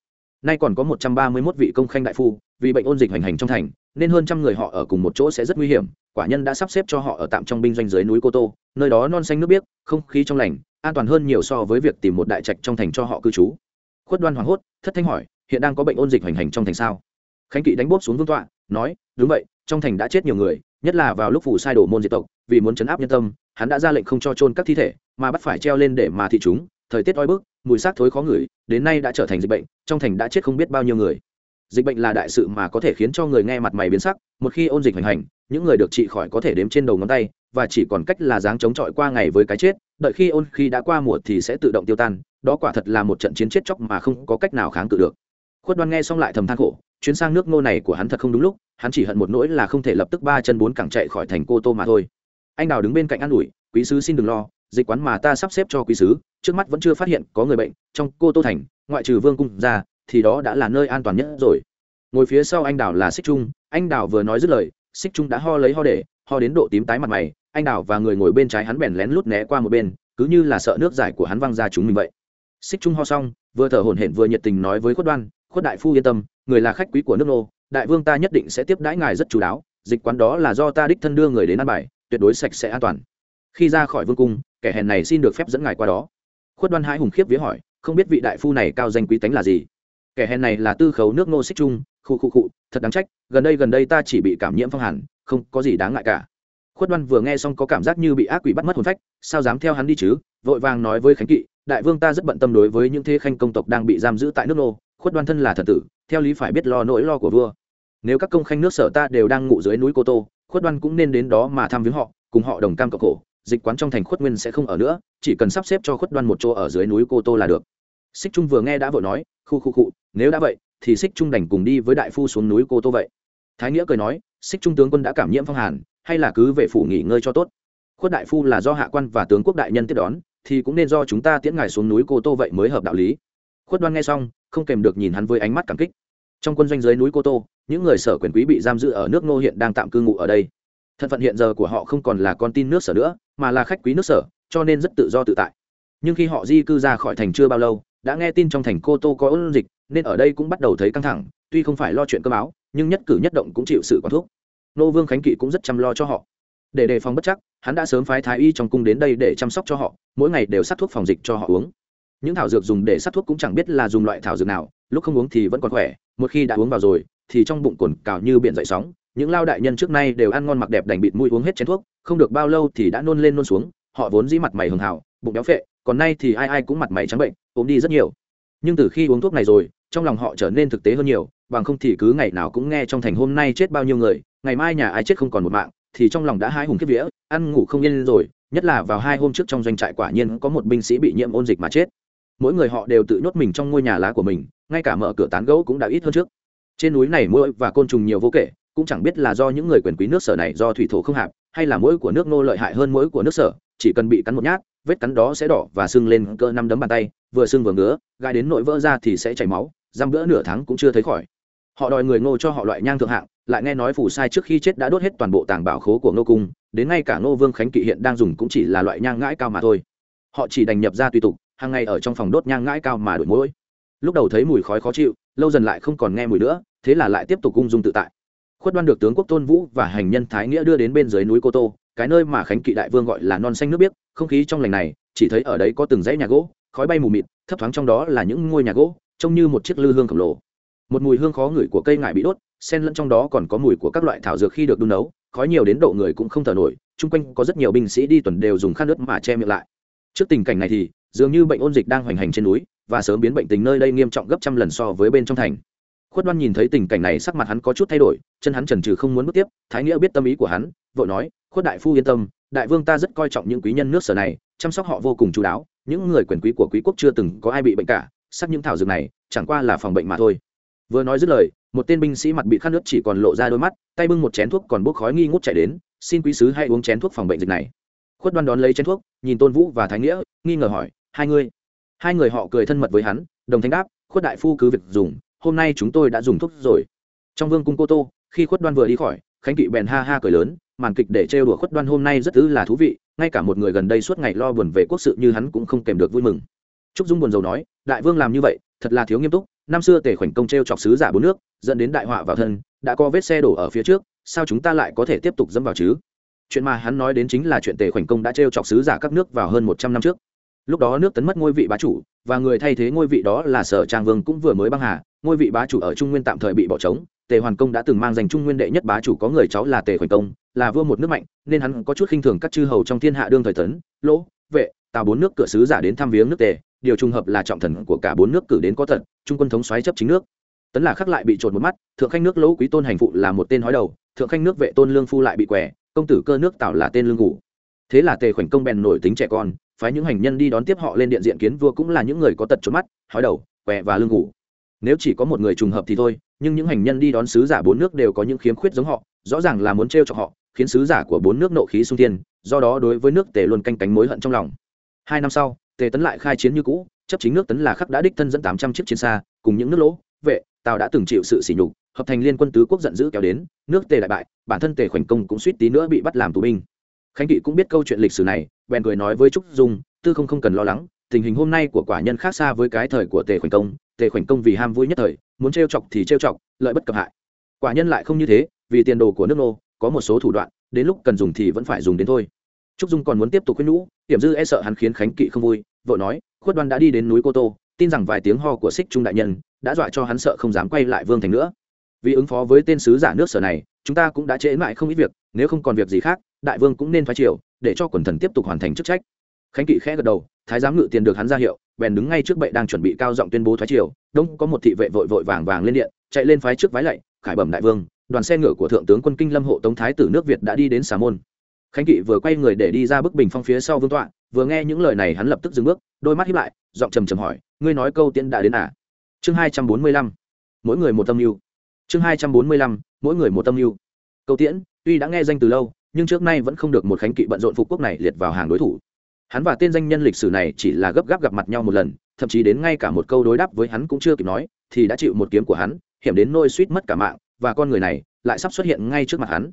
Nay còn có một trăm ba mươi mốt vị công khanh đại phu, vì bệnh ôn dịch hoành hành trong thành, nên hơn trăm người họ ở cùng một chỗ sẽ rất nguy hiểm. Quả nhân đã sắp xếp cho họ ở tạm trong binh doanh dưới núi cô tô, nơi đó non xanh nước biếc, không khí trong lành, an toàn hơn nhiều so với việc tìm một đại trạch trong thành cho họ cư trú. Khuất đoan hoảng hốt, thất thanh hỏi hiện đang có bệnh ôn dịch hoành hành trong thành sao? Khánh kỵ đánh bốp xuống vương tọa, nói, đúng vậy, trong thành đã chết nhiều người, nhất là vào lúc phủ sai đổ môn diệt tộc, vì muốn chấn áp nhân tâm, hắn đã ra lệnh không cho trôn các thi thể, mà bắt phải treo lên để mà thị chúng, thời tiết oi bức, mùi xác thối khó ngửi, đến nay đã trở thành dịch bệnh, trong thành đã chết không biết bao nhiêu người. Dịch bệnh là đại sự mà có thể khiến cho người nghe mặt mày biến sắc, một khi ôn dịch hành hành, những người được trị khỏi có thể đếm trên đầu ngón tay, và chỉ còn cách là dáng chống chọi qua ngày với cái chết, đợi khi ôn khi đã qua mùa thì sẽ tự động tiêu tan, đó quả thật là một trận chiến chết chóc mà không có cách nào kháng cự được khuất đoan nghe xong lại thầm than khổ, chuyến sang nước ngô này của hắn thật không đúng lúc, hắn chỉ hận một nỗi là không thể lập tức ba chân bốn cẳng chạy khỏi thành cô tô mà thôi. Anh đào đứng bên cạnh an ủi, quý sứ xin đừng lo, dịch quán mà ta sắp xếp cho quý sứ, trước mắt vẫn chưa phát hiện có người bệnh, trong cô tô thành, ngoại trừ vương cung ra, thì đó đã là nơi an toàn nhất rồi. Ngồi phía sau anh đào là xích trung, anh đào vừa nói dứt lời, xích trung đã ho lấy ho để, ho đến độ tím tái mặt mày, anh đào và người ngồi bên trái hắn bèn lén lút né qua một bên, cứ như là sợ nước giải của hắn văng ra chúng mình vậy. Xích trung ho xong, vừa thở hổn hển vừa nhiệt tình nói với khuất đoan khuất đại phu yên tâm, người là khách quý của nước nô, đại vương ta nhất định sẽ tiếp đãi ngài rất chú đáo, dịch quán đó là do ta đích thân đưa người đến ăn bài, tuyệt đối sạch sẽ an toàn. Khi ra khỏi vương cung, kẻ hèn này xin được phép dẫn ngài qua đó. Khuất đoan hãi hùng khiếp vía hỏi, không biết vị đại phu này cao danh quý tánh là gì? Kẻ hèn này là tư khấu nước nô xích trung, khu khu khu, thật đáng trách, gần đây gần đây ta chỉ bị cảm nhiễm phong hàn, không có gì đáng ngại cả. Khuất đoan vừa nghe xong có cảm giác như bị ác quỷ bắt mất hồn phách, sao dám theo hắn đi chứ? Vội vàng nói với khánh kỵ, đại vương ta rất bận tâm đối với những thế khanh công tộc đang bị giam giữ tại nước nô khuất đoan thân là thần tử, theo lý phải biết lo nỗi lo của vua. Nếu các công khanh nước sở ta đều đang ngủ dưới núi cô tô, khuất đoan cũng nên đến đó mà thăm viếng họ, cùng họ đồng cam cộng khổ, dịch quán trong thành khuất nguyên sẽ không ở nữa, chỉ cần sắp xếp cho khuất đoan một chỗ ở dưới núi cô tô là được. Xích trung vừa nghe đã vội nói, khu khu khu, nếu đã vậy, thì xích trung đành cùng đi với đại phu xuống núi cô tô vậy. Thái nghĩa cười nói, xích trung tướng quân đã cảm nhiễm phong hàn, hay là cứ về phủ nghỉ ngơi cho tốt. Khuất đại phu là do hạ quan và tướng quốc đại nhân tiếp đón, thì cũng nên do chúng ta tiễn ngài xuống núi cô tô vậy mới hợp đạo lý. Khuất đoan nghe xong không kèm được nhìn hắn với ánh mắt cảm kích. Trong quân doanh dưới núi cô tô, những người sở quyền quý bị giam giữ ở nước ngô hiện đang tạm cư ngụ ở đây. Thân phận hiện giờ của họ không còn là con tin nước sở nữa, mà là khách quý nước sở, cho nên rất tự do tự tại. Nhưng khi họ di cư ra khỏi thành chưa bao lâu, đã nghe tin trong thành cô tô có ôn dịch, nên ở đây cũng bắt đầu thấy căng thẳng, tuy không phải lo chuyện cơm áo, nhưng nhất cử nhất động cũng chịu sự quản thuốc nô vương khánh kỵ cũng rất chăm lo cho họ. Để đề phòng bất chắc, hắn đã sớm phái thái y trong cung đến đây để chăm sóc cho họ, mỗi ngày đều sát thuốc phòng dịch cho họ uống những thảo dược dùng để sát thuốc cũng chẳng biết là dùng loại thảo dược nào, lúc không uống thì vẫn còn khỏe, một khi đã uống vào rồi, thì trong bụng cồn cào như biển dậy sóng. Những lao đại nhân trước nay đều ăn ngon mặc đẹp đành bịt mũi uống hết chén thuốc, không được bao lâu thì đã nôn lên nôn xuống, họ vốn dĩ mặt mày hường hào, bụng béo phệ, còn nay thì ai ai cũng mặt mày trắng bệnh ốm đi rất nhiều. Nhưng từ khi uống thuốc này rồi, trong lòng họ trở nên thực tế hơn nhiều, bằng không thì cứ ngày nào cũng nghe trong thành hôm nay chết bao nhiêu người, ngày mai nhà ai chết không còn một mạng, thì trong lòng đã hai hùng kiếp vía, ăn ngủ không yên rồi, nhất là vào hai hôm trước trong doanh trại quả nhiên có một binh sĩ bị nhiễm ôn dịch mà chết mỗi người họ đều tự nhốt mình trong ngôi nhà lá của mình, ngay cả mở cửa tán gấu cũng đã ít hơn trước. Trên núi này mũi và côn trùng nhiều vô kể, cũng chẳng biết là do những người quyền quý nước sở này do thủy thổ không hạp, hay là mũi của nước nô lợi hại hơn mũi của nước sở, chỉ cần bị cắn một nhát, vết cắn đó sẽ đỏ và sưng lên cỡ năm đấm bàn tay, vừa sưng vừa ngứa gai đến nội vỡ ra thì sẽ chảy máu, răm bữa nửa tháng cũng chưa thấy khỏi. Họ đòi người ngô cho họ loại nhang thượng hạng, lại nghe nói phủ sai trước khi chết đã đốt hết toàn bộ tàng bảo khố của ngô cung, đến ngay cả ngô vương khánh kỵ hiện đang dùng cũng chỉ là loại nhang ngãi cao mà thôi họ chỉ đành nhập ra tùy tục, hàng ngày ở trong phòng đốt nhang ngãi cao mà đổi mũi. Lúc đầu thấy mùi khói khó chịu, lâu dần lại không còn nghe mùi nữa, thế là lại tiếp tục ung dung tự tại. Khuất đoan được tướng quốc tôn vũ và hành nhân thái nghĩa đưa đến bên dưới núi cô tô, cái nơi mà khánh kỵ đại vương gọi là non xanh nước biếc, không khí trong lành này, chỉ thấy ở đấy có từng dãy nhà gỗ, khói bay mù mịt, thấp thoáng trong đó là những ngôi nhà gỗ, trông như một chiếc lư hương khổng lồ. Một mùi hương khó ngửi của cây ngải bị đốt, xen lẫn trong đó còn có mùi của các loại thảo dược khi được đun nấu, khói nhiều đến độ người cũng không thở nổi, chung quanh có rất nhiều binh sĩ đi tuần đều dùng khăn nước mà che miệng lại trước tình cảnh này thì, dường như bệnh ôn dịch đang hoành hành trên núi, và sớm biến bệnh tình nơi đây nghiêm trọng gấp trăm lần so với bên trong thành. Khuất đoan nhìn thấy tình cảnh này, sắc mặt hắn có chút thay đổi, chân hắn trần trừ không muốn bước tiếp, thái nghĩa biết tâm ý của hắn, vội nói, khuất đại phu yên tâm, đại vương ta rất coi trọng những quý nhân nước sở này, chăm sóc họ vô cùng chú đáo, những người quyền quý của quý quốc chưa từng có ai bị bệnh cả sắc những thảo dược này, chẳng qua là phòng bệnh mà thôi. Vừa nói dứt lời, một tên binh sĩ mặt bị khát nước chỉ còn lộ ra đôi mắt, tay bưng một chén thuốc còn bốc khói nghi ngút chạy đến, xin quý sứ hãy uống chén thuốc phòng bệnh dịch này khuất đoan đón lấy chén thuốc, nhìn tôn vũ và thái nghĩa, nghi ngờ hỏi, hai người hai người họ cười thân mật với hắn, đồng thanh đáp, khuất đại phu cứ việc dùng, hôm nay chúng tôi đã dùng thuốc rồi. Trong vương cung cô tô, khi khuất đoan vừa đi khỏi, khánh kỵ bèn ha ha cười lớn, màn kịch để trêu đùa khuất đoan hôm nay rất ư là thú vị, ngay cả một người gần đây suốt ngày lo buồn về quốc sự như hắn cũng không kèm được vui mừng. Trúc dung buồn rầu nói, đại vương làm như vậy, thật là thiếu nghiêm túc, năm xưa tề khoảnh công t r e o chọc sứ giả bốn nước, dẫn đến đại họa vào thân, đã có vết xe đổ ở phía trước, sao chúng ta lại có thể tiếp tục dẫm vào chứ? Chuyện mà hắn nói đến chính là chuyện tề khoảnh công đã t r e o chọc sứ giả các nước vào hơn một trăm năm trước. Lúc đó nước tấn mất ngôi vị bá chủ, và người thay thế ngôi vị đó là sở trang vương cũng vừa mới băng hà, ngôi vị bá chủ ở trung nguyên tạm thời bị bỏ trống. Tề hoàn công đã từng mang danh trung nguyên đệ nhất bá chủ có người cháu là tề khoảnh công, là vua một nước mạnh, nên hắn có chút khinh thường các chư hầu trong thiên hạ đương thời tấn, lỗ, vệ tào bốn nước cửa sứ giả đến thăm viếng nước tề. Điều trùng hợp là trọng thần của cả bốn nước cử đến có thật, trung quân thống xoáy chấp chính nước. Tấn là khắc lại bị trột một mắt, thượng khanh nước lỗ quý tôn hành phụ là một tên hói đầu, thượng khanh nước vệ tôn lương phu lại bị quẻ công tử cơ nước tạo là tên lương ngủ. Thế là tề khoảnh công bèn nổi tính trẻ con, phái những hành nhân đi đón tiếp họ lên điện diện kiến vua cũng là những người có tật trốn mắt, hói đầu, què và lương ngủ. Nếu chỉ có một người trùng hợp thì thôi, nhưng những hành nhân đi đón sứ giả bốn nước đều có những khiếm khuyết giống họ, rõ ràng là muốn t cho họ, khiến sứ giả của bốn nước nộ khí sung thiên, do đó đối với nước tề luôn canh cánh mối hận trong lòng. Hai năm sau, tề tấn lại khai chiến như cũ, chấp chính nước tấn là khắc đã đích thân dẫn tám trăm chiếc chiến xa, cùng những nước lỗ, vệ, tào đã từng chịu sự sỉ nhục hợp thành liên quân tứ quốc giận dữ kéo đến, nước tề đại bại, bản thân tề khoảnh công cũng suýt tí nữa bị bắt làm tù binh. Khánh kỵ cũng biết câu chuyện lịch sử này, bèn cười nói với trúc dung, tư không không cần lo lắng, tình hình hôm nay của quả nhân khác xa với cái thời của tề khoảnh công, tề khoảnh công vì ham vui nhất thời, muốn trêu chọc thì trêu chọc, lợi bất cập hại. Quả nhân lại không như thế, vì tiền đồ của nước nô, có một số thủ đoạn, đến lúc cần dùng thì vẫn phải dùng đến thôi. Trúc dung còn muốn tiếp tục khuyên nhũ hiểm dư e sợ hắn khiến khánh kỵ không vui vợ nói, khuất đoan đã đi đến núi cô tô, tin rằng vài tiếng ho của xích trung đại nhân đã dọa cho hắn sợ không dám quay lại vương thành nữa vì ứng phó với tên sứ giả nước sở này, chúng ta cũng đã trễ mãi không ít việc, nếu không còn việc gì khác, đại vương cũng nên phái triều, để cho quần thần tiếp tục hoàn thành chức trách. Khánh kỵ khẽ gật đầu, thái giám ngự tiền được hắn ra hiệu, bèn đứng ngay trước bệ đang chuẩn bị cao giọng tuyên bố thoái triều, đông có một thị vệ vội vội vàng vàng lên điện, chạy lên phái trước vái lạy, khải bẩm đại vương, đoàn xe ngựa của thượng tướng quân kinh lâm hộ tống thái tử nước việt đã đi đến xà môn. Khánh kỵ vừa quay người để đi ra bức bình phong phía sau vương tọa, vừa nghe những lời này hắn lập tức dừng bước, đôi mắt hiếp lại, giọng trầm trầm hỏi, ngươi nói câu tiễn đã đến à? Chương hai trăm bốn mươi lăm, mỗi người một tâm mưu chương hai trăm bốn mươi lăm, mỗi người một tâm mưu câu tiễn, tuy đã nghe danh từ lâu, nhưng trước nay vẫn không được một khánh kỵ bận rộn phục quốc này liệt vào hàng đối thủ. Hắn và tên danh nhân lịch sử này chỉ là gấp gáp gặp mặt nhau một lần, thậm chí đến ngay cả một câu đối đáp với hắn cũng chưa kịp nói, thì đã chịu một kiếm của hắn, hiểm đến nôi suýt mất cả mạng, và con người này lại sắp xuất hiện ngay trước mặt hắn.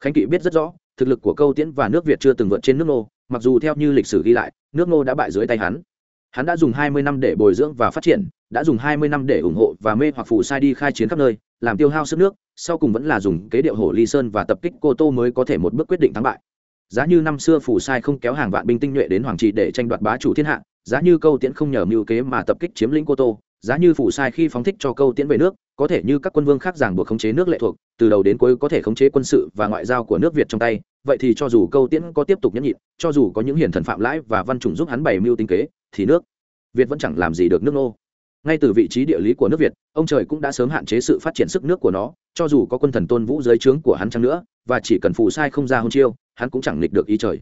Khánh kỵ biết rất rõ, thực lực của câu tiễn và nước việt chưa từng vượt trên nước nô, mặc dù theo như lịch sử ghi lại, nước nô đã bại dưới tay hắn. Hắn đã dùng hai mươi năm để bồi dưỡng và phát triển, đã dùng hai mươi năm để ủng hộ và mê hoặc phụ sai đi khai chiến khắp nơi làm tiêu hao sức nước, sau cùng vẫn là dùng kế điệu hổ ly sơn và tập kích cô tô mới có thể một bước quyết định thắng bại. Giá như năm xưa phủ sai không kéo hàng vạn binh tinh nhuệ đến hoàng trị để tranh đoạt bá chủ thiên hạ, giá như câu tiễn không nhờ mưu kế mà tập kích chiếm lĩnh cô tô, giá như phủ sai khi phóng thích cho câu tiễn về nước, có thể như các quân vương khác giảng buộc khống chế nước lệ thuộc, từ đầu đến cuối có thể khống chế quân sự và ngoại giao của nước việt trong tay, vậy thì cho dù câu tiễn có tiếp tục nhẫn nhịn, cho dù có những hiển thần phạm lãi và văn chủng giúp hắn bày mưu tinh kế, thì nước việt vẫn chẳng làm gì được nước nô ngay từ vị trí địa lý của nước việt, ông trời cũng đã sớm hạn chế sự phát triển sức nước của nó, cho dù có quân thần tôn vũ dưới trướng của hắn chăng nữa, và chỉ cần phù sai không ra hôn chiêu, hắn cũng chẳng nghịch được ý trời.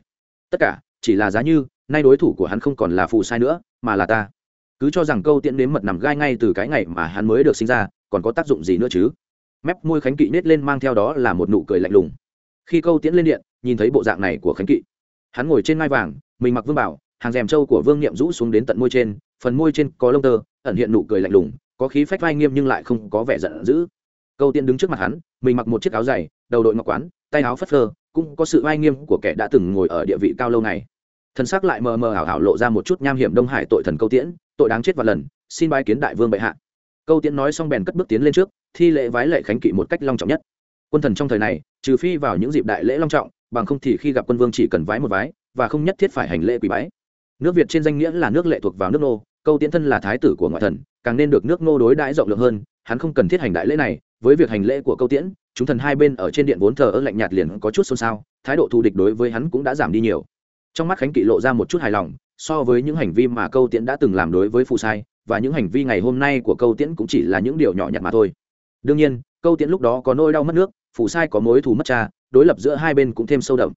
Tất cả, chỉ là giá như, nay đối thủ của hắn không còn là phù sai nữa, mà là ta. Cứ cho rằng câu tiễn nếm mật nằm gai ngay từ cái ngày mà hắn mới được sinh ra, còn có tác dụng gì nữa chứ? Mép môi khánh kỵ nết lên mang theo đó là một nụ cười lạnh lùng. Khi câu tiễn lên điện, nhìn thấy bộ dạng này của khánh kỵ, hắn ngồi trên ngai vàng, mình mặc vương bảo, hàng rèm trâu của vương niệm rũ xuống đến tận môi trên phần môi trên có lông tơ, ẩn hiện nụ cười lạnh lùng, có khí phách vai nghiêm nhưng lại không có vẻ giận dữ. Câu Tiên đứng trước mặt hắn, mình mặc một chiếc áo dày, đầu đội ngọc quán, tay áo phất phơ, cũng có sự vai nghiêm của kẻ đã từng ngồi ở địa vị cao lâu này. Thân xác lại mờ mờ ảo ảo lộ ra một chút nham hiểm đông hải tội thần câu tiễn, tội đáng chết và lần, xin bái kiến đại vương bệ hạ. Câu tiễn nói xong bèn cất bước tiến lên trước, thi lễ vái lệ khánh kỵ một cách long trọng nhất. Quân thần trong thời này, trừ phi vào những dịp đại lễ long trọng, bằng không thì khi gặp quân vương chỉ cần vái một vái, và không nhất thiết phải hành lễ quỳ bái nước việt trên danh nghĩa là nước lệ thuộc vào nước nô, câu tiễn thân là thái tử của ngoại thần, càng nên được nước nô đối đãi rộng lượng hơn, hắn không cần thiết hành đại lễ này, với việc hành lễ của câu tiễn, chúng thần hai bên ở trên điện vốn thờ ơ lạnh nhạt liền có chút xôn xao, thái độ thù địch đối với hắn cũng đã giảm đi nhiều. Trong mắt khánh kỵ lộ ra một chút hài lòng, so với những hành vi mà câu tiễn đã từng làm đối với phù sai, và những hành vi ngày hôm nay của câu tiễn cũng chỉ là những điều nhỏ nhặt mà thôi. Đương nhiên, câu tiễn lúc đó có nỗi đau mất nước, phù sai có mối thù mất cha, đối lập giữa hai bên cũng thêm sâu đậm.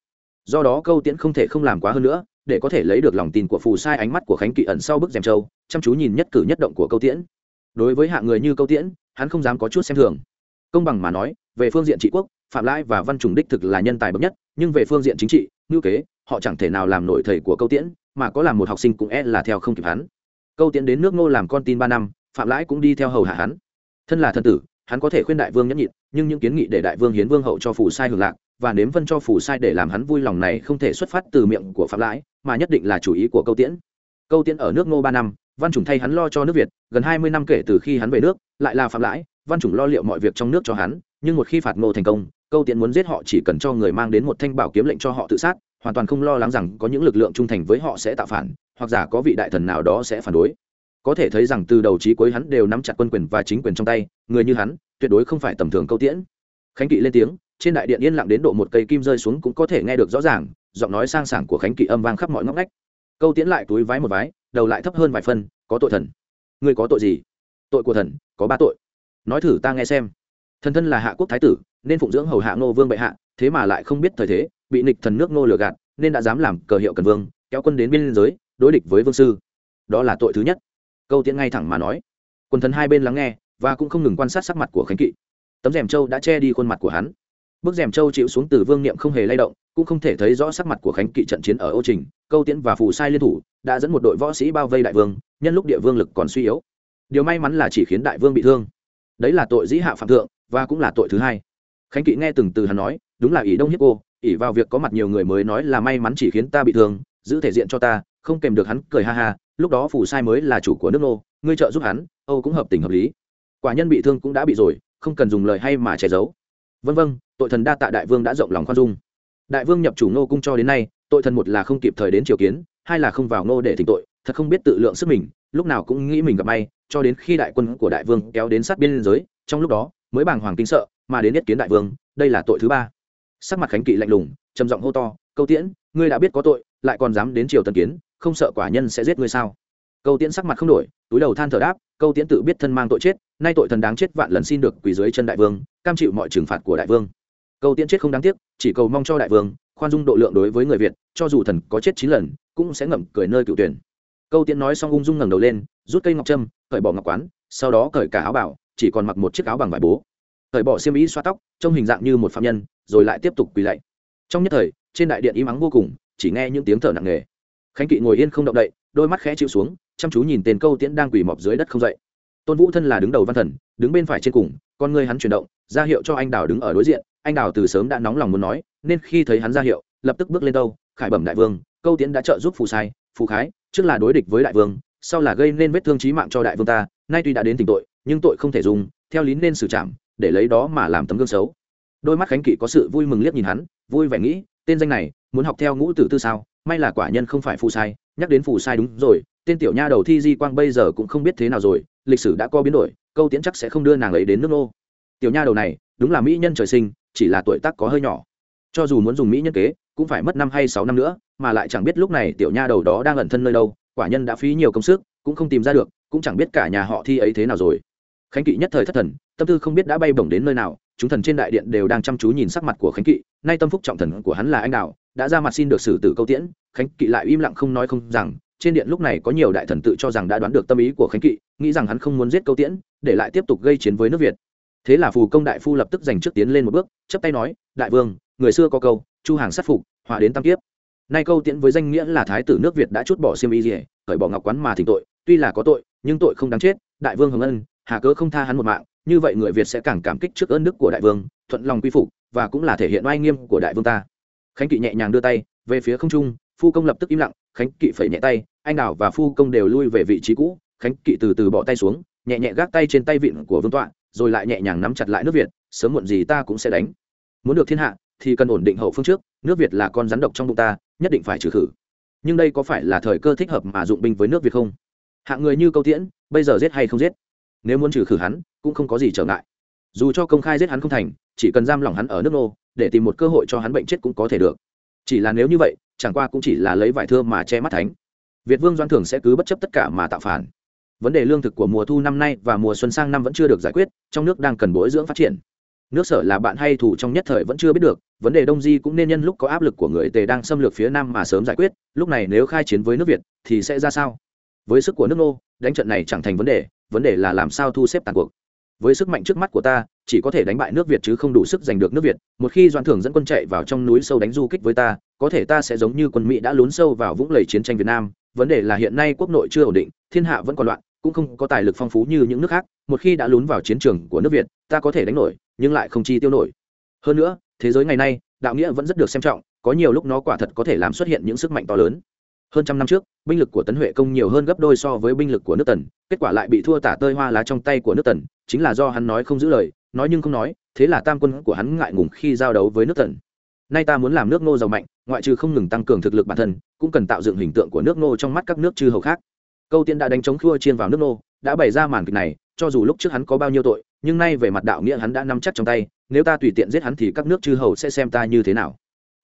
Do đó câu tiễn không thể không làm quá hơn nữa để có thể lấy được lòng tin của phù sai ánh mắt của khánh kỵ ẩn sau bức rèm châu chăm chú nhìn nhất cử nhất động của câu tiễn. Đối với hạng người như câu tiễn, hắn không dám có chút xem thường. Công bằng mà nói, về phương diện trị quốc, phạm lãi và văn trùng đích thực là nhân tài bậc nhất, nhưng về phương diện chính trị, ngữ kế, họ chẳng thể nào làm nổi thầy của câu tiễn, mà có làm một học sinh cũng e là theo không kịp hắn. Câu tiễn đến nước ngô làm con tin ba năm, phạm lãi cũng đi theo hầu hạ hắn. Thân là thân tử, hắn có thể khuyên đại vương nhẫn nhịn nhưng những kiến nghị để đại vương hiến vương hậu cho phủ sai hưởng lạc và nếm vân cho phủ sai để làm hắn vui lòng này không thể xuất phát từ miệng của phạm lãi, mà nhất định là chủ ý của câu tiễn. Câu tiễn ở nước ngô ba năm, văn chủng thay hắn lo cho nước việt, gần hai mươi năm kể từ khi hắn về nước, lại là phạm lãi, văn chủng lo liệu mọi việc trong nước cho hắn, nhưng một khi phạt ngô thành công, câu tiễn muốn giết họ chỉ cần cho người mang đến một thanh bảo kiếm lệnh cho họ tự sát, hoàn toàn không lo lắng rằng có những lực lượng trung thành với họ sẽ tạo phản, hoặc giả có vị đại thần nào đó sẽ phản đối. Có thể thấy rằng từ đầu chí cuối hắn đều nắm chặt quân quyền và chính quyền trong tay, người như hắn tuyệt đối không phải tầm thường câu tiễn. Khánh kỵ lên tiếng, trên đại điện yên lặng đến độ một cây kim rơi xuống cũng có thể nghe được rõ ràng, giọng nói sang sảng của khánh kỵ âm vang khắp mọi ngóc ngách. Câu tiễn lại túi vái một vái, đầu lại thấp hơn vài phân có tội thần. Ngươi có tội gì? Tội của thần, có ba tội. Nói thử ta nghe xem. Thần thân là hạ quốc thái tử, nên phụng dưỡng hầu hạ ngô vương bệ hạ, thế mà lại không biết thời thế, bị nịch thần nước ngô lừa gạt, nên đã dám làm cờ hiệu cần vương, kéo quân đến biên giới, đối địch với vương sư. Đó là tội thứ nhất. Câu tiễn ngay thẳng mà nói. Quần thần hai bên lắng nghe và cũng không ngừng quan sát sắc mặt của khánh kỵ. Tấm rèm trâu đã che đi khuôn mặt của hắn. Bức rèm trâu chịu xuống từ vương niệm không hề lay động, cũng không thể thấy rõ sắc mặt của khánh kỵ trận chiến ở ô trình, câu tiễn và phù sai liên thủ đã dẫn một đội võ sĩ bao vây đại vương, nhân lúc địa vương lực còn suy yếu. Điều may mắn là chỉ khiến đại vương bị thương. Đấy là tội dĩ hạ phạm thượng, và cũng là tội thứ hai. Khánh kỵ nghe từng từ hắn nói, đúng là ỷ đông hiếp cô, ỷ vào việc có mặt nhiều người mới nói là may mắn chỉ khiến ta bị thương, giữ thể diện cho ta, không kèm được hắn cười ha ha, lúc đó phù sai mới là chủ của nước nô, ngươi trợ giúp hắn, âu cũng hợp tình hợp lý quả nhân bị thương cũng đã bị rồi, không cần dùng lời hay mà che giấu. Vân vân tội thần đa tạ đại vương đã rộng lòng khoan dung. Đại vương nhập chủ nô cung cho đến nay, tội thần một là không kịp thời đến triều kiến, hai là không vào nô để thỉnh tội, thật không biết tự lượng sức mình, lúc nào cũng nghĩ mình gặp may, cho đến khi đại quân của đại vương kéo đến sát biên giới, trong lúc đó, mới bàng hoàng kinh sợ, mà đến nhất kiến đại vương, đây là tội thứ ba. Sắc mặt khánh kỵ lạnh lùng, trầm giọng hô to, câu tiễn, ngươi đã biết có tội, lại còn dám đến triều tân kiến, không sợ quả nhân sẽ giết ngươi sao? Câu tiễn sắc mặt không đổi, túi đầu than thở đáp, câu tiễn tự biết thân mang tội chết nay tội thần đáng chết vạn lần xin được quỳ dưới chân đại vương, cam chịu mọi trừng phạt của đại vương. Câu tiễn chết không đáng tiếc, chỉ cầu mong cho đại vương, khoan dung độ lượng đối với người việt, cho dù thần có chết chín lần, cũng sẽ ngậm cười nơi cựu tuyển. Câu tiễn nói xong ung dung ngẩng đầu lên, rút cây ngọc trâm, cởi bỏ ngọc quán, sau đó cởi cả áo bảo, chỉ còn mặc một chiếc áo bằng vải bố. Cởi bỏ xiêm ý xoa tóc, trông hình dạng như một phạm nhân, rồi lại tiếp tục quỳ lạy. Trong nhất thời, trên đại điện im ắng vô cùng, chỉ nghe những tiếng thở nặng nề. Khánh kỵ ngồi yên không động đậy, đôi mắt khẽ chịu xuống, chăm chú nhìn tên câu tiễn đang quỳ mọp dưới đất không dậy tôn vũ thân là đứng đầu văn thần đứng bên phải trên cùng con người hắn chuyển động ra hiệu cho anh đào đứng ở đối diện anh đào từ sớm đã nóng lòng muốn nói nên khi thấy hắn ra hiệu lập tức bước lên đâu khải bẩm đại vương câu Tiến đã trợ giúp phù sai phù khái trước là đối địch với đại vương sau là gây nên vết thương trí mạng cho đại vương ta nay tuy đã đến tình tội nhưng tội không thể dùng theo lý nên xử trảm để lấy đó mà làm tấm gương xấu đôi mắt khánh kỵ có sự vui mừng liếc nhìn hắn vui vẻ nghĩ tên danh này muốn học theo ngũ tử tư sao may là quả nhân không phải phù sai nhắc đến phù sai đúng rồi tên tiểu nha đầu thi di quang bây giờ cũng không biết thế nào rồi lịch sử đã có biến đổi, câu tiễn chắc sẽ không đưa nàng ấy đến nước nô. Tiểu nha đầu này, đúng là mỹ nhân trời sinh, chỉ là tuổi tác có hơi nhỏ. Cho dù muốn dùng mỹ nhân kế, cũng phải mất năm hay sáu năm nữa, mà lại chẳng biết lúc này tiểu nha đầu đó đang ẩn thân nơi đâu, quả nhân đã phí nhiều công sức, cũng không tìm ra được, cũng chẳng biết cả nhà họ thi ấy thế nào rồi. Khánh kỵ nhất thời thất thần, tâm tư không biết đã bay bổng đến nơi nào, chúng thần trên đại điện đều đang chăm chú nhìn sắc mặt của khánh kỵ, nay tâm phúc trọng thần của hắn là anh đạo đã ra mặt xin được xử tử câu tiễn. Khánh kỵ lại im lặng không nói không rằng, trên điện lúc này có nhiều đại thần tự cho rằng đã đoán được tâm ý của khánh kỵ nghĩ rằng hắn không muốn giết câu tiễn, để lại tiếp tục gây chiến với nước việt. Thế là phù công đại phu lập tức giành trước tiến lên một bước chấp tay nói, đại vương, người xưa có câu, chu hàng sát phục, họa đến tam kiếp. Nay câu tiễn với danh nghĩa là thái tử nước việt đã chút bỏ xiêm y dỉa khởi bỏ ngọc quán mà thỉnh tội, tuy là có tội, nhưng tội không đáng chết, đại vương hồng ân, hà cớ không tha hắn một mạng, như vậy người việt sẽ càng cảm kích trước ơn đức của đại vương, thuận lòng quy phục, và cũng là thể hiện oai nghiêm của đại vương ta. Khánh kỵ nhẹ nhàng đưa tay, về phía không trung, phu công lập tức im lặng, khánh kỵ phẩy nhẹ tay, anh đào và phu công đều lui về vị trí cũ khánh kỵ từ từ bỏ tay xuống, nhẹ nhẹ gác tay trên tay vịn của vương tọa, rồi lại nhẹ nhàng nắm chặt lại nước việt, sớm muộn gì ta cũng sẽ đánh. Muốn được thiên hạ, thì cần ổn định hậu phương trước, nước việt là con rắn độc trong bụng ta, nhất định phải trừ khử. Nhưng đây có phải là thời cơ thích hợp mà dụng binh với nước việt không? Hạng người như câu tiễn, bây giờ giết hay không giết? Nếu muốn trừ khử hắn, cũng không có gì trở ngại. Dù cho công khai giết hắn không thành, chỉ cần giam lỏng hắn ở nước nô, để tìm một cơ hội cho hắn bệnh chết cũng có thể được. Chỉ là nếu như vậy, chẳng qua cũng chỉ là lấy vải thưa mà che mắt thánh. Việt vương doan thường sẽ cứ bất chấp tất cả mà tạo phản vấn đề lương thực của mùa thu năm nay và mùa xuân sang năm vẫn chưa được giải quyết, trong nước đang cần bồi dưỡng phát triển. Nước sở là bạn hay thủ trong nhất thời vẫn chưa biết được, vấn đề đông di cũng nên nhân lúc có áp lực của người tề đang xâm lược phía nam mà sớm giải quyết, lúc này nếu khai chiến với nước việt thì sẽ ra sao? Với sức của nước nô, đánh trận này chẳng thành vấn đề vấn đề là làm sao thu xếp tàn cuộc. Với sức mạnh trước mắt của ta, chỉ có thể đánh bại nước việt chứ không đủ sức giành được nước việt. Một khi doan thường dẫn quân chạy vào trong núi sâu đánh du kích với ta, có thể ta sẽ giống như quân mỹ đã lún sâu vào vũng lầy chiến tranh việt nam. Vấn đề là hiện nay quốc nội chưa ổn định, thiên hạ vẫn còn loạn cũng không có tài lực phong phú như những nước khác, một khi đã lún vào chiến trường của nước việt, ta có thể đánh nổi, nhưng lại không chi tiêu nổi. Hơn nữa, thế giới ngày nay, đạo nghĩa vẫn rất được xem trọng, có nhiều lúc nó quả thật có thể làm xuất hiện những sức mạnh to lớn. Hơn trăm năm trước, binh lực của tấn huệ công nhiều hơn gấp đôi so với binh lực của nước tần, kết quả lại bị thua tả tơi hoa lá trong tay của nước tần, chính là do hắn nói không giữ lời, nói nhưng không nói, thế là tam quân của hắn ngại ngùng khi giao đấu với nước tần. Nay ta muốn làm nước ngô giàu mạnh, ngoại trừ không ngừng tăng cường thực lực bản thân, cũng cần tạo dựng hình tượng của nước ngô trong mắt các nước chư hầu khác câu tiên đã đánh chống khua chiên vào nước Nô, đã bày ra màn kịch này cho dù lúc trước hắn có bao nhiêu tội nhưng nay về mặt đạo nghĩa hắn đã nắm chắc trong tay nếu ta tùy tiện giết hắn thì các nước chư hầu sẽ xem ta như thế nào.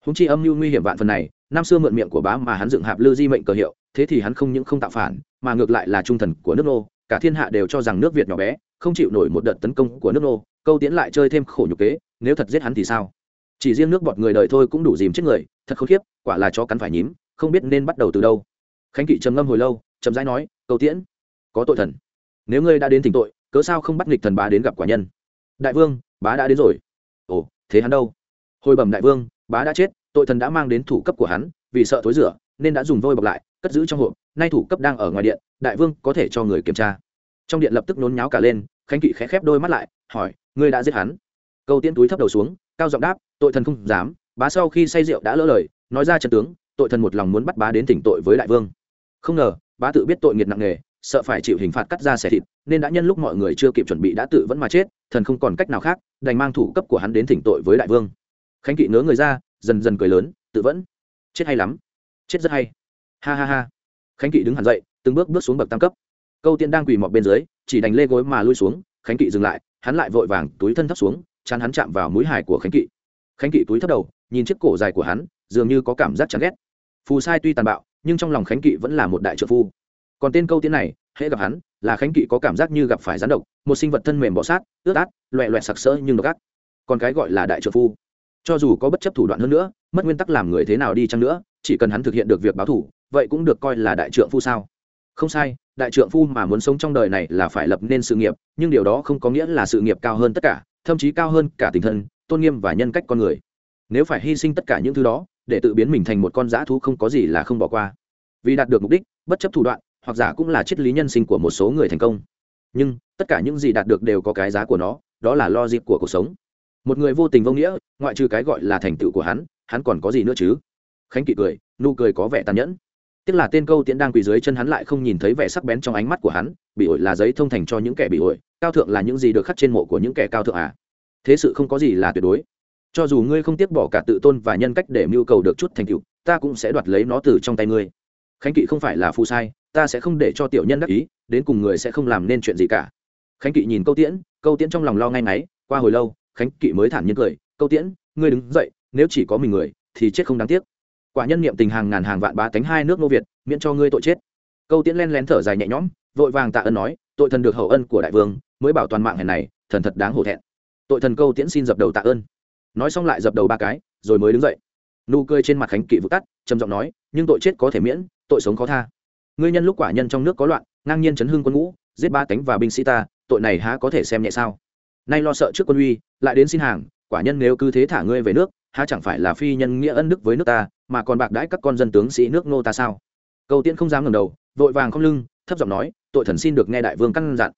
Húng chi âm mưu nguy hiểm vạn phần này năm xưa mượn miệng của bá mà hắn dựng hạp lư di mệnh cờ hiệu thế thì hắn không những không tạo phản mà ngược lại là trung thần của nước nô cả thiên hạ đều cho rằng nước việt nhỏ bé không chịu nổi một đợt tấn công của nước nô câu tiến lại chơi thêm khổ nhục kế nếu thật giết hắn thì sao? Chỉ riêng nước bọt người đời thôi cũng đủ dìm chết người thật khốn khiếp quả là chó cắn phải nhím không biết nên bắt đầu từ đâu. Khánh kỵ trầm ngâm hồi lâu chậm rãi nói, cầu tiễn, có tội thần. Nếu ngươi đã đến thỉnh tội, cớ sao không bắt nghịch thần bá đến gặp quả nhân? Đại vương, bá đã đến rồi. Ồ, thế hắn đâu? Hồi bẩm đại vương, bá đã chết, tội thần đã mang đến thủ cấp của hắn, vì sợ thối rửa, nên đã dùng vôi bọc lại, cất giữ trong hộp, nay thủ cấp đang ở ngoài điện, đại vương có thể cho người kiểm tra. Trong điện lập tức nôn nháo cả lên, khánh kỵ khẽ khép đôi mắt lại, hỏi, ngươi đã giết hắn? Câu tiễn túi thấp đầu xuống, cao giọng đáp, tội thần không dám, bá sau khi say rượu đã lỡ lời, nói ra trận tướng, tội thần một lòng muốn bắt bá đến tỉnh tội với đại vương. Không ngờ bá tự biết tội nghiệt nặng nề, sợ phải chịu hình phạt cắt ra xẻ thịt, nên đã nhân lúc mọi người chưa kịp chuẩn bị đã tự vẫn mà chết, thần không còn cách nào khác, đành mang thủ cấp của hắn đến thỉnh tội với đại vương. Khánh kỵ ngớ người ra, dần dần cười lớn, tự vẫn. Chết hay lắm. Chết rất hay. Ha ha ha. Khánh kỵ đứng hẳn dậy, từng bước bước xuống bậc tam cấp. Câu tiên đang quỳ mọc bên dưới, chỉ đành lê gối mà lui xuống, khánh kỵ dừng lại, hắn lại vội vàng, túi thân thấp xuống chắn hắn chạm vào mũi hải của khánh kỵ. Khánh kỵ túi thấp đầu, nhìn chiếc cổ dài của hắn, dường như có cảm giác chán ghét. Phù sai tuy tàn bạo nhưng trong lòng khánh kỵ vẫn là một đại trợ phu. Còn tên câu tiên này, hễ gặp hắn, là khánh kỵ có cảm giác như gặp phải rắn độc, một sinh vật thân mềm bọ sát, ướt át, loẹ loẹt sặc sỡ nhưng độc ác. Còn cái gọi là đại trợ phu. Cho dù có bất chấp thủ đoạn hơn nữa, mất nguyên tắc làm người thế nào đi chăng nữa, chỉ cần hắn thực hiện được việc báo thủ, vậy cũng được coi là đại trượng phu sao? Không sai, đại trượng phu mà muốn sống trong đời này là phải lập nên sự nghiệp, nhưng điều đó không có nghĩa là sự nghiệp cao hơn tất cả, thậm chí cao hơn cả tình thân, tôn nghiêm và nhân cách con người. Nếu phải hy sinh tất cả những thứ đó để tự biến mình thành một con dã thú không có gì là không bỏ qua. Vì đạt được mục đích, bất chấp thủ đoạn, hoặc giả cũng là triết lý nhân sinh của một số người thành công. Nhưng, tất cả những gì đạt được đều có cái giá của nó, đó là lo dịp của cuộc sống. Một người vô tình vô nghĩa, ngoại trừ cái gọi là thành tựu của hắn hắn còn có gì nữa chứ? Khánh kỵ cười, nụ cười có vẻ tàn nhẫn. Tức là tên câu tiễn đang quỳ dưới chân hắn lại không nhìn thấy vẻ sắc bén trong ánh mắt của hắn, bị ổi là giấy thông thành cho những kẻ bị ổi, cao thượng là những gì được khắc trên mộ của những kẻ cao thượng à? Thế sự không có gì là tuyệt đối cho dù ngươi không tiếc bỏ cả tự tôn và nhân cách để mưu cầu được chút thành tựu, ta cũng sẽ đoạt lấy nó từ trong tay ngươi. Khánh kỵ không phải là phu sai, ta sẽ không để cho tiểu nhân đắc ý, đến cùng người sẽ không làm nên chuyện gì cả. Khánh kỵ nhìn câu tiễn câu tiễn trong lòng lo ngay ngáy, qua hồi lâu, khánh kỵ mới thản nhiên cười, câu tiễn, ngươi đứng dậy, nếu chỉ có mình người, thì chết không đáng tiếc. Quả nhân niệm tình hàng ngàn hàng vạn bá tánh hai nước nô việt, miễn cho ngươi tội chết. Câu tiễn len lén thở dài nhẹ nhõm, vội vàng tạ ơn nói, tội thần được hậu ân của đại vương, mới bảo toàn mạng hèn này, thần thật đáng hổ thẹn. Tội thần câu tiễn xin dập đầu tạ ơn nói xong lại dập đầu ba cái, rồi mới đứng dậy. Nụ cười trên mặt khánh kỵ vụt tắt, trầm giọng nói, nhưng tội chết có thể miễn, tội sống khó tha. Ngươi nhân lúc quả nhân trong nước có loạn, ngang nhiên chấn hưng quân ngũ, giết ba tánh và binh sĩ ta, tội này há có thể xem nhẹ sao? Nay lo sợ trước quân uy, lại đến xin hàng, quả nhân nếu cứ thế thả ngươi về nước, há chẳng phải là phi nhân nghĩa ân đức với nước ta, mà còn bạc đãi các con dân tướng sĩ nước nô ta sao? Cầu tiễn không dám ngẩng đầu, vội vàng không lưng, thấp giọng nói, tội thần xin được nghe đại vương căn dặn.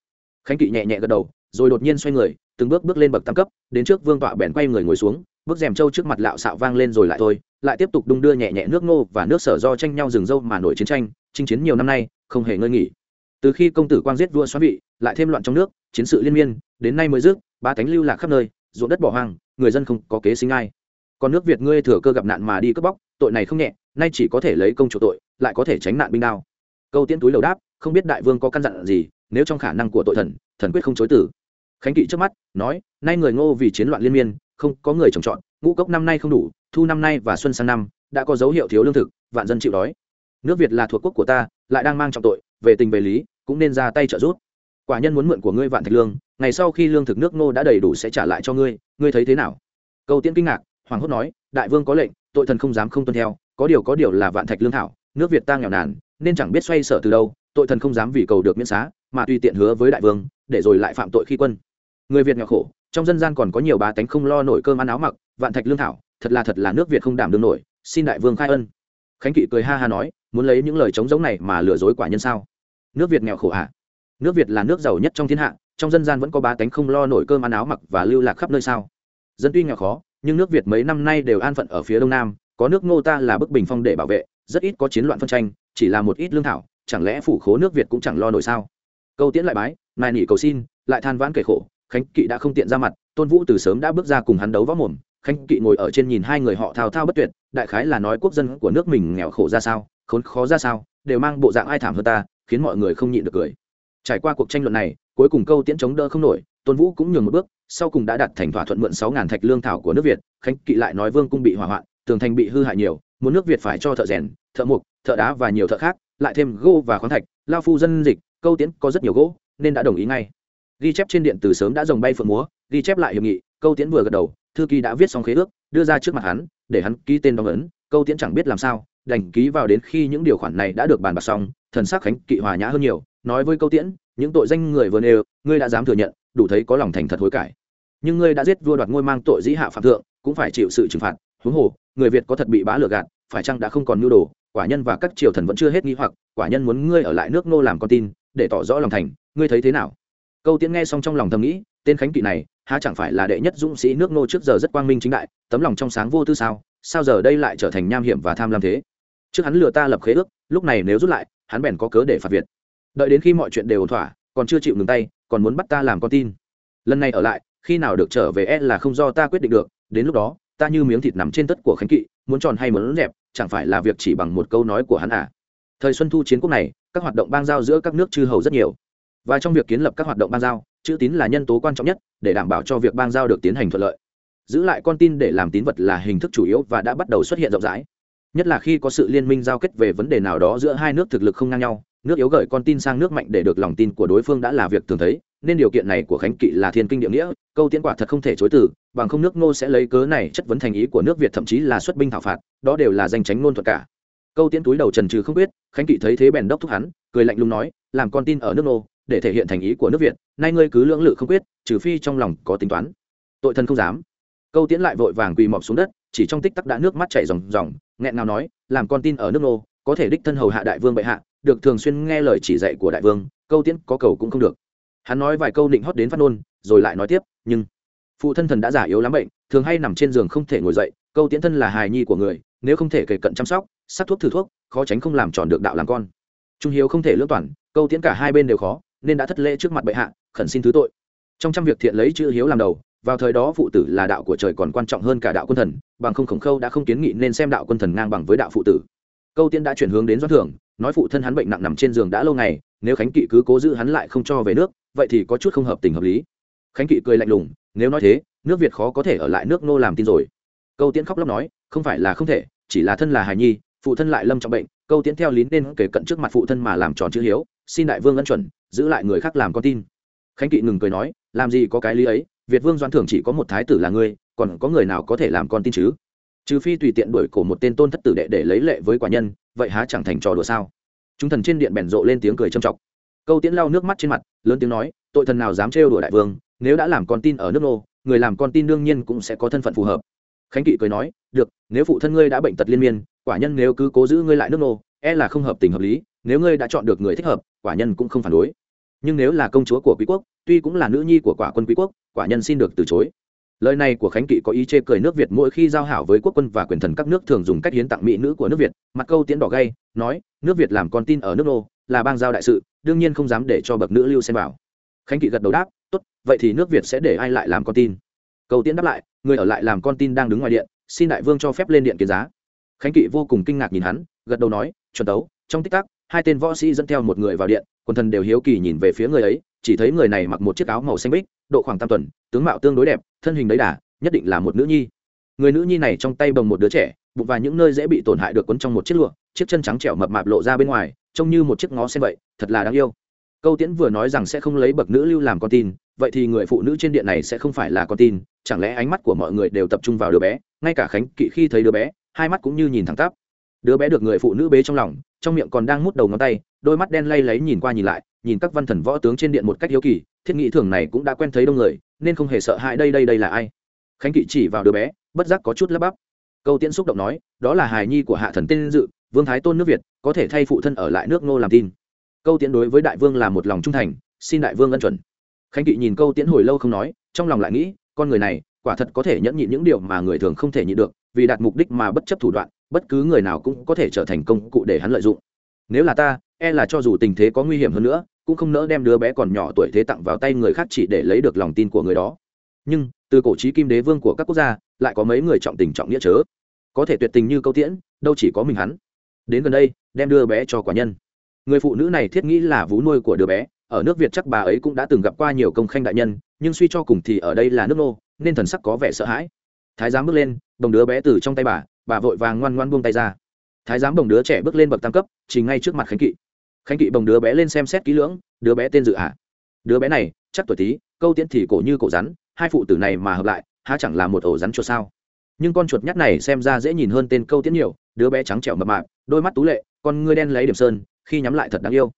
Khánh kỵ nhẹ nhẹ gật đầu rồi đột nhiên xoay người, từng bước bước lên bậc tam cấp, đến trước vương tọa bèn quay người ngồi xuống, bước rèm trâu trước mặt lạo xạo vang lên rồi lại thôi, lại tiếp tục đung đưa nhẹ nhẹ nước nô và nước sở do tranh nhau rừng dâu mà nổi chiến tranh, chinh chiến nhiều năm nay, không hề ngơi nghỉ. Từ khi công tử quang giết vua xoá vị, lại thêm loạn trong nước, chiến sự liên miên, đến nay mới dứt, ba cánh lưu lạc khắp nơi, ruộng đất bỏ hoang, người dân không có kế sinh ai. Còn nước việt ngươi thừa cơ gặp nạn mà đi cướp bóc, tội này không nhẹ, nay chỉ có thể lấy công chủ tội, lại có thể tránh nạn binh đao. Câu tiễn túi lầu đáp, không biết đại vương có căn dặn gì, nếu trong khả năng của tội thần thần quyết không chối tử khánh kỵ trước mắt, nói, nay người ngô vì chiến loạn liên miên, không có người trồng trọt, ngũ cốc năm nay không đủ, thu năm nay và xuân sang năm, đã có dấu hiệu thiếu lương thực, vạn dân chịu đói. Nước việt là thuộc quốc của ta, lại đang mang trọng tội, về tình về lý, cũng nên ra tay trợ giúp. Quả nhân muốn mượn của ngươi vạn thạch lương, ngày sau khi lương thực nước ngô đã đầy đủ sẽ trả lại cho ngươi ngươi thấy thế nào? Câu tiễn kinh ngạc hoàng hốt nói, đại vương có lệnh, tội thần không dám không tuân theo, có điều có điều là vạn thạch lương thảo, nước việt ta nghèo nàn, nên chẳng biết xoay sở từ đâu, tội thần không dám vì cầu được miễn xá, mà tùy tiện hứa với đại vương, để rồi lại phạm tội khi quân người việt nghèo khổ, trong dân gian còn có nhiều bá tánh không lo nổi cơm ăn áo mặc, vạn thạch lương thảo, thật là thật là nước việt không đảm đương nổi, xin đại vương khai ân. Khánh kỵ cười ha ha nói, muốn lấy những lời trống giống này mà lừa dối quả nhân sao? Nước việt nghèo khổ hạ nước việt là nước giàu nhất trong thiên hạ, trong dân gian vẫn có bá tánh không lo nổi cơm ăn áo mặc và lưu lạc khắp nơi sao? Dân tuy nghèo khó, nhưng nước việt mấy năm nay đều an phận ở phía đông nam, có nước ngô ta là bức bình phong để bảo vệ, rất ít có chiến loạn phân tranh, chỉ là một ít lương thảo, chẳng lẽ phủ khố nước việt cũng chẳng lo nổi sao? Câu tiễn lại bái nài nỉ cầu xin, lại than vãn kể khổ khánh kỵ đã không tiện ra mặt, tôn vũ từ sớm đã bước ra cùng hắn đấu võ mồm. Khánh kỵ ngồi ở trên nhìn hai người họ thao thao bất tuyệt, đại khái là nói quốc dân của nước mình nghèo khổ ra sao, khốn khó ra sao, đều mang bộ dạng ai thảm hơn ta, khiến mọi người không nhịn được cười. Trải qua cuộc tranh luận này, cuối cùng câu tiễn chống đỡ không nổi, tôn vũ cũng nhường một bước, sau cùng đã đặt thành thỏa thuận mượn sáu ngàn thạch lương thảo của nước việt, khánh kỵ lại nói vương cung bị hỏa hoạn, tường thành bị hư hại nhiều, muốn nước việt phải cho thợ rèn, thợ mộc, thợ đá và nhiều thợ khác, lại thêm gỗ và khoáng thạch, lao phu dân dịch, câu tiễn có rất nhiều gỗ, nên đã đồng ý ngay ghi chép trên điện từ sớm đã dòng bay phượng múa, ghi chép lại hiệp nghị, câu tiễn vừa gật đầu, thư ký đã viết xong khế ước, đưa ra trước mặt hắn, để hắn ký tên đóng ấn, câu tiễn chẳng biết làm sao, đành ký vào đến khi những điều khoản này đã được bàn bạc xong, thần sắc khánh kỵ hòa nhã hơn nhiều, nói với câu tiễn, những tội danh người vừa nêu, ngươi đã dám thừa nhận, đủ thấy có lòng thành thật hối cải. Nhưng ngươi đã giết vua đoạt ngôi mang tội dĩ hạ phạm thượng, cũng phải chịu sự trừng phạt, huống hồ, người việt có thật bị bá lừa gạt, phải chăng đã không còn nhu đồ, quả nhân và các triều thần vẫn chưa hết nghi hoặc, quả nhân muốn ngươi ở lại nước nô làm con tin, để tỏ rõ lòng thành, ngươi thấy thế nào? Câu tiễn nghe xong trong lòng thầm nghĩ, tên khánh kỵ này, há chẳng phải là đệ nhất dũng sĩ nước nô trước giờ rất quang minh chính đại, tấm lòng trong sáng vô tư sao sao giờ đây lại trở thành nham hiểm và tham lam thế? Trước hắn lừa ta lập khế ước, lúc này nếu rút lại, hắn bèn có cớ để phạt việt. Đợi đến khi mọi chuyện đều ổn thỏa, còn chưa chịu ngừng tay, còn muốn bắt ta làm con tin. Lần này ở lại, khi nào được trở về e là không do ta quyết định được, đến lúc đó, ta như miếng thịt nằm trên tất của khánh kỵ, muốn tròn hay muốn đẹp chẳng phải là việc chỉ bằng một câu nói của hắn à? Thời xuân thu chiến quốc này, các hoạt động bang giao giữa các nước chư hầu rất nhiều và trong việc kiến lập các hoạt động bang giao, chữ tín là nhân tố quan trọng nhất để đảm bảo cho việc bang giao được tiến hành thuận lợi. Giữ lại con tin để làm tín vật là hình thức chủ yếu và đã bắt đầu xuất hiện rộng rãi. Nhất là khi có sự liên minh giao kết về vấn đề nào đó giữa hai nước thực lực không ngang nhau, nước yếu gửi con tin sang nước mạnh để được lòng tin của đối phương đã là việc thường thấy, nên điều kiện này của khánh kỵ là thiên kinh địa nghĩa, câu tiễn quả thật không thể chối từ, bằng không nước ngô sẽ lấy cớ này chất vấn thành ý của nước việt thậm chí là xuất binh thảo phạt, đó đều là danh tránh ngôn thuật cả. Câu tiễn túi đầu trần trừ không biết, khánh kỵ thấy thế bèn đốc thúc hắn, cười lạnh lùng nói, làm con tin ở nước ngô để thể hiện thành ý của nước việt, nay ngươi cứ lưỡng lự không quyết, trừ phi trong lòng có tính toán. Tội thân không dám. Câu tiễn lại vội vàng quỳ mọp xuống đất, chỉ trong tích tắc đã nước mắt chảy ròng ròng, nghẹn ngào nói, làm con tin ở nước ngô có thể đích thân hầu hạ đại vương bệ hạ, được thường xuyên nghe lời chỉ dạy của đại vương, câu tiễn có cầu cũng không được. Hắn nói vài câu định hót đến phát nôn rồi lại nói tiếp, nhưng phụ thân thần đã giả yếu lắm bệnh, thường hay nằm trên giường không thể ngồi dậy, câu tiễn thân là hài nhi của người, nếu không thể kể cận chăm sóc, sắc thuốc thử thuốc, khó tránh không làm tròn được đạo làm con. Trung hiếu không thể lưỡng toàn, câu tiễn cả hai bên đều khó nên đã thất lễ trước mặt bệ hạ, khẩn xin thứ tội. Trong trăm việc thiện lấy chữ hiếu làm đầu, vào thời đó phụ tử là đạo của trời còn quan trọng hơn cả đạo quân thần, bằng không khổng khâu đã không kiến nghị nên xem đạo quân thần ngang bằng với đạo phụ tử. Câu tiễn đã chuyển hướng đến doãn thưởng, nói phụ thân hắn bệnh nặng nằm trên giường đã lâu ngày, nếu khánh kỵ cứ cố giữ hắn lại không cho về nước, vậy thì có chút không hợp tình hợp lý. Khánh kỵ cười lạnh lùng, nếu nói thế, nước việt khó có thể ở lại nước nô làm tin rồi. Câu tiễn khóc lóc nói, không phải là không thể, chỉ là thân là hài nhi, phụ thân lại lâm trọng bệnh, câu tiễn theo lín nên kể cận trước mặt phụ thân mà làm tròn chữ hiếu, xin đại vương ân chuẩn giữ lại người khác làm con tin. Khánh kỵ ngừng cười nói, làm gì có cái lý ấy, việt vương doan thưởng chỉ có một thái tử là ngươi, còn có người nào có thể làm con tin chứ? Trừ phi tùy tiện đuổi cổ một tên tôn thất tử đệ để lấy lệ với quả nhân, vậy há chẳng thành trò đùa sao? Chúng thần trên điện bèn rộ lên tiếng cười trầm trọng câu tiễn lau nước mắt trên mặt, lớn tiếng nói, tội thần nào dám trêu đùa đại vương, nếu đã làm con tin ở nước nô, người làm con tin đương nhiên cũng sẽ có thân phận phù hợp. Khánh kỵ cười nói, được, nếu phụ thân ngươi đã bệnh tật liên miên, quả nhân nếu cứ cố giữ ngươi lại nước nô e là không hợp tình hợp lý, nếu ngươi đã chọn được người thích hợp, quả nhân cũng không phản đối. Nhưng nếu là công chúa của quý quốc, tuy cũng là nữ nhi của quả quân quý quốc, quả nhân xin được từ chối. Lời này của khánh kỵ có ý chê cười nước việt mỗi khi giao hảo với quốc quân và quyền thần các nước thường dùng cách hiến tặng mỹ nữ của nước việt, mặt câu tiễn đỏ gay, nói, nước việt làm con tin ở nước nô, là bang giao đại sự, đương nhiên không dám để cho bậc nữ lưu xem vào. Khánh kỵ gật đầu đáp, tốt, vậy thì nước việt sẽ để ai lại làm con tin? Câu tiễn đáp lại, người ở lại làm con tin đang đứng ngoài điện, xin đại vương cho phép lên điện kiến giá. Khánh kỵ vô cùng kinh ngạc nhìn hắn, gật đầu nói chuẩn tấu, trong tích tắc, hai tên võ sĩ dẫn theo một người vào điện, quần thần đều hiếu kỳ nhìn về phía người ấy, chỉ thấy người này mặc một chiếc áo màu xanh bích độ khoảng tam tuần, tướng mạo tương đối đẹp, thân hình đấy đà, nhất định là một nữ nhi. Người nữ nhi này trong tay bồng một đứa trẻ, bụng và những nơi dễ bị tổn hại được quấn trong một chiếc lụa, chiếc chân trắng trẻo mập mạp lộ ra bên ngoài, trông như một chiếc ngó sen vậy, thật là đáng yêu. Câu tiễn vừa nói rằng sẽ không lấy bậc nữ lưu làm con tin, vậy thì người phụ nữ trên điện này sẽ không phải là con tin, chẳng lẽ ánh mắt của mọi người đều tập trung vào đứa bé, ngay cả khánh kỵ khi thấy đứa bé, hai mắt cũng như nhìn thẳng tắp đứa bé được người phụ nữ bế trong lòng, trong miệng còn đang mút đầu ngón tay, đôi mắt đen lay lấy nhìn qua nhìn lại, nhìn các văn thần võ tướng trên điện một cách hiếu kỳ, thiết nghĩ thường này cũng đã quen thấy đông người, nên không hề sợ hãi đây đây đây là ai. Khánh kỵ chỉ vào đứa bé, bất giác có chút lắp bắp. Câu tiễn xúc động nói, đó là hài nhi của hạ thần tên dự, vương thái tôn nước việt, có thể thay phụ thân ở lại nước ngô làm tin. Câu tiễn đối với đại vương là một lòng trung thành, xin đại vương ân chuẩn. Khánh kỵ nhìn câu tiễn hồi lâu không nói, trong lòng lại nghĩ, con người này, quả thật có thể nhẫn nhịn những điều mà người thường không thể nhịn được vì đạt mục đích mà bất chấp thủ đoạn, bất cứ người nào cũng có thể trở thành công cụ để hắn lợi dụng. Nếu là ta e là cho dù tình thế có nguy hiểm hơn nữa, cũng không nỡ đem đứa bé còn nhỏ tuổi thế tặng vào tay người khác chỉ để lấy được lòng tin của người đó. Nhưng, từ cổ trí kim đế vương của các quốc gia, lại có mấy người trọng tình trọng nghĩa chớ. Có thể tuyệt tình như câu tiễn, đâu chỉ có mình hắn. Đến gần đây, đem đưa bé cho quả nhân. Người phụ nữ này thiết nghĩ là vú nuôi của đứa bé, ở nước việt chắc bà ấy cũng đã từng gặp qua nhiều công khanh đại nhân, nhưng suy cho cùng thì ở đây là nước nô, nên thần sắc có vẻ sợ hãi. Thái giám bước lên bồng đứa bé từ trong tay bà bà vội vàng ngoan ngoan buông tay ra. Thái giám bồng đứa trẻ bước lên bậc tam cấp, chỉ ngay trước mặt khánh kỵ. Khánh kỵ bồng đứa bé lên xem xét kỹ lưỡng, đứa bé tên dự ả đứa bé này, chắc tuổi tí, câu tiễn thì cổ như cổ rắn, hai phụ tử này mà hợp lại, há chẳng là một ổ rắn chuột sao? Nhưng con chuột nhắt này xem ra dễ nhìn hơn tên câu tiễn nhiều, đứa bé trắng trẻo mập mạp, đôi mắt tú lệ, con ngươi đen lấy điểm sơn, khi nhắm lại thật đáng yêu.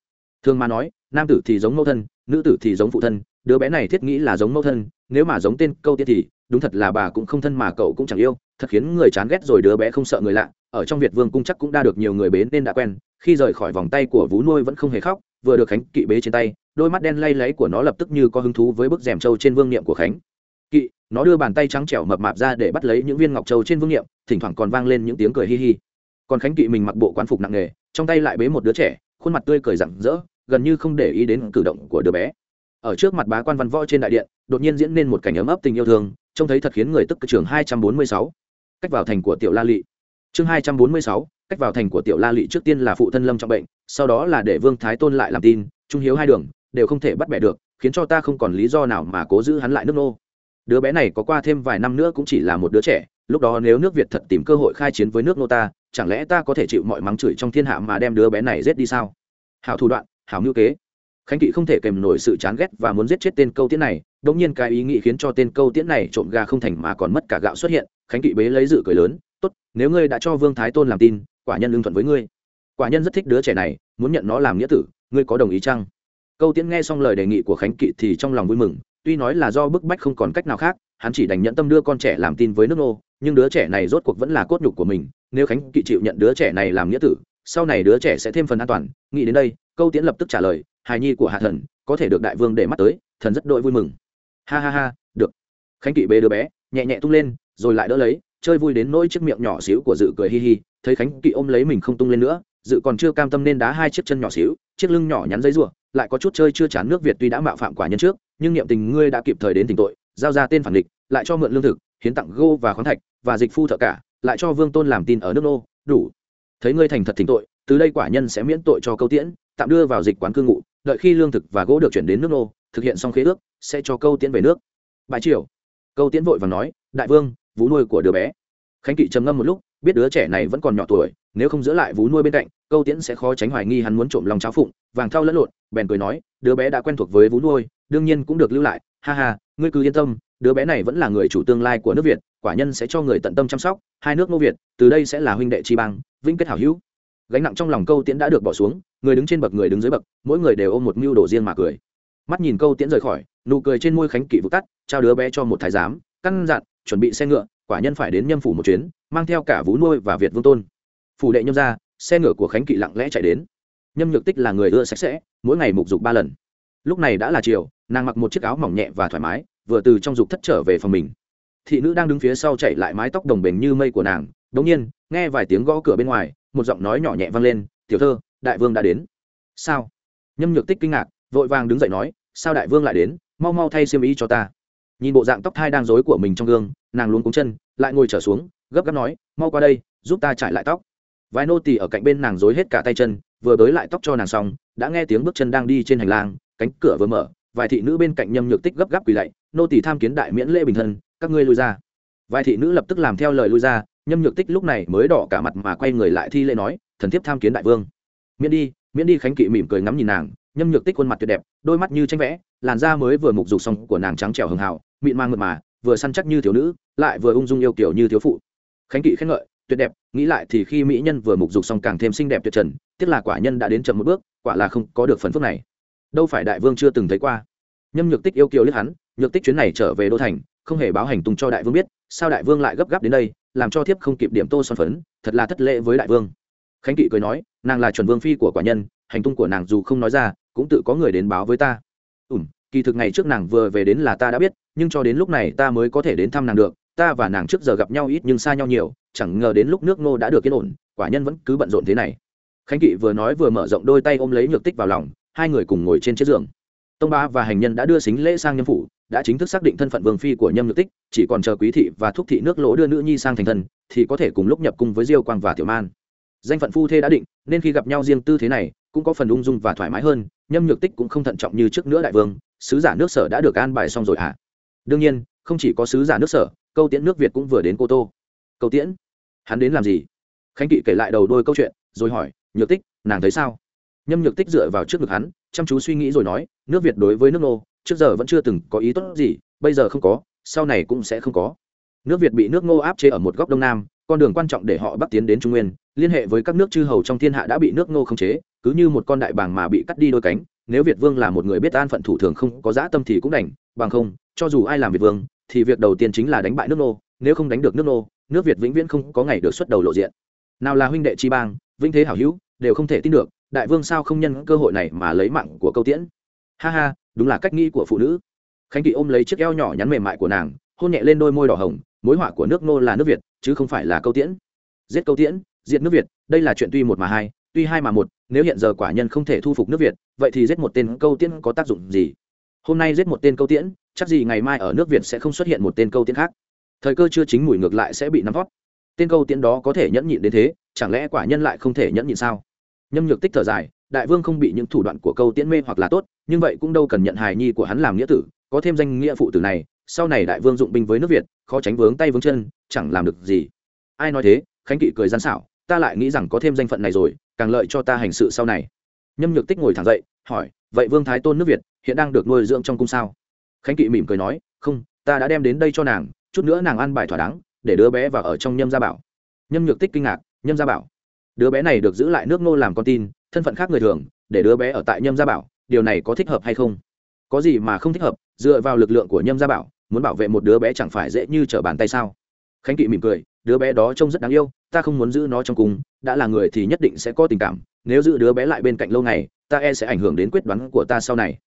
Thường mà nói, nam tử thì giống mẫu thân, nữ tử thì giống phụ thân, đứa bé này thiết nghĩ là giống mẫu thân, nếu mà giống tên câu tiễn thì đúng thật là bà cũng không thân mà cậu cũng chẳng yêu, thật khiến người chán ghét rồi đứa bé không sợ người lạ, ở trong việt vương cung chắc cũng đã được nhiều người bế nên đã quen, khi rời khỏi vòng tay của vú nuôi vẫn không hề khóc, vừa được khánh kỵ bế trên tay, đôi mắt đen lay lấy của nó lập tức như có hứng thú với bức rèm trâu trên vương niệm của khánh. Kỵ nó đưa bàn tay trắng trẻo mập mạp ra để bắt lấy những viên ngọc trâu trên vương niệm, thỉnh thoảng còn vang lên những tiếng cười hi hi. Còn khánh kỵ mình mặc bộ quan phục nặng nề, trong tay lại bế một đứa trẻ, khuôn mặt tươi cười rặng rỡ, gần như không để ý đến cử động của đứa bé. Ở trước mặt bá quan văn võ trên đại điện, đột nhiên diễn nên một cảnh ấm ấp tình yêu thương trông thấy thật khiến người tức trường hai trăm bốn mươi sáu. Cách vào thành của tiểu la lị. Chương hai trăm bốn mươi sáu, cách vào thành của tiểu la lị trước tiên là phụ thân lâm trọng bệnh, sau đó là để vương thái tôn lại làm tin, trung hiếu hai đường, đều không thể bắt bẻ được, khiến cho ta không còn lý do nào mà cố giữ hắn lại nước nô. Đứa bé này có qua thêm vài năm nữa cũng chỉ là một đứa trẻ, lúc đó nếu nước việt thật tìm cơ hội khai chiến với nước nô ta, chẳng lẽ ta có thể chịu mọi mắng chửi trong thiên hạ mà đem đứa bé này giết đi sao? Hảo thủ đoạn, hảo mưu kế. Khánh kỵ không thể kèm nổi sự chán ghét và muốn giết chết tên câu tiễn này đột nhiên cái ý nghĩ khiến cho tên câu tiễn này trộm gà không thành mà còn mất cả gạo xuất hiện, khánh kỵ bế lấy dự cười lớn, tốt, nếu ngươi đã cho vương thái tôn làm tin, quả nhân lương thuận với ngươi. Quả nhân rất thích đứa trẻ này, muốn nhận nó làm nghĩa tử, ngươi có đồng ý chăng? Câu tiễn nghe xong lời đề nghị của khánh kỵ thì trong lòng vui mừng, tuy nói là do bức bách không còn cách nào khác, hắn chỉ đành nhận tâm đưa con trẻ làm tin với nước nô, nhưng đứa trẻ này rốt cuộc vẫn là cốt nhục của mình, nếu khánh kỵ chịu nhận đứa trẻ này làm nghĩa tử, sau này đứa trẻ sẽ thêm phần an toàn. Nghĩ đến đây, câu tiễn lập tức trả lời, hài nhi của hạ thần, có thể được đại vương để mắt tới, thần rất đội vui mừng ha ha ha, được. Khánh kỵ bế đứa bé, nhẹ nhẹ tung lên, rồi lại đỡ lấy, chơi vui đến nỗi chiếc miệng nhỏ xíu của dự cười hi hi, thấy khánh kỵ ôm lấy mình không tung lên nữa, dự còn chưa cam tâm nên đá hai chiếc chân nhỏ xíu, chiếc lưng nhỏ nhắn giấy rùa, lại có chút chơi chưa chán nước việt tuy đã mạo phạm quả nhân trước, nhưng niệm tình ngươi đã kịp thời đến tình tội, giao ra tên phản địch, lại cho mượn lương thực, hiến tặng gô và khoáng thạch, và dịch phu thợ cả, lại cho vương tôn làm tin ở nước nô, đủ. Thấy ngươi thành thật thỉnh tội, từ đây quả nhân sẽ miễn tội cho câu tiễn tạm đưa vào dịch quán cư ngụ, đợi khi lương thực và gỗ được chuyển đến nước nô, thực hiện xong khế ước, sẽ cho câu tiễn về nước. Bãi triều. Câu tiễn vội và nói, đại vương, vú nuôi của đứa bé. Khánh kỵ trầm ngâm một lúc, biết đứa trẻ này vẫn còn nhỏ tuổi, nếu không giữ lại vú nuôi bên cạnh, câu tiễn sẽ khó tránh hoài nghi hắn muốn trộm lòng cháo phụng, vàng thau lẫn lộn, bèn cười nói, đứa bé đã quen thuộc với vú nuôi, đương nhiên cũng được lưu lại. Ha ha, ngươi cứ yên tâm, đứa bé này vẫn là người chủ tương lai của nước việt, quả nhân sẽ cho người tận tâm chăm sóc, hai nước nô việt, từ đây sẽ là huynh đệ tri bang, vĩnh kết hảo hữu. Gánh nặng trong lòng câu tiễn đã được bỏ xuống người đứng trên bậc người đứng dưới bậc, mỗi người đều ôm một mưu đồ riêng mà cười. Mắt nhìn câu tiễn rời khỏi, nụ cười trên môi khánh kỵ vụt tắt, trao đứa bé cho một thái giám, căn dặn, chuẩn bị xe ngựa, quả nhân phải đến nhâm phủ một chuyến, mang theo cả vú nuôi và việt vương tôn. Phủ đệ nhâm ra, xe ngựa của khánh kỵ lặng lẽ chạy đến. Nhâm nhược tích là người ưa sạch sẽ, mỗi ngày mục dục ba lần. Lúc này đã là chiều, nàng mặc một chiếc áo mỏng nhẹ và thoải mái, vừa từ trong dục thất trở về phòng mình. Thị nữ đang đứng phía sau chạy lại mái tóc đồng bền như mây của nàng đống nhiên, nghe vài tiếng gõ cửa bên ngoài, một giọng nói nhỏ nhẹ vang lên, tiểu thơ đại vương đã đến. Sao? Nhâm nhược tích kinh ngạc, vội vàng đứng dậy nói, sao đại vương lại đến? Mau mau thay xiêm y cho ta. Nhìn bộ dạng tóc thai đang rối của mình trong gương, nàng luôn cúng chân, lại ngồi trở xuống, gấp gáp nói, mau qua đây, giúp ta trải lại tóc. Vài nô tỳ ở cạnh bên nàng rối hết cả tay chân, vừa tới lại tóc cho nàng xong, đã nghe tiếng bước chân đang đi trên hành lang, cánh cửa vừa mở, vài thị nữ bên cạnh nhâm nhược tích gấp gáp quỳ lạy, nô tỳ tham kiến đại miễn lễ bình thân, các ngươi lui ra. Vài thị nữ lập tức làm theo lời lui ra, nhâm nhược tích lúc này mới đỏ cả mặt mà quay người lại thi lễ nói, thần thiếp tham kiến đại vương miễn đi miễn đi khánh kỵ mỉm cười ngắm nhìn nàng, nhâm nhược tích khuôn mặt tuyệt đẹp, đôi mắt như tranh vẽ, làn da mới vừa mục dục xong của nàng trắng trẻo hường hào, mịn mang mượt mà, vừa săn chắc như thiếu nữ, lại vừa ung dung yêu kiểu như thiếu phụ. Khánh kỵ khen ngợi, tuyệt đẹp, nghĩ lại thì khi mỹ nhân vừa mục dục xong càng thêm xinh đẹp tuyệt trần, tiếc là quả nhân đã đến chậm một bước, quả là không có được phần phước này. Đâu phải đại vương chưa từng thấy qua. Nhâm nhược tích yêu kiều liếc hắn, nhược tích chuyến này trở về đô thành, không hề báo hành tung cho đại vương biết, sao đại vương lại gấp gáp đến đây, làm cho thiếp không kịp điểm tô son phấn, thật là thất lễ với đại vương khánh kỵ cười nói, nàng là chuẩn vương phi của quả nhân, hành tung của nàng dù không nói ra, cũng tự có người đến báo với ta. Ủm kỳ thực ngày trước nàng vừa về đến là ta đã biết, nhưng cho đến lúc này ta mới có thể đến thăm nàng được. Ta và nàng trước giờ gặp nhau ít nhưng xa nhau nhiều, chẳng ngờ đến lúc nước ngô đã được yên ổn, quả nhân vẫn cứ bận rộn thế này. Khánh kỵ vừa nói vừa mở rộng đôi tay ôm lấy nhược tích vào lòng, hai người cùng ngồi trên chiếc giường. Tông ba và hành nhân đã đưa xính lễ sang nhâm phủ, đã chính thức xác định thân phận vương phi của nhâm nhược tích, chỉ còn chờ quý thị và thúc thị nước lỗ đưa nữ nhi sang thành thân, thì có thể cùng lúc nhập cung với diêu quang và tiểu man danh phận phu thê đã định, nên khi gặp nhau riêng tư thế này, cũng có phần ung dung và thoải mái hơn, nhâm nhược tích cũng không thận trọng như trước nữa đại vương, sứ giả nước sở đã được an bài xong rồi hả? À? đương nhiên, không chỉ có sứ giả nước sở, câu tiễn nước việt cũng vừa đến cô tô. Câu tiễn? Hắn đến làm gì? Khánh kỵ kể lại đầu đôi câu chuyện, rồi hỏi, nhược tích, nàng thấy sao? Nhâm nhược tích dựa vào trước ngực hắn, chăm chú suy nghĩ rồi nói, nước việt đối với nước nô, trước giờ vẫn chưa từng có ý tốt gì, bây giờ không có, sau này cũng sẽ không có. Nước việt bị nước ngô áp chế ở một góc đông nam, con đường quan trọng để họ bắc tiến đến trung nguyên liên hệ với các nước chư hầu trong thiên hạ đã bị nước ngô khống chế, cứ như một con đại bàng mà bị cắt đi đôi cánh, nếu việt vương là một người biết an phận thủ thường không có dã tâm thì cũng đành, bằng không, cho dù ai làm việt vương, thì việc đầu tiên chính là đánh bại nước nô nếu không đánh được nước nô nước việt vĩnh viễn không có ngày được xuất đầu lộ diện. Nào là huynh đệ chi bang, vĩnh thế hảo hữu, đều không thể tin được, đại vương sao không nhân cơ hội này mà lấy mạng của câu tiễn? Ha ha, đúng là cách nghĩ của phụ nữ. Khánh kỵ ôm lấy chiếc eo nhỏ nhắn mềm mại của nàng, hôn nhẹ lên đôi môi đỏ hồng, mối họa của nước nô là nước việt, chứ không phải là câu tiễn. Giết câu tiễn diệt nước việt, đây là chuyện tuy một mà hai, tuy hai mà một, nếu hiện giờ quả nhân không thể thu phục nước việt, vậy thì giết một tên câu tiễn có tác dụng gì? Hôm nay giết một tên câu tiễn, chắc gì ngày mai ở nước việt sẽ không xuất hiện một tên câu tiễn khác? Thời cơ chưa chính mùi ngược lại sẽ bị nắm vót. Tên câu tiễn đó có thể nhẫn nhịn đến thế, chẳng lẽ quả nhân lại không thể nhẫn nhịn sao? Nhâm nhược tích thở dài, đại vương không bị những thủ đoạn của câu tiễn mê hoặc là tốt, nhưng vậy cũng đâu cần nhận hài nhi của hắn làm nghĩa tử, có thêm danh nghĩa phụ tử này, sau này đại vương dụng binh với nước việt, khó tránh vướng tay vướng chân, chẳng làm được gì. Ai nói thế, khánh kỵ cười gian xảo ta lại nghĩ rằng có thêm danh phận này rồi, càng lợi cho ta hành sự sau này. Nhâm nhược tích ngồi thẳng dậy, hỏi, vậy vương thái tôn nước việt hiện đang được nuôi dưỡng trong cung sao? Khánh kỵ mỉm cười nói, không, ta đã đem đến đây cho nàng, chút nữa nàng ăn bài thỏa đáng, để đứa bé vào ở trong nhâm gia bảo. Nhâm nhược tích kinh ngạc, nhâm gia bảo. Đứa bé này được giữ lại nước nô làm con tin, thân phận khác người thường, để đứa bé ở tại nhâm gia bảo, điều này có thích hợp hay không? Có gì mà không thích hợp, dựa vào lực lượng của nhâm gia bảo, muốn bảo vệ một đứa bé chẳng phải dễ như trở bàn tay sao? Khánh kỵ mỉm cười đứa bé đó trông rất đáng yêu, ta không muốn giữ nó trong cung đã là người thì nhất định sẽ có tình cảm, nếu giữ đứa bé lại bên cạnh lâu ngày, ta e sẽ ảnh hưởng đến quyết đoán của ta sau này.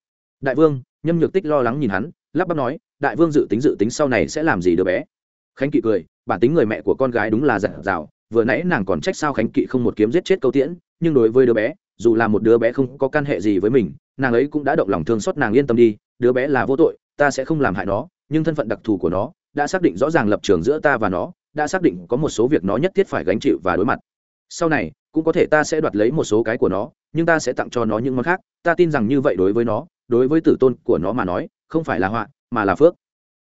Đại vương, nhâm nhược tích lo lắng nhìn hắn, lắp bắp nói, đại vương dự tính dự tính sau này sẽ làm gì đứa bé? Khánh kỵ cười, bản tính người mẹ của con gái đúng là giả dào, vừa nãy nàng còn trách sao khánh kỵ không một kiếm giết chết câu tiễn, nhưng đối với đứa bé, dù là một đứa bé không có căn hệ gì với mình, nàng ấy cũng đã động lòng thương xót nàng yên tâm đi, đứa bé là vô tội, ta sẽ không làm hại nó, nhưng thân phận đặc thù của nó đã xác định rõ ràng lập trường giữa ta và nó đã xác định có một số việc nó nhất thiết phải gánh chịu và đối mặt. Sau này, cũng có thể ta sẽ đoạt lấy một số cái của nó, nhưng ta sẽ tặng cho nó những món khác. Ta tin rằng như vậy đối với nó, đối với tử tôn của nó mà nói, không phải là họa, mà là phước.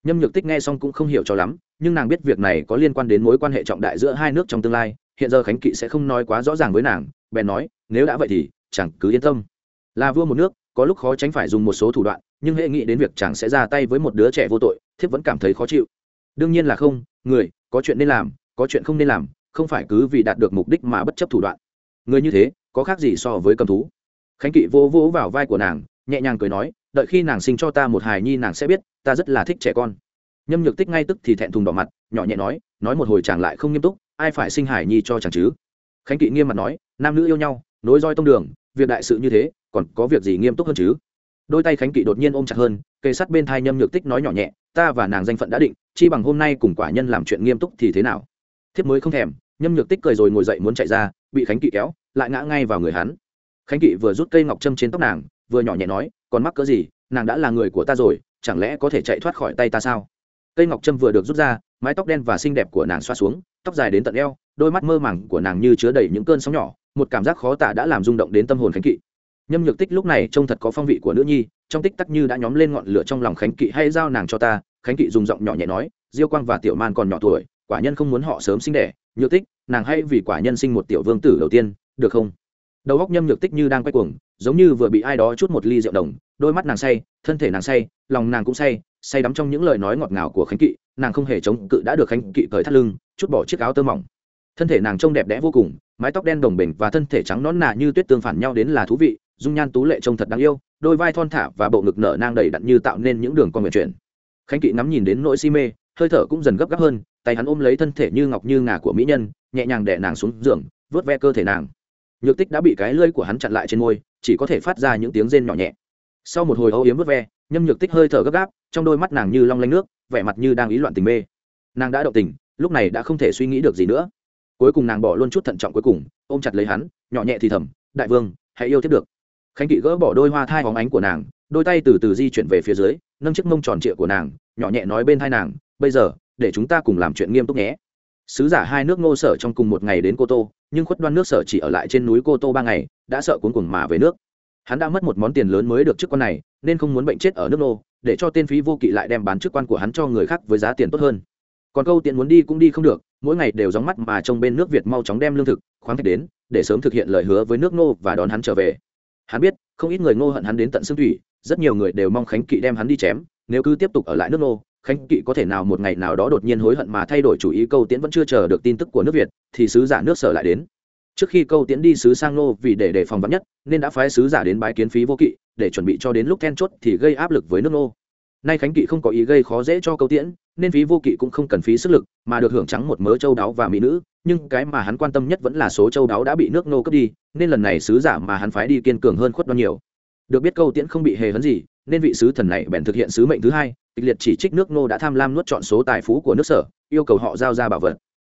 Nhâm nhược tích nghe xong cũng không hiểu cho lắm, nhưng nàng biết việc này có liên quan đến mối quan hệ trọng đại giữa hai nước trong tương lai, hiện giờ khánh kỵ sẽ không nói quá rõ ràng với nàng, bèn nói, nếu đã vậy thì, chẳng cứ yên tâm. Là vua một nước, có lúc khó tránh phải dùng một số thủ đoạn, nhưng hệ nghĩ đến việc chàng sẽ ra tay với một đứa trẻ vô tội, thiếp vẫn cảm thấy khó chịu đương nhiên là không, người, có chuyện nên làm, có chuyện không nên làm, không phải cứ vì đạt được mục đích mà bất chấp thủ đoạn. Người như thế, có khác gì so với cầm thú? Khánh kỵ vỗ vỗ vào vai của nàng, nhẹ nhàng cười nói, đợi khi nàng sinh cho ta một hài nhi nàng sẽ biết, ta rất là thích trẻ con. Nhâm nhược tích ngay tức thì thẹn thùng đỏ mặt, nhỏ nhẹ nói nói một hồi chàng lại không nghiêm túc, ai phải sinh hài nhi cho chàng chứ? Khánh kỵ nghiêm mặt nói, nam nữ yêu nhau, nối roi tông đường, việc đại sự như thế, còn có việc gì nghiêm túc hơn chứ? Đôi tay khánh kỵ đột nhiên ôm chặt hơn, kề sát bên thai nhâm nhược tích nói nhỏ nhẹ, ta và nàng danh phận đã định chi bằng hôm nay cùng quả nhân làm chuyện nghiêm túc thì thế nào? Thiếp mới không thèm, nhâm nhược tích cười rồi ngồi dậy muốn chạy ra, bị khánh kỵ kéo, lại ngã ngay vào người hắn. Khánh kỵ vừa rút cây ngọc trâm trên tóc nàng, vừa nhỏ nhẹ nói, còn mắc cỡ gì? Nàng đã là người của ta rồi, chẳng lẽ có thể chạy thoát khỏi tay ta sao? Cây ngọc trâm vừa được rút ra, mái tóc đen và xinh đẹp của nàng xoa xuống, tóc dài đến tận eo, đôi mắt mơ màng của nàng như chứa đầy những cơn sóng nhỏ, một cảm giác khó tả đã làm rung động đến tâm hồn khánh kỵ. Nhâm nhược tích lúc này trông thật có phong vị của nữ nhi, trong tích tắc như đã nhóm lên ngọn lửa trong lòng khánh kỵ hay giao nàng cho ta khánh kỵ dùng giọng nhỏ nhẹ nói, diêu quang và tiểu man còn nhỏ tuổi, quả nhân không muốn họ sớm sinh đẻ. Nhược tích, nàng hay vì quả nhân sinh một tiểu vương tử đầu tiên, được không? Đầu góc nhâm nhược tích như đang quay cuồng, giống như vừa bị ai đó chút một ly rượu đồng, đôi mắt nàng say, thân thể nàng say, lòng nàng cũng say say đắm trong những lời nói ngọt ngào của khánh kỵ, nàng không hề chống cự đã được khánh kỵ cởi thắt lưng, chút bỏ chiếc áo tơ mỏng. Thân thể nàng trông đẹp đẽ vô cùng, mái tóc đen đồng bình và thân thể trắng nón nà như tuyết tương phản nhau đến là thú vị, dung nhan tú lệ trông thật đáng yêu, đôi vai thon thả và bộ ngực nở nang đầy đặn như tạo nên những đường con nguyện chuyển khánh kỵ ngắm nhìn đến nỗi si mê, hơi thở cũng dần gấp gáp hơn, tay hắn ôm lấy thân thể như ngọc như ngà của mỹ nhân, nhẹ nhàng đè nàng xuống giường vớt ve cơ thể nàng. Nhược tích đã bị cái lưỡi của hắn chặn lại trên môi, chỉ có thể phát ra những tiếng rên nhỏ nhẹ. Sau một hồi âu yếm vớt ve, nhâm nhược tích hơi thở gấp gáp, trong đôi mắt nàng như long lanh nước, vẻ mặt như đang ý loạn tình mê. Nàng đã động tình, lúc này đã không thể suy nghĩ được gì nữa. Cuối cùng nàng bỏ luôn chút thận trọng cuối cùng, ôm chặt lấy hắn, nhỏ nhẹ thì thầm, đại vương, hãy yêu tiếp được. Khánh kỵ gỡ bỏ đôi hoa thai hóng ánh của nàng đôi tay từ từ di chuyển về phía dưới, nâng chiếc mông tròn trịa của nàng, nhỏ nhẹ nói bên hai nàng, bây giờ, để chúng ta cùng làm chuyện nghiêm túc nhé. Sứ giả hai nước ngô sở trong cùng một ngày đến cô tô, nhưng khuất đoan nước sở chỉ ở lại trên núi cô tô ba ngày, đã sợ cuốn cùng mà về nước. Hắn đã mất một món tiền lớn mới được chức quan này, nên không muốn bệnh chết ở nước nô, để cho tên phí vô kỵ lại đem bán chức quan của hắn cho người khác với giá tiền tốt hơn. Còn câu tiện muốn đi cũng đi không được, mỗi ngày đều gióng mắt mà trông bên nước việt mau chóng đem lương thực, khoáng thạch đến, để sớm thực hiện lời hứa với nước nô và đón hắn trở về. Hắn biết, không ít người ngô hận hắn đến tận xương thủy rất nhiều người đều mong khánh kỵ đem hắn đi chém, nếu cứ tiếp tục ở lại nước nô, khánh kỵ có thể nào một ngày nào đó đột nhiên hối hận mà thay đổi chủ ý, câu tiễn vẫn chưa chờ được tin tức của nước việt, thì sứ giả nước sở lại đến. Trước khi câu tiễn đi sứ sang nô vì để đề phòng vắn nhất, nên đã phái sứ giả đến bái kiến phí vô kỵ, để chuẩn bị cho đến lúc then chốt thì gây áp lực với nước nô. Nay khánh kỵ không có ý gây khó dễ cho câu tiễn, nên phí vô kỵ cũng không cần phí sức lực, mà được hưởng trắng một mớ châu đáo và mỹ nữ, nhưng cái mà hắn quan tâm nhất vẫn là số châu đáo đã bị nước nô cướp đi, nên lần này sứ giả mà hắn phái đi kiên cường hơn khuất đoan nhiều được biết câu tiễn không bị hề hấn gì, nên vị sứ thần này bèn thực hiện sứ mệnh thứ hai, kịch liệt chỉ trích nước nô đã tham lam nuốt chọn số tài phú của nước sở, yêu cầu họ giao ra bảo vật.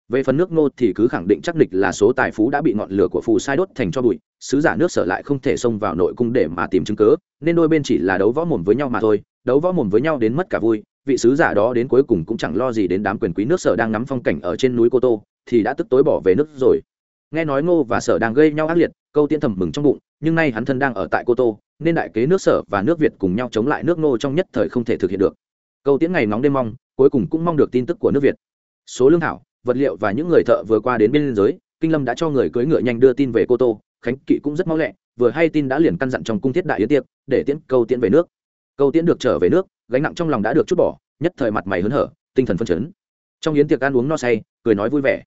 Về phần nước nô thì cứ khẳng định chắc địch là số tài phú đã bị ngọn lửa của phù sai đốt thành cho bụi, sứ giả nước sở lại không thể xông vào nội cung để mà tìm chứng cớ nên đôi bên chỉ là đấu võ mồm với nhau mà thôi, đấu võ mồm với nhau đến mất cả vui, vị sứ giả đó đến cuối cùng cũng chẳng lo gì đến đám quyền quý nước sở đang ngắm phong cảnh ở trên núi cô tô, thì đã tức tối bỏ về nước rồi nghe nói ngô và sở đang gây nhau ác liệt, câu tiễn thầm mừng trong bụng, nhưng nay hắn thân đang ở tại cô tô, nên đại kế nước sở và nước việt cùng nhau chống lại nước ngô trong nhất thời không thể thực hiện được. Câu tiễn ngày nóng đêm mong, cuối cùng cũng mong được tin tức của nước việt. Số lương thảo, vật liệu và những người thợ vừa qua đến biên giới, kinh lâm đã cho người cưỡi ngựa nhanh đưa tin về cô tô, khánh kỵ cũng rất mau lẹ, vừa hay tin đã liền căn dặn trong cung thiết đại yến tiệc, để tiễn, câu tiễn về nước. Câu tiễn được trở về nước, gánh nặng trong lòng đã được chút bỏ, nhất thời mặt mày hớn hở, tinh thần phân chấn. Trong yến tiệc ăn uống no say, cười nói vui vẻ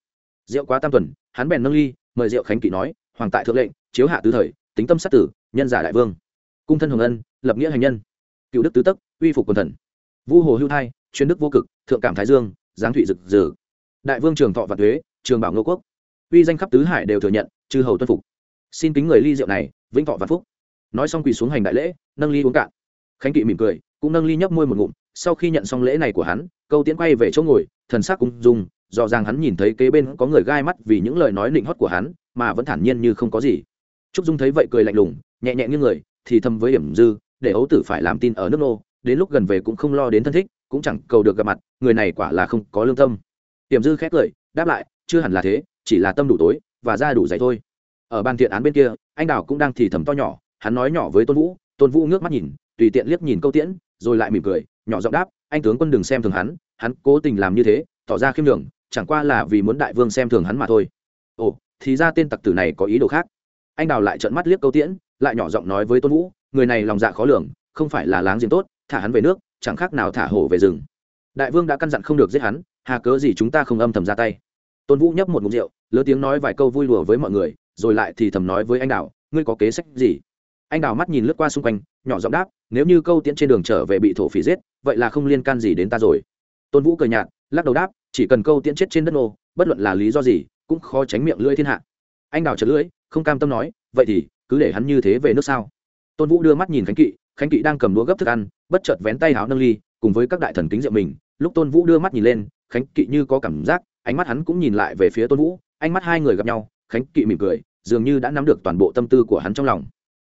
rượu quá tam tuần, hắn bèn nâng ly, mời rượu khánh kỵ nói, hoàng tại thượng lệnh, chiếu hạ tứ thời, tính tâm sát tử, nhân giả đại vương. Cung thân hồng ân, lập nghĩa hành nhân. Cựu đức tứ tấc, uy phục quần thần. Vu hồ hưu thai, chuyên đức vô cực, thượng cảm thái dương, giáng thụy rực rử đại vương trường thọ và thuế trường bảo ngô quốc. Uy danh khắp tứ hải đều thừa nhận, chư hầu tuân phục. Xin kính người ly rượu này, vĩnh thọ và phúc. Nói xong quỳ xuống hành đại lễ, nâng ly uống cạn. Khánh kỵ mỉm cười, cũng nâng ly nhấp môi một ngụm, sau khi nhận xong lễ này của hắn, câu tiễn quay về chỗ ngồi, thần sắc cũng dùng rõ ràng hắn nhìn thấy kế bên có người gai mắt vì những lời nói nịnh hót của hắn, mà vẫn thản nhiên như không có gì. Trúc dung thấy vậy cười lạnh lùng, nhẹ nhẹ như người, thì thầm với hiểm dư, để ấu tử phải làm tin ở nước nô, đến lúc gần về cũng không lo đến thân thích, cũng chẳng cầu được gặp mặt, người này quả là không có lương tâm. Hiểm dư khét cười, đáp lại, chưa hẳn là thế, chỉ là tâm đủ tối, và ra đủ dày thôi. Ở ban thiện án bên kia, anh đào cũng đang thì thầm to nhỏ, hắn nói nhỏ với tôn vũ tôn vũ ngước mắt nhìn, tùy tiện liếc nhìn câu tiễn, rồi lại mỉm cười, nhỏ giọng đáp, anh tướng quân đừng xem thường hắn hắn cố tình làm như thế, tỏ ra khiêm đường chẳng qua là vì muốn đại vương xem thường hắn mà thôi. Ồ, thì ra tên tặc tử này có ý đồ khác. Anh đào lại trợn mắt liếc câu tiễn, lại nhỏ giọng nói với tôn vũ, người này lòng dạ khó lường, không phải là láng giềng tốt, thả hắn về nước, chẳng khác nào thả hổ về rừng. Đại vương đã căn dặn không được giết hắn, hà cớ gì chúng ta không âm thầm ra tay? Tôn vũ nhấp một mục rượu, lớn tiếng nói vài câu vui đùa với mọi người, rồi lại thì thầm nói với anh đào, ngươi có kế sách gì? Anh đào mắt nhìn lướt qua xung quanh, nhỏ giọng đáp, nếu như câu tiễn trên đường trở về bị thổ phỉ giết, vậy là không liên can gì đến ta rồi. Tôn vũ cười nhạt, lắc đầu đáp chỉ cần câu tiễn chết trên đất nô, bất luận là lý do gì, cũng khó tránh miệng lưỡi thiên hạ. Anh đào chật lưỡi, không cam tâm nói, vậy thì, cứ để hắn như thế về nước sao? Tôn vũ đưa mắt nhìn khánh kỵ khánh kỵ đang cầm đũa gấp thức ăn, bất chợt vén tay háo nâng ly, cùng với các đại thần kính rượu mình. Lúc tôn vũ đưa mắt nhìn lên, khánh kỵ như có cảm giác, ánh mắt hắn cũng nhìn lại về phía tôn vũ, ánh mắt hai người gặp nhau, khánh kỵ mỉm cười, dường như đã nắm được toàn bộ tâm tư của hắn trong lòng.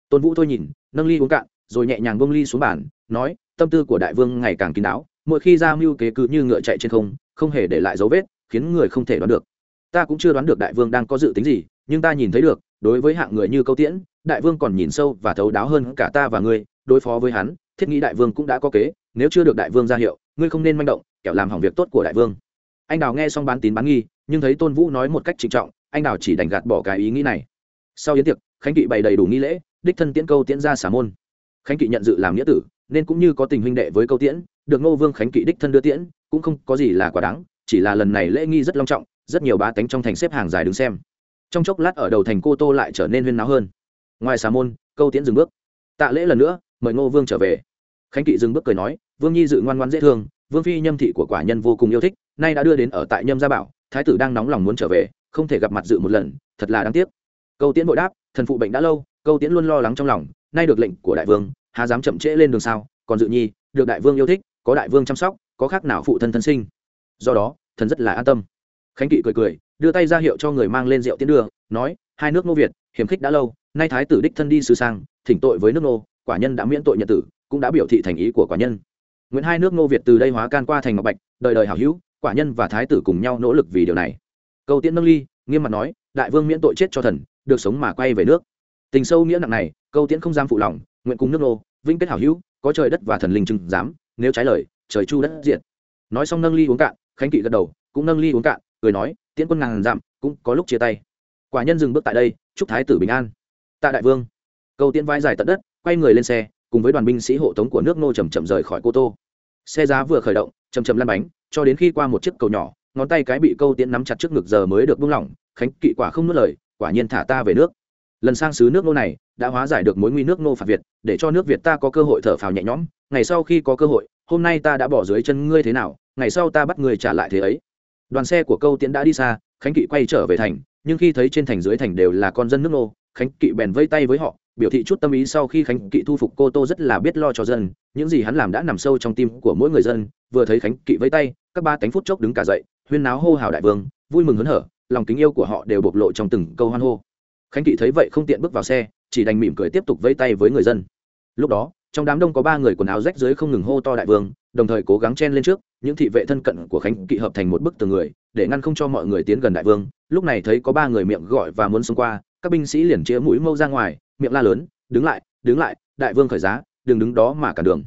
Tôn vũ thôi nhìn, nâng ly uống cạn, rồi nhẹ nhàng bông ly xuống bàn, nói, tâm tư của đại vương ngày càng kín đáo, mỗi khi ra mưu kế cứ như ngựa chạy trên không không hề để lại dấu vết, khiến người không thể đoán được. Ta cũng chưa đoán được đại vương đang có dự tính gì, nhưng ta nhìn thấy được, đối với hạng người như câu tiễn, đại vương còn nhìn sâu và thấu đáo hơn cả ta và ngươi, đối phó với hắn, thiết nghĩ đại vương cũng đã có kế, nếu chưa được đại vương ra hiệu, ngươi không nên manh động, kẻo làm hỏng việc tốt của đại vương. Anh đào nghe xong bán tín bán nghi, nhưng thấy tôn vũ nói một cách trịnh trọng, anh đào chỉ đành gạt bỏ cái ý nghĩ này. Sau yến tiệc, khánh kỵ bày đầy đủ nghi lễ, đích thân tiễn câu tiễn ra xả môn. Khánh kỵ nhận dự làm nghĩa tử, nên cũng như có tình huynh đệ với câu tiễn, được ngô vương khánh kỵ đích thân đưa tiễn cũng không có gì là quá đáng, chỉ là lần này lễ nghi rất long trọng, rất nhiều bá tánh trong thành xếp hàng dài đứng xem. Trong chốc lát ở đầu thành cô tô lại trở nên huyên náo hơn. Ngoài xà môn, câu tiễn dừng bước. Tạ lễ lần nữa, mời ngô vương trở về. Khánh kỵ dừng bước cười nói, vương nhi dự ngoan ngoan dễ thương, vương phi nhâm thị của quả nhân vô cùng yêu thích, nay đã đưa đến ở tại nhâm gia bảo, thái tử đang nóng lòng muốn trở về, không thể gặp mặt dự một lần, thật là đáng tiếc. Câu tiễn bội đáp, thần phụ bệnh đã lâu, câu tiễn luôn lo lắng trong lòng, nay được lệnh của đại vương hà dám chậm trễ lên đường sao, còn dự nhi, được đại vương yêu thích, có đại vương chăm sóc có khác nào phụ thân thân sinh. Do đó, thần rất là an tâm. Khánh kỵ cười cười, đưa tay ra hiệu cho người mang lên rượu tiến đưa, nói, hai nước nô việt hiềm khích đã lâu, nay thái tử đích thân đi sứ sang, thỉnh tội với nước nô, quả nhân đã miễn tội nhận tử, cũng đã biểu thị thành ý của quả nhân. Nguyễn hai nước nô việt từ đây hóa can qua thành ngọc bạch, đời đời hảo hữu, quả nhân và thái tử cùng nhau nỗ lực vì điều này. Câu tiễn nâng ly, nghiêm mặt nói, đại vương miễn tội chết cho thần, được sống mà quay về nước. Tình sâu nghĩa nặng này, câu tiễn không dám phụ lòng, nguyện cùng nước nô vinh kết hảo hữu, có trời đất và thần linh chừng dám nếu trái lời trời chu đất diện nói xong nâng ly uống cạn, khánh kỵ gật đầu, cũng nâng ly uống cạn, cười nói, tiễn quân ngàn dặm, cũng có lúc chia tay. Quả nhân dừng bước tại đây, chúc thái tử bình an. Tạ đại vương. Câu tiễn vai dài tận đất, quay người lên xe, cùng với đoàn binh sĩ hộ tống của nước nô chầm chậm rời khỏi cô tô. Xe giá vừa khởi động chầm chậm lăn bánh, cho đến khi qua một chiếc cầu nhỏ, ngón tay cái bị câu tiễn nắm chặt trước ngực giờ mới được buông lỏng, khánh kỵ quả không nuốt lời, quả nhiên thả ta về nước. Lần sang xứ nước nô này, đã hóa giải được mối nguy nước nô phạt việt, để cho nước việt ta có cơ hội thở phào nhẹ nhõm, ngày sau khi có cơ hội hôm nay ta đã bỏ dưới chân ngươi thế nào, ngày sau ta bắt người trả lại thế ấy. Đoàn xe của câu tiễn đã đi xa, khánh kỵ quay trở về thành, nhưng khi thấy trên thành dưới thành đều là con dân nước nô, khánh kỵ bèn vây tay với họ, biểu thị chút tâm ý sau khi khánh kỵ thu phục cô tô rất là biết lo cho dân, những gì hắn làm đã nằm sâu trong tim của mỗi người dân, vừa thấy khánh kỵ vây tay, các ba cánh phút chốc đứng cả dậy, huyên náo hô hào đại vương, vui mừng hớn hở, lòng kính yêu của họ đều bộc lộ trong từng câu hoan hô. Khánh kỵ thấy vậy không tiện bước vào xe, chỉ đành mỉm cười tiếp tục vây tay với người dân. Lúc đó trong đám đông có ba người quần áo rách dưới không ngừng hô to đại vương, đồng thời cố gắng chen lên trước, những thị vệ thân cận của khánh kỵ hợp thành một bức tường người, để ngăn không cho mọi người tiến gần đại vương. Lúc này thấy có ba người miệng gọi và muốn xông qua, các binh sĩ liền chĩa mũi mâu ra ngoài, miệng la lớn, đứng lại đứng lại, đại vương khởi giá, đừng đứng đó mà cản đường.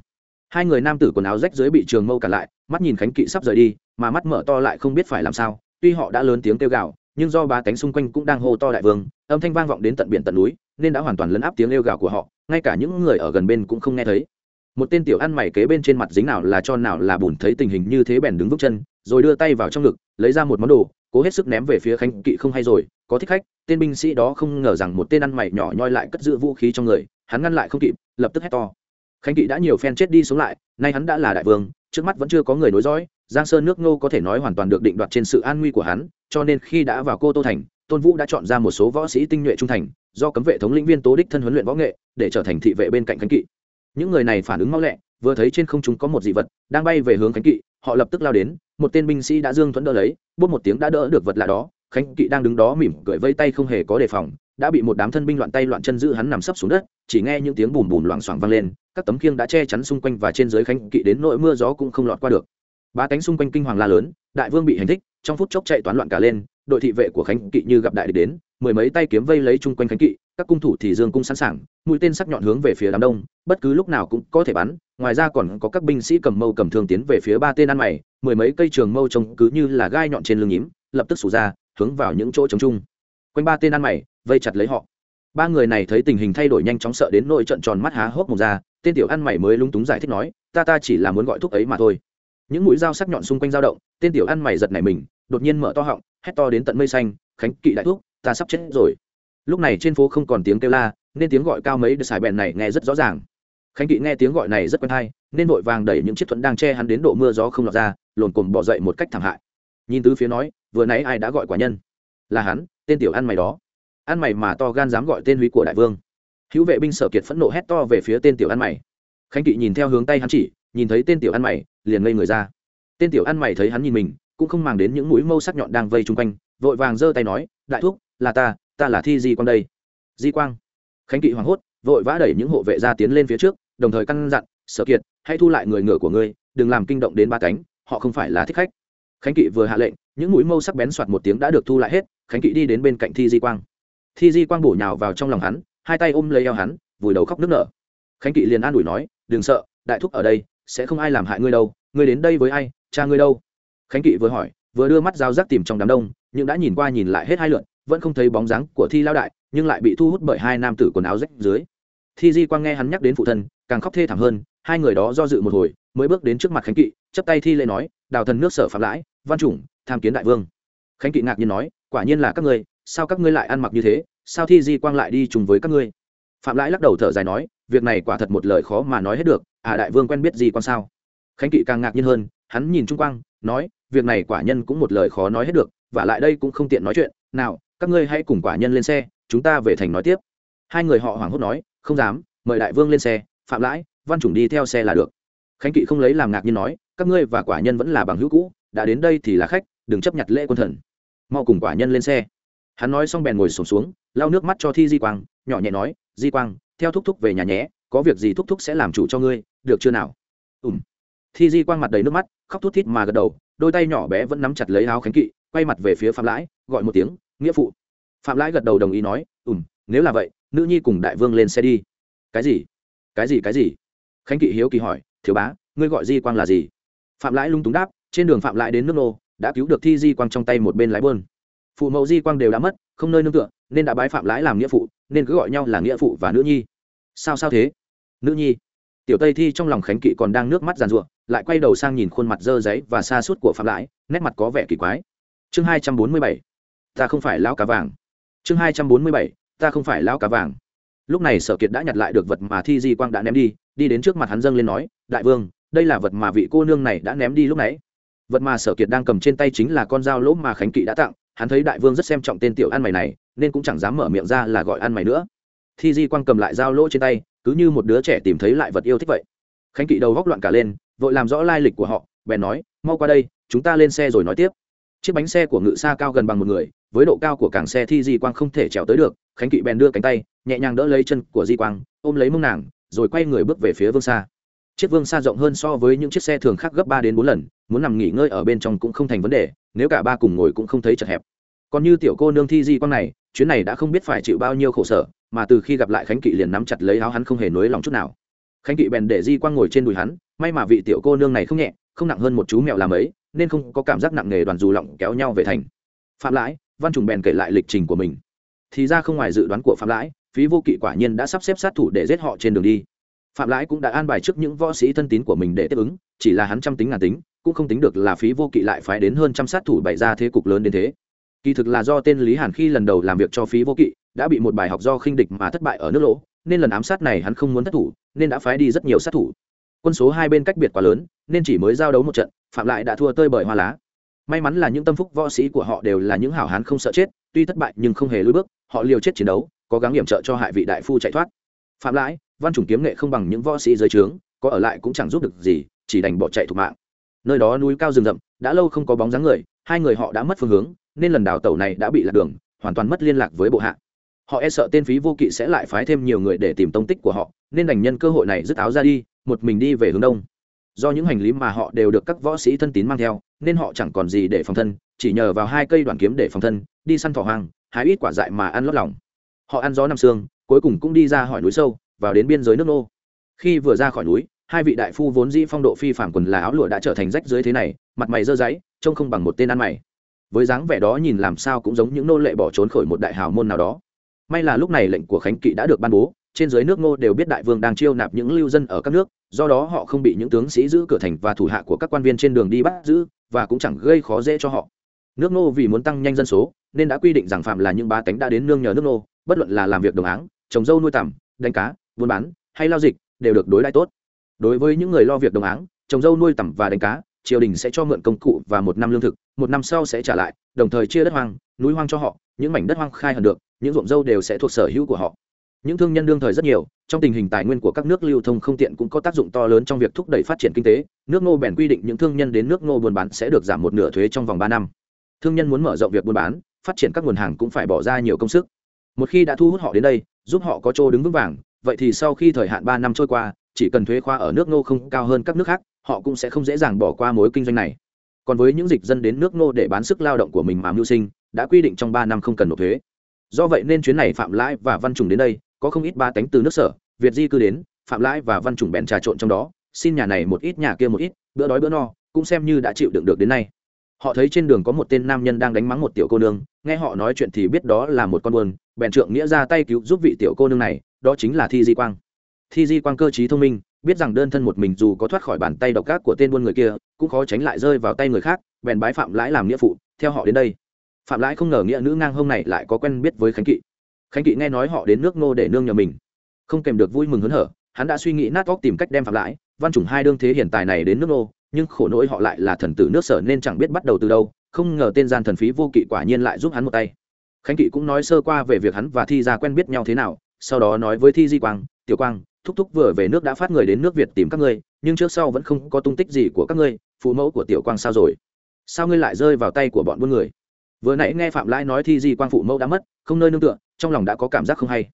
Hai người nam tử quần áo rách dưới bị trường mâu cản lại, mắt nhìn khánh kỵ sắp rời đi, mà mắt mở to lại không biết phải làm sao. Tuy họ đã lớn tiếng kêu gào, nhưng do ba cánh xung quanh cũng đang hô to đại vương, âm thanh vang vọng đến tận biển tận núi nên đã hoàn toàn lấn áp tiếng kêu gào của họ, ngay cả những người ở gần bên cũng không nghe thấy. Một tên tiểu ăn mày kế bên trên mặt dính nào là cho nào là bùn thấy tình hình như thế bèn đứng vững chân, rồi đưa tay vào trong ngực, lấy ra một món đồ, cố hết sức ném về phía khánh kỵ không hay rồi, có thích khách, tên binh sĩ đó không ngờ rằng một tên ăn mày nhỏ nhoi lại cất giữ vũ khí trong người, hắn ngăn lại không kịp, lập tức hét to. Khánh kỵ đã nhiều phen chết đi sống lại, nay hắn đã là đại vương, trước mắt vẫn chưa có người nối dõi, giang sơn nước ngô có thể nói hoàn toàn được định đoạt trên sự an nguy của hắn, cho nên khi đã vào cô tô thành tôn vũ đã chọn ra một số võ sĩ tinh nhuệ trung thành, do cấm vệ thống lĩnh viên tố đích thân huấn luyện võ nghệ, để trở thành thị vệ bên cạnh khánh kỵ. Những người này phản ứng mau lẹ, vừa thấy trên không trung có một dị vật đang bay về hướng khánh kỵ, họ lập tức lao đến, một tên binh sĩ đã dương thuẫn đỡ lấy bút một tiếng đã đỡ được vật lạ đó. Khánh kỵ đang đứng đó mỉm cười vây tay không hề có đề phòng, đã bị một đám thân binh loạn tay loạn chân giữ hắn nằm sấp xuống đất, chỉ nghe những tiếng bùm bùm loảng xoảng vang lên, các tấm khiêng đã che chắn xung quanh và trên dưới khánh kỵ đến nỗi mưa gió cũng không lọt qua được. Ba cánh xung quanh kinh hoàng la lớn, đại vương bị hành thích, trong phút chốc chạy toán loạn cả lên đội thị vệ của khánh kỵ như gặp đại địch đến, mười mấy tay kiếm vây lấy chung quanh khánh kỵ, các cung thủ thì dương cung sẵn sàng, mũi tên sắc nhọn hướng về phía đám đông, bất cứ lúc nào cũng có thể bắn, ngoài ra còn có các binh sĩ cầm mâu cầm thương tiến về phía ba tên ăn mày, mười mấy cây trường mâu trông cứ như là gai nhọn trên lưng nhím, lập tức sủ ra, hướng vào những chỗ trống chung. Quanh ba tên ăn mày, vây chặt lấy họ. Ba người này thấy tình hình thay đổi nhanh chóng sợ đến nỗi trận tròn mắt há hốc mồm ra, tên tiểu ăn mày mới lúng túng giải thích nói, ta ta chỉ là muốn gọi thuốc ấy mà thôi. Những mũi dao sắc nhọn xung quanh dao động, tên tiểu ăn mày giật nảy mình đột nhiên mở to họng, hét to đến tận mây xanh, khánh kỵ đại thuốc ta sắp chết rồi. Lúc này trên phố không còn tiếng kêu la, nên tiếng gọi cao mấy được xài bèn này nghe rất rõ ràng. Khánh kỵ nghe tiếng gọi này rất quen hay, nên vội vàng đẩy những chiếc thuẫn đang che hắn đến độ mưa gió không lọt ra, lồn cồn bỏ dậy một cách thảm hại. Nhìn tứ phía nói, vừa nãy ai đã gọi quả nhân? Là hắn, tên tiểu ăn mày đó. Ăn mày mà to gan dám gọi tên húy của đại vương. Hữu vệ binh sở kiệt phẫn nộ hét to về phía tên tiểu ăn mày. Khánh kỵ nhìn theo hướng tay hắn chỉ, nhìn thấy tên tiểu ăn mày, liền ngây người ra. Tên tiểu ăn mày thấy hắn nhìn mình cũng không màng đến những mũi mâu sắc nhọn đang vây chung quanh, vội vàng giơ tay nói, đại thúc, là ta ta là thi di quang đây. Di quang, khánh kỵ hoảng hốt, vội vã đẩy những hộ vệ ra tiến lên phía trước, đồng thời căn dặn, sở kiệt, hãy thu lại người ngựa của ngươi, đừng làm kinh động đến ba cánh, họ không phải là thích khách. Khánh kỵ vừa hạ lệnh, những mũi mâu sắc bén soạt một tiếng đã được thu lại hết, khánh kỵ đi đến bên cạnh thi di quang. Thi di quang bổ nhào vào trong lòng hắn, hai tay ôm lấy eo hắn, vùi đầu khóc nức nở. Khánh kỵ liền an ủi nói, đừng sợ, đại thúc ở đây, sẽ không ai làm hại ngươi đâu, ngươi đến đây với ai, cha ngươi đâu? Khánh kỵ vừa hỏi, vừa đưa mắt dao rác tìm trong đám đông, nhưng đã nhìn qua nhìn lại hết hai lượn, vẫn không thấy bóng dáng của thi lao đại, nhưng lại bị thu hút bởi hai nam tử quần áo rách dưới. Thi di quang nghe hắn nhắc đến phụ thân, càng khóc thê thảm hơn, hai người đó do dự một hồi, mới bước đến trước mặt khánh kỵ chấp tay thi lễ nói, đào thần nước sở phạm lãi, văn chủng, tham kiến đại vương. Khánh kỵ ngạc nhiên nói, quả nhiên là các ngươi, sao các ngươi lại ăn mặc như thế, sao thi di quang lại đi chung với các ngươi? Phạm lãi lắc đầu thở dài nói, việc này quả thật một lời khó mà nói hết được à đại vương quen biết gì Quang sao? Khánh kỵ càng ngạc nhiên hơn, hắn nhìn trung quang nói, việc này quả nhân cũng một lời khó nói hết được, và lại đây cũng không tiện nói chuyện. Nào, các ngươi hãy cùng quả nhân lên xe, chúng ta về thành nói tiếp. Hai người họ hoảng hốt nói, không dám, mời đại vương lên xe, phạm lãi, văn chủng đi theo xe là được. Khánh kỵ không lấy làm ngạc nhiên nói, các ngươi và quả nhân vẫn là bằng hữu cũ, đã đến đây thì là khách, đừng chấp nhặt lễ quân thần. Mau cùng quả nhân lên xe. Hắn nói xong bèn ngồi sổm xuống, lau nước mắt cho thi di quang, nhỏ nhẹ nói, di quang, theo thúc thúc về nhà nhé, có việc gì thúc thúc sẽ làm chủ cho ngươi, được chưa nào? Ùm thi di quang mặt đầy nước mắt khóc thút thít mà gật đầu, đôi tay nhỏ bé vẫn nắm chặt lấy áo khánh kỵ, quay mặt về phía phạm lãi, gọi một tiếng, nghĩa phụ. Phạm lãi gật đầu đồng ý nói ùm nếu là vậy, nữ nhi cùng đại vương lên xe đi. Cái gì? Cái gì cái gì? Khánh kỵ hiếu kỳ hỏi, thiếu bá, ngươi gọi di quang là gì? Phạm lãi lung túng đáp, trên đường phạm lãi đến nước nô, đã cứu được thi di quang trong tay một bên lái bơn. Phụ mẫu di quang đều đã mất, không nơi nương tựa, nên đã bái phạm lãi làm nghĩa phụ, nên cứ gọi nhau là nghĩa phụ và nữ nhi. Sao sao thế? Nữ nhi tiểu tây thi trong lòng khánh kỵ còn đang nước mắt giàn ruộng lại quay đầu sang nhìn khuôn mặt dơ giấy và xa suốt của phạm lãi, nét mặt có vẻ kỳ quái. Chương hai trăm bốn mươi bảy, ta không phải lão cá vàng. Chương hai trăm bốn mươi bảy, ta không phải lão cá vàng. Lúc này sở kiệt đã nhặt lại được vật mà thi di quang đã ném đi đi đến trước mặt hắn dâng lên nói, đại vương, đây là vật mà vị cô nương này đã ném đi lúc nãy. Vật mà sở kiệt đang cầm trên tay chính là con dao lỗ mà khánh kỵ đã tặng, hắn thấy đại vương rất xem trọng tên tiểu ăn mày này, nên cũng chẳng dám mở miệng ra là gọi ăn mày nữa. Thi di quang cầm lại dao lỗ trên tay cứ như một đứa trẻ tìm thấy lại vật yêu thích vậy. Khánh kỵ đầu góc loạn cả lên, vội làm rõ lai lịch của họ, bèn nói, mau qua đây, chúng ta lên xe rồi nói tiếp. Chiếc bánh xe của ngự xa cao gần bằng một người, với độ cao của cảng xe thi di quang không thể trèo tới được, khánh kỵ bèn đưa cánh tay, nhẹ nhàng đỡ lấy chân của di quang, ôm lấy mông nàng, rồi quay người bước về phía vương xa. Chiếc vương xa rộng hơn so với những chiếc xe thường khác gấp ba đến bốn lần, muốn nằm nghỉ ngơi ở bên trong cũng không thành vấn đề, nếu cả ba cùng ngồi cũng không thấy chật hẹp. Còn như tiểu cô nương thi di quang này, chuyến này đã không biết phải chịu bao nhiêu khổ sở mà từ khi gặp lại khánh kỵ liền nắm chặt lấy áo hắn không hề nới lòng chút nào. Khánh kỵ bèn để di quang ngồi trên đùi hắn, may mà vị tiểu cô nương này không nhẹ, không nặng hơn một chú mèo làm ấy, nên không có cảm giác nặng nề đoàn dù lọng kéo nhau về thành. Phạm lãi, văn trùng bèn kể lại lịch trình của mình. Thì ra không ngoài dự đoán của phạm lãi, phí vô kỵ quả nhiên đã sắp xếp sát thủ để giết họ trên đường đi. Phạm lãi cũng đã an bài trước những võ sĩ thân tín của mình để tiếp ứng, chỉ là hắn trăm tính ngàn tính, cũng không tính được là phí vô kỵ lại phái đến hơn trăm sát thủ bày ra thế cục lớn đến thế. Kỳ thực là do tên lý hàn khi lần đầu làm việc cho phí vô kỵ đã bị một bài học do khinh địch mà thất bại ở nước lỗ, nên lần ám sát này hắn không muốn thất thủ, nên đã phái đi rất nhiều sát thủ. Quân số hai bên cách biệt quá lớn, nên chỉ mới giao đấu một trận, phạm lại đã thua tơi bởi hoa lá. May mắn là những tâm phúc võ sĩ của họ đều là những hảo hán không sợ chết, tuy thất bại nhưng không hề lùi bước, họ liều chết chiến đấu có gắng hiểm trợ cho hại vị đại phu chạy thoát. Phạm lãi, văn chủng kiếm nghệ không bằng những võ sĩ dưới trướng, có ở lại cũng chẳng giúp được gì, chỉ đành bỏ chạy thủ mạng. Nơi đó núi cao rừng rậm, đã lâu không có bóng dáng người, hai người họ đã mất phương hướng, nên lần đào tẩu này đã bị lạc đường, hoàn toàn mất liên lạc với bộ hạ họ e sợ tên phí vô kỵ sẽ lại phái thêm nhiều người để tìm tông tích của họ, nên đành nhân cơ hội này dứt áo ra đi, một mình đi về hướng đông. Do những hành lý mà họ đều được các võ sĩ thân tín mang theo, nên họ chẳng còn gì để phòng thân, chỉ nhờ vào hai cây đoàn kiếm để phòng thân, đi săn thỏ hoang, hái ít quả dại mà ăn lót lòng. Họ ăn gió nằm xương cuối cùng cũng đi ra khỏi núi sâu, vào đến biên giới nước nô. Khi vừa ra khỏi núi, hai vị đại phu vốn dĩ phong độ phi phạm quần là áo lụa đã trở thành rách dưới thế này, mặt mày dơ dáy trông không bằng một tên ăn mày. Với dáng vẻ đó nhìn làm sao cũng giống những nô lệ bỏ trốn khỏi một đại hào môn nào đó may là lúc này lệnh của khánh kỵ đã được ban bố, trên dưới nước ngô đều biết đại vương đang chiêu nạp những lưu dân ở các nước, do đó họ không bị những tướng sĩ giữ cửa thành và thủ hạ của các quan viên trên đường đi bắt giữ, và cũng chẳng gây khó dễ cho họ. Nước ngô vì muốn tăng nhanh dân số, nên đã quy định rằng phạm là những bá tánh đã đến nương nhờ nước ngô, bất luận là làm việc đồng áng, trồng dâu nuôi tằm, đánh cá, buôn bán, hay lao dịch, đều được đối đãi tốt. Đối với những người lo việc đồng áng, trồng dâu nuôi tằm và đánh cá, triều đình sẽ cho mượn công cụ và một năm lương thực, một năm sau sẽ trả lại, đồng thời chia đất hoang, núi hoang cho họ những mảnh đất hoang khai hẳn được, những ruộng dâu đều sẽ thuộc sở hữu của họ. Những thương nhân đương thời rất nhiều, trong tình hình tài nguyên của các nước lưu thông không tiện cũng có tác dụng to lớn trong việc thúc đẩy phát triển kinh tế. Nước ngô bèn quy định những thương nhân đến nước ngô buôn bán sẽ được giảm một nửa thuế trong vòng ba năm. Thương nhân muốn mở rộng việc buôn bán, phát triển các nguồn hàng cũng phải bỏ ra nhiều công sức. Một khi đã thu hút họ đến đây, giúp họ có chỗ đứng vững vàng, vậy thì sau khi thời hạn ba năm trôi qua, chỉ cần thuế khoa ở nước ngô không cao hơn các nước khác, họ cũng sẽ không dễ dàng bỏ qua mối kinh doanh này. Còn với những dịch dân đến nước ngô để bán sức lao động của mình mà mưu sinh đã quy định trong ba năm không cần nộp thuế. Do vậy nên chuyến này phạm lãi và văn trùng đến đây, có không ít ba tánh từ nước sở, việt di cư đến, phạm lãi và văn trùng bèn trà trộn trong đó, xin nhà này một ít, nhà kia một ít, bữa đói bữa no, cũng xem như đã chịu đựng được đến nay. Họ thấy trên đường có một tên nam nhân đang đánh mắng một tiểu cô nương, nghe họ nói chuyện thì biết đó là một con buôn bèn trượng nghĩa ra tay cứu giúp vị tiểu cô nương này, đó chính là thi di quang. Thi di quang cơ t thông minh, biết rằng đơn thân một mình dù có thoát khỏi bàn tay độc ác của tên buôn người kia, cũng khó tránh lại rơi vào tay người khác, bèn bái phạm lãi làm nghĩa phụ, theo họ đến đây phạm lãi không ngờ nghĩa nữ ngang hông này lại có quen biết với khánh kỵ. Khánh kỵ nghe nói họ đến nước nô để nương nhờ mình. Không kèm được vui mừng hớn hở, hắn đã suy nghĩ nát óc tìm cách đem phạm lãi, văn chủng hai đương thế hiện tài này đến nước nô nhưng khổ nỗi họ lại là thần tử nước sở nên chẳng biết bắt đầu từ đâu, không ngờ tên gian thần phí vô kỵ quả nhiên lại giúp hắn một tay. Khánh kỵ cũng nói sơ qua về việc hắn và thi gia quen biết nhau thế nào, sau đó nói với thi di quang, tiểu quang, thúc thúc vừa về nước đã phát người đến nước việt tìm các ngươi, nhưng trước sau vẫn không có tung tích gì của các ngươi, phụ mẫu của tiểu quang sao rồi? Sao ngươi lại rơi vào tay của bọn buôn người? Vừa nãy nghe phạm lãi nói thi di quang phụ mẫu đã mất, không nơi nương tựa, trong lòng đã có cảm giác không hay.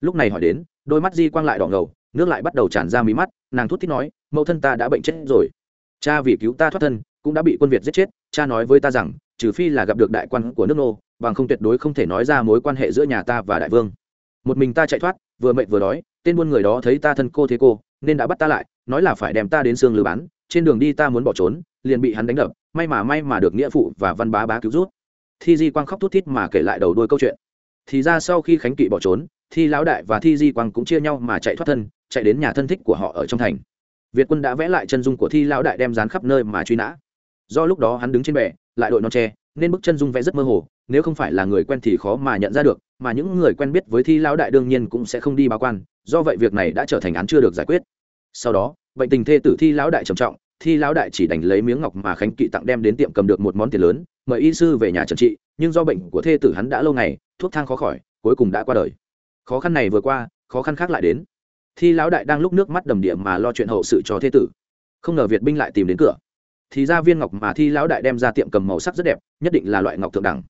Lúc này hỏi đến, đôi mắt di quang lại đỏ ngầu, nước lại bắt đầu tràn ra mí mắt, nàng thút thít nói, mẫu thân ta đã bệnh chết rồi. Cha vì cứu ta thoát thân, cũng đã bị quân việt giết chết, cha nói với ta rằng, trừ phi là gặp được đại quan của nước nô, bằng không tuyệt đối không thể nói ra mối quan hệ giữa nhà ta và đại vương. Một mình ta chạy thoát, vừa mệt vừa đói, tên buôn người đó thấy ta thân cô thế cô, nên đã bắt ta lại, nói là phải đem ta đến xương lừa bán, trên đường đi ta muốn bỏ trốn, liền bị hắn đánh đập, may mà may mà được nghĩa phụ và văn bá bá cứu rút thi di quang khóc thút thít mà kể lại đầu đuôi câu chuyện. Thì ra sau khi khánh kỵ bỏ trốn thi lão đại và thi di quang cũng chia nhau mà chạy thoát thân, chạy đến nhà thân thích của họ ở trong thành. Việt quân đã vẽ lại chân dung của thi lão đại đem dán khắp nơi mà truy nã. Do lúc đó hắn đứng trên bệ lại đội non tre, nên bức chân dung vẽ rất mơ hồ, nếu không phải là người quen thì khó mà nhận ra được, mà những người quen biết với thi lão đại đương nhiên cũng sẽ không đi báo quan, do vậy việc này đã trở thành án chưa được giải quyết. Sau đó, bệnh tình thê tử thi lão đại trầm trọng, thi lão đại chỉ đành lấy miếng ngọc mà khánh kỵ tặng đem đến tiệm cầm được một món tiền lớn mời y sư về nhà trần trị, nhưng do bệnh của thê tử hắn đã lâu ngày, thuốc thang khó khỏi, cuối cùng đã qua đời. Khó khăn này vừa qua, khó khăn khác lại đến. Thi lão đại đang lúc nước mắt đầm địa mà lo chuyện hậu sự cho thê tử. Không ngờ việt binh lại tìm đến cửa. Thì ra viên ngọc mà thi lão đại đem ra tiệm cầm màu sắc rất đẹp, nhất định là loại ngọc thượng đẳng.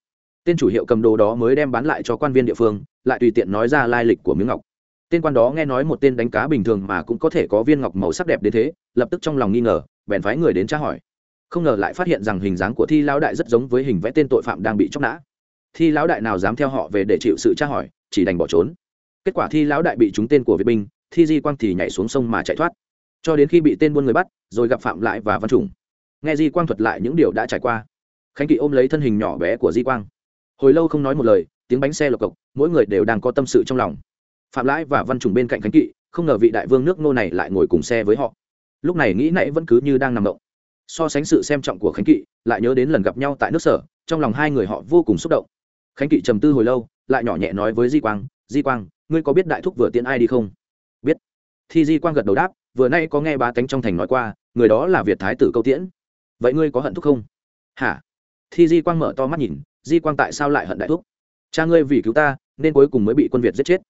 Tên chủ hiệu cầm đồ đó mới đem bán lại cho quan viên địa phương, lại tùy tiện nói ra lai lịch của miếng ngọc. Tên quan đó nghe nói một tên đánh cá bình thường mà cũng có thể có viên ngọc màu sắc đẹp đến thế, lập tức trong lòng nghi ngờ, bèn phái người đến tra hỏi không ngờ lại phát hiện rằng hình dáng của thi lão đại rất giống với hình vẽ tên tội phạm đang bị chóc nã. Thi lão đại nào dám theo họ về để chịu sự tra hỏi, chỉ đành bỏ trốn. Kết quả thi lão đại bị trúng tên của việt binh, thi di quang thì nhảy xuống sông mà chạy thoát. Cho đến khi bị tên buôn người bắt, rồi gặp phạm lại và văn trùng. Nghe di quang thuật lại những điều đã trải qua. Khánh kỵ ôm lấy thân hình nhỏ bé của di quang. Hồi lâu không nói một lời, tiếng bánh xe lộc cộc, mỗi người đều đang có tâm sự trong lòng. Phạm lãi và văn trùng bên cạnh khánh kỵ, không ngờ vị đại vương nước nô này lại ngồi cùng xe với họ. Lúc này nghĩ nãy vẫn cứ như đang nằm động so sánh sự xem trọng của khánh kỵ, lại nhớ đến lần gặp nhau tại nước sở, trong lòng hai người họ vô cùng xúc động. Khánh kỵ trầm tư hồi lâu, lại nhỏ nhẹ nói với di quang di quang, ngươi có biết đại thúc vừa tiễn ai đi không? Biết. Thì di quang gật đầu đáp, vừa nay có nghe ba tánh trong thành nói qua, người đó là việt thái tử câu tiễn. Vậy ngươi có hận thúc không? Hả? Thì di quang mở to mắt nhìn, di quang tại sao lại hận đại thúc? Cha ngươi vì cứu ta, nên cuối cùng mới bị quân việt giết chết.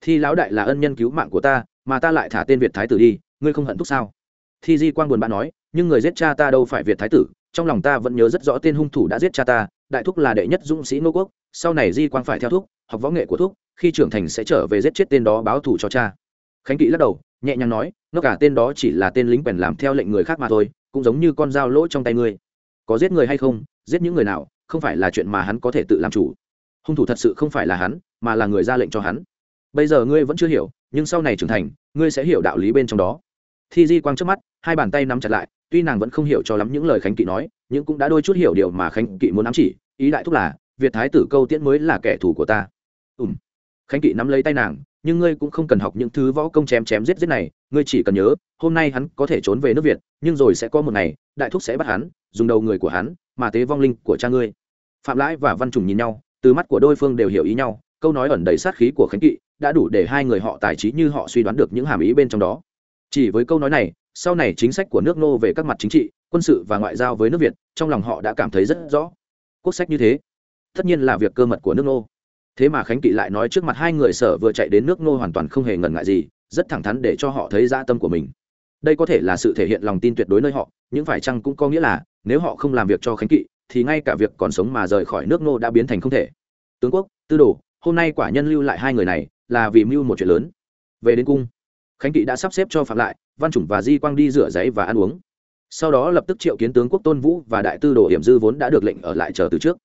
Thì lão đại là ân nhân cứu mạng của ta, mà ta lại thả tên việt thái tử đi, ngươi không hận thúc sao? Thì di quang buồn bã nói nhưng người giết cha ta đâu phải việt thái tử, trong lòng ta vẫn nhớ rất rõ tên hung thủ đã giết cha ta, đại thúc là đệ nhất dũng sĩ nô quốc, sau này di quang phải theo thúc, học võ nghệ của thúc, khi trưởng thành sẽ trở về giết chết tên đó báo thù cho cha. Khánh kỵ lắc đầu, nhẹ nhàng nói nó cả tên đó chỉ là tên lính quèn làm theo lệnh người khác mà thôi, cũng giống như con dao lỗ trong tay ngươi. Có giết người hay không, giết những người nào, không phải là chuyện mà hắn có thể tự làm chủ. Hung thủ thật sự không phải là hắn, mà là người ra lệnh cho hắn. Bây giờ ngươi vẫn chưa hiểu, nhưng sau này trưởng thành, ngươi sẽ hiểu đạo lý bên trong đó. Thi di quang trước mắt hai bàn tay nắm chặt lại, tuy nàng vẫn không hiểu cho lắm những lời khánh kỵ nói, nhưng cũng đã đôi chút hiểu điều mà khánh kỵ muốn nắm chỉ, ý đại thúc là, việt thái tử câu tiễn mới là kẻ thù của ta. Ùm khánh kỵ nắm lấy tay nàng, nhưng ngươi cũng không cần học những thứ võ công chém chém giết giết này, ngươi chỉ cần nhớ, hôm nay hắn có thể trốn về nước việt, nhưng rồi sẽ có một ngày, đại thúc sẽ bắt hắn, dùng đầu người của hắn, mà tế vong linh của cha ngươi. Phạm lãi và văn trùng nhìn nhau, từ mắt của đôi phương đều hiểu ý nhau, câu nói ẩn đầy sát khí của khánh kỵ đã đủ để hai người họ tài trí như họ suy đoán được những hàm ý bên trong đó. Chỉ với câu nói này sau này chính sách của nước nô về các mặt chính trị, quân sự và ngoại giao với nước việt, trong lòng họ đã cảm thấy rất rõ. Quốc sách như thế, tất nhiên là việc cơ mật của nước nô. Thế mà khánh kỵ lại nói trước mặt hai người sở vừa chạy đến nước nô hoàn toàn không hề ngần ngại gì, rất thẳng thắn để cho họ thấy dã tâm của mình. Đây có thể là sự thể hiện lòng tin tuyệt đối nơi họ, nhưng phải chăng cũng có nghĩa là, nếu họ không làm việc cho khánh kỵ, thì ngay cả việc còn sống mà rời khỏi nước nô đã biến thành không thể. Tướng quốc, tư đồ, hôm nay quả nhân lưu lại hai người này, là vì mưu một chuyện lớn. Về đến cung khánh kỵ đã sắp xếp cho phạm lại, văn chủng và di quang đi rửa giấy và ăn uống. Sau đó lập tức triệu kiến tướng quốc tôn vũ và đại tư đồ hiểm dư vốn đã được lệnh ở lại chờ từ trước.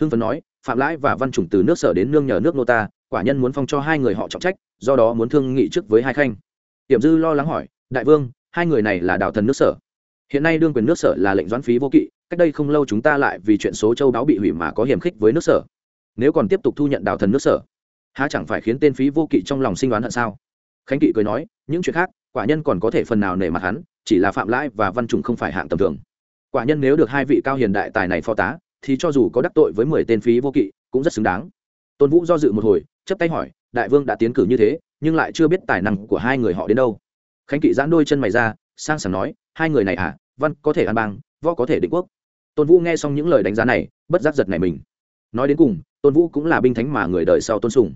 Hưng phấn nói, phạm lãi và văn chủng từ nước sở đến nương nhờ nước nô ta, quả nhân muốn phong cho hai người họ trọng trách, do đó muốn thương nghị trước với hai khanh. Hiểm dư lo lắng hỏi, đại vương, hai người này là đạo thần nước sở. Hiện nay đương quyền nước sở là lệnh doãn phí vô kỵ, cách đây không lâu chúng ta lại vì chuyện số châu báo bị hủy mà có hiểm khích với nước sở. Nếu còn tiếp tục thu nhận đạo thần nước sở, há chẳng phải khiến tên phí vô kỵ trong lòng sinh đoán hận sao? Khánh kỵ cười nói, những chuyện khác, quả nhân còn có thể phần nào nể mặt hắn, chỉ là phạm lãi và văn trùng không phải hạng tầm thường. Quả nhân nếu được hai vị cao hiền đại tài này phó tá, thì cho dù có đắc tội với mười tên phí vô kỵ, cũng rất xứng đáng. Tôn vũ do dự một hồi chấp tay hỏi, đại vương đã tiến cử như thế, nhưng lại chưa biết tài năng của hai người họ đến đâu? Khánh kỵ giãn đôi chân mày ra, sang sảng nói, hai người này à văn có thể an bang, võ có thể định quốc. Tôn vũ nghe xong những lời đánh giá này, bất giác giật này mình. Nói đến cùng, tôn vũ cũng là binh thánh mà người đời sau tôn sùng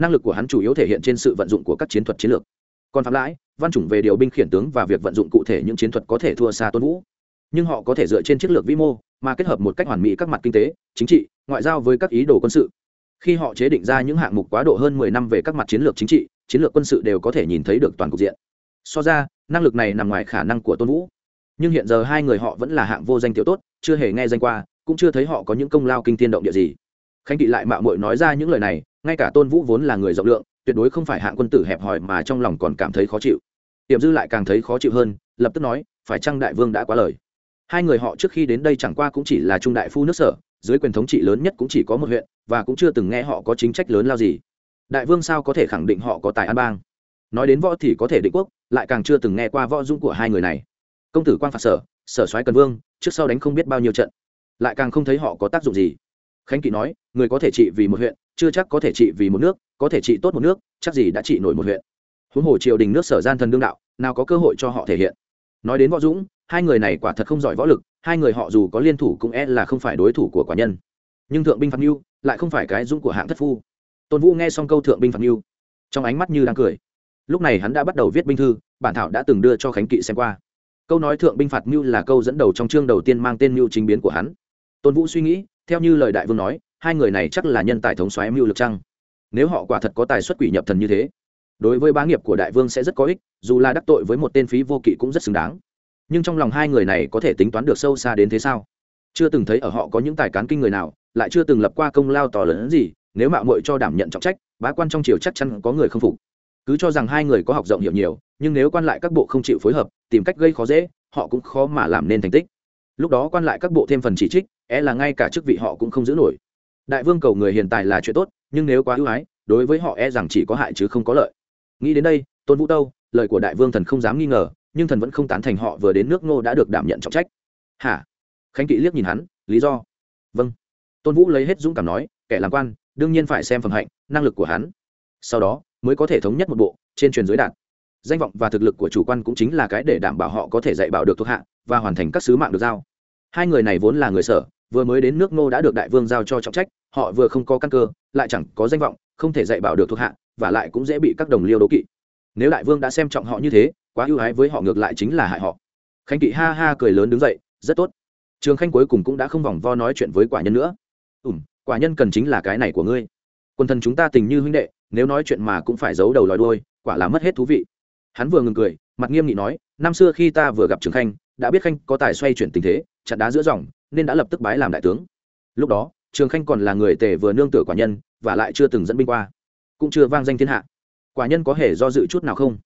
năng lực của hắn chủ yếu thể hiện trên sự vận dụng của các chiến thuật chiến lược. Còn phạm lãi, văn chủng về điều binh khiển tướng và việc vận dụng cụ thể những chiến thuật có thể thua xa tôn vũ. Nhưng họ có thể dựa trên chiến lược vĩ mô mà kết hợp một cách hoàn mỹ các mặt kinh tế, chính trị, ngoại giao với các ý đồ quân sự. Khi họ chế định ra những hạng mục quá độ hơn mười năm về các mặt chiến lược chính trị, chiến lược quân sự đều có thể nhìn thấy được toàn cục diện. So ra, năng lực này nằm ngoài khả năng của tôn vũ. Nhưng hiện giờ hai người họ vẫn là hạng vô danh tiểu tốt, chưa hề nghe danh qua, cũng chưa thấy họ có những công lao kinh tiên động địa gì khánh kỵ lại mạo muội nói ra những lời này, ngay cả tôn vũ vốn là người rộng lượng, tuyệt đối không phải hạng quân tử hẹp hòi mà trong lòng còn cảm thấy khó chịu. Tiệm dư lại càng thấy khó chịu hơn, lập tức nói, phải chăng đại vương đã quá lời? Hai người họ trước khi đến đây chẳng qua cũng chỉ là trung đại phu nước sở, dưới quyền thống trị lớn nhất cũng chỉ có một huyện, và cũng chưa từng nghe họ có chính trách lớn lao gì. Đại vương sao có thể khẳng định họ có tài an bang? Nói đến võ thì có thể định quốc, lại càng chưa từng nghe qua võ dung của hai người này. Công tử quan phạt sở sở soái cần vương, trước sau đánh không biết bao nhiêu trận, lại càng không thấy họ có tác dụng gì khánh kỵ nói, người có thể trị vì một huyện, chưa chắc có thể trị vì một nước, có thể trị tốt một nước, chắc gì đã trị nổi một huyện. Huống hồ triều đình nước sở gian thần đương đạo, nào có cơ hội cho họ thể hiện. Nói đến võ dũng, hai người này quả thật không giỏi võ lực, hai người họ dù có liên thủ cũng e là không phải đối thủ của quả nhân. Nhưng thượng binh phạt mưu lại không phải cái dũng của hạng thất phu. Tôn vũ nghe xong câu thượng binh phạt mưu trong ánh mắt như đang cười. Lúc này hắn đã bắt đầu viết binh thư, bản thảo đã từng đưa cho khánh kỵ xem qua. Câu nói thượng binh phạt mưu là câu dẫn đầu trong chương đầu tiên mang tên mưu chính biến của hắn. Tôn vũ suy nghĩ theo như lời đại vương nói, hai người này chắc là nhân tài thống xoáy mưu lực chăng? Nếu họ quả thật có tài xuất quỷ nhập thần như thế, đối với bá nghiệp của đại vương sẽ rất có ích, dù là đắc tội với một tên phí vô kỵ cũng rất xứng đáng. Nhưng trong lòng hai người này có thể tính toán được sâu xa đến thế sao? Chưa từng thấy ở họ có những tài cán kinh người nào, lại chưa từng lập qua công lao to lớn gì, nếu mạo muội cho đảm nhận trọng trách, bá quan trong triều chắc chắn có người không phục. Cứ cho rằng hai người có học rộng hiểu nhiều, nhưng nếu quan lại các bộ không chịu phối hợp, tìm cách gây khó dễ, họ cũng khó mà làm nên thành tích. Lúc đó quan lại các bộ thêm phần chỉ trích é là ngay cả chức vị họ cũng không giữ nổi. Đại vương cầu người hiện tại là chuyện tốt, nhưng nếu quá ưu ái, đối với họ e rằng chỉ có hại chứ không có lợi. Nghĩ đến đây, tôn vũ tâu, lời của đại vương thần không dám nghi ngờ, nhưng thần vẫn không tán thành họ vừa đến nước ngô đã được đảm nhận trọng trách. Hả? Khánh kỵ liếc nhìn hắn, lý do? Vâng. Tôn vũ lấy hết dũng cảm nói, kẻ làm quan, đương nhiên phải xem phẩm hạnh, năng lực của hắn. Sau đó, mới có thể thống nhất một bộ, trên truyền giới đạt. Danh vọng và thực lực của chủ quan cũng chính là cái để đảm bảo họ có thể dạy bảo được thuộc hạ, và hoàn thành các sứ mạng được giao. Hai người này vốn là người sở vừa mới đến nước ngô đã được đại vương giao cho trọng trách, họ vừa không có căn cơ, lại chẳng có danh vọng, không thể dạy bảo được thuộc hạ, và lại cũng dễ bị các đồng liêu đố kỵ. Nếu đại vương đã xem trọng họ như thế, quá ưu ái với họ ngược lại chính là hại họ. Khánh kỵ ha ha cười lớn đứng dậy, rất tốt. Trường khanh cuối cùng cũng đã không vòng vo nói chuyện với quả nhân nữa. Ùm quả nhân cần chính là cái này của ngươi. Quân thân chúng ta tình như huynh đệ, nếu nói chuyện mà cũng phải giấu đầu lòi đuôi, quả là mất hết thú vị. Hắn vừa ngừng cười, mặt nghiêm nghị nói, năm xưa khi ta vừa gặp trường khanh, đã biết khanh có tài xoay chuyển tình thế chặn đá giữa dòng nên đã lập tức bái làm đại tướng. Lúc đó, trường khanh còn là người tề vừa nương tựa quả nhân, và lại chưa từng dẫn binh qua, cũng chưa vang danh thiên hạ. Quả nhân có hề do dự chút nào không?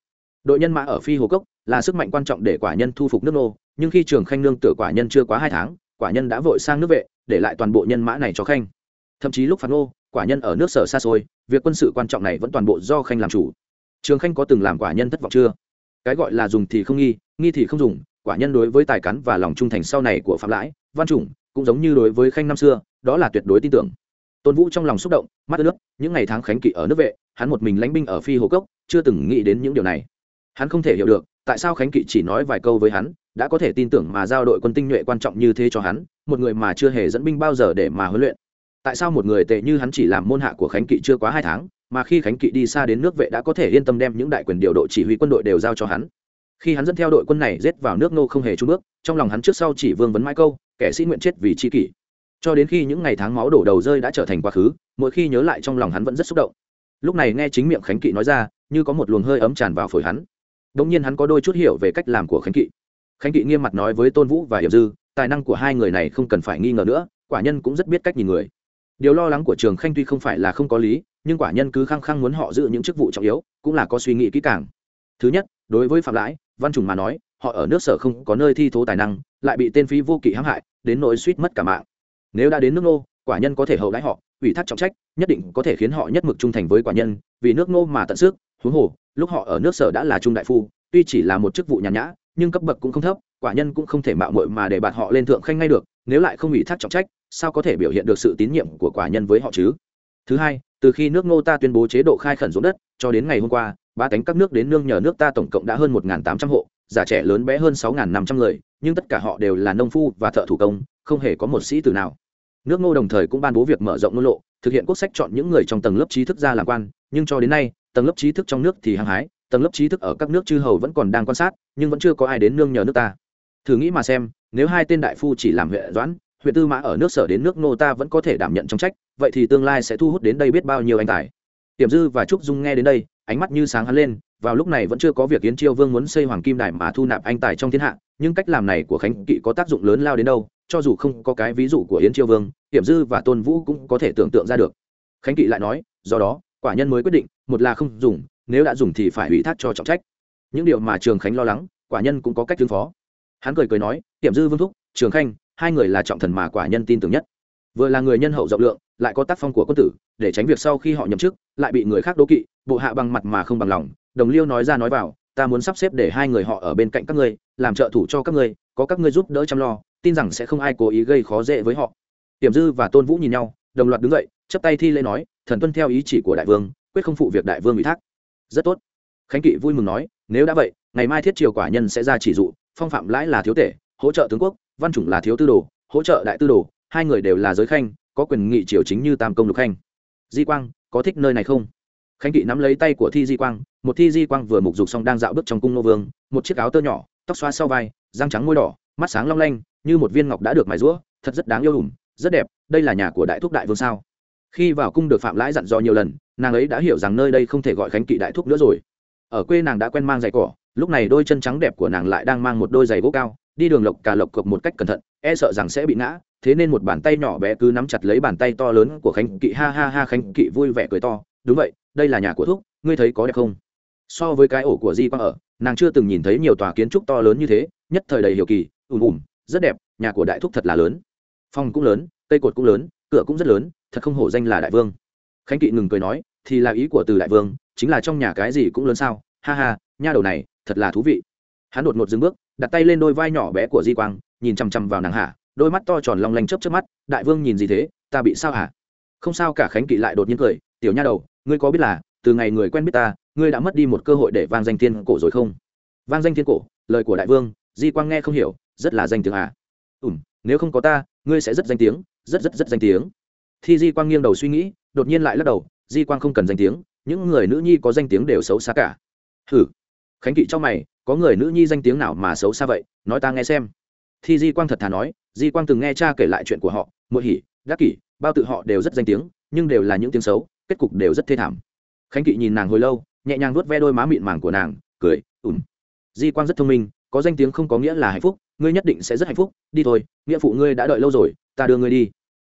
Đội nhân mã ở phi hồ cốc là sức mạnh quan trọng để quả nhân thu phục nước nô, nhưng khi trường khanh nương tựa quả nhân chưa quá hai tháng, quả nhân đã vội sang nước vệ, để lại toàn bộ nhân mã này cho khanh. Thậm chí lúc phạt nô, quả nhân ở nước sở xa xôi, việc quân sự quan trọng này vẫn toàn bộ do khanh làm chủ. Trường khanh có từng làm quả nhân thất vọng chưa? Cái gọi là dùng thì không nghi nghi thì không dùng quả nhân đối với tài cán và lòng trung thành sau này của phạm lãi, văn chủng, cũng giống như đối với khanh năm xưa, đó là tuyệt đối tin tưởng. Tôn vũ trong lòng xúc động, mắt nước những ngày tháng khánh kỵ ở nước vệ, hắn một mình lánh binh ở phi hồ cốc, chưa từng nghĩ đến những điều này. Hắn không thể hiểu được, tại sao khánh kỵ chỉ nói vài câu với hắn, đã có thể tin tưởng mà giao đội quân tinh nhuệ quan trọng như thế cho hắn, một người mà chưa hề dẫn binh bao giờ để mà huấn luyện. Tại sao một người tệ như hắn chỉ làm môn hạ của khánh kỵ chưa quá hai tháng, mà khi khánh kỵ đi xa đến nước vệ đã có thể yên tâm đem những đại quyền điều độ chỉ huy quân đội đều giao cho hắn? Khi hắn dẫn theo đội quân này rết vào nước nô không hề trung bước, trong lòng hắn trước sau chỉ vương vấn mãi câu, kẻ sĩ nguyện chết vì c h i kỷ. Cho đến khi những ngày tháng máu đổ đầu rơi đã trở thành quá khứ, mỗi khi nhớ lại trong lòng hắn vẫn rất xúc động. Lúc này nghe chính miệng khánh kỵ nói ra, như có một luồng hơi ấm tràn vào phổi hắn. Đ ỗ n g nhiên hắn có đôi chút hiểu về cách làm của khánh kỵ. Khánh kỵ nghiêm mặt nói với tôn vũ và hiệp dư, tài năng của hai người này không cần phải nghi ngờ nữa, quả nhân cũng rất biết cách nhìn người. Điều lo lắng của trường khanh tuy không phải là không có lý, nhưng quả nhân cứ khăng khăng muốn họ giữ những chức vụ trọng yếu, cũng là có suy nghĩ kỹ càng thứ nhất, đối với phạm lãi, văn trùng mà nói, họ ở nước sở không có nơi thi thố tài năng, lại bị tên phí vô kỵ hãm hại, đến nỗi suýt mất cả mạng. Nếu đã đến nước nô, quả nhân có thể hậu đãi họ, ủy thác trọng trách, nhất định có thể khiến họ nhất mực trung thành với quả nhân, vì nước nô mà tận sức, huống hồ, lúc họ ở nước sở đã là trung đại phu, tuy chỉ là một chức vụ nhàn nhã, nhưng cấp bậc cũng không thấp, quả nhân cũng không thể mạo muội mà để bạt họ lên thượng khanh ngay được, nếu lại không ủy thác trọng trách, sao có thể biểu hiện được sự tín nhiệm của quả nhân với họ chứ? Thứ hai, từ khi nước ngô ta tuyên bố chế độ khai khẩn ruộng đất, cho đến ngày hôm qua ba cánh các nước đến nương nhờ nước ta tổng cộng đã hơn một tám trăm hộ, già trẻ lớn bé hơn sáu năm trăm người, nhưng tất cả họ đều là nông phu và thợ thủ công, không hề có một sĩ tử nào. Nước ngô đồng thời cũng ban bố việc mở rộng ngôn lộ, thực hiện quốc sách chọn những người trong tầng lớp trí thức ra làm quan, nhưng cho đến nay, tầng lớp trí thức trong nước thì hăng hái, tầng lớp trí thức ở các nước chư hầu vẫn còn đang quan sát, nhưng vẫn chưa có ai đến nương nhờ nước ta. Thử nghĩ mà xem, nếu hai tên đại phu chỉ làm huyện doãn huyện tư mã ở nước sở đến nước ngô ta vẫn có thể đảm nhận trong trách, vậy thì tương lai sẽ thu hút đến đây biết bao nhiêu anh tài. Tiềm dư và trúc dung nghe đến đây ánh mắt như sáng hắn lên, vào lúc này vẫn chưa có việc yến chiêu vương muốn xây hoàng kim đài mà thu nạp anh tài trong thiên hạ, nhưng cách làm này của khánh kỵ có tác dụng lớn lao đến đâu, cho dù không có cái ví dụ của yến chiêu vương, hiểm dư và tôn vũ cũng có thể tưởng tượng ra được. Khánh kỵ lại nói, do đó, quả nhân mới quyết định, một là không dùng, nếu đã dùng thì phải ủy thác cho trọng trách. Những điều mà trường khánh lo lắng, quả nhân cũng có cách ứng phó. Hắn cười cười nói, hiểm dư vương thúc, trường khanh, hai người là trọng thần mà quả nhân tin tưởng nhất vừa là người nhân hậu rộng lượng, lại có tác phong của quân tử, để tránh việc sau khi họ nhậm chức, lại bị người khác đố kỵ, bộ hạ bằng mặt mà không bằng lòng. Đồng liêu nói ra nói vào, ta muốn sắp xếp để hai người họ ở bên cạnh các ngươi, làm trợ thủ cho các ngươi, có các ngươi giúp đỡ chăm lo, tin rằng sẽ không ai cố ý gây khó dễ với họ. Tiềm dư và tôn vũ nhìn nhau, đồng loạt đứng dậy chấp tay thi lễ nói, thần tuân theo ý chỉ của đại vương, quyết không phụ việc đại vương ủy thác. Rất tốt. Khánh kỵ vui mừng nói, nếu đã vậy, ngày mai thiết triều quả nhân sẽ ra chỉ dụ, phong phạm lãi là thiếu tể, hỗ trợ tướng quốc, văn chủng là thiếu tư đồ, hỗ trợ đại tư đồ hai người đều là giới khanh, có quyền nghị triều chính như tam công lục khanh. Di quang, có thích nơi này không? Khánh kỵ nắm lấy tay của thi di quang, một thi di quang vừa mục dục xong đang dạo bước trong cung nô vương, một chiếc áo tơ nhỏ, tóc xoa sau vai, răng trắng môi đỏ, mắt sáng long lanh, như một viên ngọc đã được mài rũa thật rất đáng yêu hùng rất đẹp, đây là nhà của đại thúc đại vương sao? Khi vào cung được phạm lãi dặn dò nhiều lần, nàng ấy đã hiểu rằng nơi đây không thể gọi khánh kỵ đại thúc nữa rồi. Ở quê nàng đã quen mang giày cỏ, lúc này đôi chân trắng đẹp của nàng lại đang mang một đôi giày gỗ cao đi đường lộc cà lộc cộc một cách cẩn thận e sợ rằng sẽ bị ngã, thế nên một bàn tay nhỏ bé cứ nắm chặt lấy bàn tay to lớn của khánh kỵ. Ha ha ha, khánh kỵ vui vẻ cười to. Đúng vậy, đây là nhà của thúc, ngươi thấy có đẹp không? So với cái ổ của di quang ở, nàng chưa từng nhìn thấy nhiều tòa kiến trúc to lớn như thế, nhất thời đầy hiểu kỳ, ùm ùm, rất đẹp, nhà của đại thúc thật là lớn. Phòng cũng lớn, cây cột cũng lớn, cửa cũng rất lớn, thật không hổ danh là đại vương. Khánh kỵ ngừng cười nói, thì là ý của từ đại vương, chính là trong nhà cái gì cũng lớn sao? Ha ha, nha đầu này, thật là thú vị. Hắn đột ngột dừng bước đặt tay lên đôi vai nhỏ bé của di quang nhìn chằm chằm vào nàng hạ đôi mắt to tròn long lanh chớp chớp mắt đại vương nhìn gì thế? Ta bị sao hả? Không sao cả khánh kỵ lại đột nhiên cười tiểu nha đầu ngươi có biết là từ ngày người quen biết ta ngươi đã mất đi một cơ hội để vang danh thiên cổ rồi không? Vang danh thiên cổ lời của đại vương di quang nghe không hiểu rất là danh tiếng à? Ừm, nếu không có ta ngươi sẽ rất danh tiếng rất rất rất danh tiếng. Thi di quang nghiêng đầu suy nghĩ đột nhiên lại lắc đầu di quang không cần danh tiếng những người nữ nhi có danh tiếng đều xấu xa cả. Hử khánh kỵ cho mày có người nữ nhi danh tiếng nào mà xấu xa vậy, nói ta nghe xem. Thì di quang thật thà nói, di quang từng nghe cha kể lại chuyện của họ mỗi hỉ đắc kỷ, bao tự họ đều rất danh tiếng, nhưng đều là những tiếng xấu, kết cục đều rất thê thảm. Khánh kỵ nhìn nàng hồi lâu, nhẹ nhàng vuốt ve đôi má mịn màng của nàng, cười ùm di quang rất thông minh, có danh tiếng không có nghĩa là hạnh phúc, ngươi nhất định sẽ rất hạnh phúc, đi thôi, nghĩa phụ ngươi đã đợi lâu rồi, ta đưa ngươi đi.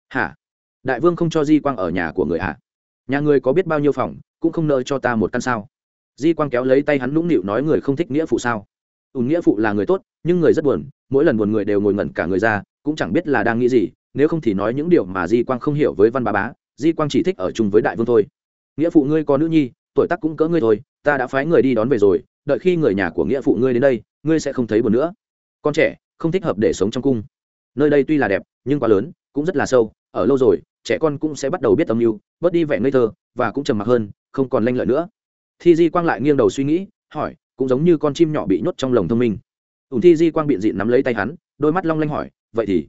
Hả? Đại vương không cho di quang ở nhà của người hả? Nhà ngươi có biết bao nhiêu phòng, cũng không nợ cho ta một căn sao? Di quang kéo lấy tay hắn nũng nịu nói người không thích nghĩa phụ sao? Ùn nghĩa phụ là người tốt, nhưng người rất buồn, mỗi lần buồn người đều ngồi ngẩn cả người ra, cũng chẳng biết là đang nghĩ gì, nếu không thì nói những điều mà di quang không hiểu với văn bá bá, di quang chỉ thích ở chung với đại vương thôi. Nghĩa phụ ngươi có nữ nhi, tuổi tác cũng cỡ ngươi thôi, ta đã phái người đi đón về rồi, đợi khi người nhà của nghĩa phụ ngươi đến đây, ngươi sẽ không thấy buồn nữa. Con trẻ, không thích hợp để sống trong cung. Nơi đây tuy là đẹp, nhưng quá lớn, cũng rất là sâu, ở lâu rồi, trẻ con cũng sẽ bắt đầu biết âm mưu, bớt đi vẻ ngây thơ, và cũng trầm mặc hơn, không còn lanh lợi nữa thi di quang lại nghiêng đầu suy nghĩ, hỏi, cũng giống như con chim nhỏ bị nhốt trong lồng thông minh. Ủng thi di quang biện dịn nắm lấy tay hắn, đôi mắt long lanh hỏi, vậy thì,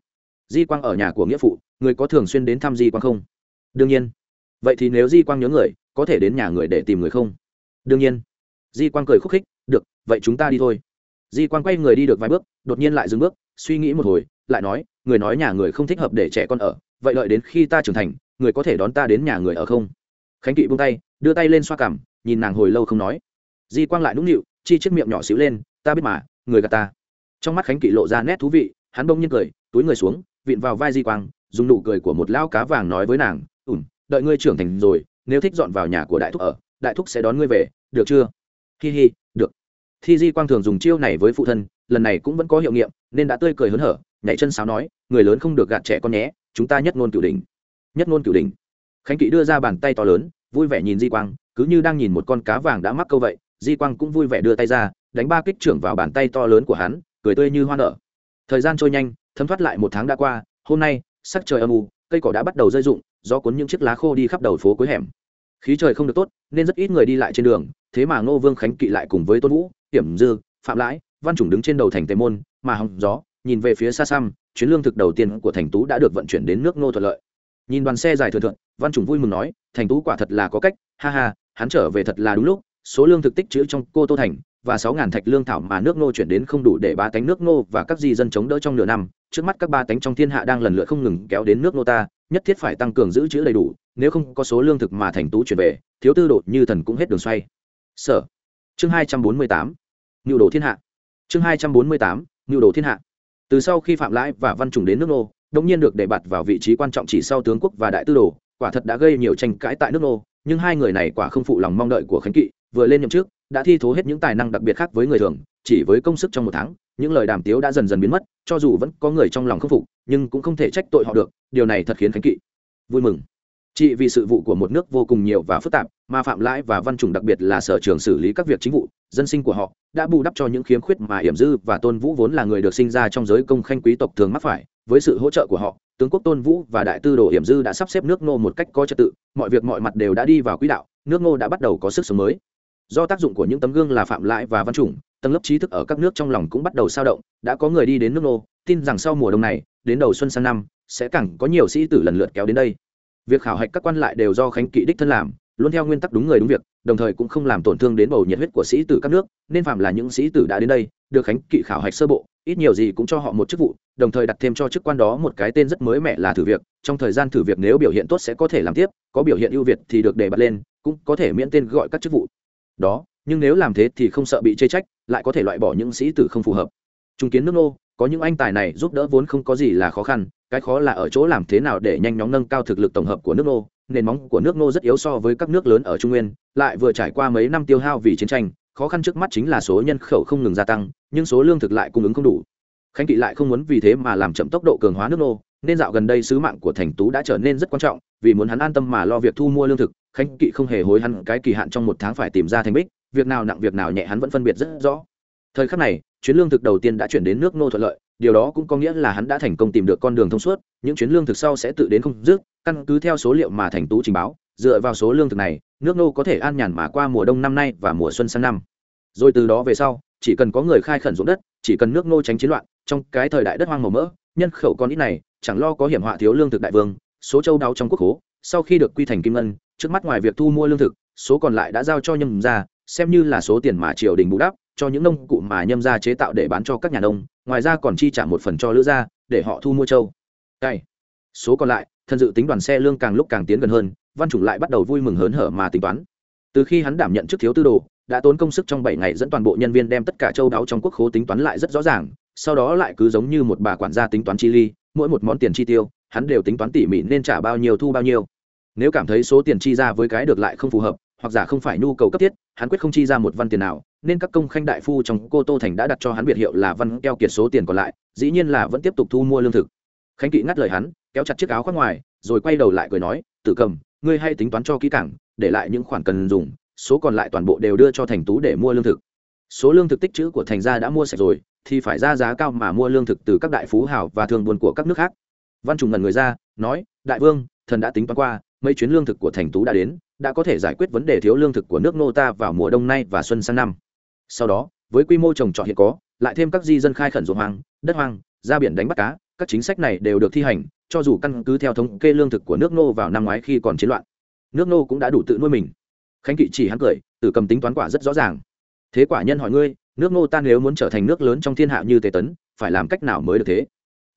di quang ở nhà của nghĩa phụ, người có thường xuyên đến thăm di quang không? Đương nhiên. Vậy thì nếu di quang nhớ người, có thể đến nhà người để tìm người không? Đương nhiên. Di quang cười khúc khích, được, vậy chúng ta đi thôi. Di quang quay người đi được vài bước, đột nhiên lại dừng bước, suy nghĩ một hồi, lại nói, người nói nhà người không thích hợp để trẻ con ở, vậy lợi đến khi ta trưởng thành, người có thể đón ta đến nhà người ở không? Khánh kỵ buông tay, đưa tay lên xoa cảm nhìn nàng hồi lâu không nói. Di quang lại nũng nịu, chi chiếc miệng nhỏ xíu lên, ta biết mà, người gạt ta. Trong mắt khánh kỵ lộ ra nét thú vị, hắn bông nhiên cười, túi người xuống, vịn vào vai di quang, dùng nụ cười của một lão cá vàng nói với nàng ủm đợi ngươi trưởng thành rồi, nếu thích dọn vào nhà của đại thúc ở, đại thúc sẽ đón ngươi về, được chưa? Hi hi, được. Thi di quang thường dùng chiêu này với phụ thân, lần này cũng vẫn có hiệu nghiệm, nên đã tươi cười hớn hở, nhảy chân sáo nói, người lớn không được gạt trẻ con nhé, chúng ta nhất ngôn cửu đình nhất ngôn cửu đình khánh kỵ đưa ra bàn tay to lớn, vui vẻ nhìn di quang cứ như đang nhìn một con cá vàng đã mắc câu vậy, di quang cũng vui vẻ đưa tay ra, đánh ba kích trưởng vào bàn tay to lớn của hắn, cười tươi như hoa nở. Thời gian trôi nhanh, thấm thoát lại một tháng đã qua, hôm nay, sắc trời âm u, cây cỏ đã bắt đầu rơi rụng do cuốn những chiếc lá khô đi khắp đầu phố cuối hẻm. Khí trời không được tốt, nên rất ít người đi lại trên đường, thế mà ngô vương khánh kỵ lại cùng với tôn vũ, hiểm dư, phạm lãi, văn chủng đứng trên đầu thành tề môn, mà hòng gió, nhìn về phía xa xăm, chuyến lương thực đầu tiên của thành tú đã được vận chuyển đến nước ngô thuận lợi. Nhìn đoàn xe dài thừa thượng văn chủng vui mừng nói, thành tú quả thật là có cách, ha ha hắn trở về thật là đúng lúc, số lương thực tích chữ trong cô tô thành và sáu ngàn thạch lương thảo mà nước ngô chuyển đến không đủ để ba tánh nước ngô và các di dân chống đỡ trong nửa năm. Trước mắt các ba tánh trong thiên hạ đang lần lượt không ngừng kéo đến nước ngô ta, nhất thiết phải tăng cường giữ chữ đầy đủ, nếu không có số lương thực mà thành tú chuyển về, thiếu tư đột như thần cũng hết đường xoay. Sở. Chương hai trăm bốn mươi tám. Nhu đồ thiên hạ. Chương hai trăm bốn mươi tám. Nhu đồ thiên hạ. Từ sau khi phạm lãi và văn trùng đến nước nô đông nhiên được đề bạt vào vị trí quan trọng chỉ sau tướng quốc và đại tư đồ, quả thật đã gây nhiều tranh cãi tại nước nô nhưng hai người này quả không phụ lòng mong đợi của khánh kỵ, vừa lên nhậm trước đã thi thố hết những tài năng đặc biệt khác với người thường, chỉ với công sức trong một tháng, những lời đàm tiếu đã dần dần biến mất, cho dù vẫn có người trong lòng không phục, nhưng cũng không thể trách tội họ được, điều này thật khiến khánh kỵ vui mừng. Chị vì sự vụ của một nước vô cùng nhiều và phức tạp, mà phạm lãi và văn trùng đặc biệt là sở trường xử lý các việc chính vụ, dân sinh của họ, đã bù đắp cho những khiếm khuyết mà hiểm dư và tôn vũ vốn là người được sinh ra trong giới công khanh quý tộc thường mắc phải, với sự hỗ trợ của họ tướng quốc tôn vũ và đại tư đồ hiểm dư đã sắp xếp nước ngô một cách có trật tự, mọi việc mọi mặt đều đã đi vào quỹ đạo, nước ngô đã bắt đầu có sức sống mới. Do tác dụng của những tấm gương là phạm lãi và văn chủng, tầng lớp trí thức ở các nước trong lòng cũng bắt đầu sao động, đã có người đi đến nước ngô, tin rằng sau mùa đông này, đến đầu xuân sang năm, sẽ càng có nhiều sĩ tử lần lượt kéo đến đây. Việc khảo hạch các quan lại đều do khánh kỵ đích thân làm, luôn theo nguyên tắc đúng người đúng việc, đồng thời cũng không làm tổn thương đến bầu nhiệt huyết của sĩ tử các nước, nên phạm là những sĩ tử đã đến đây, được khánh kỵ khảo hạch sơ bộ ít nhiều gì cũng cho họ một chức vụ, đồng thời đặt thêm cho chức quan đó một cái tên rất mới mẻ là thử việc. Trong thời gian thử việc nếu biểu hiện tốt sẽ có thể làm tiếp, có biểu hiện ưu việt thì được đề bật lên, cũng có thể miễn tên gọi các chức vụ. Đó, nhưng nếu làm thế thì không sợ bị chê trách, lại có thể loại bỏ những sĩ tử không phù hợp. Trung kiến nước nô, có những anh tài này giúp đỡ vốn không có gì là khó khăn, cái khó là ở chỗ làm thế nào để nhanh chóng nâng cao thực lực tổng hợp của nước nô. Nền móng của nước nô rất yếu so với các nước lớn ở trung nguyên, lại vừa trải qua mấy năm tiêu hao vì chiến tranh khó khăn trước mắt chính là số nhân khẩu không ngừng gia tăng, nhưng số lương thực lại cung ứng không đủ. Khánh kỵ lại không muốn vì thế mà làm chậm tốc độ cường hóa nước nô, nên dạo gần đây sứ mạng của thành tú đã trở nên rất quan trọng, vì muốn hắn an tâm mà lo việc thu mua lương thực, khánh kỵ không hề hối hắn cái kỳ hạn trong một tháng phải tìm ra thành bích, việc nào nặng việc nào nhẹ hắn vẫn phân biệt rất rõ. Thời khắc này, chuyến lương thực đầu tiên đã chuyển đến nước nô thuận lợi, điều đó cũng có nghĩa là hắn đã thành công tìm được con đường thông suốt, những chuyến lương thực sau sẽ tự đến không dứt, căn cứ theo số liệu mà thành tú trình báo dựa vào số lương thực này, nước nô có thể an nhàn mà qua mùa đông năm nay và mùa xuân sang năm. Rồi từ đó về sau, chỉ cần có người khai khẩn ruộng đất, chỉ cần nước nô tránh chiến loạn, trong cái thời đại đất hoang màu mỡ, nhân khẩu con ít này, chẳng lo có hiểm họa thiếu lương thực đại vương, số châu đáo trong quốc hố, sau khi được quy thành kim ngân, trước mắt ngoài việc thu mua lương thực, số còn lại đã giao cho nhâm ra xem như là số tiền mà triều đình bù đắp, cho những nông cụ mà nhâm ra chế tạo để bán cho các nhà nông, ngoài ra còn chi trả một phần cho lữ gia, để họ thu mua châu. Cày số còn lại, thân dự tính đoàn xe lương càng lúc càng tiến gần hơn văn chủng lại bắt đầu vui mừng hớn hở mà tính toán. Từ khi hắn đảm nhận chức thiếu tư đồ, đã tốn công sức trong bảy ngày dẫn toàn bộ nhân viên đem tất cả châu đáo trong quốc khố tính toán lại rất rõ ràng, sau đó lại cứ giống như một bà quản gia tính toán chi ly, mỗi một món tiền chi tiêu, hắn đều tính toán tỉ mỉ nên trả bao nhiêu thu bao nhiêu. Nếu cảm thấy số tiền chi ra với cái được lại không phù hợp, hoặc giả không phải nhu cầu cấp thiết, hắn quyết không chi ra một văn tiền nào, nên các công khanh đại phu trong cô tô thành đã đặt cho hắn biệt hiệu là văn keo kiệt số tiền còn lại, dĩ nhiên là vẫn tiếp tục thu mua lương thực. Khánh kỵ ngắt lời hắn, kéo chặt chiếc áo khoác ngoài, rồi quay đầu lại cười nói, tử cầm ngươi hay tính toán cho kỹ cảng để lại những khoản cần dùng, số còn lại toàn bộ đều đưa cho thành tú để mua lương thực. Số lương thực tích chữ của thành gia đã mua sạch rồi, thì phải ra giá cao mà mua lương thực từ các đại phú hảo và thường buôn của các nước khác. Văn trùng ngần người ra, nói, đại vương, thần đã tính toán qua, mấy chuyến lương thực của thành tú đã đến, đã có thể giải quyết vấn đề thiếu lương thực của nước nô ta vào mùa đông nay và xuân sang năm. Sau đó, với quy mô trồng trọt hiện có, lại thêm các di dân khai khẩn ruộng hoang, đất hoang, ra biển đánh bắt cá, các chính sách này đều được thi hành cho dù căn cứ theo thống kê lương thực của nước nô vào năm ngoái khi còn chiến loạn, nước nô cũng đã đủ tự nuôi mình. Khánh kỵ chỉ hắn cười, tử cầm tính toán quả rất rõ ràng. Thế quả nhân hỏi ngươi, nước nô ta nếu muốn trở thành nước lớn trong thiên hạ như tề tấn, phải làm cách nào mới được thế?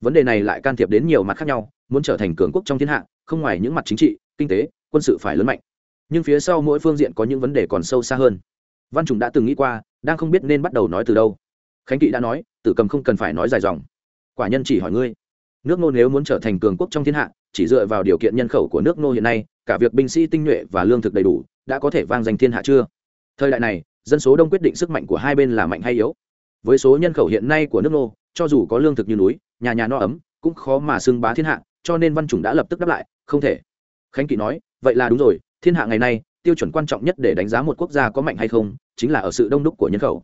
Vấn đề này lại can thiệp đến nhiều mặt khác nhau, muốn trở thành cường quốc trong thiên hạ, không ngoài những mặt chính trị, kinh tế, quân sự phải lớn mạnh. Nhưng phía sau mỗi phương diện có những vấn đề còn sâu xa hơn. Văn trùng đã từng nghĩ qua, đang không biết nên bắt đầu nói từ đâu. Khánh kỵ đã nói, tử cầm không cần phải nói dài dòng. Quả nhân chỉ hỏi ngươi nước nô nếu muốn trở thành cường quốc trong thiên hạ, chỉ dựa vào điều kiện nhân khẩu của nước nô hiện nay, cả việc binh sĩ tinh nhuệ và lương thực đầy đủ đã có thể vang danh thiên hạ chưa? Thời đại này, dân số đông quyết định sức mạnh của hai bên là mạnh hay yếu. Với số nhân khẩu hiện nay của nước nô cho dù có lương thực như núi, nhà nhà no ấm, cũng khó mà xưng bá thiên hạ, cho nên văn chủng đã lập tức đáp lại, không thể. Khánh kỵ nói, vậy là đúng rồi, thiên hạ ngày nay, tiêu chuẩn quan trọng nhất để đánh giá một quốc gia có mạnh hay không, chính là ở sự đông đúc của nhân khẩu.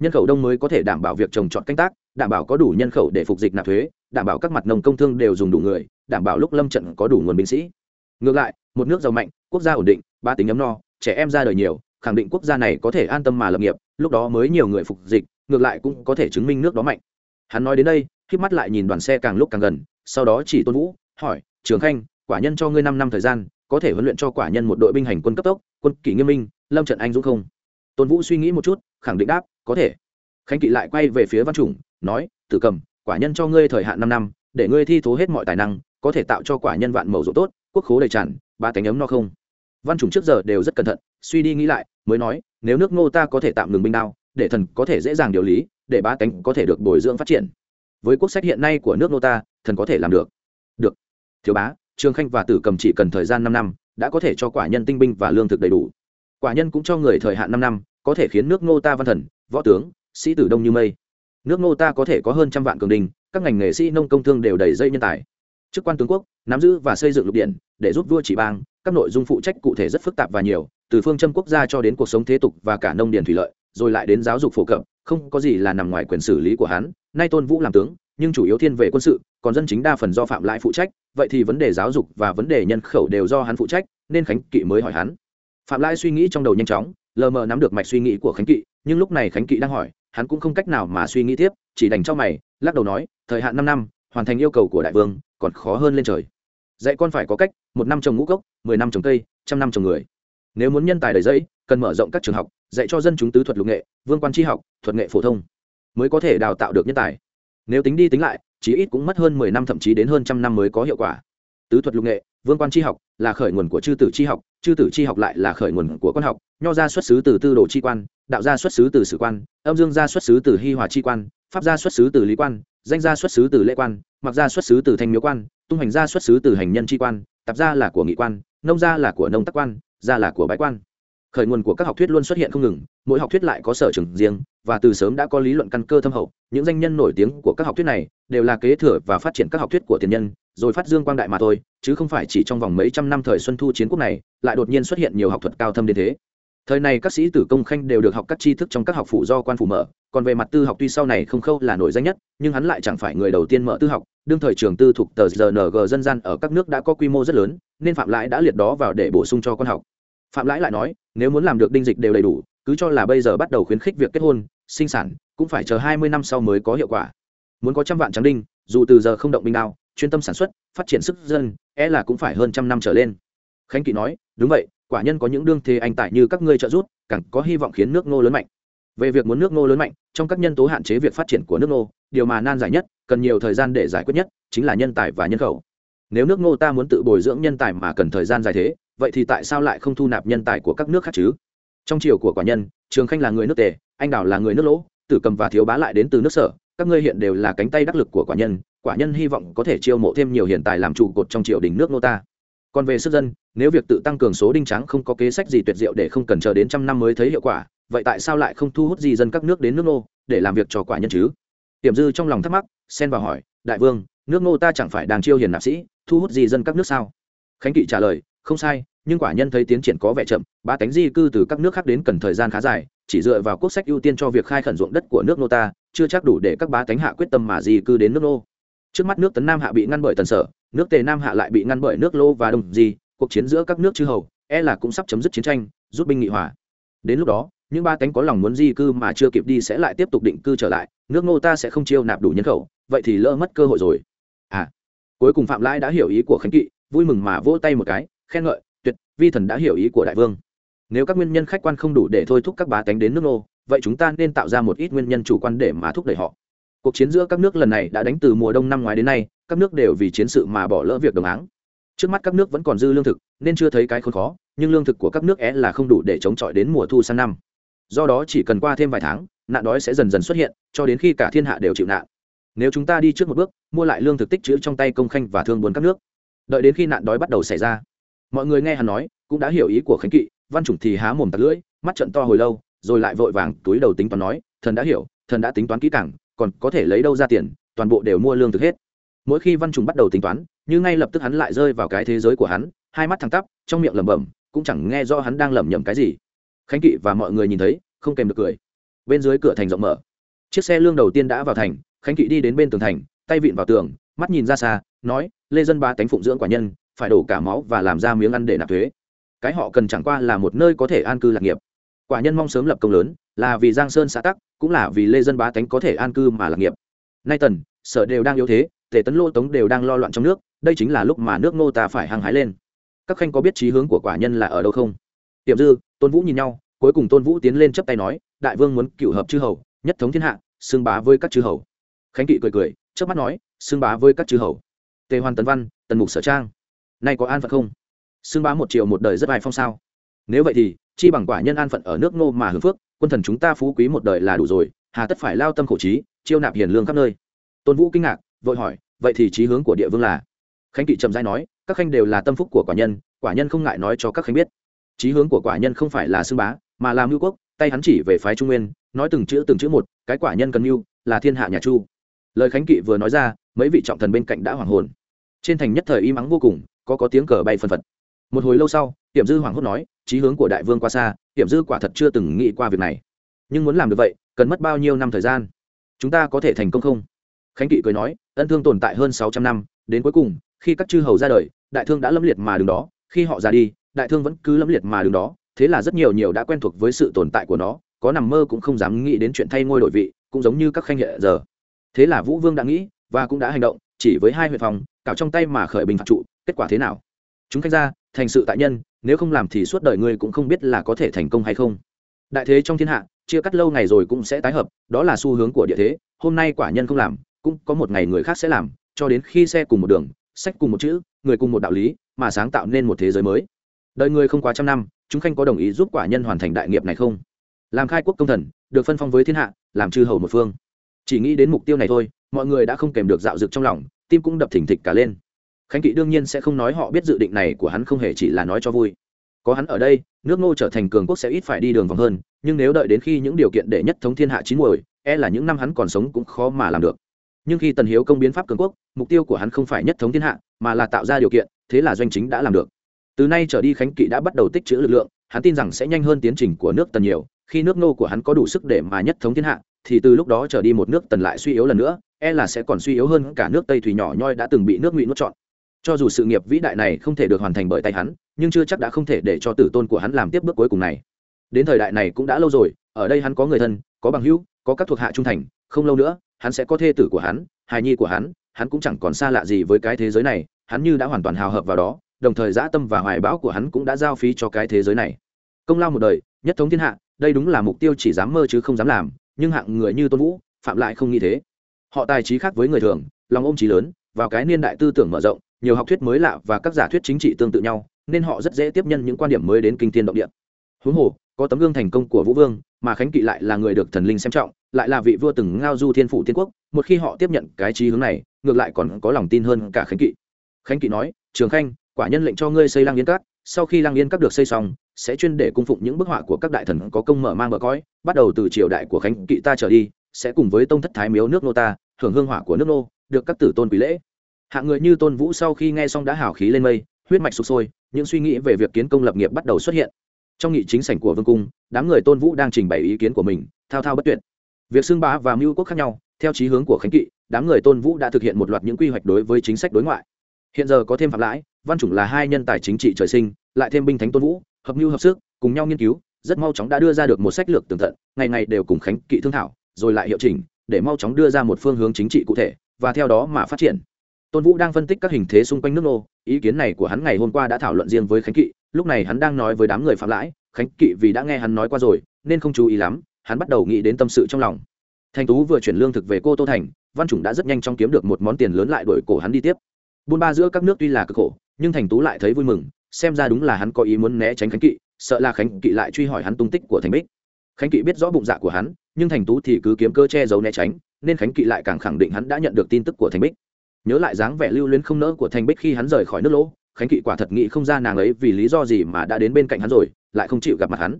Nhân khẩu đông mới có thể đảm bảo việc trồng trọt canh tác, đảm bảo có đủ nhân khẩu để phục dịch nạp thuế đảm bảo các mặt nông công thương đều dùng đủ người, đảm bảo lúc lâm trận có đủ nguồn binh sĩ. Ngược lại, một nước giàu mạnh, quốc gia ổn định, ba tính ấm no, trẻ em ra đời nhiều, khẳng định quốc gia này có thể an tâm mà lập nghiệp, lúc đó mới nhiều người phục dịch, ngược lại cũng có thể chứng minh nước đó mạnh. Hắn nói đến đây khi mắt lại nhìn đoàn xe càng lúc càng gần, sau đó chỉ tôn vũ, hỏi, trường khanh, quả nhân cho ngươi năm năm thời gian, có thể huấn luyện cho quả nhân một đội binh hành quân cấp tốc, quân kỷ nghiêm minh, lâm trận anh dũng không? Tôn vũ suy nghĩ một chút, khẳng định đáp, có thể. Khánh kỵ lại quay về phía văn chủng, nói, tử cầm quả nhân cho ngươi thời hạn năm năm, để ngươi thi thố hết mọi tài năng, có thể tạo cho quả nhân vạn mẫu rộ tốt, quốc khố đầy tràn, ba cánh ấm no không. Văn chủng trước giờ đều rất cẩn thận, suy đi nghĩ lại, mới nói, nếu nước ngô ta có thể tạm ngừng binh đao, để thần có thể dễ dàng điều lý, để ba cánh có thể được bồi dưỡng phát triển. Với quốc sách hiện nay của nước ngô ta, thần có thể làm được. Được. Thiếu bá trương khanh và tử cầm chỉ cần thời gian năm năm, đã có thể cho quả nhân tinh binh và lương thực đầy đủ. Quả nhân cũng cho người thời hạn năm năm, có thể khiến nước ngô ta văn thần, võ tướng, sĩ tử đông như mây nước ngô ta có thể có hơn trăm vạn cường đình các ngành nghệ sĩ nông công thương đều đầy dây nhân tài. Chức quan tướng quốc, nắm giữ và xây dựng lục điện, để giúp vua chỉ bang, các nội dung phụ trách cụ thể rất phức tạp và nhiều, từ phương châm quốc gia cho đến cuộc sống thế tục và cả nông điền thủy lợi, rồi lại đến giáo dục phổ cập, không có gì là nằm ngoài quyền xử lý của hắn, nay tôn vũ làm tướng, nhưng chủ yếu thiên về quân sự, còn dân chính đa phần do phạm lại phụ trách, vậy thì vấn đề giáo dục và vấn đề nhân khẩu đều do hắn phụ trách, nên khánh kỵ mới hỏi hắn. Phạm lai suy nghĩ trong đầu nhanh chóng, lờ mờ nắm được mạch suy nghĩ của khánh kỵ, nhưng lúc này khánh kỵ đang hỏi hắn cũng không cách nào mà suy nghĩ tiếp, chỉ đành cho mày, lắc đầu nói, thời hạn năm năm, hoàn thành yêu cầu của đại vương, còn khó hơn lên trời. Dạy con phải có cách, một năm trồng ngũ cốc, mười năm trồng cây, trăm năm trồng người. Nếu muốn nhân tài đầy dẫy, cần mở rộng các trường học, dạy cho dân chúng tứ thuật lục nghệ, vương quan tri học, thuật nghệ phổ thông, mới có thể đào tạo được nhân tài. Nếu tính đi tính lại, chí ít cũng mất hơn mười năm, thậm chí đến hơn trăm năm mới có hiệu quả. Tứ thuật lục nghệ vương quan tri học là khởi nguồn của chư tử tri học, chư tử tri học lại là khởi nguồn của quan học. Nho gia xuất xứ từ tư đồ tri quan, đạo gia xuất xứ từ sử quan, âm dương gia xuất xứ từ hi hòa tri quan, pháp gia xuất xứ từ lý quan, danh gia xuất xứ từ lễ quan, mặc gia xuất xứ từ thanh miếu quan, tung hành gia xuất xứ từ hành nhân tri quan, tạp gia là của nghị quan, nông gia là của nông tắc quan, gia là của bái quan. Khởi nguồn của các học thuyết luôn xuất hiện không ngừng, mỗi học thuyết lại có sở trường riêng, và từ sớm đã có lý luận căn cơ thâm hậu, những danh nhân nổi tiếng của các học thuyết này đều là kế thừa và phát triển các học thuyết của tiền nhân rồi phát dương quang đại mà thôi, chứ không phải chỉ trong vòng mấy trăm năm thời xuân thu chiến quốc này, lại đột nhiên xuất hiện nhiều học thuật cao thâm đến thế. Thời này các sĩ tử công khanh đều được học các tri thức trong các học phủ do quan phủ mở, còn về mặt tư học tuy sau này không khâu là nổi danh nhất, nhưng hắn lại chẳng phải người đầu tiên mở tư học, đương thời trường tư thuộc tờ rng dân gian ở các nước đã có quy mô rất lớn, nên phạm lãi đã liệt đó vào để bổ sung cho con học. Phạm lãi lại nói, nếu muốn làm được đinh dịch đều đầy đủ, cứ cho là bây giờ bắt đầu khuyến khích việc kết hôn, sinh sản, cũng phải chờ hai mươi năm sau mới có hiệu quả. Muốn có trăm vạn trắng đinh, dù từ giờ không động binh đao chuyên tâm sản xuất, phát triển sức dân e là cũng phải hơn trăm năm trở lên. Khánh kỵ nói, đúng vậy, quả nhân có những đương thế anh tài như các ngươi trợ giúp, càng có hy vọng khiến nước ngô lớn mạnh. Về việc muốn nước ngô lớn mạnh, trong các nhân tố hạn chế việc phát triển của nước ngô, điều mà nan giải nhất, cần nhiều thời gian để giải quyết nhất, chính là nhân tài và nhân khẩu. Nếu nước ngô ta muốn tự bồi dưỡng nhân tài mà cần thời gian dài thế, vậy thì tại sao lại không thu nạp nhân tài của các nước khác chứ? Trong triều của quả nhân, trường khanh là người nước tề, anh đào là người nước lỗ, tử cầm và thiếu bá lại đến từ nước sở, các ngươi hiện đều là cánh tay đắc lực của quả nhân quả nhân hy vọng có thể chiêu mộ thêm nhiều hiện tài làm trụ cột trong triều đình nước nô ta. Còn về sức dân, nếu việc tự tăng cường số đinh trắng không có kế sách gì tuyệt diệu để không cần chờ đến trăm năm mới thấy hiệu quả, vậy tại sao lại không thu hút gì dân các nước đến nước nô để làm việc cho quả nhân chứ? Tiềm dư trong lòng thắc mắc, xen vào hỏi, đại vương, nước nô ta chẳng phải đang chiêu hiền nạp sĩ, thu hút gì dân các nước sao? Khánh kỵ trả lời, không sai, nhưng quả nhân thấy tiến triển có vẻ chậm, ba tánh di cư từ các nước khác đến cần thời gian khá dài, chỉ dựa vào quốc sách ưu tiên cho việc khai khẩn ruộng đất của nước nô ta, chưa chắc đủ để các bá tánh hạ quyết tâm mà di cư đến nước nô trước mắt nước tấn nam hạ bị ngăn bởi tần sở, nước tề nam hạ lại bị ngăn bởi nước lô và đông di, cuộc chiến giữa các nước chư hầu e là cũng sắp chấm dứt chiến tranh, rút binh nghị hòa. Đến lúc đó, những ba tánh có lòng muốn di cư mà chưa kịp đi sẽ lại tiếp tục định cư trở lại, nước ngô ta sẽ không chiêu nạp đủ nhân khẩu, vậy thì lỡ mất cơ hội rồi. À cuối cùng phạm lãi đã hiểu ý của khánh kỵ, vui mừng mà vỗ tay một cái, khen ngợi, tuyệt, vi thần đã hiểu ý của đại vương. Nếu các nguyên nhân khách quan không đủ để thôi thúc các bá tánh đến nước nô vậy chúng ta nên tạo ra một ít nguyên nhân chủ quan để mà thúc đẩy họ cuộc chiến giữa các nước lần này đã đánh từ mùa đông năm ngoái đến nay, các nước đều vì chiến sự mà bỏ lỡ việc đồng áng. Trước mắt các nước vẫn còn dư lương thực, nên chưa thấy cái khốn khó, nhưng lương thực của các nước é là không đủ để chống chọi đến mùa thu sang năm. Do đó chỉ cần qua thêm vài tháng, nạn đói sẽ dần dần xuất hiện, cho đến khi cả thiên hạ đều chịu nạn. Nếu chúng ta đi trước một bước, mua lại lương thực tích chữ trong tay công khanh và thương buôn các nước. Đợi đến khi nạn đói bắt đầu xảy ra. Mọi người nghe hắn nói, cũng đã hiểu ý của khánh kỵ, văn chủng thì há mồm tạt lưỡi, mắt trận to hồi lâu, rồi lại vội vàng túi đầu tính toán nói, thần đã hiểu, thần đã tính toán kỹ càng còn có thể lấy đâu ra tiền, toàn bộ đều mua lương thực hết. Mỗi khi văn trùng bắt đầu tính toán, như ngay lập tức hắn lại rơi vào cái thế giới của hắn, hai mắt thẳng tắp, trong miệng lẩm bẩm, cũng chẳng nghe do hắn đang lẩm nhẩm cái gì. Khánh kỵ và mọi người nhìn thấy, không kèm được cười. Bên dưới cửa thành rộng mở. Chiếc xe lương đầu tiên đã vào thành, khánh kỵ đi đến bên tường thành, tay vịn vào tường, mắt nhìn ra xa, nói, lê dân ba tánh phụng dưỡng quả nhân, phải đổ cả máu và làm ra miếng ăn để nạp thuế. Cái họ cần chẳng qua là một nơi có thể an cư lạc nghiệp. Quả nhân mong sớm lập công lớn, là vì giang sơn xã tắc cũng là vì lê dân bá tánh có thể an cư mà lạc nghiệp. Nay tần, sở đều đang yếu thế, tề tấn lô tống đều đang lo loạn trong nước, đây chính là lúc mà nước ngô ta phải hăng hái lên. Các khanh có biết trí hướng của quả nhân là ở đâu không? Tiệm dư, tôn vũ nhìn nhau, cuối cùng tôn vũ tiến lên chấp tay nói, đại vương muốn cựu hợp chư hầu, nhất thống thiên hạ, xưng bá với các chư hầu. Khánh kỵ cười cười trước mắt nói, xưng bá với các chư hầu. Tề hoàn tấn văn, tần mục sở trang. Nay có an phận không? Xưng bá một triệu một đời rất vài phong sao? Nếu vậy thì chi bằng quả nhân an phận ở nước ngô mà hưởng phước, quân thần chúng ta phú quý một đời là đủ rồi, hà tất phải lao tâm khổ trí, chiêu nạp hiền lương khắp nơi. Tôn vũ kinh ngạc, vội hỏi, vậy thì trí hướng của địa vương là? Khánh kỵ trầm giai nói, các khanh đều là tâm phúc của quả nhân quả nhân không ngại nói cho các khanh biết. Trí hướng của quả nhân không phải là xưng bá, mà là mưu quốc, tay hắn chỉ về phái trung nguyên, nói từng chữ từng chữ một, cái quả nhân cần mưu, là thiên hạ nhà chu. Lời khánh kỵ vừa nói ra, mấy vị trọng thần bên cạnh đã hoàng hồn. Trên thành nhất thời im ắng vô cùng, có có tiếng cờ bay phân phật một hồi lâu sau hiểm dư hoàng hốt nói trí hướng của đại vương qua xa hiểm dư quả thật chưa từng nghĩ qua việc này. Nhưng muốn làm được vậy, cần mất bao nhiêu năm thời gian? Chúng ta có thể thành công không? Khánh kỵ cười nói, ân thương tồn tại hơn sáu trăm năm, đến cuối cùng, khi các chư hầu ra đời, đại thương đã lâm liệt mà đứng đó. Khi họ ra đi, đại thương vẫn cứ lâm liệt mà đứng đó. Thế là rất nhiều nhiều đã quen thuộc với sự tồn tại của nó, có nằm mơ cũng không dám nghĩ đến chuyện thay ngôi đổi vị, cũng giống như các khanh hệ giờ. Thế là vũ vương đã nghĩ và cũng đã hành động, chỉ với hai huyện phòng, cào trong tay mà khởi bình phạt trụ, kết quả thế nào? Chúng khanh ra thành sự tại nhân, nếu không làm thì suốt đời ngươi cũng không biết là có thể thành công hay không. Đại thế trong thiên hạ, chia cắt lâu ngày rồi cũng sẽ tái hợp, đó là xu hướng của địa thế, hôm nay quả nhân không làm, cũng có một ngày người khác sẽ làm, cho đến khi xe cùng một đường, sách cùng một chữ, người cùng một đạo lý, mà sáng tạo nên một thế giới mới. Đời người không quá trăm năm, chúng khanh có đồng ý giúp quả nhân hoàn thành đại nghiệp này không? Làm khai quốc công thần, được phân phong với thiên hạ, làm chư hầu một phương. Chỉ nghĩ đến mục tiêu này thôi, mọi người đã không kèm được dạo dực trong lòng, tim cũng đập thỉnh thịch cả lên khánh kỵ đương nhiên sẽ không nói họ biết dự định này của hắn không hề chỉ là nói cho vui. Có hắn ở đây, nước ngô trở thành cường quốc sẽ ít phải đi đường vòng hơn, nhưng nếu đợi đến khi những điều kiện để nhất thống thiên hạ chín muồi e là những năm hắn còn sống cũng khó mà làm được. Nhưng khi tần hiếu công biến pháp cường quốc, mục tiêu của hắn không phải nhất thống thiên hạ, mà là tạo ra điều kiện, thế là doanh chính đã làm được. Từ nay trở đi khánh kỵ đã bắt đầu tích trữ lực lượng, hắn tin rằng sẽ nhanh hơn tiến trình của nước tần nhiều, khi nước nô của hắn có đủ sức để mà nhất thống thiên hạ, thì từ lúc đó trở đi một nước tần lại suy yếu lần nữa e là sẽ còn suy yếu hơn cả nước tây thủy nhỏ nhoi đã từng bị nước ngụy nuốt trọn cho dù sự nghiệp vĩ đại này không thể được hoàn thành bởi tay hắn, nhưng chưa chắc đã không thể để cho tử tôn của hắn làm tiếp bước cuối cùng này. Đến thời đại này cũng đã lâu rồi, ở đây hắn có người thân, có bằng hữu, có các thuộc hạ trung thành, không lâu nữa, hắn sẽ có thê tử của hắn, hài nhi của hắn hắn cũng chẳng còn xa lạ gì với cái thế giới này, hắn như đã hoàn toàn hào hợp vào đó, đồng thời dã tâm và hoài bão của hắn cũng đã giao phí cho cái thế giới này. Công lao một đời, nhất thống thiên hạ, đây đúng là mục tiêu chỉ dám mơ chứ không dám làm, nhưng hạng người như tôn vũ, phạm lại không nghĩ thế. Họ tài trí khác với người thường, lòng ôm trí lớn, vào cái niên đại tư tưởng mở rộng nhiều học thuyết mới lạ và các giả thuyết chính trị tương tự nhau, nên họ rất dễ tiếp nhận những quan điểm mới đến kinh thiên động địa huống hồ, có tấm gương thành công của vũ vương, mà khánh kỵ lại là người được thần linh xem trọng, lại là vị vua từng ngao du thiên phủ thiên quốc, một khi họ tiếp nhận cái trí hướng này, ngược lại còn có lòng tin hơn cả khánh kỵ khánh kỵ nói, trường khanh, quả nhân lệnh cho ngươi xây lang yên Cát. sau khi lang yên Cát được xây xong, sẽ chuyên để cung phụng những bức họa của các đại thần có công mở mang bờ cõi, bắt đầu từ triều đại của khánh kỵ ta trở đi, sẽ cùng với tông thất thái miếu nước nô ta, hưởng hương hỏa của nước nô, được các tử tôn quý lễ hạng người như tôn vũ sau khi nghe xong đã hào khí lên mây, huyết mạch sụp sôi, những suy nghĩ về việc kiến công lập nghiệp bắt đầu xuất hiện. Trong nghị chính sảnh của vương cung, đám người tôn vũ đang trình bày ý kiến của mình, thao thao bất tuyệt. Việc xưng bá và mưu quốc khác nhau, theo chí hướng của khánh kỵ, đám người tôn vũ đã thực hiện một loạt những quy hoạch đối với chính sách đối ngoại. Hiện giờ có thêm phạm lãi, văn chủng là hai nhân tài chính trị trời sinh, lại thêm binh thánh tôn vũ, hợp mưu hợp sức, cùng nhau nghiên cứu, rất mau chóng đã đưa ra được một sách lược tường tận, ngày ngày đều cùng khánh kỵ thương thảo, rồi lại hiệu chỉnh, để mau chóng đưa ra một phương hướng chính trị cụ thể, và theo đó mà phát triển tôn vũ đang phân tích các hình thế xung quanh nước nô, ý kiến này của hắn ngày hôm qua đã thảo luận riêng với khánh kỵ, lúc này hắn đang nói với đám người phạm lãi, khánh kỵ vì đã nghe hắn nói qua rồi, nên không chú ý lắm, hắn bắt đầu nghĩ đến tâm sự trong lòng. Thanh tú vừa chuyển lương thực về cô tô thành, văn chủng đã rất nhanh trong kiếm được một món tiền lớn lại đổi cổ hắn đi tiếp. Buôn ba giữa các nước tuy là cực khổ, nhưng thành tú lại thấy vui mừng, xem ra đúng là hắn có ý muốn né tránh khánh kỵ, sợ là khánh kỵ lại truy hỏi hắn tung tích của thành bích. Khánh kỵ biết rõ bụng dạ của hắn, nhưng thành tú thì cứ kiếm cơ che giấu né tránh, nên khánh kỵ lại càng khẳng định hắn đã nhận được tin tức của thành bích nhớ lại dáng vẻ lưu luyến không nỡ của Thanh bích khi hắn rời khỏi nước lỗ, khánh kỵ quả thật nghĩ không ra nàng ấy vì lý do gì mà đã đến bên cạnh hắn rồi, lại không chịu gặp mặt hắn.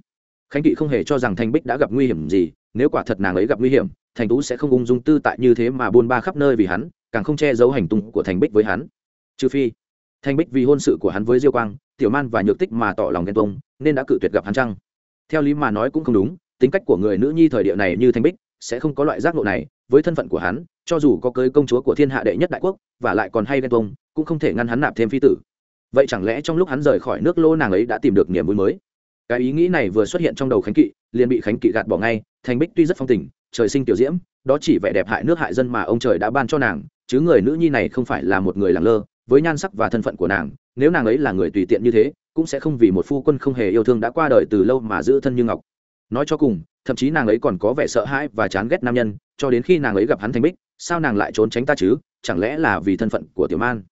Khánh kỵ không hề cho rằng Thanh bích đã gặp nguy hiểm gì, nếu quả thật nàng ấy gặp nguy hiểm, thành tú sẽ không ung dung tư tại như thế mà buôn ba khắp nơi vì hắn, càng không che giấu hành tung của thành bích với hắn. Trừ phi, Thanh bích vì hôn sự của hắn với diêu quang, tiểu man và nhược tích mà tỏ lòng ghen tuông, nên đã cự tuyệt gặp hắn chăng? Theo lý mà nói cũng không đúng, tính cách của người nữ nhi thời địa này như thanh bích, sẽ không có loại giác ngộ này, với thân phận của hắn cho dù có cưới công chúa của thiên hạ đệ nhất đại quốc, và lại còn hay ghen tuông, cũng không thể ngăn hắn nạp thêm phi tử. Vậy chẳng lẽ trong lúc hắn rời khỏi nước lô nàng ấy đã tìm được niềm vui mới? Cái ý nghĩ này vừa xuất hiện trong đầu khánh kỵ, liền bị khánh kỵ gạt bỏ ngay, thành bích tuy rất phong tình, trời sinh tiểu diễm, đó chỉ vẻ đẹp hại nước hại dân mà ông trời đã ban cho nàng, chứ người nữ nhi này không phải là một người làng lơ, với nhan sắc và thân phận của nàng, nếu nàng ấy là người tùy tiện như thế, cũng sẽ không vì một phu quân không hề yêu thương đã qua đời từ lâu mà giữ thân như ngọc. Nói cho cùng, thậm chí nàng ấy còn có vẻ sợ hãi và chán ghét nam nhân, cho đến khi nàng ấy gặp hắn thành bích sao nàng lại trốn tránh ta chứ? Chẳng lẽ là vì thân phận của tiểu man?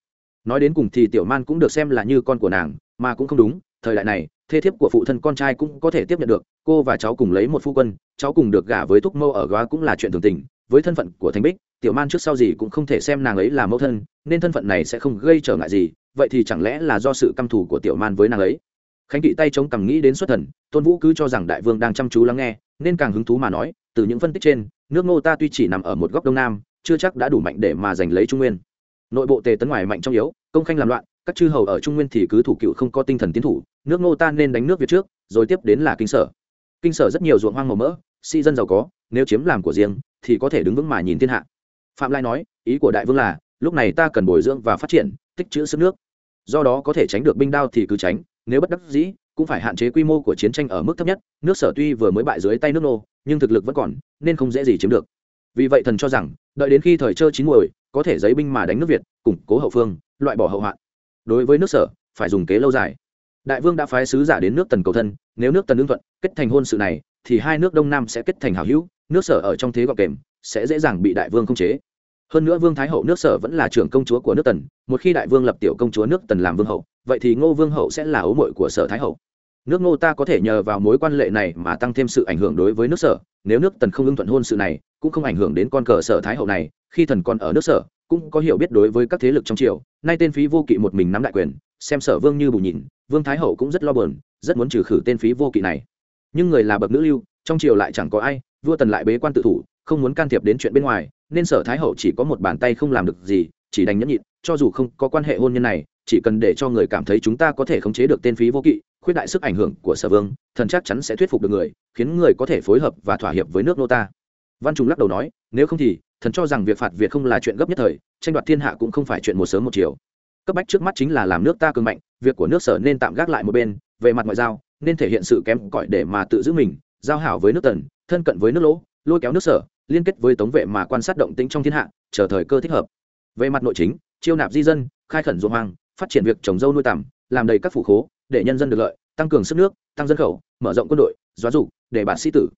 Nói đến cùng thì tiểu man cũng được xem là như con của nàng, mà cũng không đúng, thời đại này, thê thiếp của phụ thân con trai cũng có thể tiếp nhận được, cô và cháu cùng lấy một phu quân, cháu cùng được gả với thúc mâu ở góa cũng là chuyện thường tình, với thân phận của thanh bích, tiểu man trước sau gì cũng không thể xem nàng ấy là mẫu thân, nên thân phận này sẽ không gây trở ngại gì, vậy thì chẳng lẽ là do sự căm thù của tiểu man với nàng ấy? Khánh kỵ tay chống cằm nghĩ đến xuất thần, tôn vũ cứ cho rằng đại vương đang chăm chú lắng nghe, nên càng hứng thú mà nói, từ những phân tích trên, nước ngô ta tuy chỉ nằm ở một góc đông nam chưa chắc đã đủ mạnh để mà giành lấy trung nguyên. Nội bộ tề tấn ngoài mạnh trong yếu, công khanh làm loạn, các chư hầu ở trung nguyên thì cứ thủ cựu không có tinh thần tiến thủ, nước ngô ta nên đánh nước việt trước, rồi tiếp đến là kinh sở. Kinh sở rất nhiều ruộng hoang màu mỡ, sĩ dân giàu có, nếu chiếm làm của riêng, thì có thể đứng vững mà nhìn thiên hạ. Phạm lai nói, ý của đại vương là, lúc này ta cần bồi dưỡng và phát triển, tích trữ sức nước. Do đó có thể tránh được binh đao thì cứ tránh, nếu bất đắc dĩ, cũng phải hạn chế quy mô của chiến tranh ở mức thấp nhất. Nước sở tuy vừa mới bại dưới tay nước nô nhưng thực lực vẫn còn, nên không dễ gì chiếm được vì vậy thần cho rằng, đợi đến khi thời trơ chín muồi, có thể giấy binh mà đánh nước việt, củng cố hậu phương, loại bỏ hậu hoạn. Đối với nước sở, phải dùng kế lâu dài. Đại vương đã phái sứ giả đến nước tần cầu thân, nếu nước tần lương thuận, kết thành hôn sự này, thì hai nước đông nam sẽ kết thành hảo hữu, nước sở ở trong thế gọc kềm, sẽ dễ dàng bị đại vương khống chế. Hơn nữa vương thái hậu nước sở vẫn là trưởng công chúa của nước tần, một khi đại vương lập tiểu công chúa nước tần làm vương hậu, vậy thì ngô vương hậu sẽ là ấu mội của sở thái hậu. Nước ngô ta có thể nhờ vào mối quan lệ này mà tăng thêm sự ảnh hưởng đối với nước sở, nếu nước tần không ưng thuận hôn sự này cũng không ảnh hưởng đến con cờ sở thái hậu này, khi thần còn ở nước sở, cũng có hiểu biết đối với các thế lực trong triều, nay tên phí vô kỵ một mình nắm đại quyền, xem sở vương như bù nhìn, vương thái hậu cũng rất lo bờn rất muốn trừ khử tên phí vô kỵ này. Nhưng người là bậc nữ lưu, trong triều lại chẳng có ai, vua tần lại bế quan tự thủ, không muốn can thiệp đến chuyện bên ngoài, nên sở thái hậu chỉ có một bàn tay không làm được gì, chỉ đành nhẫn nhịn, cho dù không có quan hệ hôn nhân này, chỉ cần để cho người cảm thấy chúng ta có thể khống chế được tên phí vô kỵ, khuyết đại sức ảnh hưởng của sở vương, thần chắc chắn sẽ thuyết phục được người, khiến người có thể phối hợp và thỏa hiệp với nước nô ta văn trung lắc đầu nói, nếu không thì, thần cho rằng việc phạt việt không là chuyện gấp nhất thời, tranh đoạt thiên hạ cũng không phải chuyện một sớm một chiều. Cấp bách trước mắt chính là làm nước ta cường mạnh, việc của nước sở nên tạm gác lại một bên, về mặt ngoại giao, nên thể hiện sự kém cỏi để mà tự giữ mình, giao hảo với nước tần, thân cận với nước lỗ, lôi kéo nước sở, liên kết với tống vệ mà quan sát động tĩnh trong thiên hạ, chờ thời cơ thích hợp. Về mặt nội chính, chiêu nạp di dân, khai khẩn ruộng hoang, phát triển việc trồng dâu nuôi tằm, làm đầy các phủ khố, để nhân dân được lợi, tăng cường sức nước, tăng dân khẩu, mở rộng quân đội, giáo dục, để bản sĩ tử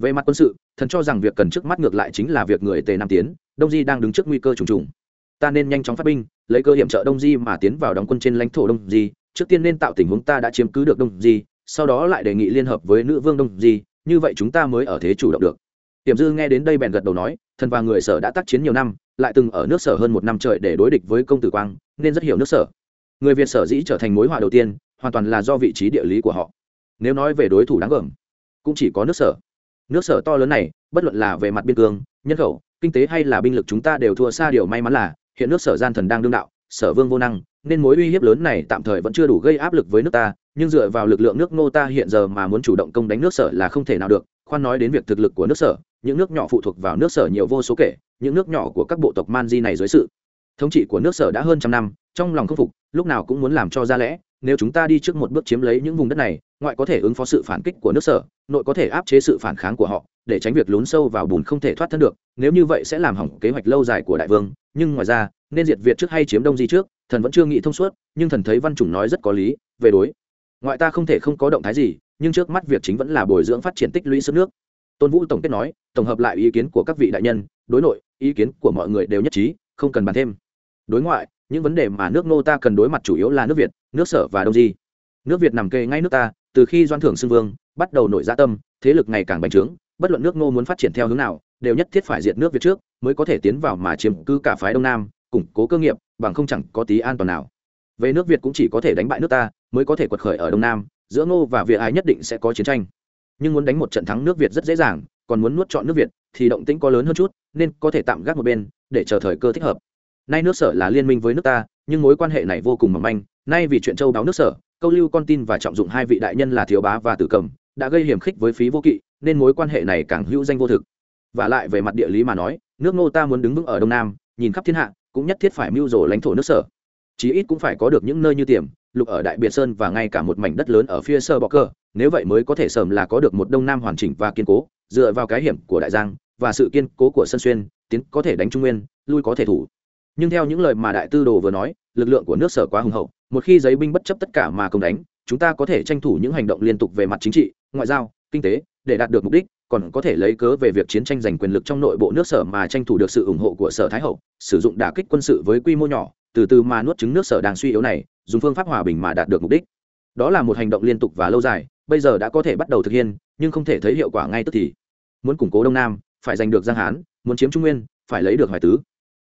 về mặt quân sự, thần cho rằng việc cần trước mắt ngược lại chính là việc người tề nam tiến, đông di đang đứng trước nguy cơ trùng trùng. Ta nên nhanh chóng phát binh, lấy cơ hiểm trợ đông di mà tiến vào đóng quân trên lãnh thổ đông di, trước tiên nên tạo tình huống ta đã chiếm cứ được đông di, sau đó lại đề nghị liên hợp với nữ vương đông di, như vậy chúng ta mới ở thế chủ động được. Tiềm dư nghe đến đây bèn gật đầu nói, thần và người sở đã tác chiến nhiều năm, lại từng ở nước sở hơn một năm trời để đối địch với công tử quang, nên rất hiểu nước sở. Người việt sở dĩ trở thành mối họa đầu tiên, hoàn toàn là do vị trí địa lý của họ. Nếu nói về đối thủ đáng gờm, cũng chỉ có nước sở nước sở to lớn này, bất luận là về mặt biên cương, nhân khẩu, kinh tế hay là binh lực chúng ta đều thua xa điều may mắn là, hiện nước sở gian thần đang đương đạo, sở vương vô năng, nên mối uy hiếp lớn này tạm thời vẫn chưa đủ gây áp lực với nước ta, nhưng dựa vào lực lượng nước ngô ta hiện giờ mà muốn chủ động công đánh nước sở là không thể nào được, khoan nói đến việc thực lực của nước sở, những nước nhỏ phụ thuộc vào nước sở nhiều vô số kể, những nước nhỏ của các bộ tộc man di này dưới sự thống trị của nước sở đã hơn trăm năm, trong lòng khâm phục, lúc nào cũng muốn làm cho ra lẽ nếu chúng ta đi trước một bước chiếm lấy những vùng đất này, ngoại có thể ứng phó sự phản kích của nước sở, nội có thể áp chế sự phản kháng của họ, để tránh việc lún sâu vào bùn không thể thoát thân được, nếu như vậy sẽ làm hỏng kế hoạch lâu dài của đại vương. Nhưng ngoài ra, nên diệt việt trước hay chiếm đông di trước, thần vẫn chưa nghĩ thông suốt, nhưng thần thấy văn chủng nói rất có lý, về đối. Ngoại ta không thể không có động thái gì, nhưng trước mắt việc chính vẫn là bồi dưỡng phát triển tích lũy sức nước. Tôn vũ tổng kết nói, tổng hợp lại ý kiến của các vị đại nhân, đối nội, ý kiến của mọi người đều nhất trí, không cần bàn thêm. Đối ngoại những vấn đề mà nước nô ta cần đối mặt chủ yếu là nước việt, nước sở và đông di. Nước việt nằm kề ngay nước ta, từ khi doan thưởng xưng vương bắt đầu nổi gia tâm, thế lực ngày càng bành trướng, bất luận nước nô muốn phát triển theo hướng nào, đều nhất thiết phải diệt nước việt trước mới có thể tiến vào mà chiếm cứ cả phái đông nam, củng cố cơ nghiệp, bằng không chẳng có tí an toàn nào. Về nước việt cũng chỉ có thể đánh bại nước ta mới có thể quật khởi ở đông nam, giữa ngô và việt ái nhất định sẽ có chiến tranh. Nhưng muốn đánh một trận thắng nước việt rất dễ dàng, còn muốn nuốt chọn nước việt, thì động tĩnh có lớn hơn chút, nên có thể tạm gác một bên, để chờ thời cơ thích hợp nay nước sở là liên minh với nước ta, nhưng mối quan hệ này vô cùng mỏng manh. Nay vì chuyện châu báo nước sở, câu lưu con tin và trọng dụng hai vị đại nhân là thiếu bá và tử cầm, đã gây hiểm khích với phí vô kỵ, nên mối quan hệ này càng hữu danh vô thực. Và lại về mặt địa lý mà nói, nước ngô ta muốn đứng vững ở đông nam, nhìn khắp thiên hạ, cũng nhất thiết phải mưu rồ lãnh thổ nước sở. Chí ít cũng phải có được những nơi như tiềm, lục ở đại biệt sơn và ngay cả một mảnh đất lớn ở phía sơ bọ cơ. Nếu vậy mới có thể sờm là có được một đông nam hoàn chỉnh và kiên cố, dựa vào cái hiểm của đại giang và sự kiên cố của sân xuyên, tiến có thể đánh trung nguyên, lui có thể thủ nhưng theo những lời mà đại tư đồ vừa nói, lực lượng của nước sở quá hùng hậu, một khi giấy binh bất chấp tất cả mà công đánh, chúng ta có thể tranh thủ những hành động liên tục về mặt chính trị, ngoại giao, kinh tế, để đạt được mục đích, còn có thể lấy cớ về việc chiến tranh giành quyền lực trong nội bộ nước sở mà tranh thủ được sự ủng hộ của sở thái hậu, sử dụng đả kích quân sự với quy mô nhỏ, từ từ mà nuốt chứng nước sở đang suy yếu này, dùng phương pháp hòa bình mà đạt được mục đích. Đó là một hành động liên tục và lâu dài, bây giờ đã có thể bắt đầu thực hiện, nhưng không thể thấy hiệu quả ngay tức thì. Muốn củng cố đông nam, phải giành được giang hán, muốn chiếm trung nguyên, phải lấy được hoài tứ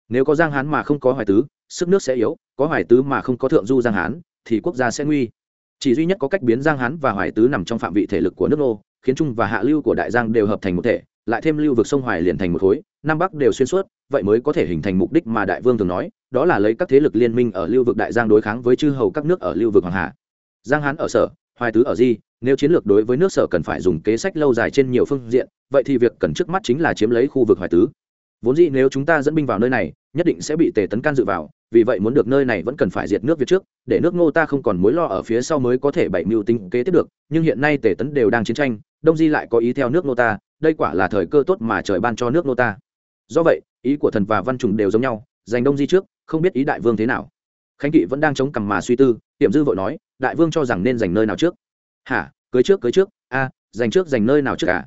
nếu có giang hán mà không có hoài tứ, sức nước sẽ yếu, có hoài tứ mà không có thượng du giang hán, thì quốc gia sẽ nguy. Chỉ duy nhất có cách biến giang hán và hoài tứ nằm trong phạm vị thể lực của nước nô khiến trung và hạ lưu của đại giang đều hợp thành một thể, lại thêm lưu vực sông hoài liền thành một khối, nam bắc đều xuyên suốt, vậy mới có thể hình thành mục đích mà đại vương thường nói, đó là lấy các thế lực liên minh ở lưu vực đại giang đối kháng với chư hầu các nước ở lưu vực hoàng hà. Giang hán ở sở, hoài tứ ở di, nếu chiến lược đối với nước sở cần phải dùng kế sách lâu dài trên nhiều phương diện, vậy thì việc cần trước mắt chính là chiếm lấy khu vực hoài tứ vốn dĩ nếu chúng ta dẫn binh vào nơi này, nhất định sẽ bị tề tấn can dự vào, vì vậy muốn được nơi này vẫn cần phải diệt nước việt trước, để nước ngô ta không còn mối lo ở phía sau mới có thể bảy mưu tính kế tiếp được, nhưng hiện nay tề tấn đều đang chiến tranh, đông di lại có ý theo nước ngô ta, đây quả là thời cơ tốt mà trời ban cho nước ngô ta. Do vậy, ý của thần và văn trùng đều giống nhau, giành đông di trước, không biết ý đại vương thế nào. Khánh kỵ vẫn đang chống cằm mà suy tư, tiệm dư vội nói, đại vương cho rằng nên giành nơi nào trước? Hả? Cưới trước cưới trước. A, giành trước, giành nơi nào trước cả